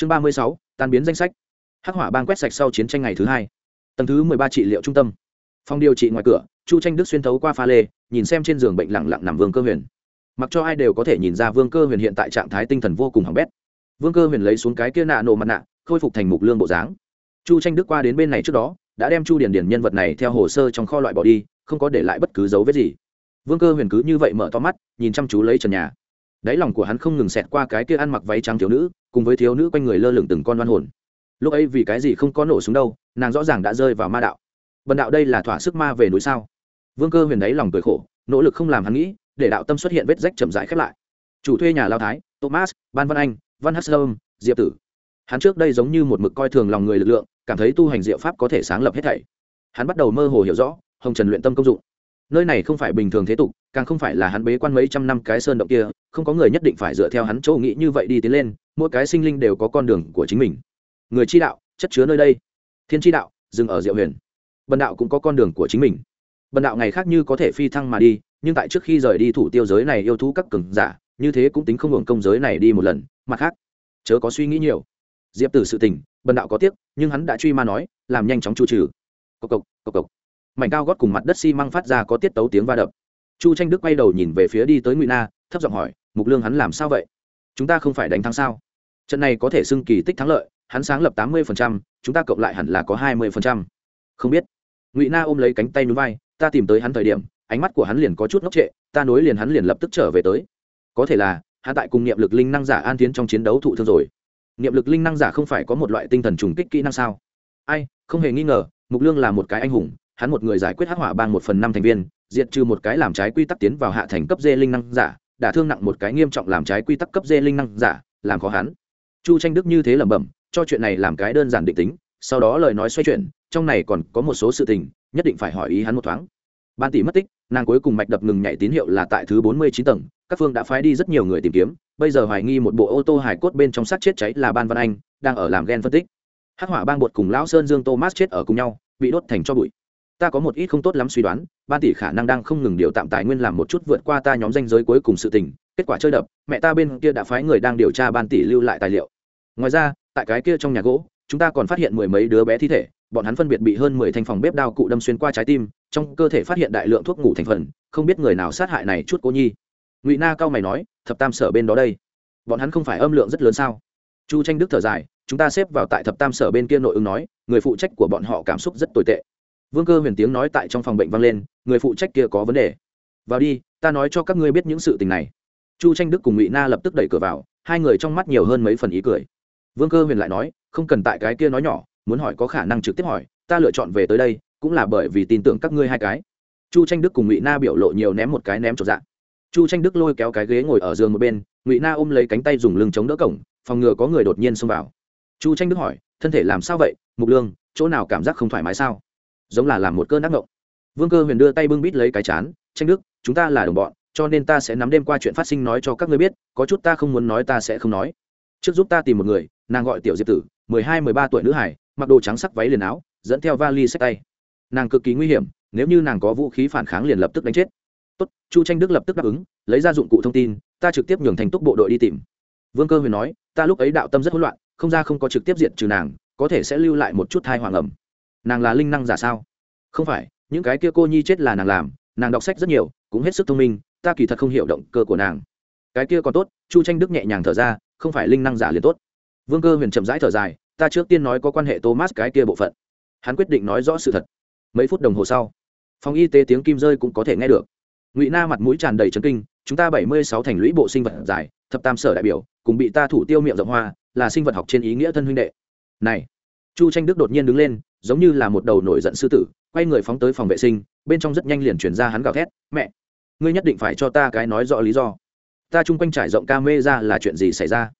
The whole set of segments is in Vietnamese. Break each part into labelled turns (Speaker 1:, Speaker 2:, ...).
Speaker 1: chương ba mươi sáu, tan biến danh sách. Hắc hỏa bang quét sạch sau chiến tranh ngày thứ hai. Tầng thứ mười ba trị liệu trung tâm. Phòng điều trị ngoài cửa, chu tranh đức xuyên thấu qua pha lê, nhìn xem trên giường bệnh lặng lặng nằm vương cơ huyền. Mặc cho ai đều có thể nhìn ra vương cơ huyền hiện tại trạng thái tinh thần vô cùng hỏng bét. Vương cơ huyền lấy xuống cái kia nạ nổ mặt nạ, khôi phục thành mục lương bộ dáng. Chu tranh đức qua đến bên này trước đó, đã đem chu điển điển nhân vật này theo hồ sơ trong kho loại bỏ đi, không có để lại bất cứ dấu vết gì. Vương cơ huyền cứ như vậy mở to mắt, nhìn chăm chú lấy trần nhà đáy lòng của hắn không ngừng xẹt qua cái kia ăn mặc váy trắng thiếu nữ, cùng với thiếu nữ quanh người lơ lửng từng con văn hồn. Lúc ấy vì cái gì không có nổ súng đâu, nàng rõ ràng đã rơi vào ma đạo. Bần đạo đây là thỏa sức ma về núi sao? Vương cơ huyền đáy lòng cười khổ, nỗ lực không làm hắn nghĩ, để đạo tâm xuất hiện vết rách chậm rãi khép lại. Chủ thuê nhà lao thái, thomas, ban văn anh, văn husserl diệp tử. Hắn trước đây giống như một mực coi thường lòng người lực lượng, cảm thấy tu hành diệu pháp có thể sáng lập hết thảy. Hắn bắt đầu mơ hồ hiểu rõ, hồng trần luyện tâm công dụng. Nơi này không phải bình thường thế tục, càng không phải là hắn bế quan mấy trăm năm cái sơn động kia không có người nhất định phải dựa theo hắn chỗ nghĩ như vậy đi tiến lên, mỗi cái sinh linh đều có con đường của chính mình. Người chi đạo, chất chứa nơi đây. Thiên chi đạo, dừng ở diệu huyền. Bần đạo cũng có con đường của chính mình. Bần đạo ngày khác như có thể phi thăng mà đi, nhưng tại trước khi rời đi thủ tiêu giới này yêu thú các cường giả, như thế cũng tính không hưởng công giới này đi một lần, mặt khác, chớ có suy nghĩ nhiều. Diệp tử sự tình, bần đạo có tiếc, nhưng hắn đã truy ma nói, làm nhanh chóng chu trừ. Cộc cộc cộc cộc. Mảnh cao gót cùng mặt đất xi măng phát ra có tiết tấu tiếng va đập. Chu tranh đức quay đầu nhìn về phía đi tới ngụy na, thấp giọng hỏi mục lương hắn làm sao vậy? Chúng ta không phải đánh thắng sao? Trận này có thể xưng kỳ tích thắng lợi, hắn sáng lập tám mươi chúng ta cộng lại hẳn là có hai mươi không biết. Ngụy na ôm lấy cánh tay núi vai, ta tìm tới hắn thời điểm, ánh mắt của hắn liền có chút ngốc trệ, ta nối liền hắn liền lập tức trở về tới. Có thể là, hắn tại cùng niệm lực linh năng giả an tiến trong chiến đấu thụ thương rồi. Niệm lực linh năng giả không phải có một loại tinh thần trùng kích kỹ năng sao? Ai, không hề nghi ngờ, mục lương là một cái anh hùng, hắn một người giải quyết hắc hỏa bang một phần năm thành viên, diệt trừ một cái làm trái quy tắc tiến vào hạ thành cấp dê linh năng giả đã thương nặng một cái nghiêm trọng làm trái quy tắc cấp dê linh năng giả, làm khó hắn. Chu tranh đức như thế lẩm bẩm, cho chuyện này làm cái đơn giản định tính, sau đó lời nói xoay chuyển, trong này còn có một số sự tình, nhất định phải hỏi ý hắn một thoáng. Ban tỷ mất tích, nàng cuối cùng mạch đập ngừng nhảy tín hiệu là tại thứ bốn mươi chín tầng, các phương đã phái đi rất nhiều người tìm kiếm, bây giờ hoài nghi một bộ ô tô hải cốt bên trong xác chết cháy là ban văn anh, đang ở làm ghen phân tích. Hắc hỏa bang bột cùng lão sơn dương thomas chết ở cùng nhau, bị đốt thành cho bụi ta có một ít không tốt lắm suy đoán, ban tỷ khả năng đang không ngừng điều tạm tài nguyên làm một chút vượt qua ta nhóm danh giới cuối cùng sự tình, kết quả chơi đập, mẹ ta bên kia đã phái người đang điều tra ban tỷ lưu lại tài liệu. Ngoài ra, tại cái kia trong nhà gỗ, chúng ta còn phát hiện mười mấy đứa bé thi thể, bọn hắn phân biệt bị hơn mười thành phòng bếp đao cụ đâm xuyên qua trái tim, trong cơ thể phát hiện đại lượng thuốc ngủ thành phần, không biết người nào sát hại này chút cô nhi. Ngụy na cao mày nói, thập tam sở bên đó đây. Bọn hắn không phải âm lượng rất lớn sao? Chu tranh đức thở dài, chúng ta xếp vào tại thập tam sở bên kia nội ứng nói, người phụ trách của bọn họ cảm xúc rất tồi tệ vương cơ huyền tiếng nói tại trong phòng bệnh vang lên, người phụ trách kia có vấn đề. Vào đi, ta nói cho các ngươi biết những sự tình này. Chu tranh đức cùng ngụy na lập tức đẩy cửa vào, hai người trong mắt nhiều hơn mấy phần ý cười. Vương cơ huyền lại nói, không cần tại cái kia nói nhỏ, muốn hỏi có khả năng trực tiếp hỏi, ta lựa chọn về tới đây, cũng là bởi vì tin tưởng các ngươi hai cái. Chu tranh đức cùng ngụy na biểu lộ nhiều ném một cái ném trọn dạng. Chu tranh đức lôi kéo cái ghế ngồi ở giường một bên, ngụy na ôm lấy cánh tay dùng lưng chống đỡ cổng, phòng ngừa có người đột nhiên xông vào. Chu tranh đức hỏi, thân thể làm sao vậy? Mục lương, chỗ nào cảm giác không thoải mái sao? Giống là làm một cơn ác ngộng vương cơ huyền đưa tay bưng bít lấy cái chán tranh đức, chúng ta là đồng bọn, cho nên ta sẽ nắm đêm qua chuyện phát sinh nói cho các ngươi biết, có chút ta không muốn nói ta sẽ không nói. Trước giúp ta tìm một người, nàng gọi tiểu diệp tử, mười hai, mười ba tuổi nữ hải, mặc đồ trắng sắc váy liền áo, dẫn theo vali sách tay. Nàng cực kỳ nguy hiểm, nếu như nàng có vũ khí phản kháng liền lập tức đánh chết. Tốt, chu tranh đức lập tức đáp ứng, lấy ra dụng cụ thông tin, ta trực tiếp nhường thành túc bộ đội đi tìm. Vương cơ huyền nói, ta lúc ấy đạo tâm rất hỗn loạn, không ra không có trực tiếp diện trừ nàng, có thể sẽ lưu lại một chút thai hoàng ẩm nàng là linh năng giả sao? Không phải, những cái kia cô nhi chết là nàng làm, nàng đọc sách rất nhiều, cũng hết sức thông minh, ta kỳ thật không hiểu động cơ của nàng. Cái kia còn tốt, chu tranh đức nhẹ nhàng thở ra, không phải linh năng giả liền tốt. Vương cơ huyền chậm rãi thở dài, ta trước tiên nói có quan hệ thomas cái kia bộ phận. Hắn quyết định nói rõ sự thật. Mấy phút đồng hồ sau, phòng y tế tiếng kim rơi cũng có thể nghe được. Ngụy na mặt mũi tràn đầy trấn kinh, chúng ta bảy mươi sáu thành lũy bộ sinh vật giải, thập tam sở đại biểu, cùng bị ta thủ tiêu miệng rộng hoa, là sinh vật học trên ý nghĩa thân huynh đệ. Này, chu tranh đức đột nhiên đứng lên giống như là một đầu nổi giận sư tử, quay người phóng tới phòng vệ sinh, bên trong rất nhanh liền chuyển ra hắn gào thét, mẹ, ngươi nhất định phải cho ta cái nói rõ lý do. Ta chung quanh trải rộng ca mê ra là chuyện gì xảy ra?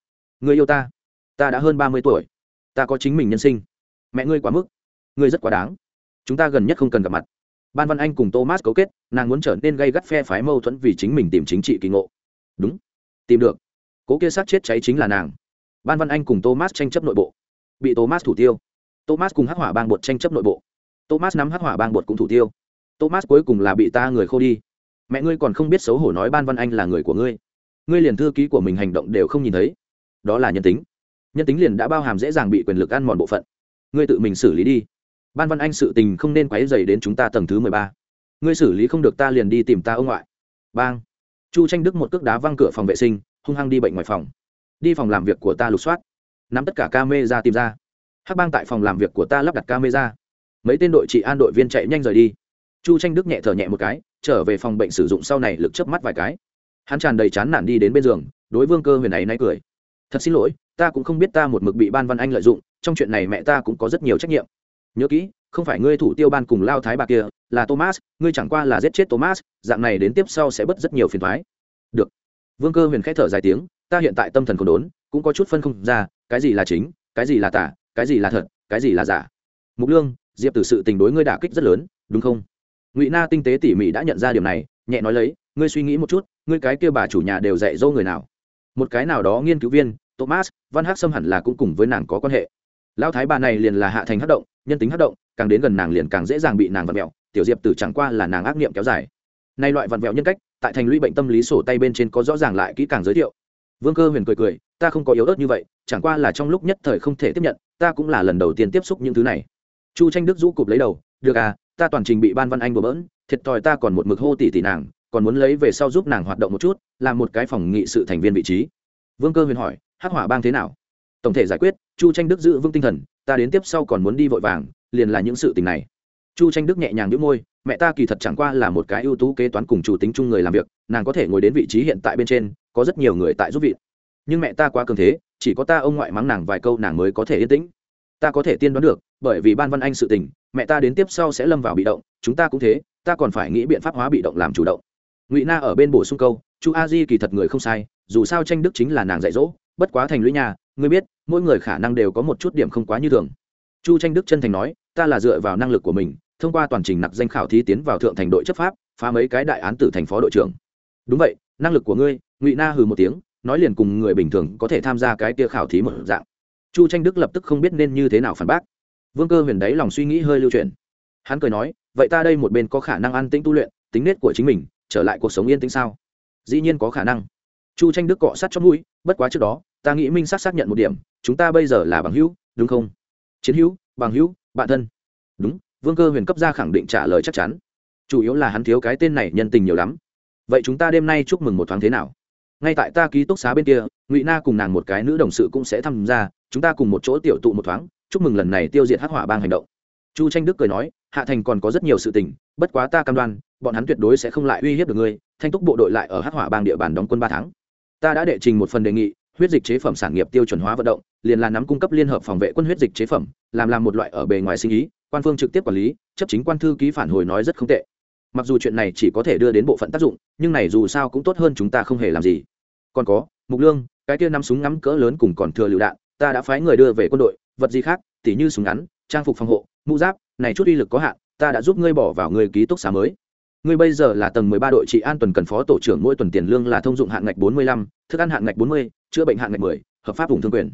Speaker 1: Ngươi yêu ta. Ta đã hơn ba mươi tuổi. Ta có chính mình nhân sinh. Mẹ ngươi quá mức. Ngươi rất quá đáng. Chúng ta gần nhất không cần gặp mặt. Ban văn anh cùng thomas cấu kết, nàng muốn trở nên gây gắt phe phái mâu thuẫn vì chính mình tìm chính trị kỳ ngộ. Đúng, tìm được. Cố kia sát chết cháy chính là nàng. Ban văn anh cùng thomas tranh chấp nội bộ. Bị thomas thủ tiêu thomas cùng hắc hỏa bang bột tranh chấp nội bộ. Thomas nắm hắc hỏa bang bột cũng thủ tiêu. Thomas cuối cùng là bị ta người khô đi. Mẹ ngươi còn không biết xấu hổ nói ban văn anh là người của ngươi. Ngươi liền thư ký của mình hành động đều không nhìn thấy. Đó là nhân tính. Nhân tính liền đã bao hàm dễ dàng bị quyền lực ăn mòn bộ phận. Ngươi tự mình xử lý đi. Ban văn anh sự tình không nên quấy dày đến chúng ta tầng thứ mười ba. Ngươi xử lý không được ta liền đi tìm ta ông ngoại. Bang. Chu tranh đức một cước đá văng cửa phòng vệ sinh, hung hăng đi bệnh ngoài phòng. Đi phòng làm việc của ta lục soát. Nắm tất cả ca mê ra tìm ra hắc bang tại phòng làm việc của ta lắp đặt camera. mấy tên đội trị an đội viên chạy nhanh rời đi. Chu tranh đức nhẹ thở nhẹ một cái, trở về phòng bệnh sử dụng sau này lực chớp mắt vài cái. Hắn tràn đầy chán nản đi đến bên giường, đối vương cơ huyền ấy nay cười. Thật xin lỗi, ta cũng không biết ta một mực bị ban văn anh lợi dụng, trong chuyện này mẹ ta cũng có rất nhiều trách nhiệm. Nhớ kỹ, không phải ngươi thủ tiêu ban cùng lao thái bà kia, là thomas, ngươi chẳng qua là giết chết thomas, dạng này đến tiếp sau sẽ bớt rất nhiều phiền thoái được. Vương cơ huyền k h ẽ thở dài tiếng, ta hiện tại tâm thần còn đốn, cũng có chút phân không ra, cái gì là chính, cái gì là tả cái gì là thật, cái gì là giả? Mục lương, diệp từ sự tình đối ngươi đả kích rất lớn, đúng không? Ngụy na tinh tế tỉ mỉ đã nhận ra điểm này, nhẹ nói lấy, ngươi suy nghĩ một chút, ngươi cái kia bà chủ nhà đều dạy dỗ người nào? Một cái nào đó nghiên cứu viên, thomas văn hắc xâm hẳn là cũng cùng với nàng có quan hệ. Lão thái bà này liền là hạ thành hắc động, nhân tính hắc động, càng đến gần nàng liền càng dễ dàng bị nàng vặn vẹo, tiểu diệp từ chẳng qua là nàng ác niệm kéo dài. Nay loại vặn vẹo nhân cách, tại thành lũy bệnh tâm lý sổ tay bên trên có rõ ràng lại kỹ càng giới thiệu. Vương cơ huyền cười cười, ta không có yếu ớt như vậy, chẳng qua là trong lúc nhất thời không thể tiếp nhận ta cũng là lần đầu tiên tiếp xúc những thứ này. Chu tranh đức rũ cụp lấy đầu, được à ta toàn trình bị ban văn anh bừa bỡn, thiệt thòi ta còn một mực hô tỷ tỷ nàng, còn muốn lấy về sau giúp nàng hoạt động một chút, làm một cái phòng nghị sự thành viên vị trí. Vương cơ huyền hỏi, hắc hỏa bang thế nào? Tổng thể giải quyết, chu tranh đức giữ vững tinh thần, ta đến tiếp sau còn muốn đi vội vàng, liền là những sự tình này. Chu tranh đức nhẹ nhàng đĩu môi, mẹ ta kỳ thật chẳng qua là một cái ưu tú kế toán cùng chủ tính chung người làm việc, nàng có thể ngồi đến vị trí hiện tại bên trên, có rất nhiều người tại giúp vị. Nhưng mẹ ta quá cường thế chỉ có ta ông ngoại mắng nàng vài câu nàng mới có thể yên tĩnh. Ta có thể tiên đoán được, bởi vì ban văn anh sự tình, mẹ ta đến tiếp sau sẽ lâm vào bị động, chúng ta cũng thế, ta còn phải nghĩ biện pháp hóa bị động làm chủ động. Ngụy na ở bên bổ sung câu, chu a di kỳ thật người không sai, dù sao tranh đức chính là nàng dạy dỗ, bất quá thành lũy nhà, ngươi biết, mỗi người khả năng đều có một chút điểm không quá như thường. Chu tranh đức chân thành nói, ta là dựa vào năng lực của mình, thông qua toàn trình nặc danh khảo thí tiến vào thượng thành đội chấp pháp, phá mấy cái đại án tử thành phó đội trưởng. Đúng vậy, năng lực của ngươi, ngụy na hừ một tiếng nói liền cùng người bình thường có thể tham gia cái kia khảo thí một dạng. Chu tranh đức lập tức không biết nên như thế nào phản bác. Vương cơ huyền đấy lòng suy nghĩ hơi lưu truyền hắn cười nói, vậy ta đây một bên có khả năng an tĩnh tu luyện, tính nết của chính mình, trở lại cuộc sống yên tĩnh sao? Dĩ nhiên có khả năng. Chu tranh đức cọ sát trong mũi, bất quá trước đó, ta nghĩ minh xác xác nhận một điểm, chúng ta bây giờ là bằng hữu, đúng không? Chiến hữu, bằng hữu, bạn thân. Đúng. Vương cơ huyền cấp ra khẳng định trả lời chắc chắn. Chủ yếu là hắn thiếu cái tên này nhân tình nhiều lắm. Vậy chúng ta đêm nay chúc mừng một thoáng thế nào? Ngay tại ta ký túc xá bên kia, ngụy na cùng nàng một cái nữ đồng sự cũng sẽ tham gia, chúng ta cùng một chỗ tiểu tụ một thoáng, chúc mừng lần này tiêu diệt hắc hỏa bang hành động. Chu tranh đức cười nói, hạ thành còn có rất nhiều sự tình, bất quá ta cam đoan, bọn hắn tuyệt đối sẽ không lại uy hiếp được ngươi, thanh túc bộ đội lại ở hắc hỏa bang địa bàn đóng quân ba tháng. Ta đã đệ trình một phần đề nghị, huyết dịch chế phẩm sản nghiệp tiêu chuẩn hóa vận động, liền là nắm cung cấp liên hợp phòng vệ quân huyết dịch chế phẩm, làm làm một loại ở bề ngoài sinh ý, quan phương trực tiếp quản lý, chấp chính quan thư ký phản hồi nói rất không tệ mặc dù chuyện này chỉ có thể đưa đến bộ phận tác dụng, nhưng này dù sao cũng tốt hơn chúng ta không hề làm gì. Còn có, mục lương, cái kia năm súng ngắm cỡ lớn cùng còn thừa lựu đạn, ta đã phái người đưa về quân đội, vật gì khác, tỉ như súng ngắn, trang phục phòng hộ, mũ giáp, này chút uy lực có hạn, ta đã giúp ngươi bỏ vào người ký túc xá mới. Ngươi bây giờ là tầng mười ba đội trị an tuần cần phó tổ trưởng, mỗi tuần tiền lương là thông dụng hạn ngạch bốn mươi lăm, thức ăn hạn ngạch bốn mươi, chữa bệnh hạn ngạch mười, hợp pháp vùng thương quyền.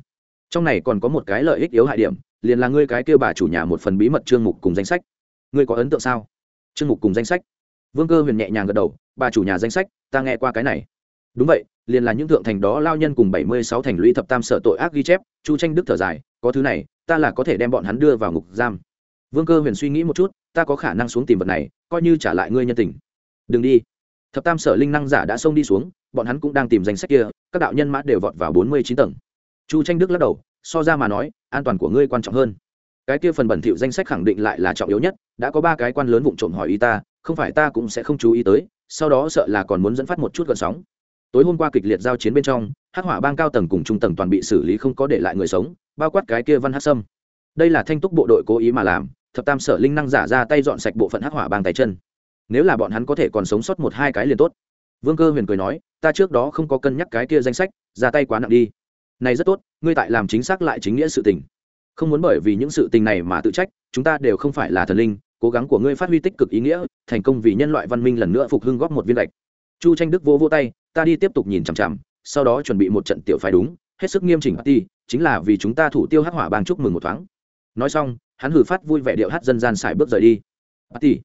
Speaker 1: Trong này còn có một cái lợi ích yếu hại điểm, liền là ngươi cái kêu bà chủ nhà một phần bí mật chương mục cùng danh sách. Ngươi có ấn tượng sao? Chương mục cùng danh sách vương cơ huyền nhẹ nhàng gật đầu, bà chủ nhà danh sách, ta nghe qua cái này. Đúng vậy, liền là những thượng thành đó lao nhân cùng bảy mươi sáu thành lũy thập tam sở tội ác ghi chép, chu tranh đức thở dài, có thứ này, ta là có thể đem bọn hắn đưa vào ngục giam. Vương cơ huyền suy nghĩ một chút, ta có khả năng xuống tìm vật này, coi như trả lại ngươi nhân tình. Đừng đi. Thập tam sở linh năng giả đã xông đi xuống, bọn hắn cũng đang tìm danh sách kia, các đạo nhân mã đều vọt vào bốn mươi chín tầng. Chu tranh đức lắc đầu, so ra mà nói, an toàn của ngươi quan trọng hơn. Cái kia phần bẩn thỉu danh sách khẳng định lại là trọng yếu nhất, đã có ba cái quan lớn vụng trộm hỏi y ta không phải ta cũng sẽ không chú ý tới, sau đó sợ là còn muốn dẫn phát một chút gợn sóng. Tối hôm qua kịch liệt giao chiến bên trong, hắc hỏa bang cao tầng cùng trung tầng toàn bị xử lý không có để lại người sống, bao quát cái kia văn hắc sâm. Đây là thanh túc bộ đội cố ý mà làm, thập tam sở linh năng giả ra tay dọn sạch bộ phận hắc hỏa bang tay chân. Nếu là bọn hắn có thể còn sống sót một hai cái liền tốt. Vương cơ huyền cười nói, ta trước đó không có cân nhắc cái kia danh sách, ra tay quá nặng đi. Này rất tốt, ngươi tại làm chính xác lại chính nghĩa sự tình. Không muốn bởi vì những sự tình này mà tự trách, chúng ta đều không phải là thần linh cố gắng của ngươi phát huy tích cực ý nghĩa, thành công vì nhân loại văn minh lần nữa phục hưng góp một viên lệch chu tranh đức vô vô tay, ta đi tiếp tục nhìn chằm chằm, sau đó chuẩn bị một trận tiểu phái đúng, hết sức nghiêm chỉnh ti chính là vì chúng ta thủ tiêu hắc hỏa bang chúc mừng một thoáng. Nói xong, hắn hử phát vui vẻ điệu hát dân gian xài bước rời đi. Ti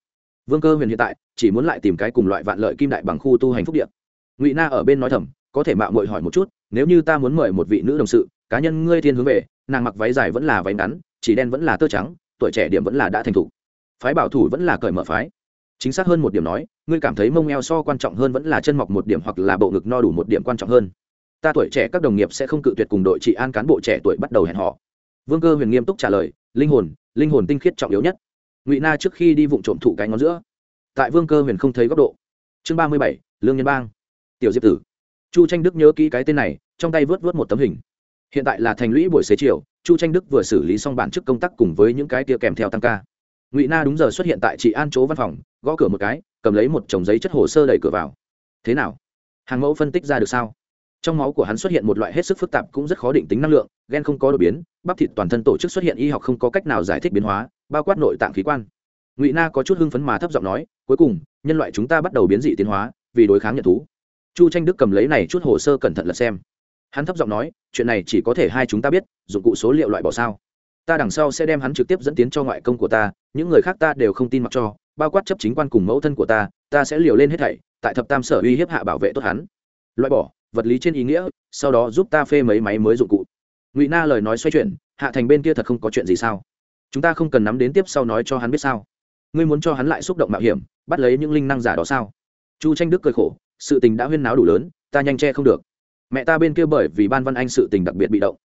Speaker 1: vương cơ huyền hiện tại chỉ muốn lại tìm cái cùng loại vạn lợi kim đại bằng khu tu hành phúc điện ngụy na ở bên nói thầm, có thể mạo mội hỏi một chút, nếu như ta muốn mời một vị nữ đồng sự, cá nhân ngươi thiên hướng về, nàng mặc váy dài vẫn là váy ngắn, chỉ đen vẫn là tơ trắng, tuổi trẻ điểm vẫn là đã thành thục phái bảo thủ vẫn là cởi mở phái. Chính xác hơn một điểm nói, ngươi cảm thấy mông eo so quan trọng hơn vẫn là chân mọc một điểm hoặc là bộ ngực no đủ một điểm quan trọng hơn. Ta tuổi trẻ các đồng nghiệp sẽ không cự tuyệt cùng đội trị an cán bộ trẻ tuổi bắt đầu hẹn họ vương cơ huyền nghiêm túc trả lời, linh hồn linh hồn tinh khiết trọng yếu nhất. Ngụy na trước khi đi vụ trộm thụ cái ngón giữa. Tại vương cơ huyền không thấy góc độ. Chương ba mươi bảy, lương nhân bang. Tiểu diệp tử. Chu tranh đức nhớ kỹ cái tên này, trong tay vớt vớt một tấm hình. Hiện tại là thành lũy buổi xế chiều, chu tranh đức vừa xử lý xong bản chức công tác cùng với những cái kia kèm theo tăng ca ngụy na đúng giờ xuất hiện tại chị an chỗ văn phòng gõ cửa một cái cầm lấy một chồng giấy chất hồ sơ đẩy cửa vào thế nào hàng mẫu phân tích ra được sao trong máu của hắn xuất hiện một loại hết sức phức tạp cũng rất khó định tính năng lượng ghen không có đột biến bắp thịt toàn thân tổ chức xuất hiện y học không có cách nào giải thích biến hóa bao quát nội tạng khí quan ngụy na có chút hưng phấn mà thấp giọng nói cuối cùng nhân loại chúng ta bắt đầu biến dị tiến hóa vì đối kháng nhận thú chu tranh đức cầm lấy này chút hồ sơ cẩn thận lật xem hắn thấp giọng nói chuyện này chỉ có thể hai chúng ta biết dụng cụ số liệu loại bỏ sao ta đằng sau sẽ đem hắn trực tiếp dẫn tiến cho ngoại công của ta, những người khác ta đều không tin mặc cho, bao quát chấp chính quan cùng mẫu thân của ta ta sẽ liều lên hết thảy, tại thập tam sở uy hiếp hạ bảo vệ tốt hắn. Loại bỏ, vật lý trên ý nghĩa, sau đó giúp ta phê mấy máy mới dụng cụ. Ngụy na lời nói xoay chuyển, hạ thành bên kia thật không có chuyện gì sao? Chúng ta không cần nắm đến tiếp sau nói cho hắn biết sao? Ngươi muốn cho hắn lại xúc động mạo hiểm, bắt lấy những linh năng giả đó sao? Chu tranh đức cười khổ, sự tình đã huyên náo đủ lớn, ta nhanh che không được. Mẹ ta bên kia bởi vì ban văn anh sự tình đặc biệt bị động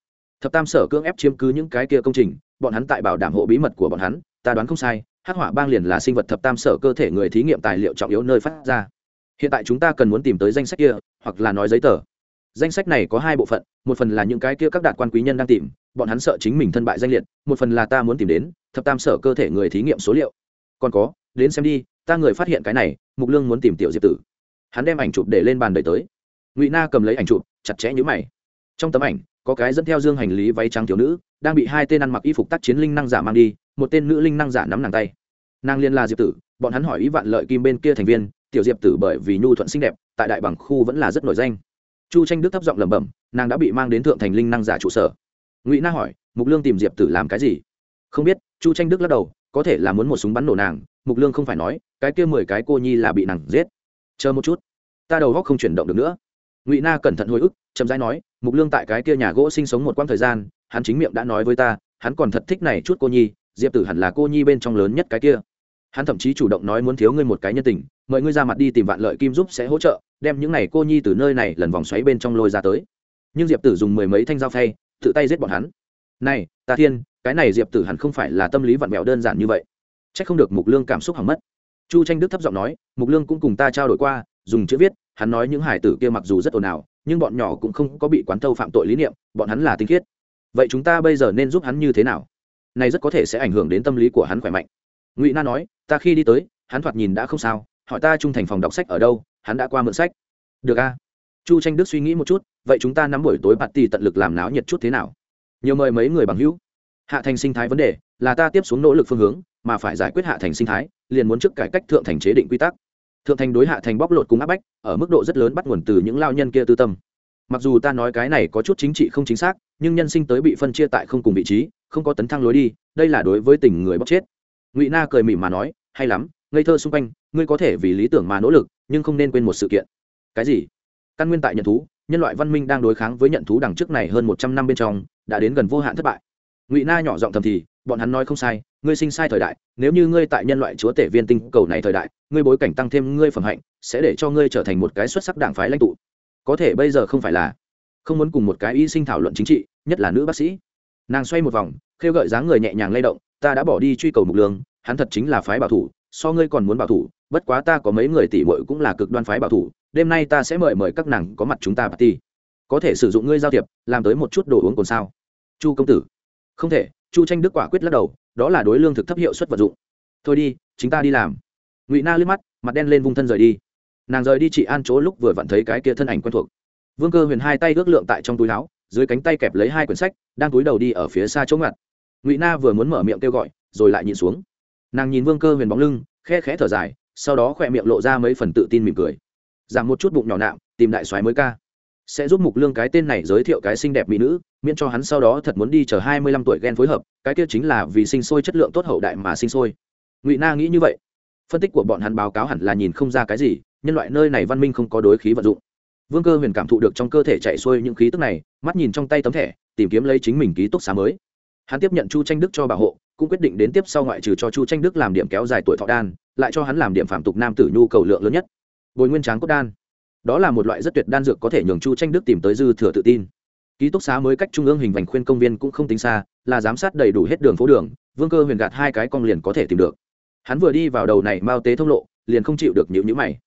Speaker 1: thập tam sở cưỡng ép chiếm cứ những cái kia công trình, bọn hắn tại bảo đảm hộ bí mật của bọn hắn, ta đoán không sai, hắc hỏa bang liền là sinh vật thập tam sở cơ thể người thí nghiệm tài liệu trọng yếu nơi phát ra. Hiện tại chúng ta cần muốn tìm tới danh sách kia, hoặc là nói giấy tờ. Danh sách này có hai bộ phận, một phần là những cái kia các đạt quan quý nhân đang tìm, bọn hắn sợ chính mình thân bại danh liệt, một phần là ta muốn tìm đến, thập tam sở cơ thể người thí nghiệm số liệu. Còn có, đến xem đi, ta người phát hiện cái này, mục lương muốn tìm tiểu diệp tử. Hắn đem ảnh chụp để lên bàn đời tới. Ngụy na cầm lấy ảnh chụp, chặt chẽ nhữ mày. Trong tấm ảnh có cái dẫn theo dương hành lý váy trắng thiếu nữ, đang bị hai tên ăn mặc y phục tác chiến linh năng giả mang đi, một tên nữ linh năng giả nắm nàng tay. Nàng liên là diệp tử, bọn hắn hỏi ý vạn lợi kim bên kia thành viên, tiểu diệp tử bởi vì nhu thuận xinh đẹp, tại đại bằng khu vẫn là rất nổi danh. Chu tranh đức thấp giọng lẩm bẩm, nàng đã bị mang đến thượng thành linh năng giả trụ sở. Ngụy na hỏi, mục lương tìm diệp tử làm cái gì? Không biết. Chu tranh đức lắc đầu, có thể là muốn một súng bắn nổ nàng, mục lương không phải nói, cái kia mười cái cô nhi là bị nàng giết. Chờ một chút, ta đầu góc không chuyển động được nữa ngụy na cẩn thận hồi ức chậm rãi nói mục lương tại cái kia nhà gỗ sinh sống một quãng thời gian hắn chính miệng đã nói với ta hắn còn thật thích này chút cô nhi diệp tử hẳn là cô nhi bên trong lớn nhất cái kia hắn thậm chí chủ động nói muốn thiếu ngươi một cái nhân tình mời ngươi ra mặt đi tìm vạn lợi kim giúp sẽ hỗ trợ đem những này cô nhi từ nơi này lần vòng xoáy bên trong lôi ra tới nhưng diệp tử dùng mười mấy thanh dao phay tự tay giết bọn hắn này ta thiên cái này diệp tử hẳn không phải là tâm lý vặn vẹo đơn giản như vậy c h ắ c không được mục lương cảm xúc hỏng mất chu tranh đức thấp giọng nói mục lương cũng cùng ta trao đổi qua dùng chữ viết hắn nói những hải tử kia mặc dù rất ồn ào, nhưng bọn nhỏ cũng không có bị quán thâu phạm tội lý niệm, bọn hắn là tinh khiết. Vậy chúng ta bây giờ nên giúp hắn như thế nào? Này rất có thể sẽ ảnh hưởng đến tâm lý của hắn khỏe mạnh. Ngụy na nói, ta khi đi tới, hắn thoạt nhìn đã không sao, hỏi ta trung thành phòng đọc sách ở đâu, hắn đã qua mượn sách. Được a. Chu tranh đức suy nghĩ một chút, vậy chúng ta nắm buổi tối bạt tì tận lực làm náo nhiệt chút thế nào? Nhiều mời mấy người bằng hữu. Hạ thành sinh thái vấn đề, là ta tiếp xuống nỗ lực phương hướng, mà phải giải quyết hạ thành sinh thái, liền muốn trước cải cách thượng thành chế định quy tắc thượng thành đối hạ thành bóc lột cùng áp bách, ở mức độ rất lớn bắt nguồn từ những lao nhân kia tư tâm. Mặc dù ta nói cái này có chút chính trị không chính xác, nhưng nhân sinh tới bị phân chia tại không cùng vị trí, không có tấn thăng lối đi, đây là đối với tình người bóc chết. Ngụy na cười mỉm mà nói, hay lắm, ngây thơ xung quanh, ngươi có thể vì lý tưởng mà nỗ lực, nhưng không nên quên một sự kiện. Cái gì? Căn nguyên tại nhận thú, nhân loại văn minh đang đối kháng với nhận thú đằng trước này hơn một trăm năm bên trong, đã đến gần vô hạn thất bại. Ngụy na nhỏ giọng thầm thì, bọn hắn nói không sai, ngươi sinh sai thời đại, nếu như ngươi tại nhân loại chúa tể viên tinh cầu này thời đại ngươi bối cảnh tăng thêm ngươi phẩm hạnh, sẽ để cho ngươi trở thành một cái xuất sắc đảng phái lãnh tụ. Có thể bây giờ không phải là, không muốn cùng một cái y sinh thảo luận chính trị, nhất là nữ bác sĩ. Nàng xoay một vòng, khêu gợi dáng người nhẹ nhàng lay động, ta đã bỏ đi truy cầu mục lương, hắn thật chính là phái bảo thủ, so ngươi còn muốn bảo thủ, bất quá ta có mấy người tỷ muội cũng là cực đoan phái bảo thủ, đêm nay ta sẽ mời mời các nàng có mặt chúng ta party. Có thể sử dụng ngươi giao thiệp, làm tới một chút đồ uống còn sao. Chu công tử. Không thể. Chu tranh đức quả quyết lắc đầu, đó là đối lương thực thấp hiệu suất vật dụng. Thôi đi chúng ta đi làm ngụy na liếc mắt, mặt đen lên vung thân rời đi. Nàng rời đi chị an chỗ lúc vừa vặn thấy cái kia thân ảnh quen thuộc. Vương cơ huyền hai tay ước lượng tại trong túi áo, dưới cánh tay kẹp lấy hai quyển sách, đang túi đầu đi ở phía xa chỗ ngặt ngụy na vừa muốn mở miệng kêu gọi, rồi lại nhìn xuống. Nàng nhìn vương cơ huyền bóng lưng, khe khẽ thở dài, sau đó khỏe miệng lộ ra mấy phần tự tin mỉm cười. Giảm một chút bụng nhỏ nạm, tìm đại soái mới ca. Sẽ giúp mục lương cái tên này giới thiệu cái xinh đẹp mỹ nữ, miễn cho hắn sau đó thật muốn đi chờ hai mươi lăm tuổi ghen phối hợp, cái kia chính là vì sinh sôi chất lượng tốt hậu đại mà sinh sôi. Ngụy na nghĩ như vậy phân tích của bọn hắn báo cáo hẳn là nhìn không ra cái gì, nhân loại nơi này văn minh không có đối khí vận dụng. Vương cơ huyền cảm thụ được trong cơ thể chạy xuôi những khí tức này, mắt nhìn trong tay tấm thẻ, tìm kiếm lấy chính mình ký túc xá mới. Hắn tiếp nhận chu tranh đức cho bảo hộ, cũng quyết định đến tiếp sau ngoại trừ cho chu tranh đức làm điểm kéo dài tuổi thọ đan, lại cho hắn làm điểm phạm tục nam tử nhu cầu lượng lớn nhất. Bồi nguyên tráng cốt đan. Đó là một loại rất tuyệt đan dược có thể nhường chu tranh đức tìm tới dư thừa tự tin. Ký túc xá mới cách trung ương hình vành khuyên công viên cũng không tính xa, là giám sát đầy đủ hết đường phố đường, vương cơ huyền gạt hai cái con liền có thể tìm được hắn vừa đi vào đầu này mao tế thông lộ, liền không chịu được nhịu nhữ mày.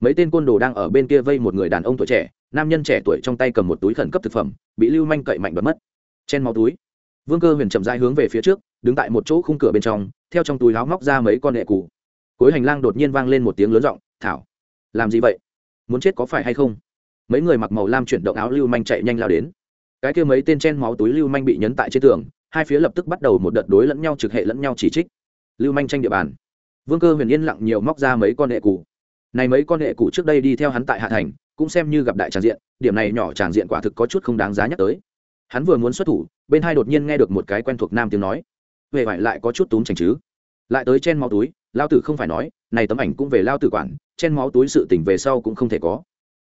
Speaker 1: Mấy tên côn đồ đang ở bên kia vây một người đàn ông tuổi trẻ, nam nhân trẻ tuổi trong tay cầm một túi khẩn cấp thực phẩm, bị lưu manh cậy mạnh bật mất. Chen máu túi. Vương cơ huyền chậm rãi hướng về phía trước, đứng tại một chỗ khung cửa bên trong, theo trong túi láo móc ra mấy con nệ cụ cuối hành lang đột nhiên vang lên một tiếng lớn giọng, thảo, làm gì vậy? Muốn chết có phải hay không? Mấy người mặc màu lam chuyển động áo lưu manh chạy nhanh lao đến. Cái kia mấy tên chen máu túi lưu manh bị nhấn tại trên tường, hai phía lập tức bắt đầu một đợt đối lẫn nhau trực hệ lẫn nhau chỉ trích. Lưu manh tranh địa bàn vương cơ huyền yên lặng nhiều móc ra mấy con hệ cụ này mấy con hệ cụ trước đây đi theo hắn tại hạ thành, cũng xem như gặp đại tràng diện, điểm này nhỏ tràng diện quả thực có chút không đáng giá nhắc tới. Hắn vừa muốn xuất thủ, bên hai đột nhiên nghe được một cái quen thuộc nam tiếng nói. Về vải lại có chút túm chành chứ. Lại tới chen máu túi, lao tử không phải nói, này tấm ảnh cũng về lao tử quản, chen máu túi sự tỉnh về sau cũng không thể có.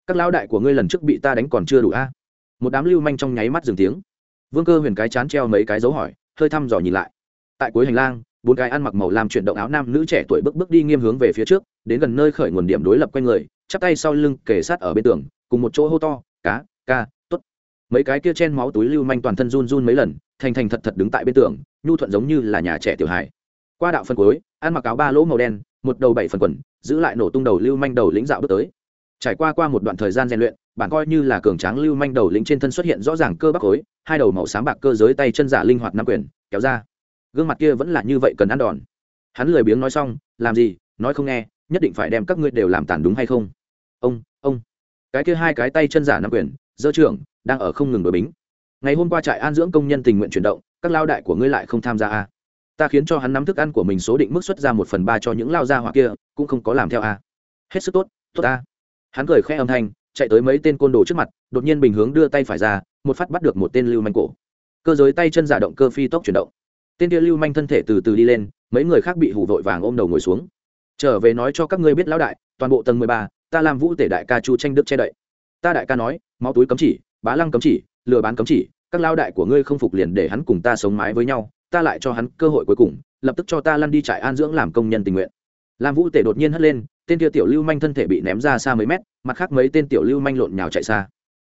Speaker 1: Các lao đại của ngươi lần trước bị ta đánh còn chưa đủ a? Một đám lưu manh trong nháy mắt dừng tiếng. Vương cơ huyền cái chán treo mấy cái dấu hỏi, hơi thăm dò nhìn lại. Tại cuối hành lang bốn cái ăn mặc màu làm chuyển động áo nam nữ trẻ tuổi bước bước đi nghiêm hướng về phía trước, đến gần nơi khởi nguồn điểm đối lập quanh người, chắp tay sau lưng kề sát ở bên tường, cùng một chỗ hô to, cá, ca t ố t mấy cái kia chen máu túi lưu manh toàn thân run run mấy lần, thành thành thật thật đứng tại bên tường, nhu thuận giống như là nhà trẻ tiểu hài. Qua đạo phân cuối, ăn mặc áo ba lỗ màu đen, một đầu bảy phần quần, giữ lại nổ tung đầu lưu manh đầu lĩnh dạo bước tới. Trải qua qua một đoạn thời gian rèn luyện bản coi như là cường tráng lưu manh đầu lĩnh trên thân xuất hiện rõ ràng cơ bắp khối, hai đầu màu sáng bạc cơ giới tay chân giả linh hoạt nắm quyền, kéo ra gương mặt kia vẫn là như vậy cần ăn đòn. Hắn lười biếng nói xong, làm gì? Nói không nghe, nhất định phải đem các ngươi đều làm tàn đúng hay không? Ông ông. Cái kia hai cái tay chân giả nắm quyền, dơ trưởng, đang ở không ngừng đổi bính. Ngày hôm qua trại an dưỡng công nhân tình nguyện chuyển động, các lao đại của ngươi lại không tham gia a à? ta khiến cho hắn nắm thức ăn của mình số định mức xuất ra một phần ba cho những lao gia hoặc kia, cũng không có làm theo a à? hết sức tốt tốt a hắn cười khẽ âm thanh, chạy tới mấy tên côn đồ trước mặt, đột nhiên bình hướng đưa tay phải ra, một phát bắt được một tên lưu manh cổ. Cơ giới tay chân giả động cơ phi tốc chuyển động tên kia lưu manh thân thể từ từ đi lên, mấy người khác bị hủ vội vàng ôm đầu ngồi xuống. Trở về nói cho các ngươi biết lão đại, toàn bộ tầng mười ba, ta làm vũ tể đại ca chu tranh đức che đậy. Ta đại ca nói, máu túi cấm chỉ, bá lăng cấm chỉ, lừa bán cấm chỉ, các lao đại của ngươi không phục liền để hắn cùng ta sống mái với nhau, ta lại cho hắn cơ hội cuối cùng, lập tức cho ta lăn đi trại an dưỡng làm công nhân tình nguyện. Làm vũ tể đột nhiên hất lên tên kia tiểu lưu manh thân thể bị ném ra xa mấy mét, mặt khác mấy tên tiểu lưu manh lộn nhào chạy xa.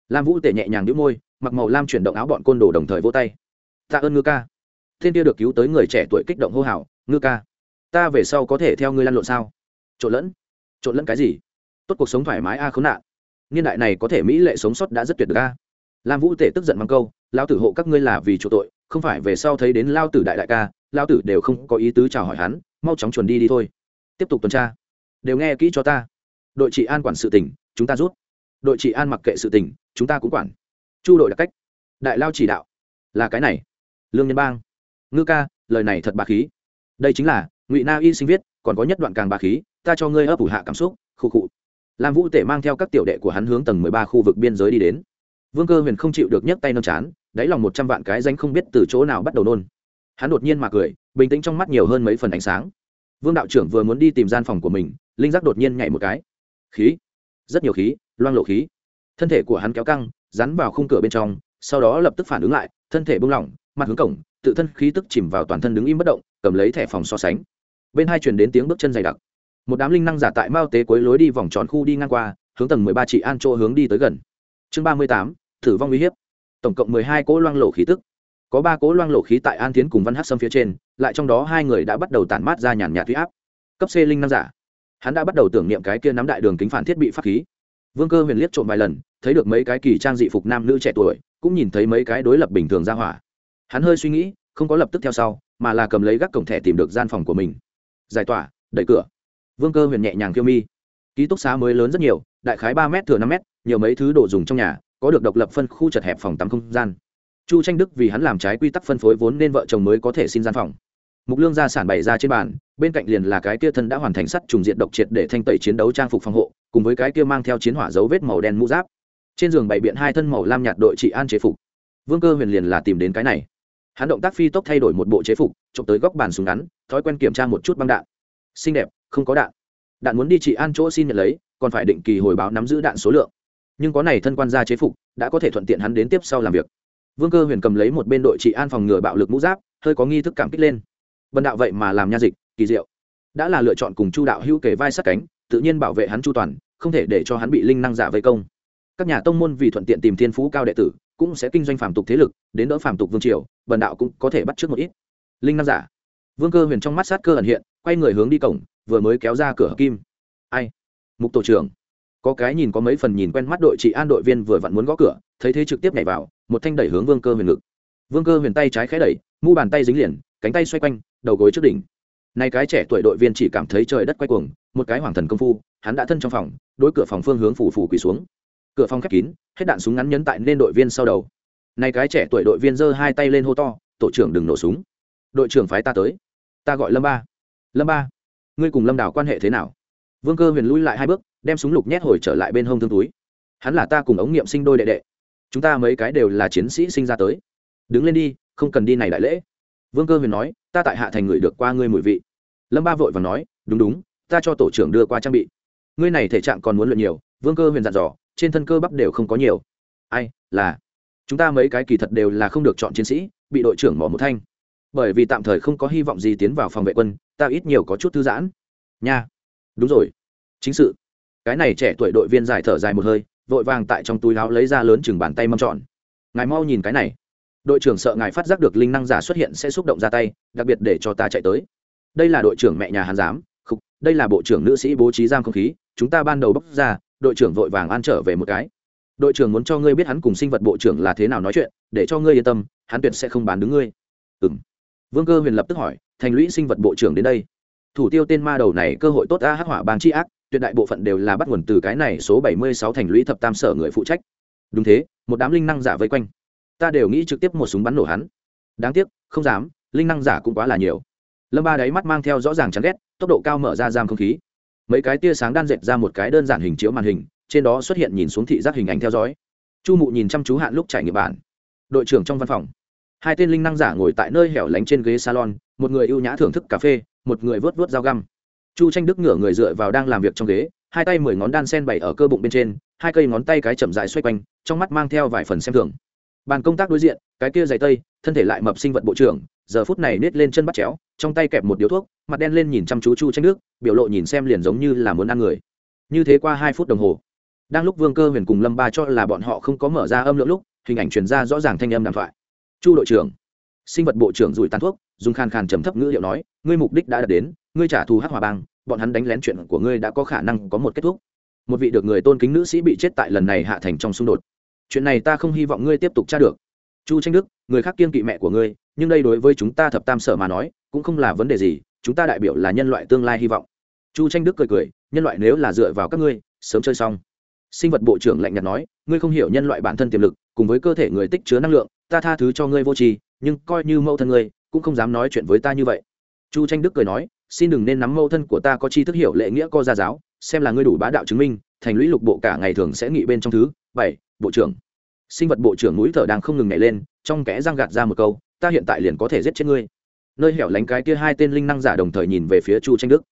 Speaker 1: Lam vũ tể nhẹ nhàng đĩu môi, mặc màu lam chuyển động áo bọn côn đồ đồng thời vỗ tay. Tạ ơn ngư ca. Thiên kia được cứu tới người trẻ tuổi kích động hô hào, ngư ca, ta về sau có thể theo ngươi lăn lộn sao? Trộn lẫn? Trộn lẫn cái gì? Tốt cuộc sống thoải mái a à khốn nạn. Niên đại này có thể mỹ lệ sống sót đã rất tuyệt được a. Lam vũ tể tức giận mang câu lao tử hộ các ngươi là vì chỗ tội, không phải về sau thấy đến lao tử đại đại ca, lao tử đều không có ý tứ chào hỏi hắn, mau chóng chuẩn đi đi thôi. Tiếp tục tuần tra. Đều nghe kỹ cho ta. Đội trị an quản sự tỉnh, chúng ta rút. Đội trị an mặc kệ sự tỉnh, chúng ta cũng quản. Chu đội đặc cách. Đại lao chỉ đạo. Là cái này. Lương nhân bang ngư ca, lời này thật bà khí. Đây chính là, ngụy na y sinh viết, còn có nhất đoạn càng bà khí, ta cho ngươi ấp ủ hạ cảm xúc, khu cụ làm vũ tể mang theo các tiểu đệ của hắn hướng tầng mười ba khu vực biên giới đi đến. Vương cơ huyền không chịu được nhấc tay nâng chán, đáy lòng một trăm vạn cái danh không biết từ chỗ nào bắt đầu nôn. Hắn đột nhiên mà cười, bình tĩnh trong mắt nhiều hơn mấy phần ánh sáng. Vương đạo trưởng vừa muốn đi tìm gian phòng của mình, linh giác đột nhiên nhảy một cái. Khí. Rất nhiều khí, loang lộ khí. Thân thể của hắn kéo căng, rắn vào khung cửa bên trong, sau đó lập tức phản ứng lại, thân thể bung lỏng, mặt hướng cổng tự thân khí tức chìm vào toàn thân đứng im bất động, cầm lấy thẻ phòng so sánh. Bên hai chuyển đến tiếng bước chân dày đặc. Một đám linh năng giả tại mao tế cuối lối đi vòng tròn khu đi ngang qua, hướng tầng mười ba chị an chỗ hướng đi tới gần. Chương ba mươi tám thử vong uy hiếp. Tổng cộng mười hai cỗ loang lộ khí tức. Có ba cỗ loang lộ khí tại an tiến cùng văn hát sâm phía trên, lại trong đó hai người đã bắt đầu tản mát ra nhàn nhạt huy áp. Cấp c linh năng giả. Hắn đã bắt đầu tưởng niệm cái kia nắm đại đường kính phản thiết bị pháp khí. Vương cơ huyền liếc trộm vài lần, thấy được mấy cái kỳ trang dị phục nam nữ trẻ tuổi, cũng nhìn thấy mấy cái đối lập bình thường ra hỏa hắn hơi suy nghĩ, không có lập tức theo sau, mà là cầm lấy gác cổng thẻ tìm được gian phòng của mình. Giải tỏa, đẩy cửa. Vương cơ huyền nhẹ nhàng kiêu mi. Ký túc xá mới lớn rất nhiều, đại khái ba m thừa năm m nhiều mấy thứ đồ dùng trong nhà, có được độc lập phân khu chật hẹp phòng tắm không gian. Chu tranh đức vì hắn làm trái quy tắc phân phối vốn nên vợ chồng mới có thể xin gian phòng. Mục lương gia sản bày ra trên bàn, bên cạnh liền là cái kia thân đã hoàn thành sắt trùng diện độc triệt để thanh tẩy chiến đấu trang phục phòng hộ, cùng với cái kia mang theo chiến hỏa dấu vết màu đen mũ giáp. Trên giường bày biện hai thân màu lam nhạt đội trị an chế phục. Vương cơ huyền liền là tìm đến cái này hắn động tác phi tốc thay đổi một bộ chế phục trộm tới góc bàn súng ngắn, thói quen kiểm tra một chút băng đạn. Xinh đẹp, không có đạn. Đạn muốn đi trị an chỗ xin nhận lấy, còn phải định kỳ hồi báo nắm giữ đạn số lượng. Nhưng có này thân quan gia chế phục, đã có thể thuận tiện hắn đến tiếp sau làm việc. Vương cơ huyền cầm lấy một bên đội trị an phòng ngừa bạo lực mũ giáp, hơi có nghi thức cảm kích lên. Bần đạo vậy mà làm nha dịch, kỳ diệu. Đã là lựa chọn cùng chu đạo hữu kề vai sát cánh, tự nhiên bảo vệ hắn chu toàn, không thể để cho hắn bị linh năng giả vây công. Các nhà tông môn vì thuận tiện tìm thiên phú cao đệ tử cũng sẽ kinh doanh phàm tục thế lực, đến đỡ phàm tục vương triều bần đạo cũng có thể bắt trước một ít. Linh năng giả. Vương cơ huyền trong mắt sát cơ ẩn hiện, quay người hướng đi cổng, vừa mới kéo ra cửa hợp kim. Ai? Mục tổ trưởng. Có cái nhìn có mấy phần nhìn quen mắt đội trị an đội viên vừa vặn muốn gõ cửa, thấy thế trực tiếp nhảy vào, một thanh đẩy hướng vương cơ huyền ngực. Vương cơ huyền tay trái khẽ đẩy, mu bàn tay dính liền, cánh tay xoay quanh, đầu gối trước đỉnh. Nay cái trẻ tuổi đội viên chỉ cảm thấy trời đất quay cuồng, một cái hoàng thần công phu, hắn đã thân trong phòng, đối cửa phòng phương hướng phủ phủ quỳ xuống cửa phòng khép kín, hết đạn súng ngắn nhấn tại nên đội viên sau đầu. Nay cái trẻ tuổi đội viên giơ hai tay lên hô to, tổ trưởng đừng nổ súng. Đội trưởng phái ta tới. Ta gọi lâm ba. Lâm ba, ngươi cùng lâm đào quan hệ thế nào? Vương cơ huyền lui lại hai bước, đem súng lục nhét hồi trở lại bên hông thương túi. Hắn là ta cùng ống nghiệm sinh đôi đệ đệ. Chúng ta mấy cái đều là chiến sĩ sinh ra tới. Đứng lên đi, không cần đi này đại lễ. Vương cơ huyền nói, ta tại hạ thành người được qua ngươi mùi vị. Lâm ba vội và nói, đúng đúng, ta cho tổ trưởng đưa qua trang bị. Ngươi này thể trạng còn muốn luyện nhiều. Vương cơ huyền dặn dò trên thân cơ bắp đều không có nhiều. Ai là chúng ta mấy cái kỳ thật đều là không được chọn chiến sĩ bị đội trưởng mỏ một thanh. Bởi vì tạm thời không có hy vọng gì tiến vào phòng vệ quân ta ít nhiều có chút thư giãn. Nha đúng rồi. Chính sự. Cái này trẻ tuổi đội viên giải thở dài một hơi vội vàng tại trong túi áo lấy ra lớn chừng bàn tay mâm tròn ngài mau nhìn cái này. Đội trưởng sợ ngài phát giác được linh năng giả xuất hiện sẽ xúc động ra tay đặc biệt để cho ta chạy tới. Đây là đội trưởng mẹ nhà hàn giám Khúc, đây là bộ trưởng nữ sĩ bố trí giam không khí chúng ta ban đầu bốc ra đội trưởng vội vàng an trở về một cái. Đội trưởng muốn cho ngươi biết hắn cùng sinh vật bộ trưởng là thế nào nói chuyện, để cho ngươi yên tâm, hắn tuyệt sẽ không bán đứng ngươi. Ừ m vương cơ huyền lập tức hỏi, thành lũy sinh vật bộ trưởng đến đây? Thủ tiêu tên ma đầu này cơ hội tốt a, hắc hỏa bang tri ác, tuyệt đại bộ phận đều là bắt nguồn từ cái này số bảy mươi sáu thành lũy thập tam sở người phụ trách. Đúng thế, một đám linh năng giả vây quanh. Ta đều nghĩ trực tiếp một súng bắn nổ hắn. Đáng tiếc, không dám, linh năng giả cũng quá là nhiều. Lâm ba đáy mắt mang theo rõ ràng chắn ghét, tốc độ cao mở ra giam không khí mấy cái tia sáng đan dệt ra một cái đơn giản hình chiếu màn hình, trên đó xuất hiện nhìn xuống thị giác hình ảnh theo dõi. Chu mụ nhìn chăm chú hạn lúc trải nghiệm bản. Đội trưởng trong văn phòng. Hai tên linh năng giả ngồi tại nơi hẻo lánh trên ghế salon, một người ưu nhã thưởng thức cà phê, một người vớt vớt dao găm. Chu tranh đức ngửa người dựa vào đang làm việc trong ghế, hai tay mười ngón đan sen bày ở cơ bụng bên trên, hai cây ngón tay cái chậm dài xoay quanh, trong mắt mang theo vài phần xem thường. Bàn công tác đối diện, cái kia dày tây, thân thể lại mập sinh vật bộ trưởng, giờ phút này nết lên chân bắt chéo trong tay kẹp một điếu thuốc, mặt đen lên nhìn chăm chú chu tranh nước biểu lộ nhìn xem liền giống như là muốn ăn người. Như thế qua hai phút đồng hồ, đang lúc vương cơ huyền cùng lâm ba cho là bọn họ không có mở ra âm lượng lúc, hình ảnh truyền ra rõ ràng thanh âm đàm thoại. Chu đội trưởng, sinh vật bộ trưởng rủi tàn thuốc, dùng khàn khàn trầm thấp ngữ liệu nói, ngươi mục đích đã đạt đến, ngươi trả thù hắc hòa bang, bọn hắn đánh lén chuyện của ngươi đã có khả năng có một kết thúc. Một vị được người tôn kính nữ sĩ bị chết tại lần này hạ thành trong xung đột. Chuyện này ta không hy vọng ngươi tiếp tục tra được. Chu tranh đức, người khác kiên kỵ mẹ của ngươi, nhưng đây đối với chúng ta thập tam sở mà nói cũng không là vấn đề gì, chúng ta đại biểu là nhân loại tương lai hy vọng. Chu tranh đức cười cười, nhân loại nếu là dựa vào các ngươi, sớm chơi xong. Sinh vật bộ trưởng lạnh nhạt nói, ngươi không hiểu nhân loại bản thân tiềm lực, cùng với cơ thể người tích chứa năng lượng, ta tha thứ cho ngươi vô tri, nhưng coi như mẫu thân ngươi, cũng không dám nói chuyện với ta như vậy. Chu tranh đức cười nói, xin đừng nên nắm mẫu thân của ta có chi thức hiểu lệ nghĩa co gia giáo, xem là ngươi đủ bá đạo chứng minh, thành lũy lục bộ cả ngày thường sẽ nghị bên trong thứ bảy, bộ trưởng. Sinh vật bộ trưởng mũi thở đang không ngừng nhảy lên, trong kẽ răng gạt ra một câu, ta hiện tại liền có thể giết chết ngươi nơi hẻo lánh cái kia hai tên linh năng giả đồng thời nhìn về phía chu tranh đức.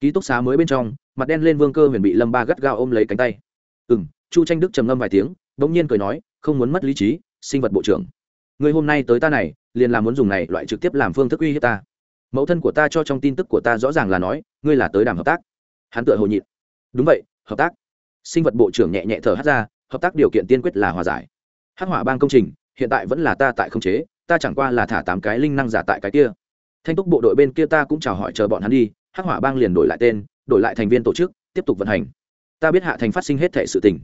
Speaker 1: Ký túc xá mới bên trong, mặt đen lên vương cơ huyền bị lâm ba gắt gao ôm lấy cánh tay. Ừ m chu tranh đức trầm ngâm vài tiếng đ ỗ n g nhiên cười nói, không muốn mất lý trí, sinh vật bộ trưởng. Người hôm nay tới ta này, liền là muốn dùng này loại trực tiếp làm phương thức uy hiếp ta. Mẫu thân của ta cho trong tin tức của ta rõ ràng là nói, ngươi là tới đàm hợp tác. Hắn tựa hồ nhịn. Đúng vậy, hợp tác. Sinh vật bộ trưởng nhẹ nhẹ thở hát ra, hợp tác điều kiện tiên quyết là hòa giải. Hắc hỏa bang công trình, hiện tại vẫn là ta tại không chế, ta chẳng qua là thả tám cái linh năng giả tại cái kia thanh túc bộ đội bên kia ta cũng chào hỏi chờ bọn hắn đi, hắc hỏa bang liền đổi lại tên, đổi lại thành viên tổ chức, tiếp tục vận hành. Ta biết hạ thành phát sinh hết thể sự tình.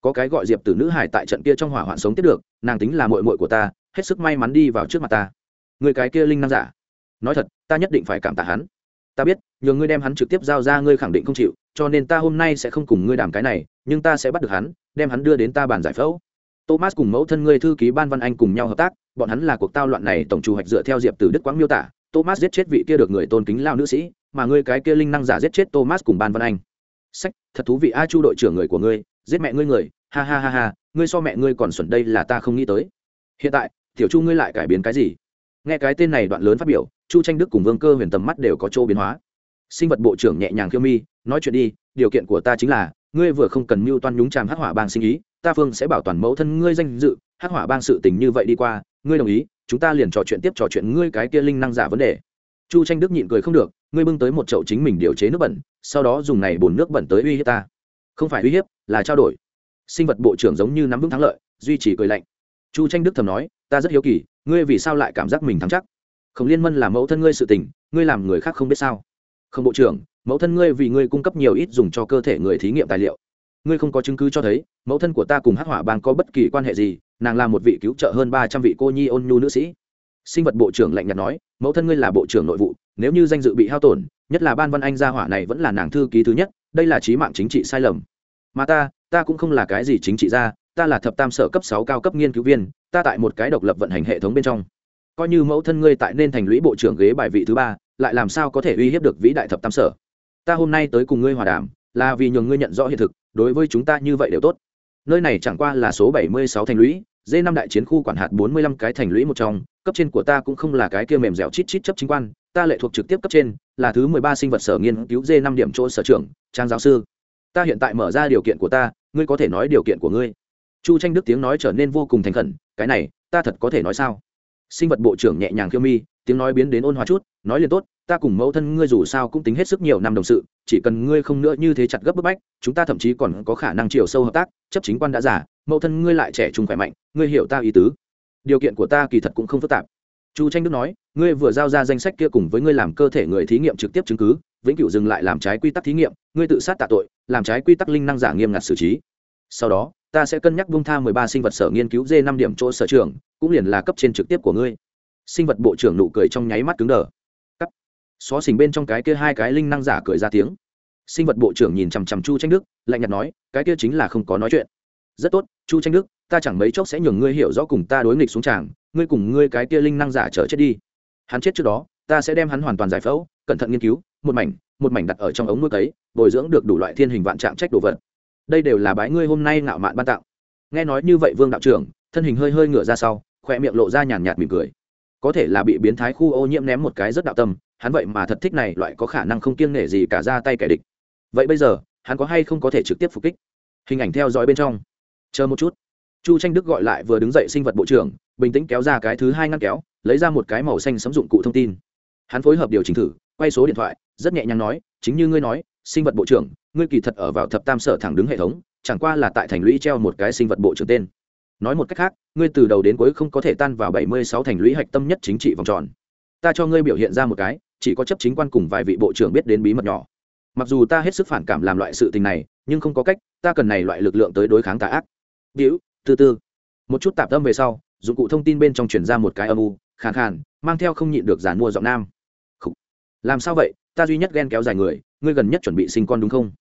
Speaker 1: Có cái gọi diệp từ nữ hải tại trận kia trong hỏa hoạn sống tiếp được, nàng tính là mội mội của ta, hết sức may mắn đi vào trước mặt ta. Người cái kia linh năng giả. Nói thật, ta nhất định phải cảm tạ hắn. Ta biết nhờ ngươi đem hắn trực tiếp giao ra ngươi khẳng định không chịu, cho nên ta hôm nay sẽ không cùng ngươi đàm cái này, nhưng ta sẽ bắt được hắn, đem hắn đưa đến ta bàn giải phẫu. Thomas cùng mẫu thân ngươi thư ký ban văn anh cùng nhau hợp tác, bọn hắn là cuộc tao loạn này tổng chủ hoạch dựa theo diệp từ đức quang miêu tả thomas giết chết vị kia được người tôn kính lao nữ sĩ, mà ngươi cái kia linh năng giả giết chết thomas cùng ban văn anh. Sách, thật thú vị a, chu đội trưởng người của ngươi, giết mẹ ngươi người, ha ha ha ha, ngươi so mẹ ngươi còn xuẩn đây là ta không nghĩ tới. Hiện tại, tiểu chu ngươi lại cải biến cái gì? Nghe cái tên này đoạn lớn phát biểu, chu tranh đức cùng vương cơ huyền tầm mắt đều có chỗ biến hóa. Sinh vật bộ trưởng nhẹ nhàng khiêu mi, nói chuyện đi, điều kiện của ta chính là, ngươi vừa không cần mưu toan nhúng tràm hắc hỏa bang sinh ý, ta phương sẽ bảo toàn mẫu thân ngươi danh dự, hắc hỏa bang sự tình như vậy đi qua, ngươi đồng ý chúng ta liền trò chuyện tiếp trò chuyện ngươi cái kia linh năng giả vấn đề. Chu tranh đức nhịn cười không được, ngươi bưng tới một chậu chính mình điều chế nước bẩn, sau đó dùng này bồn nước bẩn tới uy hiếp ta. Không phải uy hiếp, là trao đổi. Sinh vật bộ trưởng giống như nắm vững thắng lợi, duy trì cười lạnh. Chu tranh đức thầm nói, ta rất hiếu kỳ, ngươi vì sao lại cảm giác mình thắng chắc? Khổng liên mân là mẫu thân ngươi sự tình, ngươi làm người khác không biết sao? Không bộ trưởng, mẫu thân ngươi vì ngươi cung cấp nhiều ít dùng cho cơ thể người thí nghiệm tài liệu ngươi không có chứng cứ cho thấy, mẫu thân của ta cùng hắc hỏa bang có bất kỳ quan hệ gì, nàng là một vị cứu trợ hơn ba trăm vị cô nhi ôn nhu nữ sĩ. Sinh vật bộ trưởng lạnh nhạt nói, mẫu thân ngươi là bộ trưởng nội vụ, nếu như danh dự bị hao tổn, nhất là ban văn anh gia hỏa này vẫn là nàng thư ký thứ nhất, đây là trí mạng chính trị sai lầm. Mà ta ta cũng không là cái gì chính trị gia, ta là thập tam sở cấp sáu cao cấp nghiên cứu viên, ta tại một cái độc lập vận hành hệ thống bên trong. Coi như mẫu thân ngươi tại nên thành lũy bộ trưởng ghế bài vị thứ ba, lại làm sao có thể uy hiếp được vĩ đại thập tam sở? Ta hôm nay tới cùng ngươi hòa đàm là vì nhường ngươi nhận rõ hiện thực, đối với chúng ta như vậy đều tốt. Nơi này chẳng qua là số bảy mươi sáu thành lũy, d năm đại chiến khu quản hạt bốn mươi lăm cái thành lũy một trong, cấp trên của ta cũng không là cái kia mềm dẻo chít chít chấp chính quan, ta lệ thuộc trực tiếp cấp trên, là thứ mười ba sinh vật sở nghiên cứu d năm điểm chỗ sở trưởng trang giáo sư. Ta hiện tại mở ra điều kiện của ta, ngươi có thể nói điều kiện của ngươi. Chu tranh đức tiếng nói trở nên vô cùng thành khẩn, cái này, ta thật có thể nói sao? Sinh vật bộ trưởng nhẹ nhàng khiêu mi tiếng nói biến đến ôn hòa chút, nói liền tốt, ta cùng mẫu thân ngươi dù sao cũng tính hết sức nhiều năm đồng sự, chỉ cần ngươi không nữa như thế chặt gấp bức bách, chúng ta thậm chí còn có khả năng chiều sâu hợp tác, chấp chính quan đã giả mẫu thân ngươi lại trẻ trung khỏe mạnh, ngươi hiểu ta ý tứ. Điều kiện của ta kỳ thật cũng không phức tạp. Chu tranh đức nói, ngươi vừa giao ra danh sách kia cùng với ngươi làm cơ thể người thí nghiệm trực tiếp chứng cứ, vĩnh cửu dừng lại làm trái quy tắc thí nghiệm, ngươi tự sát tạ tội, làm trái quy tắc linh năng giả nghiêm ngặt xử trí. Sau đó, ta sẽ cân nhắc bung tha mười ba sinh vật sở nghiên cứu d năm điểm chỗ sở trường, cũng liền là cấp trên trực tiếp của ngươi sinh vật bộ trưởng nụ cười trong nháy mắt cứng đờ. Cắt. Xó xỉnh bên trong cái kia hai cái linh năng giả cười ra tiếng. Sinh vật bộ trưởng nhìn chằm chằm chu tranh đức, lạnh nhạt nói, cái kia chính là không có nói chuyện. Rất tốt, chu tranh đức, ta chẳng mấy chốc sẽ nhường ngươi hiểu rõ cùng ta đối nghịch xuống tràng, ngươi cùng ngươi cái kia linh năng giả trở chết đi. Hắn chết trước đó, ta sẽ đem hắn hoàn toàn giải phẫu, cẩn thận nghiên cứu, một mảnh một mảnh đặt ở trong ống nuôi cấy bồi dưỡng được đủ loại thiên hình vạn trạng trách đồ vật. Đây đều là bái ngươi hôm nay ngạo mạn ban tặng nghe nói như vậy vương đạo trưởng, thân hình hơi hơi ngửa ra sau, khỏe miệng lộ ra nhàn nhạt mỉm cười có thể là bị biến thái khu ô nhiễm ném một cái rất đạo tâm, hắn vậy mà thật thích này, loại có khả năng không kiêng nể gì cả ra tay kẻ địch. Vậy bây giờ, hắn có hay không có thể trực tiếp phục kích? Hình ảnh theo dõi bên trong. Chờ một chút. Chu tranh đức gọi lại vừa đứng dậy sinh vật bộ trưởng, bình tĩnh kéo ra cái thứ hai ngăn kéo, lấy ra một cái màu xanh sấm dụng cụ thông tin. Hắn phối hợp điều chỉnh thử, quay số điện thoại, rất nhẹ nhàng nói, chính như ngươi nói, sinh vật bộ trưởng, ngươi kỳ thật ở vào thập tam sở thẳng đứng hệ thống, chẳng qua là tại thành lũy treo một cái sinh vật bộ trưởng tên nói một cách khác ngươi từ đầu đến cuối không có thể tan vào bảy mươi sáu thành lũy hạch tâm nhất chính trị vòng tròn. Ta cho ngươi biểu hiện ra một cái chỉ có chấp chính quan cùng vài vị bộ trưởng biết đến bí mật nhỏ. Mặc dù ta hết sức phản cảm làm loại sự tình này nhưng không có cách ta cần này loại lực lượng tới đối kháng tà ác. Biểu, từ từ. Một chút tạp tâm về sau dụng cụ thông tin bên trong chuyển ra một cái âm u khàn khàn mang theo không nhịn được giàn mua giọng nam. Làm sao vậy? Ta duy nhất ghen kéo dài người ngươi gần nhất chuẩn bị sinh con đúng không?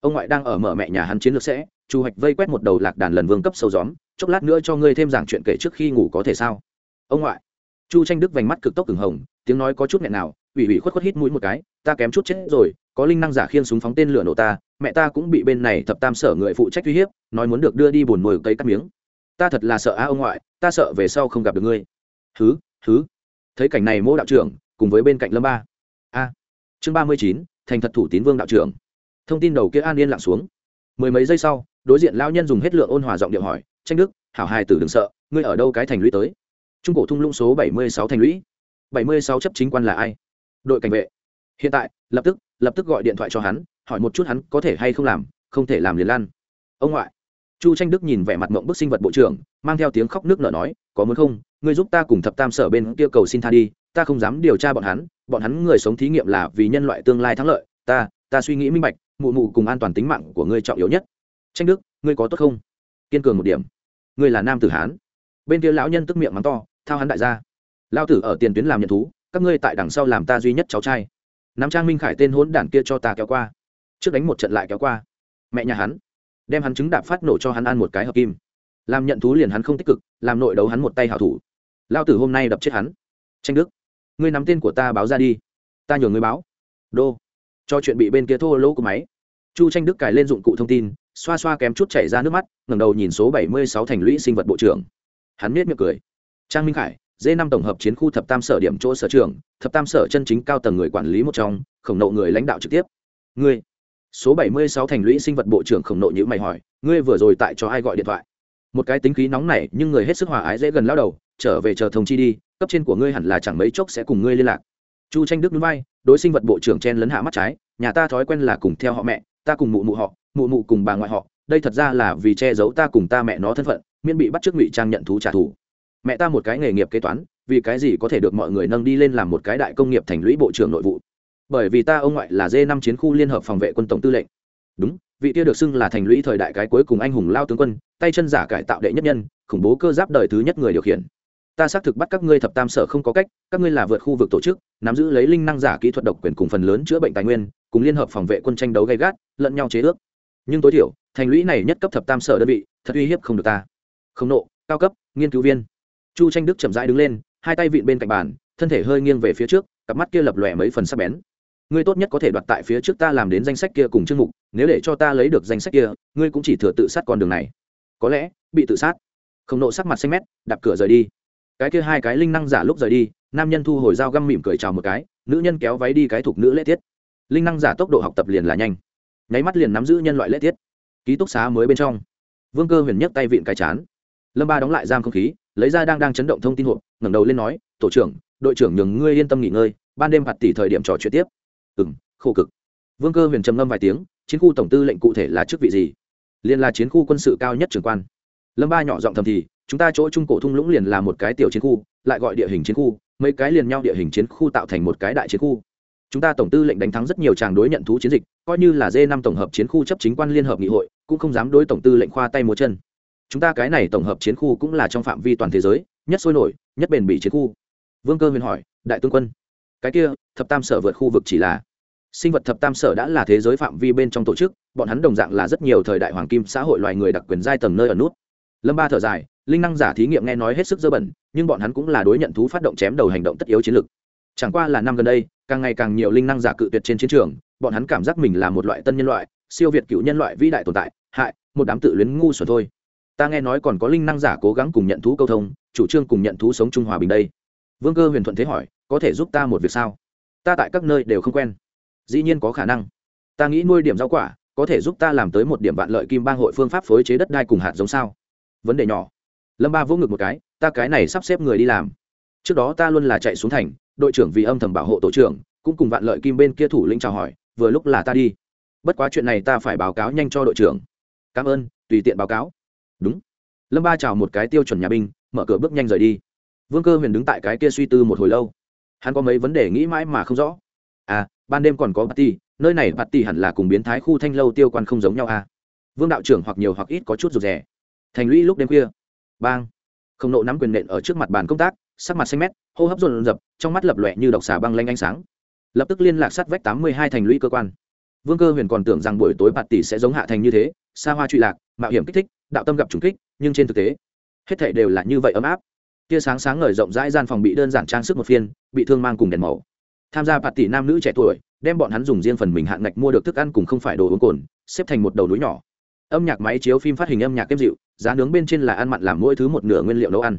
Speaker 1: Ông ngoại đang ở mở mẹ nhà hắn chiến lược sẽ chu hoạch vây quét một đầu lạc đàn lần vương cấp sâu gióm, chốc lát nữa cho ngươi thêm giảng chuyện kể trước khi ngủ có thể sao? Ông ngoại. Chu tranh đức vành mắt cực tốc cứng hồng, tiếng nói có chút nghẹn nào, ủy ủy khuất khuất hít mũi một cái, ta kém chút chết rồi, có linh năng giả khiên súng phóng tên lửa nổ ta, mẹ ta cũng bị bên này thập tam sở người phụ trách uy hiếp, nói muốn được đưa đi bồn mồi cây cắt miếng. Ta thật là sợ á ông ngoại, ta sợ về sau không gặp được ngươi. Thứ thứ thấy cảnh này mô đạo trưởng, cùng với bên cạnh lâm ba. A. Chương ba mươi chín, thành thật thủ tín vương đạo trưởng. Thông tin đầu kia an yên lặng xuống. Mười mấy giây sau đối diện lao nhân dùng hết lượng ôn hòa giọng điệu hỏi tranh đức, hảo hài tử đừng sợ, ngươi ở đâu cái thành lũy tới? Trung cổ thung lũng số bảy mươi sáu thành lũy. bảy mươi sáu chấp chính quan là ai? Đội cảnh vệ. Hiện tại, lập tức lập tức gọi điện thoại cho hắn, hỏi một chút hắn có thể hay không làm, không thể làm liền lan ông ngoại. Chu tranh đức nhìn vẻ mặt mộng bức sinh vật bộ trưởng, mang theo tiếng khóc nước nở nói, có muốn không? Ngươi giúp ta cùng thập tam sở bên kia cầu xin tha đi, ta không dám điều tra bọn hắn bọn hắn người sống thí nghiệm là vì nhân loại tương lai thắng lợi. Ta ta suy nghĩ minh bạch, mụ mụ cùng an toàn tính mạng của ngươi trọng yếu nhất tranh đức, ngươi có tốt không? Kiên cường một điểm. Ngươi là nam tử hán. Bên kia lão nhân tức miệng mắng to, thao hắn đại gia. Lao tử ở tiền tuyến làm nhận thú, các ngươi tại đằng sau làm ta duy nhất cháu trai. Nắm trang minh khải tên hốn đản kia cho ta kéo qua. Trước đánh một trận lại kéo qua. Mẹ nhà hắn. Đem hắn chứng đạp phát nổ cho hắn ăn một cái hợp kim. Làm nhận thú liền hắn không tích cực, làm nội đấu hắn một tay hảo thủ. Lao tử hôm nay đập chết hắn. Tranh đức, ngươi nắm tên của ta báo ra đi. Ta nhờ ngươi báo. Đô. Cho chuyện bị bên kia thô lỗ của máy. Chu tranh đức cài lên dụng cụ thông tin xoa xoa kém chút chảy ra nước mắt, ngẩng đầu nhìn số bảy mươi sáu thành lũy sinh vật bộ trưởng. Hắn biết miệng cười. Trang minh khải d năm tổng hợp chiến khu thập tam sở điểm chỗ sở trường, thập tam sở chân chính cao tầng người quản lý một trong, khổng nộ người lãnh đạo trực tiếp. Ngươi, số bảy mươi sáu thành lũy sinh vật bộ trưởng khổng nộ như mày hỏi, ngươi vừa rồi tại cho ai gọi điện thoại? Một cái tính khí nóng nảy, nhưng người hết sức hòa ái dễ gần lao đầu, trở về chờ thông chi đi, cấp trên của ngươi hẳn là chẳng mấy chốc sẽ cùng ngươi liên lạc. Chu tranh đức núi vai, đối sinh vật bộ trưởng chen lấn hạ mắt trái, nhà ta thói quen là cùng theo họ mẹ, ta cùng mụ mụ họ mụ mụ cùng bà ngoại họ, đây thật ra là vì che giấu ta cùng ta mẹ nó thân phận, miễn bị bắt trước ngụy trang nhận thú trả thù. Mẹ ta một cái nghề nghiệp kế toán, vì cái gì có thể được mọi người nâng đi lên làm một cái đại công nghiệp thành lũy bộ trưởng nội vụ? Bởi vì ta ông ngoại là d năm chiến khu liên hợp phòng vệ quân tổng tư lệnh. Đúng, vị kia được xưng là thành lũy thời đại cái cuối cùng anh hùng lao tướng quân, tay chân giả cải tạo đệ nhất nhân, khủng bố cơ giáp đời thứ nhất người điều khiển. Ta xác thực bắt các ngươi thập tam sở không có cách, các ngươi là vượt khu vực tổ chức, nắm giữ lấy linh năng giả kỹ thuật độc quyền cùng phần lớn chữa bệnh tài nguyên, cùng liên hợp phòng vệ quân tranh đấu gay gắt, lẫn nhau chế ước nhưng tối thiểu, thành lũy này nhất cấp thập tam sở đơn vị, thật uy hiếp không được ta. Không nộ, cao cấp, nghiên cứu viên. Chu tranh đức chậm rãi đứng lên, hai tay vịn bên cạnh bàn, thân thể hơi nghiêng về phía trước, cặp mắt kia lập lòe mấy phần sắc bén. Ngươi tốt nhất có thể đoạt tại phía trước ta làm đến danh sách kia cùng chương mục, nếu để cho ta lấy được danh sách kia, ngươi cũng chỉ thừa tự sát con đường này. Có lẽ, bị tự sát. Không nộ sắc mặt xanh mét, đạp cửa rời đi. Cái kia hai cái linh năng giả lúc rời đi, nam nhân thu hồi dao găm mỉm cười chào một cái, nữ nhân kéo váy đi cái thục nữ lễ tiết. Linh năng giả tốc độ học tập liền là nhanh nháy mắt liền nắm giữ nhân loại lễ tiết. Ký túc xá mới bên trong, vương cơ huyền nhấc tay vịn cái chán. Lâm ba đóng lại giam không khí, lấy ra đang đang chấn động thông tin hộp, ngẩng đầu lên nói, tổ trưởng, đội trưởng nhường ngươi yên tâm nghỉ ngơi, ban đêm phạt tỷ thời điểm trò chuyện tiếp. Ừ m khổ cực. Vương cơ huyền trầm ngâm vài tiếng, chiến khu tổng tư lệnh cụ thể là chức vị gì? Liền là chiến khu quân sự cao nhất trưởng quan. Lâm ba nhỏ giọng thầm thì, chúng ta chỗ trung cổ thung lũng liền là một cái tiểu chiến khu, lại gọi địa hình chiến khu, mấy cái liền nhau địa hình chiến khu tạo thành một cái đại chiến khu chúng ta tổng tư lệnh đánh thắng rất nhiều tràng đối nhận thú chiến dịch, coi như là d năm tổng hợp chiến khu chấp chính quan liên hợp nghị hội, cũng không dám đối tổng tư lệnh khoa tay múa chân. Chúng ta cái này tổng hợp chiến khu cũng là trong phạm vi toàn thế giới, nhất sôi nổi, nhất bền bỉ chiến khu. Vương cơ huyền hỏi, đại tướng quân, cái kia, thập tam sở vượt khu vực chỉ là sinh vật thập tam sở đã là thế giới phạm vi bên trong tổ chức, bọn hắn đồng dạng là rất nhiều thời đại hoàng kim xã hội loài người đặc quyền giai tầng nơi ở nút. Lâm ba thở dài, linh năng giả thí nghiệm nghe nói hết sức dơ bẩn, nhưng bọn hắn cũng là đối nhận thú phát động chém đầu hành động tất yếu chiến lược. Chẳng qua là năm gần đây càng ngày càng nhiều linh năng giả cự tuyệt trên chiến trường, bọn hắn cảm giác mình là một loại tân nhân loại, siêu việt cựu nhân loại vĩ đại tồn tại, hại, một đám tự luyến ngu xuẩn thôi. Ta nghe nói còn có linh năng giả cố gắng cùng nhận thú câu thông, chủ trương cùng nhận thú sống trung hòa bình đây. Vương cơ huyền thuận thế hỏi, có thể giúp ta một việc sao? Ta tại các nơi đều không quen. Dĩ nhiên có khả năng. Ta nghĩ nuôi điểm rau quả, có thể giúp ta làm tới một điểm vạn lợi kim bang hội phương pháp phối chế đất đai cùng hạt giống sao? Vấn đề nhỏ. Lâm ba vỗ ngực một cái, ta cái này sắp xếp người đi làm. Trước đó ta luôn là chạy xuống thành đội trưởng vì âm thầm bảo hộ tổ trưởng, cũng cùng vạn lợi kim bên kia thủ lĩnh chào hỏi, vừa lúc là ta đi. Bất quá chuyện này ta phải báo cáo nhanh cho đội trưởng. Cảm ơn, tùy tiện báo cáo. Đúng. Lâm ba chào một cái tiêu chuẩn nhà binh, mở cửa bước nhanh rời đi. Vương cơ huyền đứng tại cái kia suy tư một hồi lâu. Hắn có mấy vấn đề nghĩ mãi mà không rõ. À ban đêm còn có party, nơi này party hẳn là cùng biến thái khu thanh lâu tiêu quan không giống nhau à? Vương đạo trưởng hoặc nhiều hoặc ít có chút rụt rè. Thành lũy lúc đêm khuya. Bang. Không nộ nắm quyền nện ở trước mặt bàn công tác, sắc mặt xanh mét hô hấp dồn dập trong mắt lập lòe như độc xà băng lanh ánh sáng. Lập tức liên lạc sát vách tám mươi hai thành lũy cơ quan. Vương cơ huyền còn tưởng rằng buổi tối bạt tỷ sẽ giống hạ thành như thế, xa hoa trụy lạc, mạo hiểm kích thích, đạo tâm gặp trùng kích, nhưng trên thực tế, hết thảy đều là như vậy ấm áp. Tia sáng sáng ngời rộng rãi gian phòng bị đơn giản trang sức một phiên, bị thương mang cùng đèn màu. Tham gia bạt tỷ nam nữ trẻ tuổi, đem bọn hắn dùng riêng phần mình hạn ngạch mua được thức ăn cùng không phải đồ uống cồn, xếp thành một đầu núi nhỏ. Âm nhạc máy chiếu phim phát hình âm nhạc kém dịu, giá nướng bên trên là ăn mặn làm mỗi thứ một nửa nguyên liệu nấu ăn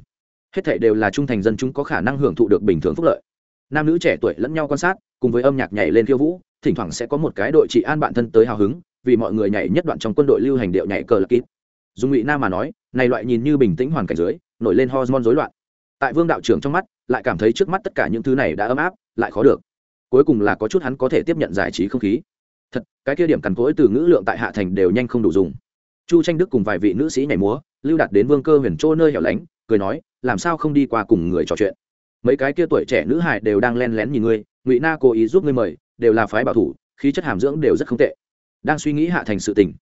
Speaker 1: hết thảy đều là trung thành dân chúng có khả năng hưởng thụ được bình thường phúc lợi. Nam nữ trẻ tuổi lẫn nhau quan sát, cùng với âm nhạc nhảy lên khiêu vũ, thỉnh thoảng sẽ có một cái đội trị an bạn thân tới hào hứng, vì mọi người nhảy nhất đoạn trong quân đội lưu hành điệu nhảy cờ lạc kít. Dùng ngụy nam mà nói, này loại nhìn như bình tĩnh hoàn cảnh dưới, nổi lên hormone rối loạn. Tại vương đạo trưởng trong mắt, lại cảm thấy trước mắt tất cả những thứ này đã ấm áp, lại khó được. Cuối cùng là có chút hắn có thể tiếp nhận giải trí không khí. Thật, cái kia điểm cằn cỗi từ ngữ lượng tại hạ thành đều nhanh không đủ dùng. Chu tranh đức cùng vài vị nữ sĩ nhảy múa, lưu đạt đến vương cơ huyền chỗ nơi hẻo lánh cười nói, làm sao không đi qua cùng người trò chuyện? Mấy cái kia tuổi trẻ nữ hài đều đang len lén nhìn ngươi, ngụy na cố ý giúp ngươi mời, đều là phái bảo thủ, khí chất hàm dưỡng đều rất không tệ. Đang suy nghĩ hạ thành sự tình,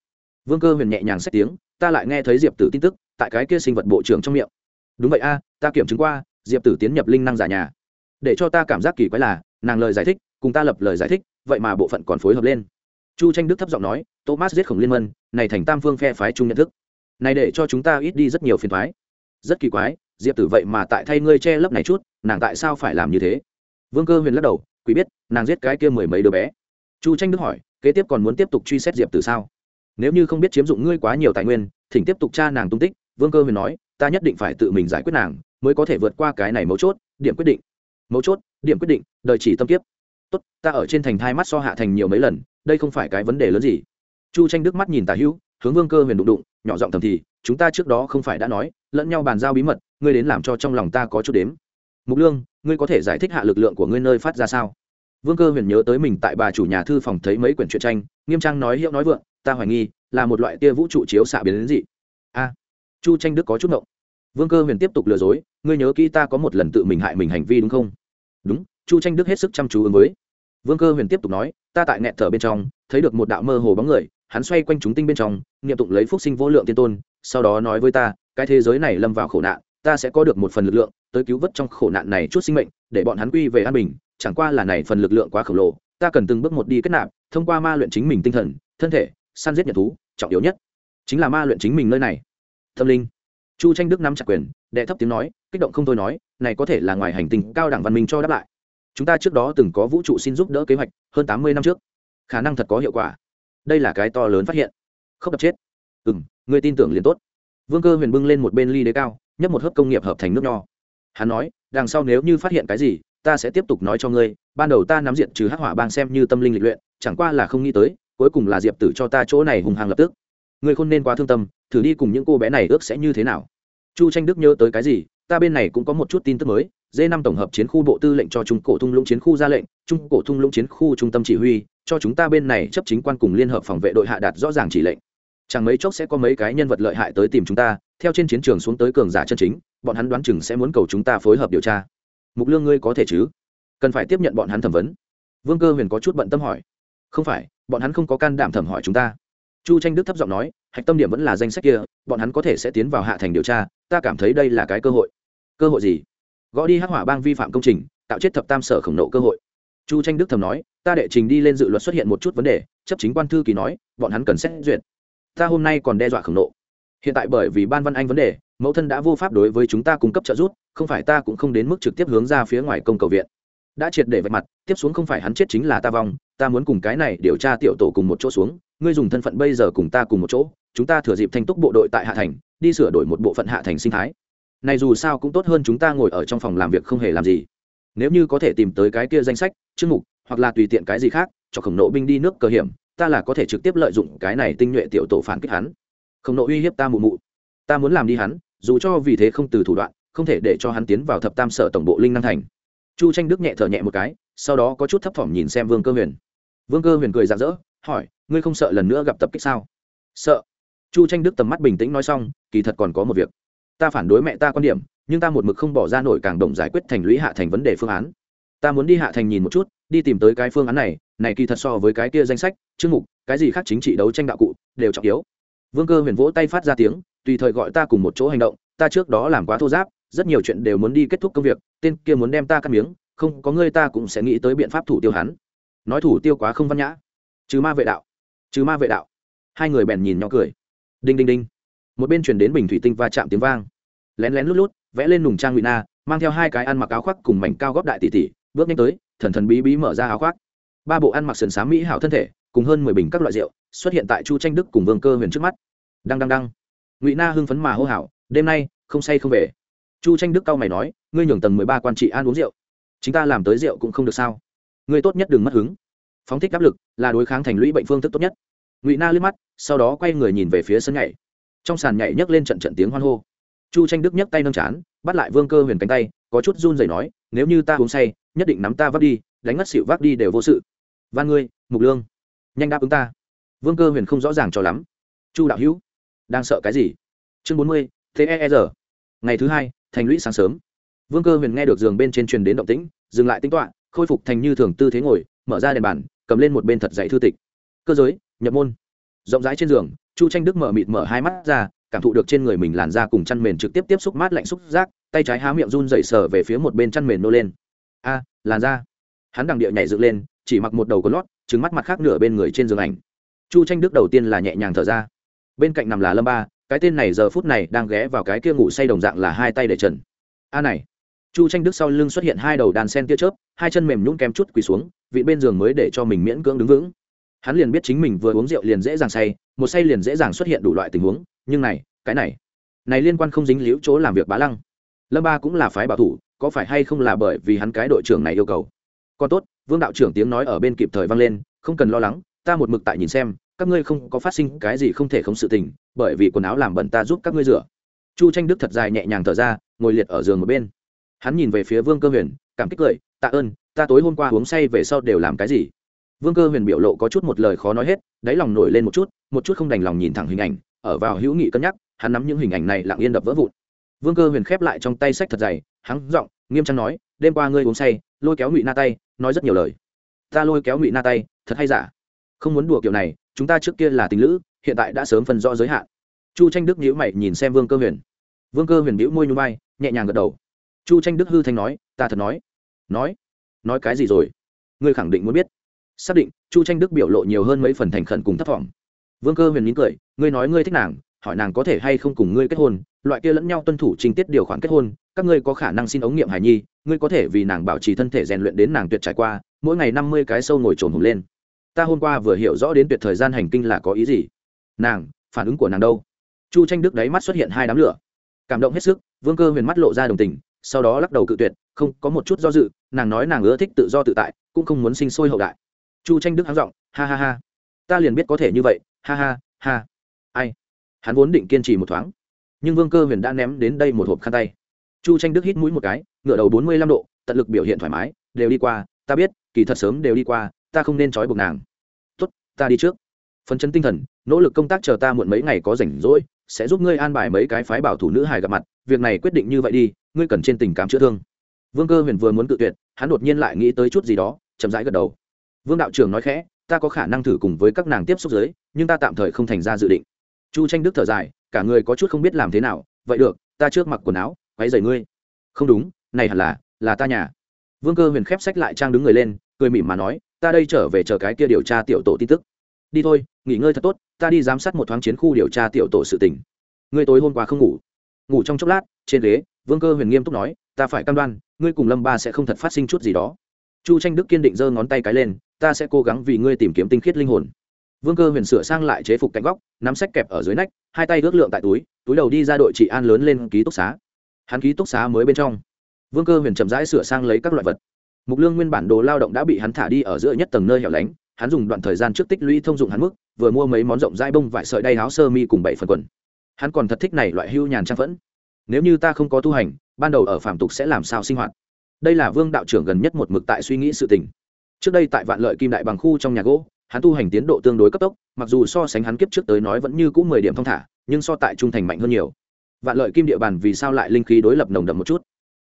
Speaker 1: vương cơ huyền nhẹ nhàng xét tiếng, ta lại nghe thấy diệp tử tin tức, tại cái kia sinh vật bộ trưởng trong miệng. Đúng vậy a, ta kiểm chứng qua, diệp tử tiến nhập linh năng giả nhà. Để cho ta cảm giác kỳ quái là, nàng lời giải thích, cùng ta lập lời giải thích, vậy mà bộ phận còn phối hợp lên. Chu tranh đức thấp giọng nói, thomas giết khổng liên mân, này thành tam phương phe phái chung nhận thức. Này để cho chúng ta ít đi rất nhiều phiền thoái rất kỳ quái, diệp tử vậy mà tại thay ngươi che lấp này chút, nàng tại sao phải làm như thế? Vương cơ huyền lắc đầu quý biết, nàng giết cái kia mười mấy đứa bé. Chu tranh đức hỏi, kế tiếp còn muốn tiếp tục truy xét diệp tử sao? Nếu như không biết chiếm dụng ngươi quá nhiều tài nguyên, thỉnh tiếp tục tra nàng tung tích, vương cơ huyền nói, ta nhất định phải tự mình giải quyết nàng, mới có thể vượt qua cái này mấu chốt, điểm quyết định. Mấu chốt, điểm quyết định, đời chỉ tâm kiếp. Tốt, ta ở trên thành thai mắt so hạ thành nhiều mấy lần, đây không phải cái vấn đề lớn gì. Chu tranh đức mắt nhìn tà hữu, hướng vương cơ huyền đụng đụng, nhỏ giọng thầm thì chúng ta trước đó không phải đã nói, lẫn nhau bàn giao bí mật, ngươi đến làm cho trong lòng ta có chút đếm. Mục lương, ngươi có thể giải thích hạ lực lượng của ngươi nơi phát ra sao? Vương cơ huyền nhớ tới mình tại bà chủ nhà thư phòng thấy mấy quyển truyện tranh, nghiêm trang nói hiệu nói vượng, ta hoài nghi, là một loại tia vũ trụ chiếu xạ biến đến dị. A, chu tranh đức có chút ngộng. Vương cơ huyền tiếp tục lừa dối, ngươi nhớ kỹ ta có một lần tự mình hại mình hành vi đúng không? Đúng, chu tranh đức hết sức chăm chú ứng với. Vương cơ huyền tiếp tục nói, ta tại nghẹn thở bên trong, thấy được một đạo mơ hồ bóng người, hắn xoay quanh chúng tinh bên trong nghiệm tụng lấy phúc sinh vô lượng tiên tôn sau đó nói với ta, cái thế giới này lâm vào khổ nạn, ta sẽ có được một phần lực lượng, tới cứu vớt trong khổ nạn này chút sinh mệnh, để bọn hắn quy về an bình, chẳng qua là này phần lực lượng quá khổng lồ, ta cần từng bước một đi kết nạp, thông qua ma luyện chính mình tinh thần, thân thể, săn giết nhật thú, trọng yếu nhất chính là ma luyện chính mình nơi này. Tâm linh. Chu tranh đức nắm chặt quyền, đệ thấp tiếng nói, kích động không thôi nói, này có thể là ngoài hành tinh cao đẳng văn minh cho đáp lại. Chúng ta trước đó từng có vũ trụ xin giúp đỡ kế hoạch, hơn tám mươi năm trước. Khả năng thật có hiệu quả. Đây là cái to lớn phát hiện. Không đập chết. Ừ m người tin tưởng liền tốt. Vương cơ huyền bưng lên một bên ly đế cao, nhấp một hớp công nghiệp hợp thành nước nho. Hắn nói, đằng sau nếu như phát hiện cái gì, ta sẽ tiếp tục nói cho ngươi, ban đầu ta nắm diện trừ hắc hỏa bang xem như tâm linh lịch luyện, chẳng qua là không nghĩ tới, cuối cùng là diệp tử cho ta chỗ này hùng hàng lập tức. Ngươi không nên quá thương tâm, thử đi cùng những cô bé này ước sẽ như thế nào. Chu tranh đức nhớ tới cái gì, ta bên này cũng có một chút tin tức mới, d năm tổng hợp chiến khu bộ tư lệnh cho trung cổ thung lũng chiến khu ra lệnh, trung cổ thung lũng chiến khu trung tâm chỉ huy, cho chúng ta bên này chấp chính quan cùng liên hợp phòng vệ đội hạ đạt rõ ràng chỉ lệnh chẳng mấy chốc sẽ có mấy cái nhân vật lợi hại tới tìm chúng ta, theo trên chiến trường xuống tới cường giả chân chính, bọn hắn đoán chừng sẽ muốn cầu chúng ta phối hợp điều tra. Mục lương ngươi có thể chứ? Cần phải tiếp nhận bọn hắn thẩm vấn. Vương cơ huyền có chút bận tâm hỏi. Không phải, bọn hắn không có can đảm thẩm hỏi chúng ta. Chu tranh đức thấp giọng nói, hạch tâm điểm vẫn là danh sách kia, bọn hắn có thể sẽ tiến vào hạ thành điều tra, ta cảm thấy đây là cái cơ hội. Cơ hội gì? Gõ đi hắc hỏa bang vi phạm công trình, tạo chết thập tam sở khổng nộ cơ hội. Chu tranh đức thầm nói, ta đệ trình đi lên dự luật xuất hiện một chút vấn đề, chấp chính quan thư kỳ nói, bọn hắn cần xét duyệt ta hôm nay còn đe dọa khổng nộ. Hiện tại bởi vì ban văn anh vấn đề, mẫu thân đã vô pháp đối với chúng ta cung cấp trợ giúp, không phải ta cũng không đến mức trực tiếp hướng ra phía ngoài công cầu viện. Đã triệt để vạch mặt, tiếp xuống không phải hắn chết chính là ta vong, ta muốn cùng cái này điều tra tiểu tổ cùng một chỗ xuống, ngươi dùng thân phận bây giờ cùng ta cùng một chỗ, chúng ta thừa dịp thanh túc bộ đội tại hạ thành, đi sửa đổi một bộ phận hạ thành sinh thái. Này dù sao cũng tốt hơn chúng ta ngồi ở trong phòng làm việc không hề làm gì. Nếu như có thể tìm tới cái kia danh sách, chương mục, hoặc là tùy tiện cái gì khác, cho khổng nộ binh đi nước cờ hiểm ta là có thể trực tiếp lợi dụng cái này tinh nhuệ tiểu tổ phản kích hắn. Khổng nộ uy hiếp ta mụ mụ. Ta muốn làm đi hắn, dù cho vì thế không từ thủ đoạn, không thể để cho hắn tiến vào thập tam sở tổng bộ linh năng thành. Chu tranh đức nhẹ thở nhẹ một cái, sau đó có chút thấp thỏm nhìn xem vương cơ huyền. Vương cơ huyền cười rạng rỡ, hỏi, ngươi không sợ lần nữa gặp tập kích sao? Sợ. Chu tranh đức tầm mắt bình tĩnh nói xong, kỳ thật còn có một việc. Ta phản đối mẹ ta quan điểm, nhưng ta một mực không bỏ ra nổi càng động giải quyết thành lũy hạ thành vấn đề phương án ta muốn đi hạ thành nhìn một chút, đi tìm tới cái phương án này này kỳ thật so với cái kia danh sách, chương mục, cái gì khác chính trị đấu tranh đạo cụ, đều trọng yếu. Vương cơ huyền vỗ tay phát ra tiếng, tùy thời gọi ta cùng một chỗ hành động, ta trước đó làm quá thô giáp, rất nhiều chuyện đều muốn đi kết thúc công việc, tên kia muốn đem ta cắt miếng, không, có ngươi ta cũng sẽ nghĩ tới biện pháp thủ tiêu hắn. Nói thủ tiêu quá không văn nhã. Trừ ma vệ đạo. Trừ ma vệ đạo. Hai người bèn nhìn nhỏ cười. Đinh đinh đinh. Một bên chuyển đến bình thủy tinh va chạm tiếng vang. Lén lén lút lút, vẽ lên nùng trang ngụy na, mang theo hai cái ăn mặc áo khoác cùng mảnh cao góp đại tỷ tỷ bước nhanh tới, thần thần bí bí mở ra áo khoác. Ba bộ ăn mặc sườn xám mỹ hảo thân thể, cùng hơn mười bình các loại rượu, xuất hiện tại chu tranh đức cùng vương cơ huyền trước mắt. Đăng đăng đăng. Ngụy na hưng phấn mà hô hào, đêm nay, không say không về. Chu tranh đức cao mày nói, ngươi nhường tầng mười ba quan trị an uống rượu. Chúng ta làm tới rượu cũng không được sao. Ngươi tốt nhất đừng mất hứng. Phóng thích áp lực là đối kháng thành lũy bệnh phương thức tốt nhất. Ngụy na liếc mắt, sau đó quay người nhìn về phía sân nhảy. Trong sàn nhảy nhấc lên trận trận tiếng hoan hô. Chu tranh đức nhấc tay nâng chán, bắt lại vương cơ huyền cánh tay, có chút run rẩy nói, nếu như ta uống say nhất định nắm ta vác đi, đánh ngất xịu vác đi đều vô sự. Van ngươi, mục lương, nhanh đáp ứng ta. Vương cơ huyền không rõ ràng cho lắm. Chu đạo hữu, đang sợ cái gì? Chương bốn mươi thế ngày thứ hai, thành lũy sáng sớm. Vương cơ huyền nghe được giường bên trên truyền đến động tĩnh, dừng lại tính toạ khôi phục thành như thường tư thế ngồi, mở ra đèn bàn, cầm lên một bên thật dạy thư tịch. Cơ giới, nhập môn. Rộng rãi trên giường, chu tranh đức mở mịt mở hai mắt ra, cảm thụ được trên người mình làn da cùng chăn mền trực tiếp tiếp xúc mát lạnh xúc giác, tay trái há miệng run dậy sờ về phía một bên chăn mền nô lên a, làn da. Hắn đằng địa nhảy dựng lên, chỉ mặc một đầu có lót trứng mắt mặt khác nửa bên người trên giường ảnh. Chu tranh đức đầu tiên là nhẹ nhàng thở ra. Bên cạnh nằm là lâm ba, cái tên này giờ phút này đang ghé vào cái kia ngủ say đồng dạng là hai tay để trần. A này. Chu tranh đức sau lưng xuất hiện hai đầu đàn sen tia chớp, hai chân mềm nhũng kém chút quỳ xuống, vị bên giường mới để cho mình miễn cưỡng đứng vững. Hắn liền biết chính mình vừa uống rượu liền dễ dàng say, một say liền dễ dàng xuất hiện đủ loại tình huống, nhưng này, cái này. Này liên quan không dính liễu chỗ làm việc bá lăng. Lâm ba cũng là phái bảo thủ có phải hay không là bởi vì hắn cái đội trưởng này yêu cầu? Còn tốt, vương đạo trưởng tiếng nói ở bên kịp thời vang lên, không cần lo lắng, ta một mực tại nhìn xem, các ngươi không có phát sinh cái gì không thể không sự tình, bởi vì quần áo làm bẩn ta giúp các ngươi rửa. Chu tranh đức thật dài nhẹ nhàng thở ra, ngồi liệt ở giường một bên. Hắn nhìn về phía vương cơ huyền, cảm kích cười, tạ ơn, ta tối hôm qua uống say về sau đều làm cái gì? Vương cơ huyền biểu lộ có chút một lời khó nói hết, đáy lòng nổi lên một chút một chút không đành lòng nhìn thẳng hình ảnh, ở vào hữu nghị cân nhắc, hắn nắm những hình ảnh này lặng yên đập vỡ vụn. Vương cơ huyền khép lại trong tay sách thật dày hắn giọng, nghiêm trang nói, đêm qua ngươi uống say, lôi kéo ngụy na tay, nói rất nhiều lời. Ta lôi kéo ngụy na tay, thật hay giả? Không muốn đùa kiểu này, chúng ta trước kia là tình lữ, hiện tại đã sớm phân rõ giới hạn. Chu tranh đức nhữ mày nhìn xem vương cơ huyền. Vương cơ huyền bĩu môi nhún vai, nhẹ nhàng gật đầu. Chu tranh đức hư thanh nói, ta thật nói. Nói? Nói cái gì rồi? Ngươi khẳng định muốn biết. Xác định, chu tranh đức biểu lộ nhiều hơn mấy phần thành khẩn cùng thấp thỏm. Vương cơ huyền nín cười, ngươi nói ngươi thích nàng, hỏi nàng có thể hay không cùng ngươi kết hôn loại kia lẫn nhau tuân thủ trình tiết điều khoản kết hôn, các ngươi có khả năng xin ống nghiệm hài nhi, ngươi có thể vì nàng bảo trì thân thể rèn luyện đến nàng tuyệt trải qua, mỗi ngày năm mươi cái sâu ngồi trồn hùng lên. Ta hôm qua vừa hiểu rõ đến tuyệt thời gian hành kinh là có ý gì. Nàng, phản ứng của nàng đâu? Chu tranh đức đáy mắt xuất hiện hai đám lửa. Cảm động hết sức, vương cơ huyền mắt lộ ra đồng tình, sau đó lắc đầu cự tuyệt, không, có một chút do dự, nàng nói nàng ưa thích tự do tự tại, cũng không muốn sinh sôi hậu đại. Chu tranh đức hắng giọng, ha ha ha. Ta liền biết có thể như vậy, ha ha ha. Ai? Hắn vốn định kiên trì một thoáng nhưng vương cơ huyền đã ném đến đây một hộp khăn tay. Chu tranh đức hít mũi một cái ngựa đầu bốn mươi lăm độ, tận lực biểu hiện thoải mái, đều đi qua, ta biết, kỳ thật sớm đều đi qua, ta không nên trói buộc nàng. Tuất ta đi trước. Phấn chấn tinh thần, nỗ lực công tác chờ ta muộn mấy ngày có rảnh rỗi, sẽ giúp ngươi an bài mấy cái phái bảo thủ nữ hài gặp mặt, việc này quyết định như vậy đi, ngươi cần trên tình cảm chữa thương. Vương cơ huyền vừa muốn cự tuyệt, hắn đột nhiên lại nghĩ tới chút gì đó, chậm rãi gật đầu. Vương đạo trưởng nói khẽ, ta có khả năng thử cùng với các nàng tiếp xúc giới, nhưng ta tạm thời không thành ra dự định chu tranh đức thở dài, cả người có chút không biết làm thế nào, vậy được, ta trước mặc quần áo quáy dày ngươi. Không đúng, này hẳn là là ta nhà. Vương cơ huyền khép sách lại trang đứng người lên, cười mỉm mà nói, ta đây trở về chờ cái kia điều tra tiểu tổ tin tức. Đi thôi, nghỉ ngơi thật tốt, ta đi giám sát một thoáng chiến khu điều tra tiểu tổ sự tình. Ngươi tối hôm qua không ngủ? Ngủ trong chốc lát, trên ghế. Vương cơ huyền nghiêm túc nói, ta phải cam đoan, ngươi cùng lâm ba sẽ không thật phát sinh chút gì đó. Chu tranh đức kiên định giơ ngón tay cái lên, ta sẽ cố gắng vì ngươi tìm kiếm tinh khiết linh hồn vương cơ huyền sửa sang lại chế phục cánh góc, nắm sách kẹp ở dưới nách, hai tay ước lượng tại túi túi đầu đi ra đội trị an lớn lên ký túc xá. Hắn ký túc xá mới bên trong. Vương cơ huyền chậm rãi sửa sang lấy các loại vật. Mục lương nguyên bản đồ lao động đã bị hắn thả đi ở giữa nhất tầng nơi hẻo lánh, hắn dùng đoạn thời gian trước tích lũy thông dụng hắn mức, vừa mua mấy món rộng rãi bông vải sợi đay áo sơ mi cùng bảy phần quần. Hắn còn thật thích này loại hưu nhàn trang phẫn. Nếu như ta không có tu hành, ban đầu ở phạm tục sẽ làm sao sinh hoạt? Đây là vương đạo trưởng gần nhất một mực tại suy nghĩ sự tình. Trước đây tại vạn lợi kim đại bằng khu trong nhà gỗ hắn tu hành tiến độ tương đối cấp tốc, mặc dù so sánh hắn kiếp trước tới nói vẫn như cũ mười điểm thong thả, nhưng so tại trung thành mạnh hơn nhiều. Vạn lợi kim địa bàn vì sao lại linh khí đối lập nồng đậm một chút?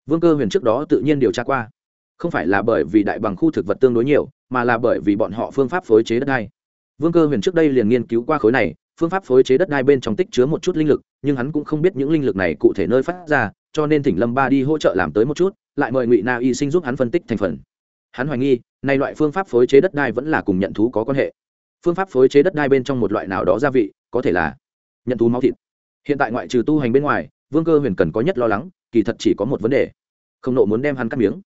Speaker 1: Vương cơ huyền trước đó tự nhiên điều tra qua. Không phải là bởi vì đại bằng khu thực vật tương đối nhiều, mà là bởi vì bọn họ phương pháp phối chế đất đai. Vương cơ huyền trước đây liền nghiên cứu qua khối này, phương pháp phối chế đất đai bên trong tích chứa một chút linh lực, nhưng hắn cũng không biết những linh lực này cụ thể nơi phát ra, cho nên thỉnh lâm ba đi hỗ trợ làm tới một chút, lại mời ngụy na y sinh giúp hắn phân tích thành phần hắn hoài nghi nay loại phương pháp phối chế đất đai vẫn là cùng nhận thú có quan hệ. Phương pháp phối chế đất đai bên trong một loại nào đó gia vị, có thể là nhận thú máu thịt. Hiện tại ngoại trừ tu hành bên ngoài, vương cơ huyền cần có nhất lo lắng, kỳ thật chỉ có một vấn đề. Không nộ muốn đem hắn cắt miếng.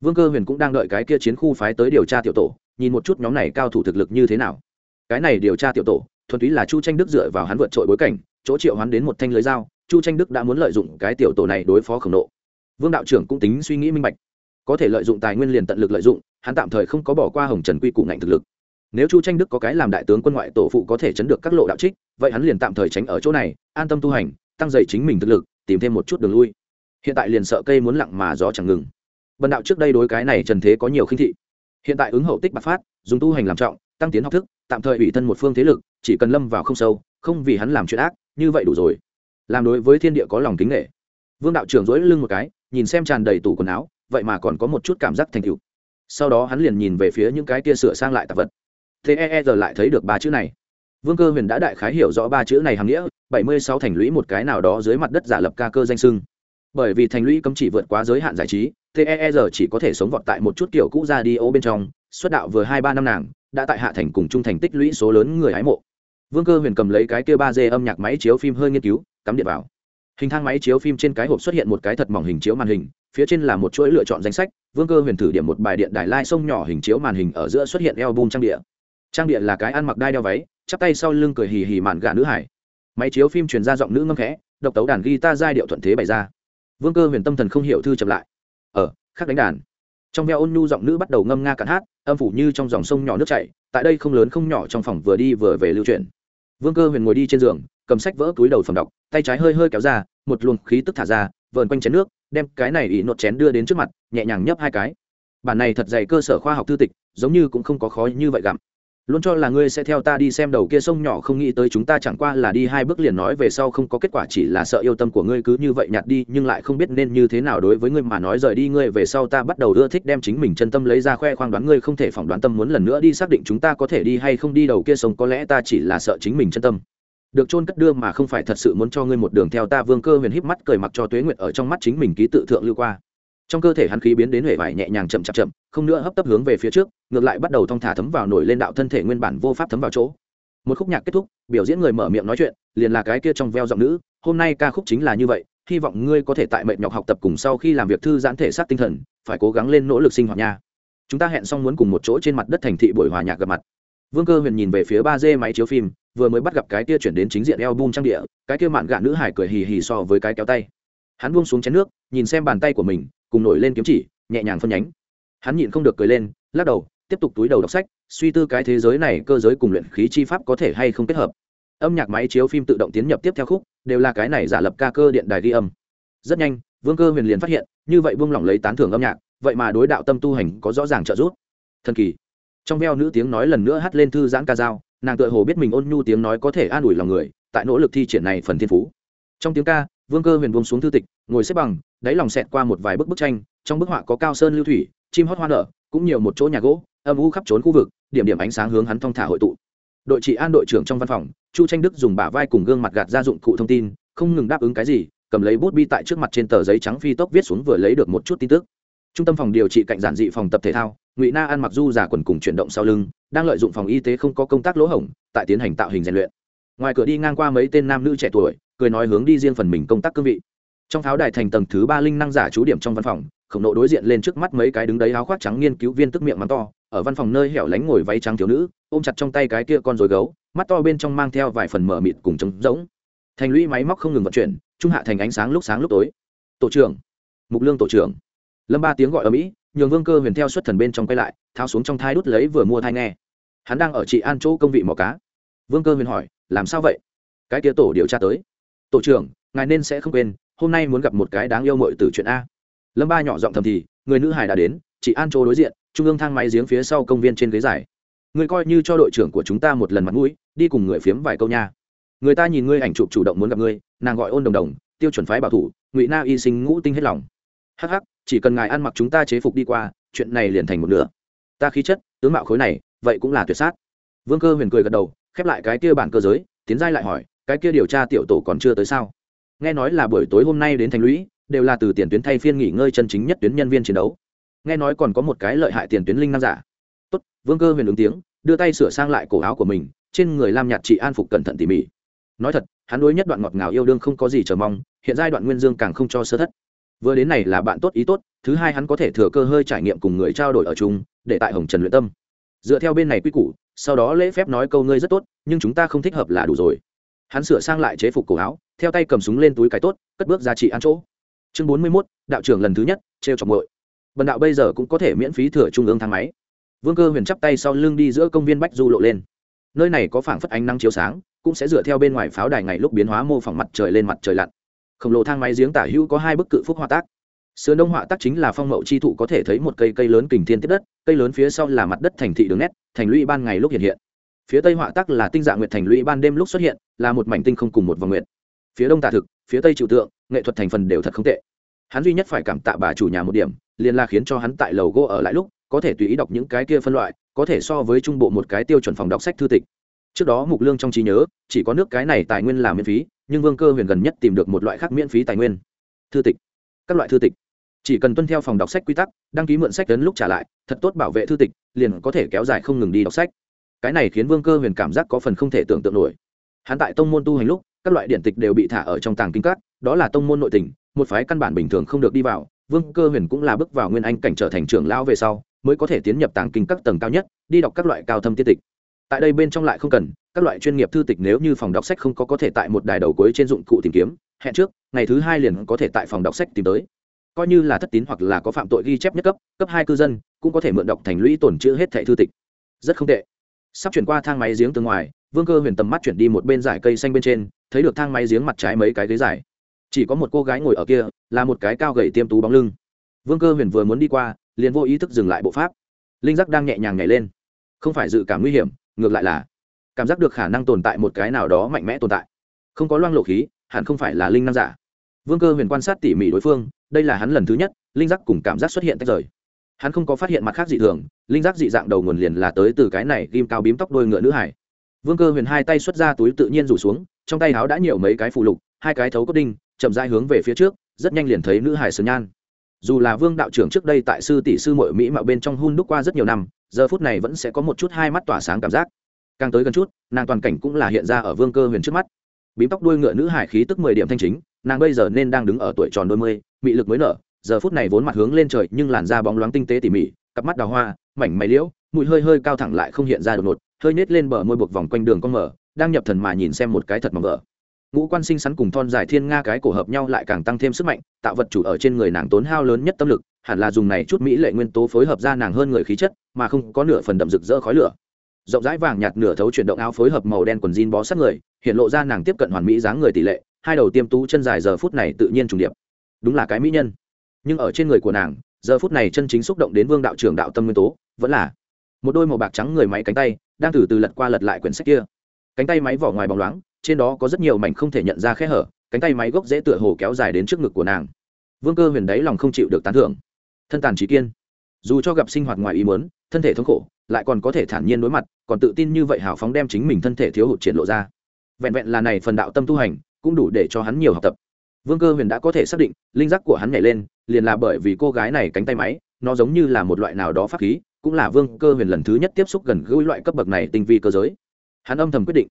Speaker 1: Vương cơ huyền cũng đang đợi cái kia chiến khu phái tới điều tra tiểu tổ, nhìn một chút nhóm này cao thủ thực lực như thế nào. Cái này điều tra tiểu tổ, thuần túy là chu tranh đức dựa vào hắn vượt trội bối cảnh, chỗ triệu hắn đến một thanh lưới dao, chu tranh đức đã muốn lợi dụng cái tiểu tổ này đối phó khổng nộ. Vương đạo trưởng cũng tính suy nghĩ minh bạch có thể lợi dụng tài nguyên liền tận lực lợi dụng, hắn tạm thời không có bỏ qua hồng trần quy củ ngạnh thực lực. Nếu chu tranh đức có cái làm đại tướng quân ngoại tổ phụ có thể chấn được các lộ đạo trích, vậy hắn liền tạm thời tránh ở chỗ này, an tâm tu hành, tăng dày chính mình thực lực, tìm thêm một chút đường lui. Hiện tại liền sợ cây muốn lặng mà gió chẳng ngừng. Bần đạo trước đây đối cái này trần thế có nhiều khinh thị. Hiện tại ứng hậu tích bạc phát, dùng tu hành làm trọng, tăng tiến học thức, tạm thời ủy thân một phương thế lực, chỉ cần lâm vào không sâu, không vì hắn làm chuyện ác, như vậy đủ rồi. Làm đối với thiên địa có lòng kính nghệ. Vương đạo trưởng dỗi lưng một cái, nhìn xem tràn đầy tủ quần áo vậy mà còn có một chút cảm giác thành tựu. Sau đó hắn liền nhìn về phía những cái kia sửa sang lại tạp vật. Thế e, e giờ lại thấy được ba chữ này. Vương cơ huyền đã đại khái hiểu rõ ba chữ này hàm nghĩa bảy mươi sáu thành lũy một cái nào đó dưới mặt đất giả lập ca cơ danh sưng. Bởi vì thành lũy cấm chỉ vượt quá giới hạn giải trí te chỉ có thể sống vọt tại một chút kiểu cũ ra đi ô bên trong xuất đạo vừa hai ba năm nàng đã tại hạ thành cùng trung thành tích lũy số lớn người hái mộ. Vương cơ huyền cầm lấy cái kia ba d âm nhạc máy chiếu phim hơi nghiên cứu cắm điện vào hình thang máy chiếu phim trên cái hộp xuất hiện một cái thật mỏng hình chiếu màn hình, phía trên là một chuỗi lựa chọn danh sách, vương cơ huyền thử điểm một bài điện đài lai sông nhỏ hình chiếu màn hình ở giữa xuất hiện eo bum trang địa trang địa là cái ăn mặc đai đeo váy, chắp tay sau lưng cười hì hì màn gà nữ hải. Máy chiếu phim truyền ra giọng nữ ngâm khẽ, độc tấu đàn guitar giai điệu thuận thế bày ra. Vương cơ huyền tâm thần không hiểu thư chậm lại. Ờ, ở khắc đánh đàn. Trong veo ôn nhu giọng nữ bắt đầu ngâm nga cạn hát, âm phủ như trong dòng sông nhỏ nước chảy, tại đây không lớn không nhỏ trong phòng vừa đi vừa về lưu chuyển. Vương cơ huyền ngồi đi trên giường cầm sách vỡ túi đầu phẩm đọc, tay trái hơi hơi kéo ra, một luồng khí tức thả ra, vờn quanh chén nước, đem cái này ỉ nốt chén đưa đến trước mặt, nhẹ nhàng nhấp hai cái. Bản này thật dày cơ sở khoa học thư tịch, giống như cũng không có khó như vậy gặm. Luôn cho là ngươi sẽ theo ta đi xem đầu kia sông nhỏ không nghĩ tới chúng ta chẳng qua là đi hai bước liền nói về sau không có kết quả chỉ là sợ yêu tâm của ngươi cứ như vậy nhạt đi, nhưng lại không biết nên như thế nào đối với ngươi mà nói rời đi ngươi về sau ta bắt đầu ưa thích đem chính mình chân tâm lấy ra khoe khoang đoán ngươi không thể phỏng đoán tâm muốn lần nữa đi xác định chúng ta có thể đi hay không đi đầu kia sông, có lẽ ta chỉ là sợ chính mình chân tâm được chôn cất đưa mà không phải thật sự muốn cho ngươi một đường theo ta vương cơ huyền híp mắt cười mặc cho tuế nguyệt ở trong mắt chính mình ký tự thượng lưu qua. Trong cơ thể hắn khí biến đến huệ vải nhẹ nhàng chậm chậm chậm, không nữa hấp tấp hướng về phía trước, ngược lại bắt đầu thong thả thấm vào nổi lên đạo thân thể nguyên bản vô pháp thấm vào chỗ. Một khúc nhạc kết thúc, biểu diễn người mở miệng nói chuyện, liền là cái kia trong veo giọng nữ, hôm nay ca khúc chính là như vậy, hy vọng ngươi có thể tại mệnh nhọc học tập cùng sau khi làm việc thư giãn thể xác tinh thần, phải cố gắng lên nỗ lực sinh hoạt nha. Chúng ta hẹn xong muốn cùng một chỗ trên mặt đất thành thị buổi hòa nhạc gặp mặt. Vương cơ huyền nhìn về phía ba d máy chiếu phim vừa mới bắt gặp cái kia chuyển đến chính diện eo bum trang địa, cái kia mạn gạ nữ hải cười hì hì so với cái kéo tay. Hắn buông xuống chén nước, nhìn xem bàn tay của mình, cùng nổi lên kiếm chỉ, nhẹ nhàng phân nhánh. Hắn nhịn không được cười lên, lắc đầu, tiếp tục túi đầu đọc sách, suy tư cái thế giới này cơ giới cùng luyện khí chi pháp có thể hay không kết hợp. Âm nhạc máy chiếu phim tự động tiến nhập tiếp theo khúc, đều là cái này giả lập ca cơ điện đài ghi âm. Rất nhanh, vương cơ huyền liền phát hiện, như vậy vương lỏng lấy tán thưởng âm nhạc, vậy mà đối đạo tâm tu hành có rõ ràng trợ giúp. Thần kỳ. Trong veo nữ tiếng nói lần nữa hát lên thư giãn ca dao nàng tựa hồ biết mình ôn nhu tiếng nói có thể an ủi lòng người, tại nỗ lực thi triển này phần thiên phú. Trong tiếng ca, vương cơ huyền buông xuống thư tịch, ngồi xếp bằng, đáy lòng xẹt qua một vài bức bức tranh, trong bức họa có cao sơn lưu thủy, chim hót hoa nở, cũng nhiều một chỗ nhà gỗ, âm u khắp trốn khu vực, điểm điểm ánh sáng hướng hắn thong thả hội tụ. Đội trị an đội trưởng trong văn phòng, chu tranh đức dùng bả vai cùng gương mặt gạt ra dụng cụ thông tin, không ngừng đáp ứng cái gì, cầm lấy bút bi tại trước mặt trên tờ giấy trắng phi tốc viết xuống vừa lấy được một chút tin tức. Trung tâm phòng điều trị cạnh giản dị phòng tập thể thao ngụy na ăn mặc du giả quần cùng chuyển động sau lưng đang lợi dụng phòng y tế không có công tác lỗ hổng tại tiến hành tạo hình rèn luyện ngoài cửa đi ngang qua mấy tên nam nữ trẻ tuổi cười nói hướng đi riêng phần mình công tác cương vị trong tháo đài thành tầng thứ ba linh năng giả chú điểm trong văn phòng khổng nộ đối diện lên trước mắt mấy cái đứng đấy áo khoác trắng nghiên cứu viên tức miệng mắng to ở văn phòng nơi hẻo lánh ngồi váy trắng thiếu nữ ôm chặt trong tay cái kia con rồi gấu mắt to bên trong mang theo vài phần mở mịt cùng trống rỗng thành lũy máy móc không ngừng vận chuyển trung hạ thành ánh sáng lúc sáng lúc tối tổ trưởng mục lương tổ trưởng lâm ba tiếng gọi ở mỹ nhường vương cơ huyền theo xuất thần bên trong quay lại, tháo xuống trong thai đút lấy vừa mua thai nghe. Hắn đang ở Chị an chỗ công vị mỏ cá. Vương cơ huyền hỏi, làm sao vậy? Cái kia tổ điều tra tới. Tổ trưởng, ngài nên sẽ không quên, hôm nay muốn gặp một cái đáng yêu mội từ chuyện a. Lâm ba nhỏ giọng thầm thì, người nữ hải đã đến chị an chỗ đối diện, trung ương thang máy giếng phía sau công viên trên ghế dài. Người coi như cho đội trưởng của chúng ta một lần mặt mũi, đi cùng người phiếm vài câu nha. Người ta nhìn ngươi ảnh chụp chủ động muốn gặp ngươi, nàng gọi ôn đồng đồng, tiêu chuẩn phái bảo thủ, ngụy na y sinh ngũ tinh hết lòng. Hắc hắc chỉ cần ngài ăn mặc chúng ta chế phục đi qua, chuyện này liền thành một nửa. Ta khí chất, tướng mạo khối này, vậy cũng là tuyệt sát. Vương cơ huyền cười gật đầu, khép lại cái kia bản cơ giới, tiến giai lại hỏi, cái kia điều tra tiểu tổ còn chưa tới sao? Nghe nói là buổi tối hôm nay đến thành lũy, đều là từ tiền tuyến thay phiên nghỉ ngơi chân chính nhất tuyến nhân viên chiến đấu. Nghe nói còn có một cái lợi hại tiền tuyến linh nam giả. Tốt, vương cơ huyền ứng tiếng, đưa tay sửa sang lại cổ áo của mình, trên người lam nhạt chị an phục cẩn thận tỉ mỉ. Nói thật, hắn đối nhất đoạn ngọt ngào yêu đương không có gì chờ mong, hiện giai đoạn nguyên dương càng không cho sơ thất vừa đến này là bạn tốt ý tốt, thứ hai hắn có thể thừa cơ hơi trải nghiệm cùng người trao đổi ở chung, để tại hồng trần luyện tâm. Dựa theo bên này quy củ, sau đó lễ phép nói câu ngươi rất tốt, nhưng chúng ta không thích hợp là đủ rồi. Hắn sửa sang lại chế phục cổ áo, theo tay cầm súng lên túi cái tốt, cất bước ra trị ăn chỗ. Chương bốn mươi mốt, đạo trưởng lần thứ nhất t r e o chọc mội bần đạo bây giờ cũng có thể miễn phí thừa trung ương thang máy. Vương cơ huyền chắp tay sau lưng đi giữa công viên bách du lộ lên. Nơi này có phảng phất ánh nắng chiếu sáng, cũng sẽ dựa theo bên ngoài pháo đài ngày lúc biến hóa mô phỏng mặt trời lên mặt trời lặn khổng lồ thang máy giếng tả hữu có hai bức cự phúc họa tác. Sườn đông họa tác chính là phong mậu chi thụ có thể thấy một cây cây lớn kình thiên tiếp đất, cây lớn phía sau là mặt đất thành thị đường nét, thành lũy ban ngày lúc hiện hiện. Phía tây họa tác là tinh dạng nguyệt thành lũy ban đêm lúc xuất hiện, là một mảnh tinh không cùng một vòng nguyệt. Phía đông tả thực, phía tây trừu tượng, nghệ thuật thành phần đều thật không tệ. Hắn duy nhất phải cảm tạ bà chủ nhà một điểm, liền là khiến cho hắn tại lầu gỗ ở lại lúc, có thể tùy ý đọc những cái kia phân loại, có thể so với trung bộ một cái tiêu chuẩn phòng đọc sách thư tịch trước đó mục lương trong trí nhớ, chỉ có nước cái này tài nguyên là miễn phí, nhưng vương cơ huyền gần nhất tìm được một loại khác miễn phí tài nguyên. Thư tịch. Các loại thư tịch. Chỉ cần tuân theo phòng đọc sách quy tắc, đăng ký mượn sách đến lúc trả lại, thật tốt bảo vệ thư tịch, liền có thể kéo dài không ngừng đi đọc sách. Cái này khiến vương cơ huyền cảm giác có phần không thể tưởng tượng nổi. Hắn tại tông môn tu hành lúc, các loại điện tịch đều bị thả ở trong tàng kinh các, đó là tông môn nội tình, một phái căn bản bình thường không được đi vào. Vương cơ huyền cũng là bước vào nguyên anh cảnh trở thành trưởng lão về sau, mới có thể tiến nhập tàng kinh các tầng cao nhất, đi đọc các loại cao thâm tiết tịch tại đây bên trong lại không cần, các loại chuyên nghiệp thư tịch nếu như phòng đọc sách không có có thể tại một đài đầu cuối trên dụng cụ tìm kiếm, hẹn trước, ngày thứ hai liền có thể tại phòng đọc sách tìm tới. Coi như là thất tín hoặc là có phạm tội ghi chép nhất cấp cấp hai cư dân, cũng có thể mượn đọc thành lũy tổn chữ hết thẻ thư tịch. Rất không tệ. Sắp chuyển qua thang máy giếng từ ngoài, vương cơ huyền tầm mắt chuyển đi một bên dải cây xanh bên trên, thấy được thang máy giếng mặt trái mấy cái ghế dài. Chỉ có một cô gái ngồi ở kia, là một cái cao gầy tiêm tú bóng lưng. Vương cơ huyền vừa muốn đi qua, liền vô ý thức dừng lại bộ pháp. Linh giác đang nhẹ nhàng nhảy lên. Không phải dự cảm nguy hiểm ngược lại là cảm giác được khả năng tồn tại một cái nào đó mạnh mẽ tồn tại. Không có loang lộ khí, hẳn không phải là linh năng giả. Vương cơ huyền quan sát tỉ mỉ đối phương, đây là hắn lần thứ nhất, linh giác cùng cảm giác xuất hiện tách rời. Hắn không có phát hiện mặt khác dị thường, linh giác dị dạng đầu nguồn liền là tới từ cái này ghim cao bím tóc đôi ngựa nữ hải. Vương cơ huyền hai tay xuất ra túi tự nhiên rủ xuống, trong tay áo đã nhiều mấy cái phụ lục, hai cái thấu cốt đinh, chậm dai hướng về phía trước, rất nhanh liền thấy nữ hải sơn nhan dù là vương đạo trưởng trước đây tại sư tỷ sư mội mỹ mạo bên trong hun đúc qua rất nhiều năm, giờ phút này vẫn sẽ có một chút hai mắt tỏa sáng cảm giác. Càng tới gần chút, nàng toàn cảnh cũng là hiện ra ở vương cơ huyền trước mắt. Bím tóc đuôi ngựa nữ hải khí tức mười điểm thanh chính, nàng bây giờ nên đang đứng ở tuổi tròn đôi mươi, mị lực mới nở, giờ phút này vốn mặt hướng lên trời nhưng làn da bóng loáng tinh tế tỉ mỉ, cặp mắt đào hoa, mảnh mày liễu, mùi hơi hơi cao thẳng lại không hiện ra đột ngột, hơi nết lên bờ môi buộc vòng quanh đường con mở, đang nhập thần mà nhìn xem một cái thật mỏng vỡ ngũ quan sinh sắn cùng thon dài thiên nga cái cổ hợp nhau lại càng tăng thêm sức mạnh, tạo vật chủ ở trên người nàng tốn hao lớn nhất tâm lực, hẳn là dùng này chút mỹ lệ nguyên tố phối hợp ra nàng hơn người khí chất, mà không có nửa phần đậm rực rỡ khói lửa. Rộng rãi vàng nhạt nửa thấu chuyển động áo phối hợp màu đen quần jean bó sát người, hiện lộ ra nàng tiếp cận hoàn mỹ dáng người tỷ lệ, hai đầu tiêm tú chân dài giờ phút này tự nhiên trùng điệp. Đúng là cái mỹ nhân. Nhưng ở trên người của nàng, giờ phút này chân chính xúc động đến vương đạo trưởng đạo tâm nguyên tố, vẫn là một đôi màu bạc trắng người máy cánh tay, đang từ từ lật qua lật lại quyển sách kia. Cánh tay máy vỏ ngoài bóng loáng trên đó có rất nhiều mảnh không thể nhận ra khe hở, cánh tay máy gốc dễ tựa hồ kéo dài đến trước ngực của nàng. Vương cơ huyền đáy lòng không chịu được tán thưởng. Thân tàn trí kiên. Dù cho gặp sinh hoạt ngoài ý muốn, thân thể thống khổ, lại còn có thể thản nhiên đối mặt, còn tự tin như vậy hào phóng đem chính mình thân thể thiếu hụt triển lộ ra. Vẹn vẹn là này phần đạo tâm tu hành, cũng đủ để cho hắn nhiều học tập. Vương cơ huyền đã có thể xác định, linh giác của hắn nhảy lên, liền là bởi vì cô gái này cánh tay máy, nó giống như là một loại nào đó pháp khí, cũng là vương cơ huyền lần thứ nhất tiếp xúc gần gũi loại cấp bậc này tinh vi cơ giới. Hắn âm thầm quyết định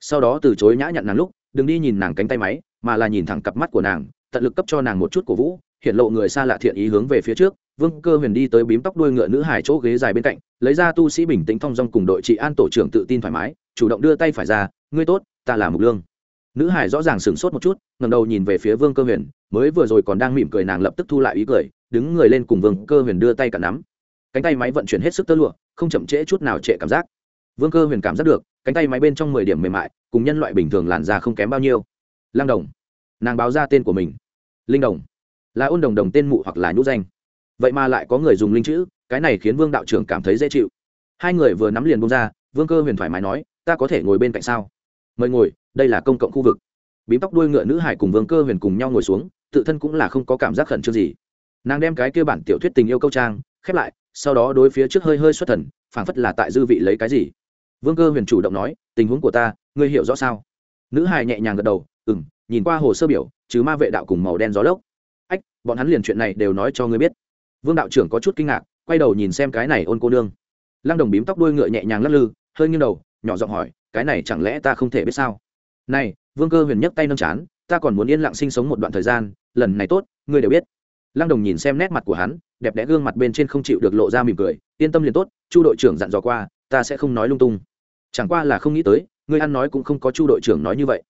Speaker 1: sau đó từ chối nhã nhặn nàng lúc, đừng đi nhìn nàng cánh tay máy, mà là nhìn thẳng cặp mắt của nàng, tận lực cấp cho nàng một chút cổ vũ, hiện lộ người xa lạ thiện ý hướng về phía trước. Vương cơ huyền đi tới bím tóc đuôi ngựa nữ hải chỗ ghế dài bên cạnh, lấy ra tu sĩ bình tĩnh thong dong cùng đội trị an tổ trưởng tự tin thoải mái, chủ động đưa tay phải ra, ngươi tốt, ta là mục lương. Nữ hải rõ ràng sửng sốt một chút ngầm đầu nhìn về phía vương cơ huyền, mới vừa rồi còn đang mỉm cười nàng lập tức thu lại ý cười, đứng người lên cùng vương cơ huyền đưa tay cả nắm. Cánh tay máy vận chuyển hết sức tơ lụa, không chậm trễ chút nào trệ cảm giác vương cơ huyền cảm giác được, cánh tay máy bên trong mười điểm mềm mại, cùng nhân loại bình thường làn da không kém bao nhiêu. Lang đồng. Nàng báo ra tên của mình. Linh đồng. Là ôn đồng đồng tên mụ hoặc là nhũ danh. Vậy mà lại có người dùng linh chữ, cái này khiến vương đạo trưởng cảm thấy dễ chịu. Hai người vừa nắm liền bông ra, vương cơ huyền thoải mái nói, ta có thể ngồi bên cạnh sao? Mời ngồi, đây là công cộng khu vực. Bím tóc đuôi ngựa nữ hải cùng vương cơ huyền cùng nhau ngồi xuống, tự thân cũng là không có cảm giác khẩn trương gì. Nàng đem cái kia bản tiểu thuyết tình yêu câu trang, khép lại, sau đó đối phía trước hơi hơi xuất thần, phảng phất là tại dư vị lấy cái gì vương cơ huyền chủ động nói, tình huống của ta, ngươi hiểu rõ sao? Nữ hải nhẹ nhàng gật đầu ừ m nhìn qua hồ sơ biểu chứ ma vệ đạo cùng màu đen gió lốc. Ách, bọn hắn liền chuyện này đều nói cho ngươi biết. Vương đạo trưởng có chút kinh ngạc, quay đầu nhìn xem cái này ôn cô nương. Lăng đồng bím tóc đuôi ngựa nhẹ nhàng lắc lư, hơi nghiêng đầu, nhỏ giọng hỏi, cái này chẳng lẽ ta không thể biết sao? Này, vương cơ huyền nhấc tay nâng chán, ta còn muốn yên lặng sinh sống một đoạn thời gian, lần này tốt, ngươi đều biết. Lăng đồng nhìn xem nét mặt của hắn, đẹp đẽ gương mặt bên trên không chịu được lộ ra mỉm cười, yên tâm liền tốt, chu đội trưởng dặn dò qua ta sẽ không nói lung tung. Chẳng qua là không nghĩ tới, ngươi ăn nói cũng không có chu đội trưởng nói như vậy.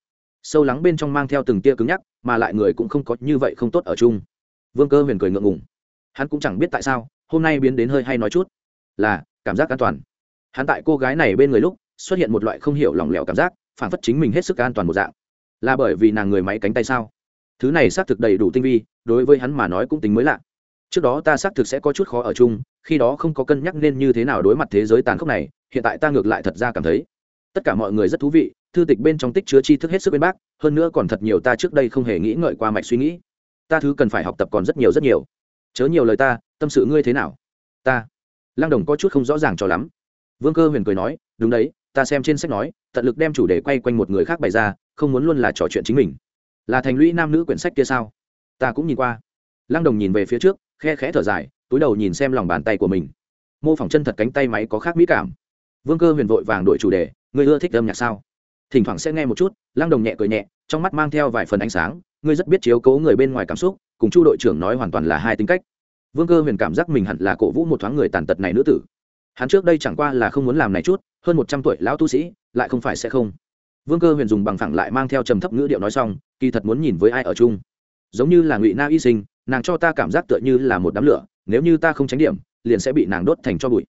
Speaker 1: Sâu lắng bên trong mang theo từng tia cứng nhắc, mà lại người cũng không có như vậy không tốt ở chung. Vương cơ huyền cười ngượng ngùng. Hắn cũng chẳng biết tại sao, hôm nay biến đến hơi hay nói chút. Là, cảm giác an toàn. Hắn tại cô gái này bên người lúc, xuất hiện một loại không hiểu lỏng lẻo cảm giác, phản phất chính mình hết sức an toàn một dạng. Là bởi vì nàng người máy cánh tay sao? Thứ này xác thực đầy đủ tinh vi, đối với hắn mà nói cũng tính mới lạ trước đó ta xác thực sẽ có chút khó ở chung, khi đó không có cân nhắc nên như thế nào đối mặt thế giới tàn khốc này, hiện tại ta ngược lại thật ra cảm thấy, tất cả mọi người rất thú vị, thư tịch bên trong tích chứa tri thức hết sức bên bác, hơn nữa còn thật nhiều ta trước đây không hề nghĩ ngợi qua mạch suy nghĩ. Ta thứ cần phải học tập còn rất nhiều rất nhiều. Chớ nhiều lời ta, tâm sự ngươi thế nào? Ta. Lăng đồng có chút không rõ ràng cho lắm. Vương cơ huyền cười nói, đúng đấy, ta xem trên sách nói, tận lực đem chủ đề quay quanh một người khác bày ra, không muốn luôn là trò chuyện chính mình. Là thành lũy nam nữ quyển sách kia sao? Ta cũng nhìn qua. Lăng đồng nhìn về phía trước khe khẽ thở dài, túi đầu nhìn xem lòng bàn tay của mình. Mô phỏng chân thật cánh tay máy có khác mỹ cảm. Vương cơ huyền vội vàng đổi chủ đề người ưa thích âm nhạc sao? Thỉnh thoảng sẽ nghe một chút, lăng đồng nhẹ cười nhẹ, trong mắt mang theo vài phần ánh sáng, ngươi rất biết chiếu cố người bên ngoài cảm xúc, cùng chu đội trưởng nói hoàn toàn là hai tính cách. Vương cơ huyền cảm giác mình hẳn là cổ vũ một thoáng người tàn tật này nữ tử. Hắn trước đây chẳng qua là không muốn làm này chút, hơn một trăm tuổi lão tu sĩ, lại không phải sẽ không. Vương cơ huyền dùng bằng phẳng lại mang theo trầm thấp ngữ điệu nói xong, kỳ thật muốn nhìn với ai ở chung. Giống như là ngụy na y sinh nàng cho ta cảm giác tựa như là một đám lửa, nếu như ta không tránh điểm, liền sẽ bị nàng đốt thành cho bụi.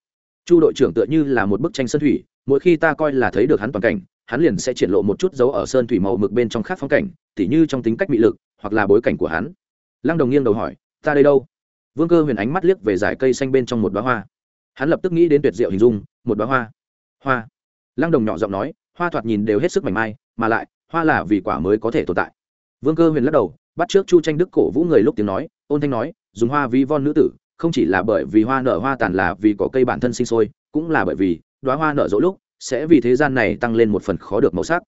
Speaker 1: Chu đội trưởng tựa như là một bức tranh sân thủy, mỗi khi ta coi là thấy được hắn toàn cảnh, hắn liền sẽ triển lộ một chút dấu ở sơn thủy màu mực bên trong khác phong cảnh, tỉ như trong tính cách bị lực, hoặc là bối cảnh của hắn. Lăng đồng nghiêng đầu hỏi, ta đây đâu? Vương cơ huyền ánh mắt liếc về dải cây xanh bên trong một đoá hoa. Hắn lập tức nghĩ đến tuyệt diệu hình dung, một đoá hoa. Hoa. Lăng đồng nhỏ giọng nói, hoa thoạt nhìn đều hết sức mảnh mai, mà lại, hoa là vì quả mới có thể tồn tại. Vương cơ huyền lắc đầu bắt trước chu tranh đức cổ vũ người lúc tiếng nói, ôn thanh nói, dùng hoa vi von nữ tử, không chỉ là bởi vì hoa nở hoa tàn là vì có cây bản thân sinh sôi, cũng là bởi vì đoá hoa nở rỗ lúc sẽ vì thế gian này tăng lên một phần khó được màu sắc.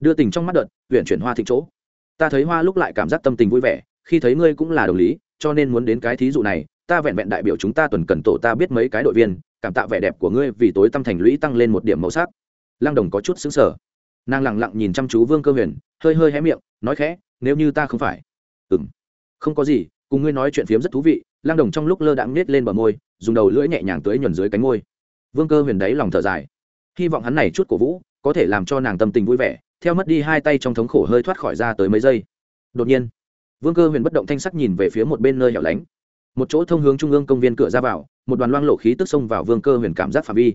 Speaker 1: Đưa tình trong mắt đợt huyện chuyển hoa thịnh chỗ. Ta thấy hoa lúc lại cảm giác tâm tình vui vẻ, khi thấy ngươi cũng là đồng lý, cho nên muốn đến cái thí dụ này, ta vẹn vẹn đại biểu chúng ta tuần cần tổ ta biết mấy cái đội viên, cảm tạ vẻ đẹp của ngươi vì tối tâm thành lũy tăng lên một điểm màu sắc. Lăng đồng có chút xứng sở nàng lẳng lặng nhìn chăm chú vương cơ huyền, hơi hơi hé miệng, nói khẽ, nếu như ta không phải ừ m không có gì, cùng ngươi nói chuyện phiếm rất thú vị Lang đồng trong lúc lơ đãng nết lên bờ môi, dùng đầu lưỡi nhẹ nhàng tới nhuần dưới cánh môi. Vương cơ huyền đấy lòng thở dài. Hy vọng hắn này chút cổ vũ, có thể làm cho nàng tâm tình vui vẻ, theo mất đi hai tay trong thống khổ hơi thoát khỏi ra tới mấy giây. Đột nhiên, vương cơ huyền bất động thanh sắc nhìn về phía một bên nơi hẻo lánh. Một chỗ thông hướng trung ương công viên cửa ra vào, một đoàn loang lộ khí tức xông vào vương cơ huyền cảm giác phạm vi.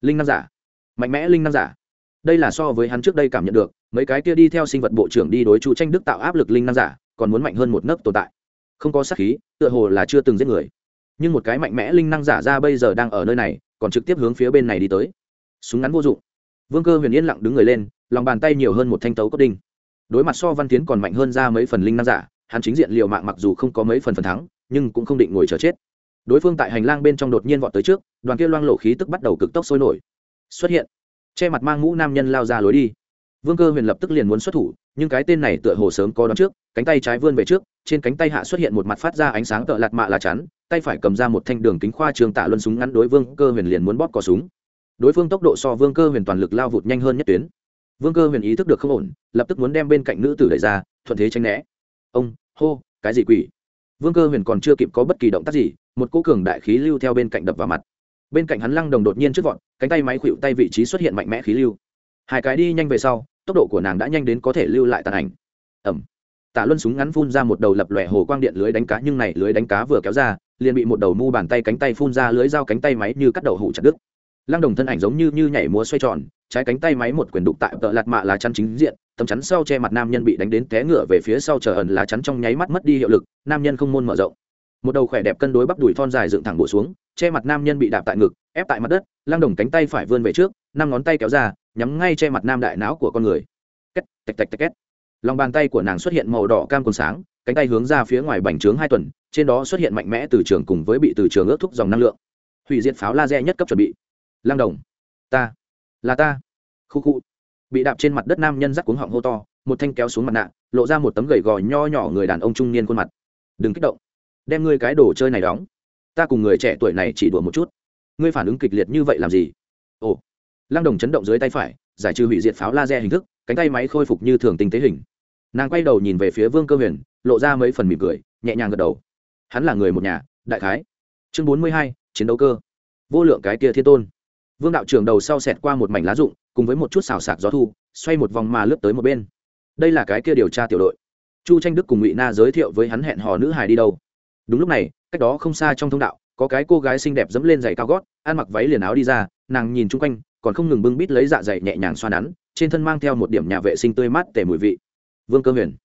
Speaker 1: Linh năng giả. Mạnh mẽ linh năng giả. Đây là so với hắn trước đây cảm nhận được, mấy cái kia đi theo sinh vật bộ trưởng đi đối chu tranh đức tạo áp lực linh năng giả còn muốn mạnh hơn một nấc tồn tại. Không có sát khí, tựa hồ là chưa từng giết người. Nhưng một cái mạnh mẽ linh năng giả ra bây giờ đang ở nơi này, còn trực tiếp hướng phía bên này đi tới. Súng ngắn vô dụng. Vương cơ huyền yên lặng đứng người lên, lòng bàn tay nhiều hơn một thanh tấu cốt đinh. Đối mặt so văn tiến còn mạnh hơn ra mấy phần linh năng giả, hắn chính diện liều mạng mặc dù không có mấy phần phần thắng, nhưng cũng không định ngồi chờ chết. Đối phương tại hành lang bên trong đột nhiên vọt tới trước, đoàn kia loang lộ khí tức bắt đầu cực tốc sôi nổi. Xuất hiện. Che mặt mang mũ nam nhân lao ra lối đi. Vương cơ huyền lập tức liền muốn xuất thủ nhưng cái tên này tựa hồ sớm có đón trước, cánh tay trái vươn về trước, trên cánh tay hạ xuất hiện một mặt phát ra ánh sáng tợ lạt mạ là chắn, tay phải cầm ra một thanh đường kính khoa trường tạ luân súng ngắn đối vương cơ huyền liền muốn bóp cò súng. Đối phương tốc độ so vương cơ huyền toàn lực lao vụt nhanh hơn nhất tuyến. Vương cơ huyền ý thức được không ổn, lập tức muốn đem bên cạnh nữ tử đẩy ra, thuận thế tranh né. Ông, hô, cái gì quỷ? Vương cơ huyền còn chưa kịp có bất kỳ động tác gì, một cô cường đại khí lưu theo bên cạnh đập vào mặt. Bên cạnh hắn lăng đồng đột nhiên trước vọn cánh tay máy khuỵu tay vị trí xuất hiện mạnh mẽ khí lưu. Hai cái đi nhanh về sau tốc độ của nàng đã nhanh đến có thể lưu lại tàn ảnh. Ẩm. Tạ luân súng ngắn phun ra một đầu lập lòe hồ quang điện lưới đánh cá, nhưng này lưới đánh cá vừa kéo ra, liền bị một đầu mu bàn tay cánh tay phun ra lưới dao cánh tay máy như cắt đầu hủ chặt đứt. Lăng đồng thân ảnh giống như như nhảy múa xoay tròn, trái cánh tay máy một quyền đục tại tợ lạt mạ lá chắn chính diện, tấm chắn sau che mặt nam nhân bị đánh đến té ngựa về phía sau chờ ẩn lá chắn trong nháy mắt mất đi hiệu lực, nam nhân không môn mở rộng. Một đầu khỏe đẹp cân đối bắp đùi thon dài dựng thẳng bổ xuống, che mặt nam nhân bị đạp tại ngực, ép tại mặt đất lang đồng cánh tay phải vươn về trước, năm ngón tay kéo ra nhắm ngay che mặt nam đại não của con người. Két, tạch tạch tạch, két. Lòng bàn tay của nàng xuất hiện màu đỏ cam còn sáng, cánh tay hướng ra phía ngoài bành trướng hai tuần, trên đó xuất hiện mạnh mẽ từ trường cùng với bị từ trường ước thúc dòng năng lượng. Hủy diệt pháo laser nhất cấp chuẩn bị. Lang đồng. Ta. Là ta. Khu khu. Bị đạp trên mặt đất nam nhân rắc cuống họng hô to, một thanh kéo xuống mặt nạ, lộ ra một tấm gầy gò nho nhỏ người đàn ông trung niên khuôn mặt. Đừng kích động. Đem ngươi cái đồ chơi này đóng. Ta cùng người trẻ tuổi này chỉ đùa một chút. Ngươi phản ứng kịch liệt như vậy làm gì? Ồ lăng đồng chấn động dưới tay phải, giải trừ hủy diệt pháo laser hình thức, cánh tay máy khôi phục như thường tinh tế hình. Nàng quay đầu nhìn về phía vương cơ huyền, lộ ra mấy phần mỉm cười, nhẹ nhàng gật đầu. Hắn là người một nhà, đại khái. Chương bốn mươi hai, chiến đấu cơ. Vô lượng cái kia thiên tôn. Vương đạo trưởng đầu sau xẹt qua một mảnh lá rụng, cùng với một chút xào sạc gió thu, xoay một vòng mà lướt tới một bên. Đây là cái kia điều tra tiểu đội. Chu tranh đức cùng ngụy na giới thiệu với hắn hẹn hò nữ hài đi đâu. Đúng lúc này, cách đó không xa trong thông đạo, có cái cô gái xinh đẹp dẫm lên giày cao gót, ăn mặc váy liền áo đi ra, nàng nhìn chung quanh còn không ngừng bưng bít lấy dạ dày nhẹ nhàng xoa nắn, trên thân mang theo một điểm nhà vệ sinh tươi mát tể mùi vị. Vương cơ huyền.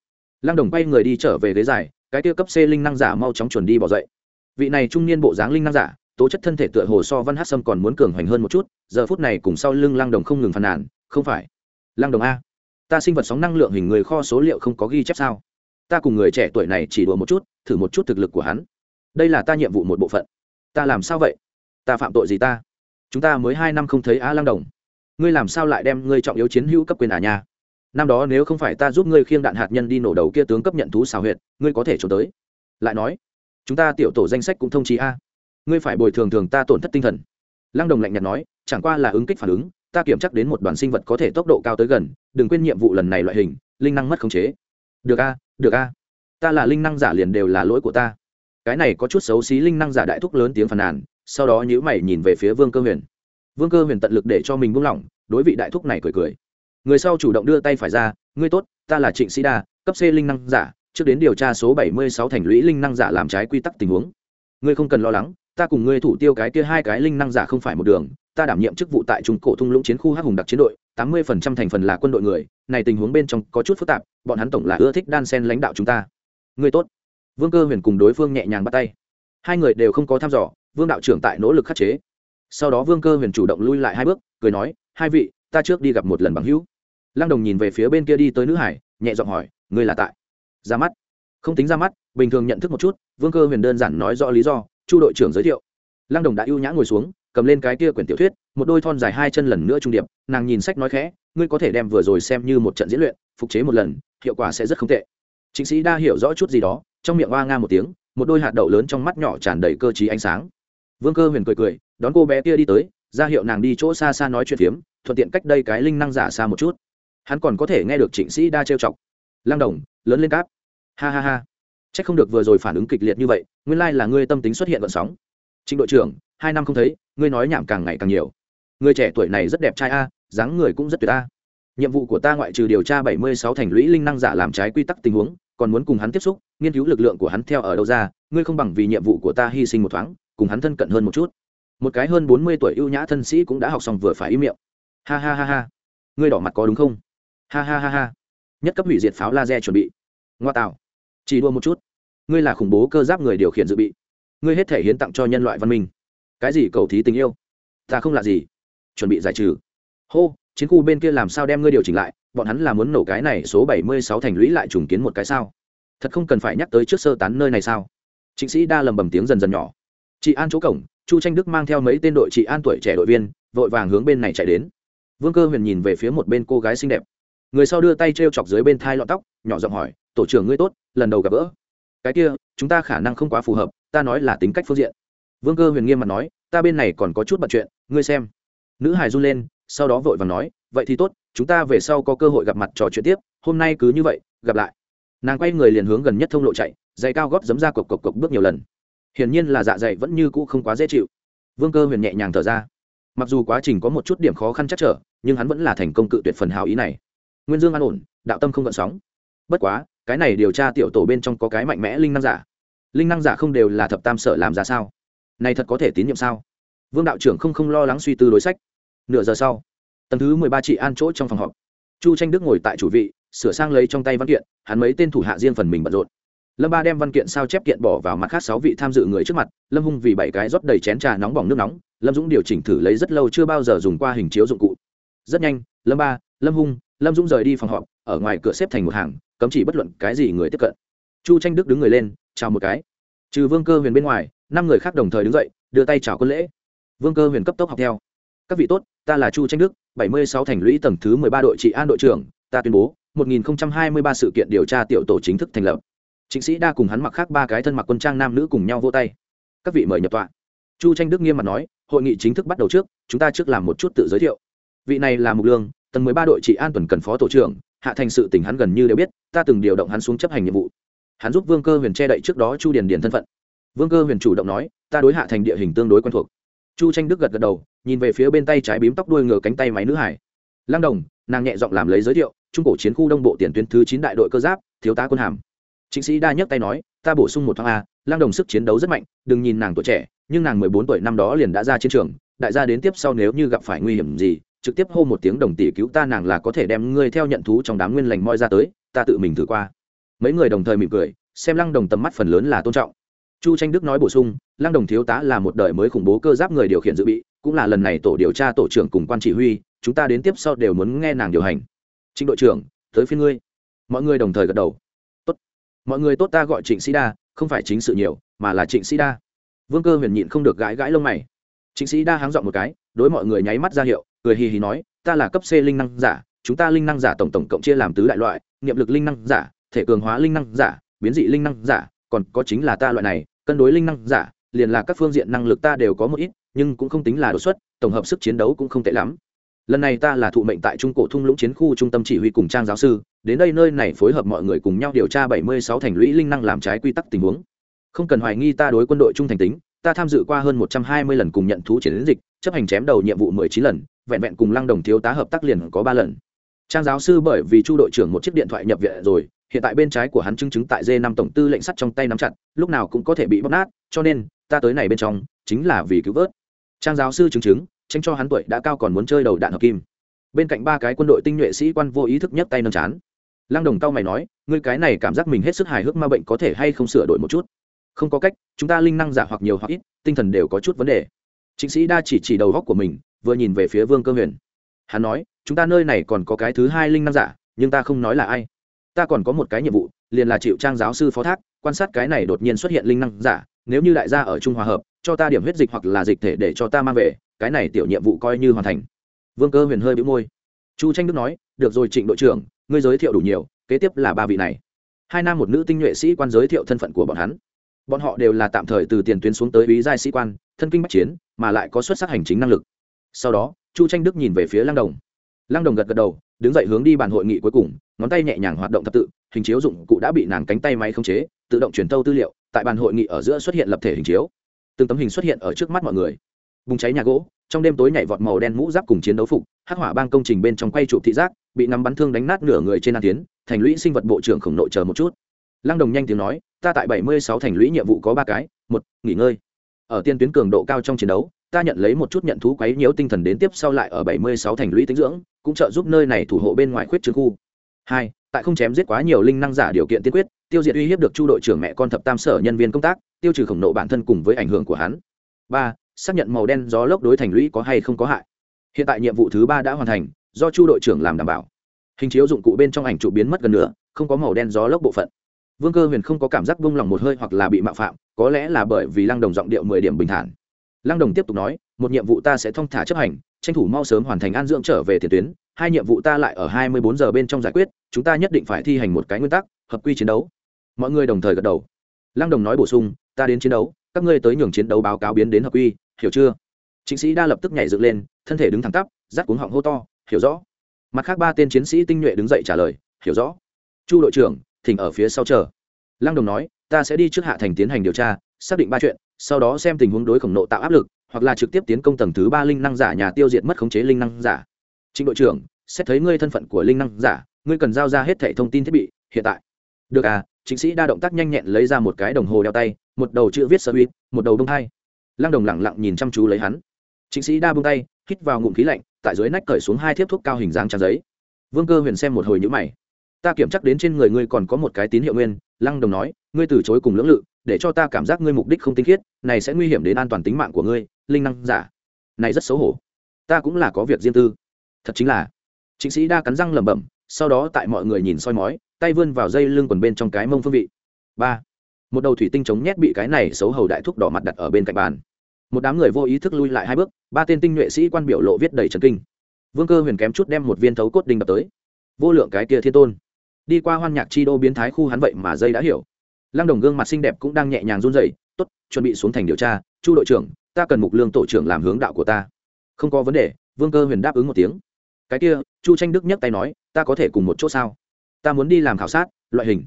Speaker 1: Lăng đồng quay người đi trở về ghế dài, cái tiêu cấp c linh năng giả mau chóng chuẩn đi bỏ dậy. Vị này trung niên bộ dáng linh năng giả, tố chất thân thể tựa hồ so văn hát sâm còn muốn cường hoành hơn một chút, giờ phút này cùng sau lưng lăng đồng không ngừng phàn nàn, không phải, lăng đồng a, ta sinh vật sóng năng lượng hình người kho số liệu không có ghi chép sao? Ta cùng người trẻ tuổi này chỉ đùa một chút, thử một chút thực lực của hắn. Đây là ta nhiệm vụ một bộ phận. Ta làm sao vậy? Ta phạm tội gì ta? Chúng ta mới hai năm không thấy á lăng đồng. Ngươi làm sao lại đem ngươi trọng yếu chiến hữu cấp quyền à nha? Năm đó nếu không phải ta giúp ngươi khiêng đạn hạt nhân đi nổ đầu kia tướng cấp nhận thú xào huyệt, ngươi có thể trốn tới. Lại nói, chúng ta tiểu tổ danh sách cũng thông trí a. Ngươi phải bồi thường thường ta tổn thất tinh thần. Lăng đồng lạnh nhạt nói, chẳng qua là ứng kích phản ứng, ta kiểm chắc đến một đoàn sinh vật có thể tốc độ cao tới gần, đừng quên nhiệm vụ lần này loại hình, linh năng mất khống chế. Được a được a. Ta là linh năng giả liền đều là lỗi của ta. Cái này có chút xấu xí linh năng giả đại thúc lớn tiếng phàn nàn sau đó nhữ mày nhìn về phía vương cơ huyền. Vương cơ huyền tận lực để cho mình buông lỏng, đối vị đại thúc này cười cười. Người sau chủ động đưa tay phải ra, ngươi tốt, ta là trịnh sĩ đa, cấp c linh năng giả, trước đến điều tra số bảy mươi sáu thành lũy linh năng giả làm trái quy tắc tình huống. Ngươi không cần lo lắng, ta cùng ngươi thủ tiêu cái kia hai cái linh năng giả không phải một đường, ta đảm nhiệm chức vụ tại trung cổ thung lũng chiến khu hắc hùng đặc chiến đội, tám mươi phần trăm thành phần là quân đội người, này tình huống bên trong có chút phức tạp, bọn hắn tổng là ưa thích đan sen lãnh đạo chúng ta. Người tốt. Vương cơ huyền cùng đối phương nhẹ nhàng bắt tay. Hai người đều không có thăm dò vương đạo trưởng tại nỗ lực khắc chế. Sau đó vương cơ huyền chủ động lui lại hai bước, cười nói, hai vị, ta trước đi gặp một lần bằng hữu. Lăng đồng nhìn về phía bên kia đi tới nữ hải, nhẹ giọng hỏi, ngươi là tại? Ra mắt. Không tính ra mắt, bình thường nhận thức một chút. Vương cơ huyền đơn giản nói rõ lý do, chu đội trưởng giới thiệu. Lăng đồng đã ưu nhã ngồi xuống, cầm lên cái kia quyển tiểu thuyết, một đôi thon dài hai chân lần nữa trung điệp, nàng nhìn sách nói khẽ, ngươi có thể đem vừa rồi xem như một trận diễn luyện, phục chế một lần, hiệu quả sẽ rất không tệ. Chính sĩ đa hiểu rõ chút gì đó, trong miệng hoa nga một tiếng, một đôi hạt đậu lớn trong mắt nhỏ tràn đầy cơ t ánh sáng vương cơ huyền cười cười, đón cô bé kia đi tới, ra hiệu nàng đi chỗ xa xa nói chuyện phiếm, thuận tiện cách đây cái linh năng giả xa một chút. Hắn còn có thể nghe được trịnh sĩ đa trêu chọc. Lăng đồng, lớn lên cáp. Ha ha ha. C h ắ c không được vừa rồi phản ứng kịch liệt như vậy, nguyên lai là ngươi tâm tính xuất hiện vận sóng. Trịnh đội trưởng, hai năm không thấy, ngươi nói nhảm càng ngày càng nhiều. Người trẻ tuổi này rất đẹp trai a, dáng người cũng rất tuyệt a. Nhiệm vụ của ta ngoại trừ điều tra bảy mươi sáu thành lũy linh năng giả làm trái quy tắc tình huống, còn muốn cùng hắn tiếp xúc, nghiên cứu lực lượng của hắn theo ở đâu ra, ngươi không bằng vì nhiệm vụ của ta hy sinh một thoáng cùng hắn thân cận hơn một chút. Một cái hơn bốn mươi tuổi ưu nhã thân sĩ cũng đã học xong vừa phải im miệng. Ha ha ha ha. Ngươi đỏ mặt có đúng không? Ha ha ha ha. Nhất cấp hủy diệt pháo laser chuẩn bị. Ngoa tạo. Chỉ đua một chút. Ngươi là khủng bố cơ giáp người điều khiển dự bị. Ngươi hết thể hiến tặng cho nhân loại văn minh. Cái gì cầu thí tình yêu? Ta không là gì. Chuẩn bị giải trừ. Hô, chiến khu bên kia làm sao đem ngươi điều chỉnh lại? Bọn hắn là muốn nổ cái này số bảy mươi sáu thành lũy lại trùng kiến một cái sao? Thật không cần phải nhắc tới trước sơ tán nơi này sao? Chính sĩ đa lầm bầm tiếng dần dần nhỏ chị an chỗ cổng, chu tranh đức mang theo mấy tên đội chị an tuổi trẻ đội viên, vội vàng hướng bên này chạy đến. Vương cơ huyền nhìn về phía một bên cô gái xinh đẹp. Người sau đưa tay t r e o chọc dưới bên thai lọn tóc, nhỏ giọng hỏi, tổ trưởng ngươi tốt, lần đầu gặp gỡ. Cái kia, chúng ta khả năng không quá phù hợp, ta nói là tính cách phương diện. Vương cơ huyền nghiêm mặt nói, ta bên này còn có chút bật chuyện, ngươi xem. Nữ hải run lên, sau đó vội vàng nói, vậy thì tốt, chúng ta về sau có cơ hội gặp mặt trò chuyện tiếp, hôm nay cứ như vậy, gặp lại. Nàng quay người liền hướng gần nhất thông lộ chạy, giày cao gót giấm ra cộc cộc cộc bước nhiều lần hiển nhiên là dạ dày vẫn như cũ không quá dễ chịu. Vương cơ huyền nhẹ nhàng thở ra. Mặc dù quá trình có một chút điểm khó khăn chắc trở, nhưng hắn vẫn là thành công cự tuyệt phần hào ý này. Nguyên dương an ổn, đạo tâm không gợn sóng. Bất quá, cái này điều tra tiểu tổ bên trong có cái mạnh mẽ linh năng giả. Linh năng giả không đều là thập tam sở làm ra sao? Này thật có thể tín nhiệm sao? Vương đạo trưởng không không lo lắng suy tư đối sách. Nửa giờ sau, tầng thứ mười ba chị an chỗ trong phòng họp. Chu tranh đức ngồi tại chủ vị, sửa sang lấy trong tay văn kiện, hắn mấy tên thủ hạ riêng phần mình bận rộn lâm ba đem văn kiện sao chép kiện bỏ vào mặt khác sáu vị tham dự người trước mặt, lâm hung vì bảy cái rót đầy chén trà nóng bỏng nước nóng, lâm dũng điều chỉnh thử lấy rất lâu chưa bao giờ dùng qua hình chiếu dụng cụ. Rất nhanh, lâm ba, lâm hung, lâm dũng rời đi phòng họp, ở ngoài cửa xếp thành một hàng, cấm chỉ bất luận cái gì người tiếp cận. Chu tranh đức đứng người lên, chào một cái. Trừ vương cơ huyền bên ngoài, năm người khác đồng thời đứng dậy, đưa tay chào quân lễ. Vương cơ huyền cấp tốc học theo. Các vị tốt, ta là chu tranh đức, bảy mươi sáu thành lũy tầng thứ mười ba đội trị an đội trưởng, ta tuyên bố, một nghìn hai mươi ba sự kiện điều tra tiểu tổ chính thức thành lập chính sĩ đa cùng hắn mặc khác ba cái thân mặc quân trang nam nữ cùng nhau vỗ tay. Các vị mời nhập tọa. Chu tranh đức nghiêm mặt nói, hội nghị chính thức bắt đầu trước, chúng ta trước làm một chút tự giới thiệu. Vị này là mục lương, tầng mười ba đội trị an tuần cần phó tổ trưởng, hạ thành sự tình hắn gần như đều biết, ta từng điều động hắn xuống chấp hành nhiệm vụ. Hắn giúp vương cơ huyền che đậy trước đó chu điền điền thân phận. Vương cơ huyền chủ động nói, ta đối hạ thành địa hình tương đối quen thuộc. Chu tranh đức gật gật đầu, nhìn về phía bên tay trái bím tóc đuôi ngựa cánh tay máy nữ hải. Lăng đồng, nàng nhẹ giọng làm lấy giới thiệu, trung cổ chiến khu đông bộ tiền tuyến thứ chín đại đội cơ giáp, thiếu tá quân hàm chính sĩ đa nhấc tay nói, ta bổ sung một thoáng a lang đồng sức chiến đấu rất mạnh, đừng nhìn nàng tuổi trẻ, nhưng nàng mười bốn tuổi năm đó liền đã ra chiến trường, đại gia đến tiếp sau nếu như gặp phải nguy hiểm gì, trực tiếp hô một tiếng đồng tỷ cứu ta nàng là có thể đem ngươi theo nhận thú trong đám nguyên lành moi ra tới, ta tự mình thử qua. Mấy người đồng thời mỉm cười, xem lăng đồng tầm mắt phần lớn là tôn trọng. Chu tranh đức nói bổ sung, lăng đồng thiếu tá là một đời mới khủng bố cơ giáp người điều khiển dự bị, cũng là lần này tổ điều tra tổ trưởng cùng quan chỉ huy, chúng ta đến tiếp sau đều muốn nghe nàng điều hành. Trịnh đội trưởng, tới phiên ngươi. Mọi người đồng thời gật đầu mọi người tốt ta gọi trịnh sĩ đa, không phải chính sự nhiều, mà là trịnh sĩ đa. Vương cơ huyền nhịn không được gãi gãi lông mày. Trịnh sĩ đa háng dọn một cái, đối mọi người nháy mắt ra hiệu, cười hì hì nói, ta là cấp c linh năng giả, chúng ta linh năng giả tổng tổng cộng chia làm tứ đại loại nghiệm lực linh năng giả, thể cường hóa linh năng giả, biến dị linh năng giả, còn có chính là ta loại này, cân đối linh năng giả, liền là các phương diện năng lực ta đều có một ít, nhưng cũng không tính là đột xuất, tổng hợp sức chiến đấu cũng không tệ lắm lần này ta là thụ mệnh tại trung cổ thung lũng chiến khu trung tâm chỉ huy cùng trang giáo sư, đến đây nơi này phối hợp mọi người cùng nhau điều tra 76 thành lũy linh năng làm trái quy tắc tình huống. Không cần hoài nghi ta đối quân đội trung thành tính, ta tham dự qua hơn 120 lần cùng nhận thú chiến dịch, chấp hành chém đầu nhiệm vụ 19 lần, vẹn vẹn cùng lăng đồng thiếu tá hợp tác liền có ba lần. Trang giáo sư bởi vì chu đội trưởng một chiếc điện thoại nhập viện rồi, hiện tại bên trái của hắn chứng chứng tại d 5 tổng tư lệnh sắt trong tay nắm chặt, lúc nào cũng có thể bị bóc nát, cho nên, ta tới này bên trong, chính là vì cứu vớt. Trang giáo sư chứng chứng tránh cho hắn tuổi đã cao còn muốn chơi đầu đạn hợp kim. Bên cạnh ba cái quân đội tinh nhuệ sĩ quan vô ý thức nhấc tay nâng chán. Lăng đồng cao mày nói, ngươi cái này cảm giác mình hết sức hài hước ma bệnh có thể hay không sửa đổi một chút? Không có cách, chúng ta linh năng giả hoặc nhiều hoặc ít, tinh thần đều có chút vấn đề. Chính sĩ đa chỉ chỉ đầu góc của mình, vừa nhìn về phía vương cơ huyền. Hắn nói, chúng ta nơi này còn có cái thứ hai linh năng giả, nhưng ta không nói là ai. Ta còn có một cái nhiệm vụ, liền là chịu trang giáo sư phó thác, quan sát cái này đột nhiên xuất hiện linh năng giả, nếu như đại gia ở trung hòa hợp, cho ta điểm huyết dịch hoặc là dịch thể để cho ta mang về cái này tiểu nhiệm vụ coi như hoàn thành. Vương cơ huyền hơi bị môi. Chu tranh đức nói, được rồi trịnh đội trưởng, ngươi giới thiệu đủ nhiều, kế tiếp là ba vị này. Hai nam một nữ tinh nhuệ sĩ quan giới thiệu thân phận của bọn hắn. Bọn họ đều là tạm thời từ tiền tuyến xuống tới ý giai sĩ quan, thân kinh bắc chiến, mà lại có xuất sắc hành chính năng lực. Sau đó, chu tranh đức nhìn về phía lăng đồng. Lăng đồng gật gật đầu, đứng dậy hướng đi bàn hội nghị cuối cùng, ngón tay nhẹ nhàng hoạt động thập tự, hình chiếu dụng cụ đã bị nàng cánh tay máy khống chế, tự động truyền tâu tư liệu, tại bàn hội nghị ở giữa xuất hiện lập thể hình chiếu. Từng tấm hình xuất hiện ở trước mắt mọi người bùng cháy nhà gỗ, trong đêm tối nhảy vọt màu đen mũ giáp cùng chiến đấu phục, hắc hỏa bang công trình bên trong quay trụ thị giác, bị nắm bắn thương đánh nát nửa người trên an tiến thành lũy sinh vật bộ trưởng khổng nội chờ một chút. Lăng đồng nhanh tiếng nói, ta tại bảy mươi sáu thành lũy nhiệm vụ có ba cái, một, nghỉ ngơi. Ở tiên tuyến cường độ cao trong chiến đấu, ta nhận lấy một chút nhận thú quấy nhiễu tinh thần đến tiếp sau lại ở bảy mươi sáu thành lũy tính dưỡng, cũng trợ giúp nơi này thủ hộ bên ngoài khuyết trừ khu. Hai, tại không chém giết quá nhiều linh năng giả điều kiện tiên quyết, tiêu diệt uy hiếp được chu đội trưởng mẹ con thập tam sở nhân viên công tác, tiêu trừ khổng nộ bản thân cùng với ảnh hưởng của hắn. Ba xác nhận màu đen gió lốc đối thành lũy có hay không có hại. Hiện tại nhiệm vụ thứ ba đã hoàn thành, do chu đội trưởng làm đảm bảo. Hình chiếu dụng cụ bên trong ảnh trụ biến mất gần nữa không có màu đen gió lốc bộ phận. Vương cơ huyền không có cảm giác vung lòng một hơi hoặc là bị mạo phạm, có lẽ là bởi vì lăng đồng giọng điệu mười điểm bình thản. Lăng đồng tiếp tục nói, một nhiệm vụ ta sẽ thong thả chấp hành, tranh thủ mau sớm hoàn thành an dưỡng trở về tiền tuyến, hai nhiệm vụ ta lại ở hai mươi bốn giờ bên trong giải quyết, chúng ta nhất định phải thi hành một cái nguyên tắc, hợp quy chiến đấu. Mọi người đồng thời gật đầu. Lăng đồng nói bổ sung, ta đến chiến đấu, các ngươi tới nhường chiến đấu báo cáo biến đến hợp quy hiểu chưa? Chính sĩ đa lập tức nhảy dựng lên, thân thể đứng thẳng tắp, rát cuống họng hô to, hiểu rõ. Mặt khác ba tên chiến sĩ tinh nhuệ đứng dậy trả lời, hiểu rõ. Chu đội trưởng, thỉnh ở phía sau chờ. Lăng đồng nói, ta sẽ đi trước hạ thành tiến hành điều tra, xác định ba chuyện, sau đó xem tình huống đối khổng nộ tạo áp lực, hoặc là trực tiếp tiến công tầng thứ ba linh năng giả nhà tiêu diệt mất khống chế linh năng giả. Trịnh đội trưởng, xét thấy ngươi thân phận của linh năng giả, ngươi cần giao ra hết thẻ thông tin thiết bị, hiện tại. Được à. Chính sĩ đa động tác nhanh nhẹn lấy ra một cái đồng hồ đeo tay, một đầu chữ viết sơ huyết một đầu đông hai lăng đồng lẳng lặng nhìn chăm chú lấy hắn. Chính sĩ đa bung tay, hít vào ngụm khí lạnh, tại dưới nách cởi xuống hai thiếp thuốc cao hình dáng trang giấy. Vương cơ huyền xem một hồi nhữ mày. Ta kiểm chắc đến trên người ngươi còn có một cái tín hiệu nguyên, lăng đồng nói, ngươi từ chối cùng lưỡng lự, để cho ta cảm giác ngươi mục đích không tinh khiết, này sẽ nguy hiểm đến an toàn tính mạng của ngươi, linh năng giả. Này rất xấu hổ. Ta cũng là có việc riêng tư. Thật chính là. Chính sĩ đa cắn răng lẩm bẩm, sau đó tại mọi người nhìn soi mói, tay vươn vào dây lưng quần bên trong cái mông phương vị. Ba một đầu thủy tinh chống nhét bị cái này xấu hầu đại thúc đỏ mặt đặt ở bên cạnh bàn. Một đám người vô ý thức lui lại hai bước, ba tên tinh nhuệ sĩ quan biểu lộ viết đầy trần kinh. Vương cơ huyền kém chút đem một viên thấu cốt đinh đập tới. Vô lượng cái kia thiên tôn. Đi qua hoan nhạc chi đô biến thái khu hắn vậy mà dây đã hiểu. Lăng đồng gương mặt xinh đẹp cũng đang nhẹ nhàng run rẩy, tốt, chuẩn bị xuống thành điều tra, chu đội trưởng, ta cần mục lương tổ trưởng làm hướng đạo của ta. Không có vấn đề, vương cơ huyền đáp ứng một tiếng. Cái kia, chu tranh đức nhấc tay nói, ta có thể cùng một chỗ sao? Ta muốn đi làm khảo sát, loại hình.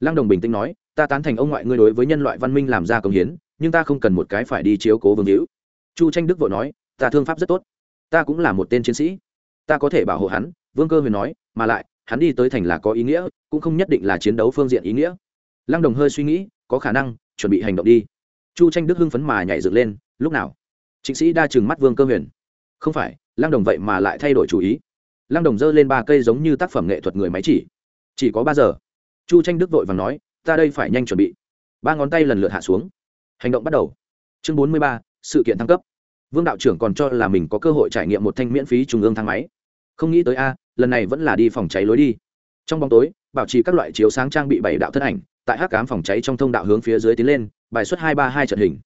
Speaker 1: Lăng đồng bình tĩnh nói ta tán thành ông ngoại ngươi đối với nhân loại văn minh làm ra công hiến, nhưng ta không cần một cái phải đi chiếu cố vương hữu. Chu tranh đức vội nói, ta thương pháp rất tốt. Ta cũng là một tên chiến sĩ. Ta có thể bảo hộ hắn. Vương cơ huyền nói, mà lại, hắn đi tới thành là có ý nghĩa, cũng không nhất định là chiến đấu phương diện ý nghĩa. Lăng đồng hơi suy nghĩ, có khả năng, chuẩn bị hành động đi. Chu tranh đức hưng phấn mà nhảy dựng lên, lúc nào? Chính sĩ đa chừng mắt vương cơ huyền. Không phải, lăng đồng vậy mà lại thay đổi chủ ý. Lăng đồng giơ lên ba cây giống như tác phẩm nghệ thuật người máy chỉ. Chỉ có ba giờ. Chu tranh đức vội và nói ta đây phải nhanh chuẩn bị. Ba ngón tay lần lượt hạ xuống. Hành động bắt đầu. Chương bốn mươi ba, sự kiện thăng cấp. Vương đạo trưởng còn cho là mình có cơ hội trải nghiệm một thanh miễn phí trung ương thang máy. Không nghĩ tới a, lần này vẫn là đi phòng cháy lối đi. Trong bóng tối, bảo trì các loại chiếu sáng trang bị bảy đạo thân ảnh, tại hắc cám phòng cháy trong thông đạo hướng phía dưới tiến lên, bài xuất hai ba hai trận hình.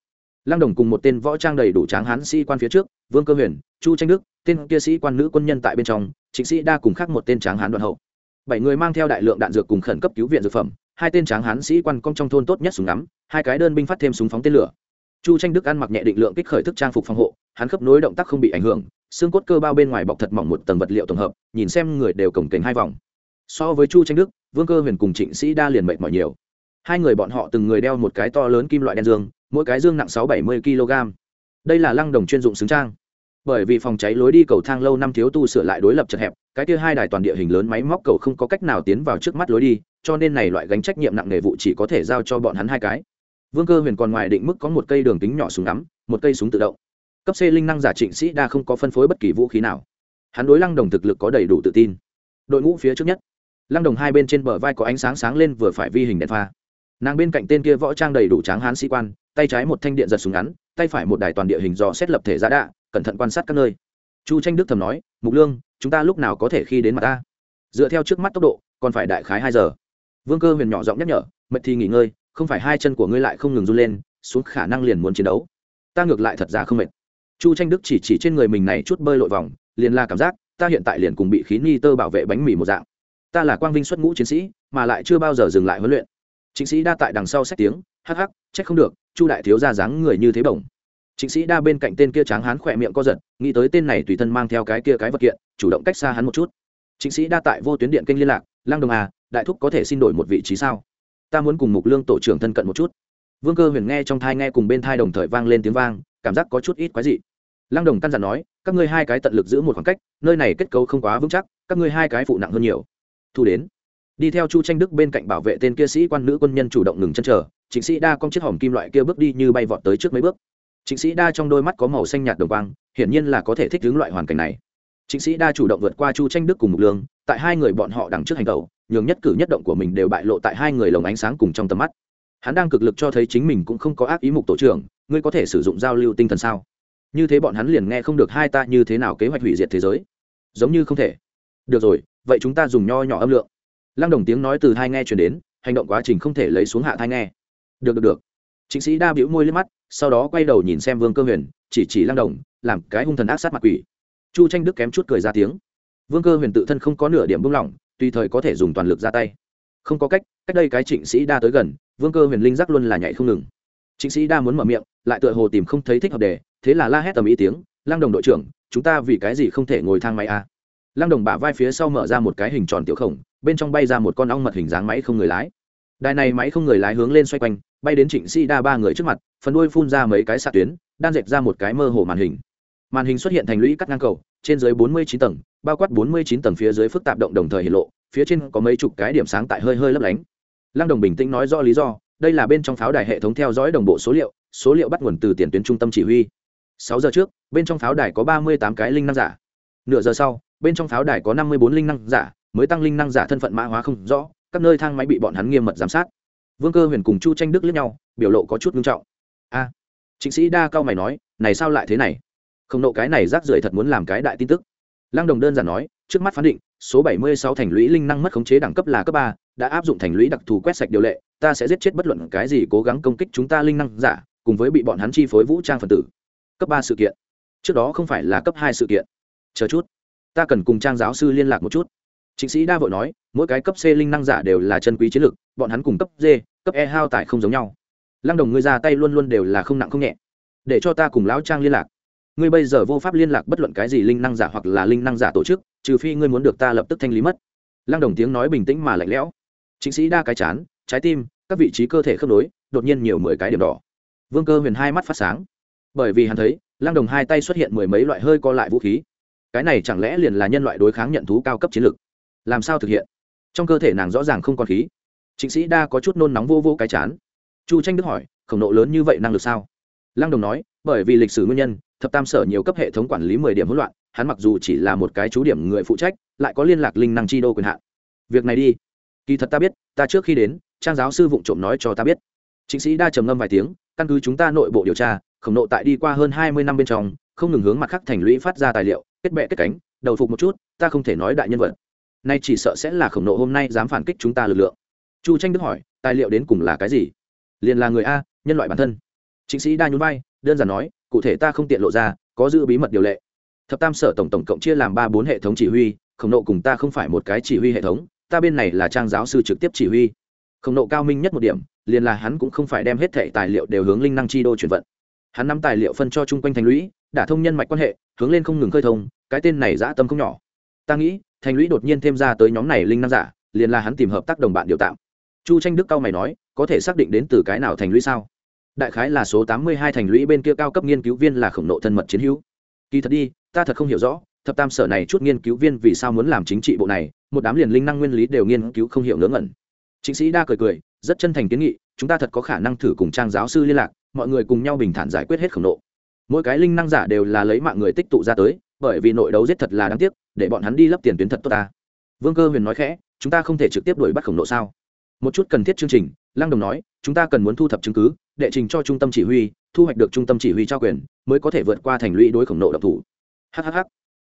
Speaker 1: Lăng đồng cùng một tên võ trang đầy đủ tráng hán sĩ quan phía trước, vương cơ huyền, chu tranh đức, tên kia sĩ quan nữ quân nhân tại bên trong chính sĩ đa cùng khác một tên tráng hán đoạn hậu. Bảy người mang theo đại lượng đạn dược cùng khẩn cấp cứu viện dược phẩm hai tên tráng hán sĩ quan công trong thôn tốt nhất súng ngắm, hai cái đơn binh phát thêm súng phóng tên lửa. Chu tranh đức ăn mặc nhẹ định lượng kích khởi thức trang phục phòng hộ, hắn khớp nối động tác không bị ảnh hưởng, xương cốt cơ bao bên ngoài bọc thật mỏng một tầng vật liệu tổng hợp, nhìn xem người đều cổng kềnh hai vòng. So với chu tranh đức, vương cơ huyền cùng trịnh sĩ đa liền mệt mỏi nhiều. Hai người bọn họ từng người đeo một cái to lớn kim loại đen dương, mỗi cái dương nặng sáu bảy mươi kg đây là lăng đồng chuyên dụng xứng trang bởi vì phòng cháy lối đi cầu thang lâu năm thiếu tu sửa lại đối lập chật hẹp, cái kia hai đài toàn địa hình lớn máy móc cầu không có cách nào tiến vào trước mắt lối đi, cho nên này loại gánh trách nhiệm nặng nghề vụ chỉ có thể giao cho bọn hắn hai cái. Vương cơ huyền còn ngoài định mức có một cây đường tính nhỏ súng ngắm, một cây súng tự động. Cấp c linh năng giả trịnh sĩ đa không có phân phối bất kỳ vũ khí nào. Hắn đối lăng đồng thực lực có đầy đủ tự tin. Đội ngũ phía trước nhất. Lăng đồng hai bên trên bờ vai có ánh sáng sáng lên vừa phải vi hình đèn pha. Nàng bên cạnh tên kia võ trang đầy đủ tráng hán sĩ quan, tay trái một thanh điện giật súng ngắn, tay phải một đài toàn địa hình dò xét lập thể giá đạ cẩn thận quan sát các nơi. Chu tranh đức thầm nói, mục lương, chúng ta lúc nào có thể khi đến mặt ta? Dựa theo trước mắt tốc độ, còn phải đại khái hai giờ. Vương cơ huyền nhỏ giọng nhắc nhở, mệt thì nghỉ ngơi, không phải hai chân của ngươi lại không ngừng run lên, xuống khả năng liền muốn chiến đấu. Ta ngược lại thật ra không mệt. Chu tranh đức chỉ chỉ trên người mình này chút bơi lội vòng, liền là cảm giác, ta hiện tại liền cùng bị khí ni tơ bảo vệ bánh mì một dạng. Ta là quang vinh xuất ngũ chiến sĩ, mà lại chưa bao giờ dừng lại huấn luyện. Chính sĩ đa tại đằng sau xét tiếng, hắc hắc, trách không được, chu đại thiếu ra dáng người như thế bổng chính sĩ đa bên cạnh tên kia tráng hán khỏe miệng co giật, nghĩ tới tên này tùy thân mang theo cái kia cái vật kiện, chủ động cách xa hắn một chút. Chính sĩ đa tại vô tuyến điện kênh liên lạc lang đồng à đại thúc có thể xin đổi một vị trí sao? Ta muốn cùng mục lương tổ trưởng thân cận một chút. Vương cơ huyền nghe trong thai nghe cùng bên thai đồng thời vang lên tiếng vang, cảm giác có chút ít quái dị. Lăng đồng căn dặn nói, các ngươi hai cái tận lực giữ một khoảng cách, nơi này kết cấu không quá vững chắc, các ngươi hai cái phụ nặng hơn nhiều. Thu đến. Đi theo chu tranh đức bên cạnh bảo vệ tên kia sĩ quan nữ quân nhân chủ động ngừng chân chờ chính sĩ đa cong chiếc hòm kim loại kia bước đi như bay vọt tới trước mấy bước chính sĩ đa trong đôi mắt có màu xanh nhạt đồng quang, hiển nhiên là có thể thích ứng loại hoàn cảnh này. Chính sĩ đa chủ động vượt qua chu tranh đức cùng mục lương, tại hai người bọn họ đằng trước hành tẩu, nhường nhất cử nhất động của mình đều bại lộ tại hai người lồng ánh sáng cùng trong tầm mắt. Hắn đang cực lực cho thấy chính mình cũng không có ác ý mục tổ trưởng, ngươi có thể sử dụng giao lưu tinh thần sao? Như thế bọn hắn liền nghe không được hai ta như thế nào kế hoạch hủy diệt thế giới. Giống như không thể. Được rồi, vậy chúng ta dùng nho nhỏ âm lượng. Lăng đồng tiếng nói từ hai nghe truyền đến, hành động quá trình không thể lấy xuống hạ thai nghe. Được được được. Chính sĩ đa bĩu môi lên mắt sau đó quay đầu nhìn xem vương cơ huyền, chỉ chỉ lăng đồng, làm cái hung thần ác sát mặt quỷ. Chu tranh đức kém chút cười ra tiếng. Vương cơ huyền tự thân không có nửa điểm buông lỏng, tùy thời có thể dùng toàn lực ra tay. Không có cách cách đây cái trịnh sĩ đa tới gần, vương cơ huyền linh giác luôn là nhảy không ngừng. Trịnh sĩ đa muốn mở miệng, lại tựa hồ tìm không thấy thích hợp đề thế là la hét tầm ý tiếng, lăng đồng đội trưởng, chúng ta vì cái gì không thể ngồi thang máy a à? lăng đồng bả vai phía sau mở ra một cái hình tròn tiểu khổng, bên trong bay ra một con ong mật hình dáng máy không người lái đài này máy không người lái hướng lên xoay quanh, bay đến trịnh sĩ đa ba người trước mặt, phần đuôi phun ra mấy cái xạ tuyến, đan dệt ra một cái mơ hồ màn hình. Màn hình xuất hiện thành lũy cắt ngang cầu, trên dưới bốn mươi chín tầng, bao quát bốn mươi chín tầng phía dưới phức tạp động đồng thời hiện lộ, phía trên có mấy chục cái điểm sáng tại hơi hơi lấp lánh. Lăng đồng bình tĩnh nói rõ lý do, đây là bên trong pháo đài hệ thống theo dõi đồng bộ số liệu số liệu bắt nguồn từ tiền tuyến trung tâm chỉ huy. Sáu giờ trước, bên trong pháo đài có ba mươi tám cái linh năng giả. Nửa giờ sau, bên trong pháo đài có năm mươi bốn linh năng giả, mới tăng linh năng giả thân phận mã hóa không rõ các nơi thang máy bị bọn hắn nghiêm mật giám sát. Vương cơ huyền cùng chu tranh đức lướt nhau biểu lộ có chút nghiêm trọng. A à, chính sĩ đa cao mày nói này sao lại thế này? Không nộ cái này rác rưởi thật muốn làm cái đại tin tức. Lăng đồng đơn giản nói trước mắt phán định số 76 thành lũy linh năng mất khống chế đẳng cấp là cấp ba đã áp dụng thành lũy đặc thù quét sạch điều lệ ta sẽ giết chết bất luận cái gì cố gắng công kích chúng ta linh năng giả cùng với bị bọn hắn chi phối vũ trang phần tử. Cấp ba sự kiện. Trước đó không phải là cấp hai sự kiện. Chờ chút. Ta cần cùng trang giáo sư liên lạc một chút chính sĩ đa vội nói, mỗi cái cấp c linh năng giả đều là chân quý chiến lược, bọn hắn cùng cấp d, cấp e hao tải không giống nhau. Lăng đồng, ngươi ra tay luôn luôn đều là không nặng không nhẹ. Để cho ta cùng lão trang liên lạc. Ngươi bây giờ vô pháp liên lạc bất luận cái gì linh năng giả hoặc là linh năng giả tổ chức, trừ phi ngươi muốn được ta lập tức thanh lý mất. Lăng đồng tiếng nói bình tĩnh mà lạnh lẽo. Chính sĩ đa cái chán, trái tim, các vị trí cơ thể khớp nối, đột nhiên nhiều mười cái điểm đỏ. Vương cơ huyền hai mắt phát sáng. Bởi vì hắn thấy, lăng đồng hai tay xuất hiện mười mấy loại hơi co lại vũ khí. Cái này chẳng lẽ liền là nhân loại đối kháng nhận thú cao cấp chiến lược? Làm sao thực hiện? Trong cơ thể nàng rõ ràng không còn khí. Chính sĩ đa có chút nôn nóng vô vô cái chán. Chu tranh đức hỏi, khổng nộ lớn như vậy năng lực sao? Lăng đồng nói, bởi vì lịch sử nguyên nhân, thập tam sở nhiều cấp hệ thống quản lý mười điểm hỗn loạn, hắn mặc dù chỉ là một cái chú điểm người phụ trách, lại có liên lạc linh năng chi đô quyền hạn. Việc này đi. Kỳ thật ta biết, ta trước khi đến, trang giáo sư vụng trộm nói cho ta biết. Chính sĩ đa trầm ngâm vài tiếng, căn cứ chúng ta nội bộ điều tra, khổng nộ tại đi qua hơn hai mươi năm bên trong, không ngừng hướng mặt khác thành lũy phát ra tài liệu, kết bệ kết cánh, đầu phục một chút, ta không thể nói đại nhân vật nay chỉ sợ sẽ là khổng nộ hôm nay dám phản kích chúng ta lực lượng. Chu tranh đức hỏi, tài liệu đến cùng là cái gì? Liền là người a, nhân loại bản thân. Chính sĩ đa nhún vai, đơn giản nói, cụ thể ta không tiện lộ ra, có giữ bí mật điều lệ. Thập tam sở tổng tổng cộng chia làm ba bốn hệ thống chỉ huy, khổng nộ cùng ta không phải một cái chỉ huy hệ thống, ta bên này là trang giáo sư trực tiếp chỉ huy. Khổng nộ cao minh nhất một điểm, liền là hắn cũng không phải đem hết thệ tài liệu đều hướng linh năng chi đô chuyển vận. Hắn nắm tài liệu phân cho chung quanh thành lũy đã thông nhân mạch quan hệ, hướng lên không ngừng khơi thông, cái tên này dã tâm không nhỏ. Ta nghĩ thành lũy đột nhiên thêm ra tới nhóm này linh năng giả, liền là hắn tìm hợp tác đồng bạn điều tạm. Chu tranh đức cao mày nói, có thể xác định đến từ cái nào thành lũy sao? Đại khái là số tám mươi hai thành lũy bên kia cao cấp nghiên cứu viên là khổng nộ thân mật chiến hữu. Kỳ thật đi, ta thật không hiểu rõ, thập tam sở này chút nghiên cứu viên vì sao muốn làm chính trị bộ này, một đám liền linh năng nguyên lý đều nghiên cứu không hiểu ngớ ngẩn. Chính sĩ đa cười cười, rất chân thành kiến nghị, chúng ta thật có khả năng thử cùng trang giáo sư liên lạc, mọi người cùng nhau bình thản giải quyết hết khổng nộ. Mỗi cái linh năng giả đều là lấy mạng người tích tụ ra tới, bởi vì nội đấu giết thật là đáng tiếc để bọn hắn đi lấp tiền tuyến thật tốt ta. Vương cơ huyền nói khẽ, chúng ta không thể trực tiếp đuổi bắt khổng nộ sao? Một chút cần thiết chương trình, lăng đồng nói, chúng ta cần muốn thu thập chứng cứ, đệ trình cho trung tâm chỉ huy, thu hoạch được trung tâm chỉ huy trao quyền, mới có thể vượt qua thành lũy đối khổng nộ độc thủ. Hhh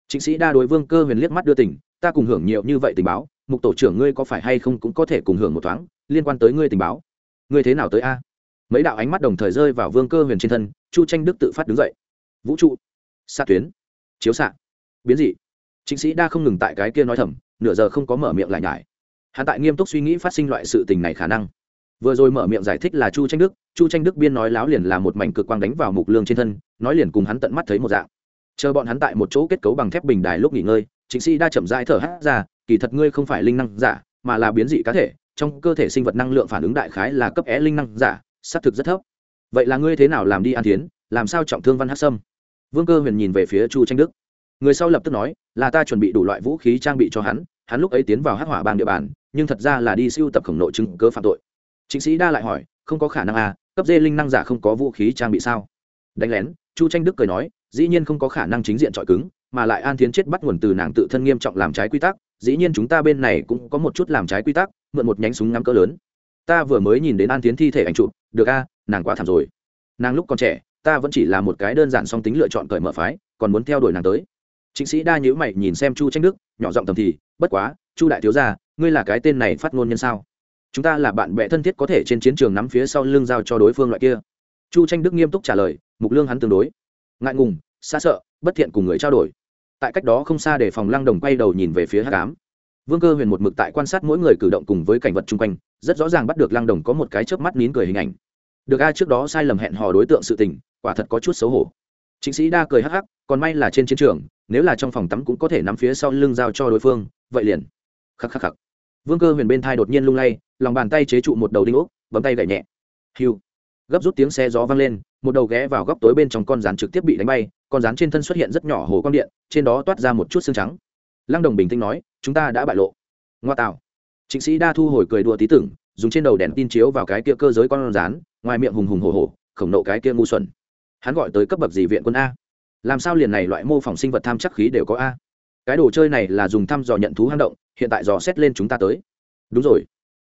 Speaker 1: chính sĩ đa đối vương cơ huyền liếc mắt đưa tỉnh ta cùng hưởng nhiều như vậy tình báo, mục tổ trưởng ngươi có phải hay không cũng có thể cùng hưởng một thoáng, liên quan tới ngươi tình báo. Ngươi thế nào tới a? Mấy đạo ánh mắt đồng thời rơi vào vương cơ huyền trên thân, chu tranh đức tự phát đứng dậy. Vũ trụ. Xạ tuyến. Chiếu xạ. Biến dị chính sĩ đa không ngừng tại cái kia nói thầm, nửa giờ không có mở miệng lại nhải. Hắn tại nghiêm túc suy nghĩ phát sinh loại sự tình này khả năng. Vừa rồi mở miệng giải thích là chu tranh đức, chu tranh đức biên nói láo liền là một mảnh cực quang đánh vào mục lương trên thân, nói liền cùng hắn tận mắt thấy một dạng. Chờ bọn hắn tại một chỗ kết cấu bằng thép bình đài lúc nghỉ ngơi, chính sĩ đa chậm rãi thở hát ra, kỳ thật ngươi không phải linh năng giả, mà là biến dị cá thể, trong cơ thể sinh vật năng lượng phản ứng đại khái là cấp é linh năng giả, xác thực rất thấp. Vậy là ngươi thế nào làm đi an tiến làm sao trọng thương văn hát sâm? Vương cơ huyền nhìn về phía chu tranh đức người sau lập tức nói, là ta chuẩn bị đủ loại vũ khí trang bị cho hắn hắn lúc ấy tiến vào hắc hỏa bang địa bàn, nhưng thật ra là đi siêu tập khổng nội chứng cớ phạm tội. Chính sĩ đa lại hỏi, không có khả năng à cấp dê linh năng giả không có vũ khí trang bị sao? Đánh lén, chu tranh đức cười nói, dĩ nhiên không có khả năng chính diện trọi cứng, mà lại an thiến chết bắt nguồn từ nàng tự thân nghiêm trọng làm trái quy tắc, dĩ nhiên chúng ta bên này cũng có một chút làm trái quy tắc, mượn một nhánh súng ngắm cỡ lớn. Ta vừa mới nhìn đến an thiến thi thể ảnh chụp, được a nàng quá thảm rồi. Nàng lúc còn trẻ, ta vẫn chỉ là một cái đơn giản song tính lựa chọn cởi mở phái, còn muốn theo đuổi nàng tới chính sĩ đa nhữ mày nhìn xem chu tranh đức, nhỏ giọng tầm thì, bất quá, chu đại thiếu gia, ngươi là cái tên này phát ngôn nhân sao? Chúng ta là bạn bè thân thiết có thể trên chiến trường nắm phía sau lưng giao cho đối phương loại kia. Chu tranh đức nghiêm túc trả lời, mục lương hắn tương đối. Ngại ngùng, xa sợ, bất thiện cùng người trao đổi. Tại cách đó không xa để phòng lăng đồng quay đầu nhìn về phía hát cám vương cơ huyền một mực tại quan sát mỗi người cử động cùng với cảnh vật chung quanh, rất rõ ràng bắt được lăng đồng có một cái chớp mắt nín cười hình ảnh. Được ai trước đó sai lầm hẹn hò đối tượng sự tình, quả thật có chút xấu hổ. Chính sĩ đa cười hắc hắc, còn may là trên chiến trường nếu là trong phòng tắm cũng có thể nắm phía sau lưng giao cho đối phương, vậy liền. Khắc khắc khắc. Vương cơ huyền bên thai đột nhiên lung lay, lòng bàn tay chế trụ một đầu đinh ốc, bấm tay gậy nhẹ. Hiu. Gấp rút tiếng xe gió vang lên, một đầu ghé vào góc tối bên trong con rán trực tiếp bị đánh bay, con rán trên thân xuất hiện rất nhỏ hồ quang điện, trên đó toát ra một chút xương trắng. Lăng đồng bình tĩnh nói, chúng ta đã bại lộ. Ngoa tạo. Trịnh sĩ đa thu hồi cười đùa tí tưởng, dùng trên đầu đèn tin chiếu vào cái kia cơ giới con rán ngoài miệng hùng hùng hồ hồ khổng nộ cái kia ngu xuẩn. Hắn gọi tới cấp bậc gì viện quân a? Làm sao liền này loại mô phỏng sinh vật tham chắc khí đều có a? Cái đồ chơi này là dùng thăm dò nhận thú hang động, hiện tại dò xét lên chúng ta tới. Đúng rồi.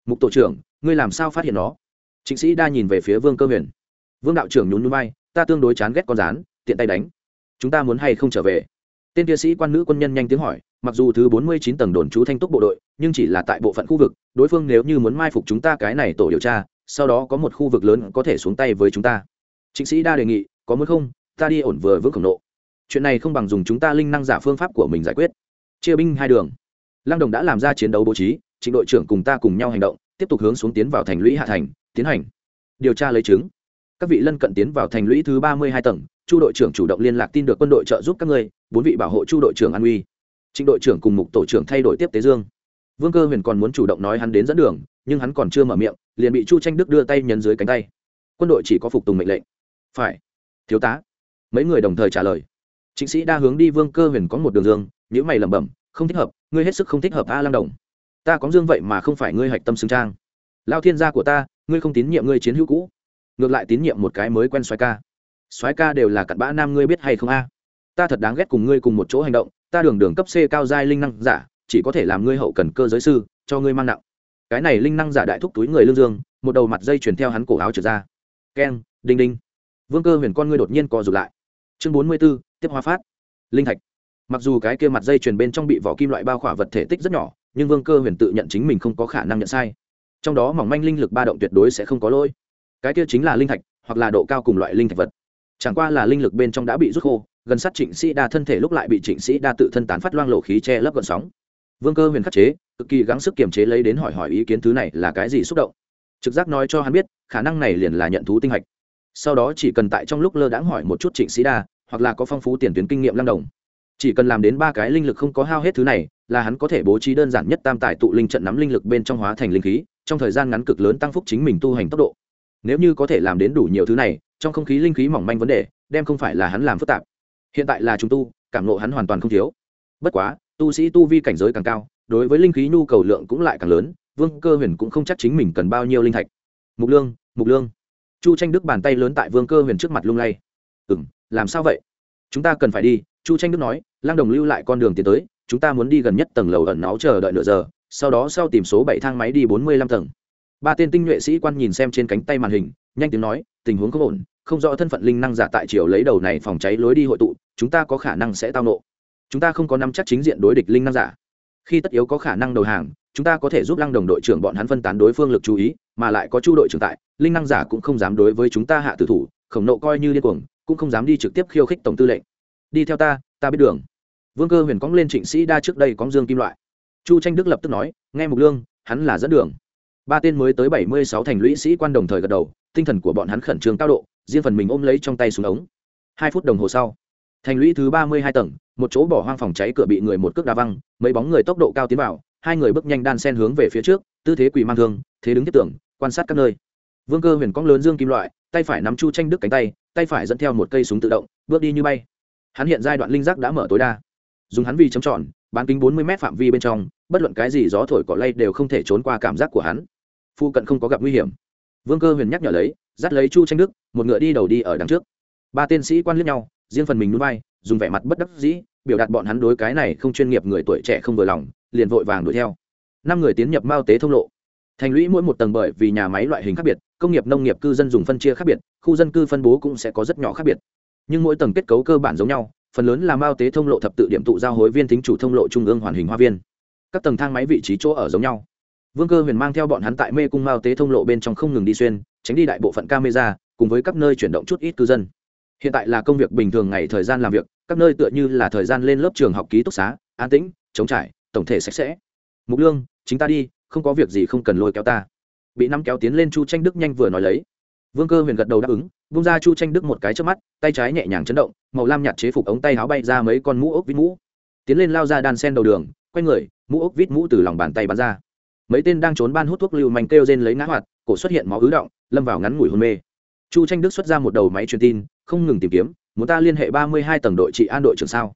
Speaker 1: Mục tổ trưởng, ngươi làm sao phát hiện nó? Chính sĩ đa nhìn về phía vương cơ huyền. Vương đạo trưởng nhún núi bay ta tương đối chán ghét con rán, tiện tay đánh. Chúng ta muốn hay không trở về? Tên kia sĩ quan nữ quân nhân nhanh tiếng hỏi, mặc dù thứ bốn mươi chín tầng đồn trú thanh túc bộ đội, nhưng chỉ là tại bộ phận khu vực, đối phương nếu như muốn mai phục chúng ta cái này tổ điều tra, sau đó có một khu vực lớn có thể xuống tay với chúng ta. Chính sĩ đa đề nghị, có muốn không? Ta đi ổn vừa vững khổng nộ. Chuyện này không bằng dùng chúng ta linh năng giả phương pháp của mình giải quyết. Chia binh hai đường. Lăng đồng đã làm ra chiến đấu bố trí, trịnh đội trưởng cùng ta cùng nhau hành động, tiếp tục hướng xuống tiến vào thành lũy hạ thành, tiến hành. Điều tra lấy chứng. Các vị lân cận tiến vào thành lũy thứ ba mươi hai tầng, chu đội trưởng chủ động liên lạc tin được quân đội trợ giúp các ngươi, bốn vị bảo hộ chu đội trưởng an uy. Trịnh đội trưởng cùng mục tổ trưởng thay đổi tiếp tế dương. Vương cơ huyền còn muốn chủ động nói hắn đến dẫn đường, nhưng hắn còn chưa mở miệng, liền bị chu tranh đức đưa tay nhấn dưới cánh tay. Quân đội chỉ có phục tùng mệnh lệnh. Phải. Thiếu tá mấy người đồng thời trả lời. Chính sĩ đa hướng đi vương cơ huyền có một đường dương nhữ mày lẩm bẩm, không thích hợp, ngươi hết sức không thích hợp a lang đồng. Ta có dương vậy mà không phải ngươi hạch tâm xưng trang. Lao thiên gia của ta, ngươi không tín nhiệm ngươi chiến hữu cũ. Ngược lại tín nhiệm một cái mới quen xoái ca. Xoái ca đều là cặn bã nam ngươi biết hay không a? Ta thật đáng ghét cùng ngươi cùng một chỗ hành động, ta đường đường cấp c cao giai linh năng giả, chỉ có thể làm ngươi hậu cần cơ giới sư, cho ngươi mang nặng. Cái này linh năng giả đại thúc túi người lương dương, một đầu mặt dây chuyển theo hắn cổ áo trở ra. Keng đinh đinh. Vương cơ huyền con ngươi đột nhiên co rụt lại chương bốn mươi b ố tiếp hoa phát. Linh thạch. Mặc dù cái kia mặt dây chuyền bên trong bị vỏ kim loại bao khỏa vật thể tích rất nhỏ, nhưng vương cơ huyền tự nhận chính mình không có khả năng nhận sai. Trong đó mỏng manh linh lực ba động tuyệt đối sẽ không có lỗi. Cái kia chính là linh thạch, hoặc là độ cao cùng loại linh thạch vật. Chẳng qua là linh lực bên trong đã bị rút khô, gần sát trịnh sĩ đa thân thể lúc lại bị trịnh sĩ đa tự thân tán phát loang lộ khí che lấp gọn sóng. Vương cơ huyền khắc chế, cực kỳ gắng sức kiềm chế lấy đến hỏi hỏi ý kiến thứ này là cái gì xúc động. Trực giác nói cho hắn biết, khả năng này liền là nhận thú tinh hạch. Sau đó chỉ cần tại trong lúc lơ đãng hỏi một chút trịnh sĩ đa hoặc là có phong phú tiền tuyến kinh nghiệm lăng đồng. Chỉ cần làm đến ba cái linh lực không có hao hết thứ này, là hắn có thể bố trí đơn giản nhất tam tài tụ linh trận nắm linh lực bên trong hóa thành linh khí, trong thời gian ngắn cực lớn tăng phúc chính mình tu hành tốc độ. Nếu như có thể làm đến đủ nhiều thứ này, trong không khí linh khí mỏng manh vấn đề, đem không phải là hắn làm phức tạp. Hiện tại là chúng tu, cảm nộ hắn hoàn toàn không thiếu. Bất quá, tu sĩ tu vi cảnh giới càng cao, đối với linh khí nhu cầu lượng cũng lại càng lớn, vương cơ huyền cũng không chắc chính mình cần bao nhiêu linh thạch. Mục lương mục lương. Chu tranh đức bàn tay lớn tại vương cơ huyền trước mặt lung lay. Ừ m làm sao vậy? Chúng ta cần phải đi, chu tranh đức nói, lăng đồng lưu lại con đường tiến tới, chúng ta muốn đi gần nhất tầng lầu ẩn náu chờ đợi nửa giờ, sau đó sau tìm số bảy thang máy đi bốn mươi lăm tầng. Ba tên tinh nhuệ sĩ quan nhìn xem trên cánh tay màn hình, nhanh tiếng nói, tình huống không ổn, không rõ thân phận linh năng giả tại triều lấy đầu này phòng cháy lối đi hội tụ, chúng ta có khả năng sẽ tao nộ. Chúng ta không có nắm chắc chính diện đối địch linh năng giả. Khi tất yếu có khả năng đầu hàng, chúng ta có thể giúp lăng đồng đội trưởng bọn hắn phân tán đối phương lực chú ý, mà lại có chu đội trưởng tại, linh năng giả cũng không dám đối với chúng ta hạ tử thủ, khổng nộ coi như điên cuồng cũng không dám đi trực tiếp khiêu khích tổng tư lệnh. Đi theo ta ta biết đường. Vương cơ huyền cóng lên trịnh sĩ đa trước đây cóng dương kim loại. Chu tranh đức lập tức nói, nghe mục lương, hắn là dẫn đường. Ba tên mới tới bảy mươi sáu thành lũy sĩ quan đồng thời gật đầu, tinh thần của bọn hắn khẩn trương cao độ, riêng phần mình ôm lấy trong tay súng ống. Hai phút đồng hồ sau, thành lũy thứ ba mươi hai tầng, một chỗ bỏ hoang phòng cháy cửa bị người một cước đá văng, mấy bóng người tốc độ cao tiến vào, hai người bước nhanh đan sen hướng về phía trước, tư thế quỳ mang thương, thế đứng tiếp tưởng quan sát các nơi. Vương cơ huyền cong lớn dương kim loại, tay phải nắm chu tranh đức cánh tay tay phải dẫn theo một cây súng tự động, bước đi như bay. Hắn hiện giai đoạn linh giác đã mở tối đa. Dùng hắn vì chấm tròn, bán kính bốn mươi m phạm vi bên trong, bất luận cái gì gió thổi cỏ lay đều không thể trốn qua cảm giác của hắn. Phu cận không có gặp nguy hiểm. Vương cơ huyền nhắc nhở lấy, dắt lấy chu tranh đức, một ngựa đi đầu đi ở đằng trước. Ba tên sĩ quan liếc nhau, riêng phần mình núi bay dùng vẻ mặt bất đắc dĩ, biểu đạt bọn hắn đối cái này không chuyên nghiệp người tuổi trẻ không vừa lòng, liền vội vàng đuổi theo. Năm người tiến nhập mao tế thông lộ thành lũy mỗi một tầng bởi vì nhà máy loại hình khác biệt, công nghiệp nông nghiệp cư dân dùng phân chia khác biệt, khu dân cư phân bố cũng sẽ có rất nhỏ khác biệt. Nhưng mỗi tầng kết cấu cơ bản giống nhau, phần lớn là mao tế thông lộ thập tự điểm tụ giao hối viên thính chủ thông lộ trung ương hoàn hình hoa viên. Các tầng thang máy vị trí chỗ ở giống nhau. Vương cơ huyền mang theo bọn hắn tại mê cung mao tế thông lộ bên trong không ngừng đi xuyên, tránh đi đại bộ phận camera, cùng với các nơi chuyển động chút ít cư dân. Hiện tại là công việc bình thường ngày thời gian làm việc, các nơi tựa như là thời gian lên lớp trường học ký túc xá, an tĩnh chống trải, tổng thể sạch sẽ. Mục lương, chính ta đi không có việc gì không cần lôi kéo ta. Bị nắm kéo tiến lên chu tranh đức nhanh vừa nói lấy. Vương cơ huyền gật đầu đáp ứng bung ra chu tranh đức một cái trước mắt, tay trái nhẹ nhàng chấn động, màu lam nhạt chế phục ống tay áo bay ra mấy con mũ ốc vít mũ. Tiến lên lao ra đan sen đầu đường, quay người, mũ ốc vít mũ từ lòng bàn tay bắn ra. Mấy tên đang trốn ban hút thuốc lưu manh kêu rên lấy ngã hoạt, cổ xuất hiện máu ứ động, lâm vào ngắn ngủi hôn mê. Chu tranh đức xuất ra một đầu máy truyền tin, không ngừng tìm kiếm, muốn ta liên hệ ba mươi hai tầng đội trị an đội trưởng sao?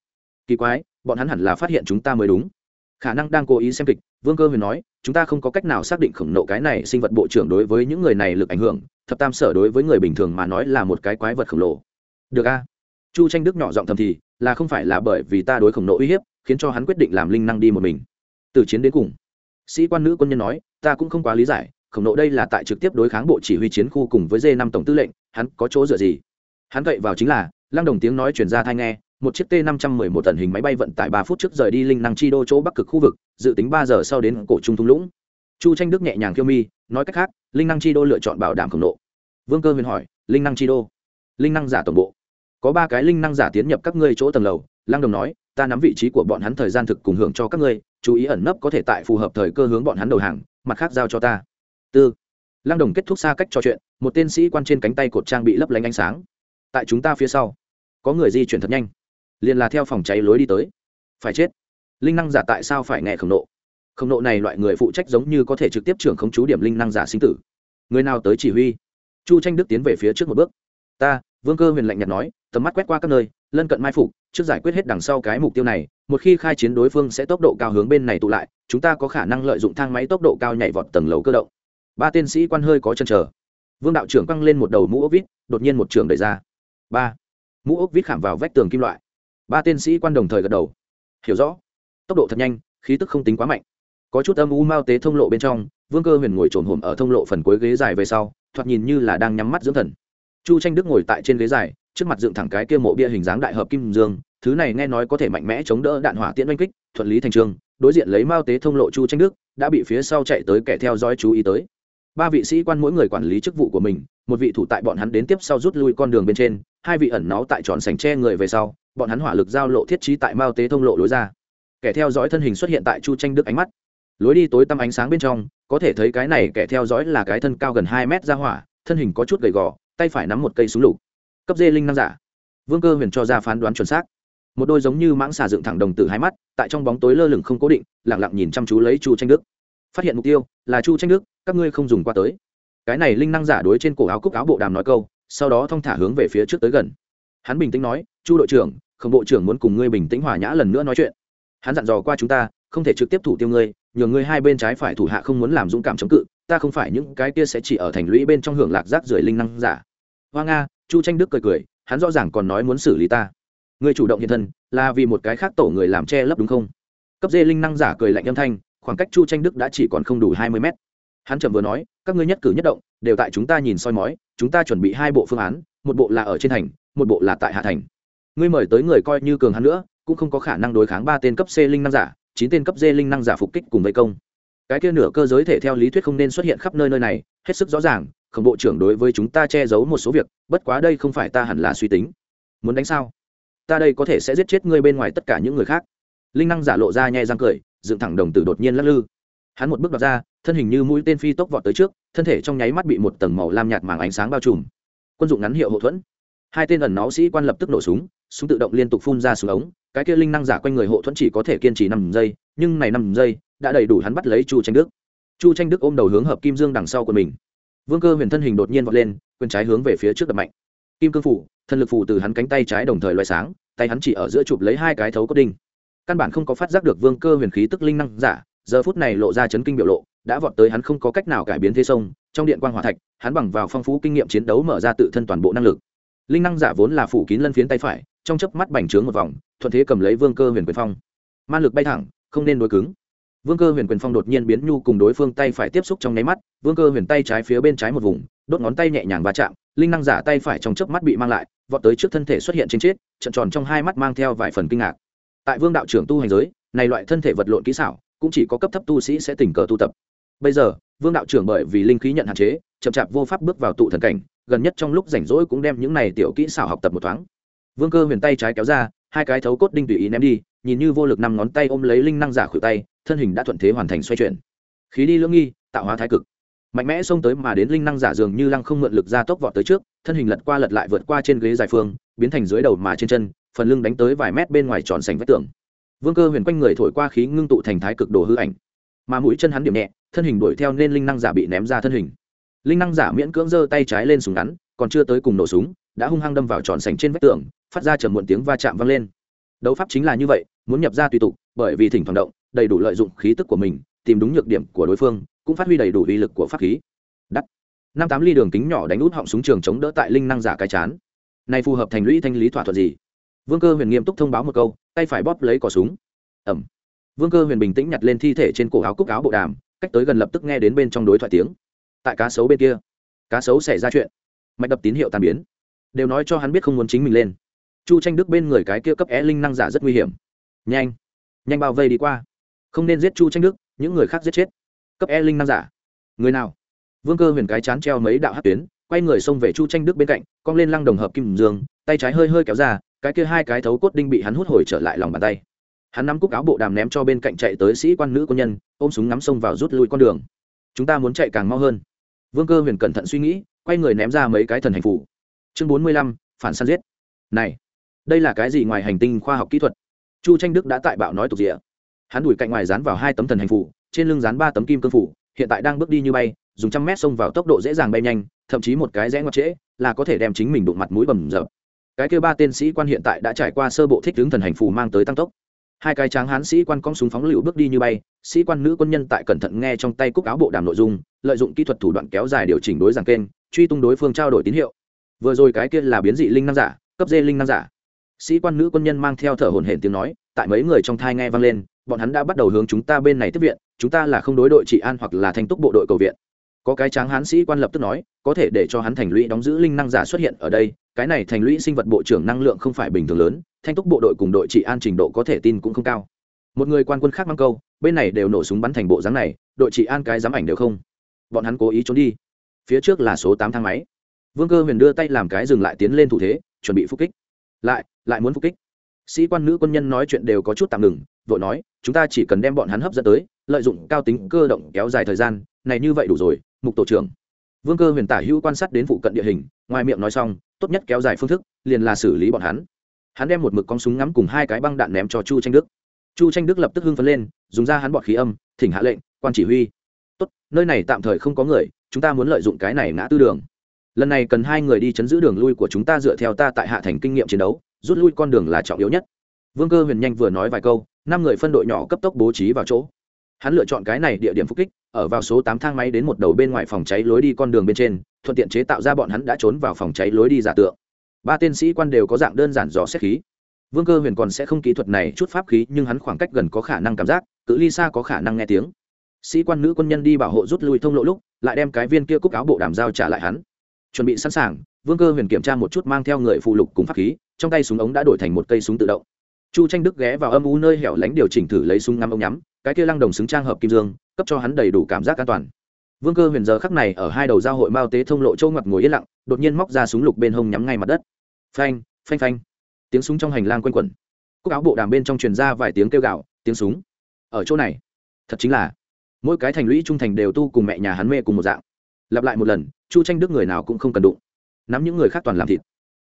Speaker 1: Kỳ quái, bọn hắn hẳn là phát hiện chúng ta mới đúng khả năng đang cố ý xem kịch, vương cơ huyền nói, chúng ta không có cách nào xác định khổng nộ cái này sinh vật bộ trưởng đối với những người này lực ảnh hưởng, thập tam sở đối với người bình thường mà nói là một cái quái vật khổng lồ. Được a. Chu tranh đức nhỏ giọng thầm thì, là không phải là bởi vì ta đối khổng nộ uy hiếp, khiến cho hắn quyết định làm linh năng đi một mình. Từ chiến đến cùng, sĩ quan nữ quân nhân nói, ta cũng không quá lý giải, khổng nộ đây là tại trực tiếp đối kháng bộ chỉ huy chiến khu cùng với d năm tổng tư lệnh, hắn có chỗ dựa gì? Hắn cậy vào chính là, lăng đồng tiếng nói chuyển ra thai nghe một chiếc t 511 tần hình máy bay vận tải ba phút trước rời đi linh năng chi đô chỗ bắc cực khu vực, dự tính ba giờ sau đến cổ trung thung lũng. Chu tranh đức nhẹ nhàng kiêu mi, nói cách khác, linh năng chi đô lựa chọn bảo đảm khổng độ vương cơ huyền hỏi, linh năng chi đô? Linh năng giả tổng bộ. Có ba cái linh năng giả tiến nhập các ngươi chỗ tầng lầu. Lăng đồng nói, ta nắm vị trí của bọn hắn thời gian thực cùng hưởng cho các ngươi, chú ý ẩn nấp có thể tại phù hợp thời cơ hướng bọn hắn đầu hàng, mặt khác giao cho ta. Tư. Lăng đồng kết thúc xa cách trò chuyện, một tên sĩ quan trên cánh tay cột trang bị lấp lánh ánh sáng. Tại chúng ta phía sau, có người di chuyển thật nhanh liền là theo phòng cháy lối đi tới. Phải chết. Linh năng giả tại sao phải nghe khổng nộ? Khổng nộ này loại người phụ trách giống như có thể trực tiếp trưởng khống chú điểm linh năng giả sinh tử. Người nào tới chỉ huy? Chu tranh đức tiến về phía trước một bước. Ta, vương cơ huyền lạnh nhạt nói, tầm mắt quét qua các nơi, lân cận mai phục, trước giải quyết hết đằng sau cái mục tiêu này, một khi khai chiến đối phương sẽ tốc độ cao hướng bên này tụ lại, chúng ta có khả năng lợi dụng thang máy tốc độ cao nhảy vọt tầng lầu cơ động. Ba tên sĩ quan hơi có chân trở vương đạo trưởng quăng lên một đầu mũ ốc vít, đột nhiên một trường đẩy ra. Ba. Mũ ốc vít khảm vào vách tường kim loại ba tên sĩ quan đồng thời gật đầu. Hiểu rõ. Tốc độ thật nhanh, khí tức không tính quá mạnh. Có chút âm u mao tế thông lộ bên trong, vương cơ huyền ngồi trồn hồm ở thông lộ phần cuối ghế dài về sau, thoạt nhìn như là đang nhắm mắt dưỡng thần. Chu tranh đức ngồi tại trên ghế dài, trước mặt dựng thẳng cái kia mộ bia hình dáng đại hợp kim dương, thứ này nghe nói có thể mạnh mẽ chống đỡ đạn hỏa tiễn oanh kích, thuận lý thành trường, đối diện lấy mao tế thông lộ chu tranh đức, đã bị phía sau chạy tới kẻ theo dõi chú ý tới. Ba vị sĩ quan mỗi người quản lý chức vụ của mình, một vị thủ tại bọn hắn đến tiếp sau rút lui con đường bên trên, hai vị ẩn náu tại tròn sành tre người về sau bọn hắn hỏa lực giao lộ thiết trí tại mao tế thông lộ lối ra. Kẻ theo dõi thân hình xuất hiện tại chu tranh đức ánh mắt. Lối đi tối tăm ánh sáng bên trong, có thể thấy cái này kẻ theo dõi là cái thân cao gần hai mét ra hỏa, thân hình có chút gầy gò, tay phải nắm một cây súng lục. Cấp dê linh năng giả. Vương cơ huyền cho ra phán đoán chuẩn xác. Một đôi giống như mãng xà dựng thẳng đồng tử hai mắt, tại trong bóng tối lơ lửng không cố định lẳng lặng nhìn chăm chú lấy chu tranh đức. Phát hiện mục tiêu là chu tranh đức, các ngươi không dùng qua tới. Cái này linh năng giả đối trên cổ áo cúc áo bộ đàm nói câu, sau đó thong thả hướng về phía trước tới gần. Hắn bình tĩnh nói, chu đội trưởng không, bộ trưởng muốn cùng ngươi bình tĩnh hòa nhã lần nữa nói chuyện. Hắn dặn dò qua chúng ta, không thể trực tiếp thủ tiêu ngươi, nhường ngươi hai bên trái phải thủ hạ không muốn làm dũng cảm chống cự, ta không phải những cái kia sẽ chỉ ở thành lũy bên trong hưởng lạc rác rưởi linh năng giả. Hoa nga, chu tranh đức cười cười, hắn rõ ràng còn nói muốn xử lý ta. Người chủ động hiện thân, là vì một cái khác tổ người làm che lấp đúng không? Cấp dê linh năng giả cười lạnh âm thanh, khoảng cách chu tranh đức đã chỉ còn không đủ hai mươi mét. Hắn trầm vừa nói, các ngươi nhất cử nhất động, đều tại chúng ta nhìn soi mói, chúng ta chuẩn bị hai bộ phương án, một bộ là ở trên thành, một bộ là tại hạ thành ngươi mời tới người coi như cường hắn nữa, cũng không có khả năng đối kháng ba tên cấp c linh năng giả, chín tên cấp d linh năng giả phục kích cùng vây công. Cái kia nửa cơ giới thể theo lý thuyết không nên xuất hiện khắp nơi nơi này, hết sức rõ ràng, khổng bộ trưởng đối với chúng ta che giấu một số việc, bất quá đây không phải ta hẳn là suy tính. Muốn đánh sao? Ta đây có thể sẽ giết chết ngươi bên ngoài tất cả những người khác. Linh năng giả lộ ra nhai răng cười, dựng thẳng đồng tử đột nhiên lắc lư. Hắn một bước đặt ra, thân hình như mũi tên phi tốc vọt tới trước, thân thể trong nháy mắt bị một tầng màu lam nhạt màng ánh sáng bao trùm. Quân dụng ngắn hiệu hậu thuẫn. Hai tên ẩn náu sĩ quan lập tức nổ súng súng tự động liên tục phun ra xuống ống, cái kia linh năng giả quanh người hộ thuẫn chỉ có thể kiên trì năm giây, nhưng này năm giây đã đầy đủ hắn bắt lấy chu tranh đức. Chu tranh đức ôm đầu hướng hợp kim dương đằng sau của mình. Vương cơ huyền thân hình đột nhiên vọt lên, quyền trái hướng về phía trước đập mạnh. Kim cương phủ, thân lực phủ từ hắn cánh tay trái đồng thời loại sáng, tay hắn chỉ ở giữa chụp lấy hai cái thấu cốt đinh. Căn bản không có phát giác được vương cơ huyền khí tức linh năng giả, giờ phút này lộ ra chấn kinh biểu lộ, đã vọt tới hắn không có cách nào cải biến thế sông, trong điện quan g hòa thạch, hắn bằng vào phong phú kinh nghiệm chiến đấu mở ra tự thân toàn bộ năng lực. Linh năng giả vốn là phủ kín lân phiến tay phải trong chớp mắt bành trướng một vòng, thuận thế cầm lấy vương cơ huyền quyền phong. Man lực bay thẳng, không nên đối cứng. Vương cơ huyền quyền phong đột nhiên biến nhu cùng đối phương tay phải tiếp xúc trong nháy mắt, vương cơ huyền tay trái phía bên trái một vùng, đốt ngón tay nhẹ nhàng va chạm, linh năng giả tay phải trong chớp mắt bị mang lại, vọt tới trước thân thể xuất hiện trên chết, trận tròn trong hai mắt mang theo vài phần kinh ngạc. Tại vương đạo trưởng tu hành giới, này loại thân thể vật lộn kỹ xảo, cũng chỉ có cấp thấp tu sĩ sẽ tình cờ tu tập. Bây giờ, vương đạo trưởng bởi vì linh khí nhận hạn chế, chậm chạp vô pháp bước vào tụ thần cảnh, gần nhất trong lúc rảnh rỗi cũng đem những này tiểu kỹ xảo học tập một thoáng vương cơ huyền tay trái kéo ra, hai cái thấu cốt đinh tùy ý ném đi, nhìn như vô lực năm ngón tay ôm lấy linh năng giả khuỷu tay, thân hình đã thuận thế hoàn thành xoay chuyển. Khí đi lưỡng nghi, tạo hóa thái cực. Mạnh mẽ xông tới mà đến linh năng giả dường như lăng không mượn lực ra tốc vọt tới trước, thân hình lật qua lật lại vượt qua trên ghế dài phương, biến thành dưới đầu mà trên chân, phần lưng đánh tới vài mét bên ngoài tròn sành vách tường. Vương cơ huyền quanh người thổi qua khí ngưng tụ thành thái cực đồ hư ảnh. Mà mũi chân hắn điểm nhẹ, thân hình đuổi theo nên linh năng giả bị ném ra thân hình. Linh năng giả miễn cưỡng giơ tay trái lên súng ngắn, còn chưa tới cùng nổ súng, đã hung hăng đâm vào tròn sành trên vách tường phát ra trầm muộn tiếng va chạm vang lên. Đấu pháp chính là như vậy, muốn nhập ra tùy tục, bởi vì thỉnh thoảng động, đầy đủ lợi dụng khí tức của mình, tìm đúng nhược điểm của đối phương, cũng phát huy đầy đủ uy lực của pháp khí. Đắt. Năm tám ly đường kính nhỏ đánh út họng súng trường chống đỡ tại linh năng giả cái chán. Này phù hợp thành lũy thanh lý thỏa thuận gì? Vương cơ huyền nghiêm túc thông báo một câu, tay phải bóp lấy cỏ súng. Ẩm. Vương cơ huyền bình tĩnh nhặt lên thi thể trên cổ áo cúc áo bộ đàm, cách tới gần lập tức nghe đến bên trong đối thoại tiếng. Tại cá sấu bên kia, cá sấu xảy ra chuyện. Mạch đập tín hiệu tàn biến. Đều nói cho hắn biết không muốn chính mình lên chu tranh đức bên người cái kia cấp é linh năng giả rất nguy hiểm. Nhanh nhanh bao vây đi qua. Không nên giết chu tranh đức, những người khác giết chết. Cấp e linh năng giả. Người nào? Vương cơ huyền cái chán treo mấy đạo hát tuyến, quay người xông về chu tranh đức bên cạnh, cong lên lăng đồng hợp kim dương, tay trái hơi hơi kéo ra, cái kia hai cái thấu cốt đinh bị hắn hút hồi trở lại lòng bàn tay. Hắn nắm cúc áo bộ đàm ném cho bên cạnh chạy tới sĩ quan nữ quân nhân, ôm súng ngắm xông vào rút lui con đường. Chúng ta muốn chạy càng mau hơn. Vương cơ huyền cẩn thận suy nghĩ, quay người ném ra mấy cái thần hành phủ chương bốn mươi lăm, phản săn giết. Này đây là cái gì ngoài hành tinh khoa học kỹ thuật? Chu tranh đức đã tại bạo nói tục rịa hắn đuổi cạnh ngoài dán vào hai tấm thần hành phủ, trên lưng dán ba tấm kim cương phủ, hiện tại đang bước đi như bay, dùng trăm mét xông vào tốc độ dễ dàng bay nhanh, thậm chí một cái rẽ ngoặt trễ, là có thể đem chính mình đụng mặt mũi bầm dập. Cái kêu ba tên sĩ quan hiện tại đã trải qua sơ bộ thích tướng thần hành phù mang tới tăng tốc. Hai cái tráng hán sĩ quan cong súng phóng lựu bước đi như bay, sĩ quan nữ quân nhân tại cẩn thận nghe trong tay cúc áo bộ đàm nội dung, lợi dụng kỹ thuật thủ đoạn kéo dài điều chỉnh đối giảng kênh, truy tung đối phương trao đổi tín hiệu. Vừa rồi cái kia là biến dị linh năng giả, cấp dê linh năng giả sĩ quan nữ quân nhân mang theo thở hổn hển tiếng nói, tại mấy người trong thai nghe vang lên, bọn hắn đã bắt đầu hướng chúng ta bên này tiếp viện, chúng ta là không đối đội trị an hoặc là thanh túc bộ đội cầu viện. Có cái tráng hán sĩ quan lập tức nói, có thể để cho hắn thành lũy đóng giữ linh năng giả xuất hiện ở đây, cái này thành lũy sinh vật bộ trưởng năng lượng không phải bình thường lớn, thanh túc bộ đội cùng đội trị an trình độ có thể tin cũng không cao. Một người quan quân khác mang câu, bên này đều nổ súng bắn thành bộ dáng này, đội trị an cái dám ảnh đều không. Bọn hắn cố ý trốn đi. Phía trước là số tám thang máy. Vương cơ huyền đưa tay làm cái dừng lại tiến lên thủ thế, chuẩn bị phục kích lại lại muốn phục kích. Sĩ quan nữ quân nhân nói chuyện đều có chút tạm ngừng, vội nói, chúng ta chỉ cần đem bọn hắn hấp dẫn tới, lợi dụng cao tính cơ động kéo dài thời gian, này như vậy đủ rồi, mục tổ trưởng. Vương cơ huyền tả hữu quan sát đến phụ cận địa hình, ngoài miệng nói xong, tốt nhất kéo dài phương thức, liền là xử lý bọn hắn. Hắn đem một mực con súng ngắm cùng hai cái băng đạn ném cho chu tranh đức. Chu tranh đức lập tức hưng phấn lên, dùng ra hắn bọt khí âm, thỉnh hạ lệnh, quan chỉ huy. Tốt, nơi này tạm thời không có người, chúng ta muốn lợi dụng cái này ngã tư đường lần này cần hai người đi chấn giữ đường lui của chúng ta dựa theo ta tại hạ thành kinh nghiệm chiến đấu, rút lui con đường là trọng yếu nhất. Vương cơ huyền nhanh vừa nói vài câu, năm người phân đội nhỏ cấp tốc bố trí vào chỗ. Hắn lựa chọn cái này địa điểm phục kích, ở vào số tám thang máy đến một đầu bên ngoài phòng cháy lối đi con đường bên trên, thuận tiện chế tạo ra bọn hắn đã trốn vào phòng cháy lối đi giả tượng. Ba tên sĩ quan đều có dạng đơn giản dò xét khí. Vương cơ huyền còn sẽ không kỹ thuật này chút pháp khí, nhưng hắn khoảng cách gần có khả năng cảm giác, cự ly xa có khả năng nghe tiếng. Sĩ quan nữ quân nhân đi bảo hộ rút lui thông lộ lúc, lại đem cái viên kia cúc áo bộ đàm giao trả lại hắn chuẩn bị sẵn sàng, vương cơ huyền kiểm tra một chút mang theo người phụ lục cùng pháp khí, trong tay súng ống đã đổi thành một cây súng tự động. Chu tranh đức ghé vào âm u nơi hẻo lánh điều chỉnh thử lấy súng ngắm ống nhắm, cái kia lăng đồng xứng trang hợp kim dương, cấp cho hắn đầy đủ cảm giác an toàn. Vương cơ huyền giờ khắc này ở hai đầu giao hội mao tế thông lộ châu ngặt ngồi yên lặng, đột nhiên móc ra súng lục bên hông nhắm ngay mặt đất. Phanh phanh phanh. Tiếng súng trong hành lang quanh quẩn. Cúc áo bộ đàm bên trong truyền ra vài tiếng kêu gạo tiếng súng. Ở chỗ này, thật chính là, mỗi cái thành lũy trung thành đều tu cùng mẹ nhà hắn mê cùng một dạng. Lặp lại một lần chu tranh đức người nào cũng không cần đụng. Nắm những người khác toàn làm thịt.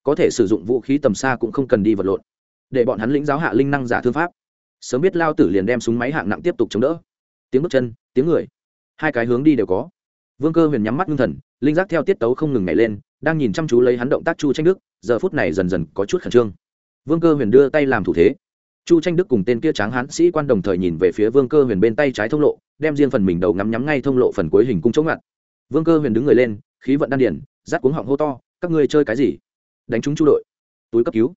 Speaker 1: Có thể sử dụng vũ khí tầm xa cũng không cần đi vật lộn. Để bọn hắn lĩnh giáo hạ linh năng giả thương pháp. Sớm biết lao tử liền đem súng máy hạng nặng tiếp tục chống đỡ. Tiếng bước chân, tiếng người. Hai cái hướng đi đều có. Vương cơ huyền nhắm mắt ngưng thần, linh giác theo tiết tấu không ngừng nhảy lên, đang nhìn chăm chú lấy hắn động tác chu tranh đức, giờ phút này dần dần có chút khẩn trương. Vương cơ huyền đưa tay làm thủ thế. Chu tranh đức cùng tên kia tráng hán sĩ quan đồng thời nhìn về phía vương cơ huyền bên tay trái thông lộ, đem riêng phần mình đầu ngắm nhắm ngay thông lộ phần cuối hình cung chống ngặt. Vương cơ huyền đứng người lên khí vận đan điển rát cuống họng hô to, các ngươi chơi cái gì? Đánh chúng chu đội. Túi cấp cứu.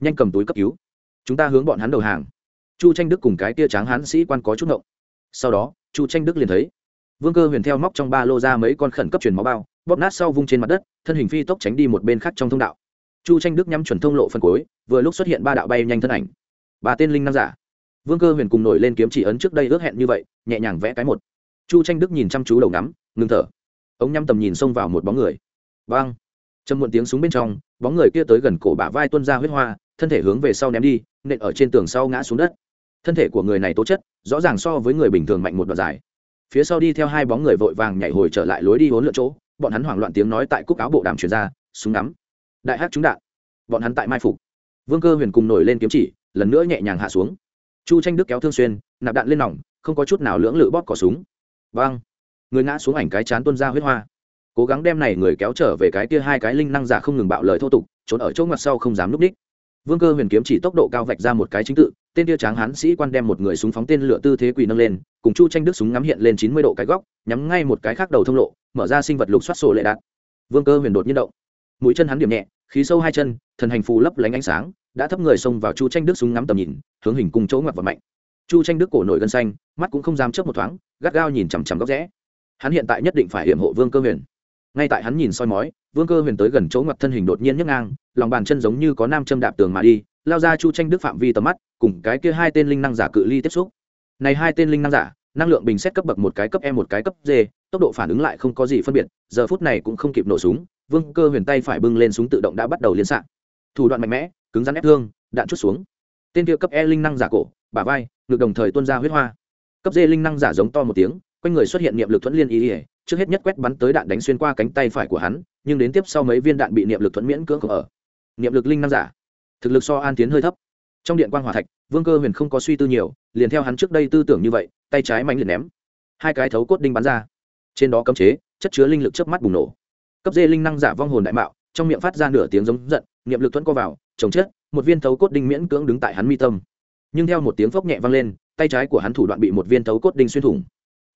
Speaker 1: Nhanh cầm túi cấp cứu. Chúng ta hướng bọn hắn đầu hàng. Chu tranh đức cùng cái tia tráng hán sĩ quan có chút ngộng. Sau đó, chu tranh đức liền thấy, vương cơ huyền theo móc trong ba lô ra mấy con khẩn cấp truyền máu bao, bóp nát sau vung trên mặt đất, thân hình phi tốc tránh đi một bên khác trong thông đạo. Chu tranh đức nhắm chuẩn thông lộ phân cối vừa lúc xuất hiện ba đạo bay nhanh thân ảnh. Ba tên linh nam giả. Vương cơ huyền cùng nổi lên kiếm chỉ ấn trước đây ước hẹn như vậy, nhẹ nhàng vẽ cái một. Chu tranh đức nhìn chăm chú đầu ngắm, ngừng thở ống nhắm tầm nhìn xông vào một bóng người. Vang. Châm muộn tiếng súng bên trong, bóng người kia tới gần cổ bả vai tuân ra huyết hoa, thân thể hướng về sau ném đi, nện ở trên tường sau ngã xuống đất. Thân thể của người này tố chất, rõ ràng so với người bình thường mạnh một đoạn dài. Phía sau đi theo hai bóng người vội vàng nhảy hồi trở lại lối đi hỗn lượn chỗ, bọn hắn hoảng loạn tiếng nói tại cúc áo bộ đàm truyền ra, súng ngắm. Đại hát trúng đạn. Bọn hắn tại mai phục. Vương cơ huyền cùng nổi lên kiếm chỉ, lần nữa nhẹ nhàng hạ xuống. Chu tranh đức kéo thương xuyên, nạp đạn lên nòng, không có chút nào lưỡng lự bóp cỏ súng. Vang người ngã xuống ảnh cái chán tuân ra huyết hoa. Cố gắng đem này người kéo trở về cái kia hai cái linh năng giả không ngừng bạo lời thô tục, trốn ở chỗ ngoặt sau không dám núp đích. Vương cơ huyền kiếm chỉ tốc độ cao vạch ra một cái chính tự, tên kia tráng hán sĩ quan đem một người súng phóng tên lửa tư thế quỳ nâng lên, cùng chu tranh đức súng ngắm hiện lên chín mươi độ cái góc, nhắm ngay một cái khác đầu thông lộ, mở ra sinh vật lục xoát sổ lệ đạn. Vương cơ huyền đột nhiên động. Mũi chân hắn điểm nhẹ, khí sâu hai chân, thần hành phù lấp lánh ánh sáng, đã thấp người xông vào chu tranh đức súng ngắm tầm nhìn, hướng hình cùng chỗ ngoặt và mạnh. Chu tranh đức cổ nổi gân xanh, mắt cũng không dám chớp một thoáng, gắt gao nhìn chằm chằm góc rẽ hắn hiện tại nhất định phải hiểm hộ vương cơ huyền. Ngay tại hắn nhìn soi mói, vương cơ huyền tới gần chỗ ngoặt thân hình đột nhiên nhấc ngang, lòng bàn chân giống như có nam châm đạp tường mà đi, lao ra chu tranh đức phạm vi tầm mắt, cùng cái kia hai tên linh năng giả cự ly tiếp xúc. Này hai tên linh năng giả, năng lượng bình xét cấp bậc một cái cấp e một cái cấp d tốc độ phản ứng lại không có gì phân biệt, giờ phút này cũng không kịp nổ súng, vương cơ huyền tay phải bưng lên súng tự động đã bắt đầu liên xạ. Thủ đoạn mạnh mẽ, cứng rắn ép thương, đạn chút xuống. Tên kia cấp e linh năng giả cổ, bả vai, ngực đồng thời tuôn ra huyết hoa. Cấp d linh năng giả giống to một tiếng quanh người xuất hiện niệm lực thuẫn liên ý ỉa, trước hết nhất quét bắn tới đạn đánh xuyên qua cánh tay phải của hắn, nhưng đến tiếp sau mấy viên đạn bị niệm lực thuẫn miễn cưỡng ở. Niệm lực linh năng giả. Thực lực so an tiến hơi thấp. Trong điện quan g hòa thạch, vương cơ huyền không có suy tư nhiều, liền theo hắn trước đây tư tưởng như vậy, tay trái mạnh liền ném. Hai cái thấu cốt đinh bắn ra. Trên đó cấm chế, chất chứa linh lực trước mắt bùng nổ. Cấp dê linh năng giả vong hồn đại mạo, trong miệng phát ra nửa tiếng giống giận, niệm lực thuẫn co vào chồng chết, một viên thấu cốt đinh miễn cưỡng đứng tại hắn mi tâm. Nhưng theo một tiếng phốc nhẹ vang lên, tay trái của hắn thủ đoạn bị một viên thấu cốt đinh xuyên thủng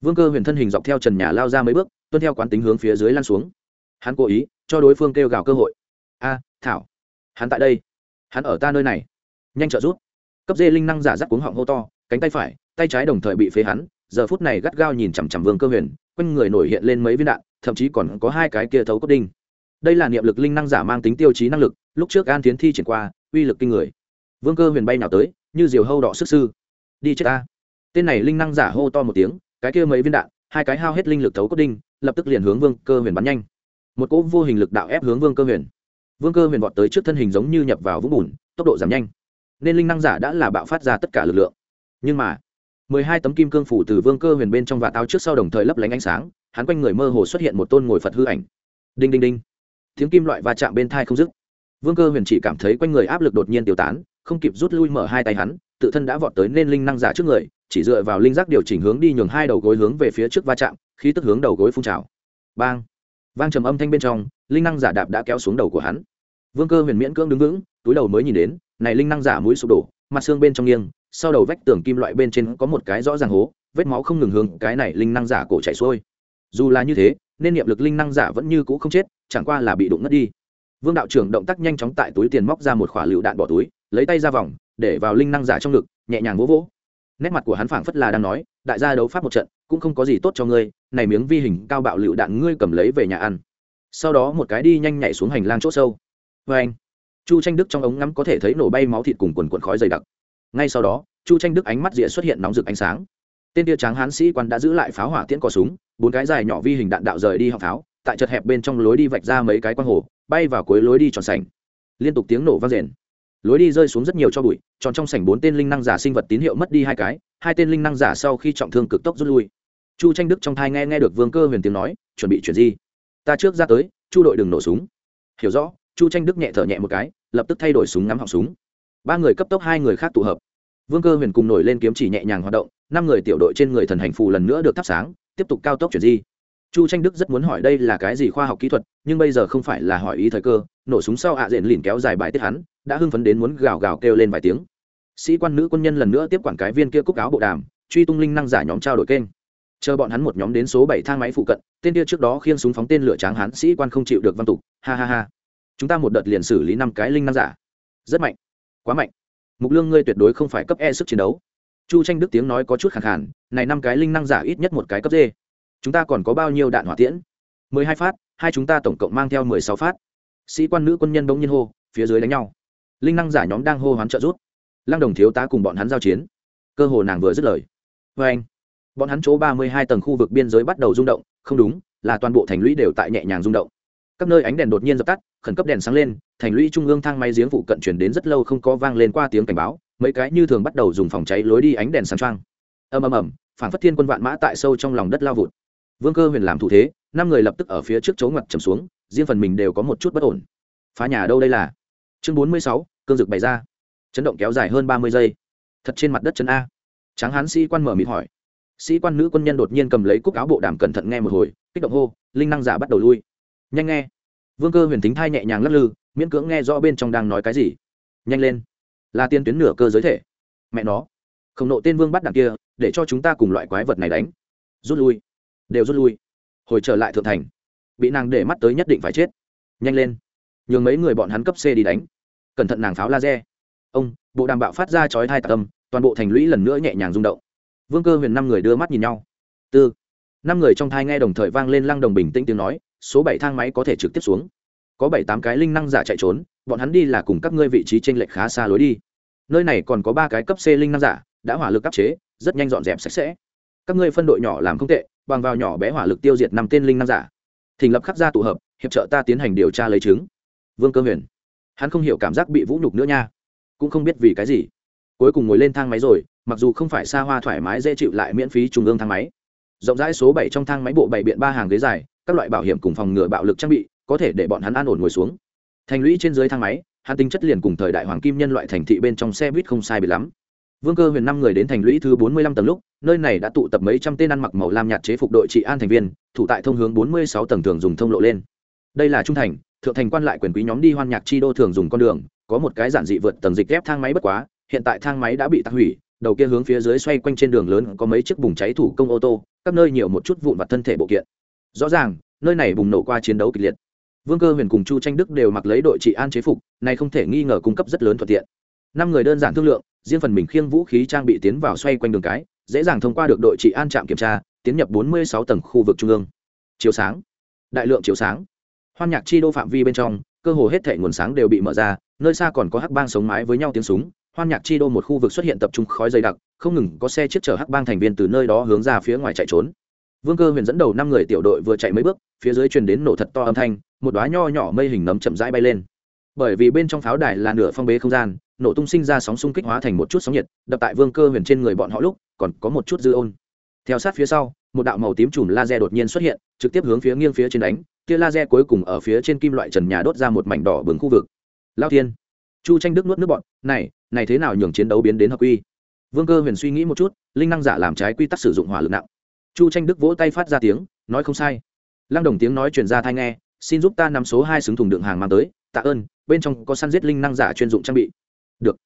Speaker 1: vương cơ huyền thân hình dọc theo trần nhà lao ra mấy bước, tuân theo quán tính hướng phía dưới lan xuống. Hắn cố ý cho đối phương kêu gào cơ hội. A, thảo, hắn tại đây. Hắn ở ta nơi này. Nhanh trợ rút cấp dê linh năng giả rắc cuống họng hô to, cánh tay phải, tay trái đồng thời bị phế hắn. Giờ phút này gắt gao nhìn chằm chằm vương cơ huyền, quanh người nổi hiện lên mấy viên đạn, thậm chí còn có hai cái kia thấu cốt đinh. Đây là niệm lực linh năng giả mang tính tiêu chí năng lực, lúc trước an tiến thi triển qua, uy lực kinh người. Vương cơ huyền bay nào tới, như diều hâu đỏ sức sư. Đi chết ta. Tên này linh năng giả hô to một tiếng cái kia mấy viên đạn, hai cái hao hết linh lực thấu cốt đinh, lập tức liền hướng vương cơ huyền bắn nhanh. Một cỗ vô hình lực đạo ép hướng vương cơ huyền. Vương cơ huyền vọt tới trước thân hình giống như nhập vào vũng bùn, tốc độ giảm nhanh. Nên linh năng giả đã là bạo phát ra tất cả lực lượng. Nhưng mà, mười hai tấm kim cương phủ từ vương cơ huyền bên trong và táo trước sau đồng thời lấp lánh ánh sáng, hắn quanh người mơ hồ xuất hiện một tôn ngồi phật hư ảnh. Đinh đinh đinh. Tiếng kim loại va chạm bên thai không dứt. Vương cơ huyền chỉ cảm thấy quanh người áp lực đột nhiên tiêu tán, không kịp rút lui mở hai tay hắn, tự thân đã vọt tới nên linh năng giả trước người chỉ dựa vào linh giác điều chỉnh hướng đi nhường hai đầu gối hướng về phía trước va chạm khi tức hướng đầu gối phun trào. Bang! Vang trầm âm thanh bên trong, linh năng giả đạp đã kéo xuống đầu của hắn. Vương cơ huyền miễn cưỡng đứng vững, túi đầu mới nhìn đến, này linh năng giả mũi sụp đổ, mặt xương bên trong nghiêng, sau đầu vách tường kim loại bên trên có một cái rõ ràng hố, vết máu không ngừng hướng cái này linh năng giả cổ chảy xuôi. Dù là như thế, nên niệm lực linh năng giả vẫn như cũ không chết, chẳng qua là bị đụng ngất đi. Vương đạo trưởng động tác nhanh chóng tại túi tiền móc ra một khỏa lựu đạn bỏ túi, lấy tay ra vòng, để vào linh năng giả trong ngực, nhẹ nhàng vỗ vỗ nét mặt của hắn phảng phất là đang nói, đại gia đấu pháp một trận, cũng không có gì tốt cho ngươi, này miếng vi hình cao bạo lựu đạn ngươi cầm lấy về nhà ăn. Sau đó một cái đi nhanh nhảy xuống hành lang chỗ sâu. Vê anh, chu tranh đức trong ống ngắm có thể thấy nổ bay máu thịt cùng quần quần khói dày đặc. Ngay sau đó, chu tranh đức ánh mắt rịa xuất hiện nóng rực ánh sáng. Tên tia tráng hán sĩ quan đã giữ lại pháo hỏa tiễn cò súng, bốn cái dài nhỏ vi hình đạn đạo rời đi học pháo, tại chật hẹp bên trong lối đi vạch ra mấy cái quang hồ, bay vào cuối lối đi tròn sành. Liên tục tiếng nổ vang rền lối đi rơi xuống rất nhiều cho bụi, tròn trong sảnh bốn tên linh năng giả sinh vật tín hiệu mất đi hai cái, hai tên linh năng giả sau khi trọng thương cực tốc rút lui. Chu tranh đức trong thai nghe nghe được vương cơ huyền tiếng nói, chuẩn bị chuyển di. Ta trước ra tới, chu đội đừng nổ súng. Hiểu rõ, chu tranh đức nhẹ thở nhẹ một cái, lập tức thay đổi súng ngắm họng súng. Ba người cấp tốc, hai người khác tụ hợp. Vương cơ huyền cùng nổi lên kiếm chỉ nhẹ nhàng hoạt động, năm người tiểu đội trên người thần hành phù lần nữa được thắp sáng, tiếp tục cao tốc chuyển di. Chu tranh đức rất muốn hỏi đây là cái gì khoa học kỹ thuật, nhưng bây giờ không phải là hỏi ý thời cơ, nổ súng sau ạ à diện lìn kéo dài bài tiết hắn đã hưng phấn đến muốn gào gào kêu lên vài tiếng. Sĩ quan nữ quân nhân lần nữa tiếp quản cái viên kia cúc áo bộ đàm, truy tung linh năng giả nhóm trao đổi kênh. Chờ bọn hắn một nhóm đến số bảy thang máy phụ cận, tên kia trước đó khiên súng phóng tên lửa tráng hắn sĩ quan không chịu được văn tục, ha ha ha. Chúng ta một đợt liền xử lý năm cái linh năng giả. Rất mạnh. Quá mạnh. Mục lương ngươi tuyệt đối không phải cấp e sức chiến đấu. Chu tranh đức tiếng nói có chút khẳng khản này năm cái linh năng giả ít nhất một cái cấp d. Chúng ta còn có bao nhiêu đạn hỏa tiễn? Mười hai phát, hai chúng ta tổng cộng mang theo mười sáu phát. Sĩ quan nữ quân nhân bỗng nhiên hô, phía dưới đánh nhau linh năng giả nhóm đang hô hoán trợ rút lăng đồng thiếu tá cùng bọn hắn giao chiến. Cơ hồ nàng vừa dứt lời. Vê anh, bọn hắn chỗ ba mươi hai tầng khu vực biên giới bắt đầu rung động. Không đúng, là toàn bộ thành lũy đều tại nhẹ nhàng rung động. Các nơi ánh đèn đột nhiên dập tắt, khẩn cấp đèn sáng lên, thành lũy trung ương thang máy giếng phụ cận chuyển đến rất lâu không có vang lên qua tiếng cảnh báo, mấy cái như thường bắt đầu dùng phòng cháy lối đi ánh đèn sáng trăng ầm ầm ầm phản phất thiên quân vạn mã tại sâu trong lòng đất lao vụt. Vương cơ huyền làm thủ thế, năm người lập tức ở phía trước chỗ ngặt trầm xuống, riêng phần mình đều có một chút bất ổn. Phá nhà đâu đây là? Chương bốn mươi sáu cương dực bày ra. Chấn động kéo dài hơn ba mươi giây. Thật trên mặt đất chân a. Tráng hán sĩ quan mở mịt hỏi. Sĩ quan nữ quân nhân đột nhiên cầm lấy cúc áo bộ đàm cẩn thận nghe một hồi, kích động hô, linh năng giả bắt đầu lui. Nhanh nghe. Vương cơ huyền thính thai nhẹ nhàng lắc lư, miễn cưỡng nghe rõ bên trong đang nói cái gì. Nhanh lên. Là tiên tuyến nửa cơ giới thể. Mẹ nó. Khổng nộ tên vương bắt đằng kia, để cho chúng ta cùng loại quái vật này đánh. Rút lui. Đều rút lui. Hồi trở lại thượng thành. Bị nàng để mắt tới nhất định phải chết. Nhanh lên. Nhường mấy người bọn hắn cấp c đi đánh cẩn thận nàng pháo laser. Ông, bộ đàm bạo phát ra chói thai tạc tâm toàn bộ thành lũy lần nữa nhẹ nhàng rung động. Vương cơ huyền năm người đưa mắt nhìn nhau. Tư. Năm người trong thai nghe đồng thời vang lên lăng đồng bình tĩnh tiếng nói, số bảy thang máy có thể trực tiếp xuống. Có bảy tám cái linh năng giả chạy trốn, bọn hắn đi là cùng các ngươi vị trí t r ê n lệch khá xa lối đi. Nơi này còn có ba cái cấp c linh năng giả, đã hỏa lực áp chế, rất nhanh dọn dẹp sạch sẽ. Các ngươi phân đội nhỏ làm không tệ, bằng vào nhỏ bé hỏa lực tiêu diệt năm tên linh năng giả. Thành lập khắc gia tụ hợp, hiệp trợ ta tiến hành điều tra lấy chứng. Vương cơ huyền hắn không hiểu cảm giác bị vũ nhục nữa nha. Cũng không biết vì cái gì. Cuối cùng ngồi lên thang máy rồi, mặc dù không phải xa hoa thoải mái dễ chịu lại miễn phí trung ương thang máy. Rộng rãi số bảy trong thang máy bộ bảy biện ba hàng ghế dài, các loại bảo hiểm cùng phòng ngừa bạo lực trang bị, có thể để bọn hắn an ổn ngồi xuống. Thành lũy trên dưới thang máy, hắn tính chất liền cùng thời đại hoàng kim nhân loại thành thị bên trong xe buýt không sai bị lắm. Vương cơ huyền năm người đến thành lũy thứ bốn mươi lăm tầng lúc, nơi này đã tụ tập mấy trăm tên ăn mặc màu lam nhạt chế phục đội trị an thành viên, thủ tại thông hướng bốn mươi sáu tầng thường dùng thông lộ lên. Đây là trung thành thượng thành quan lại quyền quý nhóm đi hoan nhạc chi đô thường dùng con đường, có một cái giản dị vượt tầng dịch ghép thang máy bất quá, hiện tại thang máy đã bị tắc hủy, đầu kia hướng phía dưới xoay quanh trên đường lớn có mấy chiếc bùng cháy thủ công ô tô, các nơi nhiều một chút vụn vặt thân thể bộ kiện. Rõ ràng, nơi này bùng nổ qua chiến đấu kịch liệt. Vương cơ huyền cùng chu tranh đức đều mặc lấy đội trị an chế phục, này không thể nghi ngờ cung cấp rất lớn thuận tiện. Năm người đơn giản thương lượng, riêng phần mình khiêng vũ khí trang bị tiến vào xoay quanh đường cái, dễ dàng thông qua được đội trị an trạm kiểm tra, tiến nhập 46 tầng khu vực trung ương. Chiếu sáng. Đại lượng chiếu sáng hoan nhạc chi đô phạm vi bên trong, cơ hồ hết thể nguồn sáng đều bị mở ra, nơi xa còn có hắc bang sống mái với nhau tiếng súng. Hoan nhạc chi đô một khu vực xuất hiện tập trung khói dày đặc, không ngừng có xe chiếc chở hắc bang thành viên từ nơi đó hướng ra phía ngoài chạy trốn. Vương cơ huyền dẫn đầu năm người tiểu đội vừa chạy mấy bước, phía dưới truyền đến nổ thật to âm thanh, một đoá nho nhỏ mây hình nấm chậm rãi bay lên. Bởi vì bên trong pháo đài là nửa phong bế không gian, nổ tung sinh ra sóng xung kích hóa thành một chút sóng nhiệt, đập tại vương cơ huyền trên người bọn họ lúc, còn có một chút dư ôn. Theo sát phía sau, một đạo màu tím chùm laser đột nhiên xuất hiện, trực tiếp hướng phía nghiêng phía trên đánh tia laser cuối cùng ở phía trên kim loại trần nhà đốt ra một mảnh đỏ bừng khu vực. Lao thiên, chu tranh đức nuốt nước bọn này này thế nào nhường chiến đấu biến đến hợp quy? Vương cơ huyền suy nghĩ một chút, linh năng giả làm trái quy tắc sử dụng hỏa lực nặng. Chu tranh đức vỗ tay phát ra tiếng, nói không sai. Lăng đồng tiếng nói chuyển ra thai nghe, xin giúp ta nắm số hai xứng thùng đựng hàng mang tới, tạ ơn, bên trong có săn giết linh năng giả chuyên dụng trang bị. Được.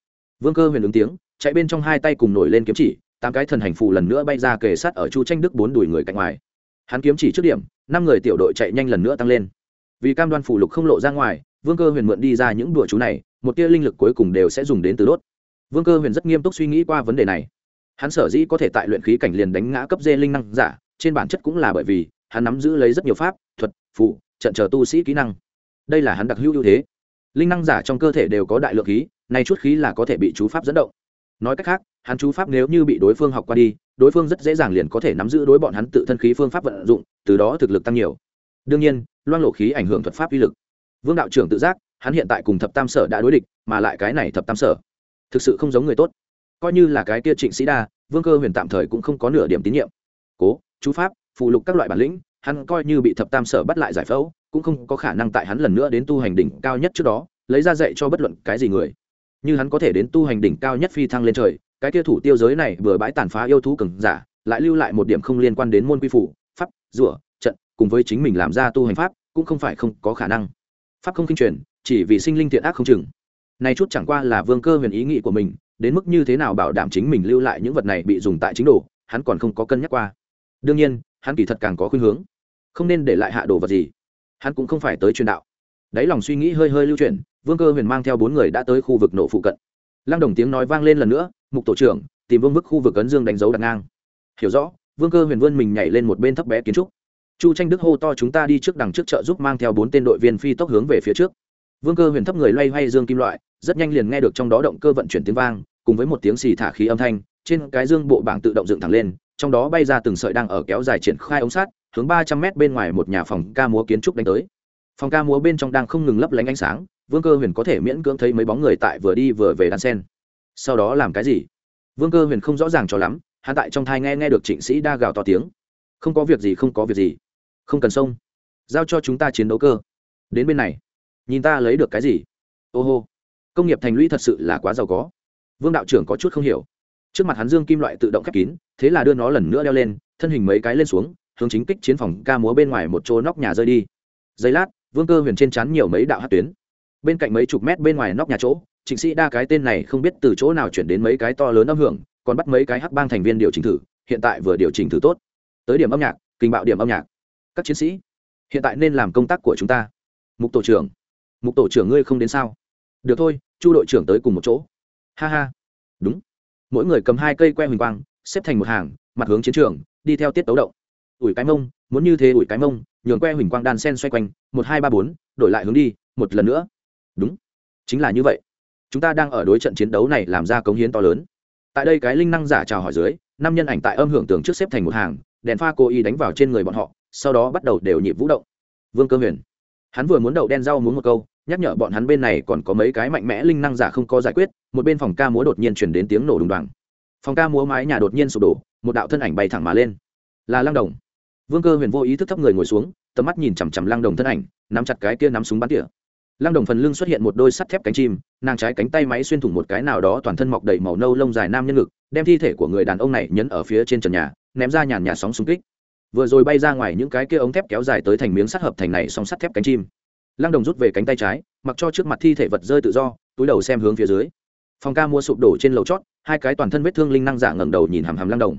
Speaker 1: Vương cơ huyền ứng tiếng, chạy bên trong hai tay cùng nổi lên kiếm chỉ, tám cái thần hành phù lần nữa bay ra kề sát ở chu tranh đức bốn đùi người cạnh ngoài. Hắn kiếm chỉ trước điểm năm người tiểu đội chạy nhanh lần nữa tăng lên. Vì cam đoan phủ lục không lộ ra ngoài, vương cơ huyền mượn đi ra những đùa chú này, một tia linh lực cuối cùng đều sẽ dùng đến từ đốt. Vương cơ huyền rất nghiêm túc suy nghĩ qua vấn đề này. Hắn sở dĩ có thể tại luyện khí cảnh liền đánh ngã cấp dê linh năng giả, trên bản chất cũng là bởi vì hắn nắm giữ lấy rất nhiều pháp, thuật phụ trận chờ tu sĩ kỹ năng. Đây là hắn đặc hữu ưu thế. Linh năng giả trong cơ thể đều có đại lượng khí, nay chút khí là có thể bị chú pháp dẫn động. Nói cách khác hắn chú pháp nếu như bị đối phương học qua đi, đối phương rất dễ dàng liền có thể nắm giữ đối bọn hắn tự thân khí phương pháp vận dụng, từ đó thực lực tăng nhiều. Đương nhiên, loang lộ khí ảnh hưởng thuật pháp uy lực. Vương đạo trưởng tự giác, hắn hiện tại cùng thập tam sở đã đối địch, mà lại cái này thập tam sở, thực sự không giống người tốt. Coi như là cái kia trịnh sĩ đa, vương cơ huyền tạm thời cũng không có nửa điểm tín nhiệm. Cố, chú pháp, phụ lục các loại bản lĩnh, hắn coi như bị thập tam sở bắt lại giải phẫu, cũng không có khả năng tại hắn lần nữa đến tu hành đỉnh cao nhất trước đó, lấy ra dạy cho bất luận cái gì người. Như hắn có thể đến tu hành đỉnh cao nhất phi thăng lên trời cái kia thủ tiêu giới này vừa bãi tàn phá yêu thú cường giả, lại lưu lại một điểm không liên quan đến môn quy phủ, pháp, rủa, trận, cùng với chính mình làm ra tu hành pháp, cũng không phải không có khả năng. Pháp không kinh truyền, chỉ vì sinh linh thiện ác không chừng. Này chút chẳng qua là vương cơ huyền ý nghĩ của mình, đến mức như thế nào bảo đảm chính mình lưu lại những vật này bị dùng tại chính đồ, hắn còn không có cân nhắc qua. Đương nhiên, hắn kỳ thật càng có khuynh hướng. Không nên để lại hạ đồ vật gì. Hắn cũng không phải tới truyền đạo. Đáy lòng suy nghĩ hơi hơi lưu chuyển, vương cơ huyền mang theo bốn người đã tới khu vực nổ phụ cận. Lăng đồng tiếng nói vang lên lần nữa mục tổ trưởng, tìm vương vức khu vực ấn dương đánh dấu đặt ngang. Hiểu rõ, vương cơ huyền vươn mình nhảy lên một bên thấp bé kiến trúc. Chu tranh đức hô to chúng ta đi trước đằng trước chợ giúp mang theo bốn tên đội viên phi tốc hướng về phía trước. Vương cơ huyền thấp người loay hoay dương kim loại, rất nhanh liền nghe được trong đó động cơ vận chuyển tiếng vang, cùng với một tiếng xì thả khí âm thanh, trên cái dương bộ bảng tự động dựng thẳng lên, trong đó bay ra từng sợi đang ở kéo dài triển khai ống sát hướng ba trăm mét bên ngoài một nhà phòng ca múa kiến trúc đánh tới. Phòng ca múa bên trong đang không ngừng lấp lánh ánh sáng, vương cơ huyền có thể miễn cưỡng thấy mấy bóng người tại vừa đi vừa về đan sen sau đó làm cái gì? Vương cơ huyền không rõ ràng cho lắm, hắn tại trong thai nghe nghe được trịnh sĩ đa gào to tiếng. Không có việc gì, không có việc gì. Không cần xông giao cho chúng ta chiến đấu cơ. Đến bên này. Nhìn ta lấy được cái gì? Ô hô. Công nghiệp thành lũy thật sự là quá giàu có. Vương đạo trưởng có chút không hiểu. Trước mặt hắn dương kim loại tự động khép kín, thế là đưa nó lần nữa đeo lên, thân hình mấy cái lên xuống, hướng chính kích chiến phòng ca múa bên ngoài một chỗ nóc nhà rơi đi. Giây lát, vương cơ huyền trên chắn nhiều mấy đạo hát tuyến bên cạnh mấy chục mét bên ngoài nóc nhà chỗ, trịnh sĩ đa cái tên này không biết từ chỗ nào chuyển đến mấy cái to lớn âm hưởng, còn bắt mấy cái hắc bang thành viên điều chỉnh thử, hiện tại vừa điều chỉnh thử tốt. Tới điểm âm nhạc, kinh bạo điểm âm nhạc. Các chiến sĩ, hiện tại nên làm công tác của chúng ta. Mục tổ trưởng, mục tổ trưởng ngươi không đến sao? Được thôi, chu đội trưởng tới cùng một chỗ. Ha ha. Đúng. Mỗi người cầm hai cây que huỳnh quang, xếp thành một hàng, mặt hướng chiến trường, đi theo tiết tấu động. Ủi cái mông, muốn như thế ủi cái mông, nhường que huỳnh quang đan sen xoay quanh, một hai ba bốn, đổi lại hướng đi, một lần nữa đúng. Chính là như vậy. Chúng ta đang ở đối trận chiến đấu này làm ra cống hiến to lớn. Tại đây cái linh năng giả chào hỏi dưới, năm nhân ảnh tại âm hưởng tường trước xếp thành một hàng, đèn pha cố ý đánh vào trên người bọn họ, sau đó bắt đầu đều nhịp vũ động. Vương cơ huyền. Hắn vừa muốn đậu đen rau muốn một câu, nhắc nhở bọn hắn bên này còn có mấy cái mạnh mẽ linh năng giả không có giải quyết, một bên phòng ca múa đột nhiên chuyển đến tiếng nổ đùng đoàng. Phòng ca múa mái nhà đột nhiên sụp đổ, một đạo thân ảnh bay thẳng mà lên. Là lăng đồng. Vương cơ huyền vô ý thức thấp người ngồi xuống, tầm mắt nhìn chằm chằm lăng đồng thân ảnh, nắm chặt cái kia nắm súng bắn tỉa lăng đồng phần lưng xuất hiện một đôi sắt thép cánh chim, nàng trái cánh tay máy xuyên thủng một cái nào đó toàn thân mọc đầy màu nâu lông dài nam nhân ngực, đem thi thể của người đàn ông này nhấn ở phía trên trần nhà, ném ra nhàn nhà sóng xung kích. Vừa rồi bay ra ngoài những cái kia ống thép kéo dài tới thành miếng sắt hợp thành này song sắt thép cánh chim. Lăng đồng rút về cánh tay trái, mặc cho trước mặt thi thể vật rơi tự do, túi đầu xem hướng phía dưới. Phòng ca mua sụp đổ trên lầu chót, hai cái toàn thân vết thương linh năng giả ngẩng đầu nhìn hàm hàm lăng đồng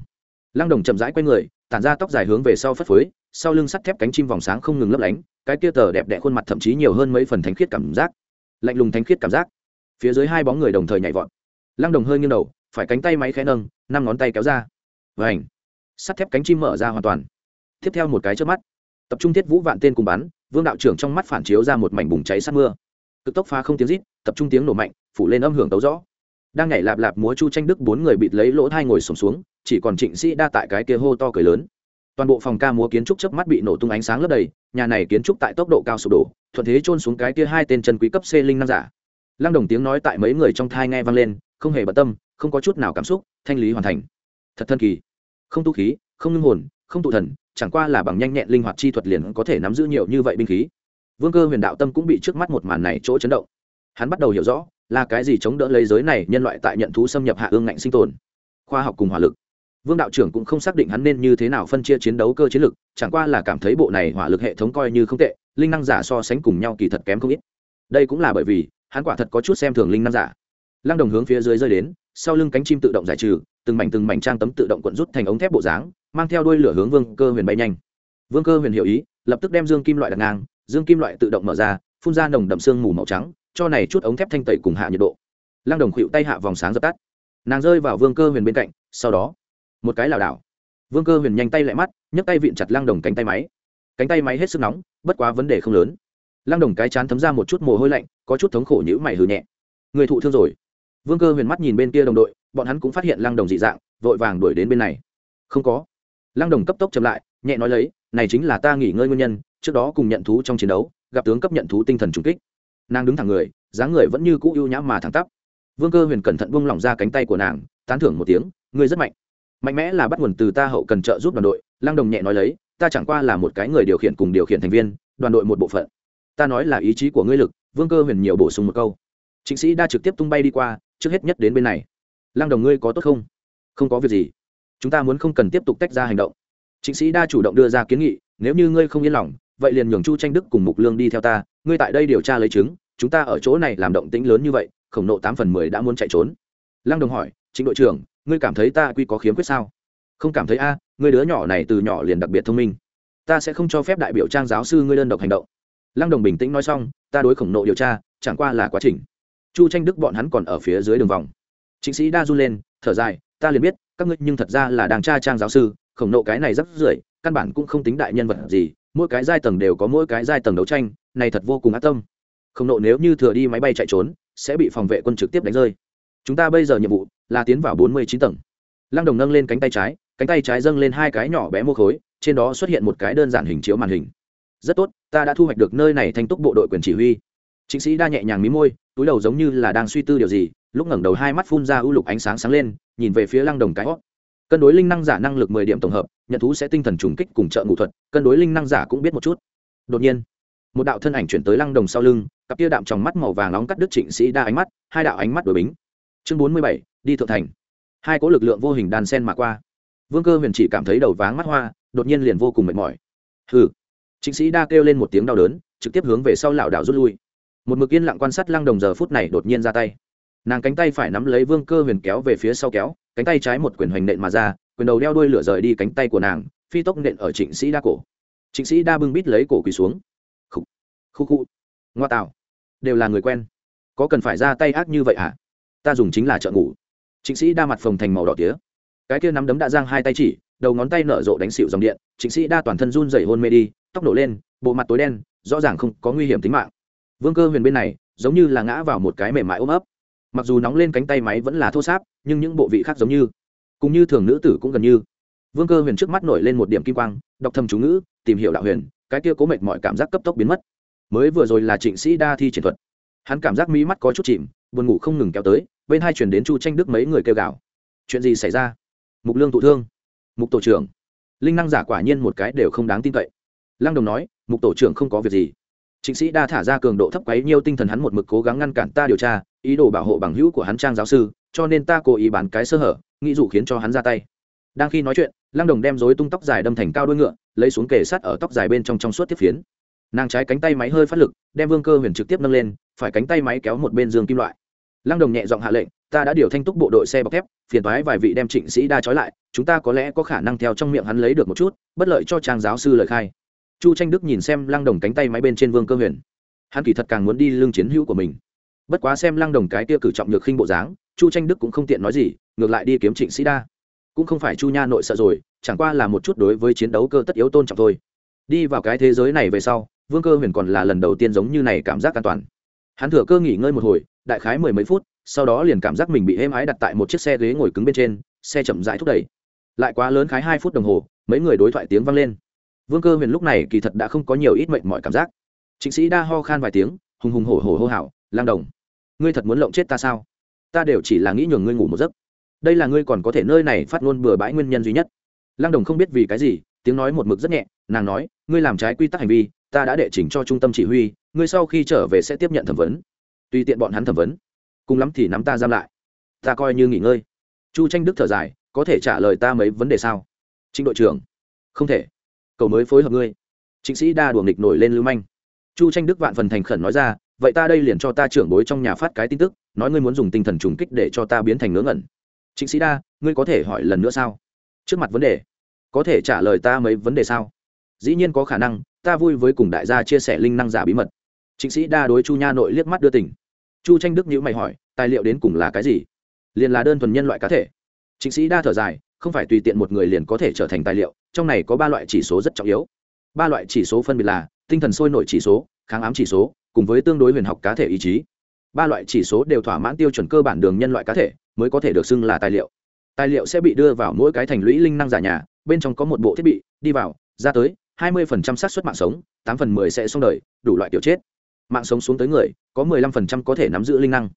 Speaker 1: lăng đồng chậm rãi q u a y người tản ra tóc dài hướng về sau phất phới sau lưng sắt thép cánh chim vòng sáng không ngừng lấp lánh cái kia tờ đẹp đẽ khuôn mặt thậm chí nhiều hơn mấy phần thánh khiết cảm giác. Lạnh lùng thánh khiết cảm giác. Phía dưới hai bóng người đồng thời nhảy vọt. Lăng đồng hơi nghiêng đầu phải cánh tay máy khẽ nâng năm ngón tay kéo ra. Và ảnh sắt thép cánh chim mở ra hoàn toàn. Tiếp theo một cái trước mắt tập trung thiết vũ vạn tên cùng bắn vương đạo trưởng trong mắt phản chiếu ra một mảnh bùng cháy sát mưa. Cực tốc phá không tiếng rít tập trung tiếng nổ mạnh phủ lên âm hưởng tấu rõ. Đang nhảy lạp lạp múa chu tranh đức bốn người bịt lấy lỗ thai ngồi sùng xuống, xuống chỉ còn trịnh sĩ đa tại cái kia hô to cười lớn. Toàn bộ phòng ca múa kiến trúc chớp mắt bị nổ tung ánh sáng lấp đầy, nhà này kiến trúc tại tốc độ cao sụp đổ, thuận thế trôn xuống cái kia hai tên chân quý cấp c linh năng giả. Lăng đồng tiếng nói tại mấy người trong thai nghe vang lên, không hề bận tâm, không có chút nào cảm xúc, thanh lý hoàn thành. Thật thân kỳ. Không tu khí, không ngưng hồn, không tụ thần, chẳng qua là bằng nhanh nhẹn linh hoạt chi thuật liền có thể nắm giữ nhiều như vậy binh khí. Vương cơ huyền đạo tâm cũng bị trước mắt một màn này chỗ chấn động. Hắn bắt đầu hiểu rõ, là cái gì chống đỡ lấy giới này nhân loại tại nhận thú xâm nhập hạ ương ngạnh sinh tồn. Khoa học cùng hỏa lực vương đạo trưởng cũng không xác định hắn nên như thế nào phân chia chiến đấu cơ chiến lực, chẳng qua là cảm thấy bộ này hỏa lực hệ thống coi như không tệ, linh năng giả so sánh cùng nhau kỳ thật kém không ít. Đây cũng là bởi vì, hắn quả thật có chút xem thường linh năng giả. Lăng đồng hướng phía dưới rơi đến, sau lưng cánh chim tự động giải trừ, từng mảnh từng mảnh trang tấm tự động cuộn rút thành ống thép bộ dáng, mang theo đuôi lửa hướng vương cơ huyền bay nhanh. Vương cơ huyền hiểu ý, lập tức đem dương kim loại đặt ngang, dương kim loại tự động mở ra, phun ra nồng đậm sương mù màu trắng, cho này chút ống thép thanh tẩy cùng hạ nhiệt độ. Lăng đồng khuỵu tay hạ vòng sáng dập tắt. Nàng rơi vào vương cơ huyền bên cạnh, sau đó một cái lảo đảo. Vương cơ huyền nhanh tay lại mắt, nhấc tay vịn chặt lăng đồng cánh tay máy. Cánh tay máy hết sức nóng, bất quá vấn đề không lớn. Lăng đồng cái chán thấm ra một chút mồ hôi lạnh, có chút thống khổ nhữ mày hừ nhẹ. Người thụ thương rồi. Vương cơ huyền mắt nhìn bên kia đồng đội, bọn hắn cũng phát hiện lăng đồng dị dạng, vội vàng đuổi đến bên này. Không có. Lăng đồng cấp tốc chậm lại, nhẹ nói lấy, này chính là ta nghỉ ngơi nguyên nhân, trước đó cùng nhận thú trong chiến đấu, gặp tướng cấp nhận thú tinh thần trùng kích. Nàng đứng thẳng người, dáng người vẫn như cũ ưu nhã mà thẳng tắp. Vương cơ huyền cẩn thận buông lỏng ra cánh tay của nàng, tán thưởng một tiếng, ngươi rất mạnh mạnh mẽ là bắt nguồn từ ta hậu cần trợ giúp đoàn đội, lăng đồng nhẹ nói lấy, ta chẳng qua là một cái người điều khiển cùng điều khiển thành viên, đoàn đội một bộ phận. Ta nói là ý chí của ngươi lực, vương cơ huyền nhiều bổ sung một câu. Chính sĩ đa trực tiếp tung bay đi qua, trước hết nhất đến bên này. Lăng đồng ngươi có tốt không? Không có việc gì. Chúng ta muốn không cần tiếp tục tách ra hành động. Chính sĩ đa chủ động đưa ra kiến nghị, nếu như ngươi không yên lòng, vậy liền nhường chu tranh đức cùng mục lương đi theo ta, ngươi tại đây điều tra lấy chứng, chúng ta ở chỗ này làm động tĩnh lớn như vậy, khổng nộ tám phần mười đã muốn chạy trốn. Lăng đồng hỏi chính đội trưởng ngươi cảm thấy ta quy có khiếm khuyết sao? Không cảm thấy a à, ngươi đứa nhỏ này từ nhỏ liền đặc biệt thông minh. Ta sẽ không cho phép đại biểu trang giáo sư ngươi đơn độc hành động. Lăng đồng bình tĩnh nói xong ta đối khổng nộ điều tra chẳng qua là quá trình. Chu tranh đức bọn hắn còn ở phía dưới đường vòng. Chính sĩ đa run lên thở dài ta liền biết các ngươi nhưng thật ra là đang tra trang giáo sư khổng nộ cái này rất rưởi căn bản cũng không tính đại nhân vật gì mỗi cái giai tầng đều có mỗi cái giai tầng đấu tranh này thật vô cùng ác tâm. Khổng nộ nếu như thừa đi máy bay chạy trốn sẽ bị phòng vệ quân trực tiếp đánh rơi. Chúng ta bây giờ nhiệm vụ là tiến vào bốn mươi chín tầng. Lăng đồng nâng lên cánh tay trái, cánh tay trái dâng lên hai cái nhỏ bé mô khối, trên đó xuất hiện một cái đơn giản hình chiếu màn hình. Rất tốt, ta đã thu hoạch được nơi này thanh túc bộ đội quyền chỉ huy. Chính sĩ đa nhẹ nhàng mí môi, túi đầu giống như là đang suy tư điều gì, lúc ngẩng đầu hai mắt phun ra ưu lục ánh sáng sáng lên, nhìn về phía lăng đồng cái hót. Cân đối linh năng giả năng lực mười điểm tổng hợp, nhận thú sẽ tinh thần trùng kích cùng trợ ngụ thuật, cân đối linh năng giả cũng biết một chút. Đột nhiên, một đạo thân ảnh chuyển tới lăng đồng sau lưng, cặp kia đạm trong mắt màu vàng nóng cắt đứt trịnh sĩ đa ánh mắt, hai đạo ánh mắt đổi bính. Chương bốn mươi bảy đi thượng thành. Hai cỗ lực lượng vô hình đàn sen mà qua. Vương cơ huyền chỉ cảm thấy đầu váng mắt hoa, đột nhiên liền vô cùng mệt mỏi. Hừ. Trịnh sĩ đa kêu lên một tiếng đau đớn, trực tiếp hướng về sau lảo đảo rút lui. Một mực yên lặng quan sát lăng đồng giờ phút này đột nhiên ra tay. Nàng cánh tay phải nắm lấy vương cơ huyền kéo về phía sau kéo, cánh tay trái một quyền hoành nện mà ra, quyền đầu đeo đuôi lửa rời đi cánh tay của nàng, phi tốc nện ở trịnh sĩ đa cổ. Trịnh sĩ đa bưng bít lấy cổ quỳ xuống. Khúc khúc khu ngoa tạo đều là người quen. Có cần phải ra tay ác như vậy hả? Ta dùng chính là trợ ngủ trịnh sĩ đa mặt phồng thành màu đỏ tía. Cái kia nắm đấm đã giang hai tay chỉ đầu ngón tay nở rộ đánh xịu dòng điện trịnh sĩ đa toàn thân run rẩy hôn mê đi tóc nổ lên bộ mặt tối đen rõ ràng không có nguy hiểm tính mạng. Vương cơ huyền bên này giống như là ngã vào một cái mềm mại ôm ấp. Mặc dù nóng lên cánh tay máy vẫn là thô ráp, nhưng những bộ vị khác giống như cũng như thường nữ tử cũng gần như. Vương cơ huyền trước mắt nổi lên một điểm kim quang đọc thầm chú ngữ tìm hiểu đạo huyền cái kia cố mệt mọi cảm giác cấp tốc biến mất. Mới vừa rồi là trịnh sĩ đa thi triển thuật. Hắn cảm giác mí mắt có chút chìm buồn ngủ không ngừng kéo tới bên hai chuyển đến chu tranh đức mấy người kêu gào. Chuyện gì xảy ra? Mục lương thụ thương. Mục tổ trưởng. Linh năng giả quả nhiên một cái đều không đáng tin cậy. Lăng đồng nói, mục tổ trưởng không có việc gì. Chính sĩ đa thả ra cường độ thấp quấy nhiêu tinh thần hắn một mực cố gắng ngăn cản ta điều tra, ý đồ bảo hộ bằng hữu của hắn trang giáo sư, cho nên ta cố ý bán cái sơ hở, nghĩ dụ khiến cho hắn ra tay. Đang khi nói chuyện, lăng đồng đem dối tung tóc dài đâm thành cao đuôi ngựa, lấy xuống kề sắt ở tóc dài bên trong trong suốt tiếp phiến. Nàng trái cánh tay máy hơi phát lực, đem vương cơ huyền trực tiếp nâng lên, phải cánh tay máy kéo một bên giường kim loại lăng đồng nhẹ giọng hạ lệnh, ta đã điều thanh túc bộ đội xe bọc thép, phiền toái vài vị đem trịnh sĩ đa trói lại, chúng ta có lẽ có khả năng theo trong miệng hắn lấy được một chút, bất lợi cho trang giáo sư lời khai. Chu tranh đức nhìn xem lăng đồng cánh tay máy bên trên vương cơ huyền. Hắn kỳ thật càng muốn đi lương chiến hữu của mình. Bất quá xem lăng đồng cái tia cử trọng nhược khinh bộ dáng, chu tranh đức cũng không tiện nói gì, ngược lại đi kiếm trịnh sĩ đa. Cũng không phải chu nha nội sợ rồi, chẳng qua là một chút đối với chiến đấu cơ tất yếu tôn trọng thôi. Đi vào cái thế giới này về sau, vương cơ huyền còn là lần đầu tiên giống như này cảm giác an toàn. Hắn thừa cơ nghỉ ngơi một hồi đại khái mười mấy phút, sau đó liền cảm giác mình bị êm ái đặt tại một chiếc xe ghế ngồi cứng bên trên, xe chậm rãi thúc đẩy. Lại quá lớn khái hai phút đồng hồ, mấy người đối thoại tiếng vang lên. Vương cơ huyền lúc này kỳ thật đã không có nhiều ít mệnh mọi cảm giác. Trịnh sĩ đa ho khan vài tiếng, hùng hùng hổ hổ hô hào, lang đồng, ngươi thật muốn lộng chết ta sao? Ta đều chỉ là nghĩ nhường ngươi ngủ một giấc. Đây là ngươi còn có thể nơi này phát ngôn bừa bãi nguyên nhân duy nhất. Lang đồng không biết vì cái gì, tiếng nói một mực rất nhẹ, nàng nói, ngươi làm trái quy tắc hành vi, ta đã đệ chỉnh cho trung tâm chỉ huy, ngươi sau khi trở về sẽ tiếp nhận thẩm vấn tùy tiện bọn hắn thẩm vấn. Cùng lắm thì nắm ta giam lại. Ta coi như nghỉ ngơi. Chu tranh đức thở dài, có thể trả lời ta mấy vấn đề sao? Trịnh đội trưởng. Không thể. Cầu mới phối hợp ngươi. Trịnh sĩ đa đùa nghịch nổi lên lưu manh. Chu tranh đức vạn phần thành khẩn nói ra, vậy ta đây liền cho ta trưởng bối trong nhà phát cái tin tức, nói ngươi muốn dùng tinh thần trùng kích để cho ta biến thành ngớ ngẩn. Trịnh sĩ đa, ngươi có thể hỏi lần nữa sao? Trước mặt vấn đề. Có thể trả lời ta mấy vấn đề sao? Dĩ nhiên có khả năng, ta vui với cùng đại gia chia sẻ linh năng giả bí mật chính sĩ đa đối chu nha nội liếc mắt đưa tỉnh chu tranh đức nhữ mày hỏi, tài liệu đến cùng là cái gì? Liền là đơn thuần nhân loại cá thể. Chính sĩ đa thở dài, không phải tùy tiện một người liền có thể trở thành tài liệu, trong này có ba loại chỉ số rất trọng yếu. Ba loại chỉ số phân biệt là tinh thần sôi nổi chỉ số, kháng ám chỉ số, cùng với tương đối huyền học cá thể ý chí. Ba loại chỉ số đều thỏa mãn tiêu chuẩn cơ bản đường nhân loại cá thể, mới có thể được xưng là tài liệu. Tài liệu sẽ bị đưa vào mỗi cái thành lũy linh năng giả nhà, bên trong có một bộ thiết bị, đi vào, ra tới 20% xác suất mạng sống 8 phần 10 sẽ xong đời, đủ loại tiểu chết mạng sống xuống tới người, có 15% có thể nắm giữ linh năng.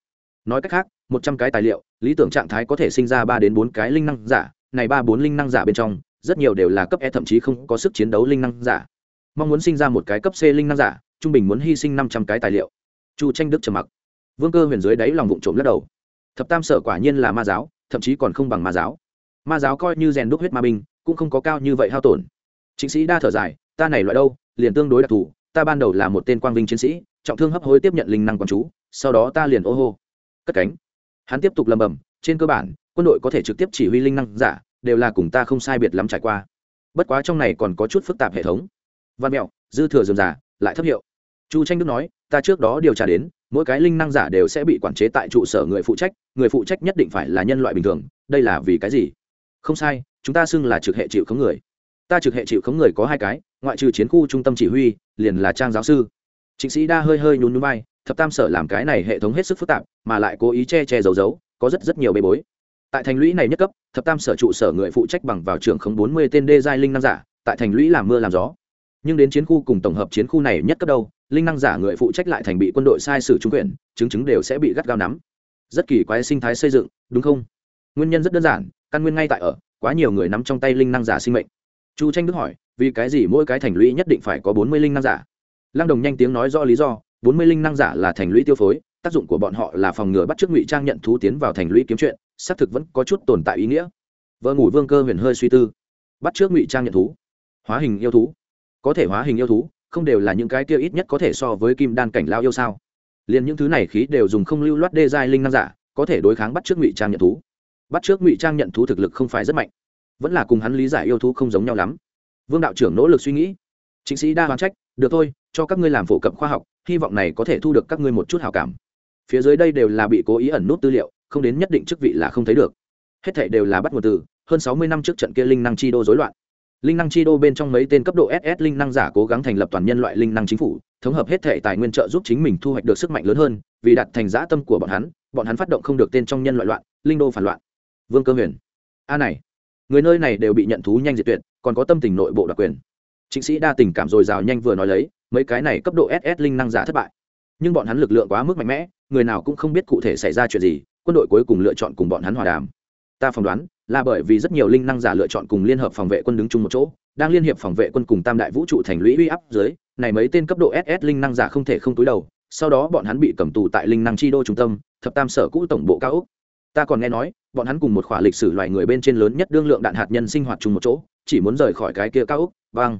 Speaker 1: Nói cách khác 100 cái tài liệu, lý tưởng trạng thái có thể sinh ra ba đến bốn cái linh năng giả, này ba bốn linh năng giả bên trong, rất nhiều đều là cấp e thậm chí không có sức chiến đấu linh năng giả. Mong muốn sinh ra một cái cấp c linh năng giả, trung bình muốn hy sinh năm trăm cái tài liệu. Chu tranh đức trầm mặc. Vương cơ huyền dưới đáy lòng vụng trộm lắc đầu. Thập tam sở quả nhiên là ma giáo, thậm chí còn không bằng ma giáo. Ma giáo coi như rèn đúc huyết ma binh, cũng không có cao như vậy hao tổn. Chính sĩ đa thở dài, ta này loại đâu, liền tương đối đặc thù, ta ban đầu là một tên quang vinh chiến sĩ trọng thương hấp hối tiếp nhận linh năng quán chú, sau đó ta liền ô hô. Cất cánh. Hắn tiếp tục lầm bầm, trên cơ bản, quân đội có thể trực tiếp chỉ huy linh năng giả, đều là cùng ta không sai biệt lắm trải qua. Bất quá trong này còn có chút phức tạp hệ thống. Văn mẹo, dư thừa dườm giả lại thấp hiệu. Chu tranh đức nói, ta trước đó điều tra đến, mỗi cái linh năng giả đều sẽ bị quản chế tại trụ sở người phụ trách, người phụ trách nhất định phải là nhân loại bình thường, đây là vì cái gì? Không sai, chúng ta xưng là trực hệ chịu khống người. Ta trực hệ chịu khống người có hai cái, ngoại trừ chiến khu trung tâm chỉ huy, liền là trang giáo sư. Trịnh sĩ đa hơi hơi nhún nhún vai, thập tam sở làm cái này hệ thống hết sức phức tạp mà lại cố ý che che giấu giấu có rất rất nhiều bê bối. Tại thành lũy này nhất cấp thập tam sở trụ sở người phụ trách bằng vào trưởng không bốn mươi tên đê giai linh năng giả tại thành lũy làm mưa làm gió. Nhưng đến chiến khu cùng tổng hợp chiến khu này nhất cấp đâu linh năng giả người phụ trách lại thành bị quân đội sai sử trung quyền chứng chứng đều sẽ bị gắt gao nắm. Rất kỳ quái sinh thái xây dựng đúng không? Nguyên nhân rất đơn giản căn nguyên ngay tại ở quá nhiều người nắm trong tay linh năng giả sinh mệnh. Chu tranh đức hỏi vì cái gì mỗi cái thành lũy nhất định phải có bốn mươi linh năng giả? Lăng đồng nhanh tiếng nói rõ lý do, bốn mươi linh năng giả là thành lũy tiêu phối, tác dụng của bọn họ là phòng ngừa bắt chước ngụy trang nhận thú tiến vào thành lũy kiếm chuyện, xác thực vẫn có chút tồn tại ý nghĩa. Vợ ngủ vương cơ huyền hơi suy tư. Bắt trước ngụy trang nhận thú. Hóa hình yêu thú. Có thể hóa hình yêu thú, không đều là những cái kia ít nhất có thể so với kim đan cảnh lao yêu sao? Liền những thứ này khí đều dùng không lưu loát đê giai linh năng giả, có thể đối kháng bắt trước ngụy trang nhận thú. Bắt trước ngụy trang nhận thú thực lực không phải rất mạnh. Vẫn là cùng hắn lý giải yêu thú không giống nhau lắm. Vương đạo trưởng nỗ lực suy nghĩ. Chính sĩ đa hoán trách, được thôi cho các ngươi làm phổ cập khoa học, hy vọng này có thể thu được các ngươi một chút hào cảm. Phía dưới đây đều là bị cố ý ẩn nút tư liệu, không đến nhất định chức vị là không thấy được. Hết thảy đều là bắt nguồn từ hơn sáu mươi năm trước trận kia linh năng chi đô rối loạn. Linh năng chi đô bên trong mấy tên cấp độ ss linh năng giả cố gắng thành lập toàn nhân loại linh năng chính phủ, thống hợp hết thể tài nguyên trợ giúp chính mình thu hoạch được sức mạnh lớn hơn, vì đặt thành giã tâm của bọn hắn bọn hắn phát động không được tên trong nhân loại loạn, linh đô phản loạn. Vương cơ huyền. A này, người nơi này đều bị nhận thú nhanh diệt tuyệt, còn có tâm tình nội bộ đặc quyền chính sĩ đa tình cảm dồi dào nhanh vừa nói lấy, mấy cái này cấp độ ss linh năng giả thất bại. Nhưng bọn hắn lực lượng quá mức mạnh mẽ, người nào cũng không biết cụ thể xảy ra chuyện gì, quân đội cuối cùng lựa chọn cùng bọn hắn hòa đàm. Ta phỏng đoán, là bởi vì rất nhiều linh năng giả lựa chọn cùng liên hợp phòng vệ quân đứng chung một chỗ, đang liên hiệp phòng vệ quân cùng tam đại vũ trụ thành lũy uy áp dưới, này mấy tên cấp độ ss linh năng giả không thể không túi đầu, sau đó bọn hắn bị cầm tù tại linh năng chi đô trung tâm, thập tam sở cũ tổng bộ cao úc ta còn nghe nói, bọn hắn cùng một khỏa lịch sử loài người bên trên lớn nhất đương lượng đạn hạt nhân sinh hoạt chung một chỗ, chỉ muốn rời khỏi cái kia cao úc vang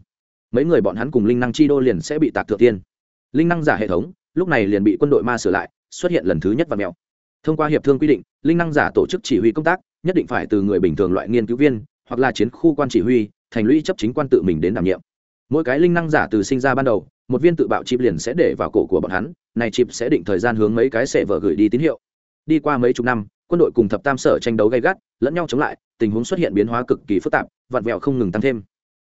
Speaker 1: mấy người bọn hắn cùng linh năng chi đô liền sẽ bị tạc thượng tiên. Linh năng giả hệ thống, lúc này liền bị quân đội ma sửa lại, xuất hiện lần thứ nhất và mèo thông qua hiệp thương quy định, linh năng giả tổ chức chỉ huy công tác, nhất định phải từ người bình thường loại nghiên cứu viên, hoặc là chiến khu quan chỉ huy, thành lũy chấp chính quan tự mình đến đảm nhiệm. Mỗi cái linh năng giả từ sinh ra ban đầu, một viên tự bạo chip liền sẽ để vào cổ của bọn hắn, này chip sẽ định thời gian hướng mấy cái sệ vợ gửi đi tín hiệu. Đi qua mấy chục năm, quân đội cùng thập tam sở tranh đấu gay gắt, lẫn nhau chống lại, tình huống xuất hiện biến hóa cực kỳ phức tạp vặn vẹo không ngừng tăng thêm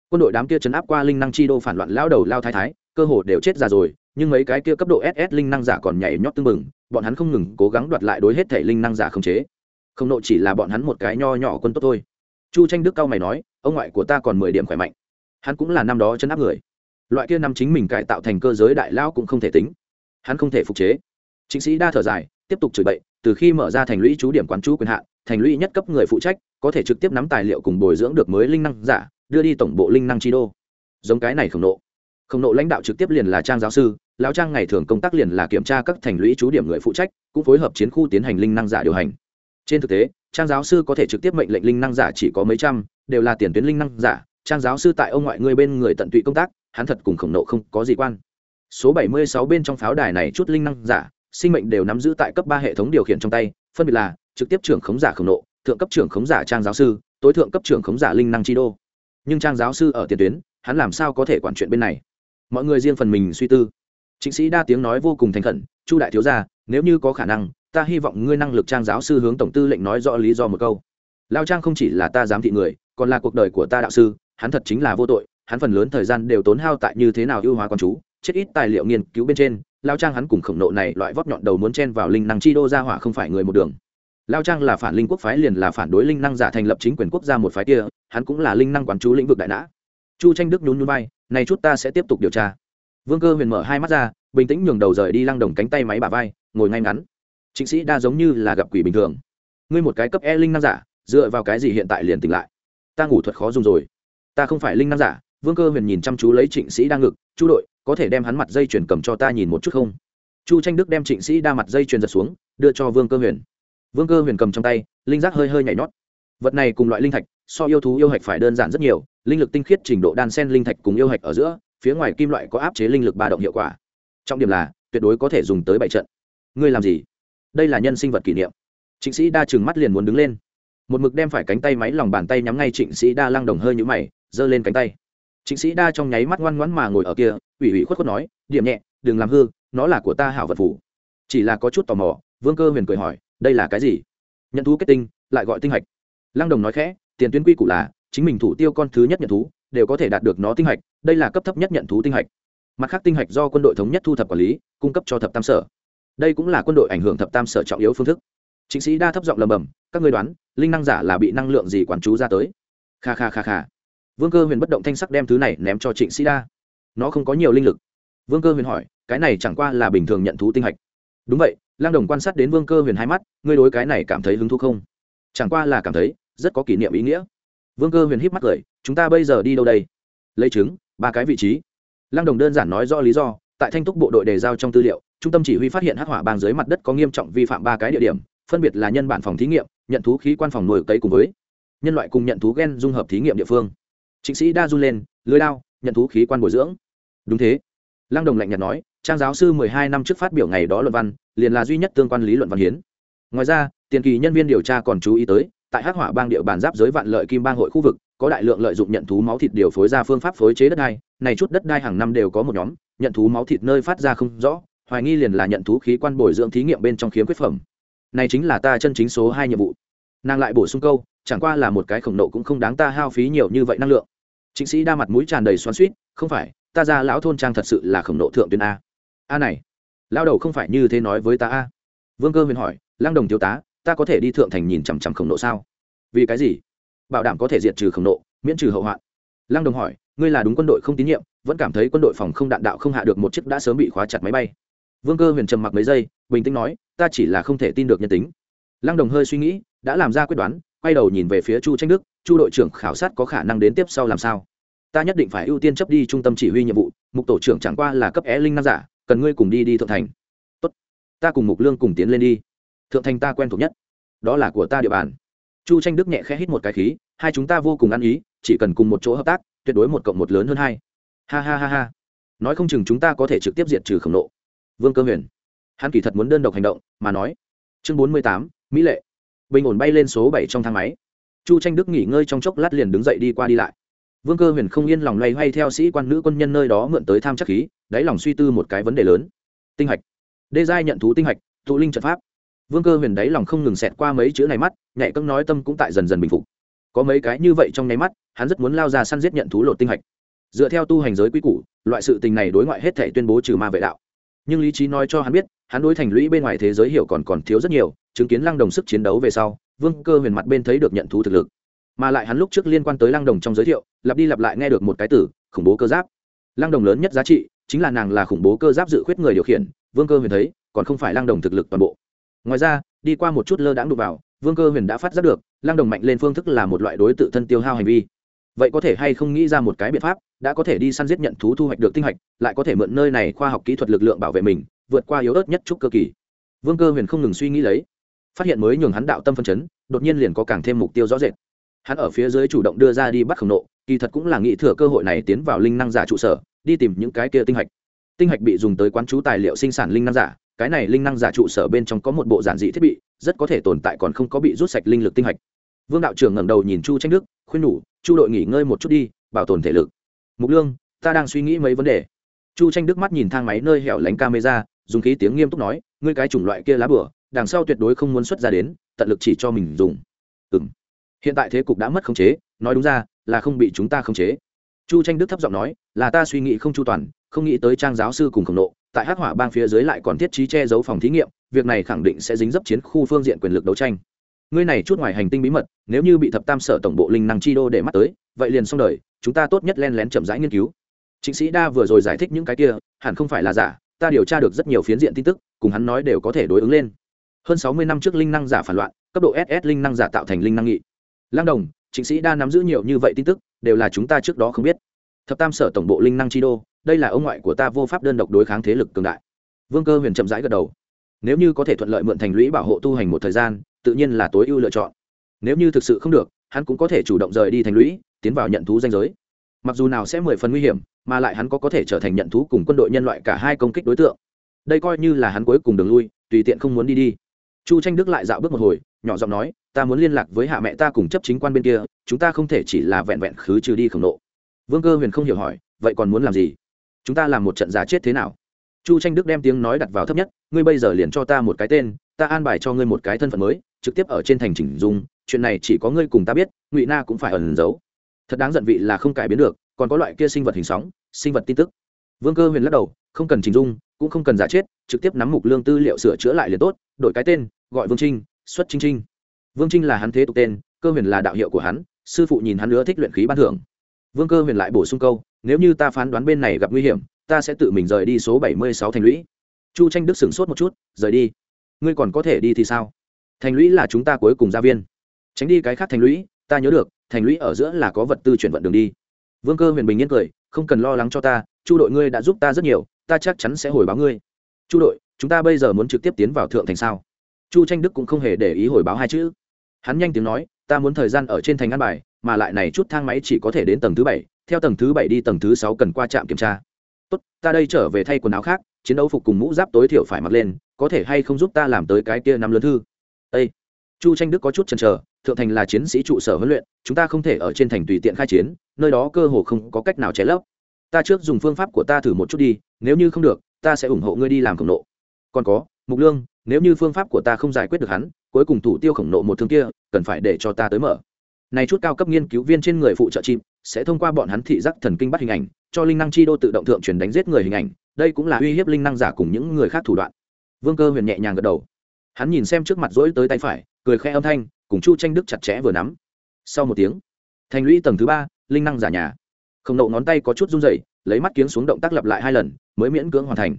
Speaker 1: quân đội đám kia chấn áp qua linh năng chi đô phản loạn lao đầu lao thái thái, cơ hồ đều chết già rồi, nhưng mấy cái kia cấp độ ss linh năng giả còn nhảy nhót tưng bừng, bọn hắn không ngừng cố gắng đoạt lại đối hết thể linh năng giả không chế. Không nộ chỉ là bọn hắn một cái nho nhỏ quân tốt thôi. Chu tranh đức cao mày nói, ông ngoại của ta còn mười điểm khỏe mạnh. Hắn cũng là năm đó chấn áp người. Loại kia năm chính mình cải tạo thành cơ giới đại lao cũng không thể tính. Hắn không thể phục chế. Chính sĩ đa thở dài, tiếp tục chửi bậy, từ khi mở ra thành lũy chú điểm quán chú quyền hạn, thành lũy nhất cấp người phụ trách, có thể trực tiếp nắm tài liệu cùng bồi dưỡng được mới linh năng giả đưa đi tổng bộ linh năng chi đô. Giống cái này khổng nộ. Khổng nộ lãnh đạo trực tiếp liền là trang giáo sư, lão trang ngày thường công tác liền là kiểm tra các thành lũy chú điểm người phụ trách, cũng phối hợp chiến khu tiến hành linh năng giả điều hành. Trên thực tế, trang giáo sư có thể trực tiếp mệnh lệnh linh năng giả chỉ có mấy trăm, đều là tiền tuyến linh năng giả. Trang giáo sư tại ông ngoại người bên người tận tụy công tác, hắn thật cùng khổng nộ không có gì quan. Số bảy mươi sáu bên trong pháo đài này chút linh năng giả, sinh mệnh đều nắm giữ tại cấp ba hệ thống điều khiển trong tay, phân biệt là trực tiếp trưởng khống giả khổng nộ, thượng cấp trưởng khống giả trang giáo sư, tối thượng cấp trưởng khống giả linh năng chi đô nhưng trang giáo sư ở tiền tuyến, hắn làm sao có thể quản chuyện bên này? Mọi người riêng phần mình suy tư. Chính sĩ đa tiếng nói vô cùng thành khẩn, chu đại thiếu gia, nếu như có khả năng, ta hy vọng ngươi năng lực trang giáo sư hướng tổng tư lệnh nói rõ lý do một câu. Lao trang không chỉ là ta giám thị người, còn là cuộc đời của ta đạo sư, hắn thật chính là vô tội, hắn phần lớn thời gian đều tốn hao tại như thế nào ưu hóa con chú, chết ít tài liệu nghiên cứu bên trên, lao trang hắn cùng khổng nộ này loại vót nhọn đầu muốn chen vào linh năng chi đô ra hỏa không phải người một đường lao trang là phản linh quốc phái liền là phản đối linh năng giả thành lập chính quyền quốc gia một phái kia, hắn cũng là linh năng quán chú lĩnh vực đại nã. Chu tranh đức nhún nhún vai, này chút ta sẽ tiếp tục điều tra. Vương cơ huyền mở hai mắt ra, bình tĩnh nhường đầu rời đi lăng đồng cánh tay máy bà vai, ngồi ngay ngắn. Chính sĩ, đa giống như là gặp quỷ bình thường. Ngươi một cái cấp e linh năng giả, dựa vào cái gì hiện tại liền tỉnh lại? Ta ngủ thuật khó dùng rồi. Ta không phải linh năng giả. Vương cơ huyền nhìn chăm chú lấy trịnh sĩ đang ngực, chu đội, có thể đem hắn mặt dây chuyền cầm cho ta nhìn một chút không? Chu tranh đức đem trịnh sĩ đa mặt dây chuyền giật xuống, đưa cho vương cơ huyền vương cơ huyền cầm trong tay, linh giác hơi hơi nhảy nhót. Vật này cùng loại linh thạch, so yêu thú yêu hạch phải đơn giản rất nhiều, linh lực tinh khiết trình độ đan sen linh thạch cùng yêu hạch ở giữa, phía ngoài kim loại có áp chế linh lực ba động hiệu quả. Trọng điểm là, tuyệt đối có thể dùng tới bảy trận. Ngươi làm gì? Đây là nhân sinh vật kỷ niệm. Trịnh sĩ đa chừng mắt liền muốn đứng lên. Một mực đem phải cánh tay máy lòng bàn tay nhắm ngay trịnh sĩ đa lăng đồng hơi nhũ mày, giơ lên cánh tay. Trịnh sĩ đa trong nháy mắt ngoan ngoãn mà ngồi ở kia, ủy ủy khuất khuất nói, điểm nhẹ, đừng làm hư, nó là của ta hảo vật phủ chỉ là có chút tò mò, vương cơ huyền cười hỏi đây là cái gì? Nhận thú kết tinh, lại gọi tinh hạch. Lăng đồng nói khẽ, tiền tuyến quy củ là, chính mình thủ tiêu con thứ nhất nhận thú, đều có thể đạt được nó tinh hạch, đây là cấp thấp nhất nhận thú tinh hạch. Mặt khác tinh hạch do quân đội thống nhất thu thập quản lý, cung cấp cho thập tam sở. Đây cũng là quân đội ảnh hưởng thập tam sở trọng yếu phương thức. Chính sĩ đa thấp giọng lầm bầm các người đoán, linh năng giả là bị năng lượng gì quản chú ra tới? Kha kha kha kha. Vương cơ huyền bất động thanh sắc đem thứ này ném cho trịnh sĩ đa. Nó không có nhiều linh lực. Vương cơ huyền hỏi, cái này chẳng qua là bình thường nhận thú tinh hạch. Đúng vậy lang đồng quan sát đến vương cơ huyền hai mắt, ngươi đối cái này cảm thấy hứng thú không? Chẳng qua là cảm thấy, rất có kỷ niệm ý nghĩa. Vương cơ huyền híp mắt cười, chúng ta bây giờ đi đâu đây? Lấy chứng, ba cái vị trí. Lang đồng đơn giản nói rõ lý do, tại thanh túc bộ đội đề giao trong tư liệu, trung tâm chỉ huy phát hiện hắc hỏa bang dưới mặt đất có nghiêm trọng vi phạm ba cái địa điểm, phân biệt là nhân bản phòng thí nghiệm, nhận thú khí quan phòng nuôi cấy cùng với nhân loại cùng nhận thú gen dung hợp thí nghiệm địa phương. Chính sĩ đa run lên, lưới đao, nhận thú khí quan bồi dưỡng. Đúng thế. Lăng đồng lạnh nhạt nói, trang giáo sư mười hai năm trước phát biểu ngày đó luận văn liền là duy nhất tương quan lý luận văn hiến. Ngoài ra, tiền kỳ nhân viên điều tra còn chú ý tới, tại hắc hỏa bang địa bàn giáp giới vạn lợi kim bang hội khu vực, có đại lượng lợi dụng nhận thú máu thịt điều phối ra phương pháp phối chế đất đai. Này chút đất đai hàng năm đều có một nhóm, nhận thú máu thịt nơi phát ra không rõ, hoài nghi liền là nhận thú khí quan bồi dưỡng thí nghiệm bên trong khiếm quyết phẩm. Này chính là ta chân chính số hai nhiệm vụ. Nàng lại bổ sung câu, chẳng qua là một cái khổng nộ cũng không đáng ta hao phí nhiều như vậy năng lượng. Chính sĩ đa mặt mũi tràn đầy xoắn suýt không phải, ta ra lão thôn trang thật sự là khổng nộ thượng tuyến a. A này lao đầu không phải như thế nói với ta a. Vương cơ huyền hỏi lang đồng thiếu tá, ta có thể đi thượng thành nhìn chằm chằm khổng nộ sao? Vì cái gì? Bảo đảm có thể diệt trừ khổng nộ, miễn trừ hậu hoạn. Lang đồng hỏi, ngươi là đúng quân đội không tín nhiệm, vẫn cảm thấy quân đội phòng không đạn đạo không hạ được một chiếc đã sớm bị khóa chặt máy bay. Vương cơ huyền trầm mặc mấy giây, bình tĩnh nói, ta chỉ là không thể tin được nhân tính. Lăng đồng hơi suy nghĩ, đã làm ra quyết đoán, quay đầu nhìn về phía chu tranh đức, chu đội trưởng khảo sát có khả năng đến tiếp sau làm sao? Ta nhất định phải ưu tiên chấp đi trung tâm chỉ huy nhiệm vụ, mục tổ trưởng chẳng qua là cấp é linh nam giả cần ngươi cùng đi đi thượng thành. Tốt. Ta cùng mục lương cùng tiến lên đi. Thượng thành ta quen thuộc nhất. Đó là của ta địa bàn. Chu tranh đức nhẹ khẽ hít một cái khí, hai chúng ta vô cùng ăn ý, chỉ cần cùng một chỗ hợp tác, tuyệt đối một cộng một lớn hơn hai. Ha ha ha ha. Nói không chừng chúng ta có thể trực tiếp diệt trừ khổng nộ vương cơ huyền. Hắn kỳ thật muốn đơn độc hành động, mà nói, chương bốn mươi tám, mỹ lệ. Bình ổn bay lên số bảy trong thang máy. Chu tranh đức nghỉ ngơi trong chốc lát liền đứng dậy đi qua đi lại vương cơ huyền không yên lòng loay hoay theo sĩ quan nữ quân nhân nơi đó mượn tới tham chắc khí, đáy lòng suy tư một cái vấn đề lớn. Tinh hạch. Đê giai nhận thú tinh hạch tụ linh trận pháp. Vương cơ huyền đáy lòng không ngừng xẹt qua mấy chữ này mắt nhạy cưng nói tâm cũng tại dần dần bình phục. Có mấy cái như vậy trong nháy mắt, hắn rất muốn lao ra săn giết nhận thú lột tinh hạch. Dựa theo tu hành giới quy củ, loại sự tình này đối ngoại hết thể tuyên bố trừ ma vệ đạo. Nhưng lý trí nói cho hắn biết, hắn đối thành lũy bên ngoài thế giới hiểu còn còn thiếu rất nhiều, chứng kiến lăng đồng sức chiến đấu về sau, vương cơ huyền mặt bên thấy được nhận thú thực lực mà lại hắn lúc trước liên quan tới lăng đồng trong giới thiệu, lặp đi lặp lại nghe được một cái từ, khủng bố cơ giáp. Lăng đồng lớn nhất giá trị chính là nàng là khủng bố cơ giáp dự khuyết người điều khiển, vương cơ huyền thấy, còn không phải lăng đồng thực lực toàn bộ. Ngoài ra, đi qua một chút lơ đãng đụng vào, vương cơ huyền đã phát giác được, lăng đồng mạnh lên phương thức là một loại đối tự thân tiêu hao hành vi. Vậy có thể hay không nghĩ ra một cái biện pháp, đã có thể đi săn giết nhận thú thu hoạch được tinh hạch lại có thể mượn nơi này khoa học kỹ thuật lực lượng bảo vệ mình, vượt qua yếu ớt nhất trúc cơ kỳ. Vương cơ huyền không ngừng suy nghĩ lấy, phát hiện mới nhường hắn đạo tâm phân chấn, đột nhiên liền có càng thêm mục tiêu rõ rệt hắn ở phía dưới chủ động đưa ra đi bắt khổng nộ, kỳ thật cũng là nghĩ thừa cơ hội này tiến vào linh năng giả trụ sở, đi tìm những cái kia tinh hạch. Tinh hạch bị dùng tới quán chú tài liệu sinh sản linh năng giả, cái này linh năng giả trụ sở bên trong có một bộ giản dị thiết bị, rất có thể tồn tại còn không có bị rút sạch linh lực tinh hạch. Vương đạo trưởng ngẩng đầu nhìn chu tranh đức, khuyên nhủ, chu đội nghỉ ngơi một chút đi, bảo tồn thể lực. Mục lương, ta đang suy nghĩ mấy vấn đề. Chu tranh đức mắt nhìn thang máy nơi hẻo lánh camera, dùng khí tiếng nghiêm túc nói, ngươi cái chủng loại kia lá bửa đằng sau tuyệt đối không muốn xuất ra đến, tận lực chỉ cho mình dùng. Ừ m hiện tại thế cục đã mất khống chế, nói đúng ra, là không bị chúng ta khống chế. Chu tranh đức thấp giọng nói, là ta suy nghĩ không chu toàn, không nghĩ tới trang giáo sư cùng khổng nộ, tại hắc hỏa bang phía dưới lại còn thiết trí che giấu phòng thí nghiệm, việc này khẳng định sẽ dính dấp chiến khu phương diện quyền lực đấu tranh. Ngươi này chút ngoài hành tinh bí mật, nếu như bị thập tam sở tổng bộ linh năng chi đô để mắt tới, vậy liền xong đời, chúng ta tốt nhất len lén chậm rãi nghiên cứu. Chính sĩ đa vừa rồi giải thích những cái kia, hẳn không phải là giả, ta điều tra được rất nhiều phiến diện tin tức, cùng hắn nói đều có thể đối ứng lên. Hơn sáu mươi năm trước linh năng giả phản loạn, cấp độ ss linh năng giả tạo thành linh năng nghị lang đồng, chính sĩ đa nắm giữ nhiều như vậy tin tức, đều là chúng ta trước đó không biết. Thập tam sở tổng bộ linh năng chi đô, đây là ông ngoại của ta vô pháp đơn độc đối kháng thế lực cường đại. Vương cơ huyền chậm rãi gật đầu. Nếu như có thể thuận lợi mượn thành lũy bảo hộ tu hành một thời gian, tự nhiên là tối ưu lựa chọn. Nếu như thực sự không được, hắn cũng có thể chủ động rời đi thành lũy, tiến vào nhận thú danh giới. Mặc dù nào sẽ mười phần nguy hiểm, mà lại hắn có có thể trở thành nhận thú cùng quân đội nhân loại cả hai công kích đối tượng. Đây coi như là hắn cuối cùng đường lui, tùy tiện không muốn đi đi. Chu tranh đức lại dạo bước một hồi, nhỏ giọng nói ta muốn liên lạc với hạ mẹ ta cùng chấp chính quan bên kia, chúng ta không thể chỉ là vẹn vẹn khứ trừ đi khổng nộ vương cơ huyền không hiểu hỏi, vậy còn muốn làm gì? Chúng ta làm một trận giả chết thế nào? Chu tranh đức đem tiếng nói đặt vào thấp nhất, ngươi bây giờ liền cho ta một cái tên, ta an bài cho ngươi một cái thân phận mới, trực tiếp ở trên thành chỉnh dung, chuyện này chỉ có ngươi cùng ta biết, ngụy na cũng phải ẩn giấu. Thật đáng giận vị là không cải biến được, còn có loại kia sinh vật hình sóng, sinh vật tin tức. Vương cơ huyền lắc đầu, không cần chỉnh dung, cũng không cần giả chết, trực tiếp nắm mục lương tư liệu sửa chữa lại liền tốt, đổi cái tên, gọi vương trinh, xuất trinh trinh vương trinh là hắn thế tục tên, cơ huyền là đạo hiệu của hắn, sư phụ nhìn hắn nữa thích luyện khí ban thưởng. Vương cơ huyền lại bổ sung câu, nếu như ta phán đoán bên này gặp nguy hiểm, ta sẽ tự mình rời đi số bảy mươi sáu thành lũy. Chu tranh đức sửng sốt một chút, rời đi. Ngươi còn có thể đi thì sao? Thành lũy là chúng ta cuối cùng gia viên. Tránh đi cái khác thành lũy, ta nhớ được, thành lũy ở giữa là có vật tư chuyển vận đường đi. Vương cơ huyền bình yên cười, không cần lo lắng cho ta, chu đội ngươi đã giúp ta rất nhiều, ta chắc chắn sẽ hồi báo ngươi. Chu đội, chúng ta bây giờ muốn trực tiếp tiến vào thượng thành sao? Chu tranh đức cũng không hề để ý hồi báo hai chữ hắn nhanh tiếng nói, ta muốn thời gian ở trên thành ăn bài, mà lại này chút thang máy chỉ có thể đến tầng thứ bảy, theo tầng thứ bảy đi tầng thứ sáu cần qua trạm kiểm tra. Tốt, ta đây trở về thay quần áo khác, chiến đấu phục cùng mũ giáp tối thiểu phải mặc lên, có thể hay không giúp ta làm tới cái kia năm lớn thư? Ê! chu tranh đức có chút chần chờ, thượng thành là chiến sĩ trụ sở huấn luyện, chúng ta không thể ở trên thành tùy tiện khai chiến, nơi đó cơ hồ không có cách nào che lấp. Ta trước dùng phương pháp của ta thử một chút đi, nếu như không được, ta sẽ ủng hộ ngươi đi làm khổng nộ còn có, mục lương nếu như phương pháp của ta không giải quyết được hắn, cuối cùng thủ tiêu khổng nộ một thương kia, cần phải để cho ta tới mở. Này chút cao cấp nghiên cứu viên trên người phụ trợ chim, sẽ thông qua bọn hắn thị giác thần kinh bắt hình ảnh, cho linh năng chi đô tự động thượng truyền đánh giết người hình ảnh, đây cũng là uy hiếp linh năng giả cùng những người khác thủ đoạn. Vương cơ huyền nhẹ nhàng gật đầu. Hắn nhìn xem trước mặt rỗi tới tay phải, cười khẽ âm thanh, cùng chu tranh đức chặt chẽ vừa nắm. Sau một tiếng, thành lũy tầng thứ ba, linh năng giả nhà. Khổng nộ ngón tay có chút run dày lấy mắt kiếng xuống động tác lặp lại hai lần, mới miễn cưỡng hoàn thành.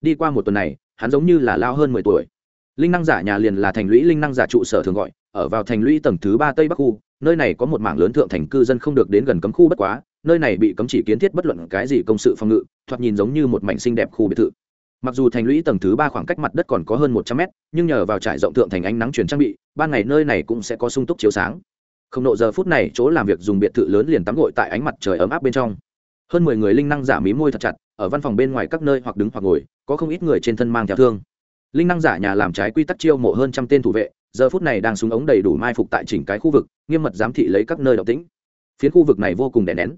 Speaker 1: Đi qua một tuần này hắn giống như là lao hơn mười tuổi. Linh năng giả nhà liền là thành lũy linh năng giả trụ sở thường gọi, ở vào thành lũy tầng thứ ba tây bắc khu, nơi này có một mảng lớn thượng thành cư dân không được đến gần cấm khu bất quá, nơi này bị cấm chỉ kiến thiết bất luận cái gì công sự phòng ngự, thoạt nhìn giống như một mảnh xinh đẹp khu biệt thự. Mặc dù thành lũy tầng thứ ba khoảng cách mặt đất còn có hơn một trăm mét, nhưng nhờ vào trải rộng thượng thành ánh nắng truyền trang bị, ban ngày nơi này cũng sẽ có sung túc chiếu sáng. Không nộ giờ phút này, chỗ làm việc dùng biệt thự lớn liền tắm gội tại ánh mặt trời ấm áp bên trong hơn mười người linh năng giả mí môi thật chặt, ở văn phòng bên ngoài các nơi hoặc đứng hoặc ngồi, có không ít người trên thân mang theo thương. Linh năng giả nhà làm trái quy tắc chiêu mộ hơn trăm tên thủ vệ, giờ phút này đang súng ống đầy đủ mai phục tại chỉnh cái khu vực, nghiêm mật giám thị lấy các nơi động tĩnh. Phiến khu vực này vô cùng đè nén.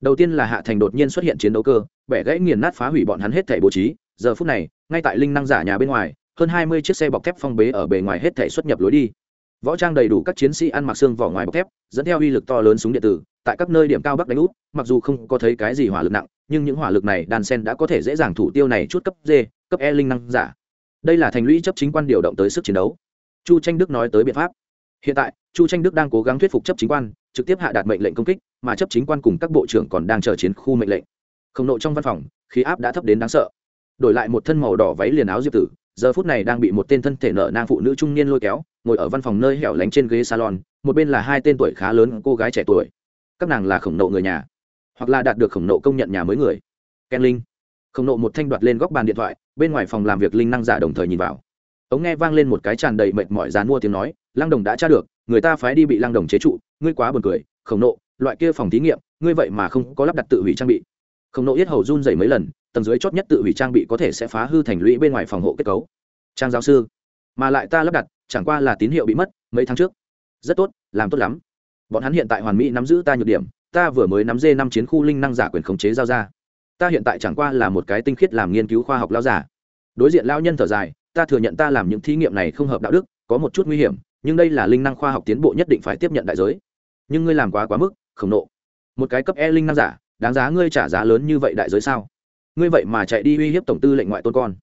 Speaker 1: Đầu tiên là hạ thành đột nhiên xuất hiện chiến đấu cơ, bẻ gãy nghiền nát phá hủy bọn hắn hết thể bố trí. Giờ phút này, ngay tại linh năng giả nhà bên ngoài, hơn hai mươi chiếc xe bọc thép phong bế ở bề ngoài hết thể xuất nhập lối đi. Võ trang đầy đủ các chiến sĩ ăn mặc xương vỏ ngoài bọc thép, dẫn theo uy lực to lớn súng điện tử tại các nơi điểm cao bắc đánh út, mặc dù không có thấy cái gì hỏa lực nặng, nhưng những hỏa lực này đan sen đã có thể dễ dàng thủ tiêu này chút cấp d cấp e linh năng giả. Đây là thành lũy chấp chính quan điều động tới sức chiến đấu. Chu tranh đức nói tới biện pháp. Hiện tại, chu tranh đức đang cố gắng thuyết phục chấp chính quan, trực tiếp hạ đạt mệnh lệnh công kích, mà chấp chính quan cùng các bộ trưởng còn đang chờ chiến khu mệnh lệnh. Không nộ trong văn phòng, khí áp đã thấp đến đáng sợ. Đổi lại một thân màu đỏ váy liền áo diệp tử, giờ phút này đang bị một tên thân thể nở nang phụ nữ trung niên lôi kéo, ngồi ở văn phòng nơi hẻo lánh trên ghế salon, một bên là hai tên tuổi khá lớn cô gái trẻ tuổi các nàng là khổng nộ người nhà, hoặc là đạt được khổng nộ công nhận nhà mới người. Ken linh, khổng nộ một thanh đoạt lên góc bàn điện thoại, bên ngoài phòng làm việc linh năng giả đồng thời nhìn vào. Ống nghe vang lên một cái tràn đầy mệt mỏi dán mua tiếng nói, lăng đồng đã tra được, người ta phái đi bị lăng đồng chế trụ, ngươi quá buồn cười, khổng nộ, loại kia phòng thí nghiệm, ngươi vậy mà không có lắp đặt tự hủy trang bị. Khổng nộ yết hầu run dày mấy lần, tầng dưới chót nhất tự hủy trang bị có thể sẽ phá hư thành lũy bên ngoài phòng hộ kết cấu. Trang giáo sư, mà lại ta lắp đặt, chẳng qua là tín hiệu bị mất, mấy tháng trước. Rất tốt, làm tốt lắm bọn hắn hiện tại hoàn mỹ nắm giữ ta nhược điểm, ta vừa mới nắm dê năm chiến khu linh năng giả quyền khống chế giao ra. Ta hiện tại chẳng qua là một cái tinh khiết làm nghiên cứu khoa học lao giả. Đối diện lao nhân thở dài, ta thừa nhận ta làm những thí nghiệm này không hợp đạo đức, có một chút nguy hiểm, nhưng đây là linh năng khoa học tiến bộ nhất định phải tiếp nhận đại giới. Nhưng ngươi làm quá quá mức, khổng nộ. Một cái cấp e linh năng giả, đáng giá ngươi trả giá lớn như vậy đại giới sao? Ngươi vậy mà chạy đi uy hiếp tổng tư lệnh ngoại tôn con.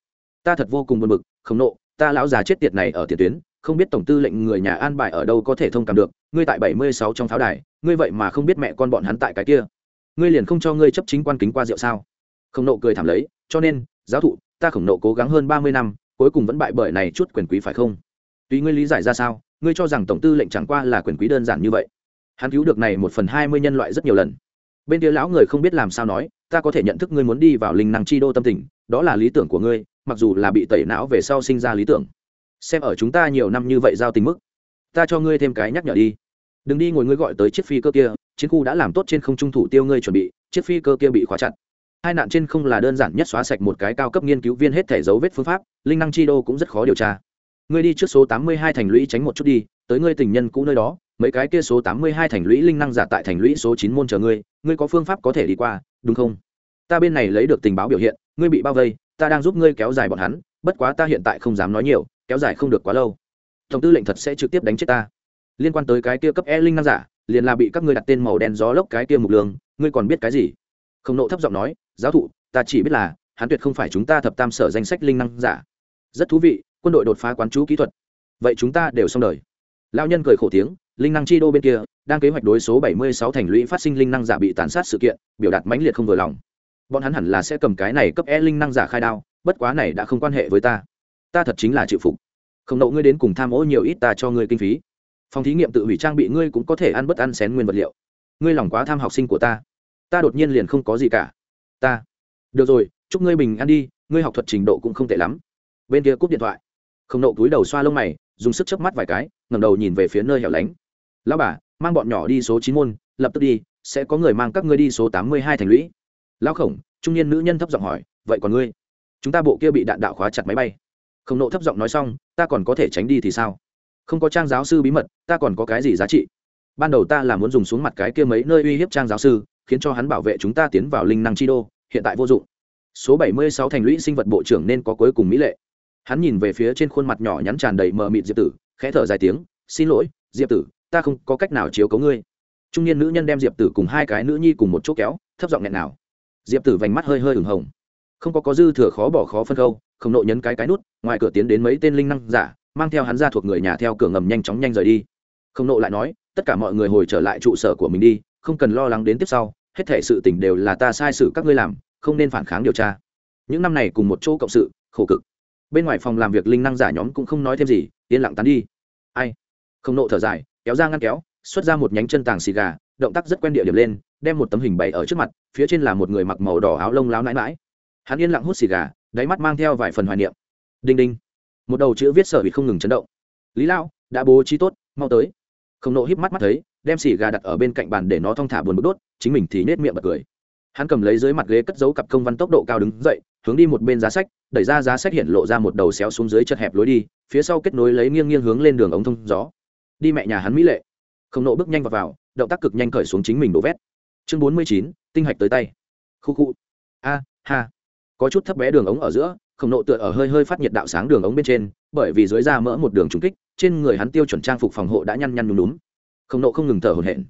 Speaker 1: Ta thật vô cùng buồn bực, khổng nộ, ta lão già chết tiệt này ở tiền tuyến không biết tổng tư lệnh người nhà an bài ở đâu có thể thông cảm được, ngươi tại bảy mươi sáu trong pháo đài, ngươi vậy mà không biết mẹ con bọn hắn tại cái kia. Ngươi liền không cho ngươi chấp chính quan kính qua rượu sao? Khổng nộ cười thảm lấy, cho nên, giáo thụ, ta khổng nộ cố gắng hơn ba mươi năm, cuối cùng vẫn bại bởi này chút quyền quý phải không? Tùy ngươi lý giải ra sao, ngươi cho rằng tổng tư lệnh chẳng qua là quyền quý đơn giản như vậy. Hắn cứu được này một phần hai mươi nhân loại rất nhiều lần. Bên kia lão người không biết làm sao nói, ta có thể nhận thức ngươi muốn đi vào linh năng chi đô tâm tình, đó là lý tưởng của ngươi, mặc dù là bị tẩy não về sau sinh ra lý tưởng xem ở chúng ta nhiều năm như vậy giao tình mức. Ta cho ngươi thêm cái nhắc nhở đi. Đừng đi ngồi ngươi gọi tới chiếc phi cơ kia, chiến khu đã làm tốt trên không trung thủ tiêu ngươi chuẩn bị, chiếc phi cơ kia bị khóa chặt. Hai nạn trên không là đơn giản nhất xóa sạch một cái cao cấp nghiên cứu viên hết thể dấu vết phương pháp, linh năng chi đô cũng rất khó điều tra. Ngươi đi trước số tám mươi hai thành lũy tránh một chút đi, tới ngươi tình nhân cũ nơi đó, mấy cái kia số tám mươi hai thành lũy linh năng giả tại thành lũy số chín môn chờ ngươi ngươi có phương pháp có thể đi qua, đúng không? Ta bên này lấy được tình báo biểu hiện, ngươi bị bao vây, ta đang giúp ngươi kéo dài bọn hắn, bất quá ta hiện tại không dám nói nhiều kéo dài không được quá lâu. Tổng tư lệnh thật sẽ trực tiếp đánh chết ta. Liên quan tới cái kia cấp e linh năng giả, liền là bị các ngươi đặt tên màu đen gió lốc cái kia mục lương, ngươi còn biết cái gì? Không nộ thấp giọng nói, giáo thụ, ta chỉ biết là, hắn tuyệt không phải chúng ta thập tam sở danh sách linh năng giả. Rất thú vị, quân đội đột phá quán chú kỹ thuật. Vậy chúng ta đều xong đời. Lao nhân cười khổ tiếng, linh năng chi đô bên kia, đang kế hoạch đối số 76 thành lũy phát sinh linh năng giả bị tàn sát sự kiện, biểu đạt mãnh liệt không vừa lòng. Bọn hắn hẳn là sẽ cầm cái này cấp e linh năng giả khai đao, bất quá này đã không quan hệ với ta ta thật chính là chịu phục. Không nậu ngươi đến cùng tham ô nhiều ít ta cho ngươi kinh phí. Phòng thí nghiệm tự hủy trang bị ngươi cũng có thể ăn bất ăn xén nguyên vật liệu. Ngươi lòng quá tham học sinh của ta. Ta đột nhiên liền không có gì cả. Ta. Được rồi, chúc ngươi bình an đi, ngươi học thuật trình độ cũng không tệ lắm. Bên kia cúp điện thoại. Không nậu túi đầu xoa lông mày, dùng sức chớp mắt vài cái, ngẩng đầu nhìn về phía nơi hẻo lánh. Lão bà, mang bọn nhỏ đi số chín môn, lập tức đi, sẽ có người mang các ngươi đi số tám mươi hai thành lũy. Lão khổng, trung niên nữ nhân thấp giọng hỏi, vậy còn ngươi? Chúng ta bộ kia bị đạn đạo khóa chặt máy bay không nộ thấp giọng nói xong, ta còn có thể tránh đi thì sao? Không có trang giáo sư bí mật, ta còn có cái gì giá trị? Ban đầu ta là muốn dùng xuống mặt cái kia mấy nơi uy hiếp trang giáo sư, khiến cho hắn bảo vệ chúng ta tiến vào linh năng chi đô, hiện tại vô dụng. Số 76 thành lũy sinh vật bộ trưởng nên có cuối cùng mỹ lệ. Hắn nhìn về phía trên khuôn mặt nhỏ nhắn tràn đầy mờ mịt diệp tử, khẽ thở dài tiếng, xin lỗi, diệp tử, ta không có cách nào chiếu cấu ngươi. Trung niên nữ nhân đem diệp tử cùng hai cái nữ nhi cùng một chỗ kéo, thấp giọng nghẹn nào. Diệp tử vành mắt hơi hơi ửng hồng. Không có có dư thừa khó bỏ khó phân khâu không nộ nhấn cái cái nút, ngoài cửa tiến đến mấy tên linh năng giả, mang theo hắn ra thuộc người nhà theo cửa ngầm nhanh chóng nhanh rời đi. Không nộ lại nói, tất cả mọi người hồi trở lại trụ sở của mình đi, không cần lo lắng đến tiếp sau, hết thể sự tình đều là ta sai sự các ngươi làm, không nên phản kháng điều tra. Những năm này cùng một chỗ cộng sự, khổ cực. Bên ngoài phòng làm việc linh năng giả nhóm cũng không nói thêm gì, yên lặng tán đi. Ai? Không nộ thở dài, kéo ra ngăn kéo, xuất ra một nhánh chân tàng xì gà, động tác rất quen địa điểm lên, đem một tấm hình bày ở trước mặt, phía trên là một người mặc màu đỏ áo lông láo nãi mãi hắn yên lặng hút xì gà đáy mắt mang theo vài phần hoài niệm. Đinh đinh. Một đầu chữ viết sở bị không ngừng chấn động. Lý lão đã bố trí tốt mau tới. Không nộ híp mắt mắt thấy đem xì gà đặt ở bên cạnh bàn để nó thong thả buồn bực đốt chính mình thì nết miệng bật cười. Hắn cầm lấy dưới mặt ghế cất giấu cặp công văn tốc độ cao đứng dậy hướng đi một bên giá sách đẩy ra giá sách hiện lộ ra một đầu xéo xuống dưới chật hẹp lối đi phía sau kết nối lấy nghiêng nghiêng hướng lên đường ống thông gió. Đi mẹ nhà hắn mỹ lệ. Không nộ bước nhanh vào, vào động tác cực nhanh cởi xuống chính mình đổ vét. Chương bốn mươi chín tinh hạch tới tay. Khu khu. A ha có chút thấp bé đường ống ở giữa, khổng nộ tựa ở hơi hơi phát nhiệt đạo sáng đường ống bên trên, bởi vì dưới da mỡ một đường trúng kích, trên người hắn tiêu chuẩn trang phục phòng hộ đã nhăn nhăn nhúm nhúm. Khổng nộ không ngừng thở hổn hển.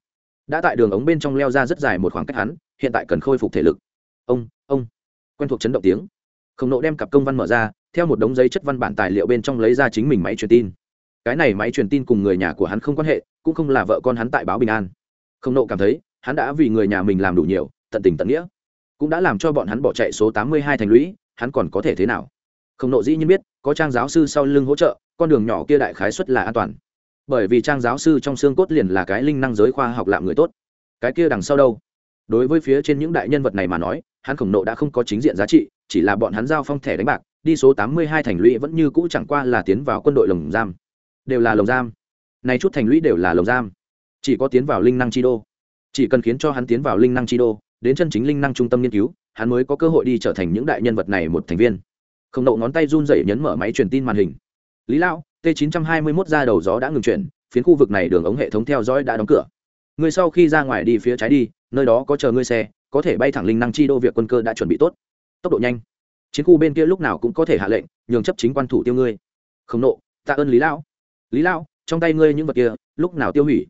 Speaker 1: Đã tại đường ống bên trong leo ra rất dài một khoảng cách hắn, hiện tại cần khôi phục thể lực. Ông ông. Quen thuộc chấn động tiếng. Khổng nộ đem cặp công văn mở ra, theo một đống giấy chất văn bản tài liệu bên trong lấy ra chính mình máy truyền tin. Cái này máy truyền tin cùng người nhà của hắn không quan hệ, cũng không là vợ con hắn tại báo bình an. Khổng nộ cảm thấy, hắn đã vì người nhà mình làm đủ nhiều, tận tình tận nghĩa cũng đã làm cho bọn hắn bỏ chạy số tám mươi hai thành lũy, hắn còn có thể thế nào? Không nộ dĩ nhiên biết, có trang giáo sư sau lưng hỗ trợ, con đường nhỏ kia đại khái xuất là an toàn. Bởi vì trang giáo sư trong xương cốt liền là cái linh năng giới khoa học lạm người tốt. Cái kia đằng sau đâu? Đối với phía trên những đại nhân vật này mà nói, hắn khổng nộ đã không có chính diện giá trị, chỉ là bọn hắn giao phong thẻ đánh bạc, đi số tám mươi hai thành lũy vẫn như cũ chẳng qua là tiến vào quân đội lồng giam. Đều là lồng giam. Này chút thành lũy đều là lồng giam. Chỉ có tiến vào linh năng chi đô. Chỉ cần khiến cho hắn tiến vào linh năng chi đô đến chân chính linh năng trung tâm nghiên cứu, hắn mới có cơ hội đi trở thành những đại nhân vật này một thành viên. Không đậu ngón tay run rẩy nhấn mở máy truyền tin màn hình. Lý lao t 921 ra đầu gió đã ngừng chuyển, phiến khu vực này đường ống hệ thống theo dõi đã đóng cửa. Người sau khi ra ngoài đi phía trái đi, nơi đó có chờ ngươi xe, có thể bay thẳng linh năng chi đô việc quân cơ đã chuẩn bị tốt. Tốc độ nhanh. Chiến khu bên kia lúc nào cũng có thể hạ lệnh, nhường chấp chính quan thủ tiêu ngươi. Không nộ, tạ ơn lý lão. Lý lão, trong tay ngươi những vật kia, lúc nào tiêu hủy?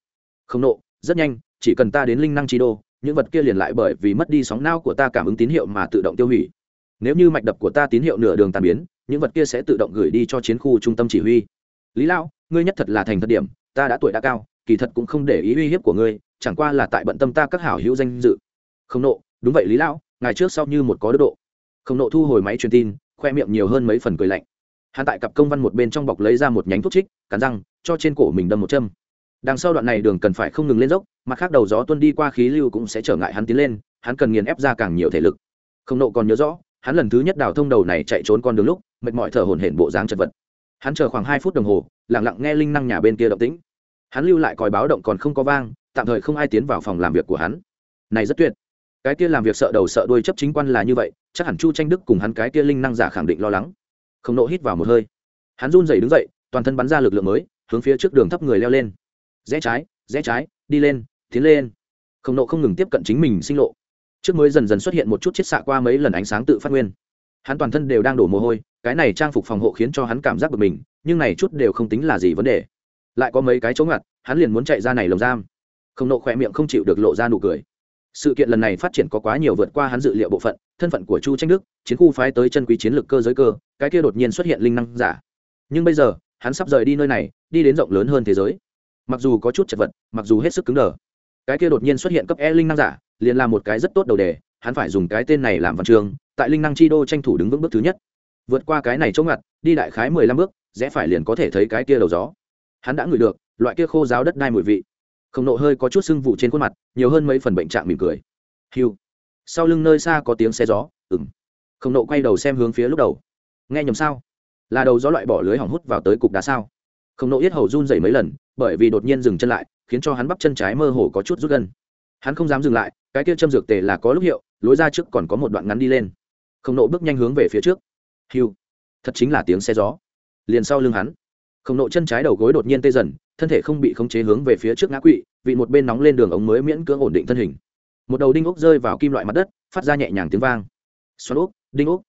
Speaker 1: Không nộ, rất nhanh, chỉ cần ta đến linh năng chi đô những vật kia liền lại bởi vì mất đi sóng não của ta cảm ứng tín hiệu mà tự động tiêu hủy. Nếu như mạch đập của ta tín hiệu nửa đường tàn biến, những vật kia sẽ tự động gửi đi cho chiến khu trung tâm chỉ huy. Lý lão, ngươi nhất thật là thành thật điểm, ta đã tuổi đã cao, kỳ thật cũng không để ý uy hiếp của ngươi, chẳng qua là tại bận tâm ta các hảo hữu danh dự. Không nộ, đúng vậy lý lão, ngày trước sau như một có đức độ. Không nộ thu hồi máy truyền tin, khoe miệng nhiều hơn mấy phần cười lạnh. Hắn tại cặp công văn một bên trong bọc lấy ra một nhánh thuốc trích, cắn răng, cho trên cổ mình đâm một châm đằng sau đoạn này đường cần phải không ngừng lên dốc mặt khác đầu gió tuân đi qua khí lưu cũng sẽ trở ngại hắn tiến lên, hắn cần nghiền ép ra càng nhiều thể lực. Không nộ còn nhớ rõ, hắn lần thứ nhất đào thông đầu này chạy trốn con đường lúc, mệt mỏi thở hổn hển bộ dáng chật vật. Hắn chờ khoảng hai phút đồng hồ lẳng lặng nghe linh năng nhà bên kia động tĩnh. Hắn lưu lại còi báo động còn không có vang, tạm thời không ai tiến vào phòng làm việc của hắn. Này rất tuyệt. Cái kia làm việc sợ đầu sợ đuôi chấp chính quan là như vậy, chắc hẳn chu tranh đức cùng hắn cái kia linh năng giả khẳng định lo lắng. Không nộ hít vào một hơi. Hắn run rẩy đứng dậy, toàn thân bắn ra lực lượng mới, hướng phía trước đường thấp người leo lên rẽ trái rẽ trái, đi lên, tiến lên. Không nộ không ngừng tiếp cận chính mình sinh lộ. Trước mới dần dần xuất hiện một chút chiết xạ qua mấy lần ánh sáng tự phát nguyên. Hắn toàn thân đều đang đổ mồ hôi, cái này trang phục phòng hộ khiến cho hắn cảm giác bực mình, nhưng này chút đều không tính là gì vấn đề. Lại có mấy cái chỗ ngặt, hắn liền muốn chạy ra này lồng giam. Không nộ khỏe miệng không chịu được lộ ra nụ cười. Sự kiện lần này phát triển có quá nhiều vượt qua hắn dự liệu bộ phận, thân phận của chu tranh đức, chiến khu phái tới chân quý chiến lược cơ giới cơ, cái kia đột nhiên xuất hiện linh năng giả. Nhưng bây giờ, hắn sắp rời đi nơi này, đi đến rộng lớn hơn thế giới mặc dù có chút chật vật, mặc dù hết sức cứng đờ. Cái kia đột nhiên xuất hiện cấp e linh năng giả, liền là một cái rất tốt đầu đề, hắn phải dùng cái tên này làm văn trường tại linh năng chi đô tranh thủ đứng vững bước thứ nhất. Vượt qua cái này chống ngặt đi đại khái mười lăm bước, rẽ phải liền có thể thấy cái kia đầu gió. Hắn đã ngửi được, loại kia khô giáo đất đai mùi vị. Không nộ hơi có chút sưng vụ trên khuôn mặt, nhiều hơn mấy phần bệnh trạng mỉm cười. Hiu sau lưng nơi xa có tiếng xe gió ừng không nộ quay đầu xem hướng phía lúc đầu. Nghe nhầm sao? Là đầu gió loại bỏ lưới hỏng hút vào tới cục đá sao? Không nộ yết hầu run dày mấy lần bởi vì đột nhiên dừng chân lại, khiến cho hắn bắp chân trái mơ hồ có chút rút gân hắn không dám dừng lại, cái kia châm dược tề là có lúc hiệu, lối ra trước còn có một đoạn ngắn đi lên. Không nộ bước nhanh hướng về phía trước. Hiu thật chính là tiếng xe gió. Liền sau lưng hắn không nộ chân trái đầu gối đột nhiên tê dần, thân thể không bị khống chế hướng về phía trước ngã quỵ, vị một bên nóng lên đường ống mới miễn cưỡng ổn định thân hình. Một đầu đinh ốc rơi vào kim loại mặt đất, phát ra nhẹ nhàng tiếng vang. Xoắn ốc, đinh ốc.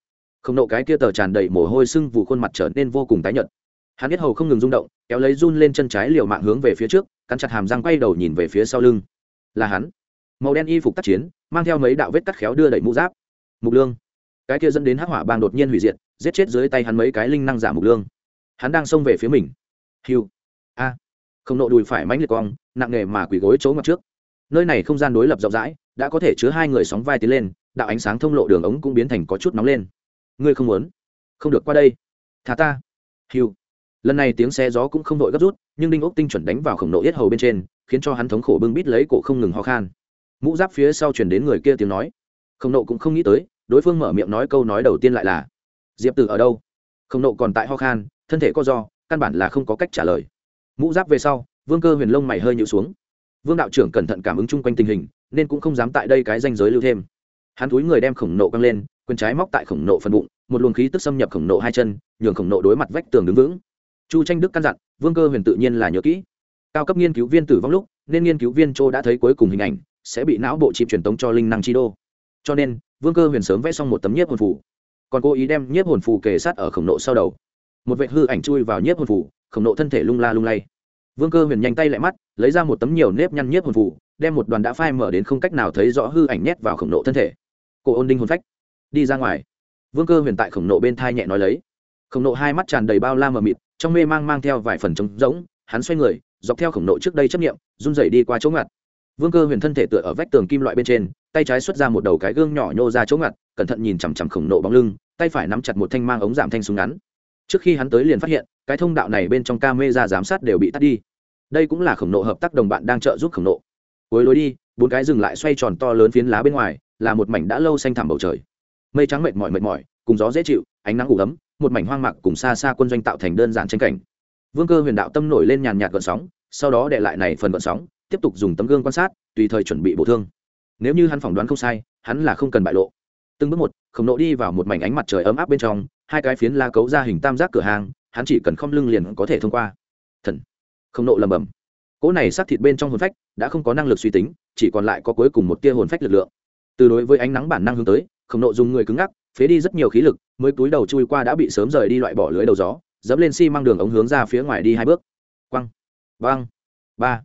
Speaker 1: Không nộ cái kia tờ tràn đầy mồ hôi sưng vụ khuôn mặt trở nên vô cùng tái nhợt. Hắn biết hầu không ngừng rung động kéo lấy run lên chân trái liều mạng hướng về phía trước, cắn chặt hàm răng quay đầu nhìn về phía sau lưng. Là hắn. Màu đen y phục tác chiến, mang theo mấy đạo vết cắt khéo đưa đẩy mũ giáp. Mục lương. Cái kia dẫn đến hắc hỏa bang đột nhiên hủy diệt, giết chết dưới tay hắn mấy cái linh năng giả mục lương. Hắn đang xông về phía mình. Hiu a. Không nộ đùi phải mánh liệt cong, nặng nề mà quỳ gối chỗ mặt trước. Nơi này không gian đối lập rộng rãi, đã có thể chứa hai người sóng vai tiến lên, đạo ánh sáng thông lộ đường ống cũng biến thành có chút nóng lên. Ngươi không muốn? Không được qua đây. Thả ta. Hiu lần này tiếng xe gió cũng không đội gấp rút, nhưng đinh ốc tinh chuẩn đánh vào khổng nộ yết hầu bên trên, khiến cho hắn thống khổ bưng bít lấy cổ không ngừng ho khan. Mũ giáp phía sau chuyển đến người kia tiếng nói. Khổng nộ cũng không nghĩ tới, đối phương mở miệng nói câu nói đầu tiên lại là, diệp tử ở đâu? Khổng nộ còn tại ho khan, thân thể co do căn bản là không có cách trả lời. Mũ giáp về sau, vương cơ huyền lông mày hơi nhịu xuống. Vương đạo trưởng cẩn thận cảm ứng chung quanh tình hình, nên cũng không dám tại đây cái danh giới lưu thêm. Hắn túi người đem khổng nộ căng lên, quyền trái móc tại khổng nộ phần bụng, một luồng khí tức xâm nhập khổng nộ hai chân, nhường khổng nộ đối mặt vách tường đứng vững chu tranh đức căn dặn, vương cơ huyền tự nhiên là nhớ kỹ. Cao cấp nghiên cứu viên tử vong lúc, nên nghiên cứu viên châu đã thấy cuối cùng hình ảnh, sẽ bị não bộ chịp truyền tống cho linh năng chi đô. Cho nên, vương cơ huyền sớm vẽ xong một tấm nhiếp hồn phủ còn cố ý đem nhiếp hồn phủ kề sát ở khổng nộ sau đầu. Một vệ hư ảnh chui vào nhiếp hồn phủ khổng nộ thân thể lung la lung lay. Vương cơ huyền nhanh tay lại mắt, lấy ra một tấm nhiều nếp nhăn nhiếp hồn phủ đem một đoàn đã phai mở đến không cách nào thấy rõ hư ảnh nhét vào khổng nộ thân thể. Cô ôn đinh hồn phách. Đi ra ngoài. Vương cơ huyền tại khổng nộ bên thai nhẹ nói lấy. Khổng nộ hai mắt tràn đầy bao la mờ mịt trong mê mang mang theo vài phần trống rỗng, hắn xoay người, dọc theo khổng nộ trước đây chấp nghiệm run rẩy đi qua chỗ ngặt. Vương cơ huyền thân thể tựa ở vách tường kim loại bên trên, tay trái xuất ra một đầu cái gương nhỏ nhô ra chỗ ngặt, cẩn thận nhìn chằm chằm khổng nộ bóng lưng, tay phải nắm chặt một thanh mang ống giảm thanh súng ngắn. Trước khi hắn tới liền phát hiện, cái thông đạo này bên trong ca mê ra giám sát đều bị tắt đi. Đây cũng là khổng nộ hợp tác đồng bạn đang trợ giúp khổng nộ. Cuối lối đi, bốn cái dừng lại xoay tròn to lớn phiến lá bên ngoài, là một mảnh đã lâu xanh thẳm bầu trời. Mây trắng mệt mỏi mệt mỏi, cùng gió dễ chịu, ánh nắng ủ ấm một mảnh hoang mạc cùng xa xa quân doanh tạo thành đơn giản tranh cảnh. Vương cơ huyền đạo tâm nổi lên nhàn nhạt gợn sóng, sau đó để lại này phần gợn sóng, tiếp tục dùng tấm gương quan sát, tùy thời chuẩn bị bổ thương. Nếu như hắn phỏng đoán không sai, hắn là không cần bại lộ. Từng bước một, khổng nộ đi vào một mảnh ánh mặt trời ấm áp bên trong, hai cái phiến la cấu ra hình tam giác cửa hàng, hắn chỉ cần không lưng liền có thể thông qua. Thần. Khổng nộ lầm bầm cỗ này xác thịt bên trong hồn phách đã không có năng lực suy tính, chỉ còn lại có cuối cùng một tia hồn phách lực lượng. Từ đối với ánh nắng bản năng hướng tới, khổng nộ dùng người cứng ngắc phế đi rất nhiều khí lực, mới túi đầu chui qua đã bị sớm rời đi loại bỏ lưới đầu gió, dẫm lên xi、si、măng đường ống hướng ra phía ngoài đi hai bước. Quăng. Băng ba.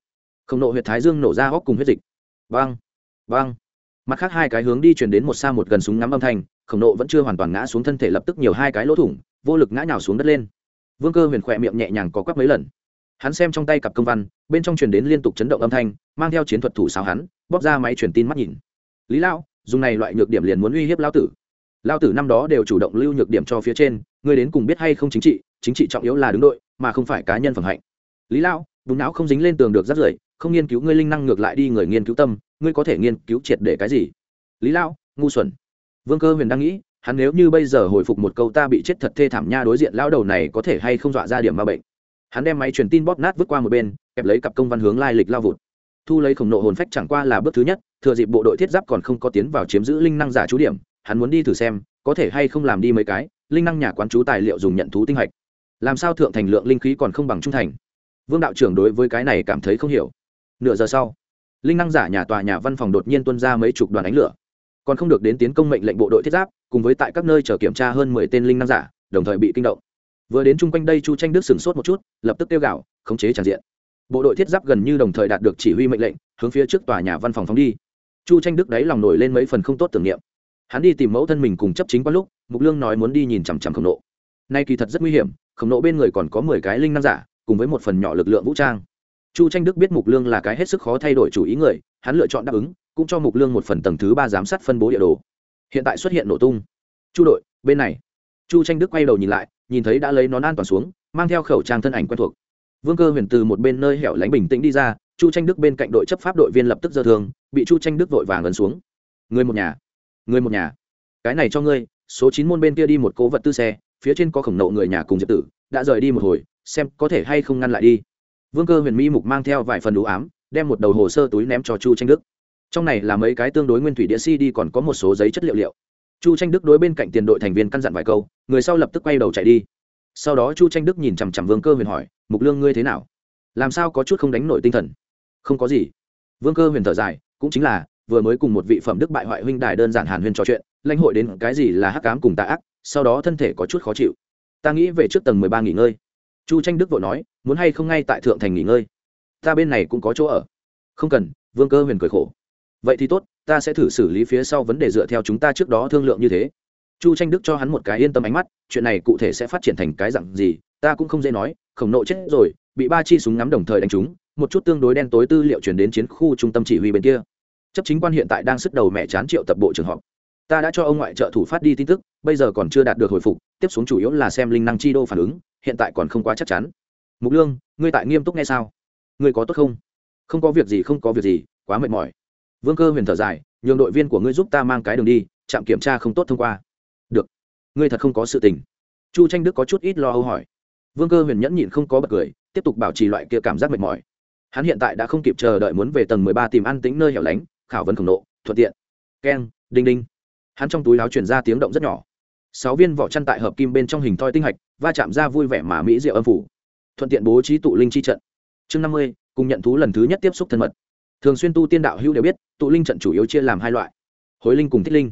Speaker 1: Khổng nộ huyệt thái dương nổ ra hóc cùng huyết dịch. Băng băng mặt khác hai cái hướng đi chuyển đến một xa một gần súng ngắm âm thanh, khổng nộ vẫn chưa hoàn toàn ngã xuống thân thể lập tức nhiều hai cái lỗ thủng, vô lực ngã nhào xuống đất lên. Vương cơ huyền khỏe miệng nhẹ nhàng có quắp mấy lần. Hắn xem trong tay cặp công văn, bên trong truyền đến liên tục chấn động âm thanh, mang theo chiến thuật thủ sao hắn, bóp ra máy truyền tin mắt nhìn. Lý lão, dùng này loại nhược điểm liền muốn uy hiếp lao tử lao tử năm đó đều chủ động lưu nhược điểm cho phía trên, ngươi đến cùng biết hay không chính trị chính trị trọng yếu là đứng đội, mà không phải cá nhân phẩm hạnh. Lý lão đúng não không dính lên tường được rất rưởi, không nghiên cứu ngươi linh năng ngược lại đi người nghiên cứu tâm, ngươi có thể nghiên cứu triệt để cái gì? Lý lão, ngu xuẩn. Vương cơ huyền đang nghĩ, hắn nếu như bây giờ hồi phục một câu ta bị chết thật thê thảm nha đối diện lão đầu này có thể hay không dọa ra điểm ma bệnh. Hắn đem máy truyền tin bóp nát vứt qua một bên, kẹp lấy cặp công văn hướng lai lịch lao vụt. Thu lấy khổng nộ hồn phách chẳng qua là bước thứ nhất, thừa dịp bộ đội thiết giáp còn không có tiến vào chiếm giữ linh năng giả chú điểm hắn muốn đi thử xem, có thể hay không làm đi mấy cái, linh năng nhà quán chú tài liệu dùng nhận thú tinh hạch. Làm sao thượng thành lượng linh khí còn không bằng trung thành? Vương đạo trưởng đối với cái này cảm thấy không hiểu. Nửa giờ sau, linh năng giả nhà tòa nhà văn phòng đột nhiên tuân ra mấy chục đoàn ánh lửa. Còn không được đến tiến công mệnh lệnh bộ đội thiết giáp, cùng với tại các nơi chờ kiểm tra hơn mười tên linh năng giả, đồng thời bị kinh động. Vừa đến chung quanh đây chu tranh đức sửng sốt một chút, lập tức tiêu gạo khống chế tràn diện. Bộ đội thiết giáp gần như đồng thời đạt được chỉ huy mệnh lệnh, hướng phía trước tòa nhà văn phòng phóng đi. Chu tranh đức đáy lòng nổi lên mấy phần không tốt tưởng niệm hắn đi tìm mẫu thân mình cùng chấp chính qua lúc, mục lương nói muốn đi nhìn chằm chằm khổng nộ. Nay kỳ thật rất nguy hiểm, khổng nộ bên người còn có mười cái linh năng giả, cùng với một phần nhỏ lực lượng vũ trang. Chu tranh đức biết mục lương là cái hết sức khó thay đổi chủ ý người, hắn lựa chọn đáp ứng, cũng cho mục lương một phần tầng thứ ba giám sát phân bố địa đồ. Hiện tại xuất hiện nổ tung. Chu đội, bên này. Chu tranh đức quay đầu nhìn lại, nhìn thấy đã lấy nón an toàn xuống, mang theo khẩu trang thân ảnh quen thuộc. Vương cơ huyền từ một bên nơi hẻo lánh bình tĩnh đi ra, chu tranh đức bên cạnh đội chấp pháp đội viên lập tức dơ thương, bị chu tranh đức vội vàng ấn xuống. Người một nhà người một nhà. Cái này cho ngươi, số chín môn bên kia đi một cố vật tư xe, phía trên có khổng nộ người nhà cùng diệp tử, đã rời đi một hồi, xem có thể hay không ngăn lại đi. Vương cơ huyền Mi mục mang theo vài phần đủ ám, đem một đầu hồ sơ túi ném cho chu tranh đức. Trong này là mấy cái tương đối nguyên thủy đĩa si đi còn có một số giấy chất liệu liệu. Chu tranh đức đối bên cạnh tiền đội thành viên căn dặn vài câu, người sau lập tức quay đầu chạy đi. Sau đó chu tranh đức nhìn chằm chằm vương cơ huyền hỏi, mục lương ngươi thế nào? Làm sao có chút không đánh nổi tinh thần? Không có gì. Vương cơ huyền thở dài, cũng chính là vừa mới cùng một vị phẩm đức bại hoại huynh đài đơn giản hàn huyên trò chuyện, lãnh hội đến cái gì là hắc cám cùng tạ ác, sau đó thân thể có chút khó chịu. Ta nghĩ về trước tầng mười ba nghỉ ngơi. Chu tranh đức vội nói, muốn hay không ngay tại thượng thành nghỉ ngơi? Ta bên này cũng có chỗ ở. Không cần, vương cơ huyền cười khổ. Vậy thì tốt, ta sẽ thử xử lý phía sau vấn đề dựa theo chúng ta trước đó thương lượng như thế. Chu tranh đức cho hắn một cái yên tâm ánh mắt, chuyện này cụ thể sẽ phát triển thành cái dặn gì, ta cũng không dễ nói, khổng nộ chết rồi, bị ba chi súng ngắm đồng thời đánh trúng một chút tương đối đen tối tư liệu chuyển đến chiến khu trung tâm chỉ huy bên kia chấp chính quan hiện tại đang sức đầu mẹ chán triệu tập bộ trường họp. Ta đã cho ông ngoại trợ thủ phát đi tin tức, bây giờ còn chưa đạt được hồi phục, tiếp xuống chủ yếu là xem linh năng chi đô phản ứng, hiện tại còn không quá chắc chắn. Mục lương, ngươi tại nghiêm túc nghe sao? Ngươi có tốt không? Không có việc gì, không có việc gì, quá mệt mỏi. Vương cơ huyền thở dài, nhường đội viên của ngươi giúp ta mang cái đường đi, trạm kiểm tra không tốt thông qua. Được. Ngươi thật không có sự tình. Chu tranh đức có chút ít lo âu hỏi. Vương cơ huyền nhẫn nhịn không có bật cười, tiếp tục bảo trì loại kia cảm giác mệt mỏi. Hắn hiện tại đã không kịp chờ đợi muốn về tầng mười ba tìm ăn tính nơi hẻo lánh khảo vấn khổng nộ, thuận tiện. Keng, đinh đinh. Hắn trong túi láo chuyển ra tiếng động rất nhỏ. Sáu viên vỏ chăn tại hợp kim bên trong hình thoi tinh hạch, va chạm ra vui vẻ mà mỹ diệu âm phủ. Thuận tiện bố trí tụ linh chi trận. Chương năm mươi, cùng nhận thú lần thứ nhất tiếp xúc thân mật. Thường xuyên tu tiên đạo hữu đều biết, tụ linh trận chủ yếu chia làm hai loại. Hối linh cùng thích linh.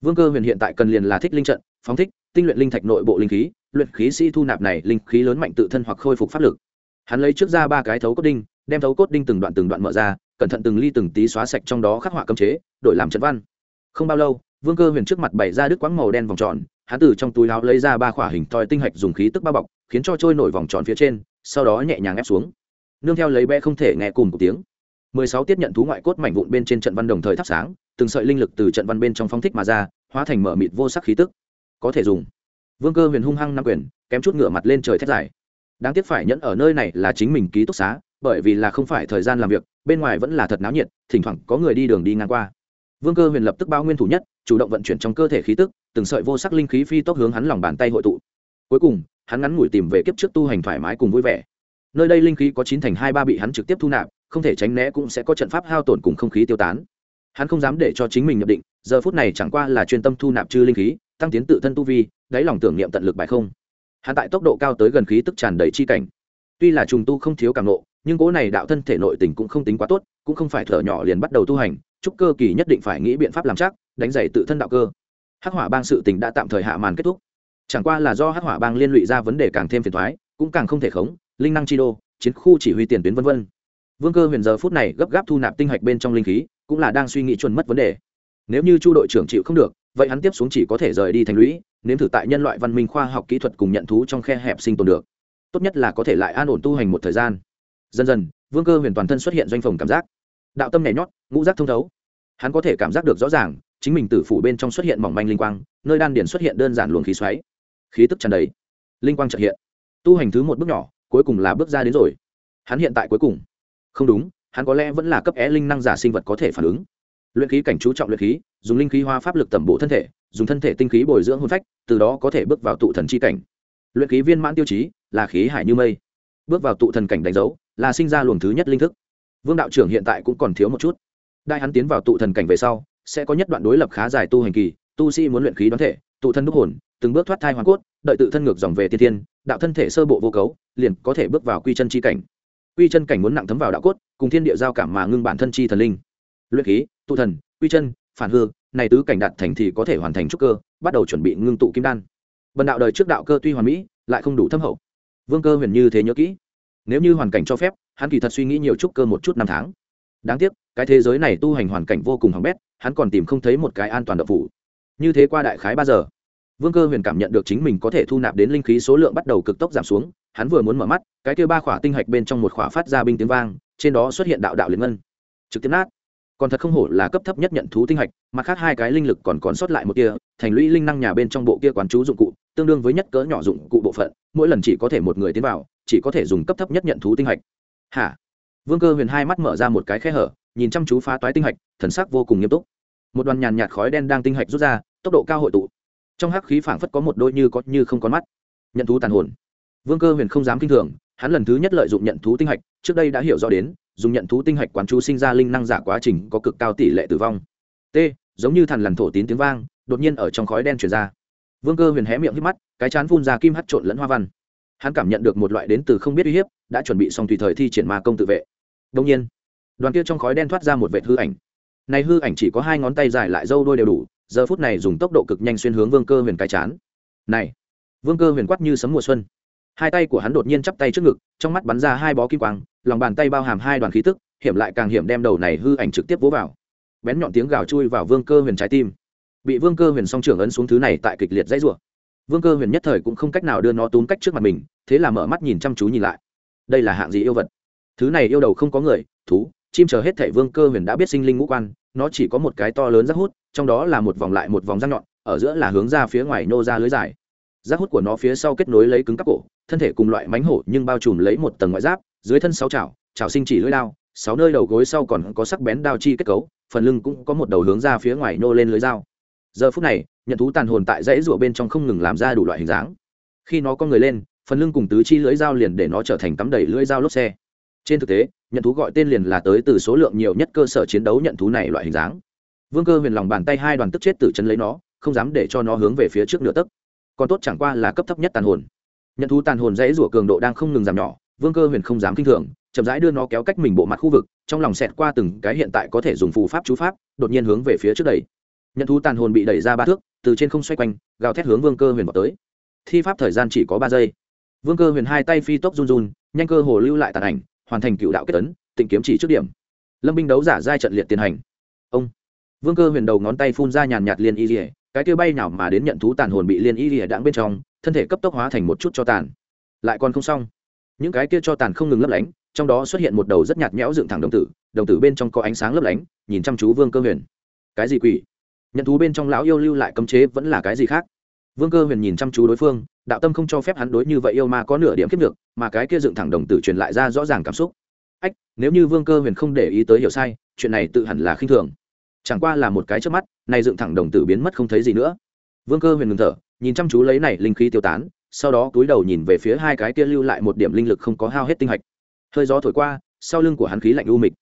Speaker 1: Vương cơ huyền hiện tại cần liền là thích linh trận, phóng thích, tinh luyện linh thạch nội bộ linh khí, luyện khí sĩ thu nạp này linh khí lớn mạnh tự thân hoặc khôi phục pháp lực. Hắn lấy trước ra ba cái thấu cốt đinh, đem thấu cốt đinh từng đoạn từng đoạn mở ra cẩn thận từng ly từng tí xóa sạch trong đó khắc họa cấm chế, đổi làm trận văn. Không bao lâu, vương cơ huyền trước mặt bày ra đứt quãng màu đen vòng tròn, hắn từ trong túi áo lấy ra ba khỏa hình thoi tinh hạch dùng khí tức bao bọc, khiến cho trôi nổi vòng tròn phía trên, sau đó nhẹ nhàng ép xuống. Nương theo lấy bé không thể nghe cùng một tiếng. Mười sáu tiết nhận thú ngoại cốt mảnh vụn bên trên trận văn đồng thời thắp sáng, từng sợi linh lực từ trận văn bên trong phóng thích mà ra, hóa thành mở mịt vô sắc khí tức. Có thể dùng. Vương cơ huyền hung hăng năm quyền, kém chút ngửa mặt lên trời thét dài. Đáng tiếc phải nhẫn ở nơi này là chính mình ký túc xá, bởi vì là không phải thời gian làm việc bên ngoài vẫn là thật náo nhiệt, thỉnh thoảng có người đi đường đi ngang qua. Vương cơ huyền lập tức bao nguyên thủ nhất, chủ động vận chuyển trong cơ thể khí tức, từng sợi vô sắc linh khí phi tốc hướng hắn lòng bàn tay hội tụ. Cuối cùng, hắn ngắn ngủi tìm về kiếp trước tu hành thoải mái cùng vui vẻ. Nơi đây linh khí có chín thành hai ba bị hắn trực tiếp thu nạp, không thể tránh né cũng sẽ có trận pháp hao tổn cùng không khí tiêu tán. Hắn không dám để cho chính mình nhập định, giờ phút này chẳng qua là chuyên tâm thu nạp chư linh khí, tăng tiến tự thân tu vi, đáy lòng tưởng niệm tận lực bài không. Hắn tại tốc độ cao tới gần khí tức tràn đầy chi cảnh. Tuy là trùng tu không thiếu càng nộ nhưng cỗ này đạo thân thể nội tình cũng không tính quá tốt, cũng không phải thở nhỏ liền bắt đầu tu hành trúc cơ kỳ nhất định phải nghĩ biện pháp làm chắc, đánh giày tự thân đạo cơ. Hắc hỏa bang sự tình đã tạm thời hạ màn kết thúc. Chẳng qua là do hắc hỏa bang liên lụy ra vấn đề càng thêm phiền thoái cũng càng không thể khống, linh năng chi đô, chiến khu chỉ huy tiền tuyến vân vân. Vương cơ huyền giờ phút này gấp gáp thu nạp tinh hạch bên trong linh khí, cũng là đang suy nghĩ chuẩn mất vấn đề. Nếu như chu đội trưởng chịu không được, vậy hắn tiếp xuống chỉ có thể rời đi thành lũy, nếm thử tại nhân loại văn minh khoa học kỹ thuật cùng nhận thú trong khe hẹp sinh tồn được. Tốt nhất là có thể lại an ổn tu hành một thời gian dần dần, vương cơ huyền toàn thân xuất hiện doanh phòng cảm giác. Đạo tâm nhảy nhót, ngũ giác thông thấu. Hắn có thể cảm giác được rõ ràng, chính mình tử phủ bên trong xuất hiện mỏng manh linh quang, nơi đan điển xuất hiện đơn giản luồng khí xoáy. Khí tức tràn đầy. Linh quang trợ hiện. Tu hành thứ một bước nhỏ, cuối cùng là bước ra đến rồi. Hắn hiện tại cuối cùng. Không đúng, hắn có lẽ vẫn là cấp é linh năng giả sinh vật có thể phản ứng. Luyện khí cảnh chú trọng luyện khí, dùng linh khí hoa pháp lực tẩm bổ thân thể, dùng thân thể tinh khí bồi dưỡng hôn phách, từ đó có thể bước vào tụ thần chi cảnh. Luyện khí viên mãn tiêu chí là khí hải như mây. Bước vào tụ thần cảnh đánh dấu là sinh ra luồng thứ nhất linh thức. Vương đạo trưởng hiện tại cũng còn thiếu một chút. Đại hắn tiến vào tụ thần cảnh về sau, sẽ có nhất đoạn đối lập khá dài tu hành kỳ, tu sĩ muốn luyện khí đoán thể, tụ thân đúc hồn, từng bước thoát thai hoàn cốt, đợi tự thân ngược dòng về tiên tiên đạo thân thể sơ bộ vô cấu, liền có thể bước vào quy chân chi cảnh. Quy chân cảnh muốn nặng thấm vào đạo cốt, cùng thiên địa giao cảm mà ngưng bản thân chi thần linh. Luyện khí, tụ thần, quy chân, phản hư, này tứ cảnh đạt thành thì có thể hoàn thành trúc cơ, bắt đầu chuẩn bị ngưng tụ kim đan. Vần đạo đời trước đạo cơ tuy hoàn mỹ, lại không đủ thâm hậu. Vương cơ huyền như thế nhớ kỹ nếu như hoàn cảnh cho phép, hắn kỳ thật suy nghĩ nhiều chút cơ một chút năm tháng. Đáng tiếc, cái thế giới này tu hành hoàn cảnh vô cùng hỏng bét, hắn còn tìm không thấy một cái an toàn đậu phủ. Như thế qua đại khái ba giờ, vương cơ huyền cảm nhận được chính mình có thể thu nạp đến linh khí số lượng bắt đầu cực tốc giảm xuống, hắn vừa muốn mở mắt, cái kia ba khỏa tinh hạch bên trong một khỏa phát ra binh tiếng vang, trên đó xuất hiện đạo đạo liền ngân. Trực tiếp nát. Còn thật không hổ là cấp thấp nhất nhận thú tinh hạch, mặt khác hai cái linh lực còn còn sót lại một kia, thành lũy linh năng nhà bên trong bộ kia quán chú dụng cụ, tương đương với nhất cỡ nhỏ dụng cụ bộ phận, mỗi lần chỉ có thể một người tiến vào chỉ có thể dùng cấp thấp nhất nhận thú tinh hạch. Hả? Vương cơ huyền hai mắt mở ra một cái khe hở, nhìn chăm chú phá toái tinh hạch, thần sắc vô cùng nghiêm túc. Một đoàn nhàn nhạt khói đen đang tinh hạch rút ra, tốc độ cao hội tụ. Trong hắc khí phảng phất có một đôi như có như không có mắt. Nhận thú tàn hồn. Vương cơ huyền không dám kinh thường, hắn lần thứ nhất lợi dụng nhận thú tinh hạch, trước đây đã hiểu rõ đến, dùng nhận thú tinh hạch quán chú sinh ra linh năng giả quá trình có cực cao tỷ lệ tử vong. T, giống như thằn lằn thổ tín tiếng vang, đột nhiên ở trong khói đen truyền ra. Vương cơ huyền hé miệng hít mắt, cái chán phun ra kim hắt trộn lẫn hoa văn hắn cảm nhận được một loại đến từ không biết uy hiếp, đã chuẩn bị xong tùy thời thi triển ma công tự vệ. Đông nhiên, đoàn kia trong khói đen thoát ra một vệt hư ảnh. Này hư ảnh chỉ có hai ngón tay dài lại dâu đôi đều đủ, giờ phút này dùng tốc độ cực nhanh xuyên hướng vương cơ huyền cái chán. Này, vương cơ huyền quát như sấm mùa xuân. Hai tay của hắn đột nhiên chắp tay trước ngực, trong mắt bắn ra hai bó kim quang, lòng bàn tay bao hàm hai đoàn khí tức, hiểm lại càng hiểm đem đầu này hư ảnh trực tiếp vỗ vào. Bén nhọn tiếng gào chui vào vương cơ huyền trái tim. Bị vương cơ huyền song trưởng ấn xuống thứ này tại kịch liệt dãy rủa vương cơ huyền nhất thời cũng không cách nào đưa nó túm cách trước mặt mình, thế là mở mắt nhìn chăm chú nhìn lại. Đây là hạng gì yêu vật? Thứ này yêu đầu không có người, thú, chim chờ hết thảy vương cơ huyền đã biết sinh linh ngũ quan, nó chỉ có một cái to lớn rác hút, trong đó là một vòng lại một vòng răng nhọn, ở giữa là hướng ra phía ngoài nô ra lưới dài. Rác hút của nó phía sau kết nối lấy cứng cắp cổ, thân thể cùng loại mánh hổ nhưng bao trùm lấy một tầng ngoại giáp, dưới thân sáu chảo chảo sinh chỉ lưới lao sáu nơi đầu gối sau còn có sắc bén đao chi kết cấu, phần lưng cũng có một đầu hướng ra phía ngoài nô lên lưới dao giờ phút này, nhận thú tàn hồn tại dãy rụa bên trong không ngừng làm ra đủ loại hình dáng. Khi nó có người lên, phần lưng cùng tứ chi lưỡi dao liền để nó trở thành tắm đầy lưỡi dao lốp xe. Trên thực tế, nhận thú gọi tên liền là tới từ số lượng nhiều nhất cơ sở chiến đấu nhận thú này loại hình dáng. Vương cơ huyền lòng bàn tay hai đoàn tức chết tử chân lấy nó, không dám để cho nó hướng về phía trước nửa tấc. Còn tốt chẳng qua là cấp thấp nhất tàn hồn. Nhận thú tàn hồn dãy rủa cường độ đang không ngừng giảm nhỏ, vương cơ huyền không dám kinh thường, chậm rãi đưa nó kéo cách mình bộ mặt khu vực, trong lòng xẹt qua từng cái hiện tại có thể dùng phù pháp chú pháp, đột nhiên hướng về phía trước đẩy nhận thú tàn hồn bị đẩy ra ba thước, từ trên không xoay quanh, gào thét hướng vương cơ huyền vào tới. Thi pháp thời gian chỉ có ba giây. Vương cơ huyền hai tay phi tốc run run, nhanh cơ hồ lưu lại tàn ảnh, hoàn thành cựu đạo kết tấn tịnh kiếm chỉ trước điểm. Lâm binh đấu giả giai trận liệt tiến hành. Ông. Vương cơ huyền đầu ngón tay phun ra nhàn nhạt liên y lìa cái kia bay nào mà đến nhận thú tàn hồn bị liên y lìa đãng bên trong, thân thể cấp tốc hóa thành một chút cho tàn. Lại còn không xong. Những cái kia cho tàn không ngừng lấp lánh, trong đó xuất hiện một đầu rất nhạt nhẽo dựng thẳng đồng tử đồng tử bên trong có ánh sáng lấp lánh, nhìn chăm chú vương cơ huyền. Cái gì quỷ? Nhận thú bên trong lão yêu lưu lại cấm chế vẫn là cái gì khác? Vương cơ huyền nhìn chăm chú đối phương, đạo tâm không cho phép hắn đối như vậy yêu mà có nửa điểm kiếp được mà cái kia dựng thẳng đồng tử truyền lại ra rõ ràng cảm xúc. Ách, nếu như vương cơ huyền không để ý tới hiểu sai, chuyện này tự hẳn là khinh thường. Chẳng qua là một cái trước mắt này dựng thẳng đồng tử biến mất không thấy gì nữa. Vương cơ huyền ngừng thở, nhìn chăm chú lấy này linh khí tiêu tán, sau đó túi đầu nhìn về phía hai cái kia lưu lại một điểm linh lực không có hao hết tinh hạch. Hơi gió thổi qua, sau lưng của hắn khí lạnh u mịch.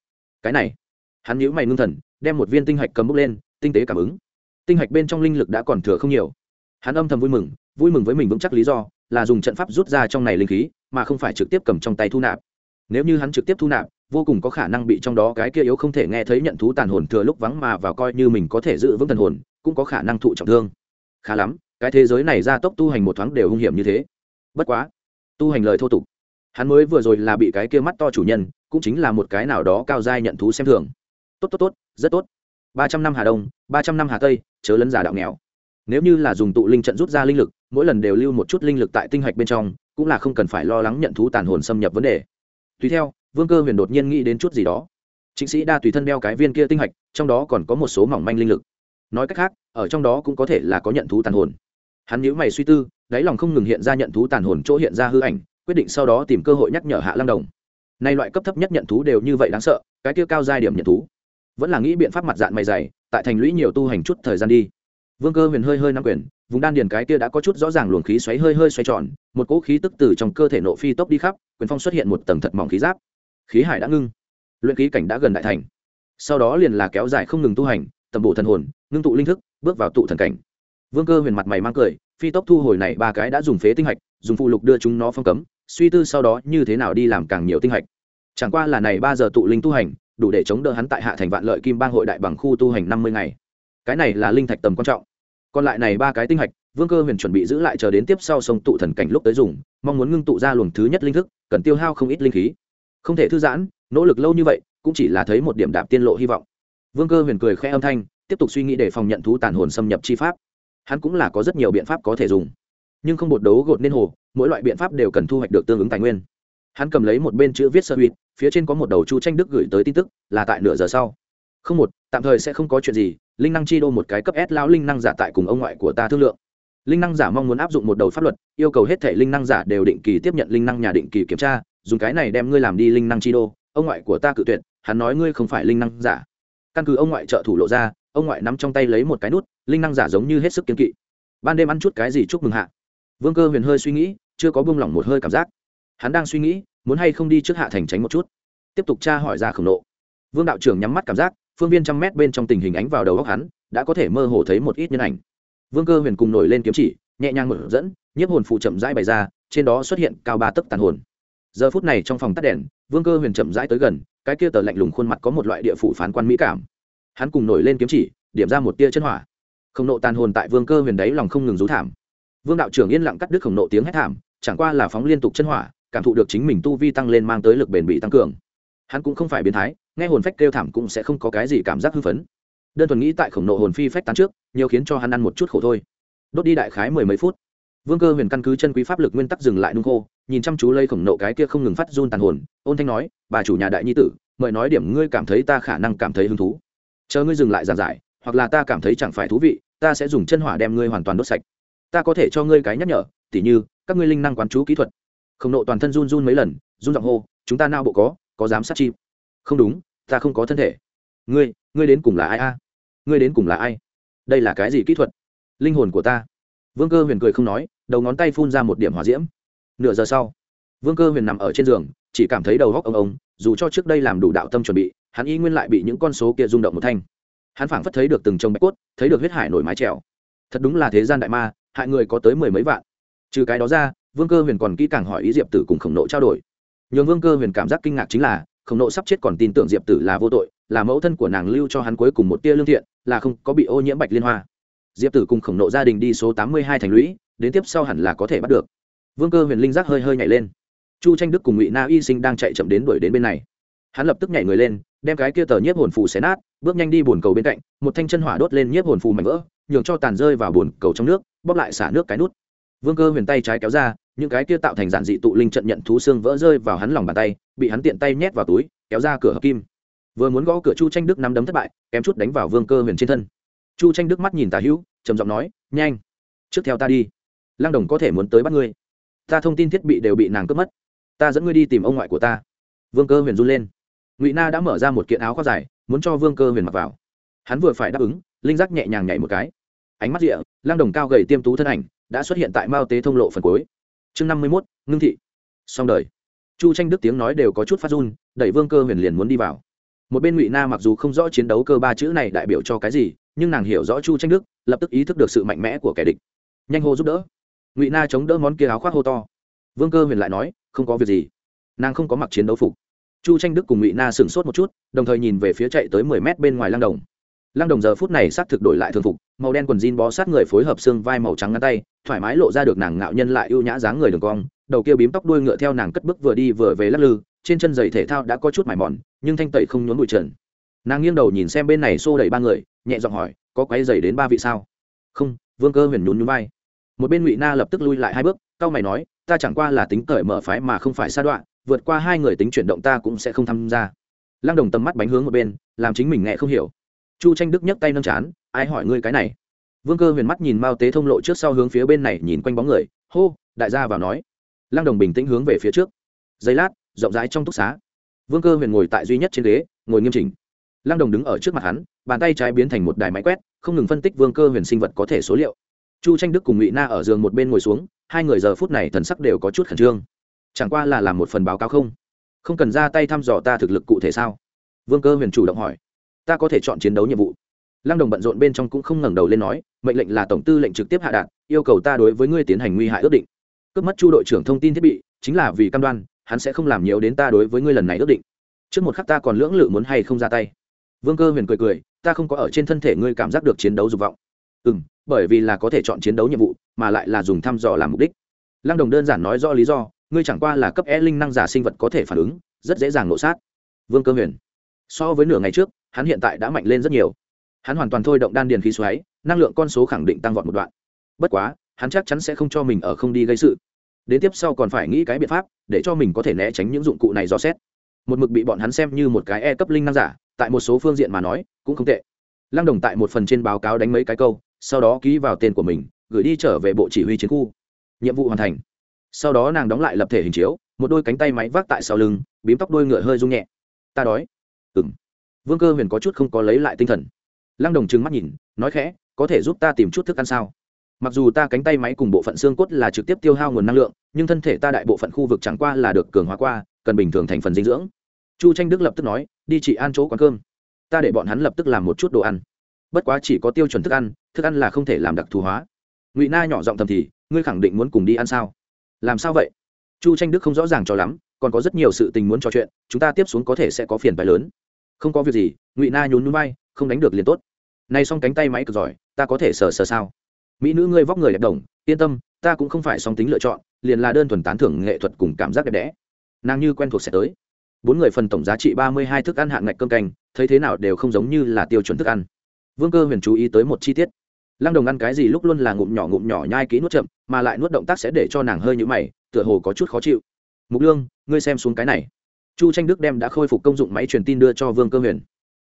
Speaker 1: Cái này, hắn nhíu mày ngưng thần, đem một viên tinh hạch cầm bốc lên tinh tế cảm ứng. Tinh hạch bên trong linh lực đã còn thừa không nhiều. Hắn âm thầm vui mừng vui mừng với mình vững chắc lý do là dùng trận pháp rút ra trong này linh khí, mà không phải trực tiếp cầm trong tay thu nạp. Nếu như hắn trực tiếp thu nạp, vô cùng có khả năng bị trong đó cái kia yếu không thể nghe thấy nhận thú tàn hồn thừa lúc vắng mà vào coi như mình có thể giữ vững thần hồn, cũng có khả năng thụ trọng thương. Khá lắm, cái thế giới này ra tốc tu hành một thoáng đều hung hiểm như thế. Bất quá, tu hành lời thô tục. Hắn mới vừa rồi là bị cái kia mắt to chủ nhân, cũng chính là một cái nào đó cao giai nhận thú xem thường. Tốt tốt tốt, rất tốt ba trăm năm hà đông, ba trăm năm hà tây, chớ lấn giả đạo nghèo. Nếu như là dùng tụ linh trận rút ra linh lực, mỗi lần đều lưu một chút linh lực tại tinh hạch bên trong, cũng là không cần phải lo lắng nhận thú tàn hồn xâm nhập vấn đề. Tùy theo, vương cơ huyền đột nhiên nghĩ đến chút gì đó. Chính sĩ đa tùy thân đeo cái viên kia tinh hạch, trong đó còn có một số mỏng manh linh lực. Nói cách khác, ở trong đó cũng có thể là có nhận thú tàn hồn. Hắn nhíu mày suy tư, đáy lòng không ngừng hiện ra nhận thú tàn hồn chỗ hiện ra hư ảnh, quyết định sau đó tìm cơ hội nhắc nhở hạ lăng đồng. Nay loại cấp thấp nhất nhận thú đều như vậy đáng sợ, cái kia cao giai điểm nhận thú vẫn là nghĩ biện pháp mặt dạng mày dày, tại thành lũy nhiều tu hành chút thời gian đi. Vương cơ huyền hơi hơi nắm quyền, vùng đan điền cái kia đã có chút rõ ràng luồng khí xoáy hơi hơi xoay tròn, một cỗ khí tức từ trong cơ thể nộ phi tốc đi khắp, quyền phong xuất hiện một tầng thật mỏng khí giáp. Khí hải đã ngưng. Luyện khí cảnh đã gần đại thành. Sau đó liền là kéo dài không ngừng tu hành, tầm bộ thần hồn, ngưng tụ linh thức, bước vào tụ thần cảnh. Vương cơ huyền mặt mày mang cười, phi tốc thu hồi này ba cái đã dùng phế tinh hạch, dùng phụ lục đưa chúng nó phong cấm, suy tư sau đó như thế nào đi làm càng nhiều tinh hạch. Chẳng qua là này ba giờ tụ linh tu hành đủ để chống đỡ hắn tại hạ thành vạn lợi kim bang hội đại bằng khu tu hành năm mươi ngày. Cái này là linh thạch tầm quan trọng. Còn lại này ba cái tinh hạch, vương cơ huyền chuẩn bị giữ lại chờ đến tiếp sau sông tụ thần cảnh lúc tới dùng, mong muốn ngưng tụ ra luồng thứ nhất linh thức, cần tiêu hao không ít linh khí. Không thể thư giãn, nỗ lực lâu như vậy, cũng chỉ là thấy một điểm đạp tiên lộ hy vọng. Vương cơ huyền cười khẽ âm thanh, tiếp tục suy nghĩ để phòng nhận thú tàn hồn xâm nhập chi pháp. Hắn cũng là có rất nhiều biện pháp có thể dùng. Nhưng không bột đấu gột nên hồ, mỗi loại biện pháp đều cần thu hoạch được tương ứng tài nguyên hắn cầm lấy một bên chữ viết sơ huyệt, phía trên có một đầu chu tranh đức gửi tới tin tức, là tại nửa giờ sau. Không một, tạm thời sẽ không có chuyện gì, linh năng chi đô một cái cấp s lão linh năng giả tại cùng ông ngoại của ta thương lượng. Linh năng giả mong muốn áp dụng một đầu pháp luật, yêu cầu hết thể linh năng giả đều định kỳ tiếp nhận linh năng nhà định kỳ kiểm tra, dùng cái này đem ngươi làm đi linh năng chi đô, ông ngoại của ta cự tuyệt, hắn nói ngươi không phải linh năng giả. Căn cứ ông ngoại trợ thủ lộ ra, ông ngoại nắm trong tay lấy một cái nút, linh năng giả giống như hết sức kiên kỵ. Ban đêm ăn chút cái gì chúc mừng hạ. Vương cơ huyền hơi suy nghĩ, chưa có buông lỏng một hơi cảm giác hắn đang suy nghĩ, muốn hay không đi trước hạ thành tránh một chút. Tiếp tục tra hỏi ra khổng nộ vương đạo trưởng nhắm mắt cảm giác, phương viên trăm mét bên trong tình hình ánh vào đầu góc hắn, đã có thể mơ hồ thấy một ít nhân ảnh. Vương cơ huyền cùng nổi lên kiếm chỉ, nhẹ nhàng mở dẫn, nhiếp hồn phụ chậm rãi bày ra, trên đó xuất hiện cao ba tấc tàn hồn. Giờ phút này trong phòng tắt đèn, vương cơ huyền chậm rãi tới gần, cái kia tờ lạnh lùng khuôn mặt có một loại địa phủ phán quan mỹ cảm. Hắn cùng nổi lên kiếm chỉ, điểm ra một tia chân hỏa. Khổng nộ tàn hồn tại vương cơ huyền đấy lòng không ngừng rú thảm. Vương đạo trưởng yên lặng cắt đứt khổng nộ tiếng hét thảm, chẳng qua là phóng liên tục chân hỏa cảm thụ được chính mình tu vi tăng lên mang tới lực bền bị tăng cường. Hắn cũng không phải biến thái, nghe hồn phách kêu thảm cũng sẽ không có cái gì cảm giác hưng phấn. Đơn thuần nghĩ tại khổng nộ hồn phi phách tán trước, nhiều khiến cho hắn ăn một chút khổ thôi. Đốt đi đại khái mười mấy phút. Vương cơ huyền căn cứ chân quý pháp lực nguyên tắc dừng lại nung khô, nhìn chăm chú lây khổng nộ cái kia không ngừng phát run tàn hồn, ôn thanh nói, bà chủ nhà đại nhi tử, mời nói điểm ngươi cảm thấy ta khả năng cảm thấy hứng thú. Chờ ngươi dừng lại giảng giải, hoặc là ta cảm thấy chẳng phải thú vị, ta sẽ dùng chân hỏa đem ngươi hoàn toàn đốt sạch. Ta có thể cho ngươi cái nhắc nhở, tỉ như, các ngươi linh năng quán chú kỹ thuật khổng nộ toàn thân run run mấy lần, run giọng hô, chúng ta nao bộ có có dám sát chim không đúng, ta không có thân thể. Ngươi ngươi đến cùng là ai a? Ngươi đến cùng là ai? Đây là cái gì kỹ thuật? Linh hồn của ta. Vương cơ huyền cười không nói, đầu ngón tay phun ra một điểm hỏa diễm. Nửa giờ sau, vương cơ huyền nằm ở trên giường, chỉ cảm thấy đầu góc ông ông, dù cho trước đây làm đủ đạo tâm chuẩn bị, hắn y nguyên lại bị những con số kia rung động một thanh. Hắn phảng phất thấy được từng trông bạch cốt, thấy được huyết hải nổi mái trèo. Thật đúng là thế gian đại ma, hại người có tới mười mấy vạn. Trừ cái đó ra vương cơ huyền còn kỹ càng hỏi ý diệp tử cùng khổng nộ trao đổi. Nhường vương cơ huyền cảm giác kinh ngạc chính là, khổng nộ sắp chết còn tin tưởng diệp tử là vô tội, là mẫu thân của nàng lưu cho hắn cuối cùng một tia lương thiện, là không có bị ô nhiễm bạch liên hoa. Diệp tử cùng khổng nộ gia đình đi số tám mươi hai thành lũy, đến tiếp sau hẳn là có thể bắt được. Vương cơ huyền linh giác hơi hơi nhảy lên. Chu tranh đức cùng ngụy na y sinh đang chạy chậm đến đuổi đến bên này. Hắn lập tức nhảy người lên, đem cái kia tờ nhiếp hồn phù xé nát, bước nhanh đi bồn cầu bên cạnh, một thanh chân hỏa đốt lên nhiếp hồn phù mảnh vỡ, nhường cho tàn rơi vào bồn cầu trong nước, bóp lại xả nước cái nút vương cơ huyền tay trái kéo ra, những cái kia tạo thành giản dị tụ linh trận nhận thú xương vỡ rơi vào hắn lòng bàn tay, bị hắn tiện tay nhét vào túi, kéo ra cửa hợp kim. Vừa muốn gõ cửa chu tranh đức nắm đấm thất bại, kém chút đánh vào vương cơ huyền trên thân. Chu tranh đức mắt nhìn tà hữu, trầm giọng nói, nhanh, trước theo ta đi. Lang đồng có thể muốn tới bắt ngươi. Ta thông tin thiết bị đều bị nàng cướp mất. Ta dẫn ngươi đi tìm ông ngoại của ta. Vương cơ huyền run lên. Ngụy na đã mở ra một kiện áo khoác dài, muốn cho vương cơ huyền mặc vào. Hắn vừa phải đáp ứng, linh giác nhẹ nhàng nhảy một cái. Ánh mắt rịa lang đồng cao gầy tiêm tú thân ảnh đã xuất hiện tại mao tế thông lộ phần cuối. Chương năm mươi mốt, ngưng thị. Xong đời. Chu tranh đức tiếng nói đều có chút phát run, đẩy vương cơ huyền liền muốn đi vào. Một bên ngụy na mặc dù không rõ chiến đấu cơ ba chữ này đại biểu cho cái gì, nhưng nàng hiểu rõ chu tranh đức, lập tức ý thức được sự mạnh mẽ của kẻ địch. Nhanh hô giúp đỡ. Ngụy na chống đỡ món kia áo khoác hô to. Vương cơ huyền lại nói, không có việc gì. Nàng không có mặc chiến đấu phục. Chu tranh đức cùng ngụy na sửng sốt một chút, đồng thời nhìn về phía chạy tới mười mét bên ngoài lăng đồng lăng đồng giờ phút này xác thực đổi lại thường phục, màu đen quần jean bó sát người phối hợp xương vai màu trắng ngắn tay, thoải mái lộ ra được nàng ngạo nhân lại ưu nhã dáng người đường cong, đầu kia bím tóc đuôi ngựa theo nàng cất bước vừa đi vừa về lắc lư, trên chân giày thể thao đã có chút mải mòn, nhưng thanh tẩy không nhốn bụi trần. Nàng nghiêng đầu nhìn xem bên này xô đẩy ba người, nhẹ giọng hỏi, có quái giày đến ba vị sao? Không, vương cơ huyền nhún nhún vai. Một bên ngụy na lập tức lui lại hai bước cao mày nói, ta chẳng qua là tính cởi mở phái mà không phải sa đoạn vượt qua hai người tính chuyển động ta cũng sẽ không tham gia. Lăng đồng tầm mắt bánh hướng một bên, làm chính mình nghe không hiểu chu tranh đức nhấc tay nâng chán, ai hỏi ngươi cái này? Vương cơ huyền mắt nhìn mao tế thông lộ trước sau hướng phía bên này nhìn quanh bóng người, hô, đại gia vào nói. Lăng đồng bình tĩnh hướng về phía trước. Giây lát, rộng rãi trong túc xá, vương cơ huyền ngồi tại duy nhất trên ghế, ngồi nghiêm chỉnh. Lăng đồng đứng ở trước mặt hắn, bàn tay trái biến thành một đài máy quét, không ngừng phân tích vương cơ huyền sinh vật có thể số liệu. Chu tranh đức cùng ngụy na ở giường một bên ngồi xuống, hai người giờ phút này thần sắc đều có chút khẩn trương. Chẳng qua là làm một phần báo cáo không? Không cần ra tay thăm dò ta thực lực cụ thể sao? Vương cơ huyền chủ động hỏi ta có thể chọn chiến đấu nhiệm vụ. Lăng đồng bận rộn bên trong cũng không ngẩng đầu lên nói, mệnh lệnh là tổng tư lệnh trực tiếp hạ đạt, yêu cầu ta đối với ngươi tiến hành nguy hại ước định. Cướp mất chu đội trưởng thông tin thiết bị, chính là vì cam đoan, hắn sẽ không làm nhiều đến ta đối với ngươi lần này ước định. Trước một khắc ta còn lưỡng lự muốn hay không ra tay. Vương cơ huyền cười cười, ta không có ở trên thân thể ngươi cảm giác được chiến đấu dục vọng. Ừ m bởi vì là có thể chọn chiến đấu nhiệm vụ, mà lại là dùng thăm dò làm mục đích. Lăng đồng đơn giản nói rõ lý do, ngươi chẳng qua là cấp e linh năng giả sinh vật có thể phản ứng, rất dễ dàng nộ sát. Vương cơ huyền, so với nửa ngày trước hắn hiện tại đã mạnh lên rất nhiều. Hắn hoàn toàn thôi động đan điền khí xoáy, năng lượng con số khẳng định tăng vọt một đoạn. Bất quá, hắn chắc chắn sẽ không cho mình ở không đi gây sự. Đến tiếp sau còn phải nghĩ cái biện pháp để cho mình có thể né tránh những dụng cụ này do xét. Một mực bị bọn hắn xem như một cái e cấp linh năng giả, tại một số phương diện mà nói, cũng không tệ. Lăng đồng tại một phần trên báo cáo đánh mấy cái câu, sau đó ký vào tên của mình, gửi đi trở về bộ chỉ huy chiến khu. Nhiệm vụ hoàn thành. Sau đó nàng đóng lại lập thể hình chiếu, một đôi cánh tay máy vác tại sau lưng, bím tóc đôi ngựa hơi rung nhẹ. Ta đói. Ừng vương cơ huyền có chút không có lấy lại tinh thần. Lăng đồng trừng mắt nhìn, nói khẽ, có thể giúp ta tìm chút thức ăn sao? Mặc dù ta cánh tay máy cùng bộ phận xương cốt là trực tiếp tiêu hao nguồn năng lượng, nhưng thân thể ta đại bộ phận khu vực chẳng qua là được cường hóa qua, cần bình thường thành phần dinh dưỡng. Chu tranh đức lập tức nói, đi chị ăn chỗ quán cơm. Ta để bọn hắn lập tức làm một chút đồ ăn. Bất quá chỉ có tiêu chuẩn thức ăn thức ăn là không thể làm đặc thù hóa. Ngụy na nhỏ giọng thầm thì, ngươi khẳng định muốn cùng đi ăn sao? Làm sao vậy? Chu tranh đức không rõ ràng cho lắm, còn có rất nhiều sự tình muốn trò chuyện, chúng ta tiếp xuống có thể sẽ có phiền phái lớn không có việc gì, ngụy na nhún núi bay không đánh được liền tốt. Nay xong cánh tay máy cực giỏi, ta có thể sờ sờ sao? Mỹ nữ ngươi vóc người đẹp đồng, yên tâm, ta cũng không phải song tính lựa chọn, liền là đơn thuần tán thưởng nghệ thuật cùng cảm giác đẹp đẽ. Nàng như quen thuộc sẽ tới. Bốn người phần tổng giá trị ba mươi hai thức ăn hạng ngạch cơm canh, thấy thế nào đều không giống như là tiêu chuẩn thức ăn. Vương cơ huyền chú ý tới một chi tiết. Lăng đồng ăn cái gì lúc luôn là ngụm nhỏ ngụm nhỏ nhai kỹ nuốt chậm, mà lại nuốt động tác sẽ để cho nàng hơi nhũ mày, tựa hồ có chút khó chịu. Mục lương, ngươi xem xuống cái này chu tranh đức đem đã khôi phục công dụng máy truyền tin đưa cho vương cơ huyền.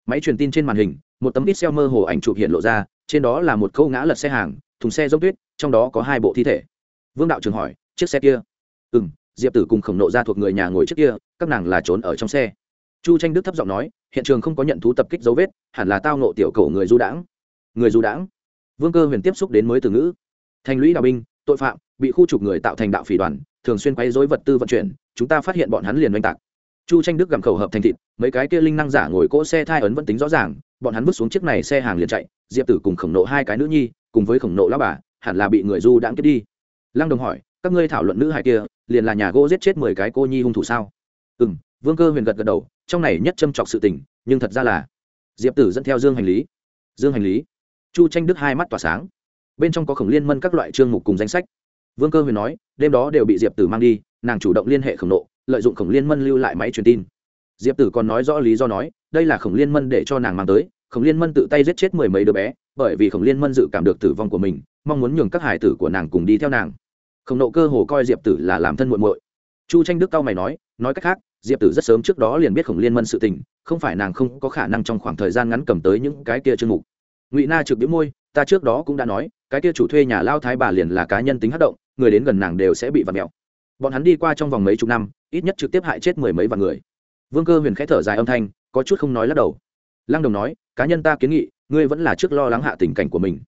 Speaker 1: Máy truyền tin trên màn hình, một tấm ít xeo mơ hồ ảnh chụp hiện lộ ra, trên đó là một câu ngã lật xe hàng, thùng xe dốc tuyết, trong đó có hai bộ thi thể. Vương đạo trường hỏi, chiếc xe kia? Ừ m diệp tử cùng khổng nộ ra thuộc người nhà ngồi trước kia, các nàng là trốn ở trong xe. Chu tranh đức thấp giọng nói, hiện trường không có nhận thú tập kích dấu vết, hẳn là tao nộ tiểu cầu người du đãng. Người du đãng? Vương cơ huyền tiếp xúc đến mới từ ngữ. Thành lũy đạo binh, tội phạm, bị khu trục người tạo thành đạo phỉ đoàn, thường xuyên quay dối vật tư vận chuyển, chúng ta phát hiện bọn hắn liền oanh tạc chu tranh đức gặm khẩu hợp thành thịt, mấy cái kia linh năng giả ngồi cỗ xe thai ấn vẫn tính rõ ràng, bọn hắn bước xuống chiếc này xe hàng liền chạy, diệp tử cùng khổng nộ hai cái nữ nhi, cùng với khổng nộ lao bà, hẳn là bị người du đãng kết đi. Lăng đồng hỏi, các ngươi thảo luận nữ hài kia, liền là nhà gỗ giết chết mười cái cô nhi hung thủ sao? Ừ m vương cơ huyền gật gật đầu, trong này nhất châm chọc sự tình, nhưng thật ra là diệp tử dẫn theo dương hành lý. Dương hành lý. Chu tranh đức hai mắt tỏa sáng. Bên trong có khổng liên mân các loại chương mục cùng danh sách. Vương cơ huyền nói, đêm đó đều bị diệp tử mang đi, nàng chủ động liên hệ khổng nộ lợi dụng khổng liên mân lưu lại máy truyền tin. Diệp tử còn nói rõ lý do nói, đây là khổng liên mân để cho nàng mang tới, khổng liên mân tự tay giết chết mười mấy đứa bé, bởi vì khổng liên mân dự cảm được tử vong của mình, mong muốn nhường các hải tử của nàng cùng đi theo nàng. Khổng nộ cơ hồ coi diệp tử là làm thân muội muội. Chu tranh đức cao mày nói nói cách khác, diệp tử rất sớm trước đó liền biết khổng liên mân sự tình, không phải nàng không có khả năng trong khoảng thời gian ngắn cầm tới những cái kia chương mục. Ngụy na trực biếm môi, ta trước đó cũng đã nói, cái kia chủ thuê nhà lao thái bà liền là cá nhân tính hát động, người đến gần nàng đều sẽ bị vặt mẹo bọn hắn đi qua trong vòng mấy chục năm, ít nhất trực tiếp hại chết mười mấy vạn người. Vương cơ huyền k h ẽ thở dài âm thanh, có chút không nói lắc đầu. Lăng đồng nói, cá nhân ta kiến nghị, ngươi vẫn là trước lo lắng hạ tình cảnh của mình.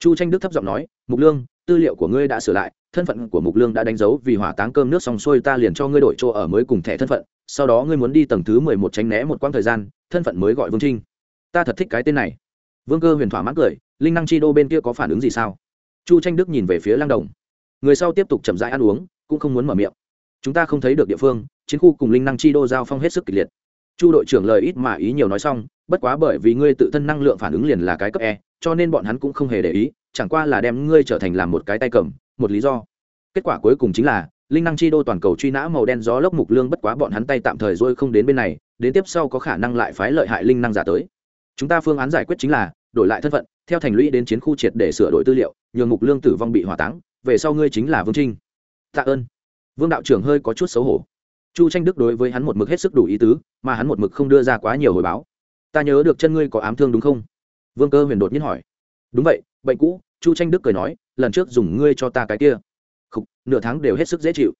Speaker 1: Chu tranh đức thấp giọng nói, mục lương, tư liệu của ngươi đã sửa lại, thân phận của mục lương đã đánh dấu vì hỏa táng cơm nước xong xuôi ta liền cho ngươi đổi chỗ ở mới cùng thẻ thân phận, sau đó ngươi muốn đi tầng thứ mười một tránh né một quãng thời gian, thân phận mới gọi vương trinh. Ta thật thích cái tên này. Vương cơ huyền thỏa mãn cười, linh năng chi đô bên kia có phản ứng gì sao? Chu tranh đức nhìn về phía lăng đồng. Người sau tiếp tục chậm rãi ăn uống cũng không muốn mở miệng. Chúng ta không thấy được địa phương, chiến khu cùng linh năng chi đô giao phong hết sức kịch liệt. Chu đội trưởng lời ít mà ý nhiều nói xong, bất quá bởi vì ngươi tự thân năng lượng phản ứng liền là cái cấp e cho nên bọn hắn cũng không hề để ý, chẳng qua là đem ngươi trở thành làm một cái tay cầm, một lý do. Kết quả cuối cùng chính là, linh năng chi đô toàn cầu truy nã màu đen gió lốc mục lương bất quá bọn hắn tay tạm thời rồi không đến bên này, đến tiếp sau có khả năng lại phái lợi hại linh năng giả tới. Chúng ta phương án giải quyết chính là, đổi lại thân phận, theo thành lũy đến chiến khu triệt để sửa đổi tư liệu, nhường mục lương tử vong bị hỏa táng, về sau ngươi chính là vương trinh tạ ơn. Vương đạo trưởng hơi có chút xấu hổ. Chu tranh đức đối với hắn một mực hết sức đủ ý tứ mà hắn một mực không đưa ra quá nhiều hồi báo. Ta nhớ được chân ngươi có ám thương đúng không? Vương cơ huyền đột nhiên hỏi. Đúng vậy bệnh cũ chu tranh đức cười nói lần trước dùng ngươi cho ta cái kia. Khúc, nửa tháng đều hết sức dễ chịu.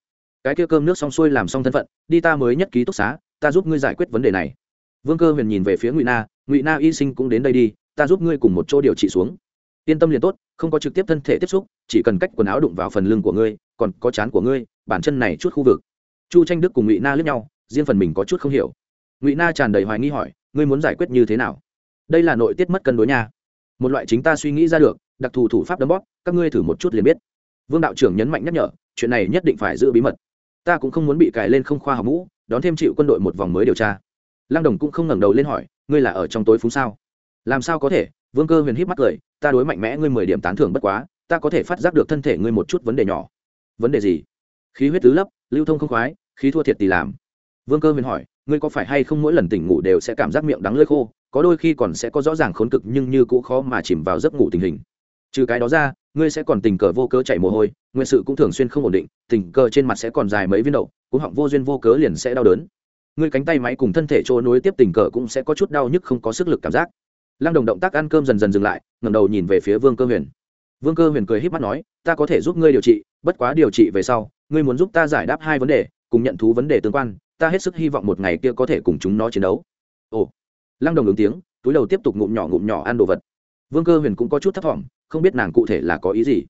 Speaker 1: Cái kia cơm nước xong xuôi làm xong thân phận đi ta mới nhất ký túc xá ta giúp ngươi giải quyết vấn đề này. Vương cơ huyền nhìn về phía ngụy na ngụy na y sinh cũng đến đây đi ta giúp ngươi cùng một chỗ điều trị xuống. Yên tâm liền tốt không có trực tiếp thân thể tiếp xúc chỉ cần cách quần áo đụng vào phần lưng của ngươi còn có chán của ngươi, bản chân này chút khu vực. Chu tranh đức cùng ngụy na lướt nhau, riêng phần mình có chút không hiểu. Ngụy na tràn đầy hoài nghi hỏi, ngươi muốn giải quyết như thế nào? Đây là nội tiết mất cân đối nha. Một loại chính ta suy nghĩ ra được, đặc thù thủ pháp đấm bóp, các ngươi thử một chút liền biết. Vương đạo trưởng nhấn mạnh nhắc nhở, chuyện này nhất định phải giữ bí mật. Ta cũng không muốn bị cài lên không khoa học mũ, đón thêm chịu quân đội một vòng mới điều tra. Lăng đồng cũng không ngẩng đầu lên hỏi, ngươi là ở trong tối phúng sao? Làm sao có thể? Vương cơ huyền híp mắt cười, ta đối mạnh mẽ ngươi mười điểm tán thưởng bất quá, ta có thể phát giác được thân thể ngươi một chút vấn đề nhỏ vấn đề gì? Khí huyết tứ lấp, lưu thông không khoái, khí thua thiệt tỷ làm. Vương cơ huyền hỏi, ngươi có phải hay không mỗi lần tỉnh ngủ đều sẽ cảm giác miệng đắng lưỡi khô? Có đôi khi còn sẽ có rõ ràng khốn cực nhưng như cũ khó mà chìm vào giấc ngủ tình hình. Trừ cái đó ra, ngươi sẽ còn tình cờ vô cớ chảy mồ hôi, nguyên sự cũng thường xuyên không ổn định, tình cờ trên mặt sẽ còn dài mấy viên đậu cũng họng vô duyên vô cớ liền sẽ đau đớn. Ngươi cánh tay máy cùng thân thể trôi nối tiếp tình cờ cũng sẽ có chút đau nhức không có sức lực cảm giác. Lăng đồng động tác ăn cơm dần dần dừng lại, ngẩng đầu nhìn về phía vương cơ huyền. Vương cơ huyền cười h í p mắt nói, ta có thể giúp ngươi điều trị bất quá điều trị về sau, ngươi muốn giúp ta giải đáp hai vấn đề, cùng nhận thú vấn đề tương quan, ta hết sức hy vọng một ngày kia có thể cùng chúng nó chiến đấu. Ồ. Lăng đồng ứng tiếng, túi đầu tiếp tục ngụm nhỏ ngụm nhỏ ăn đồ vật. Vương cơ huyền cũng có chút thấp t không biết nàng cụ thể là có ý gì.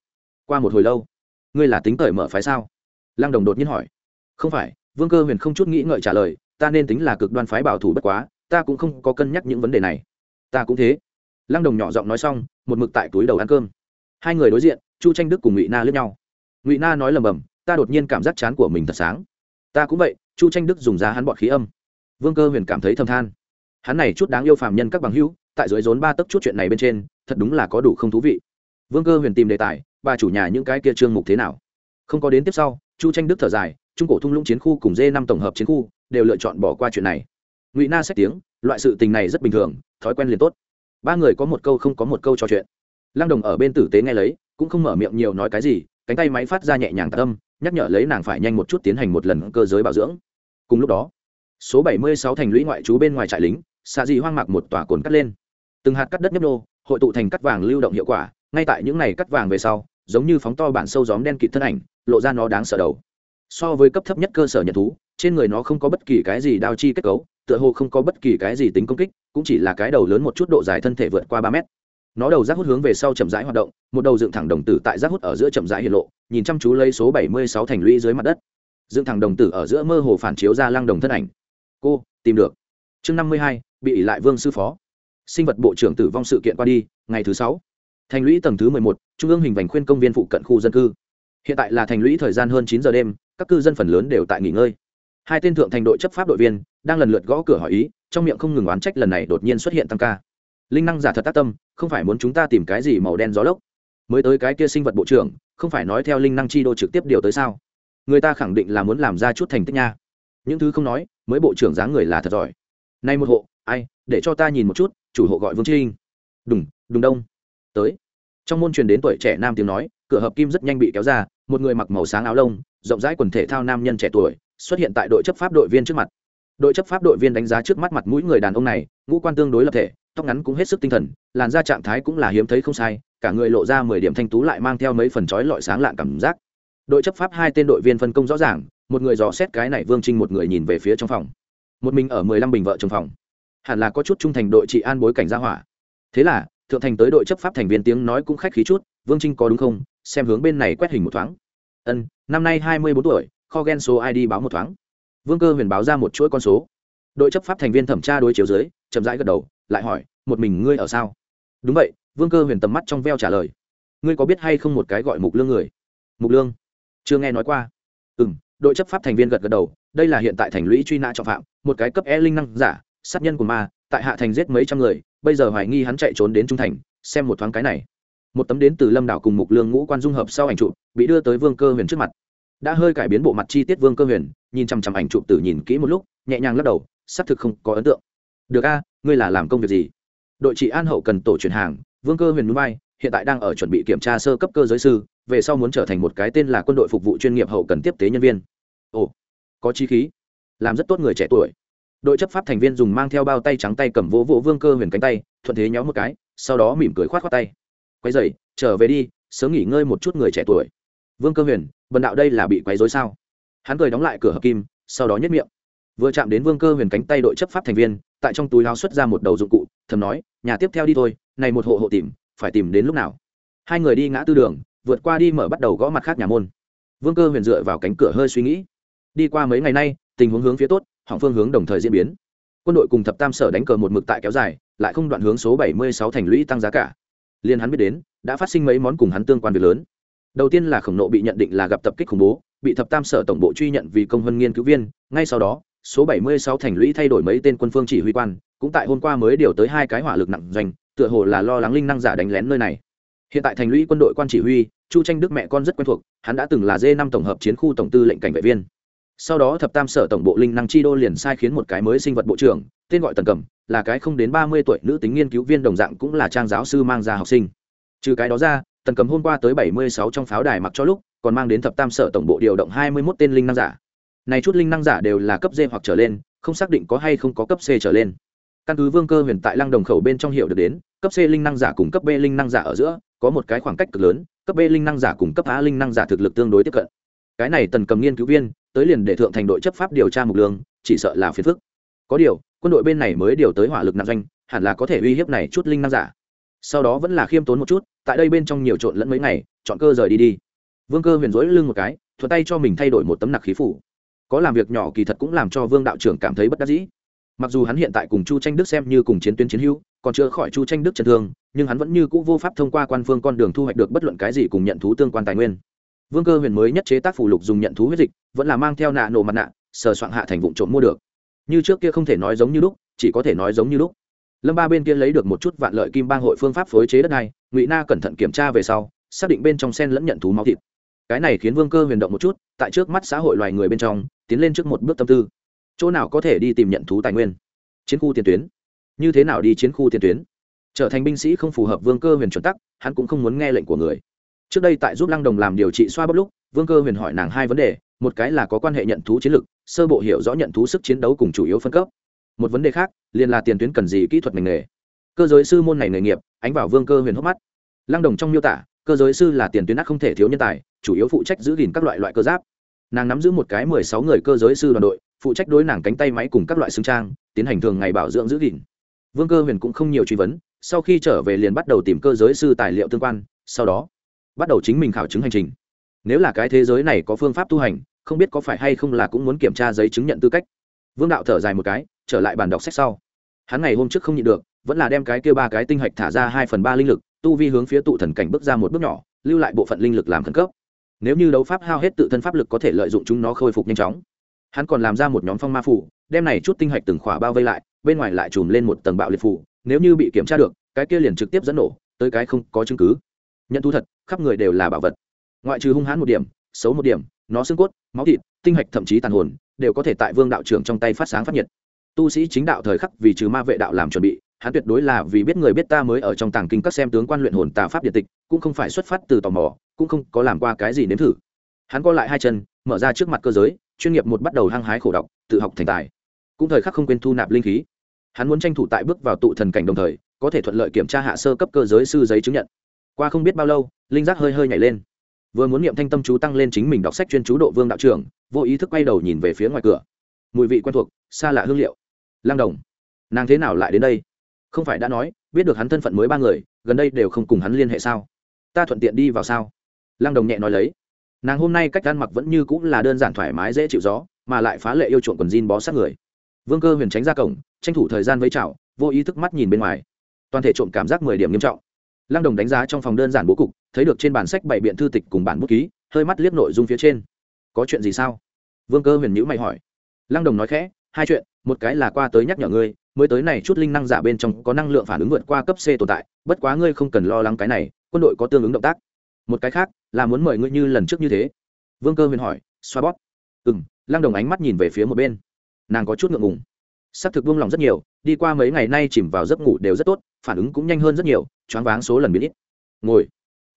Speaker 1: Qua một hồi lâu, ngươi là tính cởi mở phái sao? Lăng đồng đột nhiên hỏi. Không phải, vương cơ huyền không chút nghĩ ngợi trả lời, ta nên tính là cực đoan phái bảo thủ bất quá, ta cũng không có cân nhắc những vấn đề này. Ta cũng thế. Lăng đồng nhỏ giọng nói xong, một mực tại túi đầu ăn cơm. Hai người đối diện, chu tranh đức cùng ngụy na lướt nhau ngụy na nói lầm bầm, ta đột nhiên cảm giác chán của mình thật sáng. Ta cũng vậy, chu tranh đức dùng giá hắn bọt khí âm. Vương cơ huyền cảm thấy thâm than. Hắn này chút đáng yêu phàm nhân các bằng hữu, tại dưới rốn ba tấc chút chuyện này bên trên, thật đúng là có đủ không thú vị. Vương cơ huyền tìm đề tài, bà chủ nhà những cái kia trương mục thế nào? Không có đến tiếp sau, chu tranh đức thở dài, trung cổ thung lũng chiến khu cùng d năm tổng hợp chiến khu đều lựa chọn bỏ qua chuyện này. Ngụy na xét tiếng, loại sự tình này rất bình thường, thói quen liền tốt. Ba người có một câu không có một câu trò chuyện. Lăng đồng ở bên tử tế nghe lấy, cũng không mở miệng nhiều nói cái gì cánh tay máy phát ra nhẹ nhàng tạ âm, nhắc nhở lấy nàng phải nhanh một chút tiến hành một lần cơ giới bảo dưỡng. Cùng lúc đó, số bảy mươi sáu thành lũy ngoại trú bên ngoài trại lính, xạ dị hoang mạc một tòa cồn cắt lên. Từng hạt cắt đất nhấp nô hội tụ thành cắt vàng lưu động hiệu quả, ngay tại những này cắt vàng về sau, giống như phóng to bản sâu gióm đen kịt thân ảnh, lộ ra nó đáng sợ đầu. So với cấp thấp nhất cơ sở nhận thú, trên người nó không có bất kỳ cái gì đao chi kết cấu, tựa hồ không có bất kỳ cái gì tính công kích, cũng chỉ là cái đầu lớn một chút độ dài thân thể vượt qua ba mét nó đầu rác hút hướng về sau chậm rãi hoạt động, một đầu dựng thẳng đồng tử tại rác hút ở giữa chậm rãi hiện lộ, nhìn chăm chú lấy số bảy mươi sáu thành lũy dưới mặt đất. Dựng thẳng đồng tử ở giữa mơ hồ phản chiếu ra lăng đồng thân ảnh. Cô, tìm được. Chương năm mươi hai, bị ỉ lại vương sư phó. Sinh vật bộ trưởng tử vong sự kiện qua đi, ngày thứ sáu. Thành lũy tầng thứ mười một, trung ương hình vành khuyên công viên phụ cận khu dân cư. Hiện tại là thành lũy thời gian hơn chín giờ đêm, các cư dân phần lớn đều tại nghỉ ngơi. Hai tên thượng thành đội chấp pháp đội viên đang lần lượt gõ cửa hỏi ý, trong miệng không ngừng oán trách lần này đột nhiên xuất hiện tăng ca linh năng giả thật tác tâm, không phải muốn chúng ta tìm cái gì màu đen gió lốc. Mới tới cái kia sinh vật bộ trưởng, không phải nói theo linh năng chi đô trực tiếp điều tới sao? Người ta khẳng định là muốn làm ra chút thành tích nha. Những thứ không nói, mới bộ trưởng dáng người là thật giỏi. Nay một hộ, ai, để cho ta nhìn một chút, chủ hộ gọi vương trinh đùng đùng đông. Tới. Trong môn truyền đến tuổi trẻ nam tiếng nói, cửa hợp kim rất nhanh bị kéo ra, một người mặc màu sáng áo lông, rộng rãi quần thể thao nam nhân trẻ tuổi, xuất hiện tại đội chấp pháp đội viên trước mặt. Đội chấp pháp đội viên đánh giá trước mắt mặt mũi người đàn ông này, ngũ quan tương đối lập thể tóc ngắn cũng hết sức tinh thần, làn da trạng thái cũng là hiếm thấy không sai, cả người lộ ra mười điểm thanh tú lại mang theo mấy phần chói lọi sáng lạng cảm giác. Đội chấp pháp hai tên đội viên phân công rõ ràng, một người dò xét cái này vương trinh, một người nhìn về phía trong phòng. Một mình ở mười lăm bình vợ trong phòng. Hẳn là có chút trung thành đội trị an bối cảnh gia hỏa. Thế là, thượng thành tới đội chấp pháp thành viên tiếng nói cũng khách khí chút, vương trinh có đúng không? Xem hướng bên này quét hình một thoáng. Ân, năm nay hai mươi bốn tuổi, kho gen số id báo một thoáng. Vương cơ huyền báo ra một chuỗi con số. Đội chấp pháp thành viên thẩm tra đối chiếu dưới, chậm rãi gật đầu lại hỏi, một mình ngươi ở sao? Đúng vậy. Vương cơ huyền tầm mắt trong veo trả lời, ngươi có biết hay không một cái gọi mục lương người? Mục lương? Chưa nghe nói qua. Ừ m đội chấp pháp thành viên gật gật đầu, đây là hiện tại thành lũy truy nã trọng phạm, một cái cấp e linh năng giả, sát nhân của ma, tại hạ thành giết mấy trăm người, bây giờ hoài nghi hắn chạy trốn đến trung thành, xem một thoáng cái này. Một tấm đến từ lâm đảo cùng mục lương ngũ quan dung hợp sau ảnh trụ bị đưa tới vương cơ huyền trước mặt. Đã hơi cải biến bộ mặt chi tiết vương cơ huyền, nhìn chằm chằm ảnh trụ tử nhìn kỹ một lúc, nhẹ nhàng lắc đầu, xác thực không có ấn tượng được a, ngươi là làm công việc gì? Đội trị an hậu cần tổ chuyển hàng, vương cơ huyền núi bay, hiện tại đang ở chuẩn bị kiểm tra sơ cấp cơ giới sư, về sau muốn trở thành một cái tên là quân đội phục vụ chuyên nghiệp hậu cần tiếp tế nhân viên. Ồ, có chi khí. Làm rất tốt người trẻ tuổi. Đội chấp pháp thành viên dùng mang theo bao tay trắng tay cầm vỗ vỗ vương cơ huyền cánh tay, thuận thế nhóm một cái, sau đó mỉm cười khoát khoát tay. Quay dậy, trở về đi, sớm nghỉ ngơi một chút người trẻ tuổi. Vương cơ huyền, bần đạo đây là bị quấy dối sao? Hắn cười đóng lại cửa hợp kim, sau đó nhất miệng vừa chạm đến vương cơ huyền cánh tay đội chấp pháp thành viên, tại trong túi láo xuất ra một đầu dụng cụ, thầm nói, nhà tiếp theo đi thôi, này một hộ hộ tìm, phải tìm đến lúc nào? Hai người đi ngã tư đường, vượt qua đi mở bắt đầu gõ mặt khác nhà môn. Vương cơ huyền dựa vào cánh cửa hơi suy nghĩ. Đi qua mấy ngày nay, tình huống hướng phía tốt, hỏng phương hướng đồng thời diễn biến. Quân đội cùng thập tam sở đánh cờ một mực tại kéo dài, lại không đoạn hướng số bảy mươi sáu thành lũy tăng giá cả. Liên hắn biết đến, đã phát sinh mấy món cùng hắn tương quan việc lớn. Đầu tiên là khổng nộ bị nhận định là gặp tập kích khủng bố, bị thập tam sở tổng bộ truy nhận vì công vân nghiên cứu viên, ngay sau đó số 76 thành lũy thay đổi mấy tên quân phương chỉ huy quan, cũng tại hôm qua mới điều tới hai cái hỏa lực nặng doanh, tựa hồ là lo lắng linh năng giả đánh lén nơi này. Hiện tại thành lũy quân đội quan chỉ huy, chu tranh đức mẹ con rất quen thuộc, hắn đã từng là d năm tổng hợp chiến khu tổng tư lệnh cảnh vệ viên. Sau đó thập tam sở tổng bộ linh năng chi đô liền sai khiến một cái mới sinh vật bộ trưởng, tên gọi tần cẩm, là cái không đến ba mươi tuổi nữ tính nghiên cứu viên đồng dạng cũng là trang giáo sư mang ra học sinh. Trừ cái đó ra, tần cẩm hôm qua tới bảy mươi sáu trong pháo đài mặc cho lúc, còn mang đến thập tam sở tổng bộ điều động hai mươi 21 tên linh năng giả này chút linh năng giả đều là cấp D hoặc trở lên, không xác định có hay không có cấp C trở lên. Căn cứ vương cơ huyền tại lăng đồng khẩu bên trong hiệu được đến, cấp C linh năng giả cùng cấp B linh năng giả ở giữa, có một cái khoảng cách cực lớn, cấp B linh năng giả cùng cấp A linh năng giả thực lực tương đối tiếp cận. Cái này tần cầm nghiên cứu viên, tới liền để thượng thành đội chấp pháp điều tra mục lương, chỉ sợ là phiền phức. Có điều, quân đội bên này mới điều tới hỏa lực nặng doanh, hẳn là có thể uy hiếp này chút linh năng giả. Sau đó vẫn là khiêm tốn một chút, tại đây bên trong nhiều trộn lẫn mấy ngày, chọn cơ rời đi đi. Vương cơ huyền rỗi lưng một cái, thuận tay cho mình thay đổi một tấm nặc khí phủ có làm việc nhỏ kỳ thật cũng làm cho vương đạo trưởng cảm thấy bất đắc dĩ. Mặc dù hắn hiện tại cùng chu tranh đức xem như cùng chiến tuyến chiến hữu, còn chưa khỏi chu tranh đức chấn thương, nhưng hắn vẫn như c ũ vô pháp thông qua quan phương con đường thu hoạch được bất luận cái gì cùng nhận thú tương quan tài nguyên. Vương cơ huyền mới nhất chế tác phủ lục dùng nhận thú huyết dịch, vẫn là mang theo nạ nổ mặt nạ, sờ soạn hạ thành vụ trộm mua được. Như trước kia không thể nói giống như lúc, chỉ có thể nói giống như lúc. Lâm ba bên kia lấy được một chút vạn lợi kim bang hội phương pháp phối chế đất này, ngụy na cẩn thận kiểm tra về sau, xác định bên trong sen lẫn nhận thú máu thịt cái này khiến vương cơ huyền động một chút, tại trước mắt xã hội loài người bên trong, tiến lên trước một bước tâm tư. Chỗ nào có thể đi tìm nhận thú tài nguyên? Chiến khu tiền tuyến. Như thế nào đi chiến khu tiền tuyến? Trở thành binh sĩ không phù hợp vương cơ huyền chuẩn tắc, hắn cũng không muốn nghe lệnh của người. Trước đây tại giúp lăng đồng làm điều trị xoa bóp lúc, vương cơ huyền hỏi nàng hai vấn đề, một cái là có quan hệ nhận thú chiến lược sơ bộ hiểu rõ nhận thú sức chiến đấu cùng chủ yếu phân cấp. Một vấn đề khác, liền là tiền tuyến cần gì kỹ thuật ngành nghề. Cơ giới sư môn này nghề nghiệp, ánh vào vương cơ huyền hốc mắt. Lăng đồng trong miêu tả cơ giới sư là tiền tuyến ác không thể thiếu nhân tài, chủ yếu phụ trách giữ gìn các loại loại cơ giáp. Nàng nắm giữ một cái mười sáu người cơ giới sư đoàn đội, phụ trách đối nàng cánh tay máy cùng các loại xương trang, tiến hành thường ngày bảo dưỡng giữ gìn. Vương cơ huyền cũng không nhiều truy vấn, sau khi trở về liền bắt đầu tìm cơ giới sư tài liệu tương quan, sau đó bắt đầu chính mình khảo chứng hành trình. Nếu là cái thế giới này có phương pháp tu hành, không biết có phải hay không là cũng muốn kiểm tra giấy chứng nhận tư cách. Vương đạo thở dài một cái, trở lại bàn đọc sách sau. Hắn ngày hôm trước không nhịn được, vẫn là đem cái kia ba cái tinh hạch thả ra hai phần ba linh lực tu vi hướng phía tụ thần cảnh bước ra một bước nhỏ, lưu lại bộ phận linh lực làm khẩn cấp. Nếu như đấu pháp hao hết tự thân pháp lực có thể lợi dụng chúng nó khôi phục nhanh chóng. Hắn còn làm ra một nhóm phong ma phủ đem này chút tinh hạch từng khỏa bao vây lại, bên ngoài lại chùm lên một tầng bạo liệt phủ nếu như bị kiểm tra được, cái kia liền trực tiếp dẫn nổ, tới cái không có chứng cứ. Nhận thu thật, khắp người đều là bảo vật. Ngoại trừ hung hãn một điểm, xấu một điểm, nó xương cốt, máu thịt, tinh hạch thậm chí tàn hồn, đều có thể tại vương đạo trưởng trong tay phát sáng phát nhiệt. Tu sĩ chính đạo thời khắc vì trừ ma vệ đạo làm chuẩn bị hắn tuyệt đối là vì biết người biết ta mới ở trong tàng kinh các xem tướng quan luyện hồn tà pháp điện tịch, cũng không phải xuất phát từ tò mò, cũng không có làm qua cái gì nếm thử. Hắn co lại hai chân, mở ra trước mặt cơ giới, chuyên nghiệp một bắt đầu hăng hái khổ đọc, tự học thành tài. Cũng thời khắc không quên thu nạp linh khí. Hắn muốn tranh thủ tại bước vào tụ thần cảnh đồng thời, có thể thuận lợi kiểm tra hạ sơ cấp cơ giới sư giấy chứng nhận. Qua không biết bao lâu, linh giác hơi hơi nhảy lên. Vừa muốn niệm thanh tâm chú tăng lên chính mình đọc sách chuyên chú độ vương đạo trưởng, vô ý thức quay đầu nhìn về phía ngoài cửa. Mùi vị quen thuộc, xa lạ hương liệu. Lang đồng, nàng thế nào lại đến đây? Không phải đã nói, biết được hắn thân phận mới ba người, gần đây đều không cùng hắn liên hệ sao? Ta thuận tiện đi vào sao? Lang đồng nhẹ nói lấy. Nàng hôm nay cách ăn mặc vẫn như cũng là đơn giản thoải mái dễ chịu gió, mà lại phá lệ yêu chuộng quần jean bó sát người. Vương cơ huyền tránh ra cổng, tranh thủ thời gian với chảo vô ý thức mắt nhìn bên ngoài. Toàn thể trộm cảm giác mười điểm nghiêm trọng. Lăng đồng đánh giá trong phòng đơn giản bố cục, thấy được trên bản sách bảy biện thư tịch cùng bản bút ký, hơi mắt liếc nội dung phía trên. Có chuyện gì sao? Vương cơ huyền nhữ mày hỏi. Lăng đồng nói khẽ, hai chuyện, một cái là qua tới nhắc nhở ngươi mới tới này chút linh năng giả bên trong có năng lượng phản ứng vượt qua cấp c tồn tại, bất quá ngươi không cần lo lắng cái này, quân đội có tương ứng động tác. Một cái khác, là muốn mời ngươi như lần trước như thế. Vương cơ huyền hỏi, xoa bóp. Ừ m lăng đồng ánh mắt nhìn về phía một bên. Nàng có chút ngượng ngùng. S ắ c thực buông lòng rất nhiều, đi qua mấy ngày nay chìm vào giấc ngủ đều rất tốt, phản ứng cũng nhanh hơn rất nhiều, choáng váng số lần biến ít. Ngồi.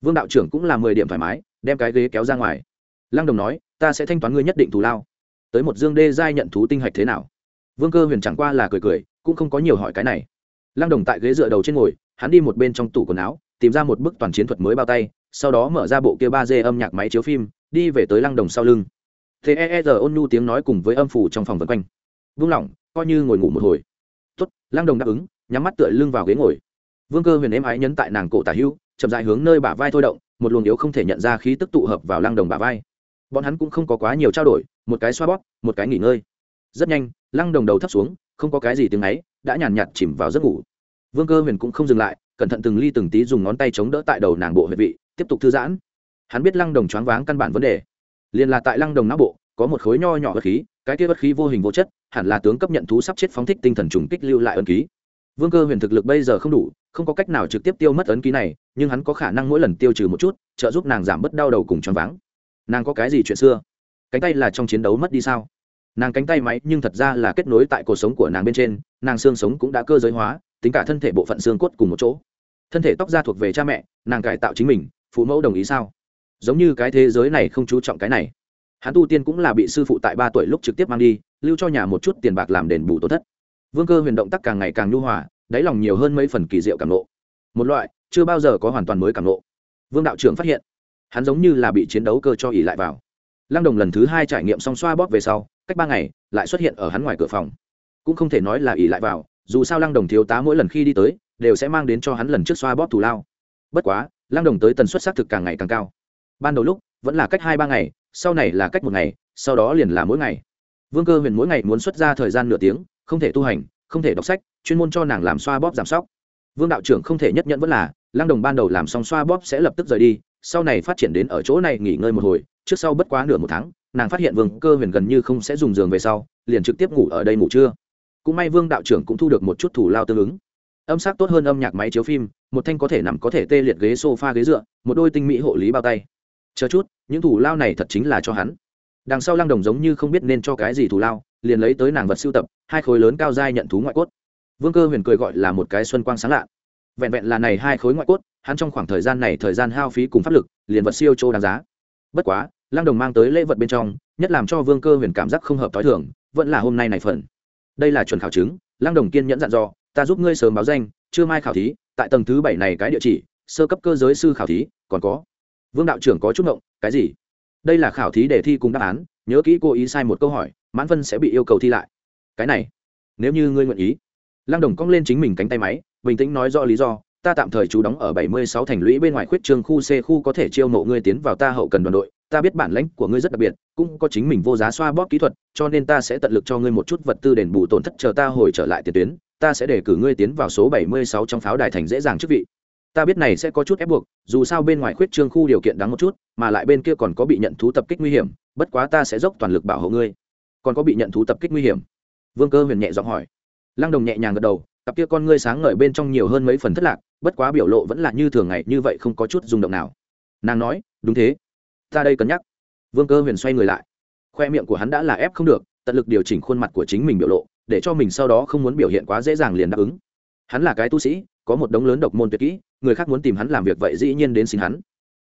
Speaker 1: Vương đạo trưởng cũng là mười điểm thoải mái, đem cái ghế kéo ra ngoài. Lăng đồng nói, ta sẽ thanh toán ngươi nhất định thù lao. Tới một dương đê giai nhận thú tinh hạch thế nào? Vương cơ huyền chẳng qua là cười cười, cũng không có nhiều hỏi cái này. Lăng đồng tại ghế dựa đầu trên ngồi, hắn đi một bên trong tủ quần áo, tìm ra một bức toàn chiến thuật mới bao tay, sau đó mở ra bộ kia ba d âm nhạc máy chiếu phim, đi về tới lăng đồng sau lưng. Thế e e r ôn nhu tiếng nói cùng với âm phủ trong phòng vân quanh. Vung lỏng, coi như ngồi ngủ một hồi. Tuất lăng đồng đáp ứng, nhắm mắt tựa lưng vào ghế ngồi. Vương cơ huyền êm ái nhấn tại nàng cổ tả hưu, chậm dại hướng nơi bả vai thôi động, một luồng yếu không thể nhận ra khí tức tụ hợp vào lăng đồng bả vai. Bọn hắn cũng không có quá nhiều trao đổi, một cái xoa bóp, một cái nghỉ ngơi rất nhanh, lăng đồng đầu thấp xuống, không có cái gì tiếng ấy, đã nhàn nhạt chìm vào giấc ngủ. Vương cơ huyền cũng không dừng lại, cẩn thận từng ly từng tí dùng ngón tay chống đỡ tại đầu nàng bộ huệ vị, tiếp tục thư giãn. Hắn biết lăng đồng choáng váng căn bản vấn đề. Liền là tại lăng đồng não bộ, có một khối nho nhỏ bất khí, cái kia bất khí vô hình vô chất, hẳn là tướng cấp nhận thú sắp chết phóng thích tinh thần trùng kích lưu lại ân ký. Vương cơ huyền thực lực bây giờ không đủ, không có cách nào trực tiếp tiêu mất ấn ký này, nhưng hắn có khả năng mỗi lần tiêu trừ một chút, trợ giúp nàng giảm bớt đau đầu cùng choáng váng. Nàng có cái gì chuyện xưa? Cánh tay là trong chiến đấu mất đi sao? Nàng cánh tay máy nhưng thật ra là kết nối tại cuộc sống của nàng bên trên, nàng xương sống cũng đã cơ giới hóa, tính cả thân thể bộ phận xương cốt cùng một chỗ. Thân thể tóc da thuộc về cha mẹ, nàng cải tạo chính mình, phụ mẫu đồng ý sao? Giống như cái thế giới này không chú trọng cái này. Hắn tu tiên cũng là bị sư phụ tại ba tuổi lúc trực tiếp mang đi, lưu cho nhà một chút tiền bạc làm đền bù tổn thất. Vương cơ huyền động tác càng ngày càng nhu hòa, đáy lòng nhiều hơn mấy phần kỳ diệu cảm nộ. Một loại, chưa bao giờ có hoàn toàn mới cảm nộ. Vương đạo trưởng phát hiện, hắn giống như là bị chiến đấu cơ cho ỉ lại vào. Lăng đồng lần thứ hai trải nghiệm xong xoa bóp về sau cách ba ngày, lại xuất hiện ở hắn ngoài cửa phòng. Cũng không thể nói là ỉ lại vào, dù sao lăng đồng thiếu tá mỗi lần khi đi tới, đều sẽ mang đến cho hắn lần trước xoa bóp thù lao. Bất quá, lăng đồng tới tần suất xác thực càng ngày càng cao. Ban đầu lúc, vẫn là cách hai ba ngày, sau này là cách một ngày, sau đó liền là mỗi ngày. Vương cơ huyền mỗi ngày muốn xuất ra thời gian nửa tiếng, không thể tu hành, không thể đọc sách, chuyên môn cho nàng làm xoa bóp giảm sóc. Vương đạo trưởng không thể nhất nhận vẫn là, lăng đồng ban đầu làm xong xoa bóp sẽ lập tức rời đi, sau này phát triển đến ở chỗ này nghỉ ngơi một hồi, trước sau bất quá nửa một tháng nàng phát hiện vương cơ huyền gần như không sẽ dùng giường về sau, liền trực tiếp ngủ ở đây ngủ trưa. Cũng may vương đạo trưởng cũng thu được một chút thủ lao tương ứng. Âm sắc tốt hơn âm nhạc máy chiếu phim, một thanh có thể nằm có thể tê liệt ghế s o f a ghế dựa, một đôi tinh mỹ hộ lý bao tay. Chờ chút, những thủ lao này thật chính là cho hắn. Đằng sau lăng đồng giống như không biết nên cho cái gì thủ lao, liền lấy tới nàng vật sưu tập, hai khối lớn cao dai nhận thú ngoại cốt. Vương cơ huyền cười gọi là một cái xuân quang sáng lạ. Vẹn vẹn là này hai khối ngoại cốt, hắn trong khoảng thời gian này thời gian hao phí cùng pháp lực, liền vật siêu châu đáng giá. Bất quá Lang đồng mang tới lễ vật bên trong nhất làm cho vương cơ huyền cảm giác không hợp t h o i thường vẫn là hôm nay này phần. Đây là chuẩn khảo chứng Lang đồng kiên nhẫn dặn dò ta giúp ngươi sớm báo danh chưa mai khảo thí tại tầng thứ bảy này cái địa chỉ sơ cấp cơ giới sư khảo thí còn có. Vương đạo trưởng có chút ngộng cái gì? Đây là khảo thí để thi cùng đáp án nhớ kỹ cô ý sai một câu hỏi mãn phân sẽ bị yêu cầu thi lại. Cái này nếu như ngươi nguyện ý. Lăng đồng cong lên chính mình cánh tay máy bình tĩnh nói rõ lý do ta tạm thời trú đóng ở 76 thành lũy bên ngoài khuyết trương khu C khu có thể chiêu mộ ngươi tiến vào ta hậu cần đoàn đội, ta biết bản lãnh của ngươi rất đặc biệt, cũng có chính mình vô giá xoa bóp kỹ thuật, cho nên ta sẽ tận lực cho ngươi một chút vật tư đền bù tổn thất chờ ta hồi trở lại tiền tuyến, ta sẽ để cử ngươi tiến vào số 76 trong pháo đài thành dễ dàng chức vị. Ta biết này sẽ có chút ép buộc, dù sao bên ngoài khuyết trương khu điều kiện đáng một chút, mà lại bên kia còn có bị nhận thú tập kích nguy hiểm, bất quá ta sẽ dốc toàn lực bảo hộ ngươi. Còn có bị nhận thú tập kích nguy hiểm? Vương Cơ Huyền nhẹ giọng hỏi. Lăng Đồng nhẹ nhàng gật đầu, cặp kia con ngươi sáng ngời bên trong nhiều hơn mấy phần thất lạc bất quá biểu lộ vẫn là như thường ngày như vậy không có chút rung động nào nàng nói đúng thế ta đây cân nhắc. Vương cơ huyền xoay người lại. Khoe miệng của hắn đã là ép không được, tận lực điều chỉnh khuôn mặt của chính mình biểu lộ, để cho mình sau đó không muốn biểu hiện quá dễ dàng liền đáp ứng. Hắn là cái tu sĩ, có một đống lớn độc môn tuyệt kỹ, người khác muốn tìm hắn làm việc vậy dĩ nhiên đến xin hắn.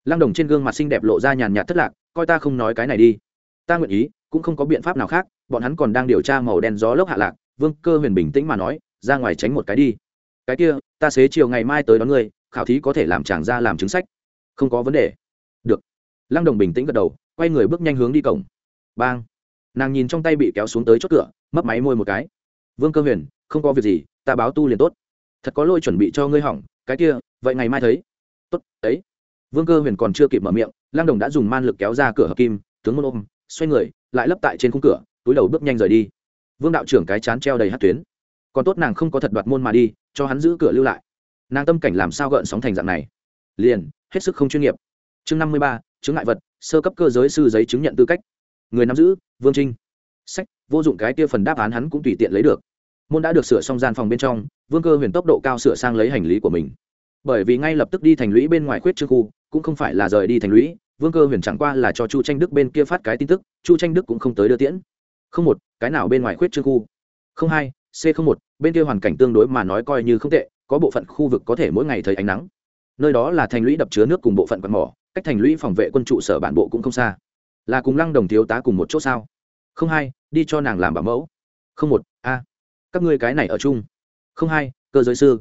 Speaker 1: Lăng đồng trên gương mặt xinh đẹp lộ ra nhàn nhạt thất lạc, coi ta không nói cái này đi. Ta nguyện ý, cũng không có biện pháp nào khác, bọn hắn còn đang điều tra màu đen gió lốc hạ lạc, vương cơ huyền bình tĩnh mà nói, ra ngoài tránh một cái đi. Cái kia, ta xế chiều ngày mai tới đón ngươi, khảo thí có thể làm chàng ra làm chứng sách. Không có vấn đề lăng đồng bình tĩnh gật đầu, quay người bước nhanh hướng đi cổng. Bang! Nàng nhìn trong tay bị kéo xuống tới chốt cửa, mấp máy môi một cái. Vương cơ huyền, không có việc gì, ta báo tu liền tốt. Thật có lỗi chuẩn bị cho ngươi hỏng, cái kia, vậy ngày mai thấy. Tốt, ấy. Vương cơ huyền còn chưa kịp mở miệng, lăng đồng đã dùng man lực kéo ra cửa hợp kim, tướng môn ôm, xoay người, lại lấp tại trên khung cửa, túi đầu bước nhanh rời đi. Vương đạo trưởng cái chán treo đầy hát tuyến. Còn tốt nàng không có thật đoạt môn mà đi, cho hắn giữ cửa lưu lại. Nàng tâm cảnh làm sao gợn sóng thành dạng này? Liền, hết sức không chuyên nghiệp. Chương năm mươi ba chứng ngại vật, sơ cấp cơ giới sư giấy chứng nhận tư cách. Người nắm giữ, vương trinh. Sách, vô dụng cái kia phần đáp án hắn cũng tùy tiện lấy được. Môn đã được sửa xong gian phòng bên trong, vương cơ huyền tốc độ cao sửa sang lấy hành lý của mình. Bởi vì ngay lập tức đi thành lũy bên ngoài khuyết trương khu, cũng không phải là rời đi thành lũy, vương cơ huyền chẳng qua là cho chu tranh đức bên kia phát cái tin tức, chu tranh đức cũng không tới đưa tiễn. Không một, cái nào bên ngoài khuyết trương khu? Không hai, c không một, bên kia hoàn cảnh tương đối mà nói coi như không tệ, có bộ phận khu vực có thể mỗi ngày thấy ánh nắng. Nơi đó là thành lũy đập chứa nước cùng bộ phận quạt mỏ cách thành lũy phòng vệ quân trụ sở bản bộ cũng không xa. Là cùng lăng đồng thiếu tá cùng một chỗ sao? Không hai, đi cho nàng làm bảo mẫu. Không một, a. Các ngươi cái này ở chung. Không hai, cơ giới sư.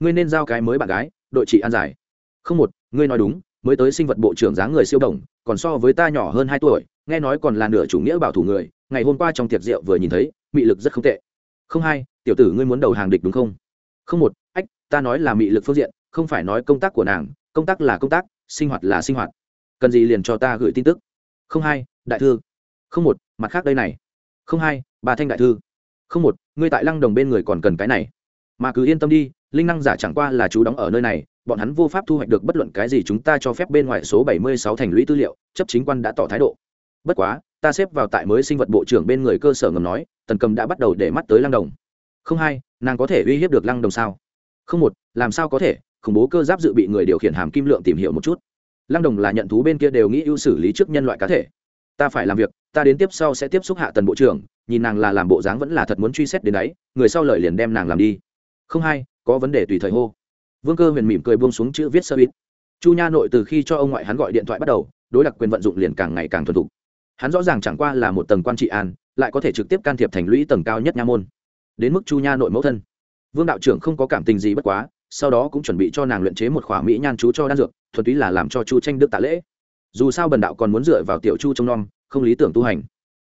Speaker 1: Ngươi nên giao cái mới bạn gái, đội trị an giải. Không một, ngươi nói đúng, mới tới sinh vật bộ trưởng dáng người siêu đồng, còn so với ta nhỏ hơn hai tuổi, nghe nói còn là nửa chủ nghĩa bảo thủ người, ngày hôm qua trong tiệc rượu vừa nhìn thấy, mị lực rất không tệ. Không hai, tiểu tử ngươi muốn đầu hàng địch đúng không? Không một, ách, ta nói là mị lực phương diện, không phải nói công tác của nàng, công tác là công tác sinh hoạt là sinh hoạt. Cần gì liền cho ta gửi tin tức? Không hai, đại thư. Không một, mặt khác đây này. Không hai, bà thanh đại thư. Không một, ngươi tại lăng đồng bên người còn cần cái này. Mà cứ yên tâm đi, linh năng giả chẳng qua là chú đóng ở nơi này, bọn hắn vô pháp thu hoạch được bất luận cái gì chúng ta cho phép bên ngoài số bảy mươi sáu thành lũy tư liệu, chấp chính quan đã tỏ thái độ. Bất quá, ta xếp vào tại mới sinh vật bộ trưởng bên người cơ sở ngầm nói, tần cầm đã bắt đầu để mắt tới lăng đồng. Không hai, nàng có thể uy hiếp được lăng đồng sao? Không một, làm sao có thể? Khủng bố cơ giáp dự bị người điều khiển hàm kim lượng tìm hiểu một chút. Lăng đồng là nhận thú bên kia đều nghĩ ưu xử lý trước nhân loại cá thể. Ta phải làm việc ta đến tiếp sau sẽ tiếp xúc hạ tần bộ trưởng nhìn nàng là làm bộ dáng vẫn là thật muốn truy xét đến đấy người sau lời liền đem nàng làm đi. Không hay, có vấn đề tùy thời hô. Vương cơ huyền mỉm cười buông xuống chữ viết sơ ít. Chu nha nội từ khi cho ông ngoại hắn gọi điện thoại bắt đầu đối đặc quyền vận dụng liền càng ngày càng thuần thục. Hắn rõ ràng chẳng qua là một tầng quan trị an lại có thể trực tiếp can thiệp thành lũy tầng cao nhất nha môn. Đến mức chu nha nội mẫu thân. Vương đạo trưởng không có cảm tình gì bất quá sau đó cũng chuẩn bị cho nàng luyện chế một khỏa mỹ nhan chú cho đan dược, thuần túy là làm cho chu tranh đức tạ lễ. Dù sao bần đạo còn muốn dựa vào tiểu chu trông nom, không lý tưởng tu hành.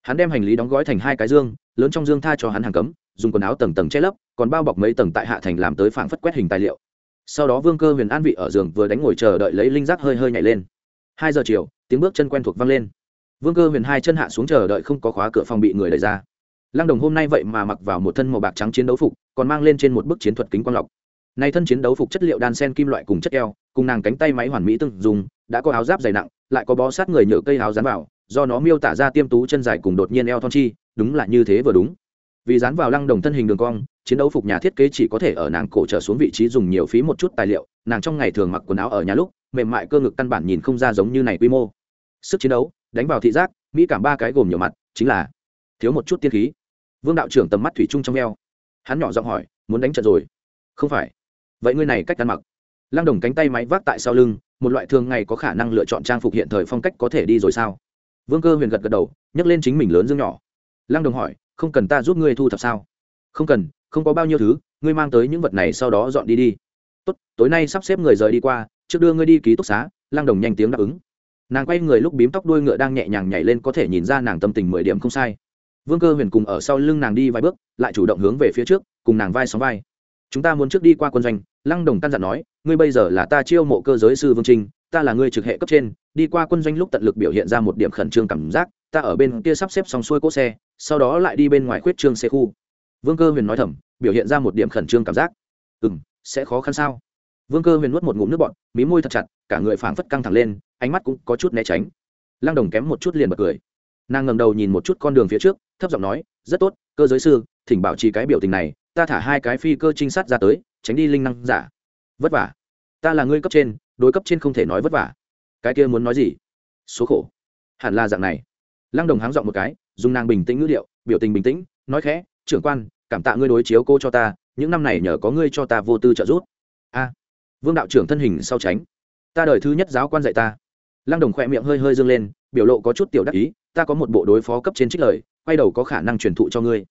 Speaker 1: Hắn đem hành lý đóng gói thành hai cái dương, lớn trong dương tha cho hắn hàng cấm, dùng quần áo tầng tầng che lấp, còn bao bọc mấy tầng tại hạ thành làm tới phảng phất quét hình tài liệu. Sau đó vương cơ huyền an vị ở giường vừa đánh ngồi chờ đợi lấy linh giác hơi hơi nhảy lên. Hai giờ chiều, tiếng bước chân quen thuộc vang lên. Vương cơ huyền hai chân hạ xuống chờ đợi không có khóa cửa phòng bị người đẩy ra. Lăng đồng hôm nay vậy mà mặc vào một thân màu bạc trắng chiến đấu phục, còn mang lên trên một bức chiến thuật kính quang lọc này thân chiến đấu phục chất liệu đan sen kim loại cùng chất keo, cùng nàng cánh tay máy hoàn mỹ từng dùng, đã có áo giáp dày nặng, lại có bó sát người nhựa cây áo dán vào, do nó miêu tả ra tiêm tú chân dài cùng đột nhiên eo thon chi, đúng là như thế vừa đúng. Vì dán vào lăng đồng thân hình đường cong, chiến đấu phục nhà thiết kế chỉ có thể ở nàng cổ trở xuống vị trí dùng nhiều phí một chút tài liệu, nàng trong ngày thường mặc quần áo ở nhà lúc, mềm mại cơ ngực căn bản nhìn không ra giống như này quy mô. Sức chiến đấu, đánh vào thị giác, mỹ cảm ba cái gồm nhiều mặt, chính là thiếu một chút tiên khí. Vương đạo trưởng tầm mắt thủy chung trong eo. Hắn nhỏ giọng hỏi, muốn đánh trận rồi? Không phải vậy ngươi này cách ăn mặc. Lăng đồng cánh tay máy vác tại sau lưng, một loại thường ngày có khả năng lựa chọn trang phục hiện thời phong cách có thể đi rồi sao? Vương cơ huyền gật gật đầu, nhấc lên chính mình lớn dương nhỏ. Lăng đồng hỏi, không cần ta giúp ngươi thu thập sao? Không cần, không có bao nhiêu thứ, ngươi mang tới những vật này sau đó dọn đi đi. Tốt, tối nay sắp xếp người rời đi qua, trước đưa ngươi đi ký túc xá. Lăng đồng nhanh tiếng đáp ứng. Nàng quay người lúc bím tóc đuôi ngựa đang nhẹ nhàng nhảy lên có thể nhìn ra nàng tâm tình mười điểm không sai. Vương cơ huyền cùng ở sau lưng nàng đi vài bước, lại chủ động hướng về phía trước, cùng nàng vai sóng vai chúng ta muốn trước đi qua quân doanh, lăng đồng căn dặn nói, ngươi bây giờ là ta chiêu mộ cơ giới sư vương trinh, ta là người trực hệ cấp trên, đi qua quân doanh lúc tận lực biểu hiện ra một điểm khẩn trương cảm giác, ta ở bên kia sắp xếp xong xuôi cỗ xe, sau đó lại đi bên ngoài khuyết trương xe khu. Vương cơ huyền nói thầm, biểu hiện ra một điểm khẩn trương cảm giác. Ừ m sẽ khó khăn sao? Vương cơ huyền nuốt một ngụm nước bọn mí môi thật chặt, cả người phảng phất căng thẳng lên, ánh mắt cũng có chút né tránh. Lăng đồng kém một chút liền bật cười. Nàng ngầm đầu nhìn một chút con đường phía trước, thấp giọng nói, rất tốt, cơ giới sư, thỉnh bảo trì cái biểu tình này ta thả hai cái phi cơ trinh sát ra tới, tránh đi linh năng giả. Vất vả. Ta là ngươi cấp trên, đối cấp trên không thể nói vất vả. Cái kia muốn nói gì? Số khổ. Hẳn là dạng này. Lăng đồng háng dọn một cái, dùng nàng bình tĩnh ngữ liệu biểu tình bình tĩnh, nói khẽ, trưởng quan, cảm tạ ngươi đối chiếu cô cho ta, những năm này nhờ có ngươi cho ta vô tư trợ giúp. A. Vương đạo trưởng thân hình sau tránh. Ta đời thứ nhất giáo quan dạy ta. Lăng đồng khỏe miệng hơi hơi dâng lên, biểu lộ có chút tiểu đắc ý, ta có một bộ đối phó cấp trên trích lời, quay đầu có khả năng truyền thụ cho ngươi.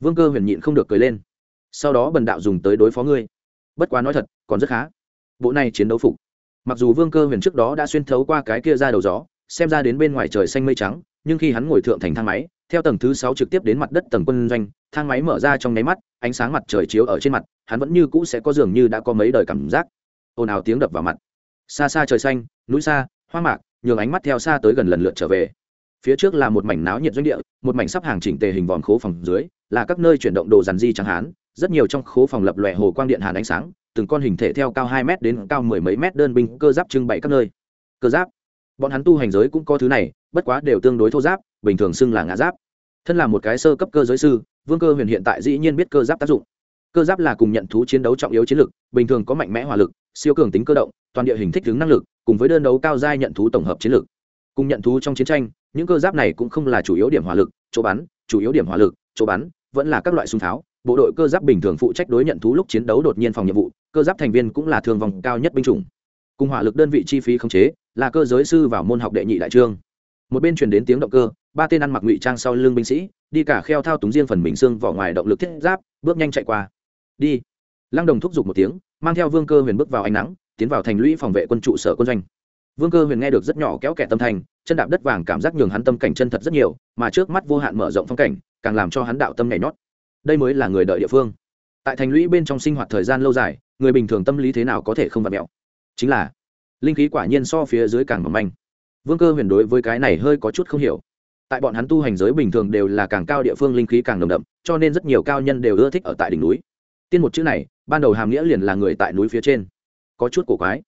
Speaker 1: Vương cơ huyền nhịn không được cười lên sau đó bần đạo dùng tới đối phó ngươi. Bất quá nói thật, còn rất khá. Bộ này chiến đấu phục. Mặc dù vương cơ huyền trước đó đã xuyên thấu qua cái kia ra đầu gió, xem ra đến bên ngoài trời xanh mây trắng, nhưng khi hắn ngồi thượng thành thang máy, theo tầng thứ sáu trực tiếp đến mặt đất tầng quân doanh, thang máy mở ra trong nháy mắt, ánh sáng mặt trời chiếu ở trên mặt, hắn vẫn như cũ sẽ có dường như đã có mấy đời cảm giác. Ồn ào tiếng đập vào mặt. Xa xa trời xanh, núi xa, hoa mạc, nhường ánh mắt theo xa tới gần lần lượt trở về. Phía trước là một mảnh náo nhiệt doanh địa, một mảnh sắp hàng chỉnh tề hình vòm khố phòng dưới, là các nơi chuyển động đồ dàn di chẳng hán rất nhiều trong khố phòng lập lòe hồ quang điện hàn ánh sáng, từng con hình thể theo cao hai m đến cao mười mấy mét đơn binh cơ giáp trưng bày các nơi. Cơ giáp. Bọn hắn tu hành giới cũng có thứ này, bất quá đều tương đối thô giáp, bình thường xưng là ngã giáp. Thân là một cái sơ cấp cơ giới sư, vương cơ huyền hiện tại dĩ nhiên biết cơ giáp tác dụng. Cơ giáp là cùng nhận thú chiến đấu trọng yếu chiến lực, bình thường có mạnh mẽ hỏa lực, siêu cường tính cơ động, toàn địa hình thích ứng năng lực, cùng với đơn đấu cao giai nhận thú tổng hợp chiến lực. Cùng nhận thú trong chiến tranh, những cơ giáp này cũng không là chủ yếu điểm hỏa lực, chỗ bắn, chủ yếu điểm hỏa lực, chỗ bắn, vẫn là các loại súng pháo bộ đội cơ giáp bình thường phụ trách đối nhận thú lúc chiến đấu đột nhiên phòng nhiệm vụ, cơ giáp thành viên cũng là thương vòng cao nhất binh chủng. Cùng hỏa lực đơn vị chi phí khống chế, là cơ giới sư vào môn học đệ nhị đại trương. Một bên truyền đến tiếng động cơ, ba tên ăn mặc ngụy trang sau lưng binh sĩ, đi cả kheo thao túng riêng phần mình xương vỏ ngoài động lực thiết giáp, bước nhanh chạy qua. Đi. Lăng đồng thúc giục một tiếng, mang theo vương cơ huyền bước vào ánh nắng, tiến vào thành lũy phòng vệ quân trụ sở quân doanh. Vương cơ huyền nghe được rất nhỏ kéo kẻ tâm thành, chân đạp đất vàng cảm giác nhường hắn tâm cảnh chân thật rất nhiều, mà trước mắt vô hạn mở rộng phong cảnh, càng làm cho hắn đạo tâm nhảy nhót đây mới là người đợi địa phương. Tại thành lũy bên trong sinh hoạt thời gian lâu dài, người bình thường tâm lý thế nào có thể không vặt mẹo? Chính là, linh khí quả nhiên so phía dưới càng mỏng manh. Vương cơ huyền đối với cái này hơi có chút không hiểu. Tại bọn hắn tu hành giới bình thường đều là càng cao địa phương linh khí càng nồng đậm, cho nên rất nhiều cao nhân đều ưa thích ở tại đỉnh núi. Tiên một chữ này, ban đầu hàm nghĩa liền là người tại núi phía trên. Có chút cổ quái.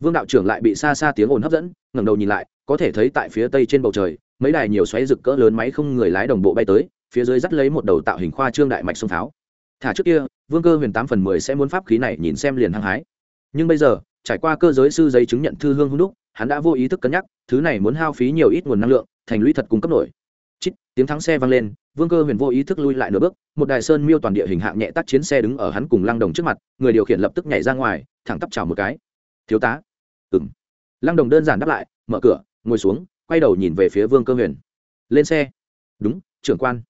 Speaker 1: Vương đạo trưởng lại bị xa xa tiếng ồn hấp dẫn, ngẩng đầu nhìn lại, có thể thấy tại phía tây trên bầu trời, mấy đài nhiều xoáy rực cỡ lớn máy không người lái đồng bộ bay tới phía dưới dắt lấy một đầu tạo hình khoa trương đại mạch sông pháo. Thả trước kia, vương cơ huyền tám phần mười sẽ muốn pháp khí này nhìn xem liền hăng hái. Nhưng bây giờ, trải qua cơ giới sư giấy chứng nhận thư hương hung đúc, hắn đã vô ý thức cân nhắc, thứ này muốn hao phí nhiều ít nguồn năng lượng, thành lũy thật cung cấp nổi. Chít, tiếng thắng xe vang lên, vương cơ huyền vô ý thức lui lại nửa bước, một đài sơn miêu toàn địa hình hạng nhẹ tắt chiến xe đứng ở hắn cùng lăng đồng trước mặt, người điều khiển lập tức nhảy ra ngoài, thẳng tắp chào một cái. Thiếu tá. Ừng lăng đồng đơn giản đáp lại, mở cửa, ngồi xuống, quay đầu nhìn về phía vương cơ huyền. Lên xe. Đúng, trưởng quan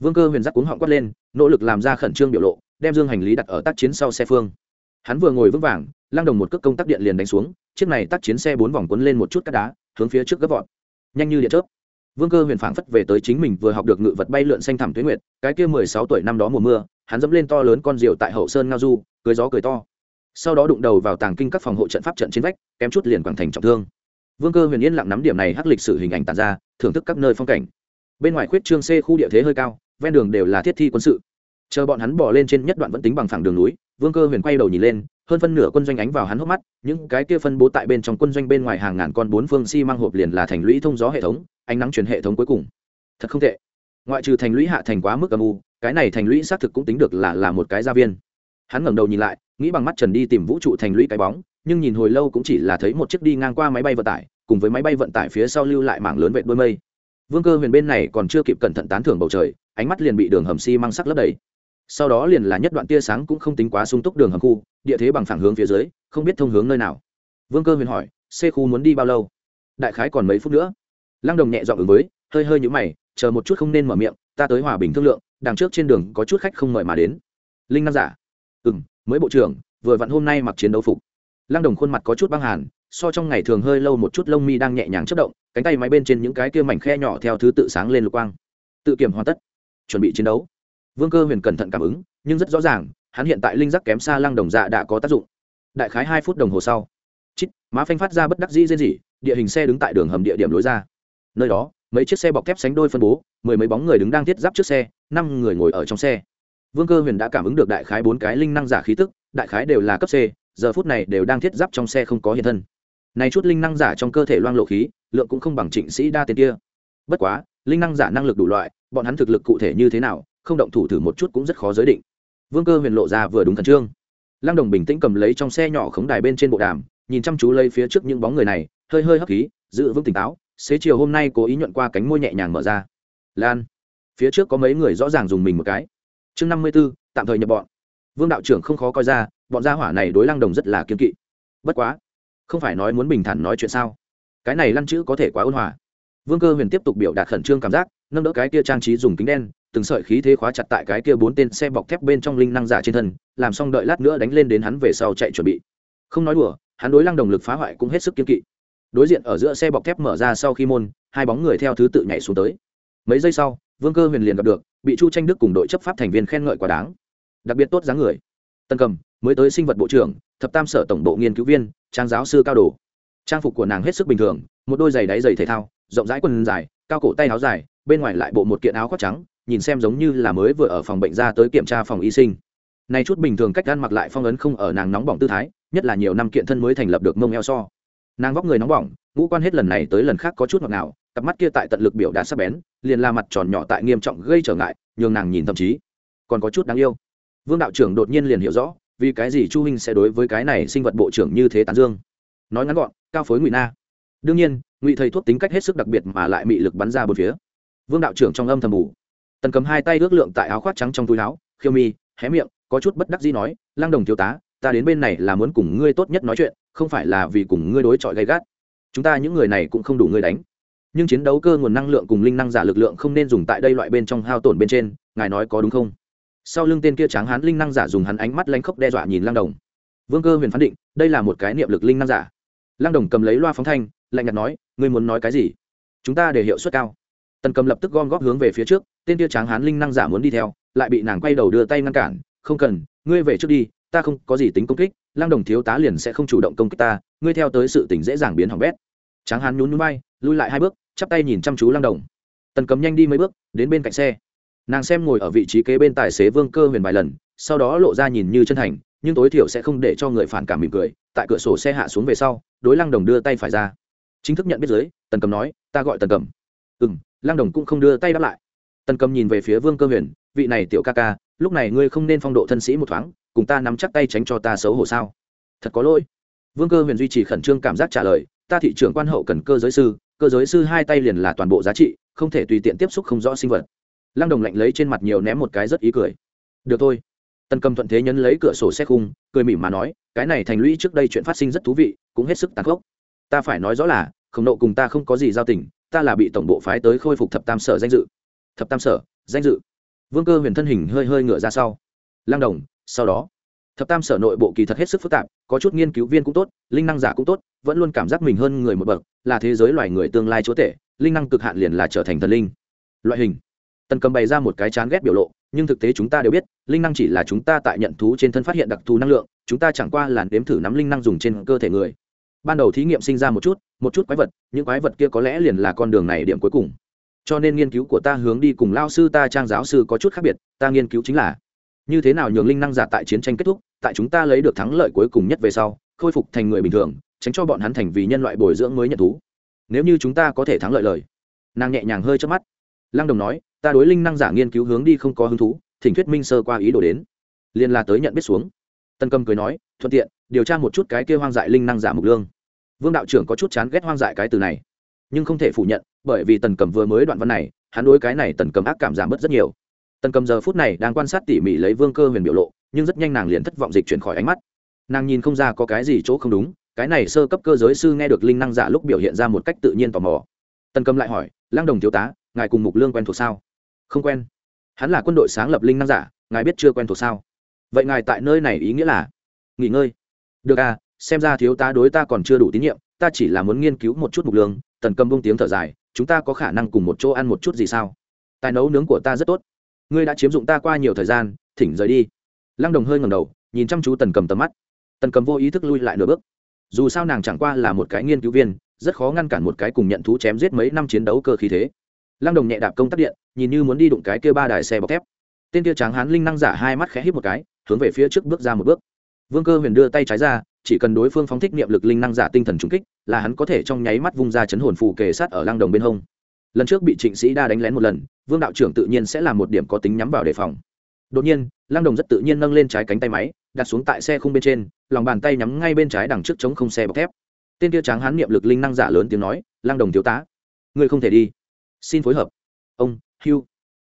Speaker 1: vương cơ huyền giác cuống họng quát lên, nỗ lực làm ra khẩn trương biểu lộ, đem dương hành lý đặt ở tác chiến sau xe phương. Hắn vừa ngồi vững vàng, lăng đồng một cước công tắc điện liền đánh xuống, chiếc này tác chiến xe bốn vòng quấn lên một chút cát đá, hướng phía trước gấp vọt. Nhanh như điện chớp. Vương cơ huyền phảng phất về tới chính mình vừa học được ngự vật bay lượn xanh thẳm tuyến nguyệt, cái kia mười sáu tuổi năm đó mùa mưa, hắn dẫm lên to lớn con rượu tại hậu sơn ngao du, cười gió cười to. Sau đó đụng đầu vào tàng kinh các phòng hộ trận pháp trận trên vách, kém chút liền quảng thành trọng thương. Vương cơ huyền yên lặng nắm điểm này hắc lịch sử hình ảnh tàn ra, thưởng thức các nơi phong cảnh. Bên ngoài khuyết trương c khu địa thế hơi cao ven đường đều là thiết thi quân sự. Chờ bọn hắn bỏ lên trên nhất đoạn vẫn tính bằng phẳng đường núi, vương cơ huyền quay đầu nhìn lên, hơn phân nửa quân doanh ánh vào hắn hốc mắt, những cái kia phân bố tại bên trong quân doanh bên ngoài hàng ngàn con bốn phương xi、si、măng hộp liền là thành lũy thông gió hệ thống, ánh nắng truyền hệ thống cuối cùng. Thật không tệ. Ngoại trừ thành lũy hạ thành quá mức âm u, cái này thành lũy xác thực cũng tính được là là một cái gia viên. Hắn ngẩng đầu nhìn lại, nghĩ bằng mắt trần đi tìm vũ trụ thành lũy cái bóng, nhưng nhìn hồi lâu cũng chỉ là thấy một chiếc đi ngang qua máy bay vận tải, cùng với máy bay vận tải phía sau lưu lại mảng lớn vệ đôi mây vương cơ huyền bên này còn chưa kịp cẩn thận tán thưởng bầu trời, ánh mắt liền bị đường hầm xi、si、măng sắc lấp đầy. Sau đó liền là nhất đoạn tia sáng cũng không tính quá sung túc đường hầm khu, địa thế bằng phẳng hướng phía dưới, không biết thông hướng nơi nào. Vương cơ huyền hỏi c khu muốn đi bao lâu? Đại khái còn mấy phút nữa. Lăng đồng nhẹ dọn ứng với, hơi hơi nhũ mày, chờ một chút không nên mở miệng, ta tới hòa bình thương lượng, đằng trước trên đường có chút khách không mời mà đến. Linh nam giả ừ m mới bộ trưởng, vừa vặn hôm nay mặc chiến đấu phục. Lăng đồng khuôn mặt có chút băng hàn so trong ngày thường hơi lâu một chút lông mi đang nhẹ nhàng chất động, cánh tay máy bên trên những cái kia mảnh khe nhỏ theo thứ tự sáng lên lục quang. Tự kiểm hoàn tất. Chuẩn bị chiến đấu. Vương cơ huyền cẩn thận cảm ứng, nhưng rất rõ ràng, hắn hiện tại linh giác kém xa lăng đồng dạ đã có tác dụng. Đại khái hai phút đồng hồ sau, chít, má phanh phát ra bất đắc dĩ dễ dỉ địa hình xe đứng tại đường hầm địa điểm lối ra. Nơi đó, mấy chiếc xe bọc thép sánh đôi phân bố, mười mấy bóng người đứng đang thiết giáp trước xe, năm người ngồi ở trong xe. Vương cơ huyền đã cảm ứng được đại khái bốn cái linh năng giả khí tức, đại khái đều là cấp c, giờ phút này đều đang thiết giáp trong xe không có hiện thân này chút linh năng giả trong cơ thể loang lộ khí, lượng cũng không bằng trịnh sĩ đa tên kia. Bất quá, linh năng giả năng lực đủ loại, bọn hắn thực lực cụ thể như thế nào, không động thủ thử một chút cũng rất khó giới định. Vương cơ huyền lộ ra vừa đúng khẩn trương. Lăng đồng bình tĩnh cầm lấy trong xe nhỏ khống đài bên trên bộ đàm, nhìn chăm chú lấy phía trước những bóng người này, hơi hơi hấp khí, giữ vững tỉnh táo, xế chiều hôm nay cố ý nhuận qua cánh môi nhẹ nhàng mở ra. Lan, phía trước có mấy người rõ ràng dùng mình một cái. Chương năm mươi b ố tạm thời nhập bọn. Vương đạo trưởng không khó coi ra, bọn gia hỏa này đối lăng đồng rất là kiêng kỵ. Bất quá không phải nói muốn bình thản nói chuyện sao? Cái này lăn chữ có thể quá ôn hòa. Vương cơ huyền tiếp tục biểu đạt khẩn trương cảm giác, nâng đỡ cái kia trang trí dùng kính đen, từng sợi khí thế khóa chặt tại cái kia bốn tên xe bọc thép bên trong linh năng giả trên thân, làm xong đợi lát nữa đánh lên đến hắn về sau chạy chuẩn bị. Không nói đùa, hắn đối lăng đồng lực phá hoại cũng hết sức kiên kỵ. Đối diện ở giữa xe bọc thép mở ra sau khi môn, hai bóng người theo thứ tự nhảy xuống tới. Mấy giây sau, vương cơ huyền liền gặp được, bị chu tranh đức cùng đội chấp pháp thành viên khen ngợi quá đáng. Đặc biệt tốt dáng người. Tân cầm, mới tới sinh vật bộ trưởng thập tam sở tổng bộ nghiên cứu viên, trang giáo sư cao đồ. Trang phục của nàng hết sức bình thường, một đôi giày đáy giày thể thao, rộng rãi quần dài, cao cổ tay áo dài, bên ngoài lại bộ một kiện áo khoác trắng, nhìn xem giống như là mới vừa ở phòng bệnh ra tới kiểm tra phòng y sinh. Nay chút bình thường cách ăn mặc lại phong ấn không ở nàng nóng bỏng tư thái, nhất là nhiều năm kiện thân mới thành lập được mông eo so. Nàng vóc người nóng bỏng, ngũ quan hết lần này tới lần khác có chút ngọt ngào, cặp mắt kia tại tận lực biểu đạt sắc bén, liền la mặt tròn nhỏ tại nghiêm trọng gây trở ngại, nhường nàng nhìn thậm chí còn có chút đáng yêu. Vương đạo trưởng đột nhiên liền hiểu rõ vì cái gì chu huynh sẽ đối với cái này sinh vật bộ trưởng như thế tán dương? Nói ngắn gọn, cao phối ngụy na. Đương nhiên, ngụy thầy thuốc tính cách hết sức đặc biệt mà lại bị lực bắn ra bốn phía. Vương đạo trưởng trong âm thầm ngủ tần cầm hai tay ước lượng tại áo khoác trắng trong túi áo, khiêu mi, hé miệng, có chút bất đắc dĩ nói lang đồng thiếu tá, ta đến bên này là muốn cùng ngươi tốt nhất nói chuyện, không phải là vì cùng ngươi đối chọi gay gắt. Chúng ta những người này cũng không đủ ngươi đánh. Nhưng chiến đấu cơ nguồn năng lượng cùng linh năng giả lực lượng không nên dùng tại đây loại bên trong hao tổn bên trên, ngài nói có đúng không? Sau lưng tên kia tráng hán linh năng giả dùng hắn ánh mắt lanh khốc đe dọa nhìn lang đồng. Vương cơ huyền phán định, đây là một cái niệm lực linh năng giả. Lang đồng cầm lấy loa phóng thanh, lạnh nhạt nói, ngươi muốn nói cái gì? Chúng ta để hiệu suất cao. Tần cầm lập tức gom góp hướng về phía trước, tên kia tráng hán linh năng giả muốn đi theo, lại bị nàng quay đầu đưa tay ngăn cản, không cần, ngươi về trước đi, ta không có gì tính công kích lang đồng thiếu tá liền sẽ không chủ động công kích ta, ngươi theo tới sự tỉnh dễ dàng biến hỏng bét. Tráng hán nhún núi bay lui lại hai bước, chắp tay nhìn chăm chú lang đồng. Tần cầm nhanh đi mấy bước, đến bên cạnh xe nàng xem ngồi ở vị trí kế bên tài xế vương cơ huyền vài lần, sau đó lộ ra nhìn như chân thành, nhưng tối thiểu sẽ không để cho người phản cảm mỉm cười, tại cửa sổ xe hạ xuống về sau, đối lăng đồng đưa tay phải ra. Chính thức nhận biết giới tần cầm nói, ta gọi tần cầm. Ừ m lăng đồng cũng không đưa tay đáp lại. Tần cầm nhìn về phía vương cơ huyền, vị này tiểu ca ca, lúc này ngươi không nên phong độ thân sĩ một thoáng, cùng ta nắm chắc tay tránh cho ta xấu hổ sao? Thật có lỗi. Vương cơ huyền duy trì khẩn trương cảm giác trả lời, ta thị trưởng quan hậu cần cơ giới sư, cơ giới sư hai tay liền là toàn bộ giá trị, không thể tùy tiện tiếp xúc không rõ sinh vật lăng đồng lạnh lấy trên mặt nhiều ném một cái rất ý cười. Được thôi. Tần cầm thuận thế nhấn lấy cửa sổ xe khung, cười mỉm mà nói, cái này thành lũy trước đây chuyện phát sinh rất thú vị, cũng hết sức tàn khốc. Ta phải nói rõ là, khổng nộ cùng ta không có gì giao tình, ta là bị tổng bộ phái tới khôi phục thập tam sở danh dự. Thập tam sở danh dự? Vương cơ huyền thân hình hơi hơi ngựa ra sau. Lang đồng, sau đó. Thập tam sở nội bộ kỳ thật hết sức phức tạp, có chút nghiên cứu viên cũng tốt, linh năng giả cũng tốt, vẫn luôn cảm giác mình hơn người một bậc, là thế giới loài người tương lai chúa tể, linh năng cực hạn liền là trở thành thần linh. Loại hình tần cầm bày ra một cái chán ghét biểu lộ nhưng thực tế chúng ta đều biết linh năng chỉ là chúng ta tại nhận thú trên thân phát hiện đặc thù năng lượng chúng ta chẳng qua là đếm thử nắm linh năng dùng trên cơ thể người ban đầu thí nghiệm sinh ra một chút một chút quái vật những quái vật kia có lẽ liền là con đường này điểm cuối cùng cho nên nghiên cứu của ta hướng đi cùng lao sư ta trang giáo sư có chút khác biệt ta nghiên cứu chính là như thế nào nhường linh năng giả tại chiến tranh kết thúc tại chúng ta lấy được thắng lợi cuối cùng nhất về sau khôi phục thành người bình thường tránh cho bọn hắn thành vì nhân loại bồi dưỡng mới nhận thú nếu như chúng ta có thể thắng lợi lời nàng nhẹ nhàng hơi chớp mắt lăng đồng nói, ta đối linh năng giả nghiên cứu hướng đi không có hứng thú, thỉnh thuyết minh sơ qua ý đồ đến. Liên la tới nhận biết xuống. Tân cầm cười nói, thuận tiện, điều tra một chút cái kia hoang dại linh năng giả mục lương. Vương đạo trưởng có chút chán ghét hoang dại cái từ này, nhưng không thể phủ nhận, bởi vì tần cầm vừa mới đoạn văn này, hắn đối cái này tần cầm ác cảm giảm bớt rất nhiều. Tần cầm giờ phút này đang quan sát tỉ mỉ lấy vương cơ huyền biểu lộ, nhưng rất nhanh nàng liền thất vọng dịch chuyển khỏi ánh mắt. Nàng nhìn không ra có cái gì chỗ không đúng, cái này sơ cấp cơ giới sư nghe được linh năng giả lúc biểu hiện ra một cách tự nhiên tò mò. Tần cầm lại hỏi Lang đồng thiếu tá ngài cùng mục lương quen thuộc sao? Không quen. Hắn là quân đội sáng lập linh năng giả, ngài biết chưa quen thuộc sao? Vậy ngài tại nơi này ý nghĩa là? Nghỉ ngơi. Được à xem ra thiếu tá đối ta còn chưa đủ tín nhiệm, ta chỉ là muốn nghiên cứu một chút mục lương, tần cầm bông tiếng thở dài, chúng ta có khả năng cùng một chỗ ăn một chút gì sao? Tài nấu nướng của ta rất tốt. Ngươi đã chiếm dụng ta qua nhiều thời gian, thỉnh rời đi. Lăng đồng hơi ngầm đầu, nhìn chăm chú tần cầm tầm mắt. Tần cầm vô ý thức lui lại nửa bước. Dù sao nàng chẳng qua là một cái nghiên cứu viên, rất khó ngăn cản một cái cùng nhận thú chém giết mấy năm chiến đấu cơ khí thế lăng đồng nhẹ đạp công tắc điện, nhìn như muốn đi đụng cái kia ba đài xe bọc thép. Tên kia tráng hán linh năng giả hai mắt khẽ hít một cái, hướng về phía trước bước ra một bước. Vương cơ huyền đưa tay trái ra, chỉ cần đối phương phóng thích niệm lực linh năng giả tinh thần trung kích, là hắn có thể trong nháy mắt vung ra chấn hồn phù kề sát ở lăng đồng bên hông. Lần trước bị trịnh sĩ đa đánh lén một lần, vương đạo trưởng tự nhiên sẽ là một điểm có tính nhắm vào đề phòng. Đột nhiên, lăng đồng rất tự nhiên nâng lên trái cánh tay máy, đặt xuống tại xe khung bên trên, lòng bàn tay nhắm ngay bên trái đằng trước chống không xe bọc thép. Tên kia tráng hán niệm lực linh năng giả lớn tiếng nói, lăng đồng thiếu tá, ngươi không thể đi xin phối hợp. Ông, hugh.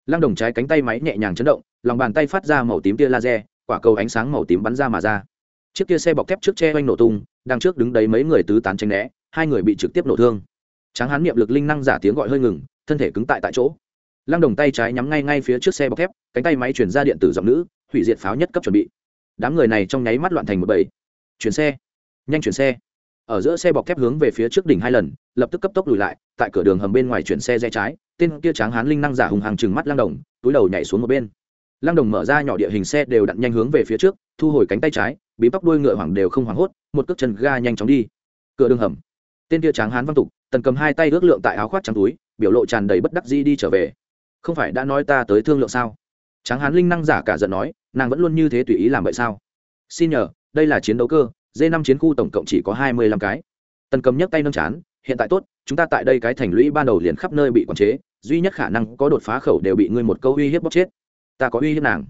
Speaker 1: Lăng đồng trái cánh tay máy nhẹ nhàng chấn động, lòng bàn tay phát ra màu tím tia laser, quả cầu ánh sáng màu tím bắn ra mà ra. Chiếc kia xe bọc thép trước che oanh nổ tung đằng trước đứng đấy mấy người tứ tán tranh né, hai người bị trực tiếp nổ thương. Tráng hán niệm lực linh năng giả tiếng gọi hơi ngừng, thân thể cứng tại tại chỗ. Lăng đồng tay trái nhắm ngay ngay phía trước xe bọc thép, cánh tay máy chuyển ra điện tử giọng nữ, hủy diệt pháo nhất cấp chuẩn bị. Đám người này trong nháy mắt loạn thành một bầy. Chuyển xe. Nhanh chuyển xe ở giữa xe bọc thép hướng về phía trước đỉnh hai lần, lập tức cấp tốc lùi lại, tại cửa đường hầm bên ngoài chuyển xe rẽ trái, tên kia tráng hán linh năng giả hùng hàng chừng mắt lăng đồng, túi đầu nhảy xuống một bên. Lăng đồng mở ra nhỏ địa hình xe đều đặn nhanh hướng về phía trước, thu hồi cánh tay trái, bí tóc đuôi ngựa hoảng đều không hoảng hốt, một cước chân ga nhanh chóng đi. Cửa đường hầm. Tên kia tráng hán văn tục, tần cầm hai tay ước lượng tại áo khoác trắng túi, biểu lộ tràn đầy bất đắc dĩ đi trở về. Không phải đã nói ta tới thương lượng sao? Tráng hán linh năng giả cả giận nói, nàng vẫn luôn như thế tùy ý làm vậy sao? Xin nhờ, đây là chiến đấu cơ d năm chiến khu tổng cộng chỉ có hai mươi lăm cái. Tần cầm nhấc tay nâng chán, hiện tại tốt, chúng ta tại đây cái thành lũy ban đầu liền khắp nơi bị quản chế, duy nhất khả năng có đột phá khẩu đều bị ngươi một câu uy hiếp bóc chết. Ta có uy hiếp nàng.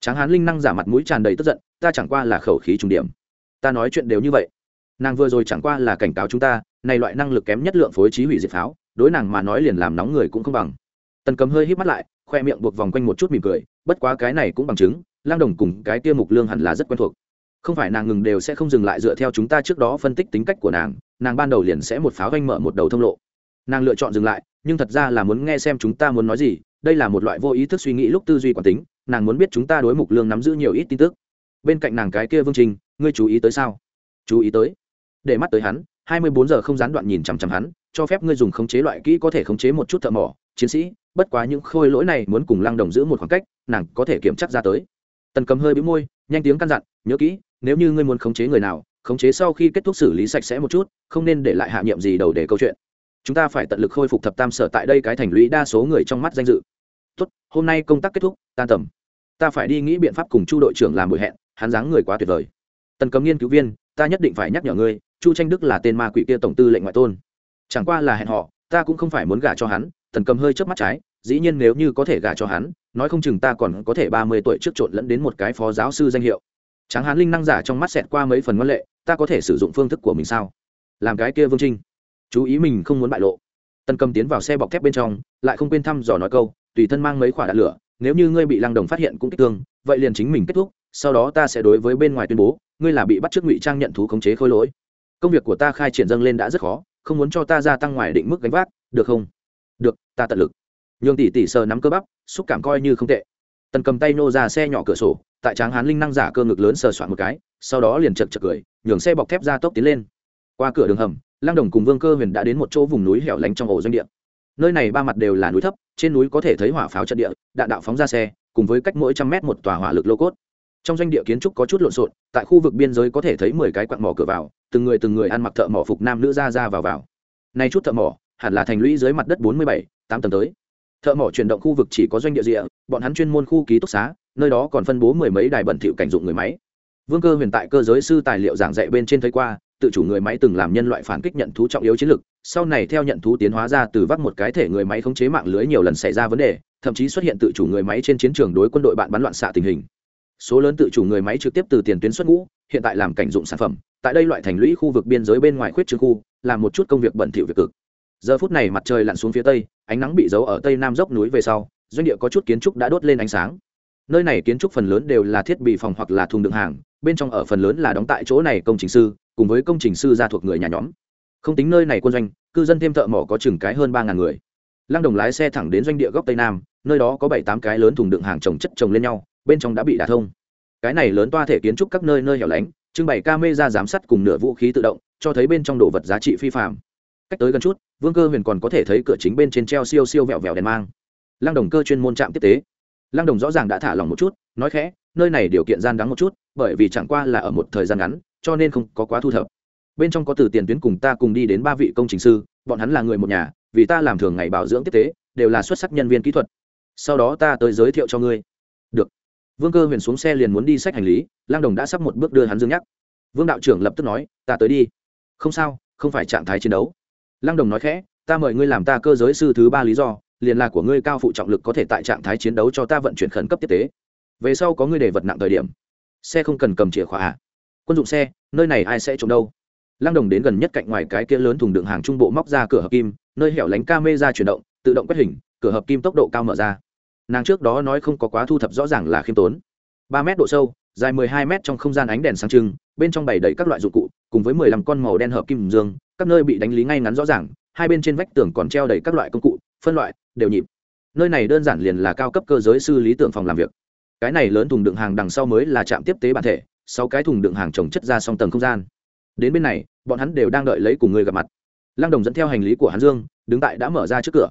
Speaker 1: Tráng hán linh năng giả mặt mũi tràn đầy tức giận, ta chẳng qua là khẩu khí trung điểm. Ta nói chuyện đều như vậy. Nàng vừa rồi chẳng qua là cảnh cáo chúng ta, này loại năng lực kém nhất lượng phối trí hủy diệt pháo, đối nàng mà nói liền làm nóng người cũng không bằng. Tần cầm hơi hít mắt lại, khoe miệng buộc vòng quanh một chút mỉm cười, bất quá cái này cũng bằng chứng lang đồng cùng cái tiêu mục lương hẳn là rất quen thuộc không phải nàng ngừng đều sẽ không dừng lại dựa theo chúng ta trước đó phân tích tính cách của nàng nàng ban đầu liền sẽ một pháo ganh mở một đầu thông lộ. Nàng lựa chọn dừng lại, nhưng thật ra là muốn nghe xem chúng ta muốn nói gì, đây là một loại vô ý thức suy nghĩ lúc tư duy quản tính, nàng muốn biết chúng ta đối mục lương nắm giữ nhiều ít tin tức. Bên cạnh nàng cái kia vương trình, ngươi chú ý tới sao? Chú ý tới. Để mắt tới hắn, hai mươi bốn giờ không gián đoạn nhìn chằm chằm hắn, cho phép ngươi dùng khống chế loại kỹ có thể khống chế một chút thợ mỏ, chiến sĩ, bất quá những khôi lỗi này muốn cùng lăng đồng giữ một khoảng cách, nàng có thể kiểm chắc ra tới. Tần cầm hơi bĩu môi, nhanh tiếng căn dặn, nhớ kỹ nếu như ngươi muốn khống chế người nào, khống chế sau khi kết thúc xử lý sạch sẽ một chút, không nên để lại hạ nhiệm gì đầu để câu chuyện. Chúng ta phải tận lực khôi phục thập tam sở tại đây cái thành lũy đa số người trong mắt danh dự. Tốt, hôm nay công tác kết thúc, tan tầm. Ta phải đi nghĩ biện pháp cùng chu đội trưởng làm buổi hẹn, hắn dáng người quá tuyệt vời. Tần cấm nghiên cứu viên, ta nhất định phải nhắc nhở ngươi, chu tranh đức là tên ma quỷ kia tổng tư lệnh ngoại tôn. Chẳng qua là hẹn họ, ta cũng không phải muốn gả cho hắn, tần cầm hơi chớp mắt trái, dĩ nhiên nếu như có thể gả cho hắn, nói không chừng ta còn có thể ba mươi tuổi trước trộn lẫn đến một cái phó giáo sư danh hiệu tráng hán linh năng giả trong mắt xẹt qua mấy phần ngoan lệ, ta có thể sử dụng phương thức của mình sao? Làm cái kia vương trinh. Chú ý mình không muốn bại lộ. Tần cầm tiến vào xe bọc thép bên trong, lại không quên thăm dò nói câu, tùy thân mang mấy quả đạn lửa, nếu như ngươi bị lăng đồng phát hiện cũng kích thương, vậy liền chính mình kết thúc, sau đó ta sẽ đối với bên ngoài tuyên bố, ngươi là bị bắt trước ngụy trang nhận thú khống chế khôi lỗi. Công việc của ta khai triển dâng lên đã rất khó, không muốn cho ta gia tăng ngoài định mức gánh vác, được không? Được, ta tận lực. Nhường tỷ tỷ sờ nắm cơ bắp, xúc cảm coi như không tệ. Tần cầm tay nô ra xe nhỏ cửa sổ tại tráng hán linh năng giả cơ ngực lớn sờ soạn một cái, sau đó liền chật chật cười, nhường xe bọc thép ra tốc tiến lên. Qua cửa đường hầm lang đồng cùng vương cơ huyền đã đến một chỗ vùng núi hẻo lánh trong ổ doanh địa. Nơi này ba mặt đều là núi thấp, trên núi có thể thấy hỏa pháo trận địa, đạn đạo phóng ra xe, cùng với cách mỗi trăm mét một tòa hỏa lực lô cốt. Trong doanh địa kiến trúc có chút lộn xộn, tại khu vực biên giới có thể thấy mười cái quặng mỏ cửa vào, từng người từng người ăn mặc thợ mỏ phục nam nữ ra ra vào vào. Nay chút thợ mỏ, hẳn là thành lũy dưới mặt đất bốn mươi bảy, tám tầng tới. Thợ mỏ chuyển động khu vực chỉ có doanh địa rịa bọn hắn chuyên môn khu ký túc xá nơi đó còn phân bố mười mấy đài bẩn thỉu cảnh dụng người máy. Vương cơ huyền tại cơ giới sư tài liệu giảng dạy bên trên thấy qua, tự chủ người máy từng làm nhân loại phản kích nhận thú trọng yếu chiến lược, sau này theo nhận thú tiến hóa ra từ vắt một cái thể người máy khống chế mạng lưới nhiều lần xảy ra vấn đề, thậm chí xuất hiện tự chủ người máy trên chiến trường đối quân đội bạn bắn loạn xạ tình hình. Số lớn tự chủ người máy trực tiếp từ tiền tuyến xuất ngũ, hiện tại làm cảnh dụng sản phẩm, tại đây loại thành lũy khu vực biên giới bên ngoài khuyết trương khu, làm một chút công việc bẩn thỉu việc cực. Giờ phút này mặt trời lặn xuống phía tây, ánh nắng bị giấu ở tây nam dốc núi về sau, doanh địa có chút kiến trúc đã đốt lên ánh sáng nơi này kiến trúc phần lớn đều là thiết bị phòng hoặc là thùng đựng hàng, bên trong ở phần lớn là đóng tại chỗ này công trình sư, cùng với công trình sư gia thuộc người nhà nhóm. Không tính nơi này quân doanh, cư dân thêm thợ mỏ có chừng cái hơn ba ngàn người. Lăng đồng lái xe thẳng đến doanh địa góc tây nam, nơi đó có bảy tám cái lớn thùng đựng hàng trồng chất trồng lên nhau, bên trong đã bị đả thông. Cái này lớn toa thể kiến trúc các nơi nơi hẻo lánh, trưng bày camera giám sát cùng nửa vũ khí tự động, cho thấy bên trong đồ vật giá trị phi phạm cách tới gần chút, vương cơ huyền còn có thể thấy cửa chính bên trên treo siêu siêu vẹo vẹo đèn mang. Lăng đồng cơ chuyên môn trạm tiếp tế lăng đồng rõ ràng đã thả lòng một chút, nói khẽ, nơi này điều kiện gian đắng một chút, bởi vì chẳng qua là ở một thời gian ngắn, cho nên không có quá thu thập. Bên trong có từ tiền tuyến cùng ta cùng đi đến ba vị công trình sư, bọn hắn là người một nhà, vì ta làm thường ngày bảo dưỡng tiếp tế, đều là xuất sắc nhân viên kỹ thuật. Sau đó ta tới giới thiệu cho ngươi. Được. Vương cơ huyền xuống xe liền muốn đi sách hành lý lang đồng đã sắp một bước đưa hắn dương nhắc. Vương đạo trưởng lập tức nói, ta tới đi. Không sao, không phải trạng thái chiến đấu. Lang đồng nói khẽ, ta mời ngươi làm ta cơ giới sư thứ ba lý do liền là của ngươi cao phụ trọng lực có thể tại trạng thái chiến đấu cho ta vận chuyển khẩn cấp tiếp tế. Về sau có ngươi để vật nặng thời điểm, xe không cần cầm chìa khóa à. quân dụng xe, nơi này ai sẽ trộm đâu? Lang đồng đến gần nhất cạnh ngoài cái kia lớn thùng đựng hàng trung bộ móc ra cửa hợp kim, nơi hẻo lánh ca mê ra chuyển động, tự động quét hình, cửa hợp kim tốc độ cao mở ra. Nàng trước đó nói không có quá thu thập rõ ràng là khiêm tốn. Ba mét độ sâu, dài mười hai mét trong không gian ánh đèn sáng trưng, bên trong bày đầy các loại dụng cụ, cùng với mười lăm con màu đen hợp kim dương, các nơi bị đánh lý ngay ngắn rõ ràng, hai bên trên vách tường còn treo đầy các loại công cụ, phân loại đều nhịp. Nơi này đơn giản liền là cao cấp cơ giới sư lý tưởng phòng làm việc. Cái này lớn thùng đựng hàng đằng sau mới là trạm tiếp tế bản thể, sáu cái thùng đựng hàng trồng chất ra song tầng không gian. Đến bên này, bọn hắn đều đang đợi lấy cùng người gặp mặt. Lăng đồng dẫn theo hành lý của hắn dương, đứng tại đã mở ra trước cửa.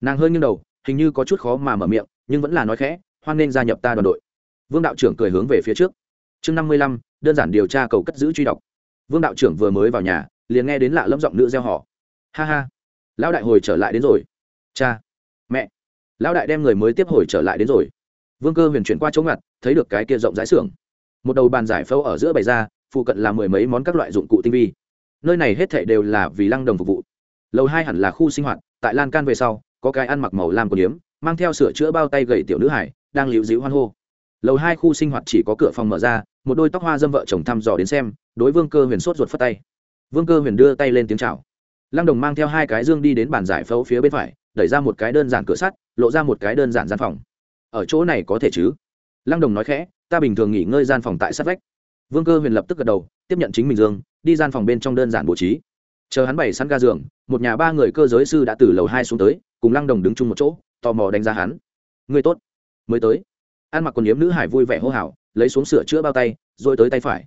Speaker 1: Nàng hơi nghiêng đầu, hình như có chút khó mà mở miệng, nhưng vẫn là nói khẽ, hoan nên gia nhập ta đoàn đội. Vương đạo trưởng cười hướng về phía trước. Chương năm mươi lăm, đơn giản điều tra cầu cất giữ truy đọc. Vương đạo trưởng vừa mới vào nhà, liền nghe đến lạ lẫm giọng nữ gieo họ. Ha ha, lão đại hồi trở lại đến rồi. Cha mẹ, lão đại đem người mới tiếp hồi trở lại đến rồi. Vương cơ huyền chuyển qua chỗ ngặt, thấy được cái kia rộng rãi xưởng. Một đầu bàn giải phẫu ở giữa bày ra, phụ cận là mười mấy món các loại dụng cụ tinh vi. Nơi này hết thệ đều là vì lăng đồng phục vụ. Lầu hai hẳn là khu sinh hoạt, tại lan can về sau, có cái ăn mặc màu lam của điếm, mang theo sửa chữa bao tay gầy tiểu nữ hải, đang liễu dĩu hoan hô. Lầu hai khu sinh hoạt chỉ có cửa phòng mở ra, một đôi tóc hoa dâm vợ chồng thăm dò đến xem, đối vương cơ huyền sốt ruột phất tay. Vương cơ huyền đưa tay lên tiếng chào. Lăng đồng mang theo hai cái dương đi đến bàn giải phẫu phía bên phải đẩy ra một cái đơn giản cửa sắt, lộ ra một cái đơn giản gian phòng. Ở chỗ này có thể chứ? Lăng đồng nói khẽ, ta bình thường nghỉ ngơi gian phòng tại sát vách. Vương cơ huyền lập tức gật đầu, tiếp nhận chính mình dương đi gian phòng bên trong đơn giản bố trí. Chờ hắn bày sẵn ga giường, một nhà ba người cơ giới sư đã từ lầu hai xuống tới, cùng lăng đồng đứng chung một chỗ, tò mò đánh giá hắn. Người tốt, mới tới. Ăn mặc quần yếm nữ hải vui vẻ hô hào, lấy xuống sửa chữa bao tay, rồi tới tay phải.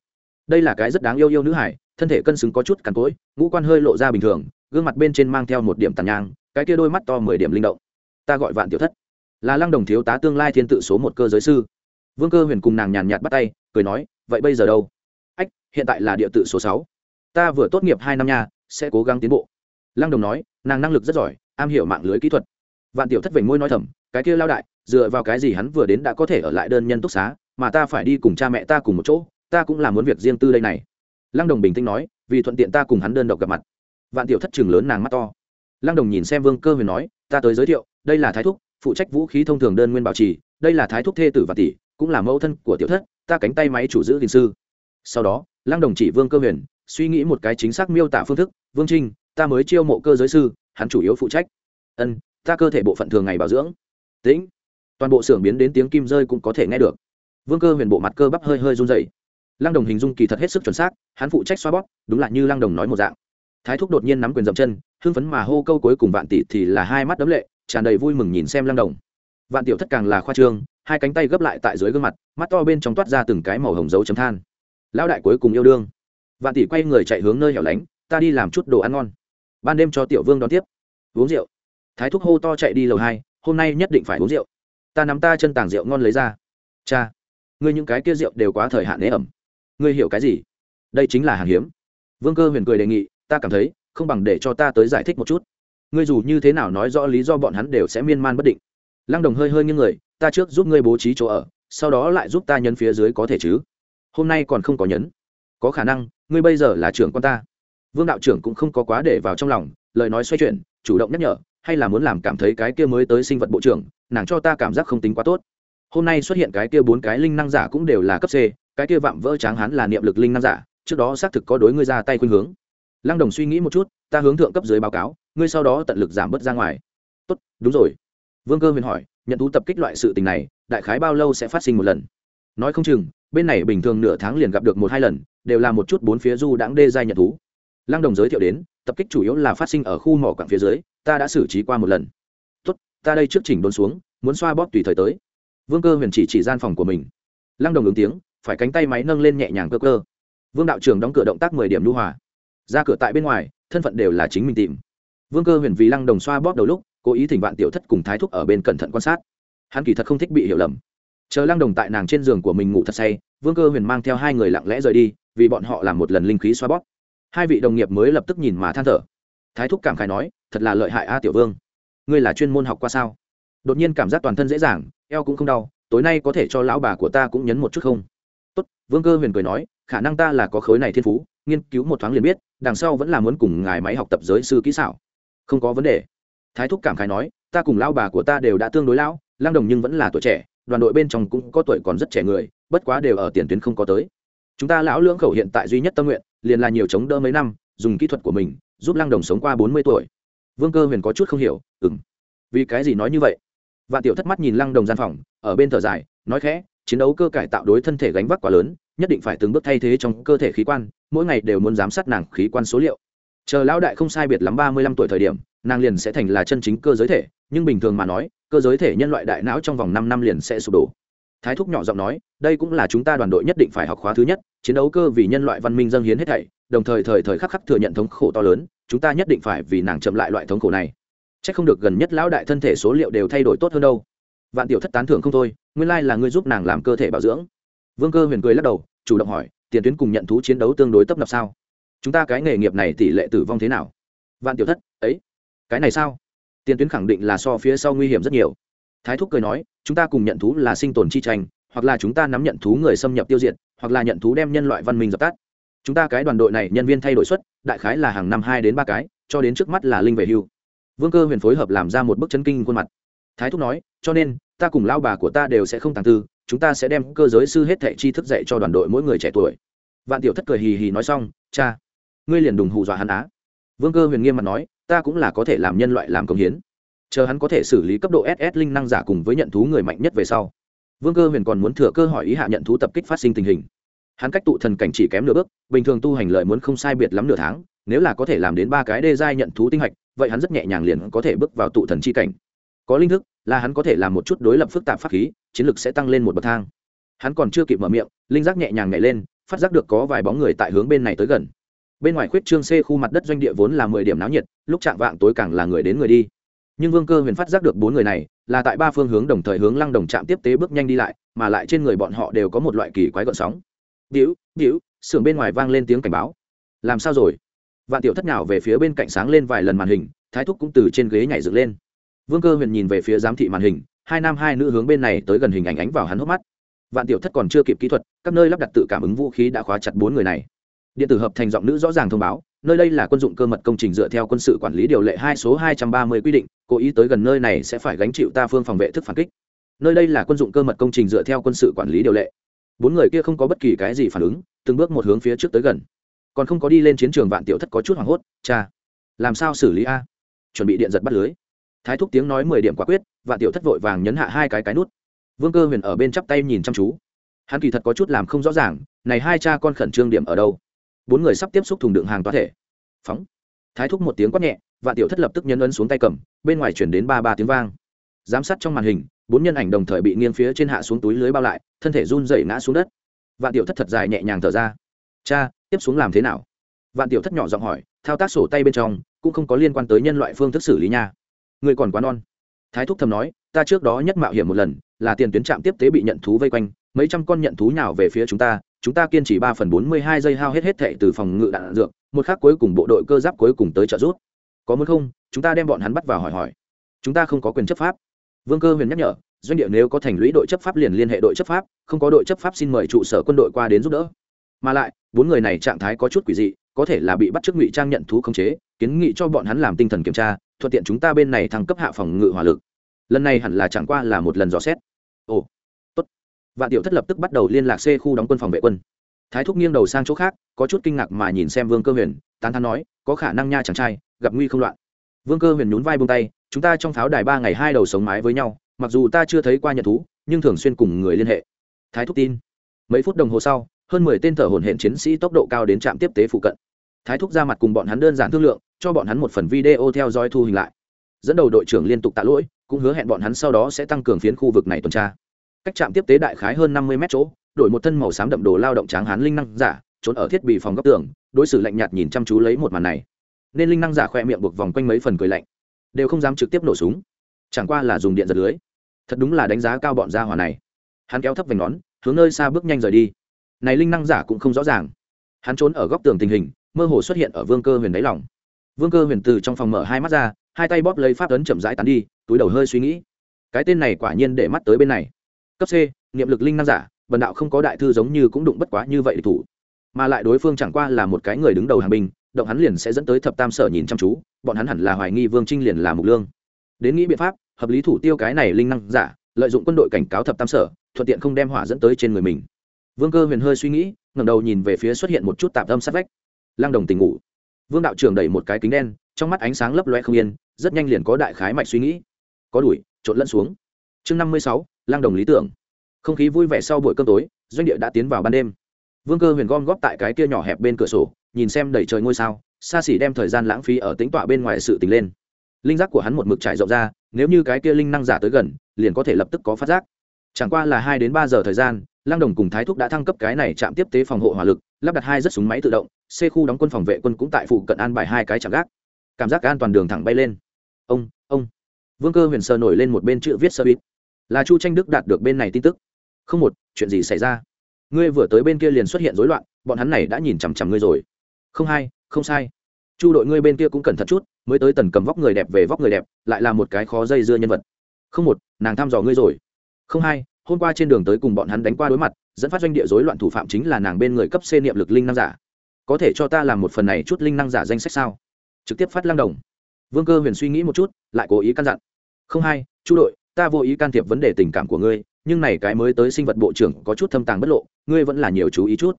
Speaker 1: Đây là cái rất đáng yêu yêu nữ hải, thân thể cân xứng có chút cằn cỗi, ngũ quan hơi lộ ra bình thường, gương mặt bên trên mang theo một điểm tàn nhang cái kia đôi mắt to mười điểm linh động. Ta gọi vạn tiểu thất. Là lăng đồng thiếu tá tương lai thiên tự số một cơ giới sư. Vương cơ huyền cùng nàng nhàn nhạt bắt tay, cười nói, vậy bây giờ đâu? Ách, hiện tại là địa tự số sáu. Ta vừa tốt nghiệp hai năm nha, sẽ cố gắng tiến bộ. Lăng đồng nói, nàng năng lực rất giỏi, am hiểu mạng lưới kỹ thuật. Vạn tiểu thất vểnh môi nói thầm, cái kia lao đại, dựa vào cái gì hắn vừa đến đã có thể ở lại đơn nhân túc xá, mà ta phải đi cùng cha mẹ ta cùng một chỗ, ta cũng làm muốn việc riêng tư đây này. Lăng đồng bình tĩnh nói, vì thuận tiện ta cùng hắn đơn độc gặp mặt. Vạn tiểu thất trường lớn nàng mắt to lăng đồng nhìn xem vương cơ huyền nói, ta tới giới thiệu, đây là thái thúc, phụ trách vũ khí thông thường đơn nguyên bảo trì, đây là thái thúc thê tử và tỷ, cũng là mẫu thân của tiểu thất, ta cánh tay máy chủ giữ hình sư. Sau đó, lăng đồng chỉ vương cơ huyền, suy nghĩ một cái chính xác miêu tả phương thức, vương trinh, ta mới chiêu mộ cơ giới sư, hắn chủ yếu phụ trách. Ân, ta cơ thể bộ phận thường ngày bảo dưỡng. Tĩnh. Toàn bộ xưởng biến đến tiếng kim rơi cũng có thể nghe được. Vương cơ huyền bộ mặt cơ bắp hơi hơi run dày lăng đồng hình dung kỳ thật hết sức chuẩn xác, hắn phụ trách xoa bóp, đúng là như lăng đồng nói một dạng. Thái thúc đột nhiên nắm quyền dậm chân hưng phấn mà hô câu cuối cùng vạn tỷ thì là hai mắt đấm lệ, tràn đầy vui mừng nhìn xem lăng đồng. Vạn tiểu thất càng là khoa trương, hai cánh tay gấp lại tại dưới gương mặt, mắt to bên trong toát ra từng cái màu hồng dấu chấm than. Lão đại cuối cùng yêu đương. Vạn tỷ quay người chạy hướng nơi hẻo lánh, ta đi làm chút đồ ăn ngon. Ban đêm cho tiểu vương đón tiếp. Uống rượu. Thái thúc hô to chạy đi lầu hai, hôm nay nhất định phải uống rượu. Ta nắm ta chân tàng rượu ngon lấy ra. Cha, ngươi những cái kia rượu đều quá thời hạn nế ẩm. Ngươi hiểu cái gì? Đây chính là hàng hiếm. Vương cơ huyền cười đề nghị, ta cảm thấy không bằng để cho ta tới giải thích một chút. Ngươi dù như thế nào nói rõ lý do bọn hắn đều sẽ miên man bất định. Lăng đồng hơi hơi như người, ta trước giúp ngươi bố trí chỗ ở, sau đó lại giúp ta nhấn phía dưới có thể chứ. Hôm nay còn không có nhấn. Có khả năng, ngươi bây giờ là trưởng con ta. Vương đạo trưởng cũng không có quá để vào trong lòng, lời nói xoay chuyển, chủ động nhắc nhở, hay là muốn làm cảm thấy cái kia mới tới sinh vật bộ trưởng, nàng cho ta cảm giác không tính quá tốt. Hôm nay xuất hiện cái kia bốn cái linh năng giả cũng đều là cấp c, cái kia vạm vỡ tráng hắn là niệm lực linh năng giả, trước đó xác thực có đối ngươi ra tay khuynh hướng lăng đồng suy nghĩ một chút, ta hướng thượng cấp dưới báo cáo, ngươi sau đó tận lực giảm bớt ra ngoài. Tốt, đúng rồi. Vương cơ huyền hỏi, nhận thú tập kích loại sự tình này, đại khái bao lâu sẽ phát sinh một lần? Nói không chừng, bên này bình thường nửa tháng liền gặp được một hai lần, đều là một chút bốn phía du đãng đê giai nhận thú. Lăng đồng giới thiệu đến, tập kích chủ yếu là phát sinh ở khu mỏ quặng phía dưới, ta đã xử trí qua một lần. Tốt, ta đây trước chỉnh đốn xuống, muốn xoa bóp tùy thời tới. Vương cơ huyền chỉ chỉ gian phòng của mình. Lăng đồng ứng tiếng, phải cánh tay máy nâng lên nhẹ nhàng cơ cơ. Vương đạo trưởng đóng cửa động tác mười điểm lưu hòa ra cửa tại bên ngoài, thân phận đều là chính mình tìm. Vương cơ huyền vì lăng đồng xoa bóp đầu lúc, cố ý thỉnh vạn tiểu thất cùng thái thúc ở bên cẩn thận quan sát. Hắn kỳ thật không thích bị hiểu lầm. Chờ lăng đồng tại nàng trên giường của mình ngủ thật say, vương cơ huyền mang theo hai người lặng lẽ rời đi, vì bọn họ làm một lần linh khí xoa bóp. Hai vị đồng nghiệp mới lập tức nhìn mà than thở. Thái thúc cảm khai nói, thật là lợi hại a tiểu vương. Ngươi là chuyên môn học qua sao? Đột nhiên cảm giác toàn thân dễ dàng, eo cũng không đau, tối nay có thể cho lão bà của ta cũng nhấn một chút không? Tốt, vương cơ huyền cười nói, khả năng ta là có khối này thiên phú nghiên cứu một thoáng liền biết, đằng sau vẫn là muốn cùng ngài máy học tập giới sư kỹ xảo. Không có vấn đề. Thái thúc cảm khai nói, ta cùng lão bà của ta đều đã tương đối lão, lang đồng nhưng vẫn là tuổi trẻ, đoàn đội bên trong cũng có tuổi còn rất trẻ người, bất quá đều ở tiền tuyến không có tới. Chúng ta lão lưỡng khẩu hiện tại duy nhất tâm nguyện, liền là nhiều chống đỡ mấy năm, dùng kỹ thuật của mình, giúp lăng đồng sống qua bốn mươi tuổi. Vương cơ huyền có chút không hiểu ừng vì cái gì nói như vậy? Vạn tiểu thất mắt nhìn lăng đồng gian phòng, ở bên thở dài, nói khẽ, chiến đấu cơ cải tạo đối thân thể gánh vác quá lớn nhất định phải từng bước thay thế trong cơ thể khí quan, mỗi ngày đều muốn giám sát nàng khí quan số liệu. Chờ lão đại không sai biệt lắm ba mươi lăm tuổi thời điểm, nàng liền sẽ thành là chân chính cơ giới thể, nhưng bình thường mà nói, cơ giới thể nhân loại đại não trong vòng năm năm liền sẽ sụp đổ. Thái thúc nhỏ giọng nói, đây cũng là chúng ta đoàn đội nhất định phải học khóa thứ nhất, chiến đấu cơ vì nhân loại văn minh dâng hiến hết thảy, đồng thời thời thời khắc khắc thừa nhận thống khổ to lớn, chúng ta nhất định phải vì nàng chậm lại loại thống khổ này. C h ắ c không được gần nhất lão đại thân thể số liệu đều thay đổi tốt hơn đâu. Vạn tiểu thất tán thưởng không thôi, nguyên lai là ngươi giúp nàng làm cơ thể bảo dưỡng vương cơ huyền cười lắc đầu, chủ động hỏi, tiền tuyến cùng nhận thú chiến đấu tương đối tấp nập sao? Chúng ta cái nghề nghiệp này tỷ lệ tử vong thế nào? Vạn tiểu thất, ấy, cái này sao? Tiền tuyến khẳng định là so phía sau nguy hiểm rất nhiều. Thái thúc cười nói, chúng ta cùng nhận thú là sinh tồn chi tranh, hoặc là chúng ta nắm nhận thú người xâm nhập tiêu diệt, hoặc là nhận thú đem nhân loại văn minh dập tắt. Chúng ta cái đoàn đội này nhân viên thay đổi suất, đại khái là hàng năm hai đến ba cái, cho đến trước mắt là linh về hưu. Vương cơ huyền phối hợp làm ra một bức chân kinh khuôn mặt. Thái thúc nói, cho nên, ta cùng lao bà của ta đều sẽ không tàng tư chúng ta sẽ đem cơ giới sư hết thệ chi thức dạy cho đoàn đội mỗi người trẻ tuổi. Vạn tiểu thất cười hì hì nói xong, cha, ngươi liền đùng hù dọa hắn á. Vương cơ huyền nghiêm mặt nói, ta cũng là có thể làm nhân loại làm công hiến. Chờ hắn có thể xử lý cấp độ ss linh năng giả cùng với nhận thú người mạnh nhất về sau. Vương cơ huyền còn muốn thừa cơ hỏi ý hạ nhận thú tập kích phát sinh tình hình. Hắn cách tụ thần cảnh chỉ kém nửa bước, bình thường tu hành lợi muốn không sai biệt lắm nửa tháng, nếu là có thể làm đến ba cái đê giai nhận thú tinh hạch, vậy hắn rất nhẹ nhàng liền có thể bước vào tụ thần chi cảnh. Có linh thức, là hắn có thể làm một chút đối lập phức tạp pháp khí chiến lược sẽ tăng lên một bậc thang. Hắn còn chưa kịp mở miệng, linh giác nhẹ nhàng nhảy lên, phát giác được có vài bóng người tại hướng bên này tới gần. Bên ngoài khuyết trương c khu mặt đất doanh địa vốn là mười điểm náo nhiệt, lúc chạm vạng tối càng là người đến người đi. Nhưng vương cơ huyền phát giác được bốn người này, là tại ba phương hướng đồng thời hướng lăng đồng trạm tiếp tế bước nhanh đi lại, mà lại trên người bọn họ đều có một loại kỳ quái gợn sóng. Điếu điếu sườn bên ngoài vang lên tiếng cảnh báo. Làm sao rồi? Vạn tiểu thất nào về phía bên cạnh sáng lên vài lần màn hình, thái thúc cũng từ trên ghế nhảy dựng lên. Vương cơ huyền nhìn về phía giám thị màn hình hai nam hai nữ hướng bên này tới gần hình ảnh ánh vào hắn hốc mắt. Vạn tiểu thất còn chưa kịp kỹ thuật, các nơi lắp đặt tự cảm ứng vũ khí đã khóa chặt bốn người này. Điện tử hợp thành giọng nữ rõ ràng thông báo, nơi đây là quân dụng cơ mật công trình dựa theo quân sự quản lý điều lệ hai số hai trăm ba mươi quy định, cố ý tới gần nơi này sẽ phải gánh chịu ta phương phòng vệ thức phản kích. Nơi đây là quân dụng cơ mật công trình dựa theo quân sự quản lý điều lệ. Bốn người kia không có bất kỳ cái gì phản ứng, từng bước một hướng phía trước tới gần. Còn không có đi lên chiến trường, vạn tiểu thất có chút hoảng hốt, cha, làm sao xử lý a? Chuẩn bị điện giật bắt lưới thái thúc tiếng nói mười điểm quả quyết vạn tiểu thất vội vàng nhấn hạ hai cái cái nút. Vương cơ huyền ở bên chắp tay nhìn chăm chú. Hắn kỳ thật có chút làm không rõ ràng, này hai cha con khẩn trương điểm ở đâu. Bốn người sắp tiếp xúc thùng đựng hàng toa thể. Phóng. Thái thúc một tiếng quát nhẹ vạn tiểu thất lập tức nhấn ấn xuống tay cầm, bên ngoài chuyển đến ba ba tiếng vang. Giám sát trong màn hình, bốn nhân ảnh đồng thời bị nghiêng phía trên hạ xuống túi lưới bao lại, thân thể run rẩy ngã xuống đất. Vạn tiểu thất thật dài nhẹ nhàng thở ra. Cha, tiếp xuống làm thế nào? Vạn tiểu thất nhỏ giọng hỏi, thao tác sổ tay bên trong, cũng không có liên quan tới nhân loại phương thức xử lý nha ngươi còn quá non. Thái thúc thầm nói, ta trước đó nhất mạo hiểm một lần, là tiền tuyến trạm tiếp tế bị nhận thú vây quanh, mấy trăm con nhận thú nhào về phía chúng ta chúng ta kiên trì ba phần bốn mươi hai giây hao hết hết thệ từ phòng ngự đạn dược, một khác cuối cùng bộ đội cơ giáp cuối cùng tới trợ rút có muốn không, chúng ta đem bọn hắn bắt vào hỏi hỏi. Chúng ta không có quyền chấp pháp. Vương cơ huyền nhắc nhở, doanh địa nếu có thành lũy đội chấp pháp liền liên hệ đội chấp pháp, không có đội chấp pháp xin mời trụ sở quân đội qua đến giúp đỡ mà lại, bốn người này trạng thái có chút quỷ dị, có thể là bị bắt trước ngụy trang nhận thú khống chế, kiến nghị cho bọn hắn làm tinh thần kiểm tra, thuận tiện chúng ta bên này thăng cấp hạ phòng ngự hỏa lực. Lần này hẳn là chẳng qua là một lần dò xét. Ồ, tốt. Vạn tiểu thất lập tức bắt đầu liên lạc c khu đóng quân phòng vệ quân. Thái thúc nghiêng đầu sang chỗ khác, có chút kinh ngạc mà nhìn xem vương cơ huyền, tán thán nói, có khả năng nha chàng trai, gặp nguy không loạn. Vương cơ huyền nhún vai buông tay, chúng ta trong pháo đài ba ngày hai đầu sống mái với nhau, mặc dù ta chưa thấy qua nhận thú, nhưng thường xuyên cùng người liên hệ. Thái thúc tin. Mấy phút đồng hồ sau hơn mười tên thở hổn hển chiến sĩ tốc độ cao đến trạm tiếp tế phụ cận. Thái thúc ra mặt cùng bọn hắn đơn giản thương lượng, cho bọn hắn một phần video theo dõi thu hình lại. Dẫn đầu đội trưởng liên tục tạ lỗi, cũng hứa hẹn bọn hắn sau đó sẽ tăng cường phiến khu vực này tuần tra. Cách trạm tiếp tế đại khái hơn năm mươi mét chỗ, đổi một thân màu xám đậm đồ lao động tráng hán linh năng giả, trốn ở thiết bị phòng góc tường, đối xử lạnh nhạt nhìn chăm chú lấy một màn này. Nên linh năng giả khoe miệng buộc vòng quanh mấy phần cười lạnh, đều không dám trực tiếp nổ súng. Chẳng qua là dùng điện giật lưới. Thật đúng là đánh giá cao bọn gia hỏa này. Hắn kéo thấp vành nón, hướng nơi xa bước nhanh rời đi này linh năng giả cũng không rõ ràng. Hắn trốn ở góc tường tình hình, mơ hồ xuất hiện ở vương cơ huyền đáy lòng. Vương cơ huyền từ trong phòng mở hai mắt ra, hai tay bóp lấy pháp ấn chậm rãi tán đi, túi đầu hơi suy nghĩ. Cái tên này quả nhiên để mắt tới bên này. Cấp c, niệm lực linh năng giả, bần đạo không có đại thư giống như cũng đụng bất quá như vậy thủ. Mà lại đối phương chẳng qua là một cái người đứng đầu hàng binh, động hắn liền sẽ dẫn tới thập tam sở nhìn chăm chú, bọn hắn hẳn là hoài nghi vương trinh liền là mục lương. Đến nghĩ biện pháp, hợp lý thủ tiêu cái này linh năng giả, lợi dụng quân đội cảnh cáo thập tam sở, thuận tiện không đem hỏa dẫn tới trên người mình vương cơ huyền hơi suy nghĩ, ngẩng đầu nhìn về phía xuất hiện một chút tạp âm sát vách. Lăng đồng tình ngủ. Vương đạo trưởng đẩy một cái kính đen, trong mắt ánh sáng lấp loe không yên, rất nhanh liền có đại khái mạch suy nghĩ. Có đuổi, trộn lẫn xuống. Chương năm mươi sáu, lăng đồng lý tưởng. Không khí vui vẻ sau buổi cơm tối, doanh địa đã tiến vào ban đêm. Vương cơ huyền gom góp tại cái kia nhỏ hẹp bên cửa sổ, nhìn xem đầy trời ngôi sao, xa xỉ đem thời gian lãng phí ở tính tọa bên ngoài sự tình lên. Linh giác của hắn một mực trải rộng ra, nếu như cái kia linh năng giả tới gần, liền có thể lập tức có phát giác chẳng qua là hai đến ba giờ thời gian, lăng đồng cùng thái thúc đã thăng cấp cái này chạm tiếp tế phòng hộ hỏa lực, lắp đặt hai rất súng máy tự động, c khu đóng quân phòng vệ quân cũng tại phụ cận an bài hai cái chạm gác. Cảm giác an toàn đường thẳng bay lên. Ông ông. Vương cơ huyền sờ nổi lên một bên chữ viết sơ bít là chu tranh đức đạt được bên này tin tức. Không một, chuyện gì xảy ra? Ngươi vừa tới bên kia liền xuất hiện rối loạn, bọn hắn này đã nhìn chằm chằm ngươi rồi. Không hai, không sai. Chu đội ngươi bên kia cũng cẩn thận chút, mới tới tần cầm vóc người đẹp về vóc người đẹp, lại là một cái khó dây dưa nhân vật. Không một, nàng thăm dò ngươi rồi không hai, hôm qua trên đường tới cùng bọn hắn đánh qua đối mặt, dẫn phát doanh địa rối loạn thủ phạm chính là nàng bên người cấp c niệm lực linh năng giả. Có thể cho ta làm một phần này chút linh năng giả danh sách sao? Trực tiếp phát lăng đồng. Vương cơ huyền suy nghĩ một chút, lại cố ý căn dặn. Không hai, chu đội, ta vô ý can thiệp vấn đề tình cảm của ngươi, nhưng này cái mới tới sinh vật bộ trưởng có chút thâm tàng bất lộ, ngươi vẫn là nhiều chú ý chút.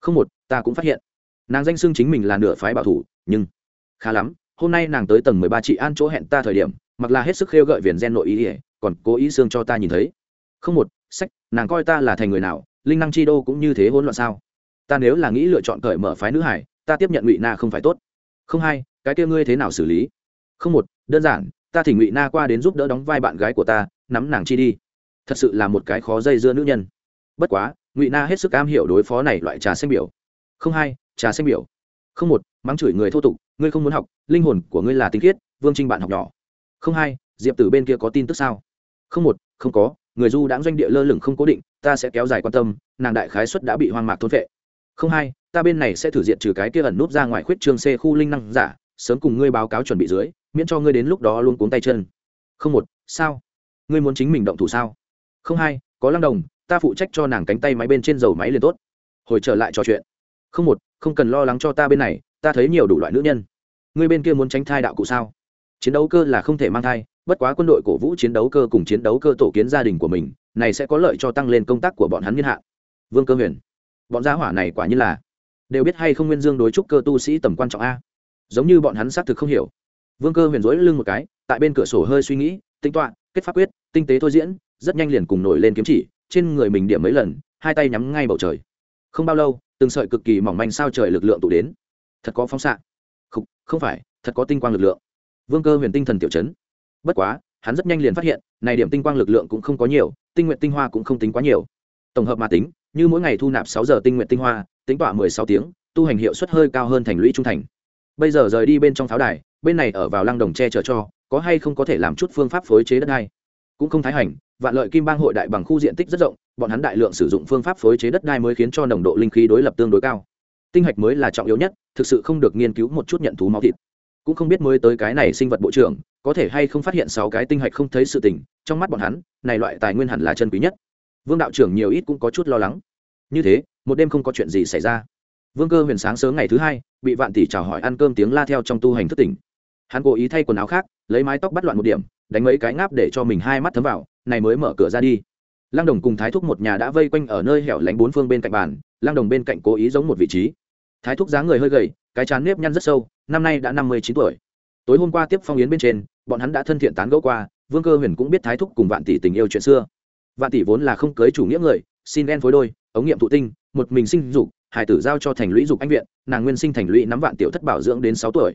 Speaker 1: Không một, ta cũng phát hiện. Nàng danh xưng chính mình là nửa phái bảo thủ, nhưng khá lắm, hôm nay nàng tới tầng mười ba chị an chỗ hẹn ta thời điểm, mặc là hết sức khêu gợi viền gen nội ý ỉa còn cố ý xương cho ta nhìn thấy không một, sách, nàng coi ta là thành người nào, linh năng chi đô cũng như thế hỗn loạn sao? Ta nếu là nghĩ lựa chọn cởi mở phái nữ hải, ta tiếp nhận ngụy na không phải tốt. Không hai, cái kia ngươi thế nào xử lý? Không một, đơn giản, ta thỉnh ngụy na qua đến giúp đỡ đóng vai bạn gái của ta, nắm nàng chi đi. Thật sự là một cái khó dây dưa nữ nhân. Bất quá, ngụy na hết sức am hiểu đối phó này loại trà xanh biểu. Không hai, trà xanh biểu. Không một, mắng chửi người thô tục, ngươi không muốn học, linh hồn của ngươi là tinh khiết, vương trinh bạn học nhỏ. Không hai, diệp tử bên kia có tin tức sao? Không một, không có người du đãng doanh địa lơ lửng không cố định, ta sẽ kéo dài quan tâm, nàng đại khái xuất đã bị hoang mạc thôn vệ không hai, ta bên này sẽ thử diện trừ cái kia ẩn nút ra ngoài khuyết trương c khu linh năng giả, sớm cùng ngươi báo cáo chuẩn bị dưới, miễn cho ngươi đến lúc đó luôn cuống tay chân. Không một, sao? Ngươi muốn chính mình động thủ sao? Không hai, có lăng đồng, ta phụ trách cho nàng cánh tay máy bên trên dầu máy liền tốt. Hồi trở lại trò chuyện. Không một, không cần lo lắng cho ta bên này, ta thấy nhiều đủ loại nữ nhân. Ngươi bên kia muốn tránh thai đạo cụ sao? Chiến đấu cơ là không thể mang thai bất quá quân đội cổ vũ chiến đấu cơ cùng chiến đấu cơ tổ kiến gia đình của mình này sẽ có lợi cho tăng lên công tác của bọn hắn niên hạn. Vương cơ huyền bọn gia hỏa này quả như là đều biết hay không nguyên dương đối trúc cơ tu sĩ tầm quan trọng a? Giống như bọn hắn xác thực không hiểu. Vương cơ huyền dối lưng một cái tại bên cửa sổ hơi suy nghĩ tĩnh toạ kết pháp quyết tinh tế thôi diễn rất nhanh liền cùng nổi lên kiếm chỉ trên người mình điểm mấy lần hai tay nhắm ngay bầu trời. Không bao lâu từng sợi cực kỳ mỏng manh sao trời lực lượng tụ đến. Thật có phóng xạ. Không, không phải thật có tinh quang lực lượng vương cơ huyền tinh thần tiểu chấn. Bất quá, hắn rất nhanh liền phát hiện, này điểm tinh quang lực lượng cũng không có nhiều, tinh nguyện tinh hoa cũng không tính quá nhiều. Tổng hợp mà tính, như mỗi ngày thu nạp sáu giờ tinh nguyện tinh hoa, tính tỏa mười sáu tiếng, tu hành hiệu suất hơi cao hơn thành lũy trung thành. Bây giờ rời đi bên trong pháo đài, bên này ở vào lăng đồng che chở cho, có hay không có thể làm chút phương pháp phối chế đất đai. Cũng không thái hành, vạn lợi kim bang hội đại bằng khu diện tích rất rộng, bọn hắn đại lượng sử dụng phương pháp phối chế đất đai mới khiến cho nồng độ linh khí đối lập tương đối cao. Tinh hạch mới là trọng yếu nhất, thực sự không được nghiên cứu một chút nhận thú máu thịt cũng không biết mới tới cái này sinh vật bộ trưởng, có thể hay không phát hiện sáu cái tinh hạch không thấy sự tình, trong mắt bọn hắn, này loại tài nguyên hẳn là chân quý nhất. Vương đạo trưởng nhiều ít cũng có chút lo lắng. Như thế, một đêm không có chuyện gì xảy ra. Vương cơ huyền sáng sớm ngày thứ hai, bị vạn tỷ chào hỏi ăn cơm tiếng la theo trong tu hành thức tỉnh. Hắn cố ý thay quần áo khác, lấy mái tóc bắt loạn một điểm, đánh mấy cái ngáp để cho mình hai mắt thấm vào, này mới mở cửa ra đi. Lăng đồng cùng thái thúc một nhà đã vây quanh ở nơi hẻo lánh bốn phương bên cạnh bàn, lăng đồng bên cạnh cố ý giống một vị trí. Thái thúc dáng người hơi gầy cái chán nếp nhăn rất sâu, năm nay đã năm mươi chín tuổi. Tối hôm qua tiếp phong yến bên trên, bọn hắn đã thân thiện tán gẫu qua, vương cơ huyền cũng biết thái thúc cùng vạn tỷ tình yêu chuyện xưa. Vạn tỷ vốn là không cưới chủ nghĩa người, xin đen phối đôi, ống nghiệm thụ tinh, một mình sinh dục, hải tử giao cho thành lũy dục anh viện, nàng nguyên sinh thành lũy nắm vạn tiểu thất bảo dưỡng đến sáu tuổi.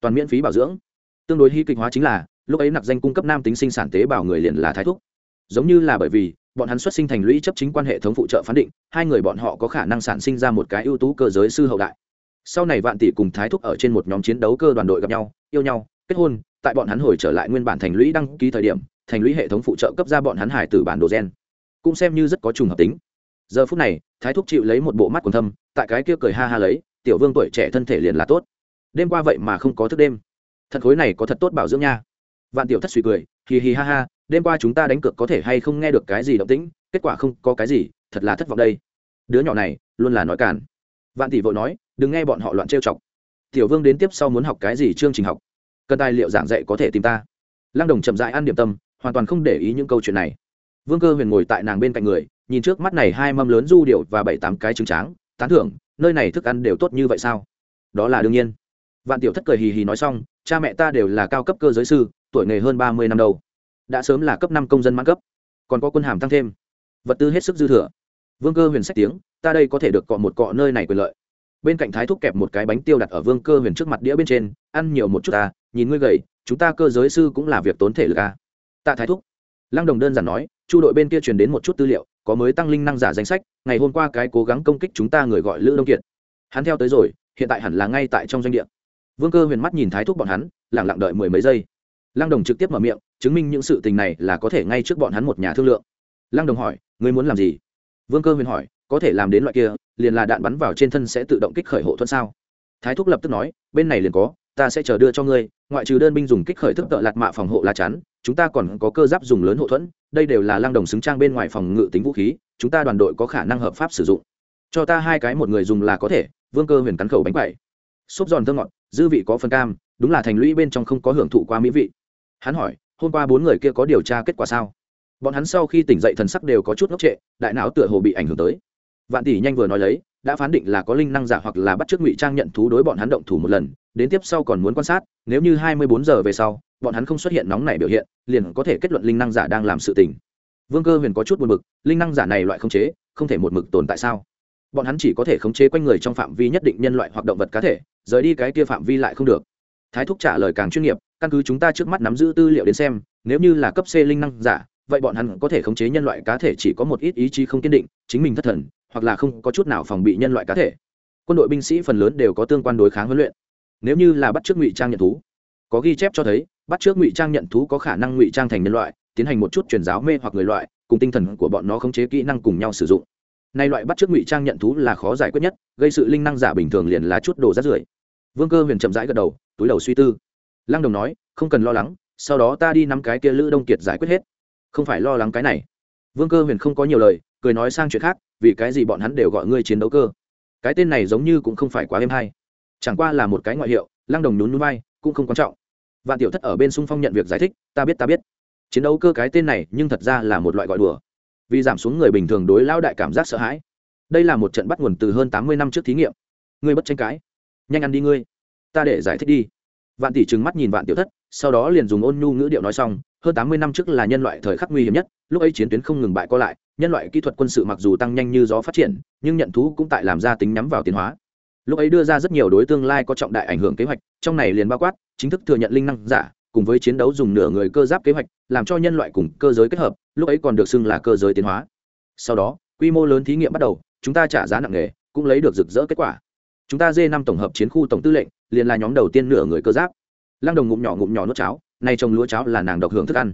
Speaker 1: Toàn miễn phí bảo dưỡng. Tương đối hy kịch hóa chính là, lúc ấy nặc danh cung cấp nam tính sinh sản tế bào người liền là thái thúc. Giống như là bởi vì, bọn hắn xuất sinh thành lũy chấp chính quan hệ thống phụ trợ phán định, hai người bọn họ có khả năng sản sinh ra một cái ưu tú cơ giới sư hậu đại sau này vạn tỷ cùng thái thúc ở trên một nhóm chiến đấu cơ đoàn đội gặp nhau, yêu nhau, kết hôn, tại bọn hắn hồi trở lại nguyên bản thành lũy đăng ký thời điểm, thành lũy hệ thống phụ trợ cấp ra bọn hắn hải từ bản đồ gen. Cũng xem như rất có trùng hợp tính. Giờ phút này, thái thúc chịu lấy một bộ mắt còn thâm, tại cái kia cười ha ha lấy, tiểu vương tuổi trẻ thân thể liền là tốt. Đêm qua vậy mà không có thức đêm. Thật khối này có thật tốt bảo dưỡng nha. Vạn tiểu thất suy cười hì hì ha ha, đêm qua chúng ta đánh cược có thể hay không nghe được cái gì động tĩnh, kết quả không có cái gì, thật là thất vọng đây. Đứa nhỏ này, luôn là nói cản vạn tỷ vội nói đừng nghe bọn họ loạn trêu chọc. Tiểu vương đến tiếp sau muốn học cái gì chương trình học? Cần tài liệu giảng dạy có thể tìm ta. Lăng đồng chậm dại ăn điểm tâm hoàn toàn không để ý những câu chuyện này. Vương cơ huyền ngồi tại nàng bên cạnh người nhìn trước mắt này hai mâm lớn du điệu và bảy tám cái trứng tráng tán thưởng nơi này thức ăn đều tốt như vậy sao? Đó là đương nhiên. Vạn tiểu thất cười hì hì nói xong cha mẹ ta đều là cao cấp cơ giới sư tuổi nghề hơn ba mươi năm đầu, đã sớm là cấp năm công dân mãn cấp. Còn có quân hàm tăng thêm. Vật tư hết sức dư thừa. Vương cơ huyền sách tiếng ta đây có thể được cọ một cọ nơi này quyền lợi bên cạnh thái thúc kẹp một cái bánh tiêu đặt ở vương cơ huyền trước mặt đĩa bên trên, ăn nhiều một chút ta, nhìn ngươi gầy, chúng ta cơ giới sư cũng là việc tốn thể lực à. tạ thái thúc. Lăng đồng đơn giản nói, chu đội bên kia truyền đến một chút tư liệu, có mới tăng linh năng giả danh sách, ngày hôm qua cái cố gắng công kích chúng ta người gọi lữ đông kiệt. Hắn theo tới rồi, hiện tại hẳn là ngay tại trong doanh địa. Vương cơ huyền mắt nhìn thái thúc bọn hắn lẳng lặng đợi mười mấy giây. Lăng đồng trực tiếp mở miệng, chứng minh những sự tình này là có thể ngay trước bọn hắn một nhà thương lượng. Lăng đồng hỏi, ngươi muốn làm gì? Vương cơ huyền hỏi có thể làm đến loại kia, liền là đạn bắn vào trên thân sẽ tự động kích khởi hộ thuẫn sao? Thái thúc lập tức nói, bên này liền có, ta sẽ chờ đưa cho ngươi, ngoại trừ đơn binh dùng kích khởi thức tợ lạt mạ phòng hộ lá chắn, chúng ta còn có cơ giáp dùng lớn hộ thuẫn, đây đều là lang đồng xứng trang bên ngoài phòng ngự tính vũ khí, chúng ta đoàn đội có khả năng hợp pháp sử dụng. Cho ta hai cái một người dùng là có thể, vương cơ huyền cắn khẩu bánh quậy xốp giòn thơ ngọt, dư vị có phần cam, đúng là thành lũy bên trong không có hưởng thụ qua mỹ vị. Hắn hỏi, hôm qua bốn người kia có điều tra kết quả sao? Bọn hắn sau khi tỉnh dậy thần sắc đều có chút ngốc trệ, đại não tựa hồ bị ảnh hưởng tới vạn tỷ nhanh vừa nói lấy, đã phán định là có linh năng giả hoặc là bắt chước ngụy trang nhận thú đối bọn hắn động thủ một lần, đến tiếp sau còn muốn quan sát, nếu như hai mươi bốn giờ về sau, bọn hắn không xuất hiện nóng này biểu hiện, liền có thể kết luận linh năng giả đang làm sự tình. Vương cơ huyền có chút buồn mực linh năng giả này loại không chế, không thể một mực tồn tại sao? Bọn hắn chỉ có thể khống chế quanh người trong phạm vi nhất định nhân loại hoặc động vật cá thể, rời đi cái kia phạm vi lại không được. Thái thúc trả lời càng chuyên nghiệp, căn cứ chúng ta trước mắt nắm giữ tư liệu đến xem, nếu như là cấp c linh năng giả, vậy bọn hắn có thể khống chế nhân loại cá thể chỉ có một ít ý chí không kiên định, chính mình thất thần hoặc là không có chút nào phòng bị nhân loại cá thể. Quân đội binh sĩ phần lớn đều có tương quan đối kháng huấn luyện. Nếu như là bắt trước ngụy trang nhận thú, có ghi chép cho thấy, bắt trước ngụy trang nhận thú có khả năng ngụy trang thành nhân loại, tiến hành một chút truyền giáo mê hoặc người loại, cùng tinh thần của bọn nó khống chế kỹ năng cùng nhau sử dụng. Nay loại bắt trước ngụy trang nhận thú là khó giải quyết nhất, gây sự linh năng giả bình thường liền là chút đồ rát rưởi. Vương cơ huyền chậm rãi gật đầu, túi đầu suy tư. Lăng đồng nói, không cần lo lắng, sau đó ta đi nắm cái kia lữ đông kiệt giải quyết hết. Không phải lo lắng cái này. Vương cơ huyền không có nhiều lời, cười nói sang chuyện khác vì cái gì bọn hắn đều gọi ngươi chiến đấu cơ? Cái tên này giống như cũng không phải quá êm hay. Chẳng qua là một cái ngoại hiệu, lăng đồng nhún núi bay cũng không quan trọng. Vạn tiểu thất ở bên sung phong nhận việc giải thích, ta biết ta biết. Chiến đấu cơ cái tên này, nhưng thật ra là một loại gọi đùa. Vì giảm xuống người bình thường đối lao đại cảm giác sợ hãi. Đây là một trận bắt nguồn từ hơn tám mươi năm trước thí nghiệm. Ngươi bất tranh cãi. Nhanh ăn đi ngươi. Ta để giải thích đi. Vạn tỷ trừng mắt nhìn vạn tiểu thất sau đó liền dùng ôn nhu ngữ điệu nói xong, hơn tám mươi năm trước là nhân loại thời khắc nguy hiểm nhất, lúc ấy chiến tuyến không ngừng bại co lại, nhân loại kỹ thuật quân sự mặc dù tăng nhanh như gió phát triển, nhưng nhận thú cũng tại làm ra tính nhắm vào tiến hóa. Lúc ấy đưa ra rất nhiều đối tương lai có trọng đại ảnh hưởng kế hoạch, trong này liền bao quát, chính thức thừa nhận linh năng giả, cùng với chiến đấu dùng nửa người cơ giáp kế hoạch, làm cho nhân loại cùng cơ giới kết hợp, lúc ấy còn được xưng là cơ giới tiến hóa. Sau đó, quy mô lớn thí nghiệm bắt đầu, chúng ta trả giá nặng nề, cũng lấy được rực rỡ kết quả. Chúng ta d năm tổng hợp chiến khu tổng tư lệnh, liền là nhóm đầu tiên nửa người cơ giáp lăng đồng ngụm nhỏ ngụm nhỏ nuốt cháo, nay trồng lúa cháo là nàng độc hưởng thức ăn.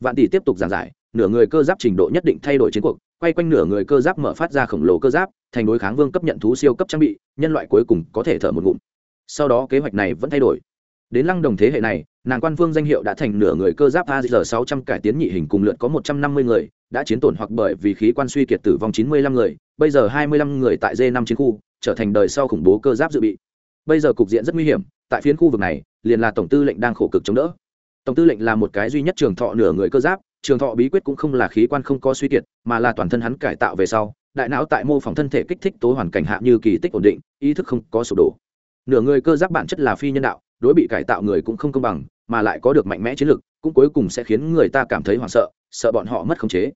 Speaker 1: Vạn tỷ tiếp tục giảng giải, nửa người cơ giáp trình độ nhất định thay đổi chiến cuộc, quay quanh nửa người cơ giáp mở phát ra khổng lồ cơ giáp, thành đối kháng vương cấp nhận thú siêu cấp trang bị, nhân loại cuối cùng có thể thở một ngụm. Sau đó kế hoạch này vẫn thay đổi. Đến lăng đồng thế hệ này, nàng quan phương danh hiệu đã thành nửa người cơ giáp a sáu trăm cải tiến nhị hình cùng lượt có một trăm năm mươi người, đã chiến tổn hoặc bởi vì khí quan suy kiệt tử vong chín mươi lăm người, bây giờ hai mươi lăm người tại d năm chiến khu, trở thành đời sau khủng bố cơ giáp dự bị. Bây giờ cục diện rất nguy hiểm tại phiến khu vực này, liền là tổng tư lệnh đang khổ cực chống đỡ. Tổng tư lệnh là một cái duy nhất trường thọ nửa người cơ giáp, trường thọ bí quyết cũng không là khí quan không có suy kiệt, mà là toàn thân hắn cải tạo về sau, đại não tại mô phỏng thân thể kích thích tố hoàn cảnh hạ như kỳ tích ổn định, ý thức không có sụp đổ. Nửa người cơ giáp bản chất là phi nhân đạo, đối bị cải tạo người cũng không công bằng, mà lại có được mạnh mẽ chiến lực, cũng cuối cùng sẽ khiến người ta cảm thấy hoảng sợ sợ bọn họ mất khống chế.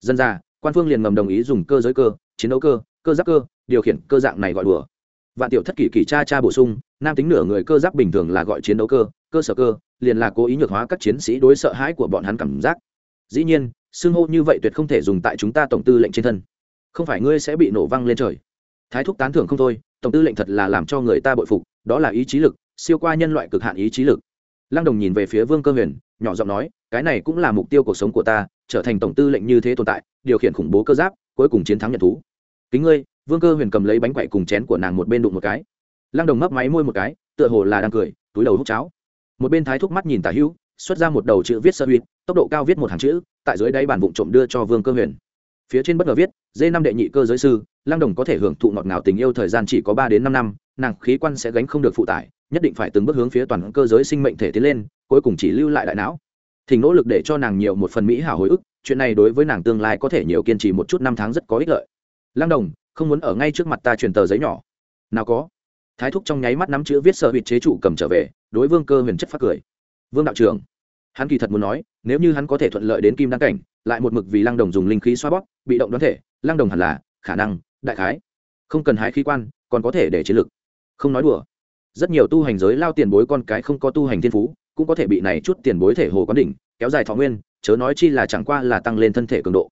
Speaker 1: Dân ra quan phương liền ngầm đồng ý dùng cơ giới cơ, chiến đấu cơ cơ giáp cơ, điều khiển cơ dạng này gọi đùa vạn tiểu thất kỷ kỷ cha cha bổ sung, nam tính nửa người cơ giáp bình thường là gọi chiến đấu cơ cơ sở cơ, liền là cố ý nhược hóa các chiến sĩ đối sợ hãi của bọn hắn cảm giác. Dĩ nhiên, xưng hô như vậy tuyệt không thể dùng tại chúng ta tổng tư lệnh trên thân. Không phải ngươi sẽ bị nổ văng lên trời. Thái thúc tán thưởng không thôi, tổng tư lệnh thật là làm cho người ta bội phục, đó là ý chí lực, siêu qua nhân loại cực hạn ý chí lực. Lăng đồng nhìn về phía vương cơ huyền, nhỏ giọng nói, cái này cũng là mục tiêu cuộc sống của ta, trở thành tổng tư lệnh như thế tồn tại, điều khiển khủng bố cơ giáp, cuối cùng chiến thắng nhận thú. Kính ngươi vương cơ huyền cầm lấy bánh quậy cùng chén của nàng một bên đụng một cái. Lăng đồng mấp máy môi một cái tựa hồ là đang cười túi đầu hút cháo. Một bên thái thúc mắt nhìn tả hữu xuất ra một đầu chữ viết sơ huy, tốc độ cao viết một hàng chữ tại dưới đáy bản vụng trộm đưa cho vương cơ huyền. Phía trên bất ngờ viết Dê năm đệ nhị cơ giới sư lăng đồng có thể hưởng thụ ngọt ngào tình yêu thời gian chỉ có ba đến năm năm nàng khí quan sẽ gánh không được phụ tải nhất định phải từng bước hướng phía toàn cơ giới sinh mệnh thể tiến lên cuối cùng chỉ lưu lại đại não. Thỉnh nỗ lực để cho nàng nhiều một phần mỹ hảo hồi ức chuyện này đối với nàng tương lai có thể nhiều kiên trì một chút năm tháng rất có ích lợi. Lăng đồng không muốn ở ngay trước mặt ta truyền tờ giấy nhỏ. Nào có. Thái thúc trong nháy mắt nắm chữ viết sợ hụt chế chủ cầm trở về, đối vương cơ huyền chất phát cười. Vương đạo trưởng, hắn kỳ thật muốn nói, nếu như hắn có thể thuận lợi đến kim đăng cảnh, lại một mực vì lăng đồng dùng linh khí xoa bóp, bị động đoán thể, lăng đồng hẳn là, khả năng, đại khái. Không cần hái khí quan, còn có thể để chiến lực. Không nói đùa. Rất nhiều tu hành giới lao tiền bối con cái không có tu hành thiên phú, cũng có thể bị này chút tiền bối thể hồ quán đỉnh, kéo dài thọ nguyên, chớ nói chi là chẳng qua là tăng lên thân thể cường độ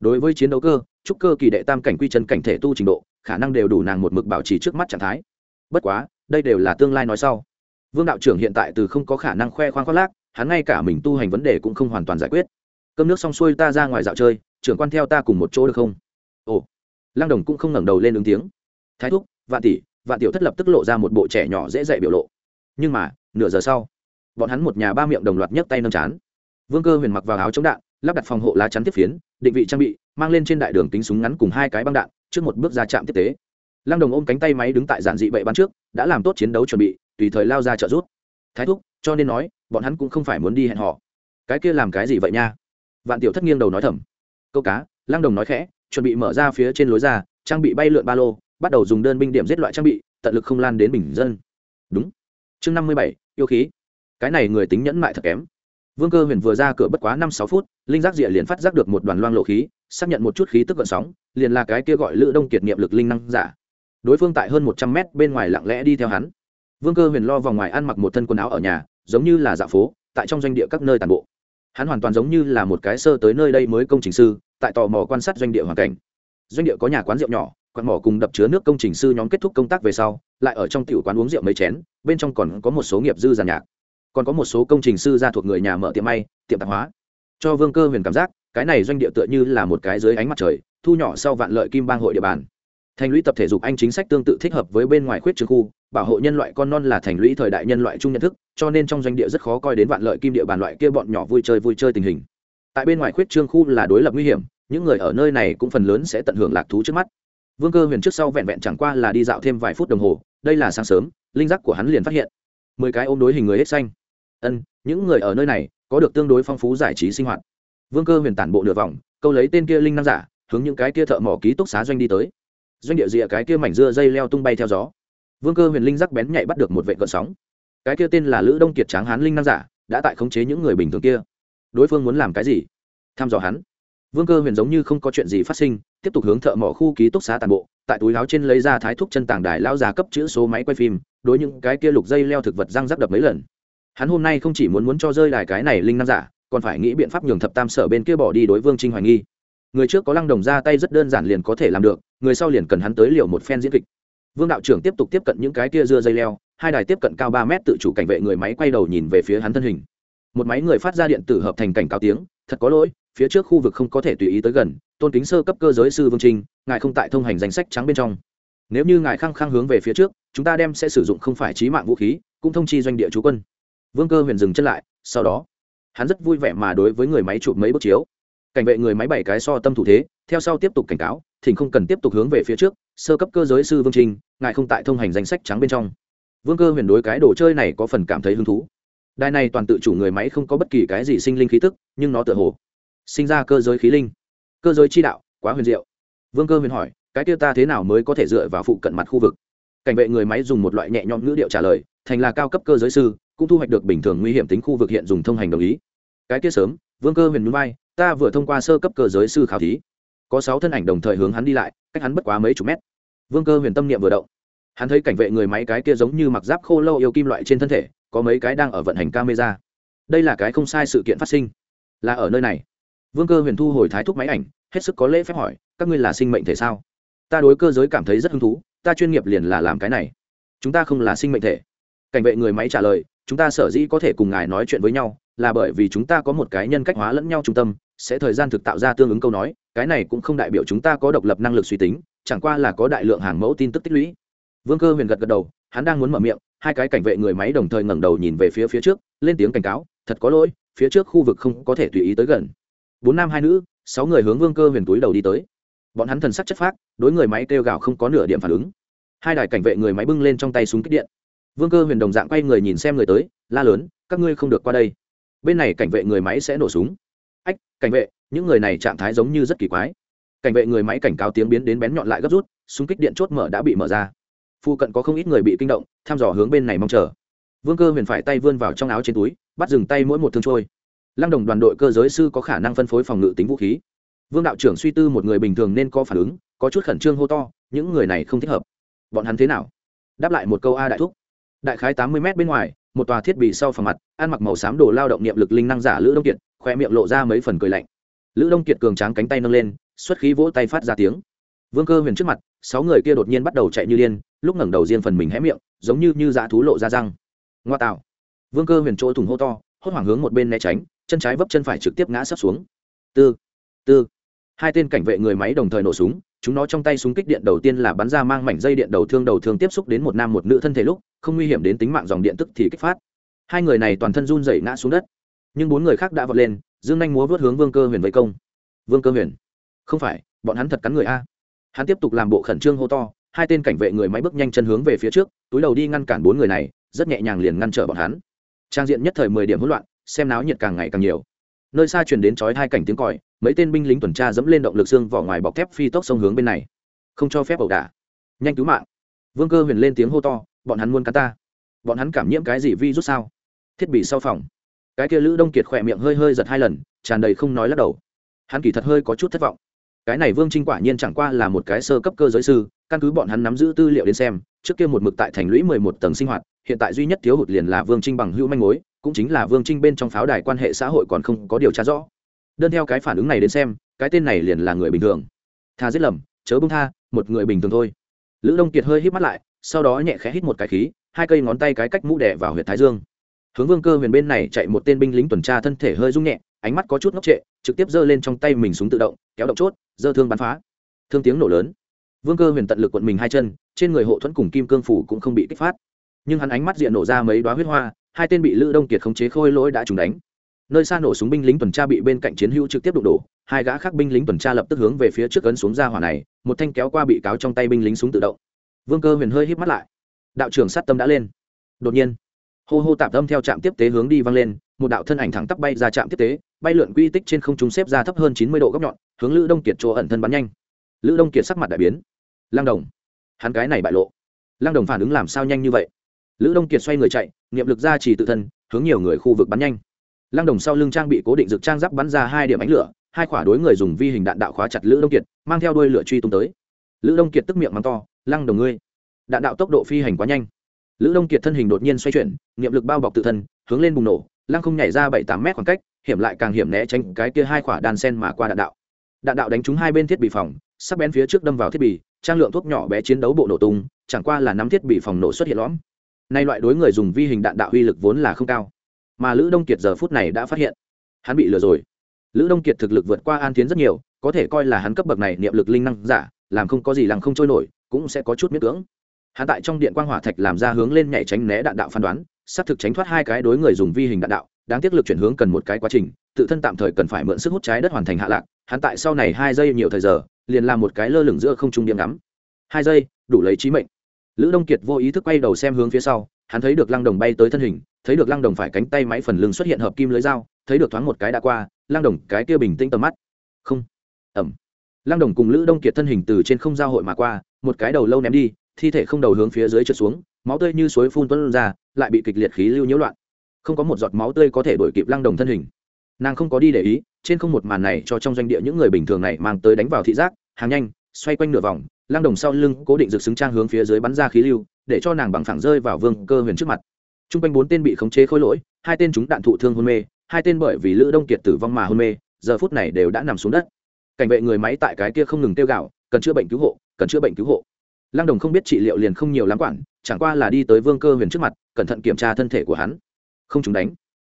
Speaker 1: đối với chiến đấu cơ, trúc cơ kỳ đệ tam cảnh quy chân cảnh thể tu trình độ, khả năng đều đủ nàng một mực bảo trì trước mắt trạng thái. Bất quá, đây đều là tương lai nói sau. Vương đạo trưởng hiện tại từ không có khả năng khoe khoang khoác lác, hắn ngay cả mình tu hành vấn đề cũng không hoàn toàn giải quyết. Cơm nước xong xuôi ta ra ngoài dạo chơi, trưởng quan theo ta cùng một chỗ được không? Ồ. Lăng đồng cũng không ngẩng đầu lên ứng tiếng. Thái thúc, vạn tỷ, vạn tiểu thất lập tức lộ ra một bộ trẻ nhỏ dễ dạy biểu lộ. Nhưng mà, nửa giờ sau, bọn hắn một nhà ba miệng đồng loạt nhấc tay nâng chán. Vương cơ huyền mặc vào áo chống đạn lắp đặt phòng hộ lá chắn tiếp phiến, định vị trang bị, mang lên trên đại đường tính súng ngắn cùng hai cái băng đạn, trước một bước ra trạm tiếp tế. Lăng đồng ôm cánh tay máy đứng tại giản dị bậy bắn trước, đã làm tốt chiến đấu chuẩn bị, tùy thời lao ra trợ rút thái thúc, cho nên nói, bọn hắn cũng không phải muốn đi hẹn họ cái kia làm cái gì vậy nha? Vạn tiểu thất nghiêng đầu nói thầm. Câu cá, lăng đồng nói khẽ, chuẩn bị mở ra phía trên lối ra, trang bị bay lượn ba lô, bắt đầu dùng đơn binh điểm giết loại trang bị, tận lực không lan đến bình dân. Đúng. Chương năm mươi bảy, yêu khí. Cái này người tính nhẫn mại thật kém vương cơ huyền vừa ra cửa bất quá năm sáu phút, linh giác địa liền phát giác được một đoàn loang lộ khí, xác nhận một chút khí tức gợn sóng, liền là cái kia gọi lữ đông kiệt niệm lực linh năng giả. Đối phương tại hơn một trăm mét bên ngoài lặng lẽ đi theo hắn. Vương cơ huyền lo vào ngoài ăn mặc một thân quần áo ở nhà, giống như là dạ phố, tại trong doanh địa các nơi tàn bộ. Hắn hoàn toàn giống như là một cái sơ tới nơi đây mới công trình sư, tại tò mò quan sát doanh địa hoàn cảnh. Doanh địa có nhà quán rượu nhỏ quạt mỏ cùng đập chứa nước công trình sư nhóm kết thúc công tác về sau, lại ở trong tiểu quán uống rượu mấy chén, bên trong còn có một số nghiệp dư giàn nhạc còn có một số công trình sư ra thuộc người nhà mở tiệm may, tiệm tạp hóa. Cho vương cơ huyền cảm giác, cái này doanh địa tựa như là một cái dưới ánh mặt trời, thu nhỏ sau vạn lợi kim bang hội địa bàn. Thành lũy tập thể dục anh chính sách tương tự thích hợp với bên ngoài khuyết trường khu, bảo hộ nhân loại con non là thành lũy thời đại nhân loại chung nhận thức, cho nên trong doanh địa rất khó coi đến vạn lợi kim địa bàn loại kia bọn nhỏ vui chơi vui chơi tình hình. Tại bên ngoài khuyết trương khu là đối lập nguy hiểm, những người ở nơi này cũng phần lớn sẽ tận hưởng lạc thú trước mắt. Vương cơ huyền trước sau vẹn vẹn chẳng qua là đi dạo thêm vài phút đồng hồ, đây là sáng sớm, linh giác của hắn liền phát hiện. Mười cái ôm đối hình người hết xanh ân, những người ở nơi này có được tương đối phong phú giải trí sinh hoạt. Vương cơ huyền tản bộ nửa vòng, câu lấy tên kia linh năng giả, hướng những cái kia thợ mỏ ký túc xá doanh đi tới. Doanh địa rìa cái kia mảnh dưa dây leo tung bay theo gió. Vương cơ huyền linh rắc bén nhạy bắt được một vệ cợn sóng. Cái kia tên là lữ đông kiệt tráng hán linh năng giả, đã tại khống chế những người bình thường kia. Đối phương muốn làm cái gì? Tham dò hắn. Vương cơ huyền giống như không có chuyện gì phát sinh, tiếp tục hướng thợ mỏ khu ký túc xá tàn bộ, tại túi láo trên lấy ra thái thúc chân tàng đài lao già cấp chữ số máy quay phim, đối những cái kia lục dây leo thực vật răng rắc đập mấy lần hắn hôm nay không chỉ muốn muốn cho rơi đài cái này linh năm giả, còn phải nghĩ biện pháp nhường thập tam sở bên kia bỏ đi đối vương trinh hoài nghi. Người trước có lăng đồng ra tay rất đơn giản liền có thể làm được, người sau liền cần hắn tới liều một phen diễn kịch. Vương đạo trưởng tiếp tục tiếp cận những cái kia dưa dây leo, hai đài tiếp cận cao ba mét tự chủ cảnh vệ người máy quay đầu nhìn về phía hắn thân hình. Một máy người phát ra điện tử hợp thành cảnh cáo tiếng, thật có lỗi, phía trước khu vực không có thể tùy ý tới gần, tôn kính sơ cấp cơ giới sư vương trinh, ngài không tại thông hành danh sách trắng bên trong. Nếu như ngài khăng khăng hướng về phía trước, chúng ta đem sẽ sử dụng không phải trí mạng vũ khí, cũng thông chi doanh địa chú quân vương cơ huyền dừng chân lại, sau đó, hắn rất vui vẻ mà đối với người máy chụp mấy bức chiếu. Cảnh vệ người máy bảy cái so tâm thủ thế, theo sau tiếp tục cảnh cáo, thỉnh không cần tiếp tục hướng về phía trước, sơ cấp cơ giới sư vương trinh ngài không tại thông hành danh sách trắng bên trong. Vương cơ huyền đối cái đồ chơi này có phần cảm thấy hứng thú. Đài này toàn tự chủ người máy không có bất kỳ cái gì sinh linh khí tức, nhưng nó tựa hồ sinh ra cơ giới khí linh, cơ giới chi đạo, quá huyền diệu. Vương cơ huyền hỏi, cái kia ta thế nào mới có thể dựa vào phụ cận mặt khu vực? Cảnh vệ người máy dùng một loại nhẹ nhõm ngữ điệu trả lời, thành là cao cấp cơ giới sư cũng thu hoạch được bình thường nguy hiểm tính khu vực hiện dùng thông hành đồng ý. Cái kia sớm, vương cơ huyền núi bay ta vừa thông qua sơ cấp cơ giới sư khảo thí. Có sáu thân ảnh đồng thời hướng hắn đi lại, cách hắn bất quá mấy chục mét. Vương cơ huyền tâm niệm vừa động. Hắn thấy cảnh vệ người máy cái kia giống như mặc giáp khô lâu yêu kim loại trên thân thể, có mấy cái đang ở vận hành camera. Đây là cái không sai sự kiện phát sinh. Là ở nơi này. Vương cơ huyền thu hồi thái thúc máy ảnh, hết sức có lễ phép hỏi, các ngươi là sinh mệnh thể sao? Ta đối cơ giới cảm thấy rất hứng thú, ta chuyên nghiệp liền là làm cái này. Chúng ta không là sinh mệnh thể. Cảnh vệ người máy trả lời chúng ta sở dĩ có thể cùng ngài nói chuyện với nhau là bởi vì chúng ta có một cái nhân cách hóa lẫn nhau trung tâm, sẽ thời gian thực tạo ra tương ứng câu nói, cái này cũng không đại biểu chúng ta có độc lập năng lực suy tính, chẳng qua là có đại lượng hàng mẫu tin tức tích lũy. Vương cơ huyền gật gật đầu, hắn đang muốn mở miệng, hai cái cảnh vệ người máy đồng thời ngẩng đầu nhìn về phía phía trước, lên tiếng cảnh cáo, thật có lỗi, phía trước khu vực không có thể tùy ý tới gần. Bốn nam hai nữ, sáu người hướng vương cơ huyền túi đầu đi tới. Bọn hắn thần sắc chất phác, đối người máy kêu gào không có nửa điểm phản ứng. Hai đài cảnh vệ người máy bưng lên trong tay súng kích điện vương cơ huyền đồng dạng quay người nhìn xem người tới, la lớn, các ngươi không được qua đây. Bên này cảnh vệ người máy sẽ nổ súng. Ách, cảnh vệ, những người này trạng thái giống như rất kỳ quái. Cảnh vệ người máy cảnh cáo tiếng biến đến bén nhọn lại gấp rút, súng kích điện chốt mở đã bị mở ra. Phu cận có không ít người bị kinh động, thăm dò hướng bên này mong chờ. Vương cơ huyền phải tay vươn vào trong áo trên túi, bắt dừng tay mỗi một thương trôi. Lăng đồng đoàn đội cơ giới sư có khả năng phân phối phòng ngự tính vũ khí. Vương đạo trưởng suy tư một người bình thường nên có phản ứng, có chút khẩn trương hô to, những người này không thích hợp. Bọn hắn thế nào? Đáp lại một câu a đại thúc đại khái tám mươi m bên ngoài, một tòa thiết bị sau phòng mặt, ăn mặc màu xám đồ lao động niệm lực linh năng giả lữ đông kiệt, khoe miệng lộ ra mấy phần cười lạnh. Lữ đông kiệt cường tráng cánh tay nâng lên, xuất khí vỗ tay phát ra tiếng. Vương cơ huyền trước mặt, sáu người kia đột nhiên bắt đầu chạy như điên, lúc ngẩng đầu riêng phần mình hé miệng, giống như như dã thú lộ ra răng. Ngoa tạo. Vương cơ huyền chỗ thùng hô to, hốt hoảng hướng một bên né tránh, chân trái vấp chân phải trực tiếp ngã sấp xuống. Tư tư. Hai tên cảnh vệ người máy đồng thời nổ súng chúng nó trong tay súng kích điện đầu tiên là bắn ra mang mảnh dây điện đầu thương đầu thương tiếp xúc đến một nam một nữ thân thể lúc, không nguy hiểm đến tính mạng dòng điện tức thì kích phát. Hai người này toàn thân run rẩy ngã xuống đất. Nhưng bốn người khác đã vọt lên, dương nhanh múa vớt hướng vương cơ huyền vây công. Vương cơ huyền, không phải, bọn hắn thật cắn người a. Hắn tiếp tục làm bộ khẩn trương hô to, hai tên cảnh vệ người máy bước nhanh chân hướng về phía trước, túi đầu đi ngăn cản bốn người này, rất nhẹ nhàng liền ngăn trở bọn hắn. Trang diện nhất thời mười điểm hỗn loạn, xem náo nhiệt càng ngày càng nhiều. Nơi xa truyền đến chói hai cảnh tiếng còi mấy tên binh lính tuần tra dẫm lên động lực xương vỏ ngoài bọc thép phi tốc sông hướng bên này. Không cho phép ẩu đả. Nhanh cứu mạng. Vương cơ huyền lên tiếng hô to, bọn hắn muốn cắn ta. Bọn hắn cảm nhiễm cái gì vi rút sao? Thiết bị sau phòng. Cái kia lữ đông kiệt khỏe miệng hơi hơi giật hai lần, tràn đầy không nói lắc đầu. Hắn kỳ thật hơi có chút thất vọng. Cái này vương trinh quả nhiên chẳng qua là một cái sơ cấp cơ giới sư, căn cứ bọn hắn nắm giữ tư liệu đến xem, trước kia một mực tại thành lũy mười một tầng sinh hoạt, hiện tại duy nhất thiếu hụt liền là vương trinh bằng hữu manh mối, cũng chính là vương trinh bên trong pháo đài quan hệ xã hội còn không có điều tra rõ đơn theo cái phản ứng này đến xem, cái tên này liền là người bình thường. Tha giết lầm, chớ bông tha, một người bình thường thôi. Lữ đông kiệt hơi hít mắt lại, sau đó nhẹ khẽ hít một cái khí, hai cây ngón tay cái cách mũ đẻ vào huyệt thái dương. Hướng vương cơ huyền bên này chạy một tên binh lính tuần tra thân thể hơi rung nhẹ, ánh mắt có chút ngốc trệ, trực tiếp giơ lên trong tay mình súng tự động, kéo động chốt, giơ thương bắn phá. Thương tiếng nổ lớn. Vương cơ huyền tận lực quận mình hai chân, trên người hộ thuẫn cùng kim cương phủ cũng không bị kích phát. Nhưng hắn ánh mắt diện nổ ra mấy đoá huyết hoa, hai tên bị lữ đông kiệt khống chế khôi lỗi đã trùng đánh nơi xa nổ súng binh lính tuần tra bị bên cạnh chiến hữu trực tiếp đụng đổ, hai gã khác binh lính tuần tra lập tức hướng về phía trước ấn xuống ra hỏa này, một thanh kéo qua bị cáo trong tay binh lính súng tự động. Vương cơ huyền hơi hít mắt lại. Đạo trưởng sát tâm đã lên. Đột nhiên, hô hô tạp âm theo trạm tiếp tế hướng đi văng lên, một đạo thân ảnh thẳng tắp bay ra trạm tiếp tế, bay lượn quy tích trên không trung xếp ra thấp hơn chín mươi độ góc nhọn, hướng lữ đông kiệt chỗ ẩn thân bắn nhanh. Lữ đông kiệt sắc mặt đại biến. Lang đồng, hắn cái này bại lộ. Lang đồng phản ứng làm sao nhanh như vậy? Lữ đông kiệt xoay người chạy, niệm lực ra chỉ tự thân, hướng nhiều người khu vực bắn nhanh lang đồng sau lưng trang bị cố định dược trang giáp bắn ra hai điểm ánh lửa, hai quả đối người dùng vi hình đạn đạo khóa chặt lữ đông kiệt, mang theo đuôi lửa truy tung tới. Lữ đông kiệt tức miệng mắng to, lăng đồng ngươi, đạn đạo tốc độ phi hành quá nhanh. Lữ đông kiệt thân hình đột nhiên xoay chuyển, niệm lực bao bọc tự thân, hướng lên bùng nổ, lăng không nhảy ra bảy tám mét khoảng cách, hiểm lại càng hiểm né tránh cái kia hai quả đàn sen mà qua đạn đạo. Đạn đạo đánh trúng hai bên thiết bị phòng, sắc bén phía trước đâm vào thiết bị, trang lượng thuốc nhỏ bé chiến đấu bộ nổ tung, chẳng qua là nắm thiết bị phòng nổ xuất hiện lõm. Nay loại đối người dùng vi hình đạn đạo uy lực vốn là không cao mà lữ đông kiệt giờ phút này đã phát hiện. Hắn bị lừa rồi. Lữ đông kiệt thực lực vượt qua an tiến rất nhiều, có thể coi là hắn cấp bậc này niệm lực linh năng giả, làm không có gì lằng không trôi nổi, cũng sẽ có chút miễn cưỡng. Hắn tại trong điện quang hỏa thạch làm ra hướng lên nhảy tránh né đạn đạo phán đoán, xác thực tránh thoát hai cái đối người dùng vi hình đạn đạo, đáng tiếc lực chuyển hướng cần một cái quá trình, tự thân tạm thời cần phải mượn sức hút trái đất hoàn thành hạ lạc, hắn tại sau này hai giây nhiều thời giờ, liền làm một cái lơ lửng giữa không trung điểm ngắm. Hai giây, đủ lấy trí mệnh. Lữ đông kiệt vô ý thức quay đầu xem hướng phía sau, hắn thấy được lăng đồng bay tới thân hình thấy được lăng đồng phải cánh tay máy phần lưng xuất hiện hợp kim lưới dao, thấy được thoáng một cái đã qua, lăng đồng, cái kia bình tĩnh tầm mắt. Không. Ẩm. Lăng đồng cùng lữ đông kiệt thân hình từ trên không giao hội mà qua, một cái đầu lâu ném đi, thi thể không đầu hướng phía dưới trượt xuống, máu tươi như suối phun tuân ra, lại bị kịch liệt khí lưu nhiễu loạn. Không có một giọt máu tươi có thể đổi kịp lăng đồng thân hình. Nàng không có đi để ý, trên không một màn này cho trong doanh địa những người bình thường này mang tới đánh vào thị giác, hàng nhanh, xoay quanh nửa vòng, lăng đồng sau lưng cố định rực xứng trang hướng phía dưới bắn ra khí lưu, để cho nàng bằng phẳng rơi vào vương cơ huyền trước mặt t r u n g quanh bốn tên bị khống chế khôi lỗi, hai tên chúng đạn thụ thương hôn mê, hai tên bởi vì lữ đông kiệt tử vong mà hôn mê, giờ phút này đều đã nằm xuống đất. Cảnh vệ người máy tại cái kia không ngừng tiêu gạo cần chữa bệnh cứu hộ, cần chữa bệnh cứu hộ. Lăng đồng không biết trị liệu liền không nhiều lắm quản, chẳng qua là đi tới vương cơ huyền trước mặt, cẩn thận kiểm tra thân thể của hắn. Không chúng đánh.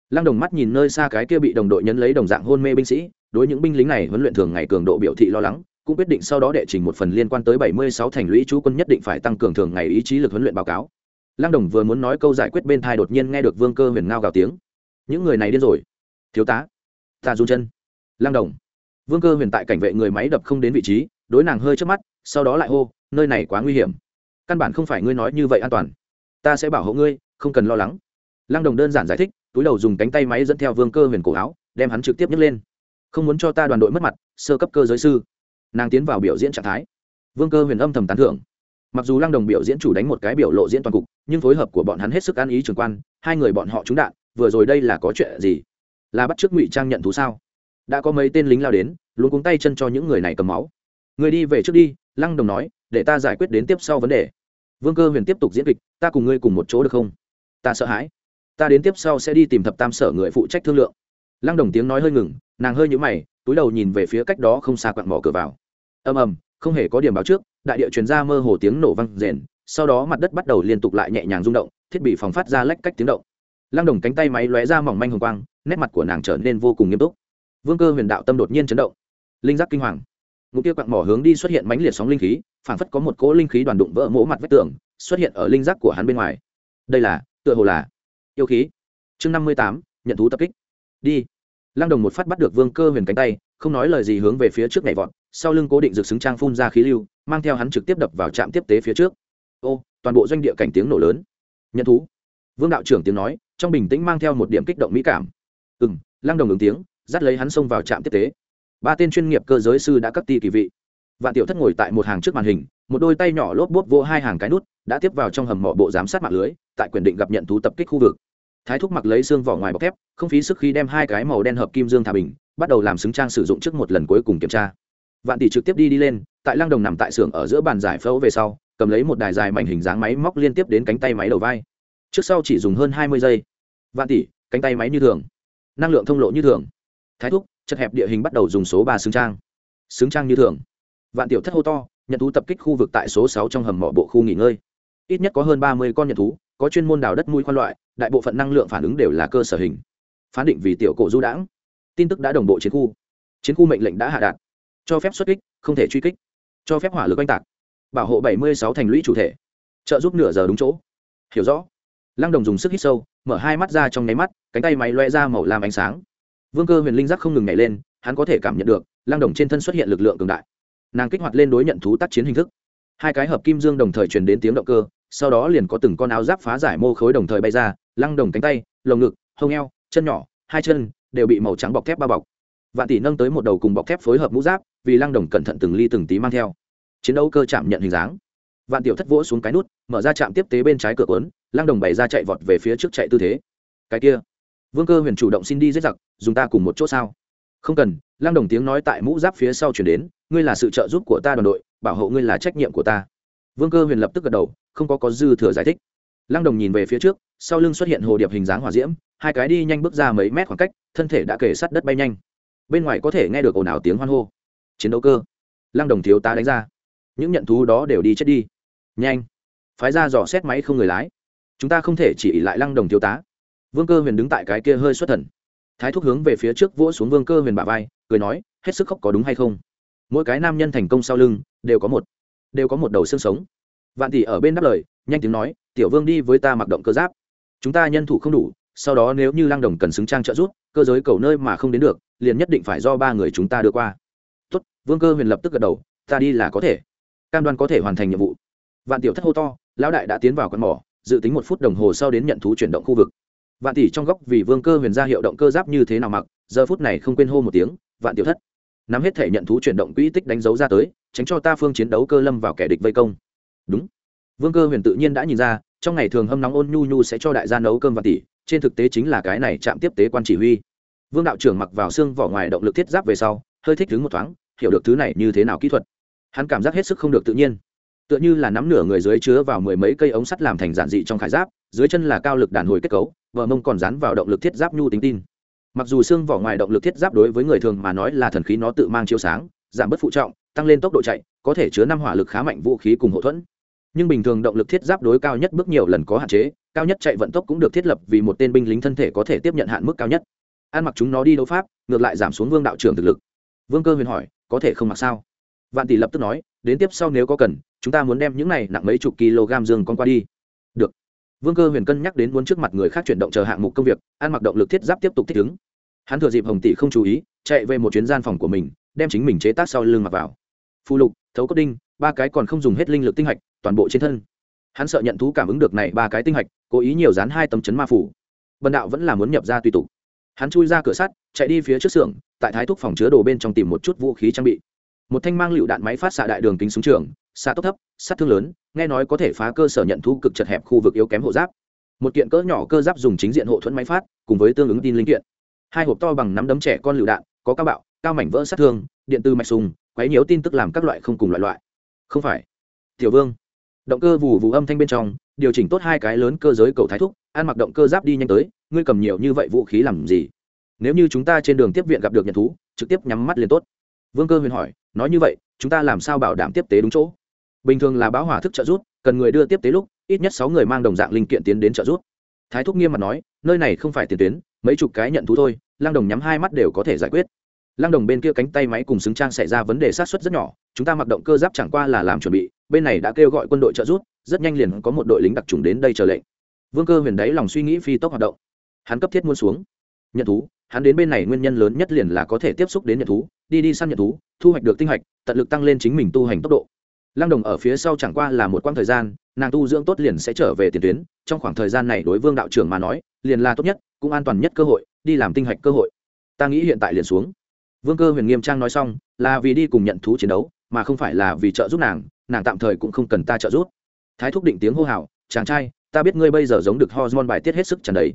Speaker 1: Lăng đồng mắt nhìn nơi xa cái kia bị đồng đội nhấn lấy đồng dạng hôn mê binh sĩ, đối những binh lính này huấn luyện thường ngày cường độ biểu thị lo lắng, cũng quyết định sau đó đệ trình một phần liên quan tới bảy mươi sáu thành lũy chú quân nhất định phải tăng cường thường ngày ý chí lực huấn luyện báo cáo lăng đồng vừa muốn nói câu giải quyết bên thai đột nhiên nghe được vương cơ huyền ngao gào tiếng. Những người này điên rồi. Thiếu tá, ta run chân. Lăng đồng. Vương cơ huyền tại cảnh vệ người máy đập không đến vị trí, đối nàng hơi trước mắt, sau đó lại hô, nơi này quá nguy hiểm. Căn bản không phải ngươi nói như vậy an toàn. Ta sẽ bảo hộ ngươi, không cần lo lắng. Lăng đồng đơn giản giải thích, túi đầu dùng cánh tay máy dẫn theo vương cơ huyền cổ áo, đem hắn trực tiếp nhấc lên. Không muốn cho ta đoàn đội mất mặt, sơ cấp cơ giới sư. Nàng tiến vào biểu diễn trạng thái. Vương cơ huyền âm thầm tán thưởng mặc dù lăng đồng biểu diễn chủ đánh một cái biểu lộ diễn toàn cục, nhưng phối hợp của bọn hắn hết sức ăn ý trường quan, hai người bọn họ trúng đạn, vừa rồi đây là có chuyện gì? Là bắt t r ư ớ c ngụy trang nhận thú sao? Đã có mấy tên lính lao đến, luôn cuống tay chân cho những người này cầm máu. Người đi về trước đi, lăng đồng nói, để ta giải quyết đến tiếp sau vấn đề. Vương cơ huyền tiếp tục diễn kịch, ta cùng ngươi cùng một chỗ được không? Ta sợ hãi. Ta đến tiếp sau sẽ đi tìm thập tam sở người phụ trách thương lượng. Lăng đồng tiếng nói hơi ngừng, nàng hơi nhũ mày, túi đầu nhìn về phía cách đó không xa quặn mỏ cửa vào. Ầm ầm, không hề có điểm báo trước đại địa truyền ra mơ hồ tiếng nổ vang rền, sau đó mặt đất bắt đầu liên tục lại nhẹ nhàng rung động, thiết bị phòng phát ra lách cách tiếng động. Lăng đồng cánh tay máy lóe ra mỏng manh hồng quang, nét mặt của nàng trở nên vô cùng nghiêm túc. Vương cơ huyền đạo tâm đột nhiên chấn động. Linh giác kinh hoàng. Ngụ kia quặng mỏ hướng đi xuất hiện mãnh liệt sóng linh khí phản phất có một cỗ linh khí đoàn đụng vỡ mỗ mặt vách tường, xuất hiện ở linh giác của hắn bên ngoài. Đây là, tựa hồ là, yêu khí. Chương năm mươi tám, nhận thú tập kích. Đi. Lăng đồng một phát bắt được vương cơ huyền cánh tay, không nói lời gì hướng về phía trước nhảy vọt sau lưng cố định rực xứng trang phun ra khí lưu, mang theo hắn trực tiếp đập vào trạm tiếp tế phía trước. Ô, toàn bộ doanh địa cảnh tiếng nổ lớn. Nhân thú. Vương đạo trưởng tiếng nói, trong bình tĩnh mang theo một điểm kích động mỹ cảm. Ừ m lăng đồng ứng tiếng, dắt lấy hắn xông vào trạm tiếp tế. Ba tên chuyên nghiệp cơ giới sư đã cắt ti kỳ vị. Vạn tiểu thất ngồi tại một hàng trước màn hình, một đôi tay nhỏ lốp bốp vô hai hàng cái nút, đã tiếp vào trong hầm mỏ bộ giám sát mạng lưới, tại quyền định gặp nhận thú tập kích khu vực. Thái thúc mặc lấy xương vỏ ngoài bọc thép, không phí sức khi đem hai cái màu đen hợp kim dương thả bình, bắt đầu làm xứng trang sử dụng trước một lần cuối cùng kiểm tra vạn tỷ trực tiếp đi đi lên, tại lăng đồng nằm tại xưởng ở giữa bàn giải phẫu về sau, cầm lấy một đài dài mảnh hình dáng máy móc liên tiếp đến cánh tay máy đầu vai. Trước sau chỉ dùng hơn hai mươi giây. Vạn tỷ, cánh tay máy như thường. Năng lượng thông lộ như thường. Thái thúc, chật hẹp địa hình bắt đầu dùng số ba xứng trang. Xứng trang như thường. Vạn tiểu thất hô to, nhận thú tập kích khu vực tại số sáu trong hầm mỏ bộ khu nghỉ ngơi. Ít nhất có hơn ba mươi con nhận thú, có chuyên môn đào đất mũi khoan loại, đại bộ phận năng lượng phản ứng đều là cơ sở hình. Phán định vì tiểu cổ du đãng. Tin tức đã đồng bộ chiến khu. Chiến khu mệnh lệnh đã hạ đạt cho phép xuất kích, không thể truy kích, cho phép hỏa lực oanh tạc, bảo hộ bảy mươi sáu thành lũy chủ thể, trợ giúp nửa giờ đúng chỗ. Hiểu rõ. Lăng đồng dùng sức hít sâu, mở hai mắt ra trong nháy mắt, cánh tay máy loe ra màu làm ánh sáng. Vương cơ huyền linh giác không ngừng nhảy lên, hắn có thể cảm nhận được, lăng đồng trên thân xuất hiện lực lượng cường đại. Nàng kích hoạt lên đối nhận thú tác chiến hình thức. Hai cái hợp kim dương đồng thời truyền đến tiếng động cơ, sau đó liền có từng con áo giáp phá giải mô khối đồng thời bay ra, lăng đồng cánh tay, lồng ngực, hông eo, chân nhỏ, hai chân đều bị màu trắng bọc thép bao bọc vạn tỷ nâng tới một đầu cùng bọc thép phối hợp mũ giáp, vì lăng đồng cẩn thận từng ly từng tí mang theo. Chiến đấu cơ chạm nhận hình dáng. Vạn tiểu thất vỗ xuống cái nút, mở ra trạm tiếp tế bên trái cửa quấn lăng đồng bày ra chạy vọt về phía trước chạy tư thế. Cái kia. Vương cơ huyền chủ động xin đi giết giặc, dùng ta cùng một chỗ sao? Không cần, lăng đồng tiếng nói tại mũ giáp phía sau chuyển đến, ngươi là sự trợ giúp của ta đoàn đội, bảo hộ ngươi là trách nhiệm của ta. Vương cơ huyền lập tức gật đầu, không có có dư thừa giải thích. Lăng đồng nhìn về phía trước, sau lưng xuất hiện hồ điệp hình dáng hỏa diễm, hai cái đi nhanh bước ra mấy mét khoảng cách, thân thể đã kể sát đất bay nhanh bên ngoài có thể nghe được ồn ào tiếng hoan hô. Chiến đấu cơ. Lăng đồng thiếu tá đánh ra. Những nhận thú đó đều đi chết đi. Nhanh. Phái ra dò xét máy không người lái. Chúng ta không thể chỉ lại lăng đồng thiếu tá. Vương cơ huyền đứng tại cái kia hơi xuất thần. Thái thúc hướng về phía trước vỗ xuống vương cơ huyền bả vai, cười nói, hết sức khóc có đúng hay không? Mỗi cái nam nhân thành công sau lưng, đều có một, đều có một đầu xương sống. Vạn tỷ ở bên đáp lời, nhanh tiếng nói, tiểu vương đi với ta mặc động cơ giáp. Chúng ta nhân thủ không đủ, sau đó nếu như lăng đồng cần xứng trang trợ giúp cơ giới cầu nơi mà không đến được, liền nhất định phải do ba người chúng ta đưa qua. Tốt, vương cơ huyền lập tức gật đầu, ta đi là có thể. Cam đoan có thể hoàn thành nhiệm vụ. Vạn tiểu thất hô to, lão đại đã tiến vào con mỏ, dự tính một phút đồng hồ sau đến nhận thú chuyển động khu vực. Vạn tỷ trong góc vì vương cơ huyền ra hiệu động cơ giáp như thế nào mặc, giờ phút này không quên hô một tiếng, vạn tiểu thất. Nắm hết thể nhận thú chuyển động quỹ tích đánh dấu ra tới, tránh cho ta phương chiến đấu cơ lâm vào kẻ địch vây công. Đúng. Vương cơ huyền tự nhiên đã nhìn ra trong ngày thường hâm nóng ôn nhu nhu sẽ cho đại gia nấu cơm và tỉ, trên thực tế chính là cái này chạm tiếp tế quan chỉ huy. Vương đạo trưởng mặc vào xương vỏ ngoài động lực thiết giáp về sau, hơi thích đứng một thoáng, hiểu được thứ này như thế nào kỹ thuật. Hắn cảm giác hết sức không được tự nhiên. Tựa như là nắm nửa người dưới chứa vào mười mấy cây ống sắt làm thành giản dị trong khải giáp, dưới chân là cao lực đàn hồi kết cấu, vợ mông còn dán vào động lực thiết giáp nhu tính tin. Mặc dù xương vỏ ngoài động lực thiết giáp đối với người thường mà nói là thần khí nó tự mang chiếu sáng, giảm bớt phụ trọng, tăng lên tốc độ chạy, có thể chứa năm hỏa lực khá mạnh vũ khí cùng hậu thuẫn nhưng bình thường động lực thiết giáp đối cao nhất bước nhiều lần có hạn chế, cao nhất chạy vận tốc cũng được thiết lập vì một tên binh lính thân thể có thể tiếp nhận hạn mức cao nhất. Ăn mặc chúng nó đi đấu pháp, ngược lại giảm xuống vương đạo trưởng thực lực. Vương cơ huyền hỏi, có thể không mặc sao? Vạn tỷ lập tức nói, đến tiếp sau nếu có cần, chúng ta muốn đem những này nặng mấy chục kg dương con qua đi. Được. Vương cơ huyền cân nhắc đến muốn trước mặt người khác chuyển động chờ hạng mục công việc ăn mặc động lực thiết giáp tiếp tục thích ứng. Hắn thừa dịp hồng tỷ không chú ý, chạy về một chuyến gian phòng của mình, đem chính mình chế tác sau lưng mặc vào. Phù lục, thấu cốt đinh, ba cái còn không dùng hết linh lực tinh hạch toàn bộ trên thân. Hắn sợ nhận thú cảm ứng được này ba cái tinh hạch, cố ý nhiều dán hai tấm chấn ma phủ. Bần đạo vẫn là muốn nhập ra tùy tục. Hắn chui ra cửa sắt, chạy đi phía trước xưởng, tại thái thúc phòng chứa đồ bên trong tìm một chút vũ khí trang bị. Một thanh mang lựu đạn máy phát xạ đại đường kính súng trường, xạ tốc thấp, sát thương lớn, nghe nói có thể phá cơ sở nhận thu cực chật hẹp khu vực yếu kém hộ giáp. Một kiện cỡ nhỏ cơ giáp dùng chính diện hộ thuẫn máy phát, cùng với tương ứng tin linh kiện. Hai hộp to bằng nắm đấm trẻ con lựu đạn, có cao bạo, cao mảnh vỡ sát thương, điện tư mạch sùng, quấy nhiễu tin tức làm các loại không cùng loại loại. Không phải. Tiểu vương động cơ vù vù âm thanh bên trong, điều chỉnh tốt hai cái lớn cơ giới cầu thái thúc, ăn mặc động cơ giáp đi nhanh tới, ngươi cầm nhiều như vậy vũ khí làm gì? Nếu như chúng ta trên đường tiếp viện gặp được nhận thú, trực tiếp nhắm mắt liền tốt. Vương cơ huyền hỏi, nói như vậy, chúng ta làm sao bảo đảm tiếp tế đúng chỗ? Bình thường là báo hỏa thức trợ rút cần người đưa tiếp tế lúc, ít nhất sáu người mang đồng dạng linh kiện tiến đến trợ rút thái thúc nghiêm mặt nói, nơi này không phải tiền tuyến, mấy chục cái nhận thú thôi lang đồng nhắm hai mắt đều có thể giải quyết. Lang đồng bên kia cánh tay máy cùng xứng trang xảy ra vấn đề sát xuất rất nhỏ, chúng ta mặc động cơ giáp chẳng qua là làm chuẩn bị bên này đã kêu gọi quân đội trợ giúp, rất nhanh liền có một đội lính đặc trùng đến đây chờ lệnh. Vương cơ huyền đáy lòng suy nghĩ phi tốc hoạt động. Hắn cấp thiết muốn xuống. Nhận thú hắn đến bên này nguyên nhân lớn nhất liền là có thể tiếp xúc đến nhận thú đi đi săn nhận thú thu hoạch được tinh hạch tận lực tăng lên chính mình tu hành tốc độ. Lăng đồng ở phía sau chẳng qua là một quãng thời gian nàng tu dưỡng tốt liền sẽ trở về tiền tuyến trong khoảng thời gian này đối vương đạo trưởng mà nói liền là tốt nhất cũng an toàn nhất cơ hội đi làm tinh hạch cơ hội. Ta nghĩ hiện tại liền xuống. Vương cơ huyền nghiêm trang nói xong là vì đi cùng nhận thú chiến đấu mà không phải là vì trợ giúp nàng nàng tạm thời cũng không cần ta trợ giúp. Thái thúc định tiếng hô hào, chàng trai, ta biết ngươi bây giờ giống được hormone bài tiết hết sức tràn đầy.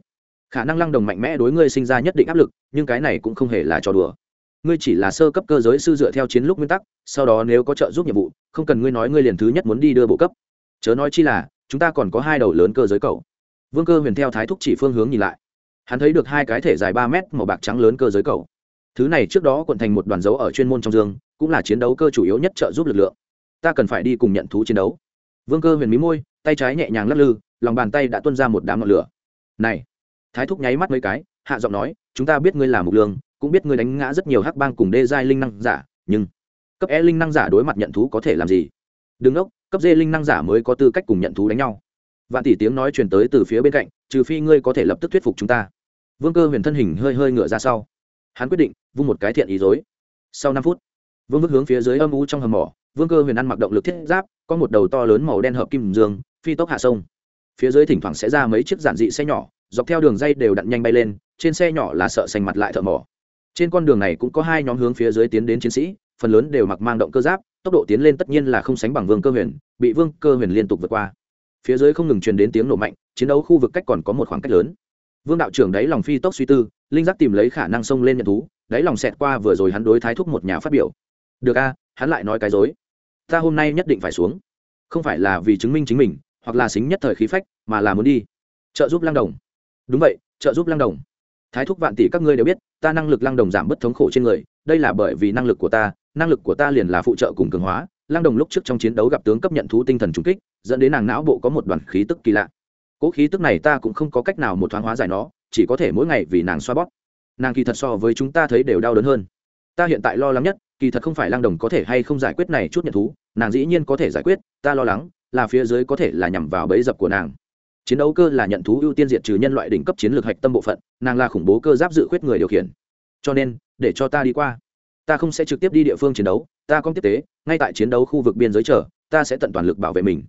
Speaker 1: Khả năng lăng đồng mạnh mẽ đối ngươi sinh ra nhất định áp lực, nhưng cái này cũng không hề là trò đùa. Ngươi chỉ là sơ cấp cơ giới sư dựa theo chiến lúc nguyên tắc, sau đó nếu có trợ giúp nhiệm vụ, không cần ngươi nói ngươi liền thứ nhất muốn đi đưa bộ cấp. Chớ nói chi là, chúng ta còn có hai đầu lớn cơ giới cầu vương cơ huyền theo thái thúc chỉ phương hướng nhìn lại. Hắn thấy được hai cái thể dài ba mét màu bạc trắng lớn cơ giới cầu thứ này trước đó quận thành một đoàn dấu ở chuyên môn trong dương, cũng là chiến đấu cơ chủ yếu nhất trợ giúp lực lượng ta cần phải đi cùng nhận thú chiến đấu. Vương cơ huyền mí môi, tay trái nhẹ nhàng lắc lư, lòng bàn tay đã tuân ra một đám ngọn lửa. Này, thái thúc nháy mắt mấy cái, hạ giọng nói, chúng ta biết ngươi là mục lương, cũng biết ngươi đánh ngã rất nhiều hắc bang cùng đê giai linh năng giả, nhưng cấp e linh năng giả đối mặt nhận thú có thể làm gì? Đừng ốc cấp d linh năng giả mới có tư cách cùng nhận thú đánh nhau. Vạn tỷ tiếng nói truyền tới từ phía bên cạnh, trừ phi ngươi có thể lập tức thuyết phục chúng ta. Vương cơ huyền thân hình hơi hơi ngựa ra sau. Hắn quyết định, vung một cái thiện ý dối. Sau năm phút, vương vức hướng phía dưới âm u trong hầm mỏ vương cơ huyền ăn mặc động lực thiết giáp, có một đầu to lớn màu đen hợp kim dương, phi tốc hạ sông. Phía dưới thỉnh thoảng sẽ ra mấy chiếc giản dị xe nhỏ, dọc theo đường dây đều đặn nhanh bay lên, trên xe nhỏ là sợ xanh mặt lại thợ mỏ. Trên con đường này cũng có hai nhóm hướng phía dưới tiến đến chiến sĩ, phần lớn đều mặc mang động cơ giáp, tốc độ tiến lên tất nhiên là không sánh bằng vương cơ huyền, bị vương cơ huyền liên tục vượt qua. Phía dưới không ngừng truyền đến tiếng nổ mạnh, chiến đấu khu vực cách còn có một khoảng cách lớn. Vương đạo trưởng đáy lòng phi tốc suy tư, linh giác tìm lấy khả năng xông lên nhận thú, đáy lòng xẹt qua vừa rồi hắn đối thái thúc một nhà phát biểu được a, hắn lại nói cái dối. Ta hôm nay nhất định phải xuống. Không phải là vì chứng minh chính mình, hoặc là xính nhất thời khí phách, mà là muốn đi. Trợ giúp lăng đồng. Đúng vậy, trợ giúp lăng đồng. Thái thúc vạn tỷ các ngươi đều biết, ta năng lực lăng đồng giảm bớt thống khổ trên người, đây là bởi vì năng lực của ta, năng lực của ta liền là phụ trợ cùng cường hóa. Lăng đồng lúc trước trong chiến đấu gặp tướng cấp nhận thú tinh thần trung kích, dẫn đến nàng não bộ có một đoàn khí tức kỳ lạ. Cỗ khí tức này ta cũng không có cách nào một thoáng hóa giải nó, chỉ có thể mỗi ngày vì nàng xoa bóp. Nàng kỳ thật so với chúng ta thấy đều đau đớn hơn ta hiện tại lo lắng nhất, kỳ thật không phải Lang đồng có thể hay không giải quyết này chút nhận thú, nàng dĩ nhiên có thể giải quyết, ta lo lắng, là phía dưới có thể là nhằm vào bẫy dập của nàng. Chiến đấu cơ là nhận thú ưu tiên diệt trừ nhân loại đỉnh cấp chiến lược hạch tâm bộ phận, nàng là khủng bố cơ giáp dự khuyết người điều khiển. Cho nên, để cho ta đi qua. Ta không sẽ trực tiếp đi địa phương chiến đấu, ta có tiếp tế, ngay tại chiến đấu khu vực biên giới chờ, ta sẽ tận toàn lực bảo vệ mình.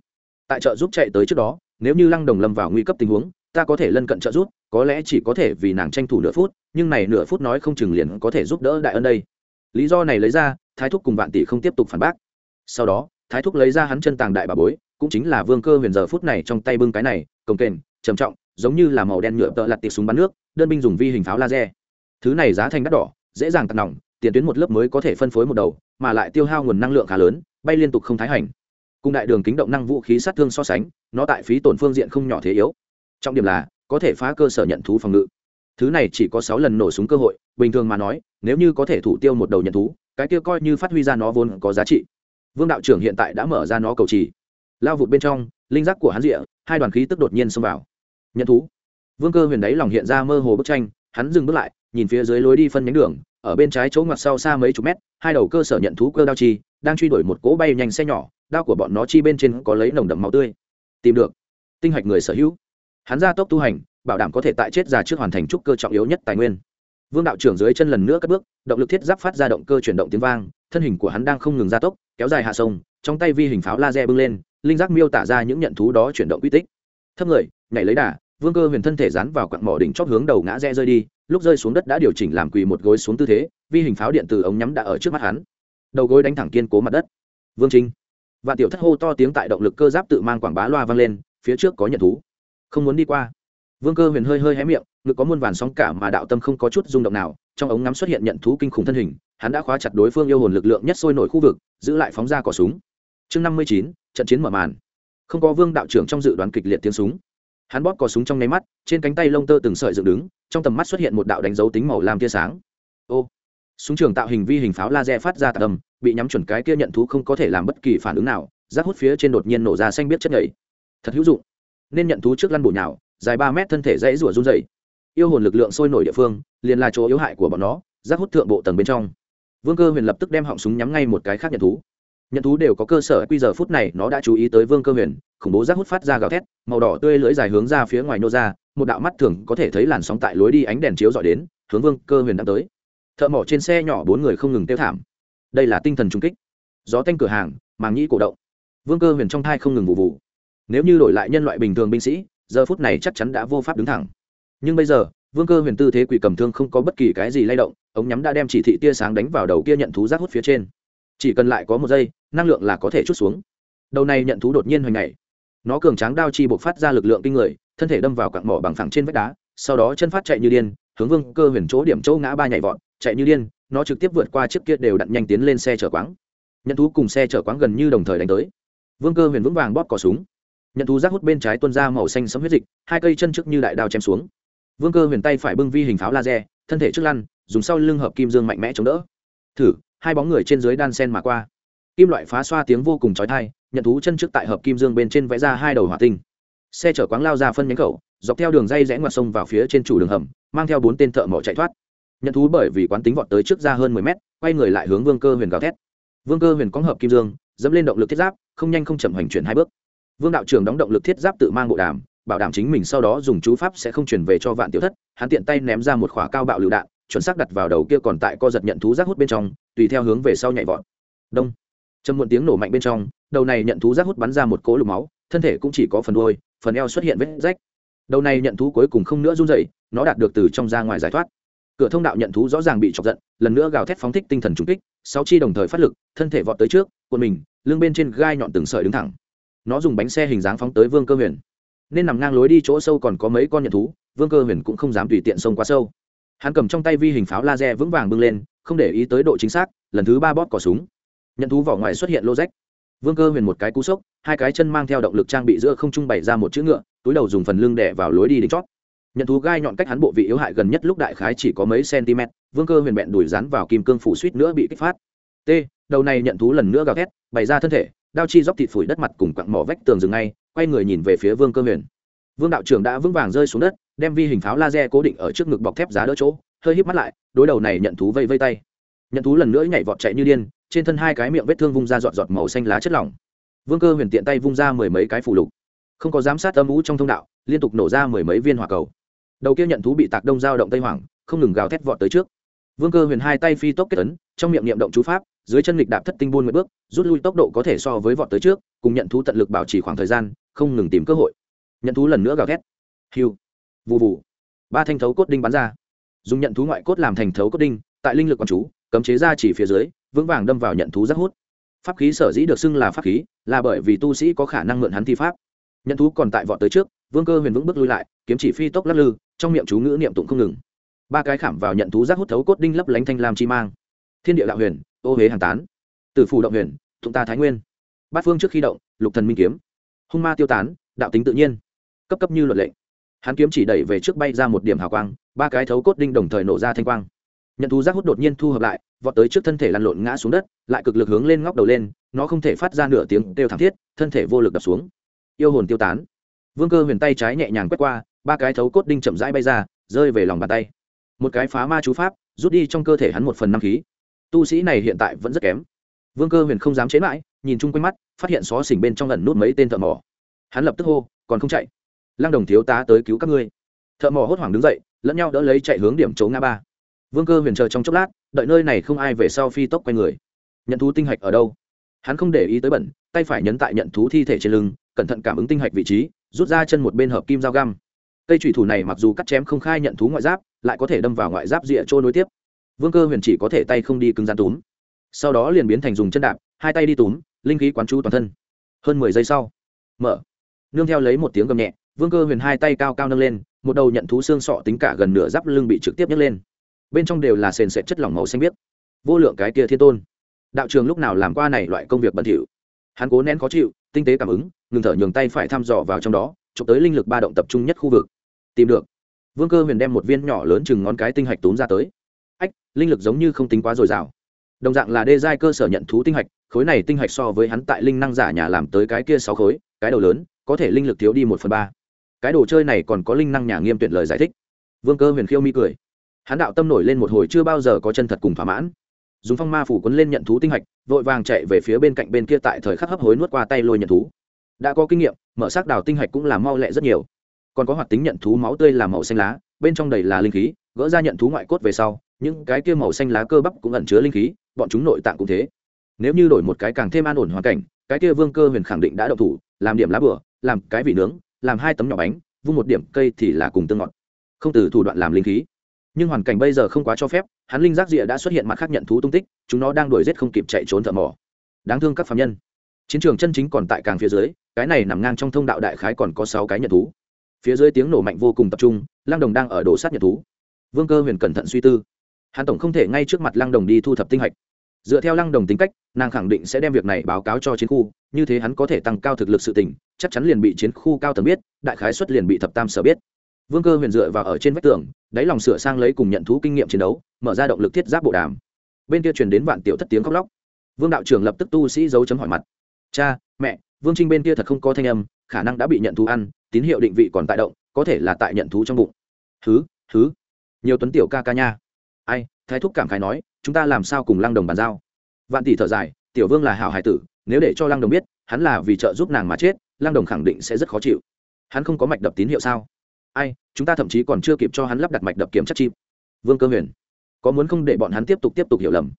Speaker 1: Tại trợ giúp chạy tới trước đó, nếu như lăng đồng lâm vào nguy cấp tình huống, ta có thể lân cận trợ giúp, có lẽ chỉ có thể vì nàng tranh thủ nửa phút, nhưng này nửa phút nói không chừng liền có thể giúp đỡ đại ân đây lý do này lấy ra, thái thúc cùng vạn tỷ không tiếp tục phản bác. Sau đó, thái thúc lấy ra hắn chân tàng đại bà bối, cũng chính là vương cơ huyền giờ phút này trong tay bưng cái này, cồng kềnh, trầm trọng, giống như là màu đen nhựa tợ lặt tiệc súng bắn nước, đơn binh dùng vi hình pháo laser. Thứ này giá thành đắt đỏ, dễ dàng tạt nòng, tiền tuyến một lớp mới có thể phân phối một đầu, mà lại tiêu hao nguồn năng lượng khá lớn, bay liên tục không thái hành. Cùng đại đường kính động năng vũ khí sát thương so sánh, nó tại phí tổn phương diện không nhỏ thế yếu. Trọng điểm là, có thể phá cơ sở nhận thú phòng ngự thứ này chỉ có sáu lần nổ súng cơ hội, bình thường mà nói, nếu như có thể thủ tiêu một đầu nhận thú, cái kia coi như phát huy ra nó vốn có giá trị. Vương đạo trưởng hiện tại đã mở ra nó cầu trì. Lao vụt bên trong, linh giác của hắn rịa, hai đoàn khí tức đột nhiên xông vào. Nhận thú. Vương cơ huyền đáy lòng hiện ra mơ hồ bức tranh, hắn dừng bước lại, nhìn phía dưới lối đi phân nhánh đường, ở bên trái chỗ ngoặt sau xa mấy chục mét, hai đầu cơ sở nhận thú cơ đao chi, đang truy đuổi một cỗ bay nhanh xe nhỏ, đao của bọn nó chi bên trên có lấy nồng đậm máu tươi. Tìm được. Tinh hạch người sở hữu. Hắn ra tốc tu hành bảo đảm có thể tại chết già trước hoàn thành trúc cơ trọng yếu nhất tài nguyên. Vương đạo trưởng dưới chân lần nữa cất bước, động lực thiết giáp phát ra động cơ chuyển động tiếng vang, thân hình của hắn đang không ngừng gia tốc, kéo dài hạ sông, trong tay vi hình pháo laser bưng lên, linh giác miêu tả ra những nhận thú đó chuyển động uy tích. Thấp người, nhảy lấy đà, vương cơ huyền thân thể dán vào quặng mỏ đỉnh chót hướng đầu ngã rẽ rơi đi, lúc rơi xuống đất đã điều chỉnh làm quỳ một gối xuống tư thế, vi hình pháo điện từ ống nhắm đã ở trước mắt hắn. Đầu gối đánh thẳng kiên cố mặt đất. Vương trinh. Và tiểu thất hô to tiếng tại động lực cơ giáp tự mang quảng bá loa vang lên, phía trước có nhận thú. Không muốn đi qua vương cơ huyền hơi hơi hé miệng, ngực có muôn vàn sóng cả mà đạo tâm không có chút rung động nào, trong ống ngắm xuất hiện nhận thú kinh khủng thân hình, hắn đã khóa chặt đối phương yêu hồn lực lượng nhất sôi nổi khu vực, giữ lại phóng ra cỏ súng. Chương năm mươi chín, trận chiến mở màn. Không có vương đạo trưởng trong dự đoán kịch liệt tiếng súng. Hắn bóp cò súng trong nháy mắt, trên cánh tay lông tơ từng sợi dựng đứng, trong tầm mắt xuất hiện một đạo đánh dấu tính màu lam tia sáng. Ô! Súng trường tạo hình vi hình pháo laser phát ra tầm bị nhắm chuẩn cái kia nhận thú không có thể làm bất kỳ phản ứng nào, rác hút phía trên đột nhiên nổ ra xanh biết chất nhảy thật hữu dụng. Nên nhận thú trước lăn bổ nhào dài ba mét thân thể dãy rủa run dày yêu hồn lực lượng sôi nổi địa phương, liền là chỗ yếu hại của bọn nó, rác hút thượng bộ tầng bên trong. Vương cơ huyền lập tức đem họng súng nhắm ngay một cái khác nhận thú. Nhận thú đều có cơ sở, quy giờ phút này nó đã chú ý tới vương cơ huyền, khủng bố rác hút phát ra gào thét, màu đỏ tươi lưỡi dài hướng ra phía ngoài nô ra, một đạo mắt thường có thể thấy làn sóng tại lối đi ánh đèn chiếu dọi đến, hướng vương cơ huyền đang tới. Thợ mỏ trên xe nhỏ bốn người không ngừng tiêu thảm. Đây là tinh thần trung kích. Gió tanh cửa hàng, màng nhĩ cổ động. Vương cơ huyền trong thai không ngừng vụ vụ. Nếu như đổi lại nhân loại bình thường binh sĩ giờ phút này chắc chắn đã vô pháp đứng thẳng. Nhưng bây giờ, vương cơ huyền tư thế quỷ cầm thương không có bất kỳ cái gì lay động, ống nhắm đã đem chỉ thị tia sáng đánh vào đầu kia nhận thú rác hút phía trên. Chỉ cần lại có một giây, năng lượng là có thể chút xuống. Đầu này nhận thú đột nhiên hoành ngày nó cường tráng đao chi buộc phát ra lực lượng kinh người, thân thể đâm vào cặn mỏ bằng phẳng trên vách đá, sau đó chân phát chạy như điên, hướng vương cơ huyền chỗ điểm chỗ ngã ba nhảy vọt, chạy như điên, nó trực tiếp vượt qua chiếc kia đều đặn nhanh tiến lên xe chở quáng. Nhận thú cùng xe chở quáng gần như đồng thời đánh tới. Vương cơ huyền vững vàng bóp cỏ súng nhận thú rác hút bên trái tuân ra màu xanh sấm huyết dịch hai cây chân trước như đại đao chém xuống. Vương cơ huyền tay phải bưng vi hình pháo laser thân thể trước lăn dùng sau lưng hợp kim dương mạnh mẽ chống đỡ. Thử hai bóng người trên dưới đan sen mà qua. Kim loại phá xoa tiếng vô cùng trói thai nhận thú chân trước tại hợp kim dương bên trên vẽ ra hai đầu hỏa tinh. Xe chở quáng lao ra phân nhánh cầu, dọc theo đường dây rẽ ngoặt sông vào phía trên chủ đường hầm mang theo bốn tên thợ mỏ chạy thoát. Nhận thú bởi vì quán tính vọt tới trước ra hơn mười mét quay người lại hướng vương cơ huyền gào thét. Vương cơ huyền có hợp kim dương dẫm lên động lực thiết giáp không nhanh không chậm hành chuyển hai bước vương đạo trưởng đóng động lực thiết giáp tự mang bộ đàm, bảo đảm chính mình sau đó dùng chú pháp sẽ không chuyển về cho vạn tiểu thất, hắn tiện tay ném ra một khỏa cao bạo lựu đạn, chuẩn xác đặt vào đầu kia còn tại co giật nhận thú rác hút bên trong, tùy theo hướng về sau nhảy vọt. Đông. Châm muộn tiếng nổ mạnh bên trong, đầu này nhận thú rác hút bắn ra một cỗ lục máu, thân thể cũng chỉ có phần đôi phần eo xuất hiện vết rách. Đầu này nhận thú cuối cùng không nữa run dậy nó đạt được từ trong ra ngoài giải thoát. Cửa thông đạo nhận thú rõ ràng bị chọc giận, lần nữa gào thét phóng thích tinh thần trung kích, sáu chi đồng thời phát lực, thân thể vọt tới trước quân mình, lưng bên trên gai nhọn từng sợi đứng thẳng nó dùng bánh xe hình dáng phóng tới vương cơ huyền. Nên nằm ngang lối đi chỗ sâu còn có mấy con nhận thú, vương cơ huyền cũng không dám tùy tiện xông quá sâu. Hắn cầm trong tay vi hình pháo laser vững vàng bưng lên, không để ý tới độ chính xác, lần thứ ba bóp cỏ súng. Nhận thú vỏ ngoài xuất hiện lô rách. Vương cơ huyền một cái cú sốc, hai cái chân mang theo động lực trang bị giữa không trung bày ra một chữ ngựa, túi đầu dùng phần lưng đẻ vào lối đi đính chót. Nhận thú gai nhọn cách hắn bộ vị yếu hại gần nhất lúc đại khái chỉ có mấy cm, vương cơ huyền bẹn đùi rắn vào kim cương phủ suýt nữa bị kích phát. T, đầu này nhận thú lần nữa gào thét, bày ra thân thể đao chi dóc thịt phủi đất mặt cùng quặng mỏ vách tường dừng ngay, quay người nhìn về phía vương cơ huyền. Vương đạo trưởng đã vững vàng rơi xuống đất, đem vi hình pháo laser cố định ở trước ngực bọc thép giá đỡ chỗ, hơi híp mắt lại, đối đầu này nhận thú vây vây tay. Nhận thú lần nữa nhảy vọt chạy như điên, trên thân hai cái miệng vết thương vung ra giọt giọt màu xanh lá chất lỏng. Vương cơ huyền tiện tay vung ra mười mấy cái phủ lục. Không có giám sát âm ú trong thông đạo, liên tục nổ ra mười mấy viên hỏa cầu. Đầu kia nhận thú bị tạc đông dao động tây hoàng không ngừng gào thét vọt tới trước. Vương cơ huyền hai tay phi tốc kết ấn, trong miệng niệm động chú pháp dưới chân lịch đạp thất tinh buôn một bước, rút lui tốc độ có thể so với vọt tới trước, cùng nhận thú tận lực bảo trì khoảng thời gian, không ngừng tìm cơ hội. Nhận thú lần nữa gào thét. Hiu. Vụ vụ ba thanh thấu cốt đinh bắn ra. Dùng nhận thú ngoại cốt làm thành thấu cốt đinh, tại linh lực quản chú, cấm chế ra chỉ phía dưới, vững vàng đâm vào nhận thú rất hút. Pháp khí sở dĩ được xưng là pháp khí, là bởi vì tu sĩ có khả năng mượn hắn thi pháp. Nhận thú còn tại vọt tới trước, vương cơ huyền vững bước lui lại, kiếm chỉ phi tốc lắc lư, trong miệng chú ngữ niệm tụng không ngừng. Ba cái khảm vào nhận thú giác hút thấu cốt đinh lấp lánh thanh lam chi mang thiên địa đạo huyền, ô huế hàng tán. Tử phủ động huyền, thụng ta thái nguyên. Bát phương trước khi động, lục thần minh kiếm. Hung ma tiêu tán, đạo tính tự nhiên. Cấp cấp như luật lệ hắn kiếm chỉ đẩy về trước bay ra một điểm hào quang, ba cái thấu cốt đinh đồng thời nổ ra thanh quang. Nhận thú giác hút đột nhiên thu hợp lại, vọt tới trước thân thể lăn lộn ngã xuống đất, lại cực lực hướng lên ngóc đầu lên, nó không thể phát ra nửa tiếng đều thảm thiết, thân thể vô lực đập xuống. Yêu hồn tiêu tán. Vương cơ huyền tay trái nhẹ nhàng quét qua, ba cái thấu cốt đinh chậm rãi bay ra, rơi về lòng bàn tay. Một cái phá ma chú pháp, rút đi trong cơ thể hắn một phần năm khí tu sĩ này hiện tại vẫn rất kém. Vương cơ huyền không dám chế mãi, nhìn chung quanh mắt, phát hiện xó xỉnh bên trong lần nút mấy tên thợ mỏ. Hắn lập tức hô, còn không chạy? Lăng đồng thiếu tá tới cứu các ngươi. Thợ mỏ hốt hoảng đứng dậy, lẫn nhau đỡ lấy chạy hướng điểm chỗ ngã ba. Vương cơ huyền chờ trong chốc lát, đợi nơi này không ai về sau phi tốc quay người. Nhận thú tinh hạch ở đâu? Hắn không để ý tới bẩn, tay phải nhấn tại nhận thú thi thể trên lưng, cẩn thận cảm ứng tinh hạch vị trí, rút ra chân một bên hợp kim dao găm. Cây thủy thủ này mặc dù cắt chém không khai nhận thú ngoại giáp, lại có thể đâm vào ngoại giáp rịa trôi nối tiếp vương cơ huyền chỉ có thể tay không đi cứng gian túm. Sau đó liền biến thành dùng chân đạp, hai tay đi túm, linh khí quán chú toàn thân. Hơn mười giây sau, mở. Nương theo lấy một tiếng gầm nhẹ, vương cơ huyền hai tay cao cao nâng lên, một đầu nhận thú xương sọ tính cả gần nửa giáp lưng bị trực tiếp nhấc lên. Bên trong đều là sền sệt chất lỏng màu xanh biếc. Vô lượng cái kia thiên tôn. Đạo trường lúc nào làm qua này loại công việc bẩn thỉu. Hắn cố nén khó chịu, tinh tế cảm ứng, ngừng thở nhường tay phải thăm dò vào trong đó, chụp tới linh lực ba động tập trung nhất khu vực. Tìm được. Vương cơ huyền đem một viên nhỏ lớn chừng ngón cái tinh hạch túm ra tới linh lực giống như không tính quá dồi dào. Đồng dạng là đê giai cơ sở nhận thú tinh hạch, khối này tinh hạch so với hắn tại linh năng giả nhà làm tới cái kia sáu khối, cái đầu lớn, có thể linh lực thiếu đi một phần ba. Cái đồ chơi này còn có linh năng nhà nghiêm tuyệt lời giải thích. Vương cơ huyền khiêu mi cười. Hắn đạo tâm nổi lên một hồi chưa bao giờ có chân thật cùng thỏa mãn. Dùng phong ma phủ quấn lên nhận thú tinh hạch, vội vàng chạy về phía bên cạnh bên kia tại thời khắc hấp hối nuốt qua tay lôi nhận thú. Đã có kinh nghiệm, mở xác đào tinh hạch cũng là mau lẹ rất nhiều. Còn có hoạt tính nhận thú máu tươi làm màu xanh lá, bên trong đầy là linh khí, gỡ ra nhận thú ngoại cốt về sau những cái kia màu xanh lá cơ bắp cũng ẩn chứa linh khí, bọn chúng nội tạng cũng thế. Nếu như đổi một cái càng thêm an ổn hoàn cảnh, cái kia vương cơ huyền khẳng định đã đậu thủ, làm điểm lá bửa làm cái vị nướng, làm hai tấm nhỏ bánh, vung một điểm cây thì là cùng tương ngọt. Không từ thủ đoạn làm linh khí. Nhưng hoàn cảnh bây giờ không quá cho phép, hắn linh giác rịa đã xuất hiện mặt khác nhận thú tung tích, chúng nó đang đuổi giết không kịp chạy trốn thợ mỏ. Đáng thương các phạm nhân. Chiến trường chân chính còn tại càng phía dưới, cái này nằm ngang trong thông đạo đại khái còn có sáu cái nhận thú. Phía dưới tiếng nổ mạnh vô cùng tập trung, lăng đồng đang ở đổ sát nhận thú. Vương cơ huyền cẩn thận suy tư hắn tổng không thể ngay trước mặt lăng đồng đi thu thập tinh hạch. Dựa theo lăng đồng tính cách nàng khẳng định sẽ đem việc này báo cáo cho chiến khu như thế hắn có thể tăng cao thực lực sự tình, chắc chắn liền bị chiến khu cao tầng biết đại khái xuất liền bị thập tam sở biết. Vương cơ huyền dựa vào ở trên vách tường đáy lòng sửa sang lấy cùng nhận thú kinh nghiệm chiến đấu mở ra động lực thiết giáp bộ đàm. Bên kia truyền đến vạn tiểu thất tiếng khóc lóc. Vương đạo trưởng lập tức tu sĩ dấu chấm hỏi mặt. Cha mẹ vương trinh bên kia thật không có thanh âm khả năng đã bị nhận thú ăn tín hiệu định vị còn tại động có thể là tại nhận thú trong bụng. Thứ thứ nhiều tuấn tiểu ca ca nha ai? Thái thúc cảm khái nói, chúng ta làm sao cùng lăng đồng bàn giao? Vạn tỷ thở dài, tiểu vương là hảo hải tử, nếu để cho lăng đồng biết, hắn là vì trợ giúp nàng mà chết, lăng đồng khẳng định sẽ rất khó chịu. Hắn không có mạch đập tín hiệu sao? Ai, chúng ta thậm chí còn chưa kịp cho hắn lắp đặt mạch đập kiểm chất chim vương cơ huyền, có muốn không để bọn hắn tiếp tục tiếp tục hiểu lầm?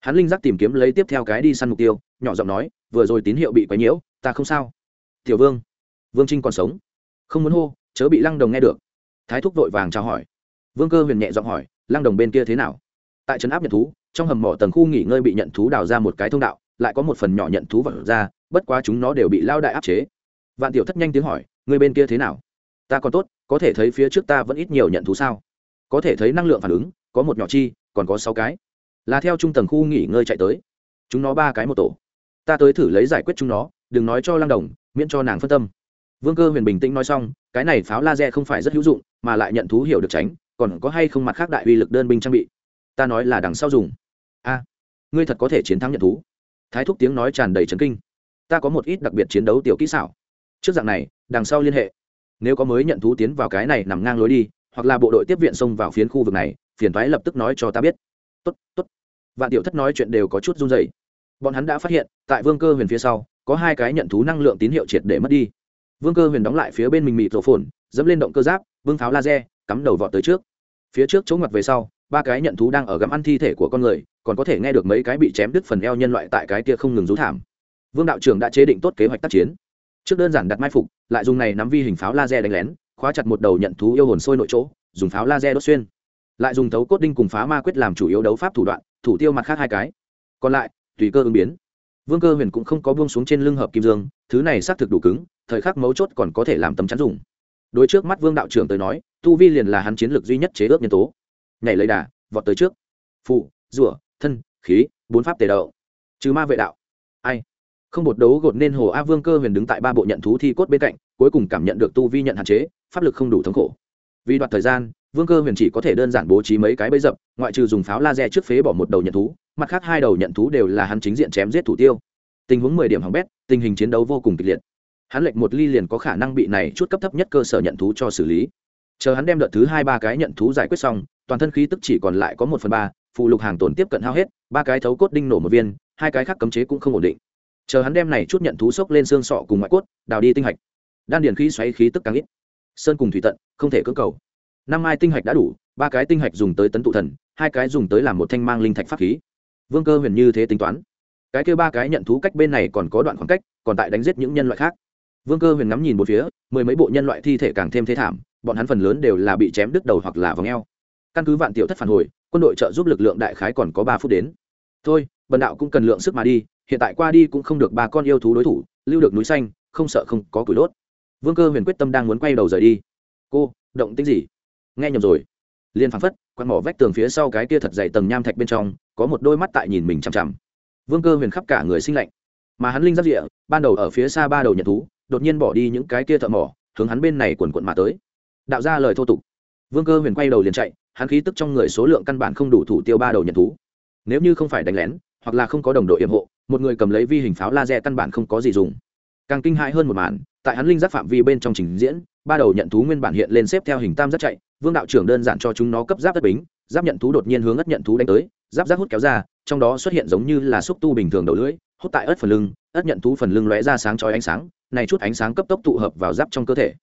Speaker 1: Hắn linh giác tìm kiếm lấy tiếp theo cái đi săn mục tiêu, nhỏ giọng nói, vừa rồi tín hiệu bị quấy nhiễu, ta không sao. Tiểu vương vương trinh còn sống? Không muốn hô, chớ bị lăng đồng nghe được. Thái thúc vội vàng chào hỏi. Vương cơ huyền nhẹ giọng hỏi lăng đồng bên kia thế nào? Tại trấn áp nhận thú, trong hầm mỏ tầng khu nghỉ ngơi bị nhận thú đào ra một cái thông đạo, lại có một phần nhỏ nhận thú vật ra, bất quá chúng nó đều bị lao đại áp chế. Vạn tiểu thất nhanh tiếng hỏi, người bên kia thế nào? Ta còn tốt, có thể thấy phía trước ta vẫn ít nhiều nhận thú sao? Có thể thấy năng lượng phản ứng, có một nhỏ chi, còn có sáu cái. Là theo trung tầng khu nghỉ ngơi chạy tới. Chúng nó ba cái một tổ. Ta tới thử lấy giải quyết chúng nó, đừng nói cho lăng đồng, miễn cho nàng phân tâm. Vương cơ huyền bình tĩnh nói xong, cái này pháo laser không phải rất hữu dụng, mà lại nhận thú hiểu được tránh còn có hay không mặt khác đại uy lực đơn binh trang bị? Ta nói là đằng sau dùng. A, ngươi thật có thể chiến thắng nhận thú. Thái thúc tiếng nói tràn đầy trấn kinh. Ta có một ít đặc biệt chiến đấu tiểu kỹ xảo. Trước dạng này, đằng sau liên hệ. Nếu có mới nhận thú tiến vào cái này nằm ngang lối đi, hoặc là bộ đội tiếp viện xông vào phiến khu vực này, phiền thoái lập tức nói cho ta biết. Tốt tốt. Vạn tiểu thất nói chuyện đều có chút run dày bọn hắn đã phát hiện, tại vương cơ huyền phía sau, có hai cái nhận thú năng lượng tín hiệu triệt để mất đi. Vương cơ huyền đóng lại phía bên mình mịt rổ phồn, dẫm lên động cơ giáp, vương pháo laser, cắm đầu vọt tới trước phía trước chỗ ngặt về sau, ba cái nhận thú đang ở gặm ăn thi thể của con người, còn có thể nghe được mấy cái bị chém đứt phần eo nhân loại tại cái kia không ngừng rú thảm. Vương đạo trưởng đã chế định tốt kế hoạch tác chiến. Trước đơn giản đặt mai phục, lại dùng này nắm vi hình pháo laser đánh lén, khóa chặt một đầu nhận thú yêu hồn sôi nội chỗ, dùng pháo laser đốt xuyên. Lại dùng thấu cốt đinh cùng phá ma quyết làm chủ yếu đấu pháp thủ đoạn, thủ tiêu mặt khác hai cái. Còn lại, tùy cơ ứng biến. Vương cơ huyền cũng không có buông xuống trên lưng hợp kim dương, thứ này xác thực đủ cứng, thời khắc mấu chốt còn có thể làm tấm chắn dùng đối trước mắt vương đạo trưởng tới nói, tu vi liền là hắn chiến lược duy nhất chế ước nhân tố. Nhảy lấy đà, vọt tới trước. Phụ rủa thân, khí, bốn pháp tề đậu. Trừ ma vệ đạo. Ai? Không một đấu gột nên hồ a vương cơ huyền đứng tại ba bộ nhận thú thi cốt bên cạnh, cuối cùng cảm nhận được tu vi nhận hạn chế, pháp lực không đủ thống khổ. Vì đoạt thời gian, vương cơ huyền chỉ có thể đơn giản bố trí mấy cái bẫy dập, ngoại trừ dùng pháo laser trước phế bỏ một đầu nhận thú, mặt khác hai đầu nhận thú đều là hắn chính diện chém giết thủ tiêu. Tình huống mười điểm hỏng bét, tình hình chiến đấu vô cùng kịch liệt hắn lệnh một ly liền có khả năng bị này chút cấp thấp nhất cơ sở nhận thú cho xử lý. Chờ hắn đem đợt thứ hai ba cái nhận thú giải quyết xong, toàn thân khí tức chỉ còn lại có một phần ba, phụ lục hàng tồn tiếp cận hao hết, ba cái thấu cốt đinh nổ một viên, hai cái khác cấm chế cũng không ổn định. Chờ hắn đem này chút nhận thú sốc lên xương sọ cùng ngoại cốt, đào đi tinh hạch. Đan điền khí xoáy khí tức càng ít. Sơn cùng thủy tận, không thể cưỡng cầu. Năm mai tinh hạch đã đủ, ba cái tinh hạch dùng tới tấn tụ thần, hai cái dùng tới làm một thanh mang linh thạch pháp khí. Vương cơ huyền như thế tính toán. Cái kêu ba cái nhận thú cách bên này còn có đoạn khoảng cách, còn tại đánh giết những nhân loại khác vương cơ huyền ngắm nhìn một phía, mười mấy bộ nhân loại thi thể càng thêm thế thảm, bọn hắn phần lớn đều là bị chém đứt đầu hoặc là vòng eo. Căn cứ vạn tiểu thất phản hồi, quân đội trợ giúp lực lượng đại khái còn có ba phút đến. Thôi, bần đạo cũng cần lượng sức mà đi, hiện tại qua đi cũng không được ba con yêu thú đối thủ, lưu được núi xanh, không sợ không có củi đốt. Vương cơ huyền quyết tâm đang muốn quay đầu rời đi. Cô, động tính gì? Nghe nhầm rồi. Liền phán phất, quạt mỏ vách tường phía sau cái kia thật dày tầng nham thạch bên trong, có một đôi mắt tại nhìn mình chằm chằm. Vương cơ huyền khắp cả người sinh lạnh. Mà hắn linh giáp rịa ban đầu ở phía xa ba đầu nhận thú đột nhiên bỏ đi những cái kia thợ mỏ, hướng hắn bên này quần quận mà tới. Đạo ra lời thô tục. Vương cơ huyền quay đầu liền chạy, hắn khí tức trong người số lượng căn bản không đủ thủ tiêu ba đầu nhận thú. Nếu như không phải đánh lén, hoặc là không có đồng đội yểm hộ, một người cầm lấy vi hình pháo laser căn bản không có gì dùng. Càng kinh hãi hơn một màn, tại hắn linh giác phạm vi bên trong trình diễn, ba đầu nhận thú nguyên bản hiện lên xếp theo hình tam giác chạy, vương đạo trưởng đơn giản cho chúng nó cấp giáp đất bính, giáp nhận thú đột nhiên hướng ất nhận thú đánh tới, giáp giác hút kéo ra, trong đó xuất hiện giống như là xúc tu bình thường đầu lưỡi, hút tại ớt phần lưng ớt nhận thú phần lưng lóe ra sáng chói ánh sáng này chút ánh sáng cấp tốc tụ hợp vào giáp trong cơ thể.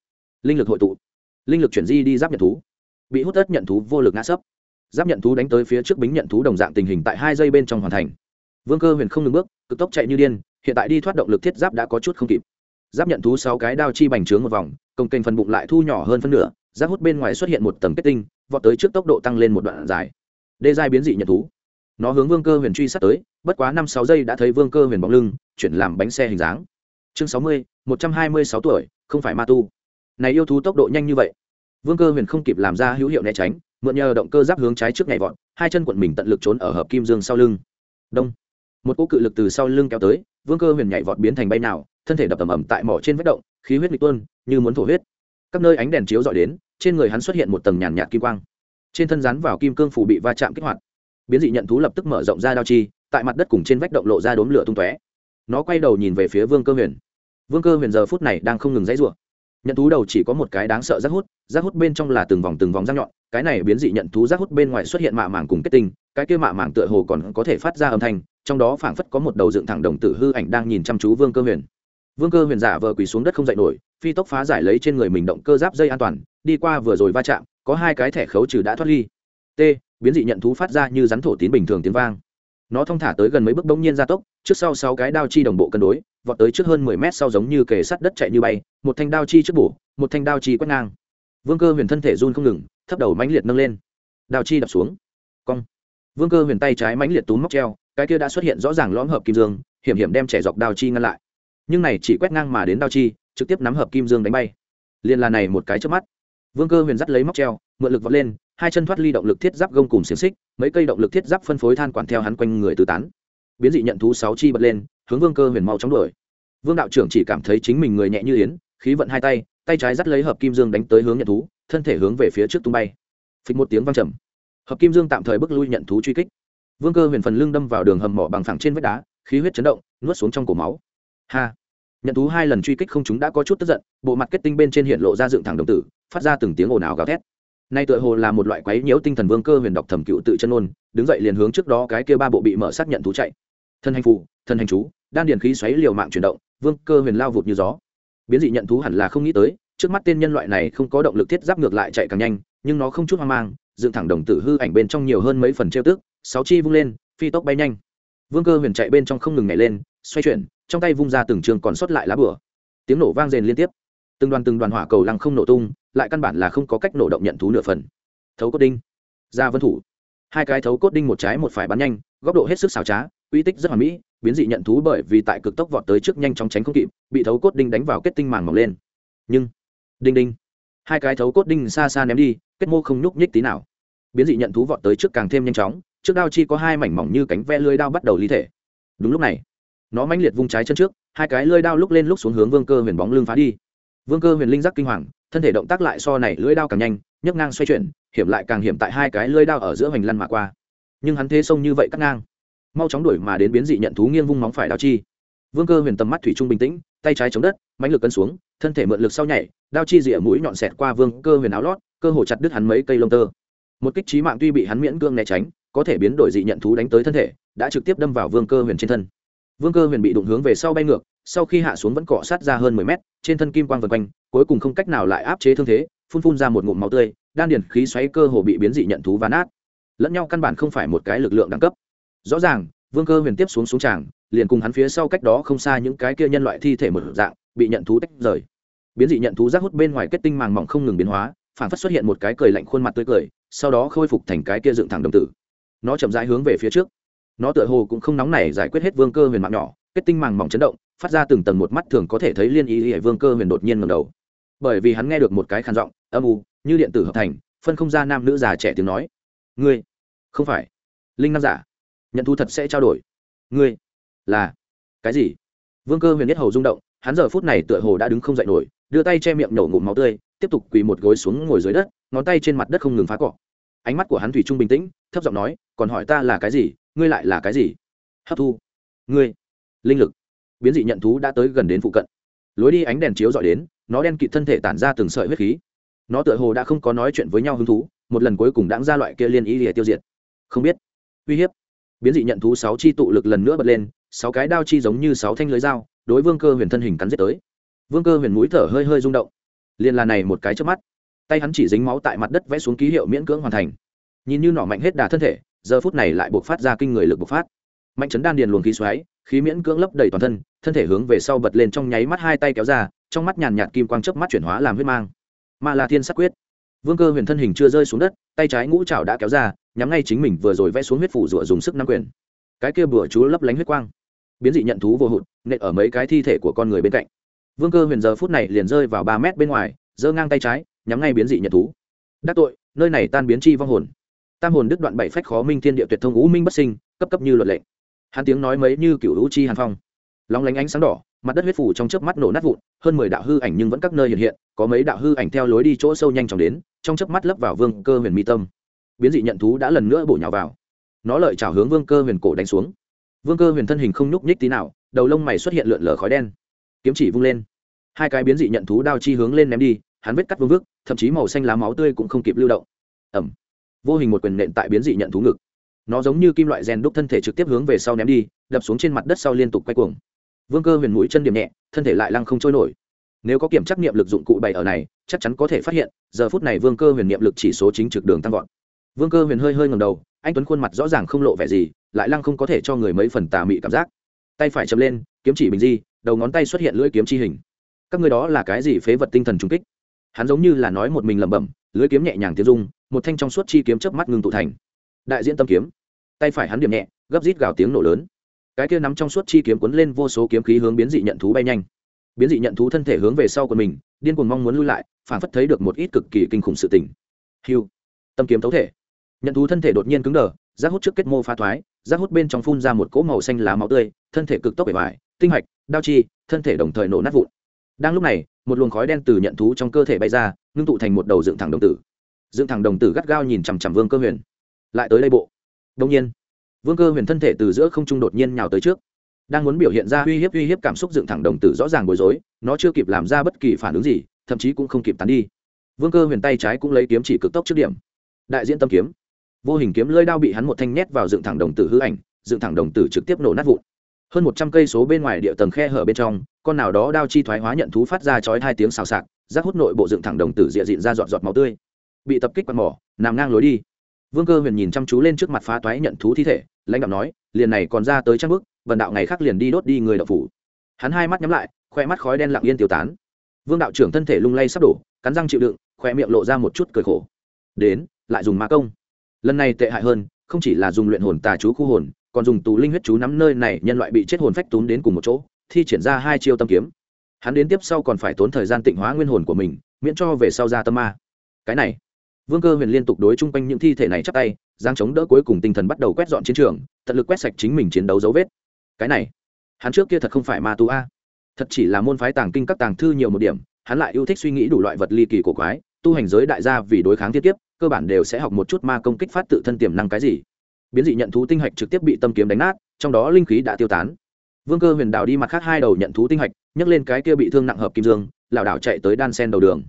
Speaker 1: Linh lực hội tụ. Linh lực chuyển di đi giáp nhận thú. Bị hút ớt nhận thú vô lực ngã sấp. Giáp nhận thú đánh tới phía trước bính nhận thú đồng dạng tình hình tại hai giây bên trong hoàn thành. Vương cơ huyền không ngừng bước, cực tốc chạy như điên, hiện tại đi thoát động lực thiết giáp đã có chút không kịp. Giáp nhận thú sáu cái đao chi bành trướng một vòng, công kênh phần bụng lại thu nhỏ hơn phân nửa, giáp hút bên ngoài xuất hiện một tầng kết tinh, vọt tới trước tốc độ tăng lên một đoạn dài. Đê giai biến dị nhận thú. Nó hướng vương cơ huyền truy sát tới, bất quá năm sáu giây đã thấy vương cơ huyền bóng lưng, chuyển làm bánh xe hình dáng. Chương sáu mươi một trăm hai mươi sáu tuổi, không phải ma tu. Này yêu thú tốc độ nhanh như vậy. Vương cơ huyền không kịp làm ra hữu hiệu né tránh, mượn nhờ động cơ giáp hướng trái trước nhảy vọt, hai chân quận mình tận lực trốn ở hợp kim dương sau lưng. Đông. Một cỗ cự lực từ sau lưng kéo tới, vương cơ huyền nhảy vọt biến thành bay nào, thân thể đập ầm ầm tại mỏ trên vết động, khí huyết nghịch tuôn, như muốn thổ huyết. Các nơi ánh đèn chiếu dọi đến, trên người hắn xuất hiện một tầng nhàn nhạt kim quang. Trên thân rắn vào kim cương phủ bị va chạm kích hoạt. Biến dị nhận thú lập tức mở rộng ra đao chi, tại mặt đất cùng trên vách động lộ ra đốm lửa tung tóe. Nó quay đầu nhìn về phía vương cơ huyền vương cơ huyền giờ phút này đang không ngừng dãy rủa. Nhận thú đầu chỉ có một cái đáng sợ rác hút rác hút bên trong là từng vòng từng vòng rác nhọn, cái này biến dị nhận thú rác hút bên ngoài xuất hiện mạ màng cùng kết tinh, cái kia mạ màng tựa hồ còn có thể phát ra âm thanh, trong đó phảng phất có một đầu dựng thẳng đồng tử hư ảnh đang nhìn chăm chú vương cơ huyền. Vương cơ huyền giả vờ quỳ xuống đất không dậy nổi, phi tốc phá giải lấy trên người mình động cơ giáp dây an toàn, đi qua vừa rồi va chạm, có hai cái thẻ khấu trừ đã thoát ly. T, biến dị nhận thú phát ra như rắn thổ tín bình thường tiếng vang. Nó thong thả tới gần mấy bước bỗng nhiên gia tốc trước sau sáu cái đao chi đồng bộ cân đối, vọt tới trước hơn mười mét sau giống như kề sắt đất chạy như bay, một thanh đao chi trước bổ, một thanh đao chi quét ngang. Vương cơ huyền thân thể run không ngừng, thấp đầu mãnh liệt nâng lên. Đao chi đập xuống. Cong. Vương cơ huyền tay trái mãnh liệt túm móc treo, cái kia đã xuất hiện rõ ràng lõm hợp kim dương, hiểm hiểm đem trẻ dọc đao chi ngăn lại. Nhưng này chỉ quét ngang mà đến đao chi, trực tiếp nắm hợp kim dương đánh bay. Liền là này một cái trước mắt. Vương cơ huyền dắt lấy móc treo, mượn lực vọt lên, hai chân thoát ly động lực thiết giáp gông cùng xiềng xích, mấy cây động lực thiết giáp phân phối than quản theo hắn quanh người tứ tán biến dị nhận thú sáu chi bật lên, hướng vương cơ huyền mau chóng đuổi. Vương đạo trưởng chỉ cảm thấy chính mình người nhẹ như yến, khí vận hai tay tay trái dắt lấy hợp kim dương đánh tới hướng nhận thú, thân thể hướng về phía trước tung bay. Phịch một tiếng vang trầm. Hợp kim dương tạm thời bước lui nhận thú truy kích. Vương cơ huyền phần lưng đâm vào đường hầm mỏ bằng phẳng trên vách đá, khí huyết chấn động, nuốt xuống trong cổ máu. Ha! Nhận thú hai lần truy kích không chúng đã có chút tức giận, bộ mặt kết tinh bên trên hiện lộ ra dựng thẳng đồng tử, phát ra từng tiếng ồn ào gào thét. Nay tựa hồ là một loại quấy nhiễu tinh thần vương cơ huyền đọc thẩm cựu tự chân ôn, đứng dậy liền hướng trước đó cái kia ba bộ bị mở xác nhận thú chạy thân hành phụ, thân hành chú đan điền khí xoáy liều mạng chuyển động vương cơ huyền lao vụt như gió. Biến dị nhận thú hẳn là không nghĩ tới trước mắt tên nhân loại này không có động lực thiết giáp ngược lại chạy càng nhanh nhưng nó không chút hoang mang dựng thẳng đồng tử hư ảnh bên trong nhiều hơn mấy phần trêu tức sáu chi vung lên phi tốc bay nhanh. Vương cơ huyền chạy bên trong không ngừng nhảy lên xoay chuyển trong tay vung ra từng trường còn sót lại lá bửa tiếng nổ vang rền liên tiếp. Từng đoàn từng đoàn hỏa cầu lăng không nổ tung lại căn bản là không có cách nổ động nhận thú nửa phần. Thấu cốt đinh. Ra vân thủ. Hai cái thấu cốt đinh một trái một phải bắn nhanh góc độ hết sức xảo trá uy tích rất hoàn mỹ, biến dị nhận thú bởi vì tại cực tốc vọt tới trước nhanh chóng tránh không kịp, bị thấu cốt đinh đánh vào kết tinh màng mọc lên. Nhưng, đinh đinh, hai cái thấu cốt đinh xa xa ném đi, kết mô không nhúc nhích tí nào. Biến dị nhận thú vọt tới trước càng thêm nhanh chóng, trước đao chi có hai mảnh mỏng như cánh ve lưới đao bắt đầu ly thể. Đúng lúc này, nó mãnh liệt vung trái chân trước, hai cái lưới đao lúc lên lúc xuống hướng vương cơ huyền bóng lưng phá đi. Vương cơ huyền linh giác kinh hoàng, thân thể động tác lại so này lưỡi đao càng nhanh, nhấc ngang xoay chuyển, hiểm lại càng hiểm tại hai cái lưỡi đao ở giữa hoành lăn mà qua. Nhưng hắn thế sông như vậy cắt ngang mau chóng đuổi mà đến biến dị nhận thú nghiêng vung móng phải đao chi. Vương cơ huyền tầm mắt thủy trung bình tĩnh, tay trái chống đất, mãnh lực cân xuống, thân thể mượn lực sau nhảy, đao chi rỉa mũi nhọn xẹt qua vương cơ huyền áo lót, cơ hồ chặt đứt hắn mấy cây lông tơ. Một kích trí mạng tuy bị hắn miễn cương né tránh, có thể biến đổi dị nhận thú đánh tới thân thể, đã trực tiếp đâm vào vương cơ huyền trên thân. Vương cơ huyền bị đụng hướng về sau bay ngược, sau khi hạ xuống vẫn cọ sát ra hơn mười mét, trên thân kim quang vần quanh, cuối cùng không cách nào lại áp chế thương thế, phun phun ra một ngụm máu tươi, đan điền khí xoáy cơ hồ bị biến dị nhận thú ván át lẫn nhau căn bản không phải một cái lực lượng đẳng cấp rõ ràng, vương cơ huyền tiếp xuống xuống tràng, liền cùng hắn phía sau cách đó không xa những cái kia nhân loại thi thể một dạng, bị nhận thú tách rời. Biến dị nhận thú rác hút bên ngoài kết tinh màng mỏng không ngừng biến hóa, phản phất xuất hiện một cái cười lạnh khuôn mặt tươi cười, sau đó khôi phục thành cái kia dựng thẳng đồng tử. Nó chậm rãi hướng về phía trước. Nó tựa hồ cũng không nóng nảy giải quyết hết vương cơ huyền mạng nhỏ, kết tinh màng mỏng chấn động, phát ra từng tầng một mắt thường có thể thấy liên ý hệ vương cơ huyền đột nhiên ngầm đầu. Bởi vì hắn nghe được một cái khàn giọng, âm u, như điện tử hợp thành, phân không ra nam nữ già trẻ tiếng nói. Ngươi, không phải. Linh nam giả nhận thu thật sẽ trao đổi. Ngươi? Là. Cái gì? Vương cơ huyền nhất hầu rung động, hắn giờ phút này tựa hồ đã đứng không dậy nổi, đưa tay che miệng nổ ngụm máu tươi, tiếp tục quỳ một gối xuống ngồi dưới đất, ngón tay trên mặt đất không ngừng phá cọ. Ánh mắt của hắn thủy trung bình tĩnh, thấp giọng nói, còn hỏi ta là cái gì? Ngươi lại là cái gì? Hấp thu. Ngươi. Linh lực. Biến dị nhận thú đã tới gần đến phụ cận. Lối đi ánh đèn chiếu dọi đến, nó đen kịt thân thể tản ra từng sợi huyết khí. Nó tựa hồ đã không có nói chuyện với nhau hứng thú, một lần cuối cùng đáng ra loại kia liên ý để tiêu diệt. Không biết. Uy hiếp biến dị nhận thú sáu chi tụ lực lần nữa bật lên, sáu cái đao chi giống như sáu thanh lưới dao, đối vương cơ huyền thân hình cắn giết tới. Vương cơ huyền mũi thở hơi hơi rung động. Liền là này một cái trước mắt, tay hắn chỉ dính máu tại mặt đất vẽ xuống ký hiệu miễn cưỡng hoàn thành. Nhìn như nỏ mạnh hết đà thân thể, giờ phút này lại buộc phát ra kinh người lực bộc phát. Mạnh chấn đan điền luồng khí xoáy, khí miễn cưỡng lấp đầy toàn thân thân thể hướng về sau bật lên trong nháy mắt hai tay kéo ra, trong mắt nhàn nhạt kim quang chớp mắt chuyển hóa làm huyết mang. Ma la thiên sắc quyết vương cơ huyền thân hình chưa rơi xuống đất, tay trái ngũ trào đã kéo ra, nhắm ngay chính mình vừa rồi vẽ xuống huyết phủ rụa dùng sức nắm quyền. Cái kia bừa chú lấp lánh huyết quang, biến dị nhận thú vô hụt, nện ở mấy cái thi thể của con người bên cạnh. Vương cơ huyền giờ phút này liền rơi vào ba mét bên ngoài, giơ ngang tay trái, nhắm ngay biến dị nhận thú. Đắc tội, nơi này tan biến chi vong hồn. Tam hồn đứt đoạn bảy phách khó minh thiên địa tuyệt thông ngũ minh bất sinh, cấp cấp như luật lệ. Hắn tiếng nói mấy như cựu hữu chi hàn phong lóng lánh ánh sáng đỏ, mặt đất huyết phủ trong chớp mắt nổ nát vụn, hơn mười đạo hư ảnh nhưng vẫn các nơi hiện hiện, có mấy đạo hư ảnh theo lối đi chỗ sâu nhanh chóng đến, trong chớp mắt lấp vào vương cơ huyền mi tâm. Biến dị nhận thú đã lần nữa bổ nhào vào. Nó lợi trào hướng vương cơ huyền cổ đánh xuống. Vương cơ huyền thân hình không nhúc nhích tí nào, đầu lông mày xuất hiện lượn lờ khói đen. Kiếm chỉ vung lên. Hai cái biến dị nhận thú đao chi hướng lên ném đi, hắn vết cắt vương vức, thậm chí màu xanh lá máu tươi cũng không kịp lưu động. Ẩm. Vô hình một quyền nện tại biến dị nhận thú ngực. Nó giống như kim loại rèn đúc thân thể trực tiếp hướng về sau ném đi, đập xuống trên mặt đất sau liên tục quay cuồng vương cơ huyền mũi chân điểm nhẹ, thân thể lại lăng không trôi nổi. Nếu có kiểm trắc niệm lực dụng cụ bày ở này, chắc chắn có thể phát hiện, giờ phút này vương cơ huyền niệm lực chỉ số chính trực đường tăng vọt. Vương cơ huyền hơi hơi ngầm đầu, anh tuấn khuôn mặt rõ ràng không lộ vẻ gì, lại lăng không có thể cho người mấy phần tà mị cảm giác. Tay phải chậm lên, kiếm chỉ bình di, đầu ngón tay xuất hiện lưỡi kiếm chi hình. Các người đó là cái gì phế vật tinh thần trung kích? Hắn giống như là nói một mình lẩm bẩm, lưỡi kiếm nhẹ nhàng tiêu dung một thanh trong suốt chi kiếm chớp mắt ngưng tụ thành. Đại diễn tâm kiếm. Tay phải hắn điểm nhẹ, gấp rít gào tiếng nổ lớn cái kia nắm trong suốt chi kiếm cuốn lên vô số kiếm khí hướng biến dị nhận thú bay nhanh. Biến dị nhận thú thân thể hướng về sau của mình, điên cuồng mong muốn lui lại, phản phất thấy được một ít cực kỳ kinh khủng sự tình. Hiu tâm kiếm thấu thể. Nhận thú thân thể đột nhiên cứng đờ, rác hút trước kết mô phá thoái, rác hút bên trong phun ra một cỗ màu xanh lá máu tươi, thân thể cực tốc bể vải tinh hạch, đao chi, thân thể đồng thời nổ nát vụn. Đang lúc này, một luồng khói đen từ nhận thú trong cơ thể bay ra, ngưng tụ thành một đầu dựng thẳng đồng tử. Dựng thẳng đồng tử gắt gao nhìn chằm chằm vương cơ huyền. Lại tới đây bộ. Đông nhiên vương cơ huyền thân thể từ giữa không trung đột nhiên nhào tới trước. Đang muốn biểu hiện ra uy hiếp uy hiếp cảm xúc dựng thẳng đồng tử rõ ràng bối rối, nó chưa kịp làm ra bất kỳ phản ứng gì, thậm chí cũng không kịp tán đi. Vương cơ huyền tay trái cũng lấy kiếm chỉ cực tốc trước điểm. Đại diễn tâm kiếm. Vô hình kiếm lơi đao bị hắn một thanh nhét vào dựng thẳng đồng tử hư ảnh, dựng thẳng đồng tử trực tiếp nổ nát vụn. Hơn một trăm cây số bên ngoài địa tầng khe hở bên trong, con nào đó đao chi thoái hóa nhận thú phát ra chói hai tiếng xào xạc rác hút nội bộ dựng thẳng đồng tử dịa dịn ra giọt giọt máu tươi. Bị tập kích quạt mỏ, nằm ngang lối đi. Vương cơ huyền nhìn chăm chú lên trước mặt phá toái nhận thú thi thể lãnh đạo nói, liền này còn ra tới trang bức, vần đạo ngày khác liền đi đốt đi người đạo phủ. Hắn hai mắt nhắm lại khoe mắt khói đen lặng yên tiêu tán. Vương đạo trưởng thân thể lung lay sắp đổ, cắn răng chịu đựng khoe miệng lộ ra một chút cười khổ. Đến, lại dùng ma công. Lần này tệ hại hơn, không chỉ là dùng luyện hồn tà chú khu hồn, còn dùng tù linh huyết chú nắm nơi này, nhân loại bị chết hồn phách túm đến cùng một chỗ, thi triển ra hai chiêu tâm kiếm. Hắn đến tiếp sau còn phải tốn thời gian tịnh hóa nguyên hồn của mình, miễn cho về sau ra tâm ma. Cái này vương cơ huyền liên tục đối chung quanh những thi thể này chắp tay giang chống đỡ cuối cùng tinh thần bắt đầu quét dọn chiến trường, tận lực quét sạch chính mình chiến đấu dấu vết. Cái này, hắn trước kia thật không phải ma tu a. Thật chỉ là môn phái tàng kinh các tàng thư nhiều một điểm, hắn lại yêu thích suy nghĩ đủ loại vật ly kỳ cổ quái, tu hành giới đại gia vì đối kháng thiết kiếp, cơ bản đều sẽ học một chút ma công kích phát tự thân tiềm năng cái gì. Biến dị nhận thú tinh hạch trực tiếp bị tâm kiếm đánh nát, trong đó linh khí đã tiêu tán. Vương cơ huyền đảo đi mặt khác hai đầu nhận thú tinh hạch, nhấc lên cái kia bị thương nặng hợp kim dương, lảo đảo chạy tới đan sen đầu đường.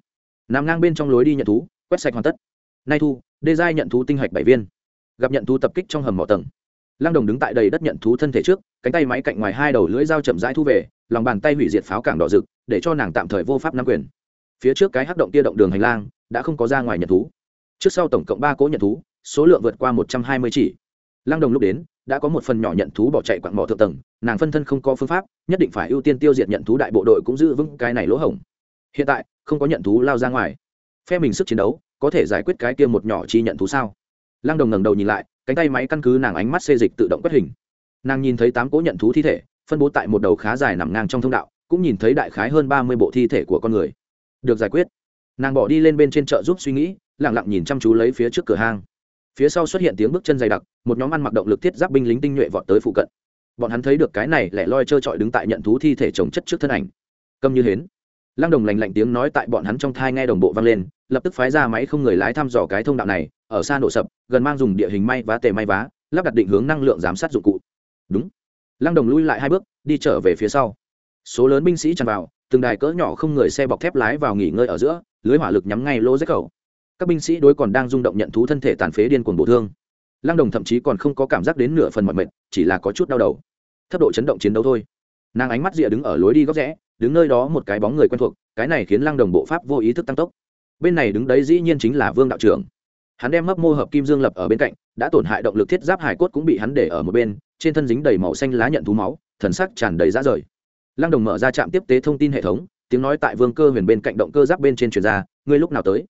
Speaker 1: Nằm ngang bên trong lối đi nhận thú quét sạch hoàn tất. Nay thu, đê giai nhận thú tinh hạch bảy viên. Gặp nhận thú tập kích trong hầm mỏ tầng. Lăng đồng đứng tại đầy đất nhận thú thân thể trước, cánh tay máy cạnh ngoài hai đầu lưỡi dao chậm rãi thu về, lòng bàn tay hủy diệt pháo cảng đỏ rực, để cho nàng tạm thời vô pháp nắm quyền. Phía trước cái hắc động kia động đường hành lang, đã không có ra ngoài nhận thú. Trước sau tổng cộng ba cỗ nhận thú, số lượng vượt qua một trăm hai mươi chỉ. Lăng đồng lúc đến, đã có một phần nhỏ nhận thú bỏ chạy quặng mỏ thượng tầng, nàng phân thân không có phương pháp, nhất định phải ưu tiên tiêu diệt nhận thú đại bộ đội cũng giữ vững cái này lỗ hổng. Hiện tại, không có nhận thú lao ra ngoài phe mình sức chiến đấu, có thể giải quyết cái kia một nhỏ chi nhận thú sao? Lăng đồng ngẩng đầu nhìn lại, cánh tay máy căn cứ nàng ánh mắt xê dịch tự động quét hình. Nàng nhìn thấy tám cỗ nhận thú thi thể, phân bố tại một đầu khá dài nằm ngang trong thông đạo, cũng nhìn thấy đại khái hơn ba mươi bộ thi thể của con người. Được giải quyết. Nàng bỏ đi lên bên trên chợ giúp suy nghĩ lẳng lặng nhìn chăm chú lấy phía trước cửa hang. Phía sau xuất hiện tiếng bước chân dày đặc, một nhóm ăn mặc động lực thiết giáp binh lính tinh nhuệ vọt tới phụ cận. Bọn hắn thấy được cái này lẻ loi trơ trọi đứng tại nhận thú thi thể trồng chất trước thân ảnh. Câm như hến lăng đồng lành lạnh tiếng nói tại bọn hắn trong thai nghe đồng bộ vang lên, lập tức phái ra máy không người lái thăm dò cái thông đạo này, ở xa nổ sập, gần mang dùng địa hình may vá tề may vá, lắp đặt định hướng năng lượng giám sát dụng cụ. Đúng. Lăng đồng lui lại hai bước, đi trở về phía sau. Số lớn binh sĩ tràn vào, từng đài cỡ nhỏ không người xe bọc thép lái vào nghỉ ngơi ở giữa, lưới hỏa lực nhắm ngay lỗ rách khẩu. Các binh sĩ đối còn đang rung động nhận thú thân thể tàn phế điên cuồng bổ thương. Lăng đồng thậm chí còn không có cảm giác đến nửa phần mọi mệt, chỉ là có chút đau đầu. Thấp độ chấn động chiến đấu thôi. Nàng ánh mắt rịa đứng ở lối đi góc rẽ đứng nơi đó một cái bóng người quen thuộc, cái này khiến lăng đồng bộ pháp vô ý thức tăng tốc. Bên này đứng đấy dĩ nhiên chính là vương đạo trưởng. Hắn đem mấp mô hợp kim dương lập ở bên cạnh, đã tổn hại động lực thiết giáp hải cốt cũng bị hắn để ở một bên, trên thân dính đầy màu xanh lá nhận thú máu, thần sắc tràn đầy rã rời. Lăng đồng mở ra trạm tiếp tế thông tin hệ thống, tiếng nói tại vương cơ huyền bên cạnh động cơ giáp bên trên truyền ra, ngươi lúc nào tới?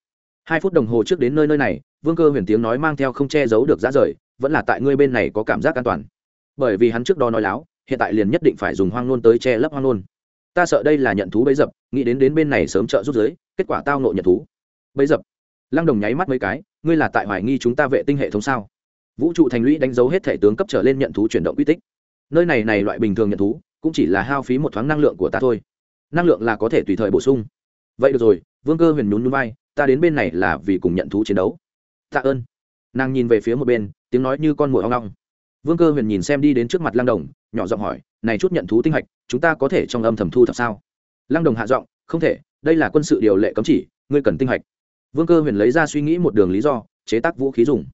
Speaker 1: Hai phút đồng hồ trước đến nơi nơi này, vương cơ huyền tiếng nói mang theo không che giấu được rã rời, vẫn là tại ngươi bên này có cảm giác an toàn. Bởi vì hắn trước đó nói láo, hiện tại liền nhất định phải dùng hoang nôn tới che lấp hoang nôn ta sợ đây là nhận thú bấy dập, nghĩ đến đến bên này sớm trợ rút giới, kết quả tao nộ nhận thú. Bấy dập. Lăng đồng nháy mắt mấy cái, ngươi là tại hoài nghi chúng ta vệ tinh hệ thống sao? Vũ trụ thành lũy đánh dấu hết thể tướng cấp trở lên nhận thú chuyển động quy tích. Nơi này này loại bình thường nhận thú, cũng chỉ là hao phí một thoáng năng lượng của ta thôi. Năng lượng là có thể tùy thời bổ sung. Vậy được rồi, vương cơ huyền nhún nhún vai, ta đến bên này là vì cùng nhận thú chiến đấu. Tạ ơn. Nàng nhìn về phía một bên, tiếng nói như con mồi hoang long vương cơ huyền nhìn xem đi đến trước mặt lang đồng, nhỏ giọng hỏi, này chút nhận thú tinh hạch, chúng ta có thể trong âm thầm thu thập sao? Lang đồng hạ giọng, không thể, đây là quân sự điều lệ cấm chỉ, ngươi cần tinh hạch. Vương cơ huyền lấy ra suy nghĩ một đường lý do, chế tác vũ khí dùng.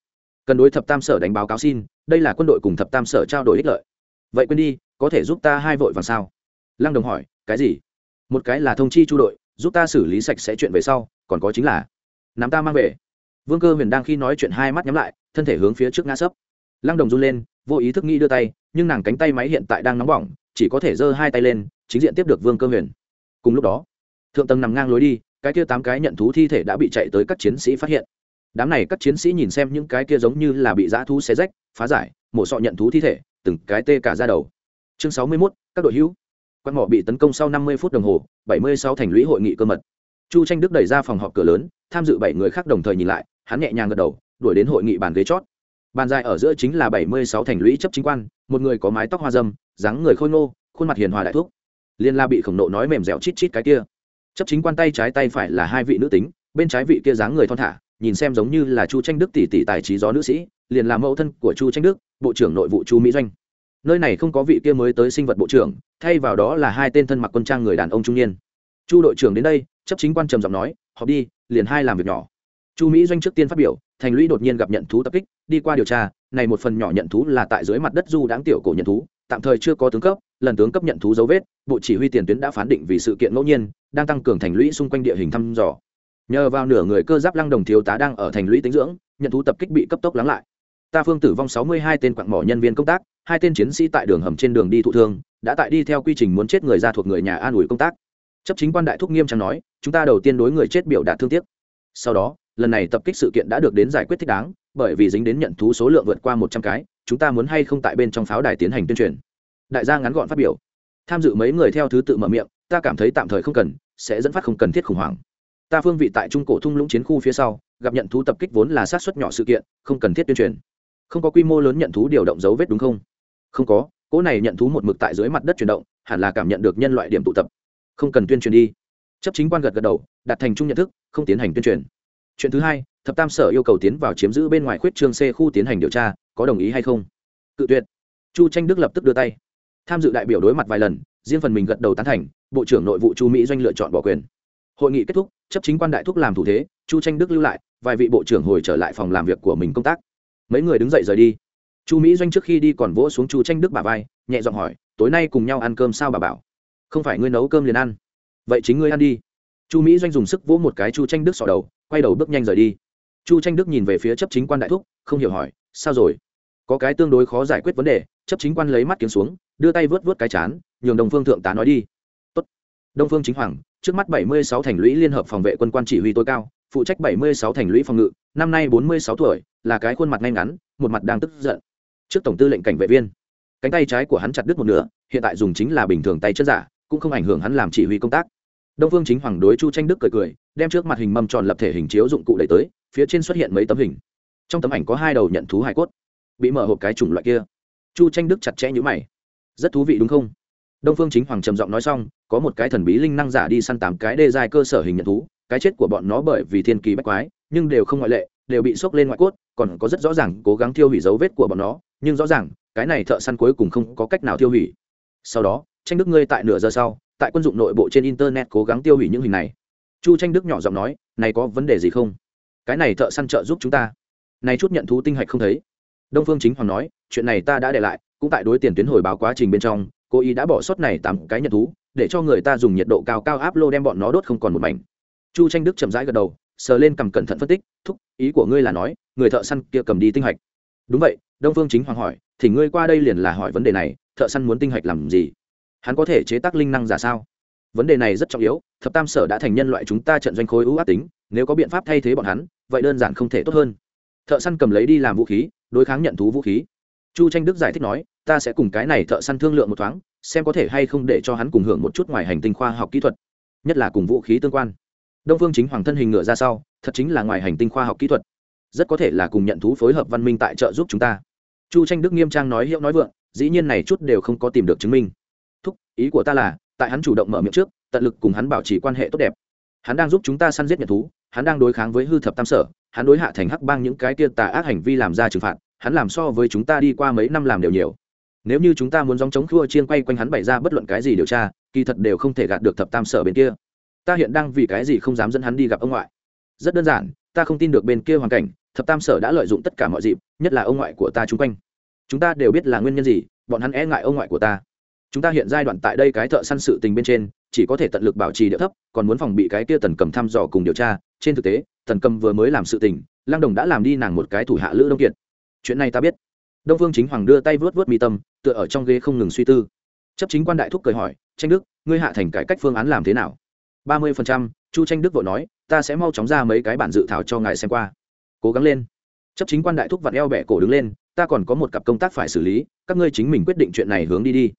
Speaker 1: Cần đối thập tam sở đánh báo cáo xin, đây là quân đội cùng thập tam sở trao đổi ích lợi. Vậy quên đi, có thể giúp ta hai vội vàng sao? Lăng đồng hỏi, cái gì? Một cái là thông chi chu đội, giúp ta xử lý sạch sẽ chuyện về sau, còn có chính là nắm ta mang về. Vương cơ huyền đang khi nói chuyện hai mắt nhắm lại, thân thể hướng phía trước ngã sấp lăng đồng run lên vô ý thức nghĩ đưa tay nhưng nàng cánh tay máy hiện tại đang nóng bỏng chỉ có thể giơ hai tay lên chính diện tiếp được vương cơ huyền. Cùng lúc đó thượng tầng nằm ngang lối đi cái kia tám cái nhận thú thi thể đã bị chạy tới các chiến sĩ phát hiện. Đám này các chiến sĩ nhìn xem những cái kia giống như là bị dã thú xé rách phá giải mổ sọ nhận thú thi thể từng cái tê cả ra đầu. Chương sáu mươi 61, các đội hữu. Quan mỏ bị tấn công sau năm mươi phút đồng hồ bảy mươi sáu thành lũy hội nghị cơ mật. Chu tranh đức đẩy ra phòng họp cửa lớn tham dự bảy người khác đồng thời nhìn lại hắn nhẹ nhàng gật đầu đuổi đến hội nghị bàn ghế chót bàn dài ở giữa chính là bảy mươi sáu thành lũy chấp chính quan, một người có mái tóc hoa dâm, dáng người khôi ngô, khuôn mặt hiền hòa đại thuốc liên la bị khổng nộ nói mềm dẻo chít chít cái kia. Chấp chính quan tay trái tay phải là hai vị nữ tính, bên trái vị kia dáng người thon thả, nhìn xem giống như là chu tranh đức tỷ tỷ tài trí gió nữ sĩ, liền là mẫu thân của chu tranh đức, bộ trưởng nội vụ chu mỹ doanh. Nơi này không có vị kia mới tới sinh vật bộ trưởng, thay vào đó là hai tên thân mặc quân trang người đàn ông trung niên. Chu đội trưởng đến đây, chấp chính quan trầm giọng nói, họp đi, liền hai làm việc nhỏ. Chu mỹ doanh trước tiên phát biểu thành lũy đột nhiên gặp nhận thú tập kích, đi qua điều tra, này một phần nhỏ nhận thú là tại dưới mặt đất du đáng tiểu cổ nhận thú, tạm thời chưa có tướng cấp, lần tướng cấp nhận thú dấu vết, bộ chỉ huy tiền tuyến đã phán định vì sự kiện ngẫu nhiên, đang tăng cường thành lũy xung quanh địa hình thăm dò. Nhờ vào nửa người cơ giáp lăng đồng thiếu tá đang ở thành lũy tính dưỡng, nhận thú tập kích bị cấp tốc lắng lại. Ta phương tử vong sáu mươi hai tên quặng mỏ nhân viên công tác, hai tên chiến sĩ tại đường hầm trên đường đi thụ thương, đã tại đi theo quy trình muốn chết người ra thuộc người nhà an ủi công tác. Chấp chính quan đại thúc nghiêm trang nói, chúng ta đầu tiên đối người chết biểu đạt thương tiếc. Sau đó lần này tập kích sự kiện đã được đến giải quyết thích đáng, bởi vì dính đến nhận thú số lượng vượt qua một trăm cái, chúng ta muốn hay không tại bên trong pháo đài tiến hành tuyên truyền. Đại gia ngắn gọn phát biểu. Tham dự mấy người theo thứ tự mở miệng, ta cảm thấy tạm thời không cần, sẽ dẫn phát không cần thiết khủng hoảng. Ta phương vị tại trung cổ thung lũng chiến khu phía sau, gặp nhận thú tập kích vốn là sát xuất nhỏ sự kiện, không cần thiết tuyên truyền. Không có quy mô lớn nhận thú điều động dấu vết đúng không? Không có, cỗ này nhận thú một mực tại dưới mặt đất chuyển động, hẳn là cảm nhận được nhân loại điểm tụ tập. Không cần tuyên truyền đi. Chấp chính quan gật gật đầu, đặt thành chung nhận thức, không tiến hành tuyên truyền chuyện thứ hai, thập tam sở yêu cầu tiến vào chiếm giữ bên ngoài khuyết trương c khu tiến hành điều tra, có đồng ý hay không? Cự tuyệt. Chu tranh đức lập tức đưa tay. Tham dự đại biểu đối mặt vài lần, riêng phần mình gật đầu tán thành, bộ trưởng nội vụ chu mỹ doanh lựa chọn bỏ quyền. Hội nghị kết thúc, chấp chính quan đại thúc làm thủ thế, chu tranh đức lưu lại, vài vị bộ trưởng hồi trở lại phòng làm việc của mình công tác. Mấy người đứng dậy rời đi. Chu mỹ doanh trước khi đi còn vỗ xuống chu tranh đức bà vai, nhẹ giọng hỏi, tối nay cùng nhau ăn cơm sao bà bảo? Không phải ngươi nấu cơm liền ăn. Vậy chính ngươi ăn đi. Chu mỹ doanh dùng sức vỗ một cái chu tranh đức sọ đầu quay đầu bước nhanh rời đi. Chu tranh đức nhìn về phía chấp chính quan đại thúc, không hiểu hỏi, sao rồi? Có cái tương đối khó giải quyết vấn đề, chấp chính quan lấy mắt kiếm xuống, đưa tay vớt vớt cái chán, nhường đồng phương thượng tá nói đi. Tốt. đông phương chính hoàng, trước mắt 76 thành lũy liên hợp phòng vệ quân quan chỉ huy tối cao, phụ trách 76 thành lũy phòng ngự, năm nay 46 tuổi, là cái khuôn mặt ngay ngắn, một mặt đang tức giận. Trước tổng tư lệnh cảnh vệ viên, cánh tay trái của hắn chặt đứt một nửa, hiện tại dùng chính là bình thường tay chân giả, cũng không ảnh hưởng hắn làm chỉ huy công tác đông phương chính hoàng đối chu tranh đức cười cười, đem trước mặt hình mâm tròn lập thể hình chiếu dụng cụ đẩy tới, phía trên xuất hiện mấy tấm hình. Trong tấm ảnh có hai đầu nhận thú hải cốt, bị mở hộp cái chủng loại kia. Chu tranh đức chặt chẽ nhữ mày. Rất thú vị đúng không? Đông phương chính hoàng trầm giọng nói xong, có một cái thần bí linh năng giả đi săn tám cái đê dài cơ sở hình nhận thú, cái chết của bọn nó bởi vì thiên kỳ bách quái, nhưng đều không ngoại lệ, đều bị sốc lên ngoại cốt, còn có rất rõ ràng cố gắng tiêu hủy dấu vết của bọn nó, nhưng rõ ràng, cái này thợ săn cuối cùng không có cách nào tiêu hủy. Sau đó, tranh đức ngươi tại nửa giờ sau tại quân dụng nội bộ trên internet cố gắng tiêu hủy những hình này. Chu tranh đức nhỏ giọng nói, này có vấn đề gì không? Cái này thợ săn trợ giúp chúng ta. Này chút nhận thú tinh hạch không thấy. Đông phương chính hoàng nói, chuyện này ta đã để lại, cũng tại đối tiền tuyến hồi báo quá trình bên trong, cô ý đã bỏ sót này tám cái nhận thú, để cho người ta dùng nhiệt độ cao cao áp lô đem bọn nó đốt không còn một mảnh. Chu tranh đức chậm rãi gật đầu, sờ lên cầm cẩn thận phân tích, thúc, ý của ngươi là nói, người thợ săn kia cầm đi tinh hạch. Đúng vậy, đông phương chính hoàng hỏi, thì ngươi qua đây liền là hỏi vấn đề này, thợ săn muốn tinh hạch làm gì? Hắn có thể chế tác linh năng giả sao? Vấn đề này rất trọng yếu, thập tam sở đã thành nhân loại chúng ta trận doanh khối ưu ác tính, nếu có biện pháp thay thế bọn hắn, vậy đơn giản không thể tốt hơn. Thợ săn cầm lấy đi làm vũ khí, đối kháng nhận thú vũ khí. Chu tranh đức giải thích nói, ta sẽ cùng cái này thợ săn thương lượng một thoáng, xem có thể hay không để cho hắn cùng hưởng một chút ngoài hành tinh khoa học kỹ thuật, nhất là cùng vũ khí tương quan. Đông phương chính hoàng thân hình ngựa ra sau, thật chính là ngoài hành tinh khoa học kỹ thuật, rất có thể là cùng nhận thú phối hợp văn minh tại trợ giúp chúng ta. Chu tranh đức nghiêm trang nói hiệu nói vượng, dĩ nhiên này chút đều không có tìm được chứng minh ý của ta là, tại hắn chủ động mở miệng trước, tận lực cùng hắn bảo trì quan hệ tốt đẹp. Hắn đang giúp chúng ta săn giết nhật thú, hắn đang đối kháng với hư thập tam sở, hắn đối hạ thành hắc bang những cái kia tà ác hành vi làm ra trừng phạt, hắn làm so với chúng ta đi qua mấy năm làm đều nhiều. Nếu như chúng ta muốn dòng chống khua chiên quay quanh hắn bày ra bất luận cái gì điều tra, kỳ thật đều không thể gạt được thập tam sở bên kia. Ta hiện đang vì cái gì không dám dẫn hắn đi gặp ông ngoại? Rất đơn giản, ta không tin được bên kia hoàn cảnh, thập tam sở đã lợi dụng tất cả mọi dịp, nhất là ông ngoại của ta chung quanh. Chúng ta đều biết là nguyên nhân gì, bọn hắn e ngại ông ngoại của ta chúng ta hiện giai đoạn tại đây cái thợ săn sự tình bên trên, chỉ có thể tận lực bảo trì địa thấp, còn muốn phòng bị cái kia tần cầm thăm dò cùng điều tra. Trên thực tế, tần cầm vừa mới làm sự tình lang đồng đã làm đi nàng một cái thủ hạ lữ đông kiệt. Chuyện này ta biết. Đông phương chính hoàng đưa tay vớt vớt mi tâm, tựa ở trong ghế không ngừng suy tư. Chấp chính quan đại thúc cười hỏi, tranh đức, ngươi hạ thành cải cách phương án làm thế nào? ba mươi phần trăm, chu tranh đức vội nói, ta sẽ mau chóng ra mấy cái bản dự thảo cho ngài xem qua. Cố gắng lên. Chấp chính quan đại thúc vặn eo bẹ cổ đứng lên, ta còn có một cặp công tác phải xử lý, các ngươi chính mình quyết định chuyện này hướng đi đi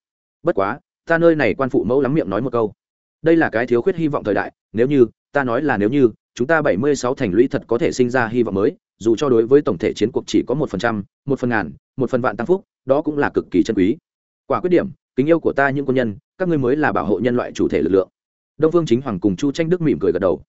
Speaker 1: bất quá, ta nơi này quan phụ mẫu lắm miệng nói một câu. Đây là cái thiếu khuyết hy vọng thời đại, nếu như, ta nói là nếu như, chúng ta bảy mươi sáu thành lũy thật có thể sinh ra hy vọng mới, dù cho đối với tổng thể chiến cuộc chỉ có một phần trăm, một phần ngàn, một phần vạn tăng phúc, đó cũng là cực kỳ chân quý. Quả quyết điểm, kính yêu của ta những quân nhân, các ngươi mới là bảo hộ nhân loại chủ thể lực lượng. Đông phương chính hoàng cùng chu tranh đức mỉm cười gật đầu.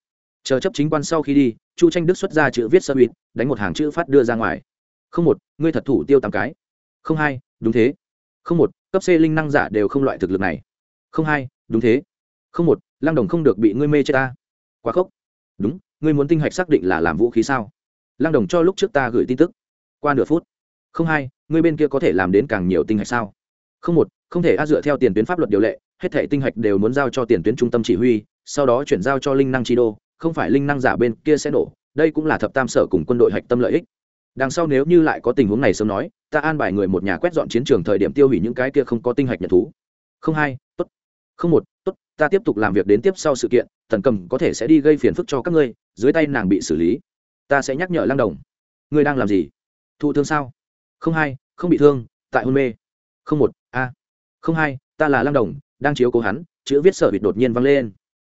Speaker 1: Chờ chấp chính quan sau khi đi, chu tranh đức xuất ra chữ viết sơ uy đánh một hàng chữ phát đưa ra ngoài. Không một, ngươi thật thủ tiêu tám cái. Không hai, đúng thế. Không một cấp c linh năng giả đều không loại thực lực này. Không hai, đúng thế. Không một, lăng đồng không được bị ngươi mê chết ta. Quá khốc. Đúng, ngươi muốn tinh hạch xác định là làm vũ khí sao? Lăng đồng cho lúc trước ta gửi tin tức. Qua nửa phút. Không hai, ngươi bên kia có thể làm đến càng nhiều tinh hạch sao? Không một, không thể, a, dựa theo tiền tuyến pháp luật điều lệ, hết thể tinh hạch đều muốn giao cho tiền tuyến trung tâm chỉ huy, sau đó chuyển giao cho linh năng chi đô, không phải linh năng giả bên kia sẽ nổ, đây cũng là thập tam sở cùng quân đội hạch tâm lợi ích. Đằng sau nếu như lại có tình huống này sớm nói ta an bài người một nhà quét dọn chiến trường thời điểm tiêu hủy những cái kia không có tinh hạch nhận thú. Không hai, tốt. Không một, tốt, ta tiếp tục làm việc đến tiếp sau sự kiện, thần cầm có thể sẽ đi gây phiền phức cho các ngươi, dưới tay nàng bị xử lý. Ta sẽ nhắc nhở lăng đồng. Ngươi đang làm gì? Thụ thương sao? Không hai, không bị thương, tại hôn mê. Không một, a. Không hai, ta là lăng đồng, đang chiếu cố hắn, chữ viết sở bịt đột nhiên văng lên.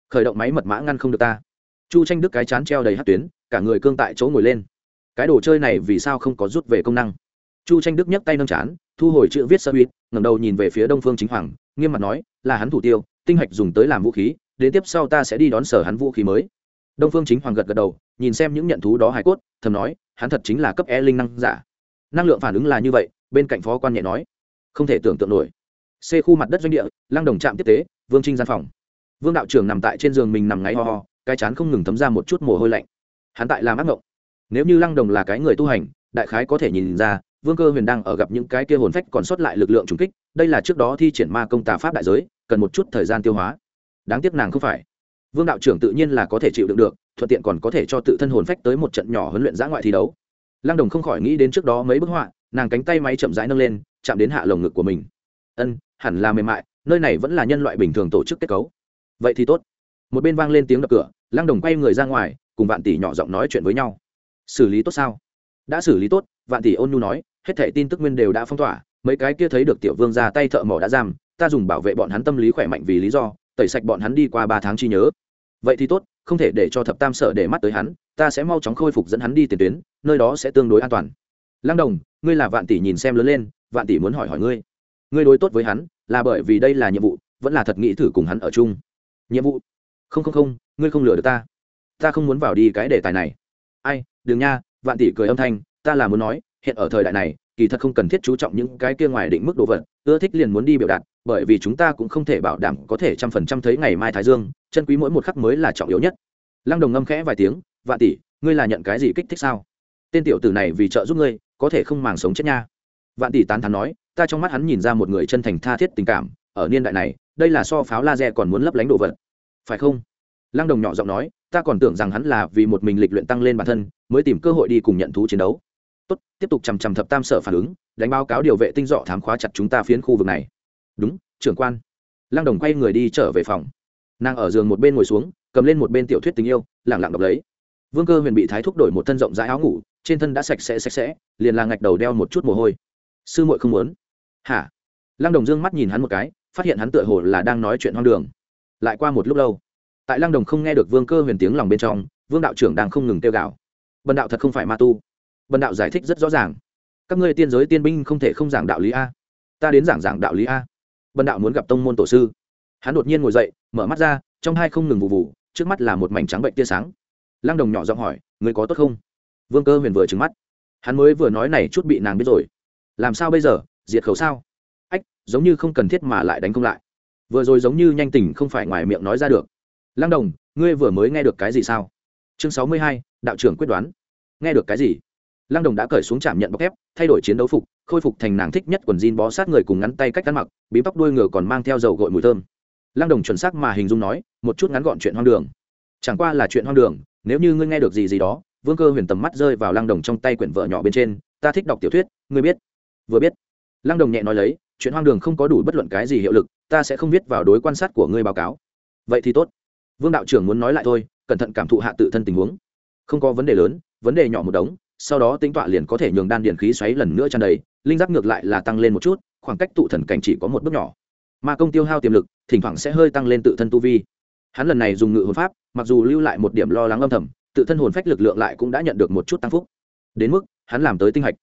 Speaker 1: Khởi động máy mật mã ngăn không được ta. Chu tranh đức cái chán treo đầy hát tuyến, cả người cương tại chỗ ngồi lên. Cái đồ chơi này vì sao không có rút về công năng? Chu tranh đức nhấc tay nâng chán, thu hồi chữ viết sơ bịt ngẩng đầu nhìn về phía đông phương chính hoàng, nghiêm mặt nói, là hắn thủ tiêu, tinh hạch dùng tới làm vũ khí, đến tiếp sau ta sẽ đi đón sở hắn vũ khí mới. Đông phương chính hoàng gật gật đầu, nhìn xem những nhận thú đó hài cốt, thầm nói, hắn thật chính là cấp e linh năng giả. Năng lượng phản ứng là như vậy, bên cạnh phó quan nhẹ nói, không thể tưởng tượng nổi. C khu mặt đất doanh địa, lăng đồng trạm tiếp tế, vương trinh gian phòng. Vương đạo trưởng nằm tại trên giường mình nằm ngáy ho ho, cái chán không ngừng thấm ra một chút mồ hôi lạnh. Hắn tại làm ác mộng nếu như lăng đồng là cái người tu hành, đại khái có thể nhìn ra vương cơ huyền đang ở gặp những cái kia hồn phách còn sót lại lực lượng trùng kích, đây là trước đó thi triển ma công tà pháp đại giới, cần một chút thời gian tiêu hóa. Đáng tiếc nàng không phải. Vương đạo trưởng tự nhiên là có thể chịu đựng được, thuận tiện còn có thể cho tự thân hồn phách tới một trận nhỏ huấn luyện giã ngoại thi đấu. Lăng đồng không khỏi nghĩ đến trước đó mấy bức họa, nàng cánh tay máy chậm rãi nâng lên, chạm đến hạ lồng ngực của mình. Ân, hẳn là mềm mại, nơi này vẫn là nhân loại bình thường tổ chức kết cấu. Vậy thì tốt. Một bên vang lên tiếng đập cửa, lăng đồng quay người ra ngoài, cùng vạn tỷ nhỏ giọng nói chuyện với nhau. Xử lý tốt sao? Đã xử lý tốt, vạn tỷ ôn nhu nói hết thảy tin tức nguyên đều đã phong tỏa, mấy cái kia thấy được tiểu vương ra tay thợ mỏ đã giam, ta dùng bảo vệ bọn hắn tâm lý khỏe mạnh vì lý do, tẩy sạch bọn hắn đi qua ba tháng chi nhớ. Vậy thì tốt, không thể để cho thập tam sở để mắt tới hắn, ta sẽ mau chóng khôi phục dẫn hắn đi tiền tuyến, nơi đó sẽ tương đối an toàn. Lăng đồng, ngươi là vạn tỷ nhìn xem lớn lên, vạn tỷ muốn hỏi hỏi ngươi. Ngươi đối tốt với hắn, là bởi vì đây là nhiệm vụ, vẫn là thật nghĩ thử cùng hắn ở chung. Nhiệm vụ? Không không không, ngươi không lừa được ta. Ta không muốn vào đi cái đề tài này. Ai, đừng nha, vạn tỷ cười âm thanh, ta là muốn nói hiện ở thời đại này, kỳ thật không cần thiết chú trọng những cái kia ngoài định mức đồ vật, ưa thích liền muốn đi biểu đạt, bởi vì chúng ta cũng không thể bảo đảm có thể trăm phần trăm thấy ngày mai thái dương, chân quý mỗi một khắc mới là trọng yếu nhất. Lăng đồng ngâm khẽ vài tiếng, vạn tỷ, ngươi là nhận cái gì kích thích sao? Tên tiểu tử này vì trợ giúp ngươi, có thể không màng sống chết nha. Vạn tỷ tán thán nói, ta trong mắt hắn nhìn ra một người chân thành tha thiết tình cảm, ở niên đại này, đây là so pháo laser còn muốn lấp lánh đồ vật. Phải không? Lăng đồng nhỏ giọng nói, ta còn tưởng rằng hắn là vì một mình lịch luyện tăng lên bản thân, mới tìm cơ hội đi cùng nhận thú chiến đấu tốt, tiếp tục chằm chằm thập tam sở phản ứng, đánh báo cáo điều vệ tinh dọ thám khóa chặt chúng ta phiến khu vực này. Đúng, trưởng quan. Lăng đồng quay người đi trở về phòng. Nàng ở giường một bên ngồi xuống, cầm lên một bên tiểu thuyết tình yêu lẳng lặng đọc lấy. Vương cơ huyền bị thái thúc đổi một thân rộng rãi áo ngủ, trên thân đã sạch sẽ sạch sẽ, liền là ngạch đầu đeo một chút mồ hôi. Sư muội không muốn. Hả? Lăng đồng dương mắt nhìn hắn một cái, phát hiện hắn tựa hồ là đang nói chuyện hoang đường. Lại qua một lúc lâu, tại lăng đồng không nghe được vương cơ huyền tiếng lòng bên trong, vương đạo trưởng đang không ngừng tiêu gạo bần đạo thật không phải ma tu bần đạo giải thích rất rõ ràng. Các ngươi tiên giới tiên binh không thể không giảng đạo lý a. Ta đến giảng giảng đạo lý a. Bần đạo muốn gặp tông môn tổ sư. Hắn đột nhiên ngồi dậy, mở mắt ra, trong hai không ngừng vụ vụ, trước mắt là một mảnh trắng bệnh tia sáng. Lăng đồng nhỏ giọng hỏi người có tốt không? Vương cơ huyền vừa trứng mắt. Hắn mới vừa nói này chút bị nàng biết rồi. Làm sao bây giờ? Diệt khẩu sao? Ách, giống như không cần thiết mà lại đánh công lại. Vừa rồi giống như nhanh tình không phải ngoài miệng nói ra được. Lăng đồng, ngươi vừa mới nghe được cái gì sao? Chương sáu mươi hai, đạo trưởng quyết đoán. Nghe được cái gì? Lăng đồng đã cởi xuống chạm nhận bọc thép, thay đổi chiến đấu phục, khôi phục thành nàng thích nhất quần jean bó sát người cùng ngắn tay cách cắn mặc, bí tóc đuôi ngựa còn mang theo dầu gội mùi thơm. Lăng đồng chuẩn xác mà hình dung nói, một chút ngắn gọn chuyện hoang đường. Chẳng qua là chuyện hoang đường, nếu như ngươi nghe được gì gì đó, vương cơ huyền tầm mắt rơi vào lăng đồng trong tay quyển vợ nhỏ bên trên, ta thích đọc tiểu thuyết, ngươi biết. Vừa biết. Lăng đồng nhẹ nói lấy, chuyện hoang đường không có đủ bất luận cái gì hiệu lực, ta sẽ không viết vào đối quan sát của ngươi báo cáo. Vậy thì tốt. Vương đạo trưởng muốn nói lại thôi, cẩn thận cảm thụ hạ tự thân tình huống. Không có vấn đề lớn, vấn đề nhỏ một đống sau đó tính tọa liền có thể nhường đan điện khí xoáy lần nữa tràn đầy, linh giác ngược lại là tăng lên một chút, khoảng cách tụ thần cảnh chỉ có một bước nhỏ. Mà công tiêu hao tiềm lực, thỉnh thoảng sẽ hơi tăng lên tự thân tu vi. Hắn lần này dùng ngự hồn pháp, mặc dù lưu lại một điểm lo lắng âm thầm, tự thân hồn phách lực lượng lại cũng đã nhận được một chút tăng phúc. Đến mức, hắn làm tới tinh hạch.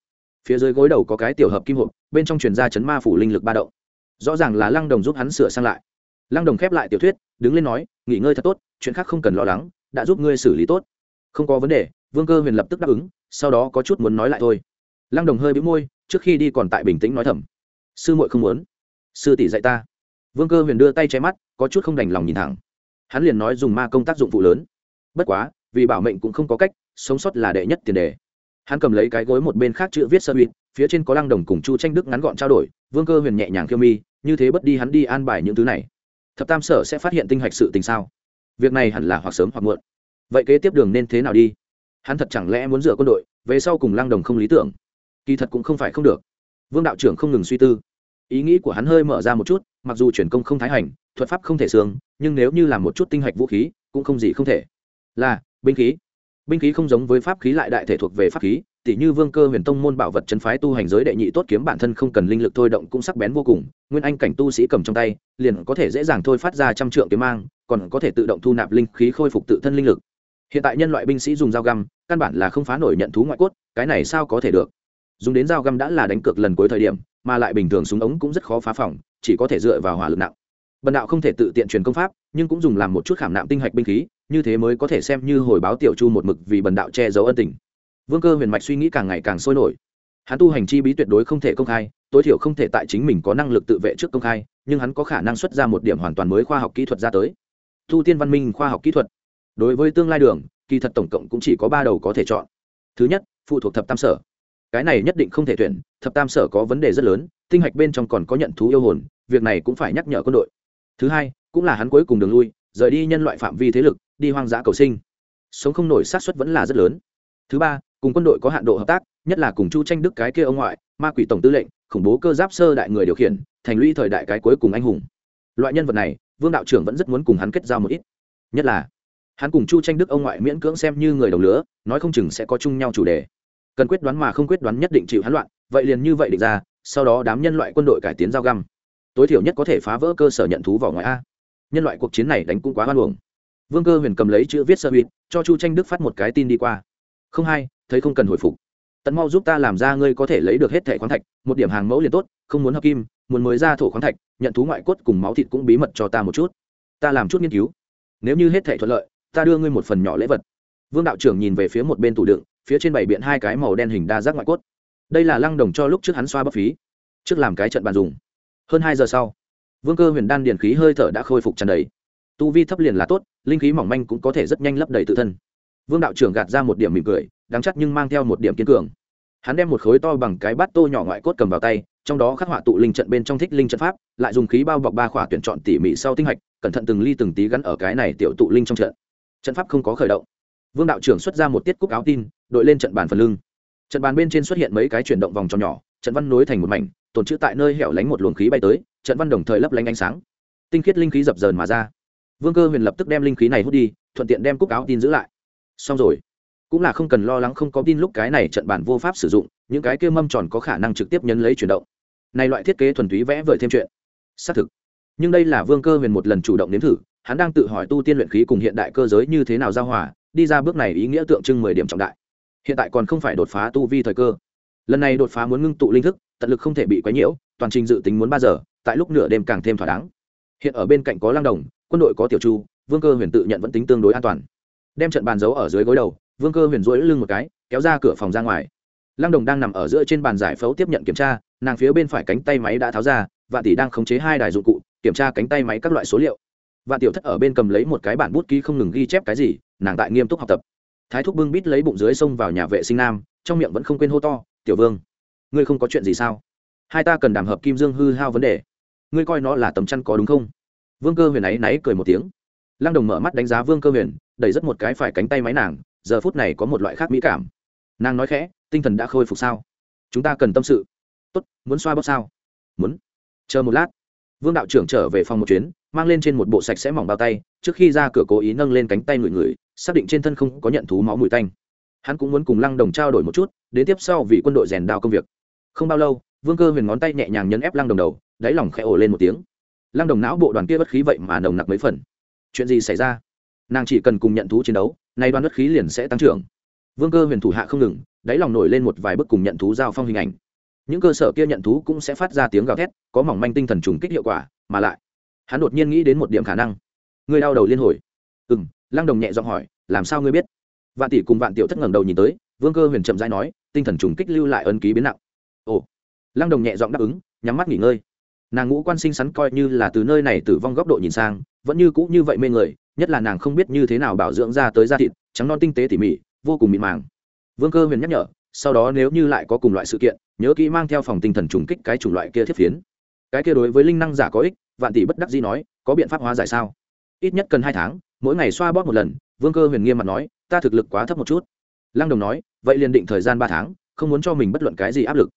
Speaker 1: Phía dưới gối đầu có cái tiểu hợp kim hộp, bên trong truyền ra chấn ma phủ linh lực ba động. Rõ ràng là lăng đồng giúp hắn sửa sang lại. Lăng đồng khép lại tiểu thuyết, đứng lên nói, nghỉ ngơi thật tốt, chuyện khác không cần lo lắng, đã giúp ngươi xử lý tốt. Không có vấn đề vương cơ huyền lập tức đáp ứng, sau đó có chút muốn nói lại thôi. Lăng đồng hơi bĩu môi, trước khi đi còn tại bình tĩnh nói thầm. Sư muội không muốn. Sư tỷ dạy ta. Vương cơ huyền đưa tay che mắt, có chút không đành lòng nhìn thẳng. Hắn liền nói dùng ma công tác dụng phụ lớn. Bất quá, vì bảo mệnh cũng không có cách, sống sót là đệ nhất tiền đề. Hắn cầm lấy cái gối một bên khác chữ viết sơ huyệt, phía trên có lăng đồng cùng chu tranh đức ngắn gọn trao đổi. Vương cơ huyền nhẹ nhàng khiêu mi, như thế bất đi hắn đi an bài những thứ này. Thập tam sở sẽ phát hiện tinh hạch sự tình sao? Việc này hẳn là hoặc sớm hoặc muộn. Vậy kế tiếp đường nên thế nào đi? Hắn thật chẳng lẽ muốn dựa quân đội, về sau cùng lang đồng không lý tưởng? Kỳ thật cũng không phải không được. Vương đạo trưởng không ngừng suy tư. Ý nghĩ của hắn hơi mở ra một chút, mặc dù chuyển công không thái hành, thuật pháp không thể xương, nhưng nếu như làm một chút tinh hạch vũ khí, cũng không gì không thể. Là, binh khí. Binh khí không giống với pháp khí lại đại thể thuộc về pháp khí tỷ như vương cơ huyền tông môn bảo vật chân phái tu hành giới đệ nhị tốt kiếm bản thân không cần linh lực thôi động cũng sắc bén vô cùng, nguyên anh cảnh tu sĩ cầm trong tay, liền có thể dễ dàng thôi phát ra trăm trượng kiếm mang, còn có thể tự động thu nạp linh khí khôi phục tự thân linh lực hiện tại nhân loại binh sĩ dùng dao găm, căn bản là không phá nổi nhận thú ngoại cốt, cái này sao có thể được? Dùng đến dao găm đã là đánh cược lần cuối thời điểm, mà lại bình thường súng ống cũng rất khó phá phòng, chỉ có thể dựa vào hỏa lực nặng. Bần đạo không thể tự tiện truyền công pháp, nhưng cũng dùng làm một chút khảm nạm tinh hạch binh khí, như thế mới có thể xem như hồi báo tiểu chu một mực vì bần đạo che giấu ân tình. Vương cơ huyền mạch suy nghĩ càng ngày càng sôi nổi. Hắn tu hành chi bí tuyệt đối không thể công khai, tối thiểu không thể tại chính mình có năng lực tự vệ trước công khai, nhưng hắn có khả năng xuất ra một điểm hoàn toàn mới khoa học kỹ thuật ra tới. Thu tiên văn minh khoa học kỹ thuật đối với tương lai đường, kỳ thật tổng cộng cũng chỉ có ba đầu có thể chọn. Thứ nhất, phụ thuộc thập tam sở. Cái này nhất định không thể tuyển, thập tam sở có vấn đề rất lớn, tinh hạch bên trong còn có nhận thú yêu hồn, việc này cũng phải nhắc nhở quân đội. Thứ hai, cũng là hắn cuối cùng đường lui, rời đi nhân loại phạm vi thế lực, đi hoang dã cầu sinh. Sống không nổi sát xuất vẫn là rất lớn. Thứ ba, cùng quân đội có hạn độ hợp tác, nhất là cùng chu tranh đức cái kia ông ngoại, ma quỷ tổng tư lệnh, khủng bố cơ giáp sơ đại người điều khiển, thành lũy thời đại cái cuối cùng anh hùng. Loại nhân vật này, vương đạo trưởng vẫn rất muốn cùng hắn kết giao một ít. Nhất là hắn cùng chu tranh đức ông ngoại miễn cưỡng xem như người đồng lứa, nói không chừng sẽ có chung nhau chủ đề. Cần quyết đoán mà không quyết đoán nhất định chịu hắn loạn, vậy liền như vậy định ra, sau đó đám nhân loại quân đội cải tiến giao găm. Tối thiểu nhất có thể phá vỡ cơ sở nhận thú vào ngoại a. Nhân loại cuộc chiến này đánh cũng quá hoan hồng vương cơ huyền cầm lấy chữ viết sơ huy cho chu tranh đức phát một cái tin đi qua. Không hai thấy không cần hồi phục. Tận mau giúp ta làm ra ngươi có thể lấy được hết thẻ khoáng thạch, một điểm hàng mẫu liền tốt, không muốn hợp kim, muốn mới ra thổ khoáng thạch, nhận thú ngoại cốt cùng máu thịt cũng bí mật cho ta một chút. Ta làm chút nghiên cứu. Nếu như hết thẻ thuận lợi ta đưa ngươi một phần nhỏ lễ vật. Vương đạo trưởng nhìn về phía một bên tủ đựng, phía trên bảy biện hai cái màu đen hình đa giác ngoại cốt. Đây là lăng đồng cho lúc trước hắn xoa bắp phí, trước làm cái trận bàn dùng. Hơn hai giờ sau, vương cơ huyền đan điền khí hơi thở đã khôi phục tràn đầy. Tu vi thấp liền là tốt, linh khí mỏng manh cũng có thể rất nhanh lấp đầy tự thân. Vương đạo trưởng gạt ra một điểm mỉm cười, đáng chắc nhưng mang theo một điểm kiên cường. Hắn đem một khối to bằng cái bát tô nhỏ ngoại cốt cầm vào tay, trong đó khắc họa tụ linh trận bên trong thích linh trận pháp, lại dùng khí bao bọc ba khỏa tuyển chọn tỉ mỉ sau tinh hạch, cẩn thận từng ly từng tí gắn ở cái này tiểu tụ linh trong trận trận pháp không có khởi động. Vương đạo trưởng xuất ra một tiết cúc áo tin, đội lên trận bàn phần lưng. Trận bàn bên trên xuất hiện mấy cái chuyển động vòng tròn nhỏ, trận văn nối thành một mảnh, tồn trữ tại nơi hẻo lánh một luồng khí bay tới, trận văn đồng thời lấp lánh ánh sáng. Tinh khiết linh khí dập dờn mà ra. Vương cơ huyền lập tức đem linh khí này hút đi, thuận tiện đem cúc áo tin giữ lại. Xong rồi. Cũng là không cần lo lắng không có tin lúc cái này trận bản vô pháp sử dụng, những cái kia mâm tròn có khả năng trực tiếp nhấn lấy chuyển động. Này loại thiết kế thuần túy vẽ vời thêm chuyện. Xác thực. Nhưng đây là vương cơ huyền một lần chủ động nếm thử hắn đang tự hỏi tu tiên luyện khí cùng hiện đại cơ giới như thế nào giao hòa, đi ra bước này ý nghĩa tượng trưng mười điểm trọng đại. Hiện tại còn không phải đột phá tu vi thời cơ. Lần này đột phá muốn ngưng tụ linh thức, tận lực không thể bị quấy nhiễu, toàn trình dự tính muốn ba giờ, tại lúc nửa đêm càng thêm thỏa đáng. Hiện ở bên cạnh có lang đồng, quân đội có tiểu chu, vương cơ huyền tự nhận vẫn tính tương đối an toàn. Đem trận bàn giấu ở dưới gối đầu, vương cơ huyền rỗi lưng một cái, kéo ra cửa phòng ra ngoài. Lăng đồng đang nằm ở giữa trên bàn giải phẫu tiếp nhận kiểm tra, nàng phía bên phải cánh tay máy đã tháo ra, vạn tỷ đang khống chế hai đài dụng cụ, kiểm tra cánh tay máy các loại số liệu vạn tiểu thất ở bên cầm lấy một cái bản bút ký không ngừng ghi chép cái gì, nàng tại nghiêm túc học tập. Thái thúc bưng bít lấy bụng dưới xông vào nhà vệ sinh nam, trong miệng vẫn không quên hô to, tiểu vương, ngươi không có chuyện gì sao? Hai ta cần đàm hợp kim dương hư hao vấn đề. Ngươi coi nó là tấm chăn có đúng không? Vương cơ huyền ấy náy cười một tiếng. Lăng đồng mở mắt đánh giá vương cơ huyền, đẩy rất một cái phải cánh tay máy nàng, giờ phút này có một loại khác mỹ cảm. Nàng nói khẽ, tinh thần đã khôi phục sao? Chúng ta cần tâm sự. Tốt, muốn xoa bóp sao? Muốn. Chờ một lát vương đạo trưởng trở về phòng một chuyến, mang lên trên một bộ sạch sẽ mỏng bao tay, trước khi ra cửa cố ý nâng lên cánh tay người người, xác định trên thân không có nhận thú máu mùi tanh. Hắn cũng muốn cùng lăng đồng trao đổi một chút, đến tiếp sau vì quân đội rèn đao công việc. Không bao lâu, vương cơ huyền ngón tay nhẹ nhàng nhấn ép lăng đồng đầu, đáy lòng khẽ ổ lên một tiếng. Lăng đồng não bộ đoàn kia bất khí vậy mà nồng nặc mấy phần. Chuyện gì xảy ra? Nàng chỉ cần cùng nhận thú chiến đấu, nay đoàn bất khí liền sẽ tăng trưởng. Vương cơ huyền thủ hạ không ngừng, đáy lòng nổi lên một vài bức cùng nhận thú giao phong hình ảnh những cơ sở kia nhận thú cũng sẽ phát ra tiếng gào thét, có mỏng manh tinh thần trùng kích hiệu quả, mà lại, hắn đột nhiên nghĩ đến một điểm khả năng. Người đau đầu liên hồi. Ừ m lăng đồng nhẹ giọng hỏi, làm sao ngươi biết? Vạn tỷ cùng vạn tiểu thất ngẩng đầu nhìn tới, vương cơ huyền chậm dãi nói, tinh thần trùng kích lưu lại ấn ký biến nặng. Ồ. Lăng đồng nhẹ giọng đáp ứng, nhắm mắt nghỉ ngơi. Nàng ngũ quan sinh sắn coi như là từ nơi này tử vong góc độ nhìn sang, vẫn như cũ như vậy mê người, nhất là nàng không biết như thế nào bảo dưỡng ra tới da thịt, trắng non tinh tế tỉ mỉ, vô cùng mịn màng. Vương cơ huyền nhắc nhở sau đó nếu như lại có cùng loại sự kiện, nhớ kỹ mang theo phòng tinh thần trùng kích cái chủng loại kia thiết phiến. Cái kia đối với linh năng giả có ích, vạn tỷ bất đắc dĩ nói, có biện pháp hóa giải sao? Ít nhất cần hai tháng, mỗi ngày xoa bóp một lần, vương cơ huyền nghiêm mặt nói, ta thực lực quá thấp một chút. Lăng đồng nói, vậy liền định thời gian ba tháng, không muốn cho mình bất luận cái gì áp lực.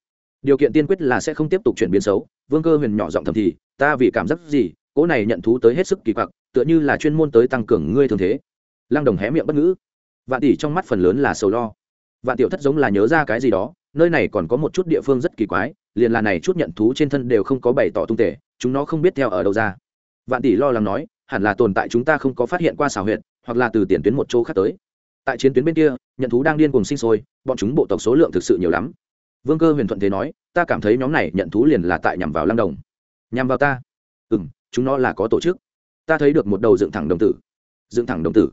Speaker 1: Điều kiện tiên quyết là sẽ không tiếp tục chuyển biến xấu. Vương cơ huyền nhỏ giọng thầm thì, ta vì cảm giác gì cỗ này nhận thú tới hết sức kỳ quặc, tựa như là chuyên môn tới tăng cường ngươi thường thế. Lăng đồng hé miệng bất ngữ. Vạn tỷ trong mắt phần lớn là sầu lo vạn tiểu thất giống là nhớ ra cái gì đó, nơi này còn có một chút địa phương rất kỳ quái, liền là này chút nhận thú trên thân đều không có bày tỏ tung tể chúng nó không biết theo ở đâu ra. Vạn tỷ lo lắng nói, hẳn là tồn tại chúng ta không có phát hiện qua xào huyện hoặc là từ tiền tuyến một chỗ khác tới. Tại chiến tuyến bên kia, nhận thú đang điên cùng sinh sôi, bọn chúng bộ tộc số lượng thực sự nhiều lắm. Vương cơ huyền thuận thế nói, ta cảm thấy nhóm này nhận thú liền là tại nhằm vào lăng đồng. Nhằm vào ta? Ừ m chúng nó là có tổ chức. Ta thấy được một đầu dựng thẳng đồng tử. Dựng thẳng đồng tử.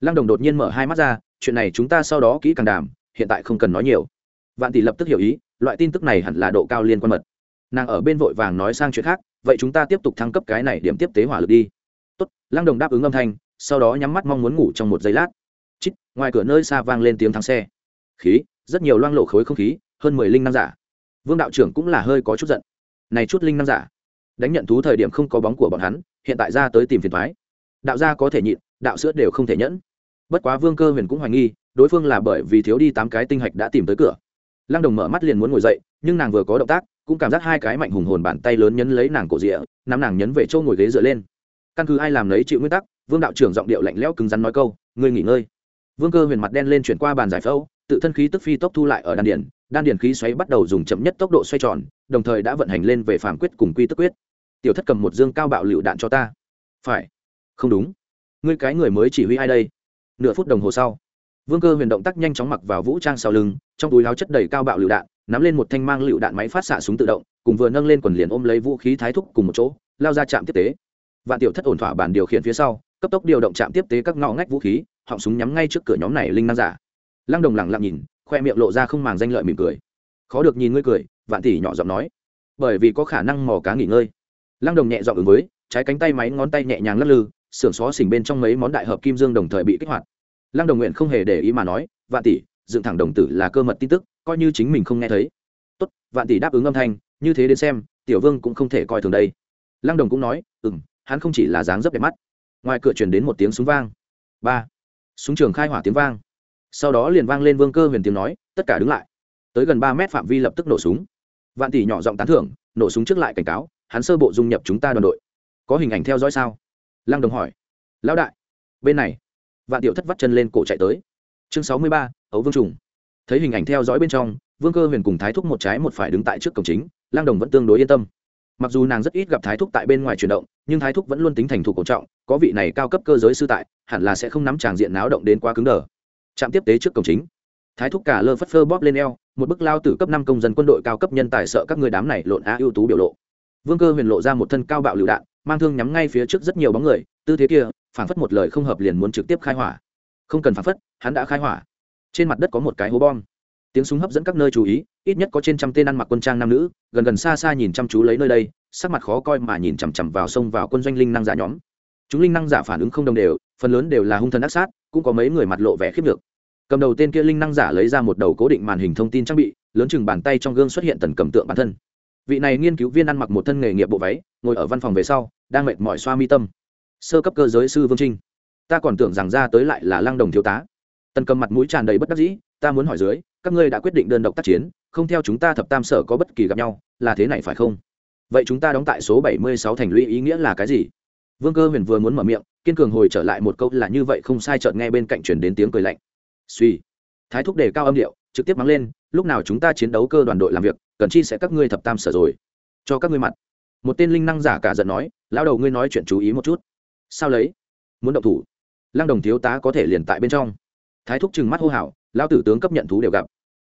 Speaker 1: Lăng đồng đột nhiên mở hai mắt ra, chuyện này chúng ta sau đó kỹ càng đàm hiện tại không cần nói nhiều. Vạn tỷ lập tức hiểu ý, loại tin tức này hẳn là độ cao liên quan mật. Nàng ở bên vội vàng nói sang chuyện khác, vậy chúng ta tiếp tục thăng cấp cái này điểm tiếp tế hỏa lực đi. Tốt, lăng đồng đáp ứng âm thanh, sau đó nhắm mắt mong muốn ngủ trong một giây lát. Chít, ngoài cửa nơi xa vang lên tiếng thắng xe. Khí, rất nhiều loang lộ khối không khí, hơn mười linh năng giả. Vương đạo trưởng cũng là hơi có chút giận. Này chút linh năng giả, đánh nhận thú thời điểm không có bóng của bọn hắn, hiện tại ra tới tìm phiền thoái. Đạo gia có thể nhịn, đạo sữa đều không thể nhẫn bất quá vương cơ huyền cũng hoài nghi, đối phương là bởi vì thiếu đi tám cái tinh hạch đã tìm tới cửa. Lăng đồng mở mắt liền muốn ngồi dậy, nhưng nàng vừa có động tác, cũng cảm giác hai cái mạnh hùng hồn bàn tay lớn nhấn lấy nàng cổ rịa nắm nàng nhấn về châu ngồi ghế dựa lên. Căn cứ ai làm lấy chịu nguyên tắc, vương đạo trưởng giọng điệu lạnh lẽo cứng rắn nói câu, ngươi nghỉ ngơi. Vương cơ huyền mặt đen lên chuyển qua bàn giải phẫu, tự thân khí tức phi tốc thu lại ở đan điển đan điển khí xoáy bắt đầu dùng chậm nhất tốc độ xoay tròn, đồng thời đã vận hành lên về phản quyết cùng quy tức quyết. Tiểu thất cầm một dương cao bạo lựu đạn cho ta. Phải. Không đúng. Ngươi cái người mới chỉ huy ai đây? Nửa phút đồng hồ sau, vương cơ huyền động tác nhanh chóng mặc vào vũ trang sau lưng, trong túi láo chất đầy cao bạo lựu đạn, nắm lên một thanh mang lựu đạn máy phát xạ súng tự động, cùng vừa nâng lên quần liền ôm lấy vũ khí thái thúc cùng một chỗ, lao ra trạm tiếp tế. Vạn tiểu thất ổn thỏa bản điều khiển phía sau, cấp tốc điều động trạm tiếp tế các ngõ ngách vũ khí, họng súng nhắm ngay trước cửa nhóm này linh năng giả. Lăng đồng lẳng lặng nhìn, khoe miệng lộ ra không màng danh lợi mỉm cười. Khó được nhìn ngươi cười, vạn tỷ nhỏ giọng nói. Bởi vì có khả năng mò cá nghỉ ngơi. Lăng đồng nhẹ giọng ứng với, trái cánh tay máy ngón tay nhẹ nhàng lắc lư xưởng xó xỉnh bên trong mấy món đại hợp kim dương đồng thời bị kích hoạt. Lăng đồng nguyện không hề để ý mà nói, vạn tỷ, dựng thẳng đồng tử là cơ mật tin tức, coi như chính mình không nghe thấy. Tốt, vạn tỷ đáp ứng âm thanh, như thế đến xem, tiểu vương cũng không thể coi thường đây. Lăng đồng cũng nói ừ m hắn không chỉ là dáng dấp đẹp mắt. Ngoài cửa truyền đến một tiếng súng vang. Ba, súng trường khai hỏa tiếng vang. Sau đó liền vang lên vương cơ huyền tiếng nói, tất cả đứng lại. Tới gần ba mét phạm vi lập tức nổ súng. Vạn tỷ nhỏ giọng tán thưởng, nổ súng trước lại cảnh cáo, hắn sơ bộ dung nhập chúng ta đoàn đội. Có hình ảnh theo dõi sao? Lăng đồng hỏi. Lão đại, bên này. Vạn tiểu thất vắt chân lên cổ chạy tới. Chương sáu mươi ba, ấu vương trùng. Thấy hình ảnh theo dõi bên trong, vương cơ huyền cùng thái thúc một trái một phải đứng tại trước cổng chính lang đồng vẫn tương đối yên tâm. Mặc dù nàng rất ít gặp thái thúc tại bên ngoài chuyển động, nhưng thái thúc vẫn luôn tính thành thủ cổ trọng, có vị này cao cấp cơ giới sư tại, hẳn là sẽ không nắm tràng diện náo động đến quá cứng đờ. Trạm tiếp tế trước cổng chính. Thái thúc cả lơ phất phơ bóp lên eo, một bức lao tử cấp năm công dân quân đội cao cấp nhân tài sợ các người đám này lộn á ưu tú biểu lộ vương cơ huyền lộ ra một thân cao bạo lựu đạn, mang thương nhắm ngay phía trước rất nhiều bóng người, tư thế kia phản phất một lời không hợp liền muốn trực tiếp khai hỏa. Không cần phản phất, hắn đã khai hỏa. Trên mặt đất có một cái hố bom. Tiếng súng hấp dẫn các nơi chú ý, ít nhất có trên trăm tên ăn mặc quân trang nam nữ, gần gần xa xa nhìn chăm chú lấy nơi đây, sắc mặt khó coi mà nhìn chằm chằm vào sông vào quân doanh linh năng giả nhóm. Chúng linh năng giả phản ứng không đồng đều, phần lớn đều là hung thần ác sát, cũng có mấy người mặt lộ vẻ khiếp được. Cầm đầu tên kia linh năng giả lấy ra một đầu cố định màn hình thông tin trang bị, lớn chừng bàn tay trong gương xuất hiện tần cầm tượng bản thân vị này nghiên cứu viên ăn mặc một thân nghề nghiệp bộ váy, ngồi ở văn phòng về sau, đang mệt mỏi xoa mi tâm. Sơ cấp cơ giới sư vương trinh, ta còn tưởng rằng ra tới lại là lăng đồng thiếu tá. Tần cầm mặt mũi tràn đầy bất đắc dĩ, ta muốn hỏi dưới, các ngươi đã quyết định đơn độc tác chiến, không theo chúng ta thập tam sở có bất kỳ gặp nhau, là thế này phải không? Vậy chúng ta đóng tại số bảy mươi sáu thành lũy ý nghĩa là cái gì? Vương cơ huyền vừa muốn mở miệng, kiên cường hồi trở lại một câu là như vậy không sai chợt nghe bên cạnh chuyển đến tiếng cười lạnh. Suy thái thúc đề cao âm điệu, trực tiếp mắng lên, lúc nào chúng ta chiến đấu cơ đoàn đội làm việc cần chi sẽ các ngươi thập tam sở rồi. Cho các ngươi mặt. Một tên linh năng giả cả giận nói lao đầu ngươi nói chuyện chú ý một chút. Sao lấy? Muốn động thủ? Lăng đồng thiếu tá có thể liền tại bên trong. Thái thúc trừng mắt hô hào lao tử tướng cấp nhận thú đều gặp.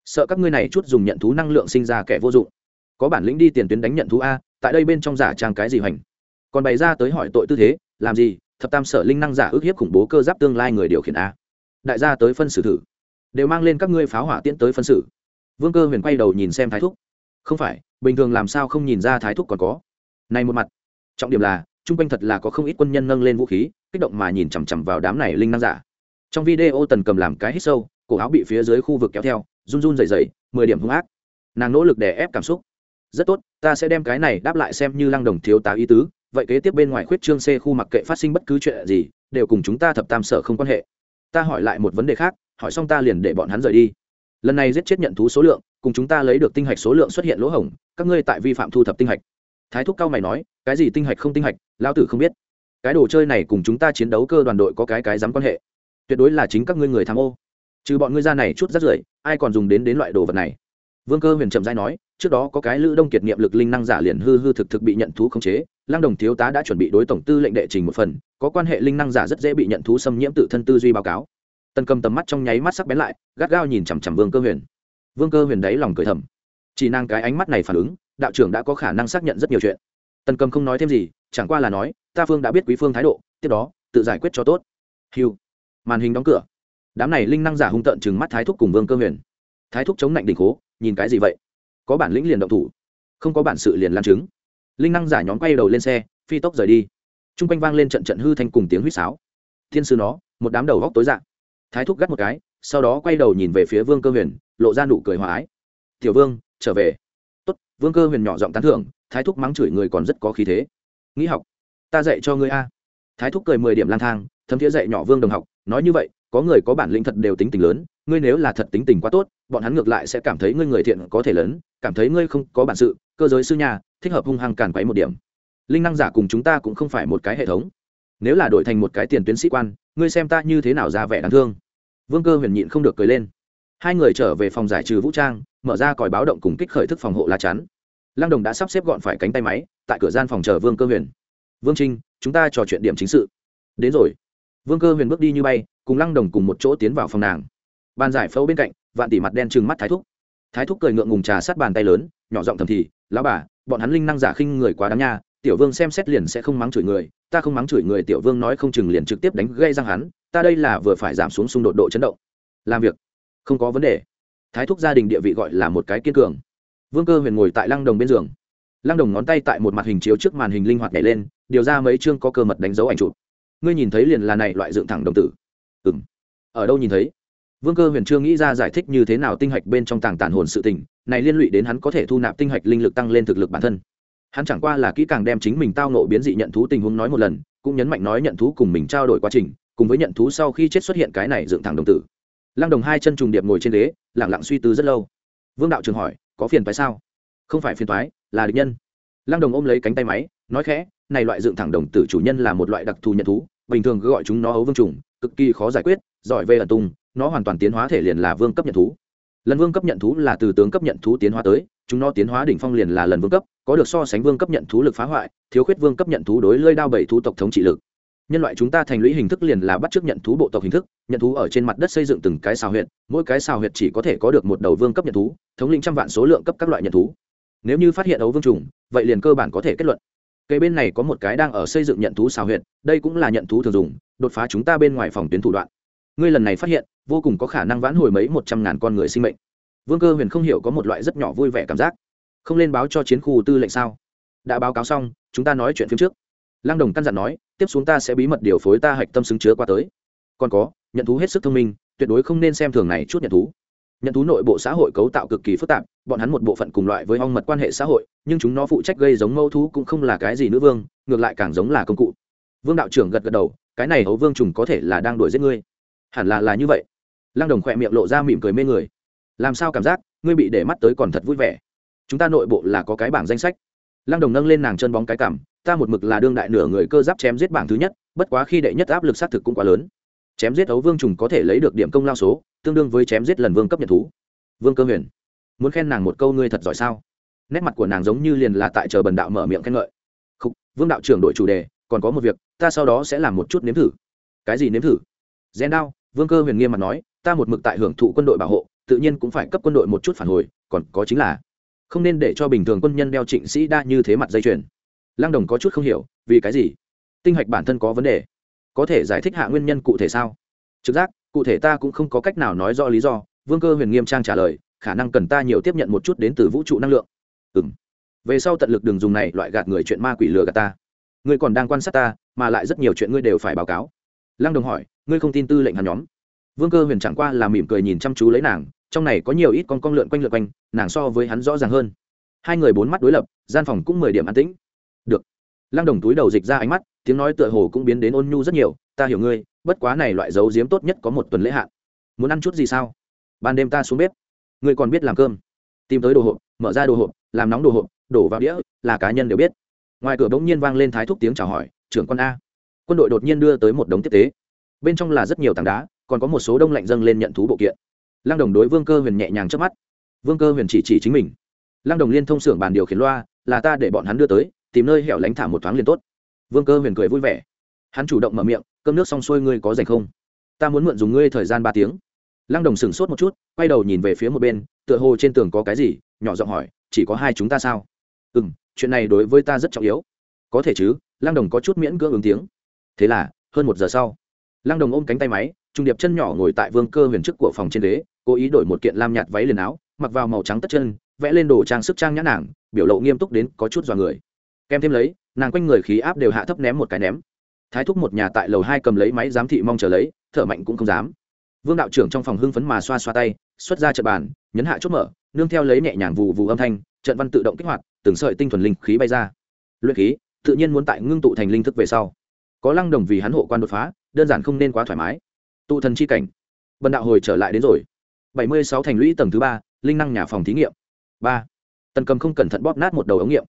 Speaker 1: Sợ các ngươi này chút dùng nhận thú năng lượng sinh ra kẻ vô dụng. Có bản lĩnh đi tiền tuyến đánh nhận thú a, tại đây bên trong giả trang cái gì hoành? Còn bày ra tới hỏi tội tư thế, làm gì? Thập tam sở linh năng giả ước hiếp khủng bố cơ giáp tương lai người điều khiển a. Đại gia tới phân xử thử. Đều mang lên các ngươi pháo hỏa tiễn tới phân xử. Vương cơ huyền quay đầu nhìn xem thái thúc không phải, bình thường làm sao không nhìn ra thái thúc còn có? Này một mặt, trọng điểm là, chung quanh thật là có không ít quân nhân nâng lên vũ khí, kích động mà nhìn chằm chằm vào đám này linh năng giả. Trong video tần cầm làm cái hít sâu, cổ áo bị phía dưới khu vực kéo theo, run run dày dày mười điểm hung ác. Nàng nỗ lực đè ép cảm xúc. Rất tốt, ta sẽ đem cái này đáp lại xem như lăng đồng thiếu tá ý tứ, vậy kế tiếp bên ngoài khuyết trương c khu mặc kệ phát sinh bất cứ chuyện gì, đều cùng chúng ta thập tam sở không quan hệ. Ta hỏi lại một vấn đề khác, hỏi xong ta liền để bọn hắn rời đi. Lần này giết chết nhận thú số lượng cùng chúng ta lấy được tinh hạch số lượng xuất hiện lỗ hổng, các ngươi tại vi phạm thu thập tinh hạch. Thái thúc cao mày nói, cái gì tinh hạch không tinh hạch lao tử không biết. Cái đồ chơi này cùng chúng ta chiến đấu cơ đoàn đội có cái cái dám quan hệ. Tuyệt đối là chính các ngươi người tham ô. Trừ bọn ngươi ra này chút rất rưởi, ai còn dùng đến đến loại đồ vật này? Vương cơ huyền trầm giai nói, trước đó có cái lữ đông kiệt niệm lực linh năng giả liền hư hư thực thực bị nhận thú khống chế, lăng đồng thiếu tá đã chuẩn bị đối tổng tư lệnh đệ trình một phần, có quan hệ linh năng giả rất dễ bị nhận thú xâm nhiễm tự thân tư duy báo cáo. Tần cầm tầm mắt trong nháy mắt sắc bén lại, gắt gao nhìn chằm chằm vương cơ huyền vương cơ huyền đáy lòng cười thầm. Chỉ nàng cái ánh mắt này phản ứng đạo trưởng đã có khả năng xác nhận rất nhiều chuyện. Tần cầm không nói thêm gì chẳng qua là nói ta phương đã biết quý phương thái độ tiếp đó tự giải quyết cho tốt. Hiu màn hình đóng cửa. Đám này linh năng giả hung tợn chừng mắt thái thúc cùng vương cơ huyền. Thái thúc chống lạnh đỉnh cố, nhìn cái gì vậy? Có bản lĩnh liền động thủ. Không có bản sự liền lan chứng linh năng giả nhóm quay đầu lên xe phi tốc rời đi. T r u n g quanh vang lên trận trận hư thanh cùng tiếng huýt sáo. Thiên sư nó một đám đầu góc tối dạng thái thúc gắt một cái sau đó quay đầu nhìn về phía vương cơ huyền lộ ra nụ cười hòa ái. Tiểu vương, trở về. Tốt, vương cơ huyền nhỏ giọng tán thưởng, thái thúc mắng chửi người còn rất có khí thế. Nghĩ học, ta dạy cho ngươi a. Thái thúc cười mười điểm lang thang, thấm thiế dạy nhỏ vương đồng học, nói như vậy, có người có bản lĩnh thật đều tính tình lớn, ngươi nếu là thật tính tình quá tốt, bọn hắn ngược lại sẽ cảm thấy ngươi người thiện có thể lớn, cảm thấy ngươi không có bản sự, cơ giới sư nhà thích hợp hung hăng càn quấy một điểm. Linh năng giả cùng chúng ta cũng không phải một cái hệ thống. Nếu là đổi thành một cái tiền tuyến sĩ quan, ngươi xem ta như thế nào ra vẻ đáng thương. Vương cơ huyền nhịn không được cười lên hai người trở về phòng giải trừ vũ trang, mở ra còi báo động cùng kích khởi thức phòng hộ lá chắn. Lăng đồng đã sắp xếp gọn phải cánh tay máy, tại cửa gian phòng chờ vương cơ huyền. Vương trinh, chúng ta trò chuyện điểm chính sự. Đến rồi. Vương cơ huyền bước đi như bay, cùng lăng đồng cùng một chỗ tiến vào phòng nàng. Bàn giải phẫu bên cạnh, vạn tỷ mặt đen trừng mắt thái thúc. Thái thúc cười ngượng ngùng trà sát bàn tay lớn, nhỏ giọng thầm thì, lão bà, bọn hắn linh năng giả khinh người quá đáng nha, tiểu vương xem xét liền sẽ không mắng chửi người, ta không mắng chửi người tiểu vương nói không chừng liền trực tiếp đánh gây răng hắn, ta đây là vừa phải giảm xuống xung đột độ chấn động. Làm việc không có vấn đề. Thái thúc gia đình địa vị gọi là một cái kiên cường. Vương cơ huyền ngồi tại lăng đồng bên giường. Lăng đồng ngón tay tại một mặt hình chiếu trước màn hình linh hoạt nhảy lên, điều ra mấy chương có cơ mật đánh dấu ảnh chụp. Ngươi nhìn thấy liền là này loại dựng thẳng đồng tử. Ừ m ở đâu nhìn thấy? Vương cơ huyền chưa nghĩ ra giải thích như thế nào tinh hạch bên trong tàng tản hồn sự tình, này liên lụy đến hắn có thể thu nạp tinh hạch linh lực tăng lên thực lực bản thân. Hắn chẳng qua là kỹ càng đem chính mình tao nộ biến dị nhận thú tình huống nói một lần, cũng nhấn mạnh nói nhận thú cùng mình trao đổi quá trình, cùng với nhận thú sau khi chết xuất hiện cái này dựng thẳng đồng tử lăng đồng hai chân trùng điệp ngồi trên ghế lẳng lặng suy tư rất lâu. Vương đạo trường hỏi, có phiền phái sao? Không phải phiền thoái là địch nhân. Lăng đồng ôm lấy cánh tay máy, nói khẽ, này loại dựng thẳng đồng tử chủ nhân là một loại đặc thù nhận thú, bình thường gọi chúng nó ấu vương trùng, cực kỳ khó giải quyết, giỏi về ẩn tung, nó hoàn toàn tiến hóa thể liền là vương cấp nhận thú. Lần vương cấp nhận thú là từ tướng cấp nhận thú tiến hóa tới, chúng nó tiến hóa đỉnh phong liền là lần vương cấp, có được so sánh vương cấp nhận thú lực phá hoại, thiếu khuyết vương cấp nhận thú đối lơi đao bảy thú tộc thống trị lực nhân loại chúng ta thành lũy hình thức liền là bắt chước nhận thú bộ tộc hình thức, nhận thú ở trên mặt đất xây dựng từng cái xào huyệt, mỗi cái xào huyệt chỉ có thể có được một đầu vương cấp nhận thú, thống lĩnh trăm vạn số lượng cấp các loại nhận thú. Nếu như phát hiện ấu vương trùng, vậy liền cơ bản có thể kết luận. Cây bên này có một cái đang ở xây dựng nhận thú xào huyệt, đây cũng là nhận thú thường dùng, đột phá chúng ta bên ngoài phòng tuyến thủ đoạn. Ngươi lần này phát hiện, vô cùng có khả năng vãn hồi mấy một trăm ngàn con người sinh mệnh. Vương cơ huyền không hiểu có một loại rất nhỏ vui vẻ cảm giác. Không lên báo cho chiến khu tư lệnh sao? Đã báo cáo xong, chúng ta nói chuyện phim trước lăng đồng căn dặn nói, tiếp xuống ta sẽ bí mật điều phối ta hạch tâm xứng chứa qua tới. Còn có, nhận thú hết sức thông minh, tuyệt đối không nên xem thường này chút nhận thú. Nhận thú nội bộ xã hội cấu tạo cực kỳ phức tạp, bọn hắn một bộ phận cùng loại với ong mật quan hệ xã hội, nhưng chúng nó phụ trách gây giống mâu thú cũng không là cái gì nữ vương, ngược lại càng giống là công cụ. Vương đạo trưởng gật gật đầu, cái này hấu vương trùng có thể là đang đuổi giết ngươi. Hẳn là là như vậy. Lăng đồng khỏe miệng lộ ra mỉm cười mê người. Làm sao cảm giác, ngươi bị để mắt tới còn thật vui vẻ. Chúng ta nội bộ là có cái bảng danh sách. Lăng đồng nâng lên nàng chân bóng cái cảm ta một mực là đương đại nửa người cơ giáp chém giết bảng thứ nhất, bất quá khi đệ nhất áp lực xác thực cũng quá lớn. Chém giết ấu vương trùng có thể lấy được điểm công lao số, tương đương với chém giết lần vương cấp nhật thú. Vương cơ huyền, muốn khen nàng một câu ngươi thật giỏi sao? Nét mặt của nàng giống như liền là tại chờ bần đạo mở miệng khen ngợi. Không vương đạo trưởng đổi chủ đề, còn có một việc, ta sau đó sẽ làm một chút nếm thử. Cái gì nếm thử? Gen đao, vương cơ huyền nghiêm mặt nói, ta một mực tại hưởng thụ quân đội bảo hộ, tự nhiên cũng phải cấp quân đội một chút phản hồi, còn có chính là, không nên để cho bình thường quân nhân đeo trịnh sĩ đa như thế mặt dây chuyền lăng đồng có chút không hiểu, vì cái gì? Tinh hạch bản thân có vấn đề. Có thể giải thích hạ nguyên nhân cụ thể sao? Trực giác, cụ thể ta cũng không có cách nào nói rõ lý do. Vương cơ huyền nghiêm trang trả lời, khả năng cần ta nhiều tiếp nhận một chút đến từ vũ trụ năng lượng. Ừ m về sau tận lực đường dùng này loại gạt người chuyện ma quỷ lừa gạt ta. Ngươi còn đang quan sát ta, mà lại rất nhiều chuyện ngươi đều phải báo cáo. Lăng đồng hỏi, ngươi không tin tư lệnh hắn nhóm? Vương cơ huyền chẳng qua là mỉm cười nhìn chăm chú lấy nàng, trong này có nhiều ít con con lượn quanh lượn quanh, nàng so với hắn rõ ràng hơn. Hai người bốn mắt đối lập, gian phòng cũng mười điểm an tĩnh được. Lăng đồng túi đầu dịch ra ánh mắt, tiếng nói tựa hồ cũng biến đến ôn nhu rất nhiều, ta hiểu ngươi, bất quá này loại dấu diếm tốt nhất có một tuần lễ hạn. Muốn ăn chút gì sao? Ban đêm ta xuống bếp. Ngươi còn biết làm cơm? Tìm tới đồ hộp, mở ra đồ hộp, làm nóng đồ hộp, đổ vào đĩa, là cá nhân đều biết. Ngoài cửa bỗng nhiên vang lên thái thúc tiếng chào hỏi, trưởng quân a. Quân đội đột nhiên đưa tới một đống tiếp tế. Bên trong là rất nhiều tảng đá, còn có một số đông lạnh dâng lên nhận thú bộ kiện. Lăng đồng đối vương cơ huyền nhẹ nhàng trước mắt. Vương cơ huyền chỉ chỉ chính mình. Lăng đồng liên thông xưởng bàn điều khiển loa, là ta để bọn hắn đưa tới tìm nơi hẻo lánh thả một thoáng liền tốt. Vương cơ huyền cười vui vẻ. Hắn chủ động mở miệng, cơm nước xong xuôi ngươi có dành không? Ta muốn mượn dùng ngươi thời gian ba tiếng. Lăng đồng sửng sốt một chút, quay đầu nhìn về phía một bên, tựa hồ trên tường có cái gì, nhỏ giọng hỏi, chỉ có hai chúng ta sao? Ừ m chuyện này đối với ta rất trọng yếu. Có thể chứ, lăng đồng có chút miễn cưỡng ứng tiếng. Thế là, hơn một giờ sau. Lăng đồng ôm cánh tay máy, trung điệp chân nhỏ ngồi tại vương cơ huyền chức của phòng trên đế cố ý đổi một kiện lam nhạt váy liền áo, mặc vào màu trắng tất chân, vẽ lên đồ trang sức trang nhã nàng, biểu lộ nghiêm túc đến có chút dọa người kèm thêm lấy, nàng quanh người khí áp đều hạ thấp ném một cái ném. Thái thúc một nhà tại lầu hai cầm lấy máy giám thị mong chờ lấy, thở mạnh cũng không dám. Vương đạo trưởng trong phòng hưng phấn mà xoa xoa tay, xuất ra trận bàn, nhấn hạ chốt mở, nương theo lấy nhẹ nhàng vù vù âm thanh, trận văn tự động kích hoạt, từng sợi tinh thuần linh khí bay ra. Luyện khí, tự nhiên muốn tại ngưng tụ thành linh thức về sau. Có lăng đồng vì hắn hộ quan đột phá, đơn giản không nên quá thoải mái. Tụ thần chi cảnh. Bần đạo hồi trở lại đến rồi. Bảy mươi sáu thành lũy tầng thứ ba, linh năng nhà phòng thí nghiệm. Ba. Tần cầm không cẩn thận bóp nát một đầu ống nghiệm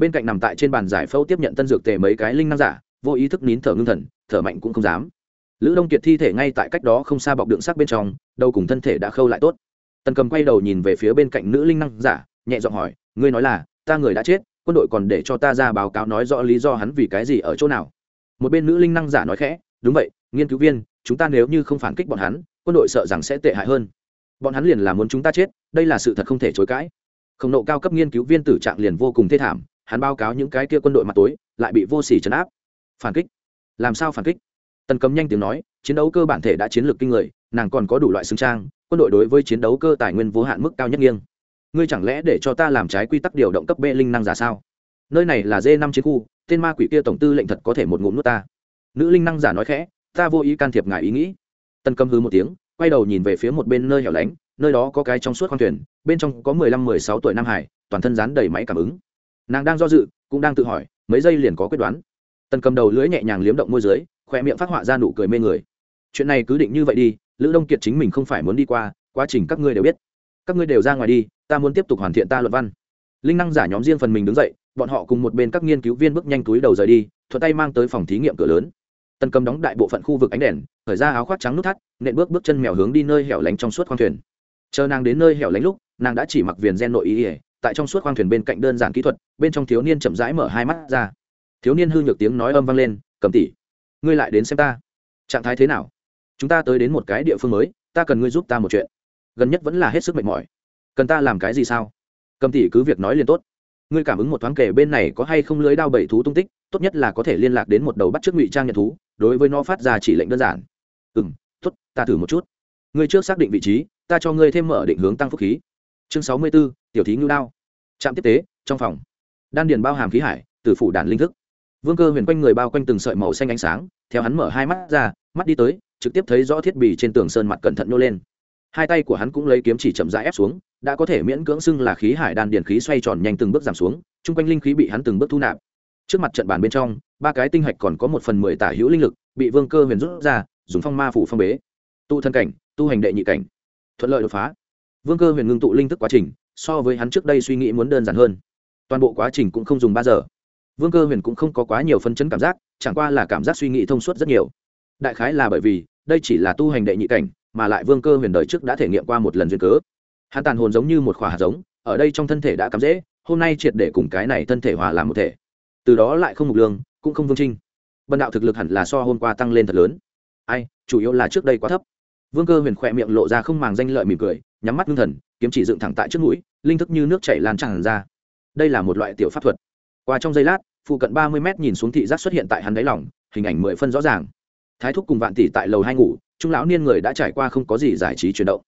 Speaker 1: bên cạnh nằm tại trên bàn giải phẫu tiếp nhận tân dược tề mấy cái linh năng giả, vô ý thức nín thở ngưng thần, thở mạnh cũng không dám. Lữ đông kiệt thi thể ngay tại cách đó không xa bọc đựng sắc bên trong, đầu cùng thân thể đã khâu lại tốt. Tần cầm quay đầu nhìn về phía bên cạnh nữ linh năng giả, nhẹ giọng hỏi, ngươi nói là, ta người đã chết, quân đội còn để cho ta ra báo cáo nói rõ lý do hắn vì cái gì ở chỗ nào? Một bên nữ linh năng giả nói khẽ, đúng vậy, nghiên cứu viên, chúng ta nếu như không phản kích bọn hắn, quân đội sợ rằng sẽ tệ hại hơn. Bọn hắn liền là muốn chúng ta chết, đây là sự thật không thể chối cãi. Khổng nộ cao cấp nghiên cứu viên tử trạng liền vô cùng thê thảm hắn báo cáo những cái kia quân đội mặt tối, lại bị vô sỉ chấn áp. Phản kích. Làm sao phản kích? Tần cấm nhanh tiếng nói, chiến đấu cơ bản thể đã chiến lược kinh người, nàng còn có đủ loại xứng trang, quân đội đối với chiến đấu cơ tài nguyên vô hạn mức cao nhất nghiêng. Ngươi chẳng lẽ để cho ta làm trái quy tắc điều động cấp b linh năng giả sao? Nơi này là d năm chiến khu, tên ma quỷ kia tổng tư lệnh thật có thể một ngụm nước ta. Nữ linh năng giả nói khẽ, ta vô ý can thiệp ngài ý nghĩ. Tần cầm hư một tiếng, quay đầu nhìn về phía một bên nơi hẻo lánh, nơi đó có cái trong suốt khoang thuyền, bên trong có mười lăm, mười sáu tuổi nam hải, toàn thân dán đầy máy cảm ứng nàng đang do dự, cũng đang tự hỏi, mấy giây liền có quyết đoán. Tần cầm đầu lưới nhẹ nhàng liếm động môi dưới khoe miệng phát họa ra nụ cười mê người. Chuyện này cứ định như vậy đi, lữ đông kiệt chính mình không phải muốn đi qua, quá trình các ngươi đều biết. Các ngươi đều ra ngoài đi, ta muốn tiếp tục hoàn thiện ta luận văn. Linh năng giả nhóm riêng phần mình đứng dậy, bọn họ cùng một bên các nghiên cứu viên bước nhanh túi đầu rời đi, thuận tay mang tới phòng thí nghiệm cửa lớn. Tần cầm đóng đại bộ phận khu vực ánh đèn khởi ra áo khoác trắng nút thắt, nện bước bước chân mèo hướng đi nơi hẻo lánh trong suốt khoang thuyền. Chờ nàng đến nơi hẻo lánh lúc, nàng đã chỉ mặc viền gen nội ý ỉa tại trong suốt khoang thuyền bên cạnh đơn giản kỹ thuật, bên trong thiếu niên chậm rãi mở hai mắt ra. Thiếu niên hư nhược tiếng nói âm vang lên, cầm tỉ ngươi lại đến xem ta. Trạng thái thế nào? Chúng ta tới đến một cái địa phương mới, ta cần ngươi giúp ta một chuyện. Gần nhất vẫn là hết sức mệt mỏi. Cần ta làm cái gì sao? Cầm tỷ cứ việc nói liền tốt. Ngươi cảm ứng một thoáng kể bên này có hay không lưới đao bảy thú tung tích, tốt nhất là có thể liên lạc đến một đầu bắt trước ngụy trang nhận thú, đối với nó phát ra chỉ lệnh đơn giản. Ừ m t ố t ta thử một chút. Ngươi trước xác định vị trí, ta cho ngươi thêm mở định hướng tăng phúc khí. Chương sáu mươi b ố tiểu thí ngưu đao, trạm tiếp tế, trong phòng. Đan điền bao hàm khí hải từ phủ đàn linh thức. Vương cơ huyền quanh người bao quanh từng sợi màu xanh ánh sáng, theo hắn mở hai mắt ra, mắt đi tới, trực tiếp thấy rõ thiết bị trên tường sơn mặt cẩn thận nô lên. Hai tay của hắn cũng lấy kiếm chỉ chậm rãi ép xuống, đã có thể miễn cưỡng xưng là khí hải đan điền khí xoay tròn nhanh từng bước giảm xuống, chung quanh linh khí bị hắn từng bước thu nạp. Trước mặt trận bàn bên trong, ba cái tinh hạch còn có một phần mười tả hữu linh lực, bị vương cơ huyền rút ra, dùng phong ma phủ phong bế. Tu thân cảnh, tu hành đệ nhị cảnh. Thuận lợi đột phá. Vương cơ huyền ngưng tụ linh thức quá trình so với hắn trước đây suy nghĩ muốn đơn giản hơn. Toàn bộ quá trình cũng không dùng ba giờ. Vương cơ huyền cũng không có quá nhiều phân chấn cảm giác, chẳng qua là cảm giác suy nghĩ thông suốt rất nhiều. Đại khái là bởi vì, đây chỉ là tu hành đệ nhị cảnh, mà lại vương cơ huyền đời trước đã thể nghiệm qua một lần duyên cớ. Hắn tàn hồn giống như một khỏa hạt giống, ở đây trong thân thể đã cắm dễ hôm nay triệt để cùng cái này thân thể hòa làm một thể. Từ đó lại không mục lương, cũng không vương trinh. Bần đạo thực lực hẳn là so hôm qua tăng lên thật lớn. Ai, chủ yếu là trước đây quá thấp vương cơ huyền khỏe miệng lộ ra không màng danh lợi mỉm cười, nhắm mắt ngưng thần, kiếm chỉ dựng thẳng tại trước mũi, linh thức như nước chảy lan tràn ra. Đây là một loại tiểu pháp thuật. Qua trong giây lát, phụ cận ba mươi mét nhìn xuống thị giác xuất hiện tại hắn đáy lỏng hình ảnh mười phân rõ ràng. Thái thúc cùng vạn tỷ tại lầu hai ngủ trung lão niên người đã trải qua không có gì giải trí chuyển động.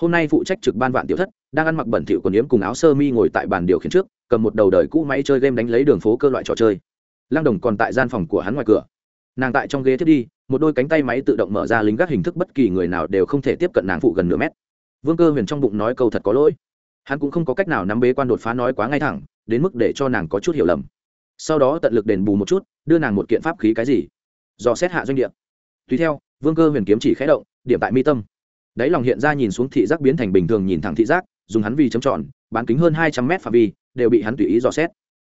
Speaker 1: Hôm nay phụ trách trực ban vạn tiểu thất, đang ăn mặc bẩn thỉu quần yếm cùng áo sơ mi ngồi tại bàn điều khiển trước, cầm một đầu đời cũ máy chơi game đánh lấy đường phố cơ loại trò chơi. Lăng đồng còn tại gian phòng của hắn ngoài cửa. Nàng tại trong ghế thiết đi một đôi cánh tay máy tự động mở ra lính gác hình thức bất kỳ người nào đều không thể tiếp cận nàng phụ gần nửa mét. Vương cơ huyền trong bụng nói câu thật có lỗi. Hắn cũng không có cách nào nắm bế quan đột phá nói quá ngay thẳng, đến mức để cho nàng có chút hiểu lầm. Sau đó tận lực đền bù một chút, đưa nàng một kiện pháp khí cái gì? Do xét hạ doanh địa. Tùy theo, vương cơ huyền kiếm chỉ khé động, điểm tại mi tâm. Đáy lòng hiện ra nhìn xuống thị giác biến thành bình thường nhìn thẳng thị giác, dùng hắn vì chấm tròn, bán kính hơn hai trăm mét phạm vi, đều bị hắn tùy ý dò xét.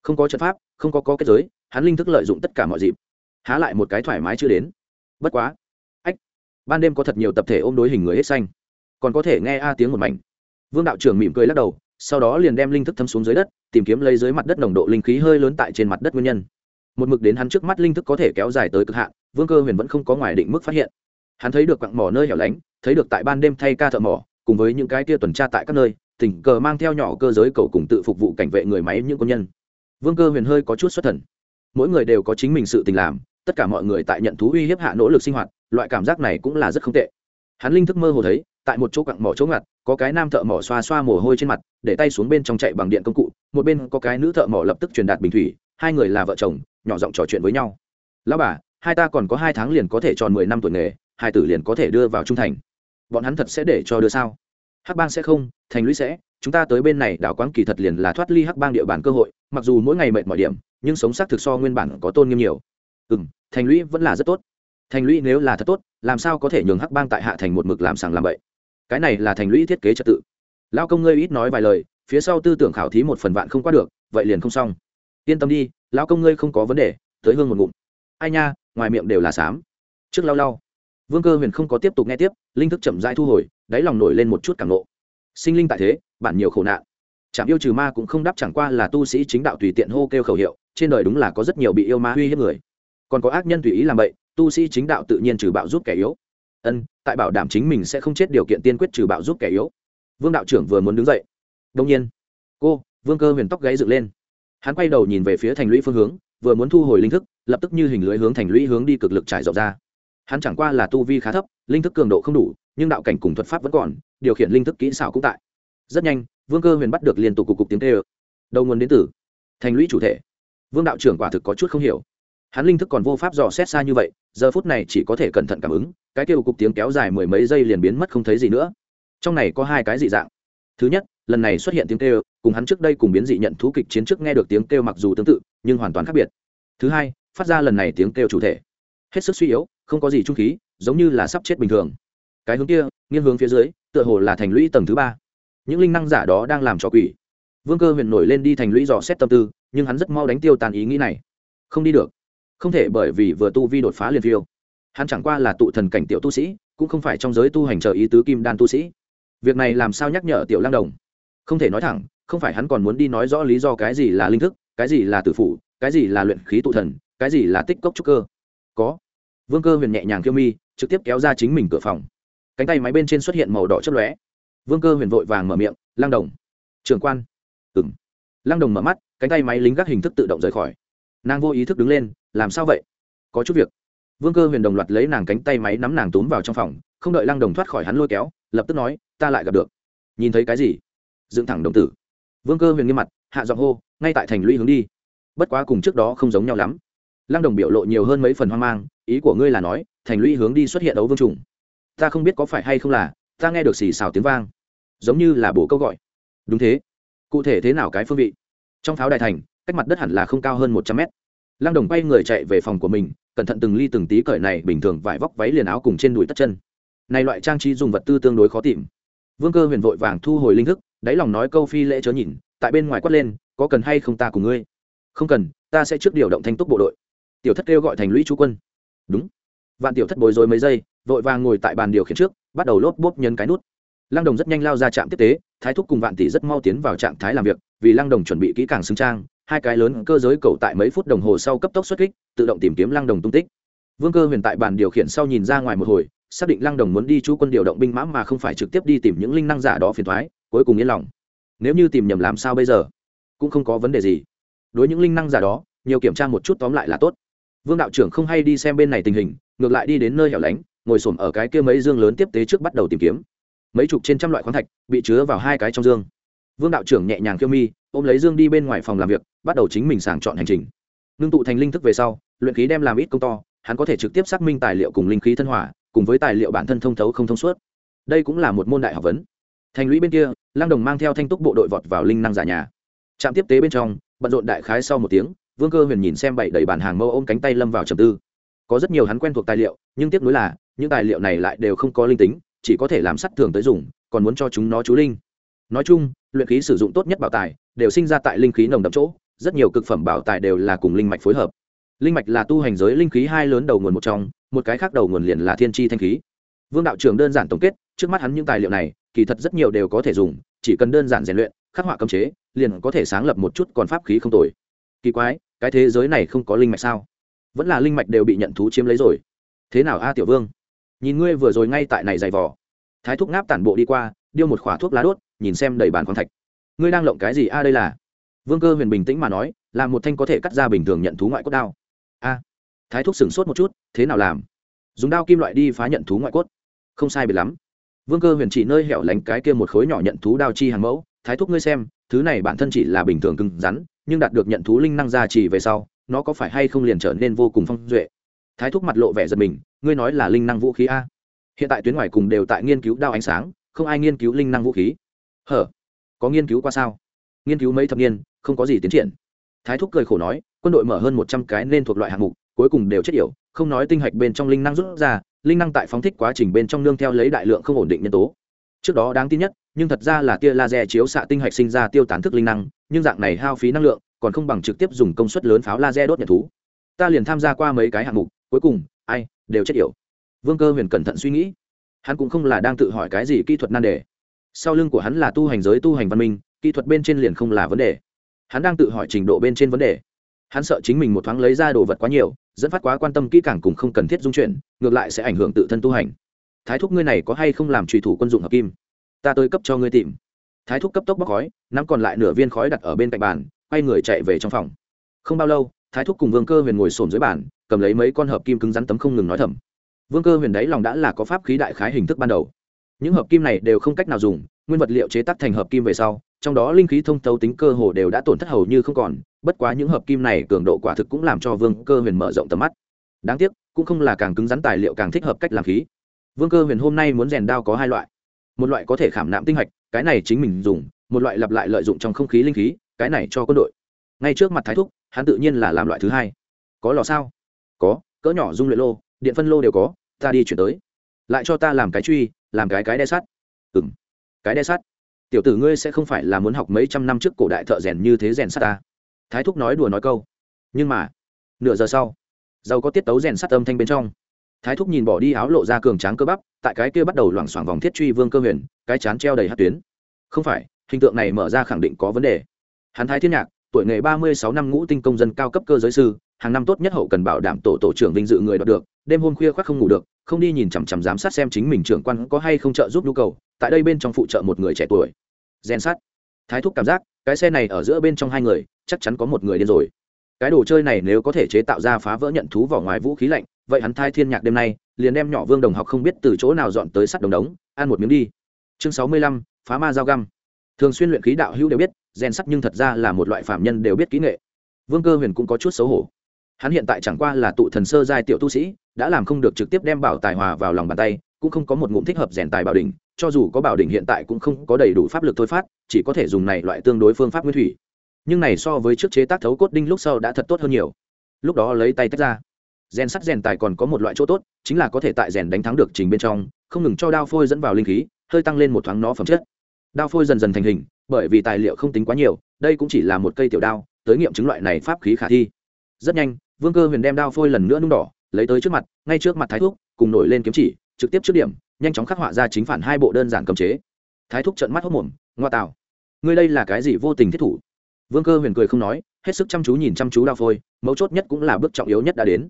Speaker 1: Không có trận pháp, không có có kết giới, hắn linh thức lợi dụng tất cả mọi dịp. Há lại một cái thoải mái chưa đến bất quá. Ách. Ban đêm có thật nhiều tập thể ôm đối hình người hết xanh. Còn có thể nghe a tiếng một mảnh. Vương đạo trưởng mỉm cười lắc đầu, sau đó liền đem linh thức thấm xuống dưới đất, tìm kiếm lấy dưới mặt đất nồng độ linh khí hơi lớn tại trên mặt đất nguyên nhân. Một mực đến hắn trước mắt linh thức có thể kéo dài tới cực hạn, vương cơ huyền vẫn không có ngoài định mức phát hiện. Hắn thấy được quặng mỏ nơi hẻo lánh, thấy được tại ban đêm thay ca thợ mỏ, cùng với những cái tia tuần tra tại các nơi, tình cờ mang theo nhỏ cơ giới cầu cùng tự phục vụ cảnh vệ người máy những quân nhân. Vương cơ huyền hơi có chút xuất thần. Mỗi người đều có chính mình sự tình làm tất cả mọi người tại nhận thú uy hiếp hạ nỗ lực sinh hoạt, loại cảm giác này cũng là rất không tệ. Hắn linh thức mơ hồ thấy, tại một chỗ cặn mỏ chỗ ngặt, có cái nam thợ mỏ xoa xoa mồ hôi trên mặt, để tay xuống bên trong chạy bằng điện công cụ, một bên có cái nữ thợ mỏ lập tức truyền đạt bình thủy, hai người là vợ chồng, nhỏ giọng trò chuyện với nhau. Lão bà, hai ta còn có hai tháng liền có thể tròn mười năm tuổi nghề, hai tử liền có thể đưa vào trung thành. Bọn hắn thật sẽ để cho đưa sao? Hắc bang sẽ không, thành lũy sẽ, chúng ta tới bên này đảo quán kỳ thật liền là thoát ly hắc bang địa bàn cơ hội, mặc dù mỗi ngày mệt mọi điểm, nhưng sống xác thực so nguyên bản có tôn nghiêm nhiều ừ m thành lũy vẫn là rất tốt. Thành lũy nếu là thật tốt, làm sao có thể nhường hắc bang tại hạ thành một mực làm sàng làm bậy? Cái này là thành lũy thiết kế trật tự. Lao công ngươi ít nói vài lời, phía sau tư tưởng khảo thí một phần vạn không qua được, vậy liền không xong. Yên tâm đi lao công ngươi không có vấn đề, tới hương một ngụm. Ai nha, ngoài miệng đều là xám trước lau lau. Vương cơ huyền không có tiếp tục nghe tiếp, linh thức chậm rãi thu hồi, đáy lòng nổi lên một chút cảm nộ sinh linh tại thế bản nhiều khổ nạn. Chạm yêu trừ ma cũng không đáp chẳng qua là tu sĩ chính đạo tùy tiện hô kêu khẩu hiệu, trên đời đúng là có rất nhiều bị yêu ma uy hiếp người còn có ác nhân tùy ý làm vậy tu sĩ chính đạo tự nhiên trừ bạo giúp kẻ yếu. Ân, tại bảo đảm chính mình sẽ không chết điều kiện tiên quyết trừ bạo giúp kẻ yếu. Vương đạo trưởng vừa muốn đứng dậy. Đông nhiên, cô, vương cơ huyền tóc gáy dựng lên. Hắn quay đầu nhìn về phía thành lũy phương hướng, vừa muốn thu hồi linh thức, lập tức như hình lưới hướng thành lũy hướng đi cực lực trải rộng ra. Hắn chẳng qua là tu vi khá thấp, linh thức cường độ không đủ, nhưng đạo cảnh cùng thuật pháp vẫn còn, điều khiển linh thức kỹ xảo cũng tại. Rất nhanh, vương cơ huyền bắt được liên tục cục cục tiếng tê ơ đầu nguồn đến từ thành lũy chủ thể. Vương đạo trưởng quả thực có chút không hiểu hắn linh thức còn vô pháp dò xét xa như vậy, giờ phút này chỉ có thể cẩn thận cảm ứng, cái kêu cục tiếng kéo dài mười mấy giây liền biến mất không thấy gì nữa. Trong này có hai cái dị dạng. Thứ nhất, lần này xuất hiện tiếng kêu, cùng hắn trước đây cùng biến dị nhận thú kịch chiến trước nghe được tiếng kêu mặc dù tương tự, nhưng hoàn toàn khác biệt. Thứ hai, phát ra lần này tiếng kêu chủ thể. Hết sức suy yếu, không có gì trung khí, giống như là sắp chết bình thường. Cái hướng kia, nghiêng hướng phía dưới, tựa hồ là thành lũy tầng thứ ba. Những linh năng giả đó đang làm cho quỷ. Vương cơ huyền nổi lên đi thành lũy dò xét tâm tư, nhưng hắn rất mau đánh tiêu tàn ý nghĩ này. Không đi được không thể bởi vì vừa tu vi đột phá liền phiêu. Hắn chẳng qua là tụ thần cảnh tiểu tu sĩ, cũng không phải trong giới tu hành chờ ý tứ kim đan tu sĩ. Việc này làm sao nhắc nhở tiểu lang đồng? Không thể nói thẳng, không phải hắn còn muốn đi nói rõ lý do cái gì là linh thức, cái gì là tử phủ, cái gì là luyện khí tụ thần, cái gì là tích cốc trúc cơ. Có. Vương cơ huyền nhẹ nhàng kiêu mi, trực tiếp kéo ra chính mình cửa phòng. Cánh tay máy bên trên xuất hiện màu đỏ chất lóe. Vương cơ huyền vội vàng mở miệng lang đồng. Trường quan. Ừng lang đồng mở mắt, cánh tay máy lính gác hình thức tự động rời khỏi. Nàng vô ý thức đứng lên làm sao vậy? Có chút việc. Vương cơ huyền đồng loạt lấy nàng cánh tay máy nắm nàng túm vào trong phòng, không đợi lang đồng thoát khỏi hắn lôi kéo, lập tức nói, ta lại gặp được. Nhìn thấy cái gì? Dựng thẳng đồng tử. Vương cơ huyền nghiêm mặt, hạ giọng hô, ngay tại thành lũy hướng đi. Bất quá cùng trước đó không giống nhau lắm. Lăng đồng biểu lộ nhiều hơn mấy phần hoang mang, ý của ngươi là nói, thành lũy hướng đi xuất hiện ấu vương trùng. Ta không biết có phải hay không là, ta nghe được xì xào tiếng vang, giống như là bổ câu gọi. Đúng thế. Cụ thể thế nào cái phương vị? Trong pháo đài thành, cách mặt đất hẳn là không cao hơn một trăm mét lăng đồng quay người chạy về phòng của mình, cẩn thận từng ly từng tí cởi này bình thường vải vóc váy liền áo cùng trên đùi tất chân. Này loại trang trí dùng vật tư tương đối khó tìm. Vương cơ huyền vội vàng thu hồi linh thức, đáy lòng nói câu phi lễ chớ nhìn, tại bên ngoài quát lên, có cần hay không ta cùng ngươi? Không cần, ta sẽ trước điều động thanh túc bộ đội. Tiểu thất kêu gọi thành lũy chú quân. Đúng. Vạn tiểu thất bối rối mấy giây, vội vàng ngồi tại bàn điều khiển trước, bắt đầu lốp bốp nhấn cái nút. Lăng đồng rất nhanh lao ra trạm tiếp tế, thái thúc cùng vạn tỷ rất mau tiến vào trạng thái làm việc, vì lăng đồng chuẩn bị kỹ càng xứng trang hai cái lớn cơ giới cầu tại mấy phút đồng hồ sau cấp tốc xuất kích, tự động tìm kiếm lăng đồng tung tích. Vương cơ huyền tại bàn điều khiển sau nhìn ra ngoài một hồi, xác định lăng đồng muốn đi chú quân điều động binh mã mà không phải trực tiếp đi tìm những linh năng giả đó phiền thoái cuối cùng yên lòng. Nếu như tìm nhầm làm sao bây giờ? Cũng không có vấn đề gì. Đối những linh năng giả đó, nhiều kiểm tra một chút tóm lại là tốt. Vương đạo trưởng không hay đi xem bên này tình hình, ngược lại đi đến nơi hẻo lánh, ngồi s ở cái kia mấy dương lớn tiếp tế trước bắt đầu tìm kiếm. Mấy chục trên trăm loại khoáng thạch bị chứa vào hai cái trong dương. Vương đạo trưởng nhẹ nhàng kêu mi, ôm lấy dương đi bên ngoài phòng làm việc bắt đầu chính mình sàng chọn hành trình. Ngưng tụ thành linh thức về sau, luyện khí đem làm ít công to, hắn có thể trực tiếp xác minh tài liệu cùng linh khí thân hỏa cùng với tài liệu bản thân thông thấu không thông suốt. Đây cũng là một môn đại học vấn. Thành lũy bên kia lang đồng mang theo thanh túc bộ đội vọt vào linh năng giả nhà. Trạm tiếp tế bên trong, bận rộn đại khái sau một tiếng, vương cơ huyền nhìn xem bảy đầy bản hàng mâu ôm cánh tay lâm vào trầm tư. Có rất nhiều hắn quen thuộc tài liệu, nhưng tiếc nuối là, những tài liệu này lại đều không có linh tính, chỉ có thể làm sắt thường tới dùng, còn muốn cho chúng nó chú linh. Nói chung, luyện khí sử dụng tốt nhất bảo tài, đều sinh ra tại linh khí nồng đậm chỗ rất nhiều cực phẩm bảo tài đều là cùng linh mạch phối hợp. Linh mạch là tu hành giới linh khí hai lớn đầu nguồn một trong, một cái khác đầu nguồn liền là thiên tri thanh khí. Vương đạo trưởng đơn giản tổng kết, trước mắt hắn những tài liệu này, kỳ thật rất nhiều đều có thể dùng, chỉ cần đơn giản rèn luyện, khắc họa cấm chế, liền có thể sáng lập một chút còn pháp khí không tồi. Kỳ quái, cái thế giới này không có linh mạch sao? Vẫn là linh mạch đều bị nhận thú chiếm lấy rồi. Thế nào a tiểu vương? Nhìn ngươi vừa rồi ngay tại này dày vỏ thái thúc ngáp tản bộ đi qua, điêu một khỏa thuốc lá đốt, nhìn xem đầy bàn khoáng thạch. Ngươi đang lộng cái gì a đây là? Vương cơ huyền bình tĩnh mà nói, là một thanh có thể cắt ra bình thường nhận thú ngoại cốt đao. A, thái thúc sửng sốt một chút, thế nào làm? Dùng đao kim loại đi phá nhận thú ngoại cốt. Không sai biệt lắm. Vương cơ huyền chỉ nơi hẻo lánh cái kia một khối nhỏ nhận thú đao chi hàng mẫu. Thái thúc ngươi xem, thứ này bản thân chỉ là bình thường cứng rắn, nhưng đạt được nhận thú linh năng gia trì về sau, nó có phải hay không liền trở nên vô cùng phong duệ? Thái thúc mặt lộ vẻ giật mình, ngươi nói là linh năng vũ khí a. Hiện tại tuyến ngoài cùng đều tại nghiên cứu đao ánh sáng, không ai nghiên cứu linh năng vũ khí. Hở, có nghiên cứu qua sao? Nghiên cứu mấy thập niên không có gì tiến triển. Thái thúc cười khổ nói, quân đội mở hơn một trăm cái nên thuộc loại hạng mục, cuối cùng đều chết yểu, không nói tinh hạch bên trong linh năng rút ra, linh năng tại phóng thích quá trình bên trong nương theo lấy đại lượng không ổn định nhân tố. Trước đó đáng tin nhất, nhưng thật ra là tia laser chiếu xạ tinh hạch sinh ra tiêu tán thức linh năng, nhưng dạng này hao phí năng lượng, còn không bằng trực tiếp dùng công suất lớn pháo laser đốt nhận thú. Ta liền tham gia qua mấy cái hạng mục, cuối cùng, ai, đều chết yểu. Vương cơ huyền cẩn thận suy nghĩ. Hắn cũng không là đang tự hỏi cái gì kỹ thuật nan đề. Sau lưng của hắn là tu hành giới tu hành văn minh, kỹ thuật bên trên liền không là vấn đề hắn đang tự hỏi trình độ bên trên vấn đề. Hắn sợ chính mình một thoáng lấy ra đồ vật quá nhiều, dẫn phát quá quan tâm kỹ càng cùng không cần thiết dung chuyển, ngược lại sẽ ảnh hưởng tự thân tu hành. Thái thúc ngươi này có hay không làm trùy thủ quân dụng hợp kim? Ta tới cấp cho ngươi tìm. Thái thúc cấp tốc bóc khói, nắm còn lại nửa viên khói đặt ở bên cạnh bàn, quay người chạy về trong phòng. Không bao lâu, thái thúc cùng vương cơ huyền ngồi sồn dưới bàn, cầm lấy mấy con hợp kim cứng rắn tấm không ngừng nói thầm. Vương cơ huyền đấy lòng đã là có pháp khí đại khái hình thức ban đầu. Những hợp kim này đều không cách nào dùng, nguyên vật liệu chế tác thành hợp kim về sau trong đó linh khí thông thấu tính cơ hồ đều đã tổn thất hầu như không còn, bất quá những hợp kim này cường độ quả thực cũng làm cho vương cơ huyền mở rộng tầm mắt. Đáng tiếc, cũng không là càng cứng rắn tài liệu càng thích hợp cách làm khí. Vương cơ huyền hôm nay muốn rèn đao có hai loại. Một loại có thể khảm nạm tinh hạch cái này chính mình dùng, một loại lặp lại lợi dụng trong không khí linh khí, cái này cho quân đội. Ngay trước mặt thái thúc, hắn tự nhiên là làm loại thứ hai. Có lò sao? Có, cỡ nhỏ dung luyện lô, điện phân lô đều có, ta đi chuyển tới. Lại cho ta làm cái truy, làm cái cái đe sắt. Ừ m cái đe sắt tiểu tử ngươi sẽ không phải là muốn học mấy trăm năm trước cổ đại thợ rèn như thế rèn sắt ta. Thái thúc nói đùa nói câu. Nhưng mà, nửa giờ sau, giàu có tiết tấu rèn sắt âm thanh bên trong. Thái thúc nhìn bỏ đi áo lộ ra cường tráng cơ bắp, tại cái kia bắt đầu loảng xoảng vòng thiết truy vương cơ huyền, cái chán treo đầy hát tuyến. Không phải, hình tượng này mở ra khẳng định có vấn đề. Hắn thái thiên nhạc, tuổi nghề ba mươi sáu năm ngũ tinh công dân cao cấp cơ giới sư hàng năm tốt nhất hậu cần bảo đảm tổ tổ trưởng vinh dự người đoạt được, đêm hôm khuya khoác không ngủ được, không đi nhìn chằm chằm giám sát xem chính mình trưởng quan có hay không trợ giúp nhu cầu, tại đây bên trong phụ trợ một người trẻ tuổi. Gen sát thái thúc cảm giác, cái xe này ở giữa bên trong hai người, chắc chắn có một người điên rồi. Cái đồ chơi này nếu có thể chế tạo ra phá vỡ nhận thú vỏ ngoài vũ khí lạnh, vậy hắn thai thiên nhạc đêm nay, liền đem nhỏ vương đồng học không biết từ chỗ nào dọn tới sắt đồng đống, ăn một miếng đi. Chương sáu mươi lăm, phá ma dao găm. Thường xuyên luyện khí đạo hữu đều biết, gen sắt nhưng thật ra là một loại phạm nhân đều biết kỹ nghệ. Vương cơ huyền cũng có chút xấu hổ hắn hiện tại chẳng qua là tụ thần sơ giai tiểu tu sĩ, đã làm không được trực tiếp đem bảo tài hòa vào lòng bàn tay, cũng không có một ngụm thích hợp rèn tài bảo đỉnh, cho dù có bảo đỉnh hiện tại cũng không có đầy đủ pháp lực thôi phát, chỉ có thể dùng này loại tương đối phương pháp nguyên thủy. Nhưng này so với trước chế tác thấu cốt đinh lúc sau đã thật tốt hơn nhiều. Lúc đó lấy tay tách ra. Rèn sắt rèn tài còn có một loại chỗ tốt, chính là có thể tại rèn đánh thắng được trình bên trong, không ngừng cho đao phôi dẫn vào linh khí, hơi tăng lên một thoáng nó phẩm chất. Đao phôi dần dần thành hình, bởi vì tài liệu không tính quá nhiều, đây cũng chỉ là một cây tiểu đao, tới nghiệm chứng loại này pháp khí khả thi. Rất nhanh vương cơ huyền đem đao phôi lần nữa nung đỏ, lấy tới trước mặt, ngay trước mặt thái thúc, cùng nổi lên kiếm chỉ, trực tiếp trước điểm, nhanh chóng khắc họa ra chính phản hai bộ đơn giản cầm chế. Thái thúc trận mắt hốc mồm, ngoa tạo ngươi đây là cái gì vô tình thiết thủ? Vương cơ huyền cười không nói, hết sức chăm chú nhìn chăm chú đao phôi, mấu chốt nhất cũng là bước trọng yếu nhất đã đến.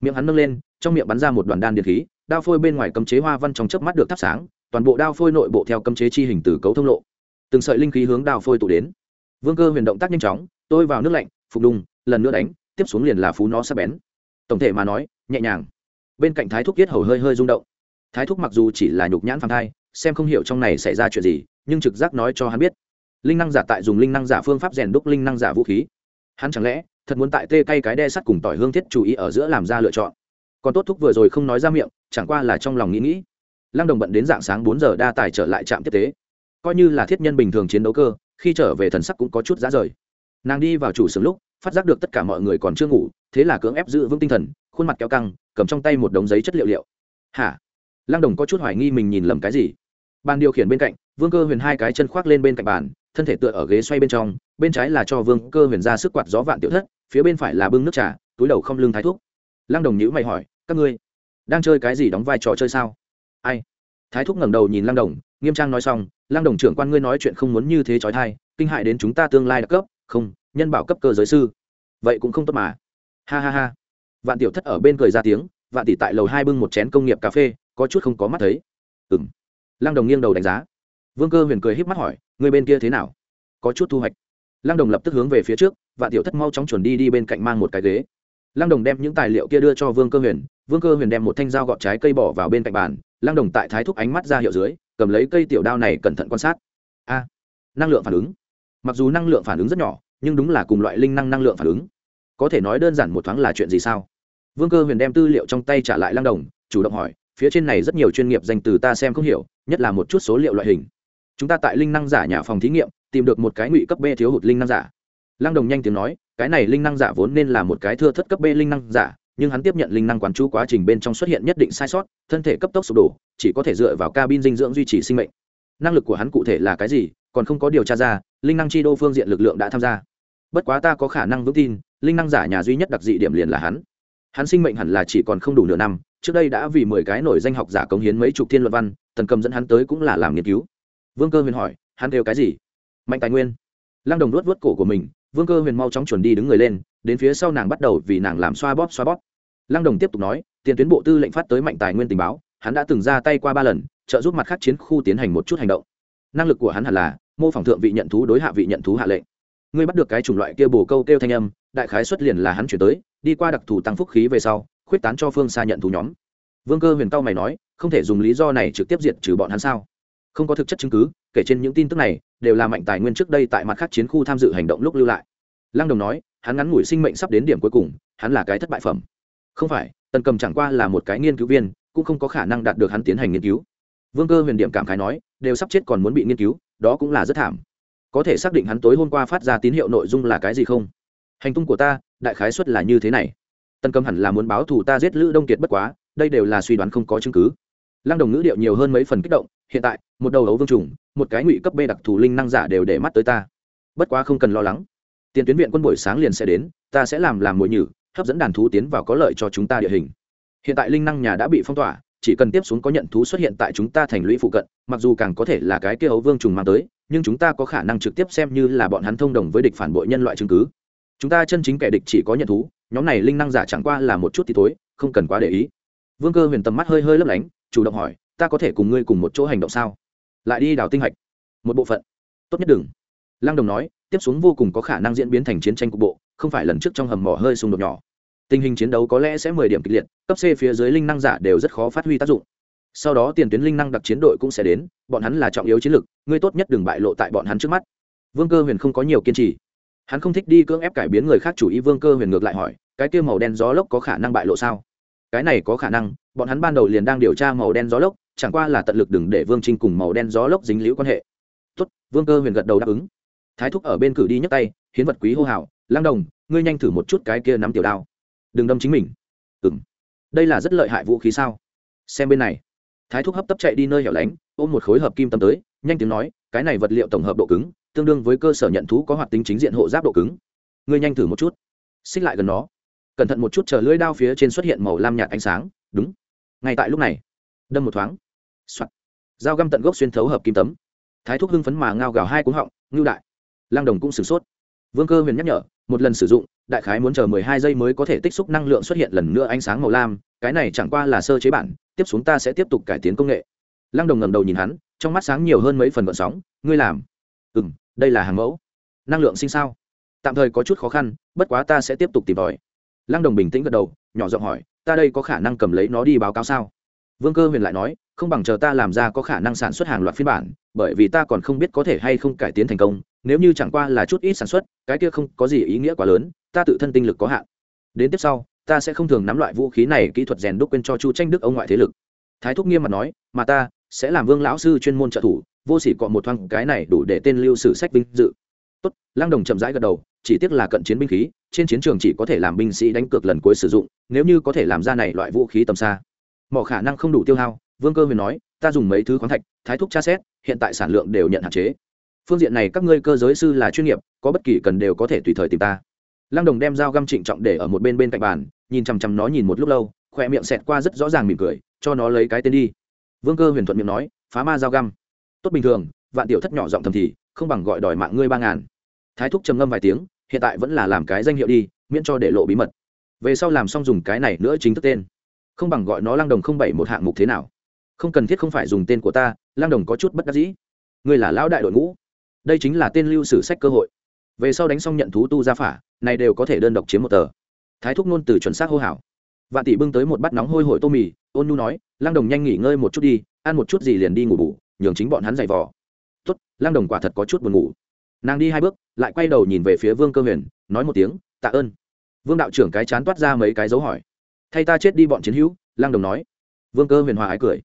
Speaker 1: Miệng hắn nâng lên, trong miệng bắn ra một đoàn đan điện khí, đao phôi bên ngoài cấm chế hoa văn trong chớp mắt được thắp sáng, toàn bộ đao phôi nội bộ theo cấm chế chi hình từ cấu thông lộ. Từng sợi linh khí hướng đao phôi tụ đến. Vương cơ huyền động tác nhanh chóng, tôi vào nước lạnh, phục đùng, lần nữa đánh tiếp xuống liền là phú nó sắp bén. Tổng thể mà nói, nhẹ nhàng. Bên cạnh thái thúc yết hầu hơi hơi rung động. Thái thúc mặc dù chỉ là nhục nhãn phản thai, xem không hiểu trong này xảy ra chuyện gì, nhưng trực giác nói cho hắn biết. Linh năng giả tại dùng linh năng giả phương pháp rèn đúc linh năng giả vũ khí. Hắn chẳng lẽ, thật muốn tại tê cay cái đe sắt cùng tỏi hương thiết chú ý ở giữa làm ra lựa chọn? Còn tốt thúc vừa rồi không nói ra miệng, chẳng qua là trong lòng nghĩ nghĩ. Lăng đồng bận đến dạng sáng bốn giờ đa tài trở lại trạm tiếp tế. Coi như là thiết nhân bình thường chiến đấu cơ, khi trở về thần sắc cũng có chút giá rời nàng đi vào chủ xưởng lúc, phát giác được tất cả mọi người còn chưa ngủ, thế là cưỡng ép giữ vững tinh thần, khuôn mặt kéo căng, cầm trong tay một đống giấy chất liệu liệu. Hả? Lăng đồng có chút hoài nghi mình nhìn lầm cái gì. Bàn điều khiển bên cạnh, vương cơ huyền hai cái chân khoác lên bên cạnh bàn, thân thể tựa ở ghế xoay bên trong, bên trái là cho vương cơ huyền ra sức quạt gió vạn tiểu thất, phía bên phải là bưng nước trà, túi đầu không lưng thái thuốc lăng đồng nhữ mày hỏi, các ngươi đang chơi cái gì đóng vai trò chơi sao? Ai? Thái thúc ngẩng đầu nhìn lăng đồng, nghiêm trang nói xong, lăng đồng trưởng quan ngươi nói chuyện không muốn như thế trói thai, kinh hại đến chúng ta tương lai đặc cấp không, nhân bảo cấp cơ giới sư. Vậy cũng không tốt mà. Ha ha ha. Vạn tiểu thất ở bên cười ra tiếng, vạn tỷ tại lầu hai bưng một chén công nghiệp cà phê, có chút không có mắt thấy. Ừng lăng đồng nghiêng đầu đánh giá. Vương cơ huyền cười híp mắt hỏi, người bên kia thế nào? Có chút thu hoạch. Lăng đồng lập tức hướng về phía trước, vạn tiểu thất mau chóng chuẩn đi đi bên cạnh mang một cái ghế. Lăng đồng đem những tài liệu kia đưa cho vương cơ huyền, vương cơ huyền đem một thanh dao gọt trái cây bỏ vào bên cạnh bàn, lăng đồng tại thái thúc ánh mắt ra hiệu dưới, cầm lấy cây tiểu đao này cẩn thận quan sát. A, năng lượng phản ứng mặc dù năng lượng phản ứng rất nhỏ, nhưng đúng là cùng loại linh năng năng lượng phản ứng. Có thể nói đơn giản một thoáng là chuyện gì sao? Vương cơ huyền đem tư liệu trong tay trả lại lăng đồng, chủ động hỏi, phía trên này rất nhiều chuyên nghiệp danh từ ta xem không hiểu, nhất là một chút số liệu loại hình. Chúng ta tại linh năng giả nhà phòng thí nghiệm, tìm được một cái ngụy cấp b thiếu hụt linh năng giả. Lăng đồng nhanh tiếng nói, cái này linh năng giả vốn nên là một cái thưa thất cấp b linh năng giả, nhưng hắn tiếp nhận linh năng quán chú quá trình bên trong xuất hiện nhất định sai sót, thân thể cấp tốc sụp đổ, chỉ có thể dựa vào cabin dinh dưỡng duy trì sinh mệnh. Năng lực của hắn cụ thể là cái gì, còn không có điều tra ra linh năng chi đô phương diện lực lượng đã tham gia. Bất quá ta có khả năng vững tin, linh năng giả nhà duy nhất đặc dị điểm liền là hắn. Hắn sinh mệnh hẳn là chỉ còn không đủ nửa năm, trước đây đã vì mười cái nổi danh học giả cống hiến mấy chục thiên luận văn, tần cầm dẫn hắn tới cũng là làm nghiên cứu. Vương cơ huyền hỏi, hắn kêu cái gì? Mạnh tài nguyên. Lăng đồng luốt vớt cổ của mình, vương cơ huyền mau chóng chuẩn đi đứng người lên, đến phía sau nàng bắt đầu vì nàng làm xoa bóp xoa bóp. Lăng đồng tiếp tục nói, tiền tuyến bộ tư lệnh phát tới mạnh tài nguyên tình báo, hắn đã từng ra tay qua ba lần, trợ giúp mặt khác chiến khu tiến hành một chút hành động. Năng lực của hắn hẳn là mô phỏng thượng vị nhận thú đối hạ vị nhận thú hạ lệnh. Ngươi bắt được cái chủng loại kia bồ câu kêu thanh âm, đại khái xuất liền là hắn chuyển tới, đi qua đặc thù tăng phúc khí về sau, khuyết tán cho phương xa nhận thú nhóm. Vương cơ huyền tao mày nói, không thể dùng lý do này trực tiếp diệt trừ bọn hắn sao? Không có thực chất chứng cứ, kể trên những tin tức này, đều là mạnh tài nguyên trước đây tại mặt khác chiến khu tham dự hành động lúc lưu lại. Lăng đồng nói, hắn ngắn ngủi sinh mệnh sắp đến điểm cuối cùng, hắn là cái thất bại phẩm. Không phải, tần cầm chẳng qua là một cái nghiên cứu viên, cũng không có khả năng đạt được hắn tiến hành nghiên cứu vương cơ huyền điểm cảm khái nói, đều sắp chết còn muốn bị nghiên cứu, đó cũng là rất thảm. Có thể xác định hắn tối hôm qua phát ra tín hiệu nội dung là cái gì không? Hành tung của ta, đại khái xuất là như thế này. Tân cầm hẳn là muốn báo thù ta giết lữ đông kiệt bất quá, đây đều là suy đoán không có chứng cứ. Lăng đồng ngữ điệu nhiều hơn mấy phần kích động, hiện tại, một đầu ấu vương trùng, một cái ngụy cấp b đặc thù linh năng giả đều để mắt tới ta. Bất quá không cần lo lắng. Tiền tuyến viện quân buổi sáng liền sẽ đến, ta sẽ làm làm mồi nhử, hấp dẫn đàn thú tiến vào có lợi cho chúng ta địa hình. Hiện tại linh năng nhà đã bị phong tỏa chỉ cần tiếp xuống có nhận thú xuất hiện tại chúng ta thành lũy phụ cận, mặc dù càng có thể là cái kia ấu vương trùng mang tới, nhưng chúng ta có khả năng trực tiếp xem như là bọn hắn thông đồng với địch phản bội nhân loại chứng cứ. Chúng ta chân chính kẻ địch chỉ có nhận thú, nhóm này linh năng giả chẳng qua là một chút thì tối không cần quá để ý. Vương cơ huyền tầm mắt hơi hơi lấp lánh, chủ động hỏi, ta có thể cùng ngươi cùng một chỗ hành động sao? Lại đi đào tinh hạch. Một bộ phận. Tốt nhất đừng. Lăng đồng nói, tiếp xuống vô cùng có khả năng diễn biến thành chiến tranh cục bộ, không phải lần trước trong hầm mỏ hơi xung đột nhỏ tình hình chiến đấu có lẽ sẽ mười điểm kịch liệt, cấp c phía dưới linh năng giả đều rất khó phát huy tác dụng. Sau đó tiền tuyến linh năng đặc chiến đội cũng sẽ đến, bọn hắn là trọng yếu chiến lược, ngươi tốt nhất đừng bại lộ tại bọn hắn trước mắt. Vương cơ huyền không có nhiều kiên trì. Hắn không thích đi cưỡng ép cải biến người khác chủ ý, vương cơ huyền ngược lại hỏi, cái kia màu đen gió lốc có khả năng bại lộ sao? Cái này có khả năng, bọn hắn ban đầu liền đang điều tra màu đen gió lốc, chẳng qua là tận lực đừng để vương trinh cùng màu đen gió lốc dính liễu quan hệ. Tốt, vương cơ huyền gật đầu đáp ứng. Thái thúc ở bên cử đi nhấc tay, hiến vật quý hô hào lang đồng, ngươi nhanh thử một chút cái kia nắm tiểu đao đừng đâm chính mình. Ừng đây là rất lợi hại vũ khí sao? Xem bên này. Thái thúc hấp tấp chạy đi nơi hẻo lánh, ôm một khối hợp kim tâm tới, nhanh tiếng nói, cái này vật liệu tổng hợp độ cứng, tương đương với cơ sở nhận thú có hoạt tính chính diện hộ giáp độ cứng. Ngươi nhanh thử một chút. Xích lại gần nó. Cẩn thận một chút chờ lưỡi đao phía trên xuất hiện màu lam nhạt ánh sáng. Đúng. Ngay tại lúc này, đâm một thoáng. Soạt. Dao găm tận gốc xuyên thấu hợp kim tấm. Thái thúc hưng phấn mà ngao gào hai cúng họng, ngưu đại. Lang đồng cũng sửng sốt. Vương cơ huyền nhắc nhở một lần sử dụng, đại khái muốn chờ mười hai giây mới có thể tích xúc năng lượng xuất hiện lần nữa ánh sáng màu lam, cái này chẳng qua là sơ chế bản, tiếp xuống ta sẽ tiếp tục cải tiến công nghệ. Lăng đồng ngầm đầu nhìn hắn, trong mắt sáng nhiều hơn mấy phần gợn sóng, ngươi làm? Ừ m đây là hàng mẫu. Năng lượng sinh sao? Tạm thời có chút khó khăn, bất quá ta sẽ tiếp tục tìm tòi. Lăng đồng bình tĩnh gật đầu, nhỏ giọng hỏi, ta đây có khả năng cầm lấy nó đi báo cáo sao? Vương cơ huyền lại nói, không bằng chờ ta làm ra có khả năng sản xuất hàng loạt phiên bản, bởi vì ta còn không biết có thể hay không cải tiến thành công nếu như chẳng qua là chút ít sản xuất, cái kia không có gì ý nghĩa quá lớn, ta tự thân tinh lực có hạn. Đến tiếp sau, ta sẽ không thường nắm loại vũ khí này kỹ thuật rèn đúc quên cho chu tranh đức ông ngoại thế lực. Thái thúc nghiêm mặt nói, mà ta sẽ làm vương lão sư chuyên môn trợ thủ, vô sỉ cọ một thoáng cái này đủ để tên lưu sử sách vinh dự. Tốt lang đồng chậm rãi gật đầu, chỉ tiếc là cận chiến binh khí, trên chiến trường chỉ có thể làm binh sĩ đánh cược lần cuối sử dụng, nếu như có thể làm ra này loại vũ khí tầm xa. Mỏ khả năng không đủ tiêu hao, vương cơ huyền nói, ta dùng mấy thứ khoáng thạch, thái thúc tra xét, hiện tại sản lượng đều nhận hạn chế phương diện này các ngươi cơ giới sư là chuyên nghiệp, có bất kỳ cần đều có thể tùy thời tìm ta. Lăng đồng đem dao găm trịnh trọng để ở một bên bên cạnh bàn, nhìn chằm chằm nó nhìn một lúc lâu, khỏe miệng xẹt qua rất rõ ràng mỉm cười, cho nó lấy cái tên đi. Vương cơ huyền thuận miệng nói, phá ma dao găm. Tốt bình thường, vạn tiểu thất nhỏ giọng thầm thì, không bằng gọi đòi mạng ngươi ba ngàn. Thái thúc trầm ngâm vài tiếng, hiện tại vẫn là làm cái danh hiệu đi, miễn cho để lộ bí mật. Về sau làm xong dùng cái này nữa chính thức tên. Không bằng gọi nó lăng đồng không bảy một hạng mục thế nào. Không cần thiết không phải dùng tên của ta, lăng đồng có chút bất đắc dĩ. Ngươi là lão đại đội ngũ đây chính là tên lưu sử sách cơ hội. Về sau đánh xong nhận thú tu ra phả, này đều có thể đơn độc chiếm một tờ. Thái thúc nôn từ chuẩn xác hô hảo vạn tỷ bưng tới một bát nóng hôi hổi tô mì, ôn nhu nói lang đồng nhanh nghỉ ngơi một chút đi, ăn một chút gì liền đi ngủ bủ nhường chính bọn hắn giày vò. Tốt lang đồng quả thật có chút buồn ngủ. Nàng đi hai bước, lại quay đầu nhìn về phía vương cơ huyền, nói một tiếng, tạ ơn. Vương đạo trưởng cái chán toát ra mấy cái dấu hỏi. Thay ta chết đi bọn chiến hữu lang đồng nói. Vương cơ huyền hòa ái cười.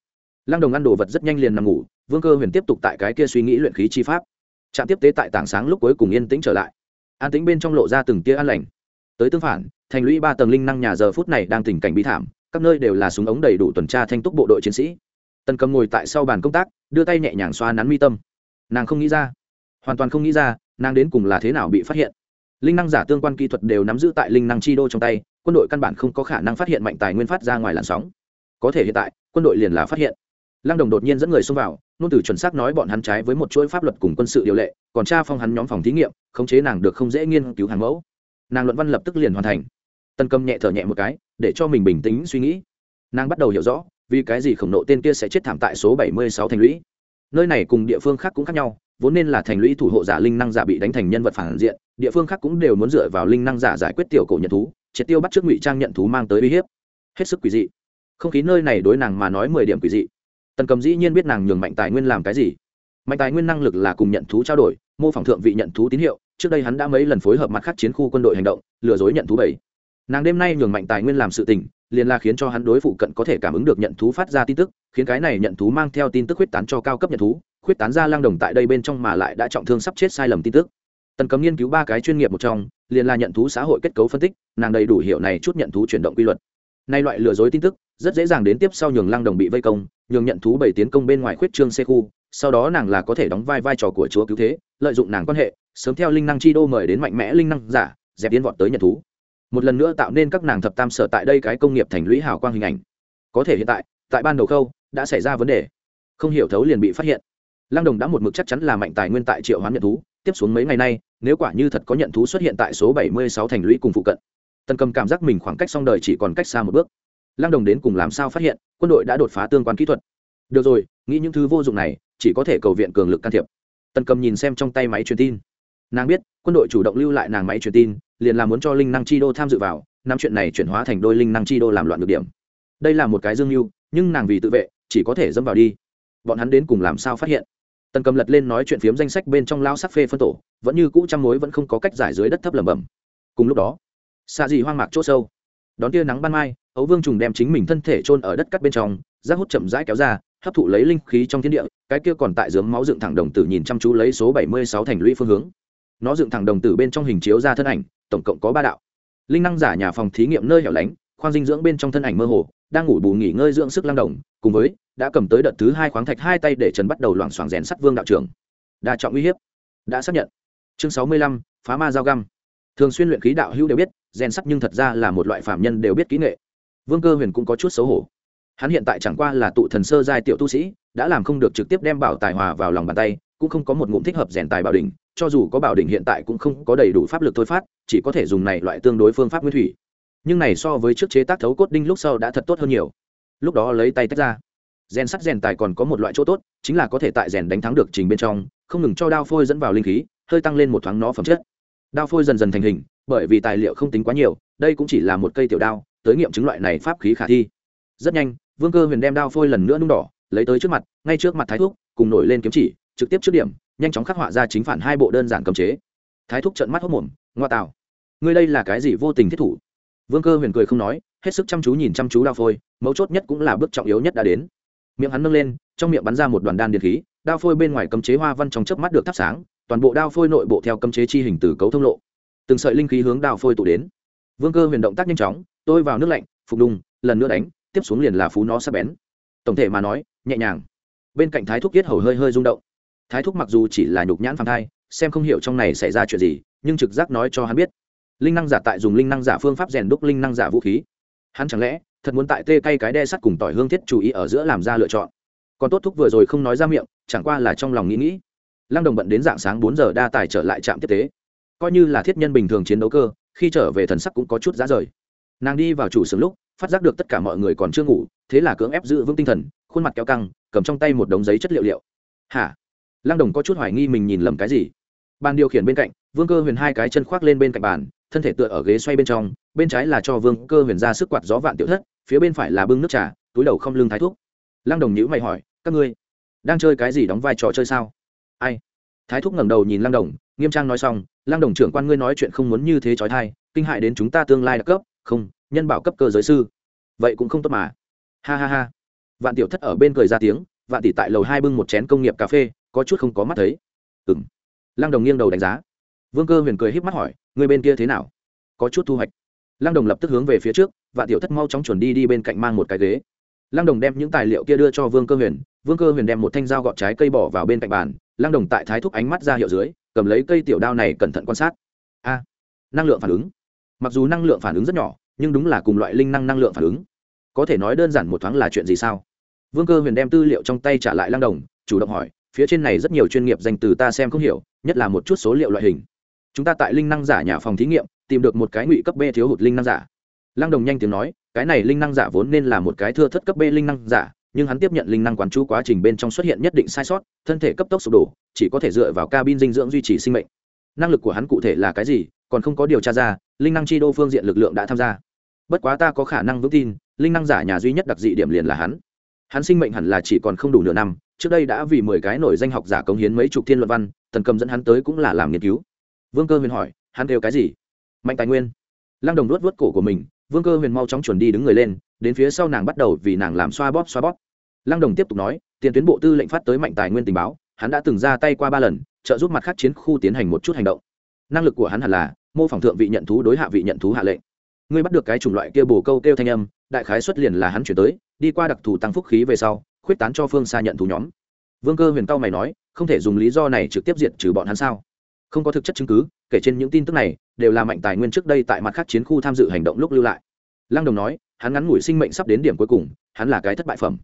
Speaker 1: Lang đồng ăn đồ vật rất nhanh liền nằm ngủ, vương cơ huyền tiếp tục tại cái kia suy nghĩ luyện khí chi pháp trạm tiếp tế tại tảng sáng lúc cuối cùng yên tĩnh trở lại. An tĩnh bên trong lộ ra từng tia an lành. Tới tương phản, thành lũy ba tầng linh năng nhà giờ phút này đang tình cảnh bí thảm, các nơi đều là súng ống đầy đủ tuần tra thanh túc bộ đội chiến sĩ. Tần cầm ngồi tại sau bàn công tác, đưa tay nhẹ nhàng xoa nắn mi tâm. Nàng không nghĩ ra, hoàn toàn không nghĩ ra, nàng đến cùng là thế nào bị phát hiện. Linh năng giả tương quan kỹ thuật đều nắm giữ tại linh năng chi đô trong tay, quân đội căn bản không có khả năng phát hiện mạnh tài nguyên phát ra ngoài làn sóng. Có thể hiện tại, quân đội liền là phát hiện. Lăng đồng đột nhiên dẫn người xông vào nôn từ chuẩn xác nói bọn hắn trái với một chuỗi pháp luật cùng quân sự điều lệ, còn cha phong hắn nhóm phòng thí nghiệm, khống chế nàng được không dễ nghiên cứu hàng mẫu. Nàng luận văn lập tức liền hoàn thành. Tân cầm nhẹ thở nhẹ một cái, để cho mình bình tĩnh suy nghĩ. Nàng bắt đầu hiểu rõ, vì cái gì khổng nộ tên kia sẽ chết thảm tại số bảy mươi sáu thành lũy. Nơi này cùng địa phương khác cũng khác nhau, vốn nên là thành lũy thủ hộ giả linh năng giả bị đánh thành nhân vật phản diện, địa phương khác cũng đều muốn dựa vào linh năng giả giải quyết tiểu cổ nhận thú, triệt tiêu bắt trước ngụy trang nhận thú mang tới uy hiếp. Hết sức quỷ dị. Không khí nơi này đối nàng mà nói mười điểm quỷ dị tần cầm dĩ nhiên biết nàng nhường mạnh tài nguyên làm cái gì. Mạnh tài nguyên năng lực là cùng nhận thú trao đổi, mô phỏng thượng vị nhận thú tín hiệu, trước đây hắn đã mấy lần phối hợp mặt khác chiến khu quân đội hành động, lừa dối nhận thú bảy. Nàng đêm nay nhường mạnh tài nguyên làm sự tình, liền là khiến cho hắn đối phụ cận có thể cảm ứng được nhận thú phát ra tin tức, khiến cái này nhận thú mang theo tin tức huyết tán cho cao cấp nhận thú huyết tán ra lang đồng tại đây bên trong mà lại đã trọng thương sắp chết sai lầm tin tức. Tần cấm nghiên cứu ba cái chuyên nghiệp một trong, liền là nhận thú xã hội kết cấu phân tích, nàng đầy đủ hiểu này chút nhận thú chuyển động quy luật nay loại lừa dối tin tức, rất dễ dàng đến tiếp sau nhường lang đồng bị vây công, nhường nhận thú bảy tiến công bên ngoài khuyết trương xe khu, sau đó nàng là có thể đóng vai vai trò của chúa cứu thế, lợi dụng nàng quan hệ, sớm theo linh năng chi đô mời đến mạnh mẽ linh năng giả, dẹp tiến vọt tới nhận thú. Một lần nữa tạo nên các nàng thập tam sở tại đây cái công nghiệp thành lũy hào quang hình ảnh. Có thể hiện tại tại ban đầu khâu, đã xảy ra vấn đề. Không hiểu thấu liền bị phát hiện. Lăng đồng đã một mực chắc chắn là mạnh tài nguyên tại triệu hoán nhận thú, tiếp xuống mấy ngày nay, nếu quả như thật có nhận thú xuất hiện tại số bảy mươi sáu thành lũy cùng phụ cận tần cầm cảm giác mình khoảng cách xong đời chỉ còn cách xa một bước. Lăng đồng đến cùng làm sao phát hiện, quân đội đã đột phá tương quan kỹ thuật? Được rồi, nghĩ những thứ vô dụng này, chỉ có thể cầu viện cường lực can thiệp. Tần cầm nhìn xem trong tay máy truyền tin. Nàng biết, quân đội chủ động lưu lại nàng máy truyền tin, liền là muốn cho linh năng chi đô tham dự vào, năm chuyện này chuyển hóa thành đôi linh năng chi đô làm loạn được điểm. Đây là một cái dương mưu, nhưng nàng vì tự vệ, chỉ có thể dâm vào đi. Bọn hắn đến cùng làm sao phát hiện? Tần cầm lật lên nói chuyện phiếm danh sách bên trong lao sắc phê phân tổ, vẫn như cũ trăm mối vẫn không có cách giải dưới đất thấp lẩm bẩm. Cùng lúc đó xa dị hoang mạc c h ỗ sâu. Đón tia nắng ban mai, ấu vương trùng đem chính mình thân thể trôn ở đất cắt bên trong, rác hút chậm rãi kéo ra, hấp thụ lấy linh khí trong thiên địa, cái kia còn tại dướng máu dựng thẳng đồng tử nhìn chăm chú lấy số bảy mươi sáu thành lũy phương hướng. Nó dựng thẳng đồng tử bên trong hình chiếu ra thân ảnh, tổng cộng có ba đạo. Linh năng giả nhà phòng thí nghiệm nơi hẻo lánh, khoang dinh dưỡng bên trong thân ảnh mơ hồ, đang ngủ bù nghỉ ngơi dưỡng sức lang đồng, cùng với, đã cầm tới đợt thứ hai khoáng thạch hai tay để trần bắt đầu loảng xoảng rèn sắt vương đạo trưởng. Đa trọng uy hiếp. Đã xác nhận. Chương sáu mươi lăm, phá ma dao găm. Thường xuyên luyện khí đạo hữu đều biết rèn sắt nhưng thật ra là một loại phạm nhân đều biết kỹ nghệ. Vương cơ huyền cũng có chút xấu hổ. Hắn hiện tại chẳng qua là tụ thần sơ giai tiểu tu sĩ, đã làm không được trực tiếp đem bảo tài hòa vào lòng bàn tay, cũng không có một ngụm thích hợp rèn tài bảo đỉnh, cho dù có bảo đỉnh hiện tại cũng không có đầy đủ pháp lực thôi phát, chỉ có thể dùng này loại tương đối phương pháp nguyên thủy. Nhưng này so với trước chế tác thấu cốt đinh lúc sau đã thật tốt hơn nhiều. Lúc đó lấy tay tách ra. Rèn sắt rèn tài còn có một loại chỗ tốt, chính là có thể tại rèn đánh thắng được trình bên trong, không ngừng cho đao phôi dẫn vào linh khí, hơi tăng lên một thoáng nó phẩm chất. Đao phôi dần dần thành hình bởi vì tài liệu không tính quá nhiều, đây cũng chỉ là một cây tiểu đao, tới nghiệm chứng loại này pháp khí khả thi. Rất nhanh, vương cơ huyền đem đao phôi lần nữa nung đỏ, lấy tới trước mặt, ngay trước mặt thái thúc, cùng nổi lên kiếm chỉ, trực tiếp trước điểm, nhanh chóng khắc họa ra chính phản hai bộ đơn giản cầm chế. Thái thúc trận mắt hốc mồm, ngoa tạo ngươi đây là cái gì vô tình thiết thủ? Vương cơ huyền cười không nói, hết sức chăm chú nhìn chăm chú đao phôi, mấu chốt nhất cũng là bước trọng yếu nhất đã đến. Miệng hắn nâng lên, trong miệng bắn ra một đoàn đan điện khí, đao phôi bên ngoài cấm chế hoa văn trong chớp mắt được thắp sáng, toàn bộ đao phôi nội bộ theo cấm chế chi hình từ cấu thông lộ từng sợi linh khí hướng đào phôi tụ đến. Vương cơ huyền động tác nhanh chóng, tôi vào nước lạnh, phục đùng, lần nữa đánh, tiếp xuống liền là phú nó sắp bén. Tổng thể mà nói, nhẹ nhàng. Bên cạnh thái thúc yết hầu hơi hơi rung động. Thái thúc mặc dù chỉ là nhục nhãn phàm thai, xem không hiểu trong này xảy ra chuyện gì, nhưng trực giác nói cho hắn biết. Linh năng giả tại dùng linh năng giả phương pháp rèn đúc linh năng giả vũ khí. Hắn chẳng lẽ, thật muốn tại tê cay cái đe sắt cùng tỏi hương thiết chú ý ở giữa làm ra lựa chọn? Còn tốt thúc vừa rồi không nói ra miệng, chẳng qua là trong lòng nghĩ nghĩ. Lăng đồng bận đến dạng sáng bốn giờ đa tài trở lại trạm tiếp tế coi như là thiết nhân bình thường chiến đấu cơ, khi trở về thần sắc cũng có chút giá rời. Nàng đi vào chủ xưởng lúc, phát giác được tất cả mọi người còn chưa ngủ, thế là cưỡng ép giữ vững tinh thần, khuôn mặt kéo căng, cầm trong tay một đống giấy chất liệu liệu. Hả? Lăng đồng có chút hoài nghi mình nhìn lầm cái gì. Bàn điều khiển bên cạnh, vương cơ huyền hai cái chân khoác lên bên cạnh bàn, thân thể tựa ở ghế xoay bên trong, bên trái là cho vương cơ huyền ra sức quạt gió vạn tiểu thất, phía bên phải là bưng nước trà, túi đầu không lưng thái thuốc lăng đồng nhữ mày hỏi, các ngươi đang chơi cái gì đóng vai trò chơi sao? Ai? Thái thúc ngẩng đầu nhìn lăng đồng, nghiêm trang nói xong lăng đồng trưởng quan ngươi nói chuyện không muốn như thế trói thai, kinh hại đến chúng ta tương lai đặc cấp, không, nhân bảo cấp cơ giới sư. Vậy cũng không tốt mà. Ha ha ha. Vạn tiểu thất ở bên cười ra tiếng, vạn tỷ tại lầu hai bưng một chén công nghiệp cà phê, có chút không có mắt thấy. Ừng lăng đồng nghiêng đầu đánh giá. Vương cơ huyền cười híp mắt hỏi người bên kia thế nào? Có chút thu hoạch. Lăng đồng lập tức hướng về phía trước, vạn tiểu thất mau chóng chuẩn đi đi bên cạnh mang một cái ghế. Lăng đồng đem những tài liệu kia đưa cho vương cơ huyền, vương cơ huyền đem một thanh dao gọt trái cây bỏ vào bên cạnh bàn, lăng đồng tại thái thúc ánh mắt ra hiệu dưới cầm lấy cây tiểu đao này cẩn thận quan sát. A, năng lượng phản ứng. Mặc dù năng lượng phản ứng rất nhỏ, nhưng đúng là cùng loại linh năng năng lượng phản ứng. Có thể nói đơn giản một thoáng là chuyện gì sao? Vương cơ huyền đem tư liệu trong tay trả lại lăng đồng, chủ động hỏi, phía trên này rất nhiều chuyên nghiệp danh từ ta xem không hiểu, nhất là một chút số liệu loại hình. Chúng ta tại linh năng giả nhà phòng thí nghiệm, tìm được một cái ngụy cấp b thiếu hụt linh năng giả. Lăng đồng nhanh tiếng nói, cái này linh năng giả vốn nên là một cái thưa thất cấp b linh năng giả, nhưng hắn tiếp nhận linh năng quán chú quá trình bên trong xuất hiện nhất định sai sót, thân thể cấp tốc sụp đổ chỉ có thể dựa vào cabin dinh dưỡng duy trì sinh mệnh. Năng lực của hắn cụ thể là cái gì, còn không có điều tra ra, linh năng chi đô phương diện lực lượng đã tham gia. Bất quá ta có khả năng vững tin, linh năng giả nhà duy nhất đặc dị điểm liền là hắn. Hắn sinh mệnh hẳn là chỉ còn không đủ nửa năm, trước đây đã vì mười cái nổi danh học giả cống hiến mấy chục thiên luận văn, tần cầm dẫn hắn tới cũng là làm nghiên cứu. Vương cơ huyền hỏi, hắn kêu cái gì? Mạnh tài nguyên. Lăng đồng luốt vớt cổ của mình, vương cơ huyền mau chóng chuẩn đi đứng người lên, đến phía sau nàng bắt đầu vì nàng làm xoa bóp xoa bóp. Lăng đồng tiếp tục nói, tiền tuyến bộ tư lệnh phát tới mạnh tài nguyên tình báo hắn đã từng ra tay qua ba lần, trợ giúp mặt khác chiến khu tiến hành một chút hành động. Năng lực của hắn hẳn là mô phỏng thượng vị nhận thú đối hạ vị nhận thú hạ lệnh. Ngươi bắt được cái chủng loại kia bồ câu kêu thanh âm, đại khái xuất liền là hắn chuyển tới, đi qua đặc thù tăng phúc khí về sau, khuyết tán cho phương xa nhận thú nhóm. Vương cơ huyền tao mày nói, không thể dùng lý do này trực tiếp diệt trừ bọn hắn sao? Không có thực chất chứng cứ, kể trên những tin tức này, đều là mạnh tài nguyên trước đây tại mặt khác chiến khu tham dự hành động lúc lưu lại. Lăng đồng nói, hắn ngắn ngủi sinh mệnh sắp đến điểm cuối cùng, hắn là cái thất bại phẩm.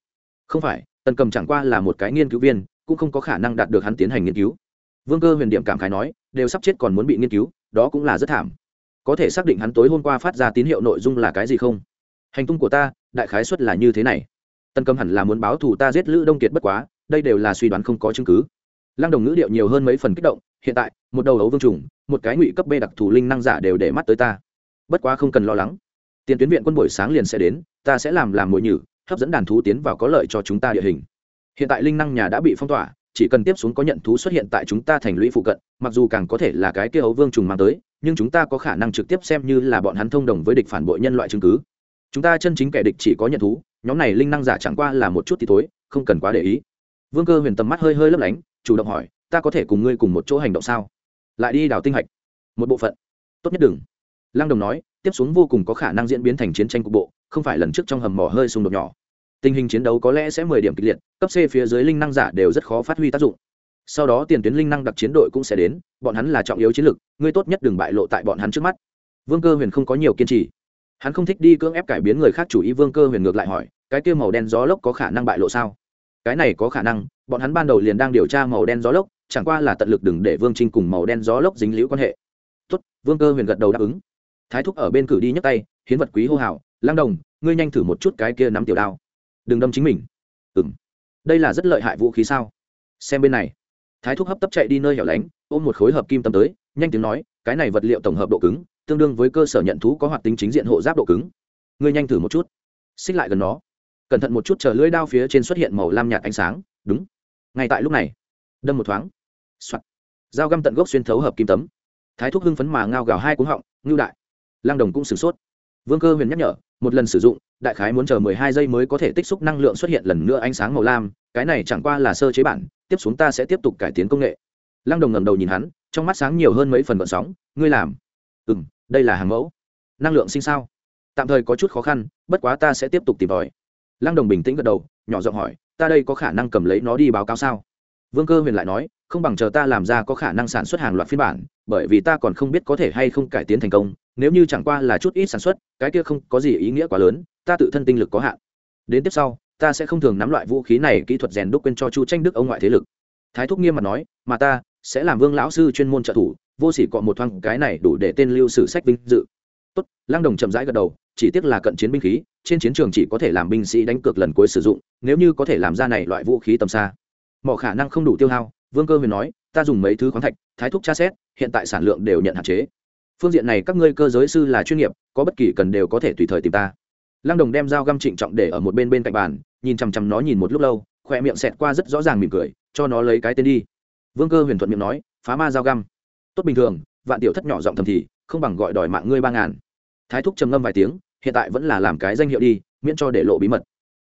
Speaker 1: Không phải, tần cầm chẳng qua là một cái nghiên cứu viên cũng không có khả năng đạt được hắn tiến hành nghiên cứu. Vương cơ huyền điểm cảm khái nói, đều sắp chết còn muốn bị nghiên cứu, đó cũng là rất thảm. Có thể xác định hắn tối hôm qua phát ra tín hiệu nội dung là cái gì không? Hành tung của ta, đại khái xuất là như thế này. Tân cầm hẳn là muốn báo thù ta giết lữ đông kiệt bất quá, đây đều là suy đoán không có chứng cứ. Lăng đồng ngữ điệu nhiều hơn mấy phần kích động, hiện tại, một đầu ấu vương trùng, một cái ngụy cấp b đặc thù linh năng giả đều để mắt tới ta. Bất quá không cần lo lắng. Tiền tuyến viện quân buổi sáng liền sẽ đến, ta sẽ làm làm mồi nhử, hấp dẫn đàn thú tiến vào có lợi cho chúng ta địa hình hiện tại linh năng nhà đã bị phong tỏa, chỉ cần tiếp xuống có nhận thú xuất hiện tại chúng ta thành lũy phụ cận, mặc dù càng có thể là cái kia ấu vương trùng mang tới, nhưng chúng ta có khả năng trực tiếp xem như là bọn hắn thông đồng với địch phản bội nhân loại chứng cứ. Chúng ta chân chính kẻ địch chỉ có nhận thú, nhóm này linh năng giả chẳng qua là một chút thì thối không cần quá để ý. Vương cơ huyền tầm mắt hơi hơi lấp lánh, chủ động hỏi, ta có thể cùng ngươi cùng một chỗ hành động sao? Lại đi đào tinh hạch. Một bộ phận. Tốt nhất đừng. Lăng đồng nói, tiếp xuống vô cùng có khả năng diễn biến thành chiến tranh cục bộ, không phải lần trước trong hầm mỏ hơi xung đột nhỏ tình hình chiến đấu có lẽ sẽ mười điểm kịch liệt, cấp c phía dưới linh năng giả đều rất khó phát huy tác dụng. Sau đó tiền tuyến linh năng đặc chiến đội cũng sẽ đến, bọn hắn là trọng yếu chiến lược, ngươi tốt nhất đừng bại lộ tại bọn hắn trước mắt. Vương cơ huyền không có nhiều kiên trì. Hắn không thích đi cưỡng ép cải biến người khác chủ ý, vương cơ huyền ngược lại hỏi, cái kia màu đen gió lốc có khả năng bại lộ sao? Cái này có khả năng, bọn hắn ban đầu liền đang điều tra màu đen gió lốc, chẳng qua là tận lực đừng để vương trinh cùng màu đen gió lốc dính liễu quan hệ. Tốt, vương cơ huyền gật đầu đáp ứng. Thái thúc ở bên cử đi nhấc tay, hiến vật quý hô hào lang đồng, ngươi nhanh thử một chút cái kia nắm tiểu đao đừng đâm chính mình. Ừ m đây là rất lợi hại vũ khí sao? Xem bên này. Thái thúc hấp tấp chạy đi nơi hẻo lánh, ôm một khối hợp kim tâm tới, nhanh tiếng nói, cái này vật liệu tổng hợp độ cứng, tương đương với cơ sở nhận thú có hoạt tính chính diện hộ giáp độ cứng. Ngươi nhanh thử một chút. Xích lại gần nó. Cẩn thận một chút chờ lưỡi đao phía trên xuất hiện màu lam nhạt ánh sáng. Đúng. Ngay tại lúc này, đâm một thoáng. Soạt. Dao găm tận gốc xuyên thấu hợp kim tấm. Thái thúc hưng phấn mà ngao gào hai cuống họng, ngưu đại. Lang đồng cũng sửng sốt vương cơ huyền nhắc nhở, một lần sử dụng, đại khái muốn chờ mười hai giây mới có thể tích xúc năng lượng xuất hiện lần nữa ánh sáng màu lam, cái này chẳng qua là sơ chế bản, tiếp xuống ta sẽ tiếp tục cải tiến công nghệ. Lăng đồng ngầm đầu nhìn hắn, trong mắt sáng nhiều hơn mấy phần vận sóng, ngươi làm? Ừ m đây là hàng mẫu. Năng lượng sinh sao? Tạm thời có chút khó khăn, bất quá ta sẽ tiếp tục tìm tòi. Lăng đồng bình tĩnh gật đầu, nhỏ giọng hỏi, ta đây có khả năng cầm lấy nó đi báo cáo sao? Vương cơ huyền lại nói, không bằng chờ ta làm ra có khả năng sản xuất hàng loạt phiên bản, bởi vì ta còn không biết có thể hay không cải tiến thành công, nếu như chẳng qua là chút ít sản xuất, cái kia không có gì ý nghĩa quá lớn, ta tự thân tinh lực có hạn. Đến tiếp sau, ta sẽ không thường nắm loại vũ khí này kỹ thuật rèn đúc quên cho chu tranh đức ông ngoại thế lực. Thái thúc nghiêm mặt nói, mà ta sẽ làm vương lão sư chuyên môn trợ thủ, vô sỉ cọ một thoáng cái này đủ để tên lưu sử sách vinh dự. Tốt lang đồng chậm rãi gật đầu, chỉ tiếc là cận chiến binh khí, trên chiến trường chỉ có thể làm binh sĩ đánh cược lần cuối sử dụng, nếu như có thể làm ra này loại vũ khí tầm xa mỏ khả năng không đủ tiêu hao, vương cơ huyền nói, ta dùng mấy thứ khoáng thạch, thái thúc tra xét, hiện tại sản lượng đều nhận hạn chế. Phương diện này các ngươi cơ giới sư là chuyên nghiệp, có bất kỳ cần đều có thể tùy thời tìm ta. Lăng đồng đem dao găm trịnh trọng để ở một bên bên cạnh bàn, nhìn chằm chằm nó nhìn một lúc lâu khoe miệng xẹt qua rất rõ ràng mỉm cười, cho nó lấy cái tên đi. Vương cơ huyền thuận miệng nói, phá ma dao găm. Tốt bình thường, vạn tiểu thất nhỏ giọng thầm thì, không bằng gọi đòi mạng ngươi ba ngàn. Thái thúc trầm ngâm vài tiếng, hiện tại vẫn là làm cái danh hiệu đi, miễn cho để lộ bí mật.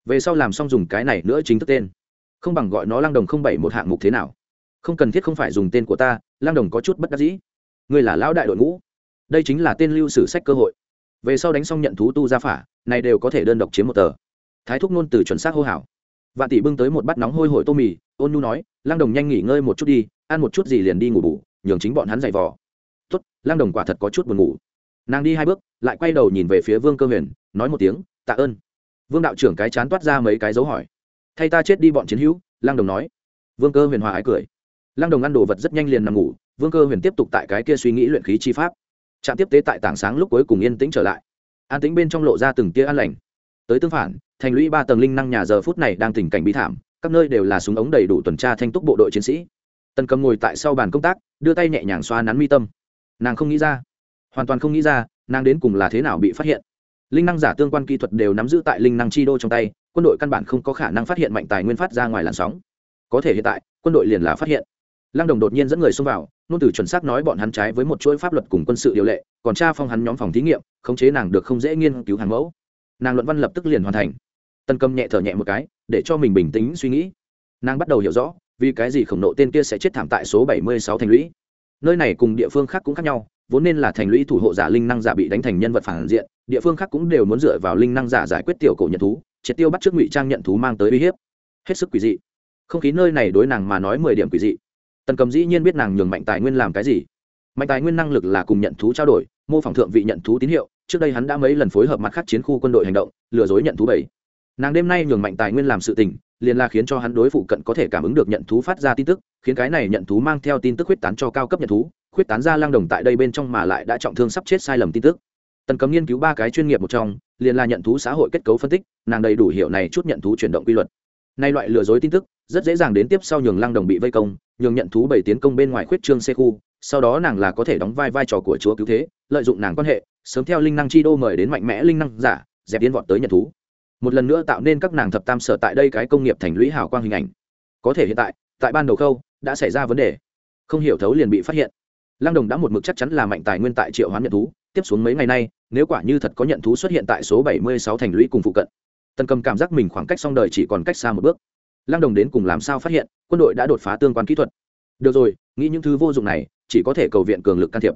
Speaker 1: Về sau làm xong dùng cái này nữa chính thức tên không bằng gọi nó lăng đồng không bảy một hạng mục thế nào. Không cần thiết không phải dùng tên của ta, lăng đồng có chút bất đắc dĩ. Ngươi là lão đại đội ngũ. Đây chính là tên lưu sử sách cơ hội. Về sau đánh xong nhận thú tu gia phả, này đều có thể đơn độc chiếm một tờ. Thái thúc nôn từ chuẩn xác hô hào. Vạn tỷ bưng tới một bát nóng hôi hổi tô mì, ôn nhu nói lang đồng nhanh nghỉ ngơi một chút đi, ăn một chút gì liền đi ngủ bủ nhường chính bọn hắn giày vò. Tốt. Lang đồng quả thật có chút buồn ngủ. Nàng đi hai bước, lại quay đầu nhìn về phía vương cơ huyền, nói một tiếng, tạ ơn. Vương đạo trưởng cái chán toát ra mấy cái dấu hỏi thay ta chết đi bọn chiến hữu lang đồng nói. Vương cơ huyền hòa ái cười. Lang đồng ăn đồ vật rất nhanh liền nằm ngủ, vương cơ huyền tiếp tục tại cái kia suy nghĩ luyện khí chi pháp. Trạm tiếp tế tại tảng sáng lúc cuối cùng yên tĩnh trở lại. An tĩnh bên trong lộ ra từng tia an lành. Tới tương phản, thành lũy ba tầng linh năng nhà giờ phút này đang tình cảnh bí thảm, các nơi đều là súng ống đầy đủ tuần tra thanh túc bộ đội chiến sĩ. Tần cầm ngồi tại sau bàn công tác, đưa tay nhẹ nhàng xoa nắn mi tâm. Nàng không nghĩ ra, hoàn toàn không nghĩ ra, nàng đến cùng là thế nào bị phát hiện linh năng giả tương quan kỹ thuật đều nắm giữ tại linh năng chi đô trong tay, quân đội căn bản không có khả năng phát hiện mạnh tài nguyên phát ra ngoài làn sóng. Có thể hiện tại, quân đội liền là phát hiện. Lăng đồng đột nhiên dẫn người xông vào, nôn từ chuẩn xác nói bọn hắn trái với một chuỗi pháp luật cùng quân sự điều lệ, còn cha phong hắn nhóm phòng thí nghiệm, khống chế nàng được không dễ nghiên cứu hàng mẫu. Nàng luận văn lập tức liền hoàn thành. Tân cầm nhẹ thở nhẹ một cái, để cho mình bình tĩnh suy nghĩ. Nàng bắt đầu hiểu rõ, vì cái gì khổng nộ tên kia sẽ chết thảm tại số bảy mươi sáu thành lũy. Nơi này cùng địa phương khác cũng khác nhau vốn nên là thành lũy thủ hộ giả linh năng giả bị đánh thành nhân vật phản diện, địa phương khác cũng đều muốn dựa vào linh năng giả giải quyết tiểu cổ nhận thú, triệt tiêu bắt trước ngụy trang nhận thú mang tới uy hiếp. Hết sức quỷ dị. Không khí nơi này đối nàng mà nói mười điểm quỷ dị. Tần cầm dĩ nhiên biết nàng nhường mạnh tài nguyên làm cái gì. Mạnh tài nguyên năng lực là cùng nhận thú trao đổi, mô phỏng thượng vị nhận thú tín hiệu, trước đây hắn đã mấy lần phối hợp mặt khác chiến khu quân đội hành động, lừa dối nhận thú bảy. Nàng đêm nay nhường mạnh tài nguyên làm sự tình, liền là khiến cho hắn đối phụ cận có thể cảm ứng được nhận thú phát ra tin tức, khiến cái này nhận thú mang theo tin tức huyết tán cho cao cấp nhận thú Khuyết tán ra lang đồng tại đây bên trong mà lại đã trọng thương sắp chết sai lầm tin tức. Tần cấm nghiên cứu ba cái chuyên nghiệp một trong, liền là nhận thú xã hội kết cấu phân tích, nàng đầy đủ hiểu này chút nhận thú chuyển động quy luật. Nay loại lừa dối tin tức, rất dễ dàng đến tiếp sau nhường lang đồng bị vây công, nhường nhận thú bảy tiến công bên ngoài khuyết trương xe khu, sau đó nàng là có thể đóng vai vai trò của chúa cứu thế, lợi dụng nàng quan hệ, sớm theo linh năng chi đô mời đến mạnh mẽ linh năng giả, dẹp tiến vọt tới nhận thú. Một lần nữa tạo nên các nàng thập tam sở tại đây cái công nghiệp thành lũy hào quang hình ảnh. Có thể hiện tại tại ban đầu khâu, đã xảy ra vấn đề. Không hiểu thấu liền bị phát hiện lăng đồng đã một mực chắc chắn là mạnh tài nguyên tại triệu hoán nhận thú. Tiếp xuống mấy ngày nay, nếu quả như thật có nhận thú xuất hiện tại số bảy mươi sáu thành lũy cùng phụ cận, tần cầm cảm giác mình khoảng cách xong đời chỉ còn cách xa một bước. Lăng đồng đến cùng làm sao phát hiện, quân đội đã đột phá tương quan kỹ thuật? Được rồi, nghĩ những thứ vô dụng này, chỉ có thể cầu viện cường lực can thiệp.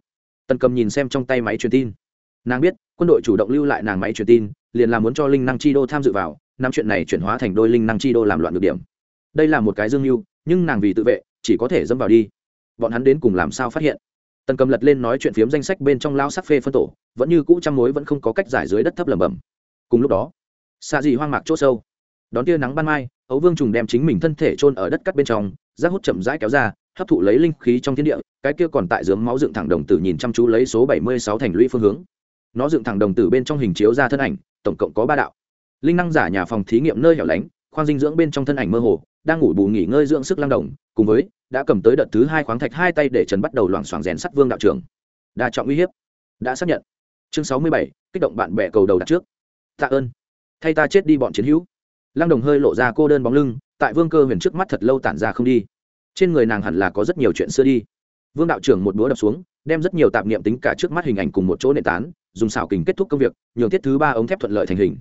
Speaker 1: Tần cầm nhìn xem trong tay máy truyền tin. Nàng biết, quân đội chủ động lưu lại nàng máy truyền tin, liền là muốn cho linh năng chi đô tham dự vào năm chuyện này chuyển hóa thành đôi linh năng chi đô làm loạn được điểm. Đây là một cái dương mưu, nhưng nàng vì tự vệ, chỉ có thể dâm vào đi. Bọn hắn đến cùng làm sao phát hiện? Tần cầm lật lên nói chuyện phiếm danh sách bên trong lao sắc phê phân tổ, vẫn như cũ trăm mối vẫn không có cách giải dưới đất thấp lầm bẩm. Cùng lúc đó xa dị hoang mạc c h ỗ sâu, đón tia nắng ban mai, ấu vương trùng đem chính mình thân thể chôn ở đất cắt bên trong, rác hút chậm rãi kéo ra, hấp thụ lấy linh khí trong thiên địa, cái kia còn tại dướng máu dựng thẳng đồng tử nhìn chăm chú lấy số bảy mươi sáu thành lũy phương hướng. Nó dựng thẳng đồng tử bên trong hình chiếu ra thân ảnh, tổng cộng có ba đạo. Linh năng giả nhà phòng thí nghiệm nơi hẻo lánh, khoang dinh dưỡng bên trong thân ảnh mơ hồ đang ngủ bù nghỉ ngơi dưỡng sức lăng đồng, cùng với, đã cầm tới đợt thứ hai khoáng thạch hai tay để trần bắt đầu loảng xoảng rèn sắt vương đạo trưởng. Đa trọng uy hiếp. Đã xác nhận. Chương sáu mươi bảy, kích động bạn bè cầu đầu đặt trước. Tạ ơn. Thay ta chết đi bọn chiến hữu. Lăng đồng hơi lộ ra cô đơn bóng lưng, tại vương cơ huyền trước mắt thật lâu tản ra không đi. Trên người nàng hẳn là có rất nhiều chuyện xưa đi. Vương đạo trưởng một búa đập xuống, đem rất nhiều tạp niệm tính cả trước mắt hình ảnh cùng một chỗ nệ tán, dùng xảo kình kết thúc công việc, nhường tiết thứ ba ống thép thuận lợi thành hình.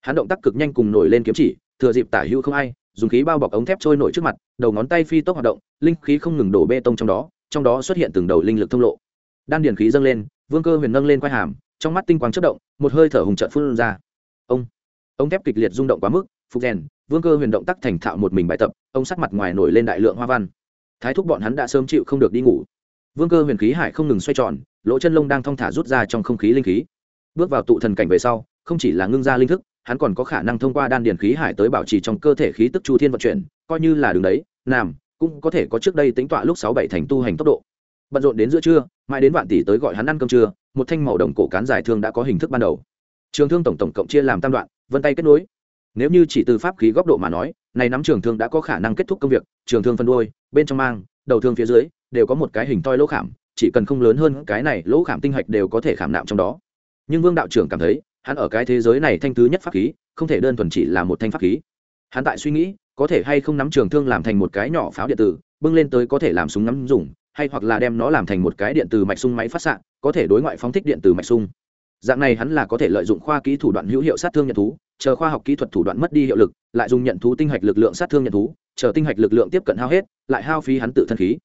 Speaker 1: Hắn động tác cực nhanh cùng nổi lên kiếm chỉ, thừa dịp tả hữu không ai dùng khí bao bọc ống thép trôi nổi trước mặt, đầu ngón tay phi tốc hoạt động, linh khí không ngừng đổ bê tông trong đó trong đó xuất hiện từng đầu linh lực thông lộ. Đan điền khí dâng lên, vương cơ huyền nâng lên quai hàm, trong mắt tinh quang chất động, một hơi thở hùng trợn phun ra. Ông, ống thép kịch liệt rung động quá mức, phục rèn, vương cơ huyền động tác thành thạo một mình bài tập, ông sắc mặt ngoài nổi lên đại lượng hoa văn. Thái thúc bọn hắn đã sớm chịu không được đi ngủ. Vương cơ huyền khí hải không ngừng xoay tròn, lỗ chân lông đang thong thả rút ra trong không khí linh khí. Bước vào tụ thần cảnh về sau, không chỉ là ngưng ra linh thức hắn còn có khả năng thông qua đan điền khí hải tới bảo trì trong cơ thể khí tức chu thiên vận chuyển, coi như là đường đấy nam cũng có thể có trước đây tính tọa lúc sáu bảy thành tu hành tốc độ. Bận rộn đến giữa trưa, mãi đến vạn tỷ tới gọi hắn ăn cơm trưa, một thanh màu đồng cổ cán dài thương đã có hình thức ban đầu. Trường thương tổng tổng cộng chia làm tam đoạn, vân tay kết nối. Nếu như chỉ từ pháp khí góc độ mà nói, này nắm trường thương đã có khả năng kết thúc công việc, trường thương phân đôi bên trong mang, đầu thương phía dưới, đều có một cái hình toi lỗ khảm, chỉ cần không lớn hơn cái này, lỗ khảm tinh hạch đều có thể khảm nạm trong đó. Nhưng vương đạo trưởng cảm thấy hắn ở cái thế giới này thanh thứ nhất pháp khí, không thể đơn thuần chỉ là một thanh pháp khí. Hắn tại suy nghĩ, có thể hay không nắm trường thương làm thành một cái nhỏ pháo điện tử, bưng lên tới có thể làm súng nắm dùng, hay hoặc là đem nó làm thành một cái điện từ mạch sung máy phát xạ, có thể đối ngoại phóng thích điện từ mạch sung dạng này hắn là có thể lợi dụng khoa kỹ thủ đoạn hữu hiệu sát thương nhận thú, chờ khoa học kỹ thuật thủ đoạn mất đi hiệu lực, lại dùng nhận thú tinh hạch lực lượng sát thương nhận thú, chờ tinh hạch lực lượng tiếp cận hao hết, lại hao phí hắn tự thân khí.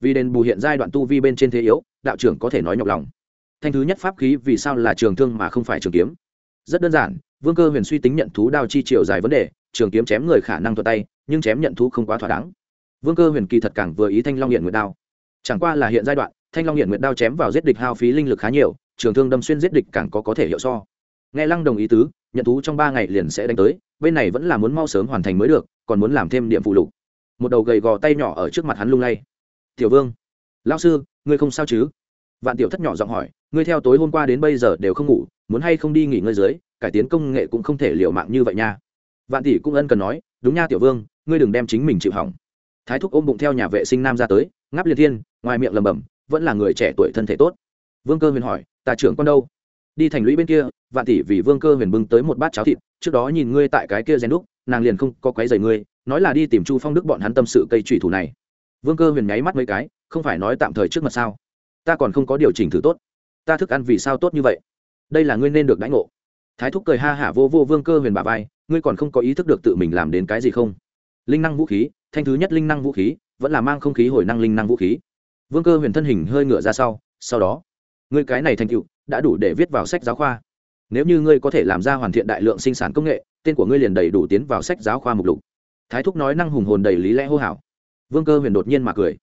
Speaker 1: Vì đền bù hiện giai đoạn tu vi bên trên thế yếu, đạo trưởng có thể nói nhọc lòng thanh thứ nhất pháp khí vì sao là trường thương mà không phải trường kiếm? Rất đơn giản, vương cơ huyền suy tính nhận thú đao chi chiều dài vấn đề, trường kiếm chém người khả năng thuật tay, nhưng chém nhận thú không quá thỏa đáng. Vương cơ huyền kỳ thật càng vừa ý thanh long hiện nguyệt đao. Chẳng qua là hiện giai đoạn, thanh long hiện nguyệt đao chém vào giết địch hao phí linh lực khá nhiều, trường thương đâm xuyên giết địch càng có có thể hiệu so. Nghe lăng đồng ý tứ, nhận thú trong ba ngày liền sẽ đánh tới, bên này vẫn là muốn mau sớm hoàn thành mới được, còn muốn làm thêm điểm phụ lục. Một đầu gầy gò tay nhỏ ở trước mặt hắn lung lay. Tiểu vương, lão sư, ngươi không sao chứ? Vạn tiểu thất nhỏ giọng hỏi, ngươi theo tối hôm qua đến bây giờ đều không ngủ, muốn hay không đi nghỉ ngơi dưới, cải tiến công nghệ cũng không thể liều mạng như vậy nha. Vạn tỷ cũng ân cần nói, đúng nha tiểu vương, ngươi đừng đem chính mình chịu hỏng. Thái thúc ôm bụng theo nhà vệ sinh nam ra tới, ngáp liệt thiên, ngoài miệng lầm bầm vẫn là người trẻ tuổi thân thể tốt. Vương cơ huyền hỏi tà trưởng con đâu? Đi thành lũy bên kia, vạn tỷ vì vương cơ huyền bưng tới một bát cháo thịt, trước đó nhìn ngươi tại cái kia rèn đúc, nàng liền không có quấy giày ngươi, nói là đi tìm chu phong đức bọn hắn tâm sự cây trùy thủ này. Vương cơ huyền nháy mắt mấy cái, không phải nói tạm thời trước mặt sao? Ta còn không có điều chỉnh thử tốt. Ta thức ăn vì sao tốt như vậy? Đây là ngươi nên được đãi ngộ. Thái thúc cười ha hả vô vô vương cơ huyền bà vai, ngươi còn không có ý thức được tự mình làm đến cái gì không? Linh năng vũ khí, thanh thứ nhất linh năng vũ khí, vẫn là mang không khí hồi năng linh năng vũ khí. Vương cơ huyền thân hình hơi ngựa ra sau sau đó, ngươi cái này thành tựu đã đủ để viết vào sách giáo khoa. Nếu như ngươi có thể làm ra hoàn thiện đại lượng sinh sản công nghệ, tên của ngươi liền đầy đủ tiến vào sách giáo khoa mục lục. Thái thúc nói năng hùng hồn đầy lý lẽ hô hào. Vương cơ huyền đột nhiên mà cười.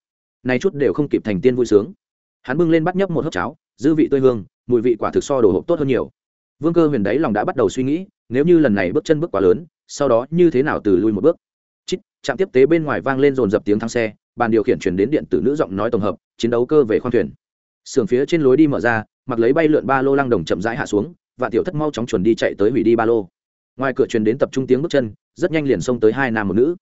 Speaker 1: Nay chút đều không kịp thành tiên vui sướng hắn bưng lên bắt nhấp một hớp cháo, dư vị tươi hương, mùi vị quả thực so đồ hộp tốt hơn nhiều. Vương cơ huyền đấy lòng đã bắt đầu suy nghĩ, nếu như lần này bước chân bước quá lớn, sau đó như thế nào từ lui một bước? Chít, trạm tiếp tế bên ngoài vang lên dồn dập tiếng thang xe, bàn điều khiển chuyển đến điện tử nữ giọng nói tổng hợp, chiến đấu cơ về khoang thuyền. Sườn phía trên lối đi mở ra, mặc lấy bay lượn ba lô lăng đồng chậm rãi hạ xuống, và tiểu thất mau chóng chuẩn đi chạy tới hủy đi ba lô. Ngoài cửa truyền đến tập trung tiếng bước chân, rất nhanh liền xông tới hai nam một nữ.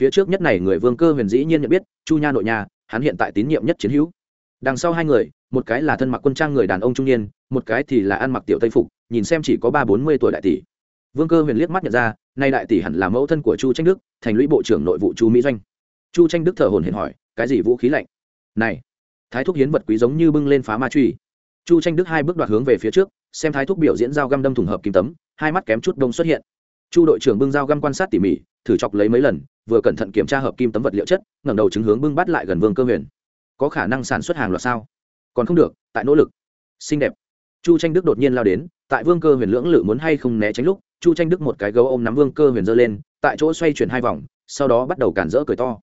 Speaker 1: Phía trước nhất này người vương cơ huyền dĩ nhiên nhận biết, chu nha nội nhà, hắn hiện tại tín nhiệm nhất chiến hữu đằng sau hai người, một cái là thân mặc quân trang người đàn ông trung niên, một cái thì là ăn mặc tiểu tây phục, nhìn xem chỉ có ba bốn mươi tuổi đại tỷ. Vương cơ huyền liếc mắt nhận ra, nay đại tỷ hẳn là mẫu thân của chu tranh đức, thành lũy bộ trưởng nội vụ chu mỹ doanh. Chu tranh đức thở hồn hển hỏi, cái gì vũ khí lạnh? Này, thái thúc hiến vật quý giống như bưng lên phá ma truy. Chu tranh đức hai bước đoạt hướng về phía trước, xem thái thúc biểu diễn dao găm đâm thùng hợp kim tấm, hai mắt kém chút đông xuất hiện. Chu đội trưởng bưng dao găm quan sát tỉ mỉ, thử chọc lấy mấy lần, vừa cẩn thận kiểm tra hợp kim tấm vật liệu chất, ngẩng đầu chứng hướng bưng bắt lại gần vương cơ huyền có khả năng sản xuất hàng loạt sao? Còn không được, tại nỗ lực. Xinh đẹp. Chu tranh đức đột nhiên lao đến, tại vương cơ huyền lưỡng lự muốn hay không né tránh lúc, chu tranh đức một cái gấu ôm nắm vương cơ huyền giơ lên, tại chỗ xoay chuyển hai vòng, sau đó bắt đầu cản rỡ cười to.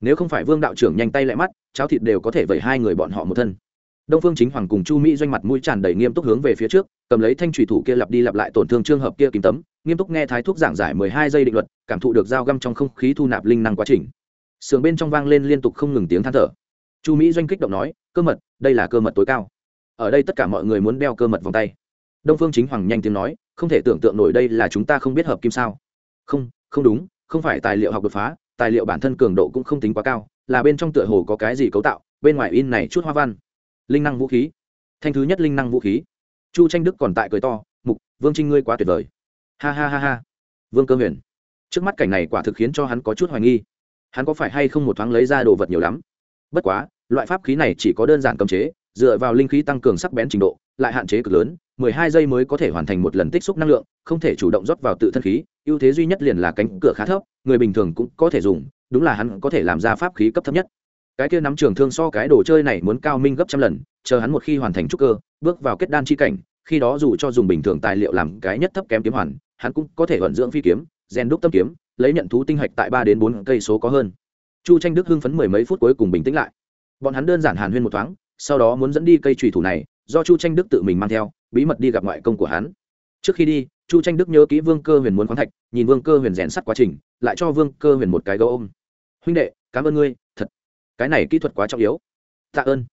Speaker 1: Nếu không phải vương đạo trưởng nhanh tay lại mắt, cháo thịt đều có thể vẩy hai người bọn họ một thân. Đông phương chính hoàng cùng chu mỹ doanh mặt mũi tràn đầy nghiêm túc hướng về phía trước, cầm lấy thanh trùy thủ kia lặp đi lặp lại tổn thương trường hợp kia kìm tấm, nghiêm túc nghe thái thuốc giảng giải mười hai giây định luật, cảm thụ được dao găm trong không khí thu nạp linh năng quá trình. Sườn bên trong vang lên liên tục không ngừng tiếng than thở chu mỹ doanh kích động nói, cơ mật, đây là cơ mật tối cao. Ở đây tất cả mọi người muốn đeo cơ mật vòng tay. Đông phương chính hoàng nhanh tiếng nói, không thể tưởng tượng nổi đây là chúng ta không biết hợp kim sao. Không không đúng, không phải tài liệu học đột phá, tài liệu bản thân cường độ cũng không tính quá cao, là bên trong tựa hồ có cái gì cấu tạo, bên ngoài in này chút hoa văn. Linh năng vũ khí. Thanh thứ nhất linh năng vũ khí. Chu tranh đức còn tại cười to, mục, vương trinh ngươi quá tuyệt vời. Ha ha ha ha. Vương cơ huyền. Trước mắt cảnh này quả thực khiến cho hắn có chút hoài nghi. Hắn có phải hay không một thoáng lấy ra đồ vật nhiều lắm? Bất quá, loại pháp khí này chỉ có đơn giản cấm chế, dựa vào linh khí tăng cường sắc bén trình độ, lại hạn chế cực lớn, mười hai giây mới có thể hoàn thành một lần tích xúc năng lượng, không thể chủ động rót vào tự thân khí, ưu thế duy nhất liền là cánh cửa khá thấp, người bình thường cũng có thể dùng, đúng là hắn có thể làm ra pháp khí cấp thấp nhất. Cái kia nắm trường thương so cái đồ chơi này muốn cao minh gấp trăm lần, chờ hắn một khi hoàn thành trúc cơ, bước vào kết đan chi cảnh, khi đó dù cho dùng bình thường tài liệu làm cái nhất thấp kém kiếm hoàn, hắn cũng có thể vận dưỡng phi kiếm, rèn đúc tâm kiếm, lấy nhận thú tinh hạch tại ba đến bốn cây số có hơn chu tranh đức hưng phấn mười mấy phút cuối cùng bình tĩnh lại. Bọn hắn đơn giản hàn huyên một thoáng, sau đó muốn dẫn đi cây trùy thủ này, do chu tranh đức tự mình mang theo, bí mật đi gặp ngoại công của hắn. Trước khi đi, chu tranh đức nhớ kỹ vương cơ huyền muốn khoáng thạch, nhìn vương cơ huyền rèn sắt quá trình, lại cho vương cơ huyền một cái gấu ôm. Huynh đệ, cảm ơn ngươi, thật. Cái này kỹ thuật quá trọng yếu. Tạ ơn.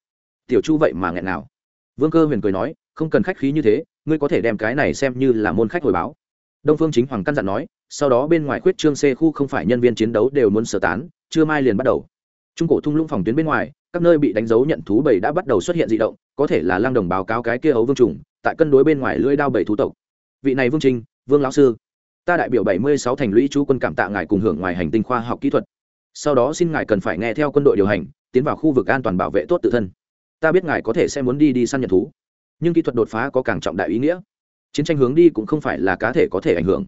Speaker 1: Tiểu chu vậy mà nghẹn nào. Vương cơ huyền cười nói, không cần khách khí như thế, ngươi có thể đem cái này xem như là môn khách hồi báo. Đông phương chính hoàng căn dặn nói sau đó bên ngoài khuyết trương c khu không phải nhân viên chiến đấu đều muốn sơ tán chưa mai liền bắt đầu. Trung cổ thung lũng phòng tuyến bên ngoài, các nơi bị đánh dấu nhận thú bầy đã bắt đầu xuất hiện d ị động, có thể là lang đồng báo cáo cái kia ấu vương trùng, tại cân đối bên ngoài lưỡi đao bảy thú tộc. Vị này vương trinh, vương lão sư, ta đại biểu bảy mươi sáu thành lũy chú quân cảm tạ ngài cùng hưởng ngoài hành tinh khoa học kỹ thuật. Sau đó xin ngài cần phải nghe theo quân đội điều hành, tiến vào khu vực an toàn bảo vệ tốt tự thân. Ta biết ngài có thể sẽ muốn đi đi săn nhận thú, nhưng kỹ thuật đột phá có càng trọng đại ý nghĩa. Chiến tranh hướng đi cũng không phải là cá thể có thể ảnh hưởng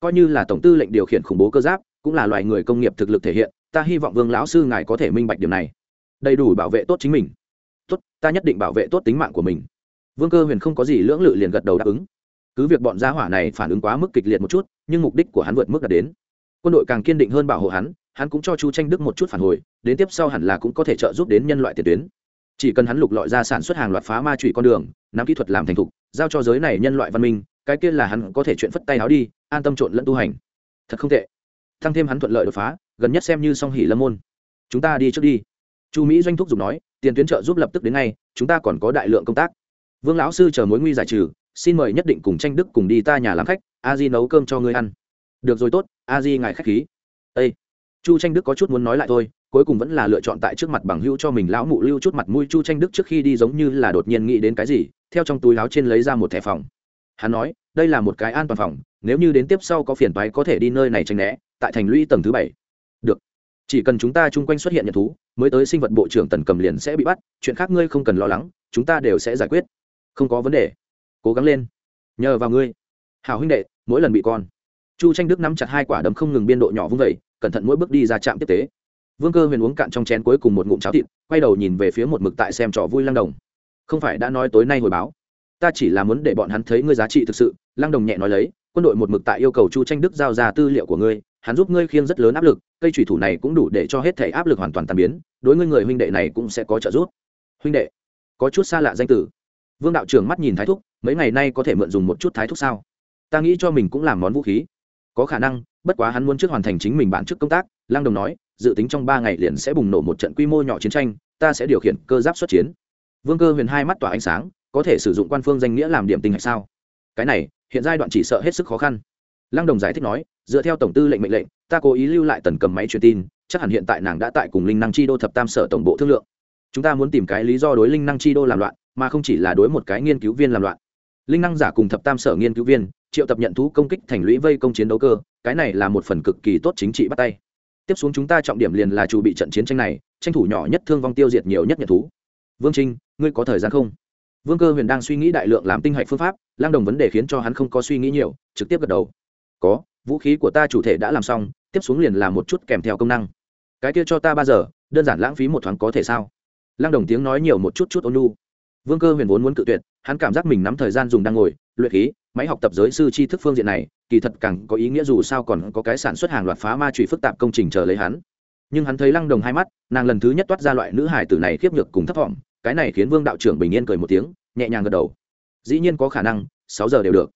Speaker 1: coi như là tổng tư lệnh điều khiển khủng bố cơ giáp, cũng là loài người công nghiệp thực lực thể hiện, ta hy vọng vương lão sư ngài có thể minh bạch điều này. Đầy đủ bảo vệ tốt chính mình. Tốt, ta nhất định bảo vệ tốt tính mạng của mình. Vương cơ huyền không có gì lưỡng lự liền gật đầu đáp ứng. Cứ việc bọn gia hỏa này phản ứng quá mức kịch liệt một chút, nhưng mục đích của hắn vượt mức đạt đến. Quân đội càng kiên định hơn bảo hộ hắn hắn cũng cho chu tranh đức một chút phản hồi, đến tiếp sau hẳn là cũng có thể trợ giúp đến nhân loại tiền tuyến. Chỉ cần hắn lục lọi ra sản xuất hàng loạt phá ma trụy con đường, nắm kỹ thuật làm thành thục, giao cho giới này nhân loại văn minh cái kia là hắn có thể chuyện phất tay áo đi, an tâm trộn lẫn tu hành. Thật không tệ. Thăng thêm hắn thuận lợi đột phá, gần nhất xem như song hỉ lâm môn. Chúng ta đi trước đi. Chu mỹ doanh thúc dùng nói, tiền tuyến trợ giúp lập tức đến ngay, chúng ta còn có đại lượng công tác. Vương lão sư chờ mối nguy giải trừ, xin mời nhất định cùng tranh đức cùng đi ta nhà làm khách, a di nấu cơm cho ngươi ăn. Được rồi tốt, a di ngài khách khí. Ây chu tranh đức có chút muốn nói lại thôi, cuối cùng vẫn là lựa chọn tại trước mặt bằng hữu cho mình lão mụ lưu chút mặt mũi. Chu tranh đức trước khi đi giống như là đột nhiên nghĩ đến cái gì, theo trong túi láo trên lấy ra một thẻ phòng hắn nói, đây là một cái an toàn phòng, nếu như đến tiếp sau có phiền toái có thể đi nơi này tranh né, tại thành lũy tầng thứ bảy. Được. Chỉ cần chúng ta chung quanh xuất hiện nhận thú, mới tới sinh vật bộ trưởng tần cầm liền sẽ bị bắt, chuyện khác ngươi không cần lo lắng, chúng ta đều sẽ giải quyết. Không có vấn đề. Cố gắng lên. Nhờ vào ngươi. Hào huynh đệ, mỗi lần bị con. Chu tranh đức nắm chặt hai quả đấm không ngừng biên độ nhỏ vung vẩy cẩn thận mỗi bước đi ra trạm tiếp tế. Vương cơ huyền uống cạn trong chén cuối cùng một ngụm cháo thịt, quay đầu nhìn về phía một mực tại xem trò vui lăng đồng. Không phải đã nói tối nay hồi báo ta chỉ là muốn để bọn hắn thấy ngươi giá trị thực sự, lăng đồng nhẹ nói lấy, quân đội một mực tại yêu cầu chu tranh đức giao ra tư liệu của ngươi, hắn giúp ngươi khiêng rất lớn áp lực, cây thủy thủ này cũng đủ để cho hết thể áp lực hoàn toàn tàn biến, đối ngươi người huynh đệ này cũng sẽ có trợ giúp. Huynh đệ, có chút xa lạ danh tử vương đạo trưởng mắt nhìn thái thúc, mấy ngày nay có thể mượn dùng một chút thái thúc sao? Ta nghĩ cho mình cũng làm món vũ khí. Có khả năng, bất quá hắn muốn trước hoàn thành chính mình bản chức công tác, lăng đồng nói, dự tính trong ba ngày liền sẽ bùng nổ một trận quy mô nhỏ chiến tranh, ta sẽ điều khiển cơ giáp xuất chiến. Vương cơ huyền hai mắt tỏa ánh sáng có thể sử dụng quan phương danh nghĩa làm điểm tinh hay sao? Cái này, hiện giai đoạn chỉ sợ hết sức khó khăn. Lăng đồng giải thích nói, dựa theo tổng tư lệnh mệnh lệnh, ta cố ý lưu lại tần cầm máy truyền tin, chắc hẳn hiện tại nàng đã tại cùng linh năng chi đô thập tam sở tổng bộ thương lượng. Chúng ta muốn tìm cái lý do đối linh năng chi đô làm loạn, mà không chỉ là đối một cái nghiên cứu viên làm loạn. Linh năng giả cùng thập tam sở nghiên cứu viên, triệu tập nhận thú công kích thành lũy vây công chiến đấu cơ, cái này là một phần cực kỳ tốt chính trị bắt tay. Tiếp xuống chúng ta trọng điểm liền là chủ bị trận chiến tranh này, tranh thủ nhỏ nhất thương vong tiêu diệt nhiều nhất nhận thú. Vương trinh, ngươi có thời gian không? Vương cơ huyền đang suy nghĩ đại lượng làm tinh hạch phương pháp lang đồng vấn đề khiến cho hắn không có suy nghĩ nhiều, trực tiếp gật đầu. Có, vũ khí của ta chủ thể đã làm xong, tiếp xuống liền làm một chút kèm theo công năng. Cái kia cho ta ba giờ, đơn giản lãng phí một thoáng có thể sao? Lang đồng tiếng nói nhiều một chút chút ôn lu vương cơ huyền vốn muốn cự tuyệt, hắn cảm giác mình nắm thời gian dùng đang ngồi, luyện khí, máy học tập giới sư tri thức phương diện này, kỳ thật càng có ý nghĩa dù sao còn có cái sản xuất hàng loạt phá ma trụy phức tạp công trình chờ lấy hắn. Nhưng hắn thấy lăng đồng hai mắt, nàng lần thứ nhất toát ra loại nữ hải tử này khiếp nhược cùng thấp thỏm cái này khiến vương đạo trưởng bình yên cười một tiếng, nhẹ nhàng gật đầu. Dĩ nhiên có khả năng, sáu giờ đều được.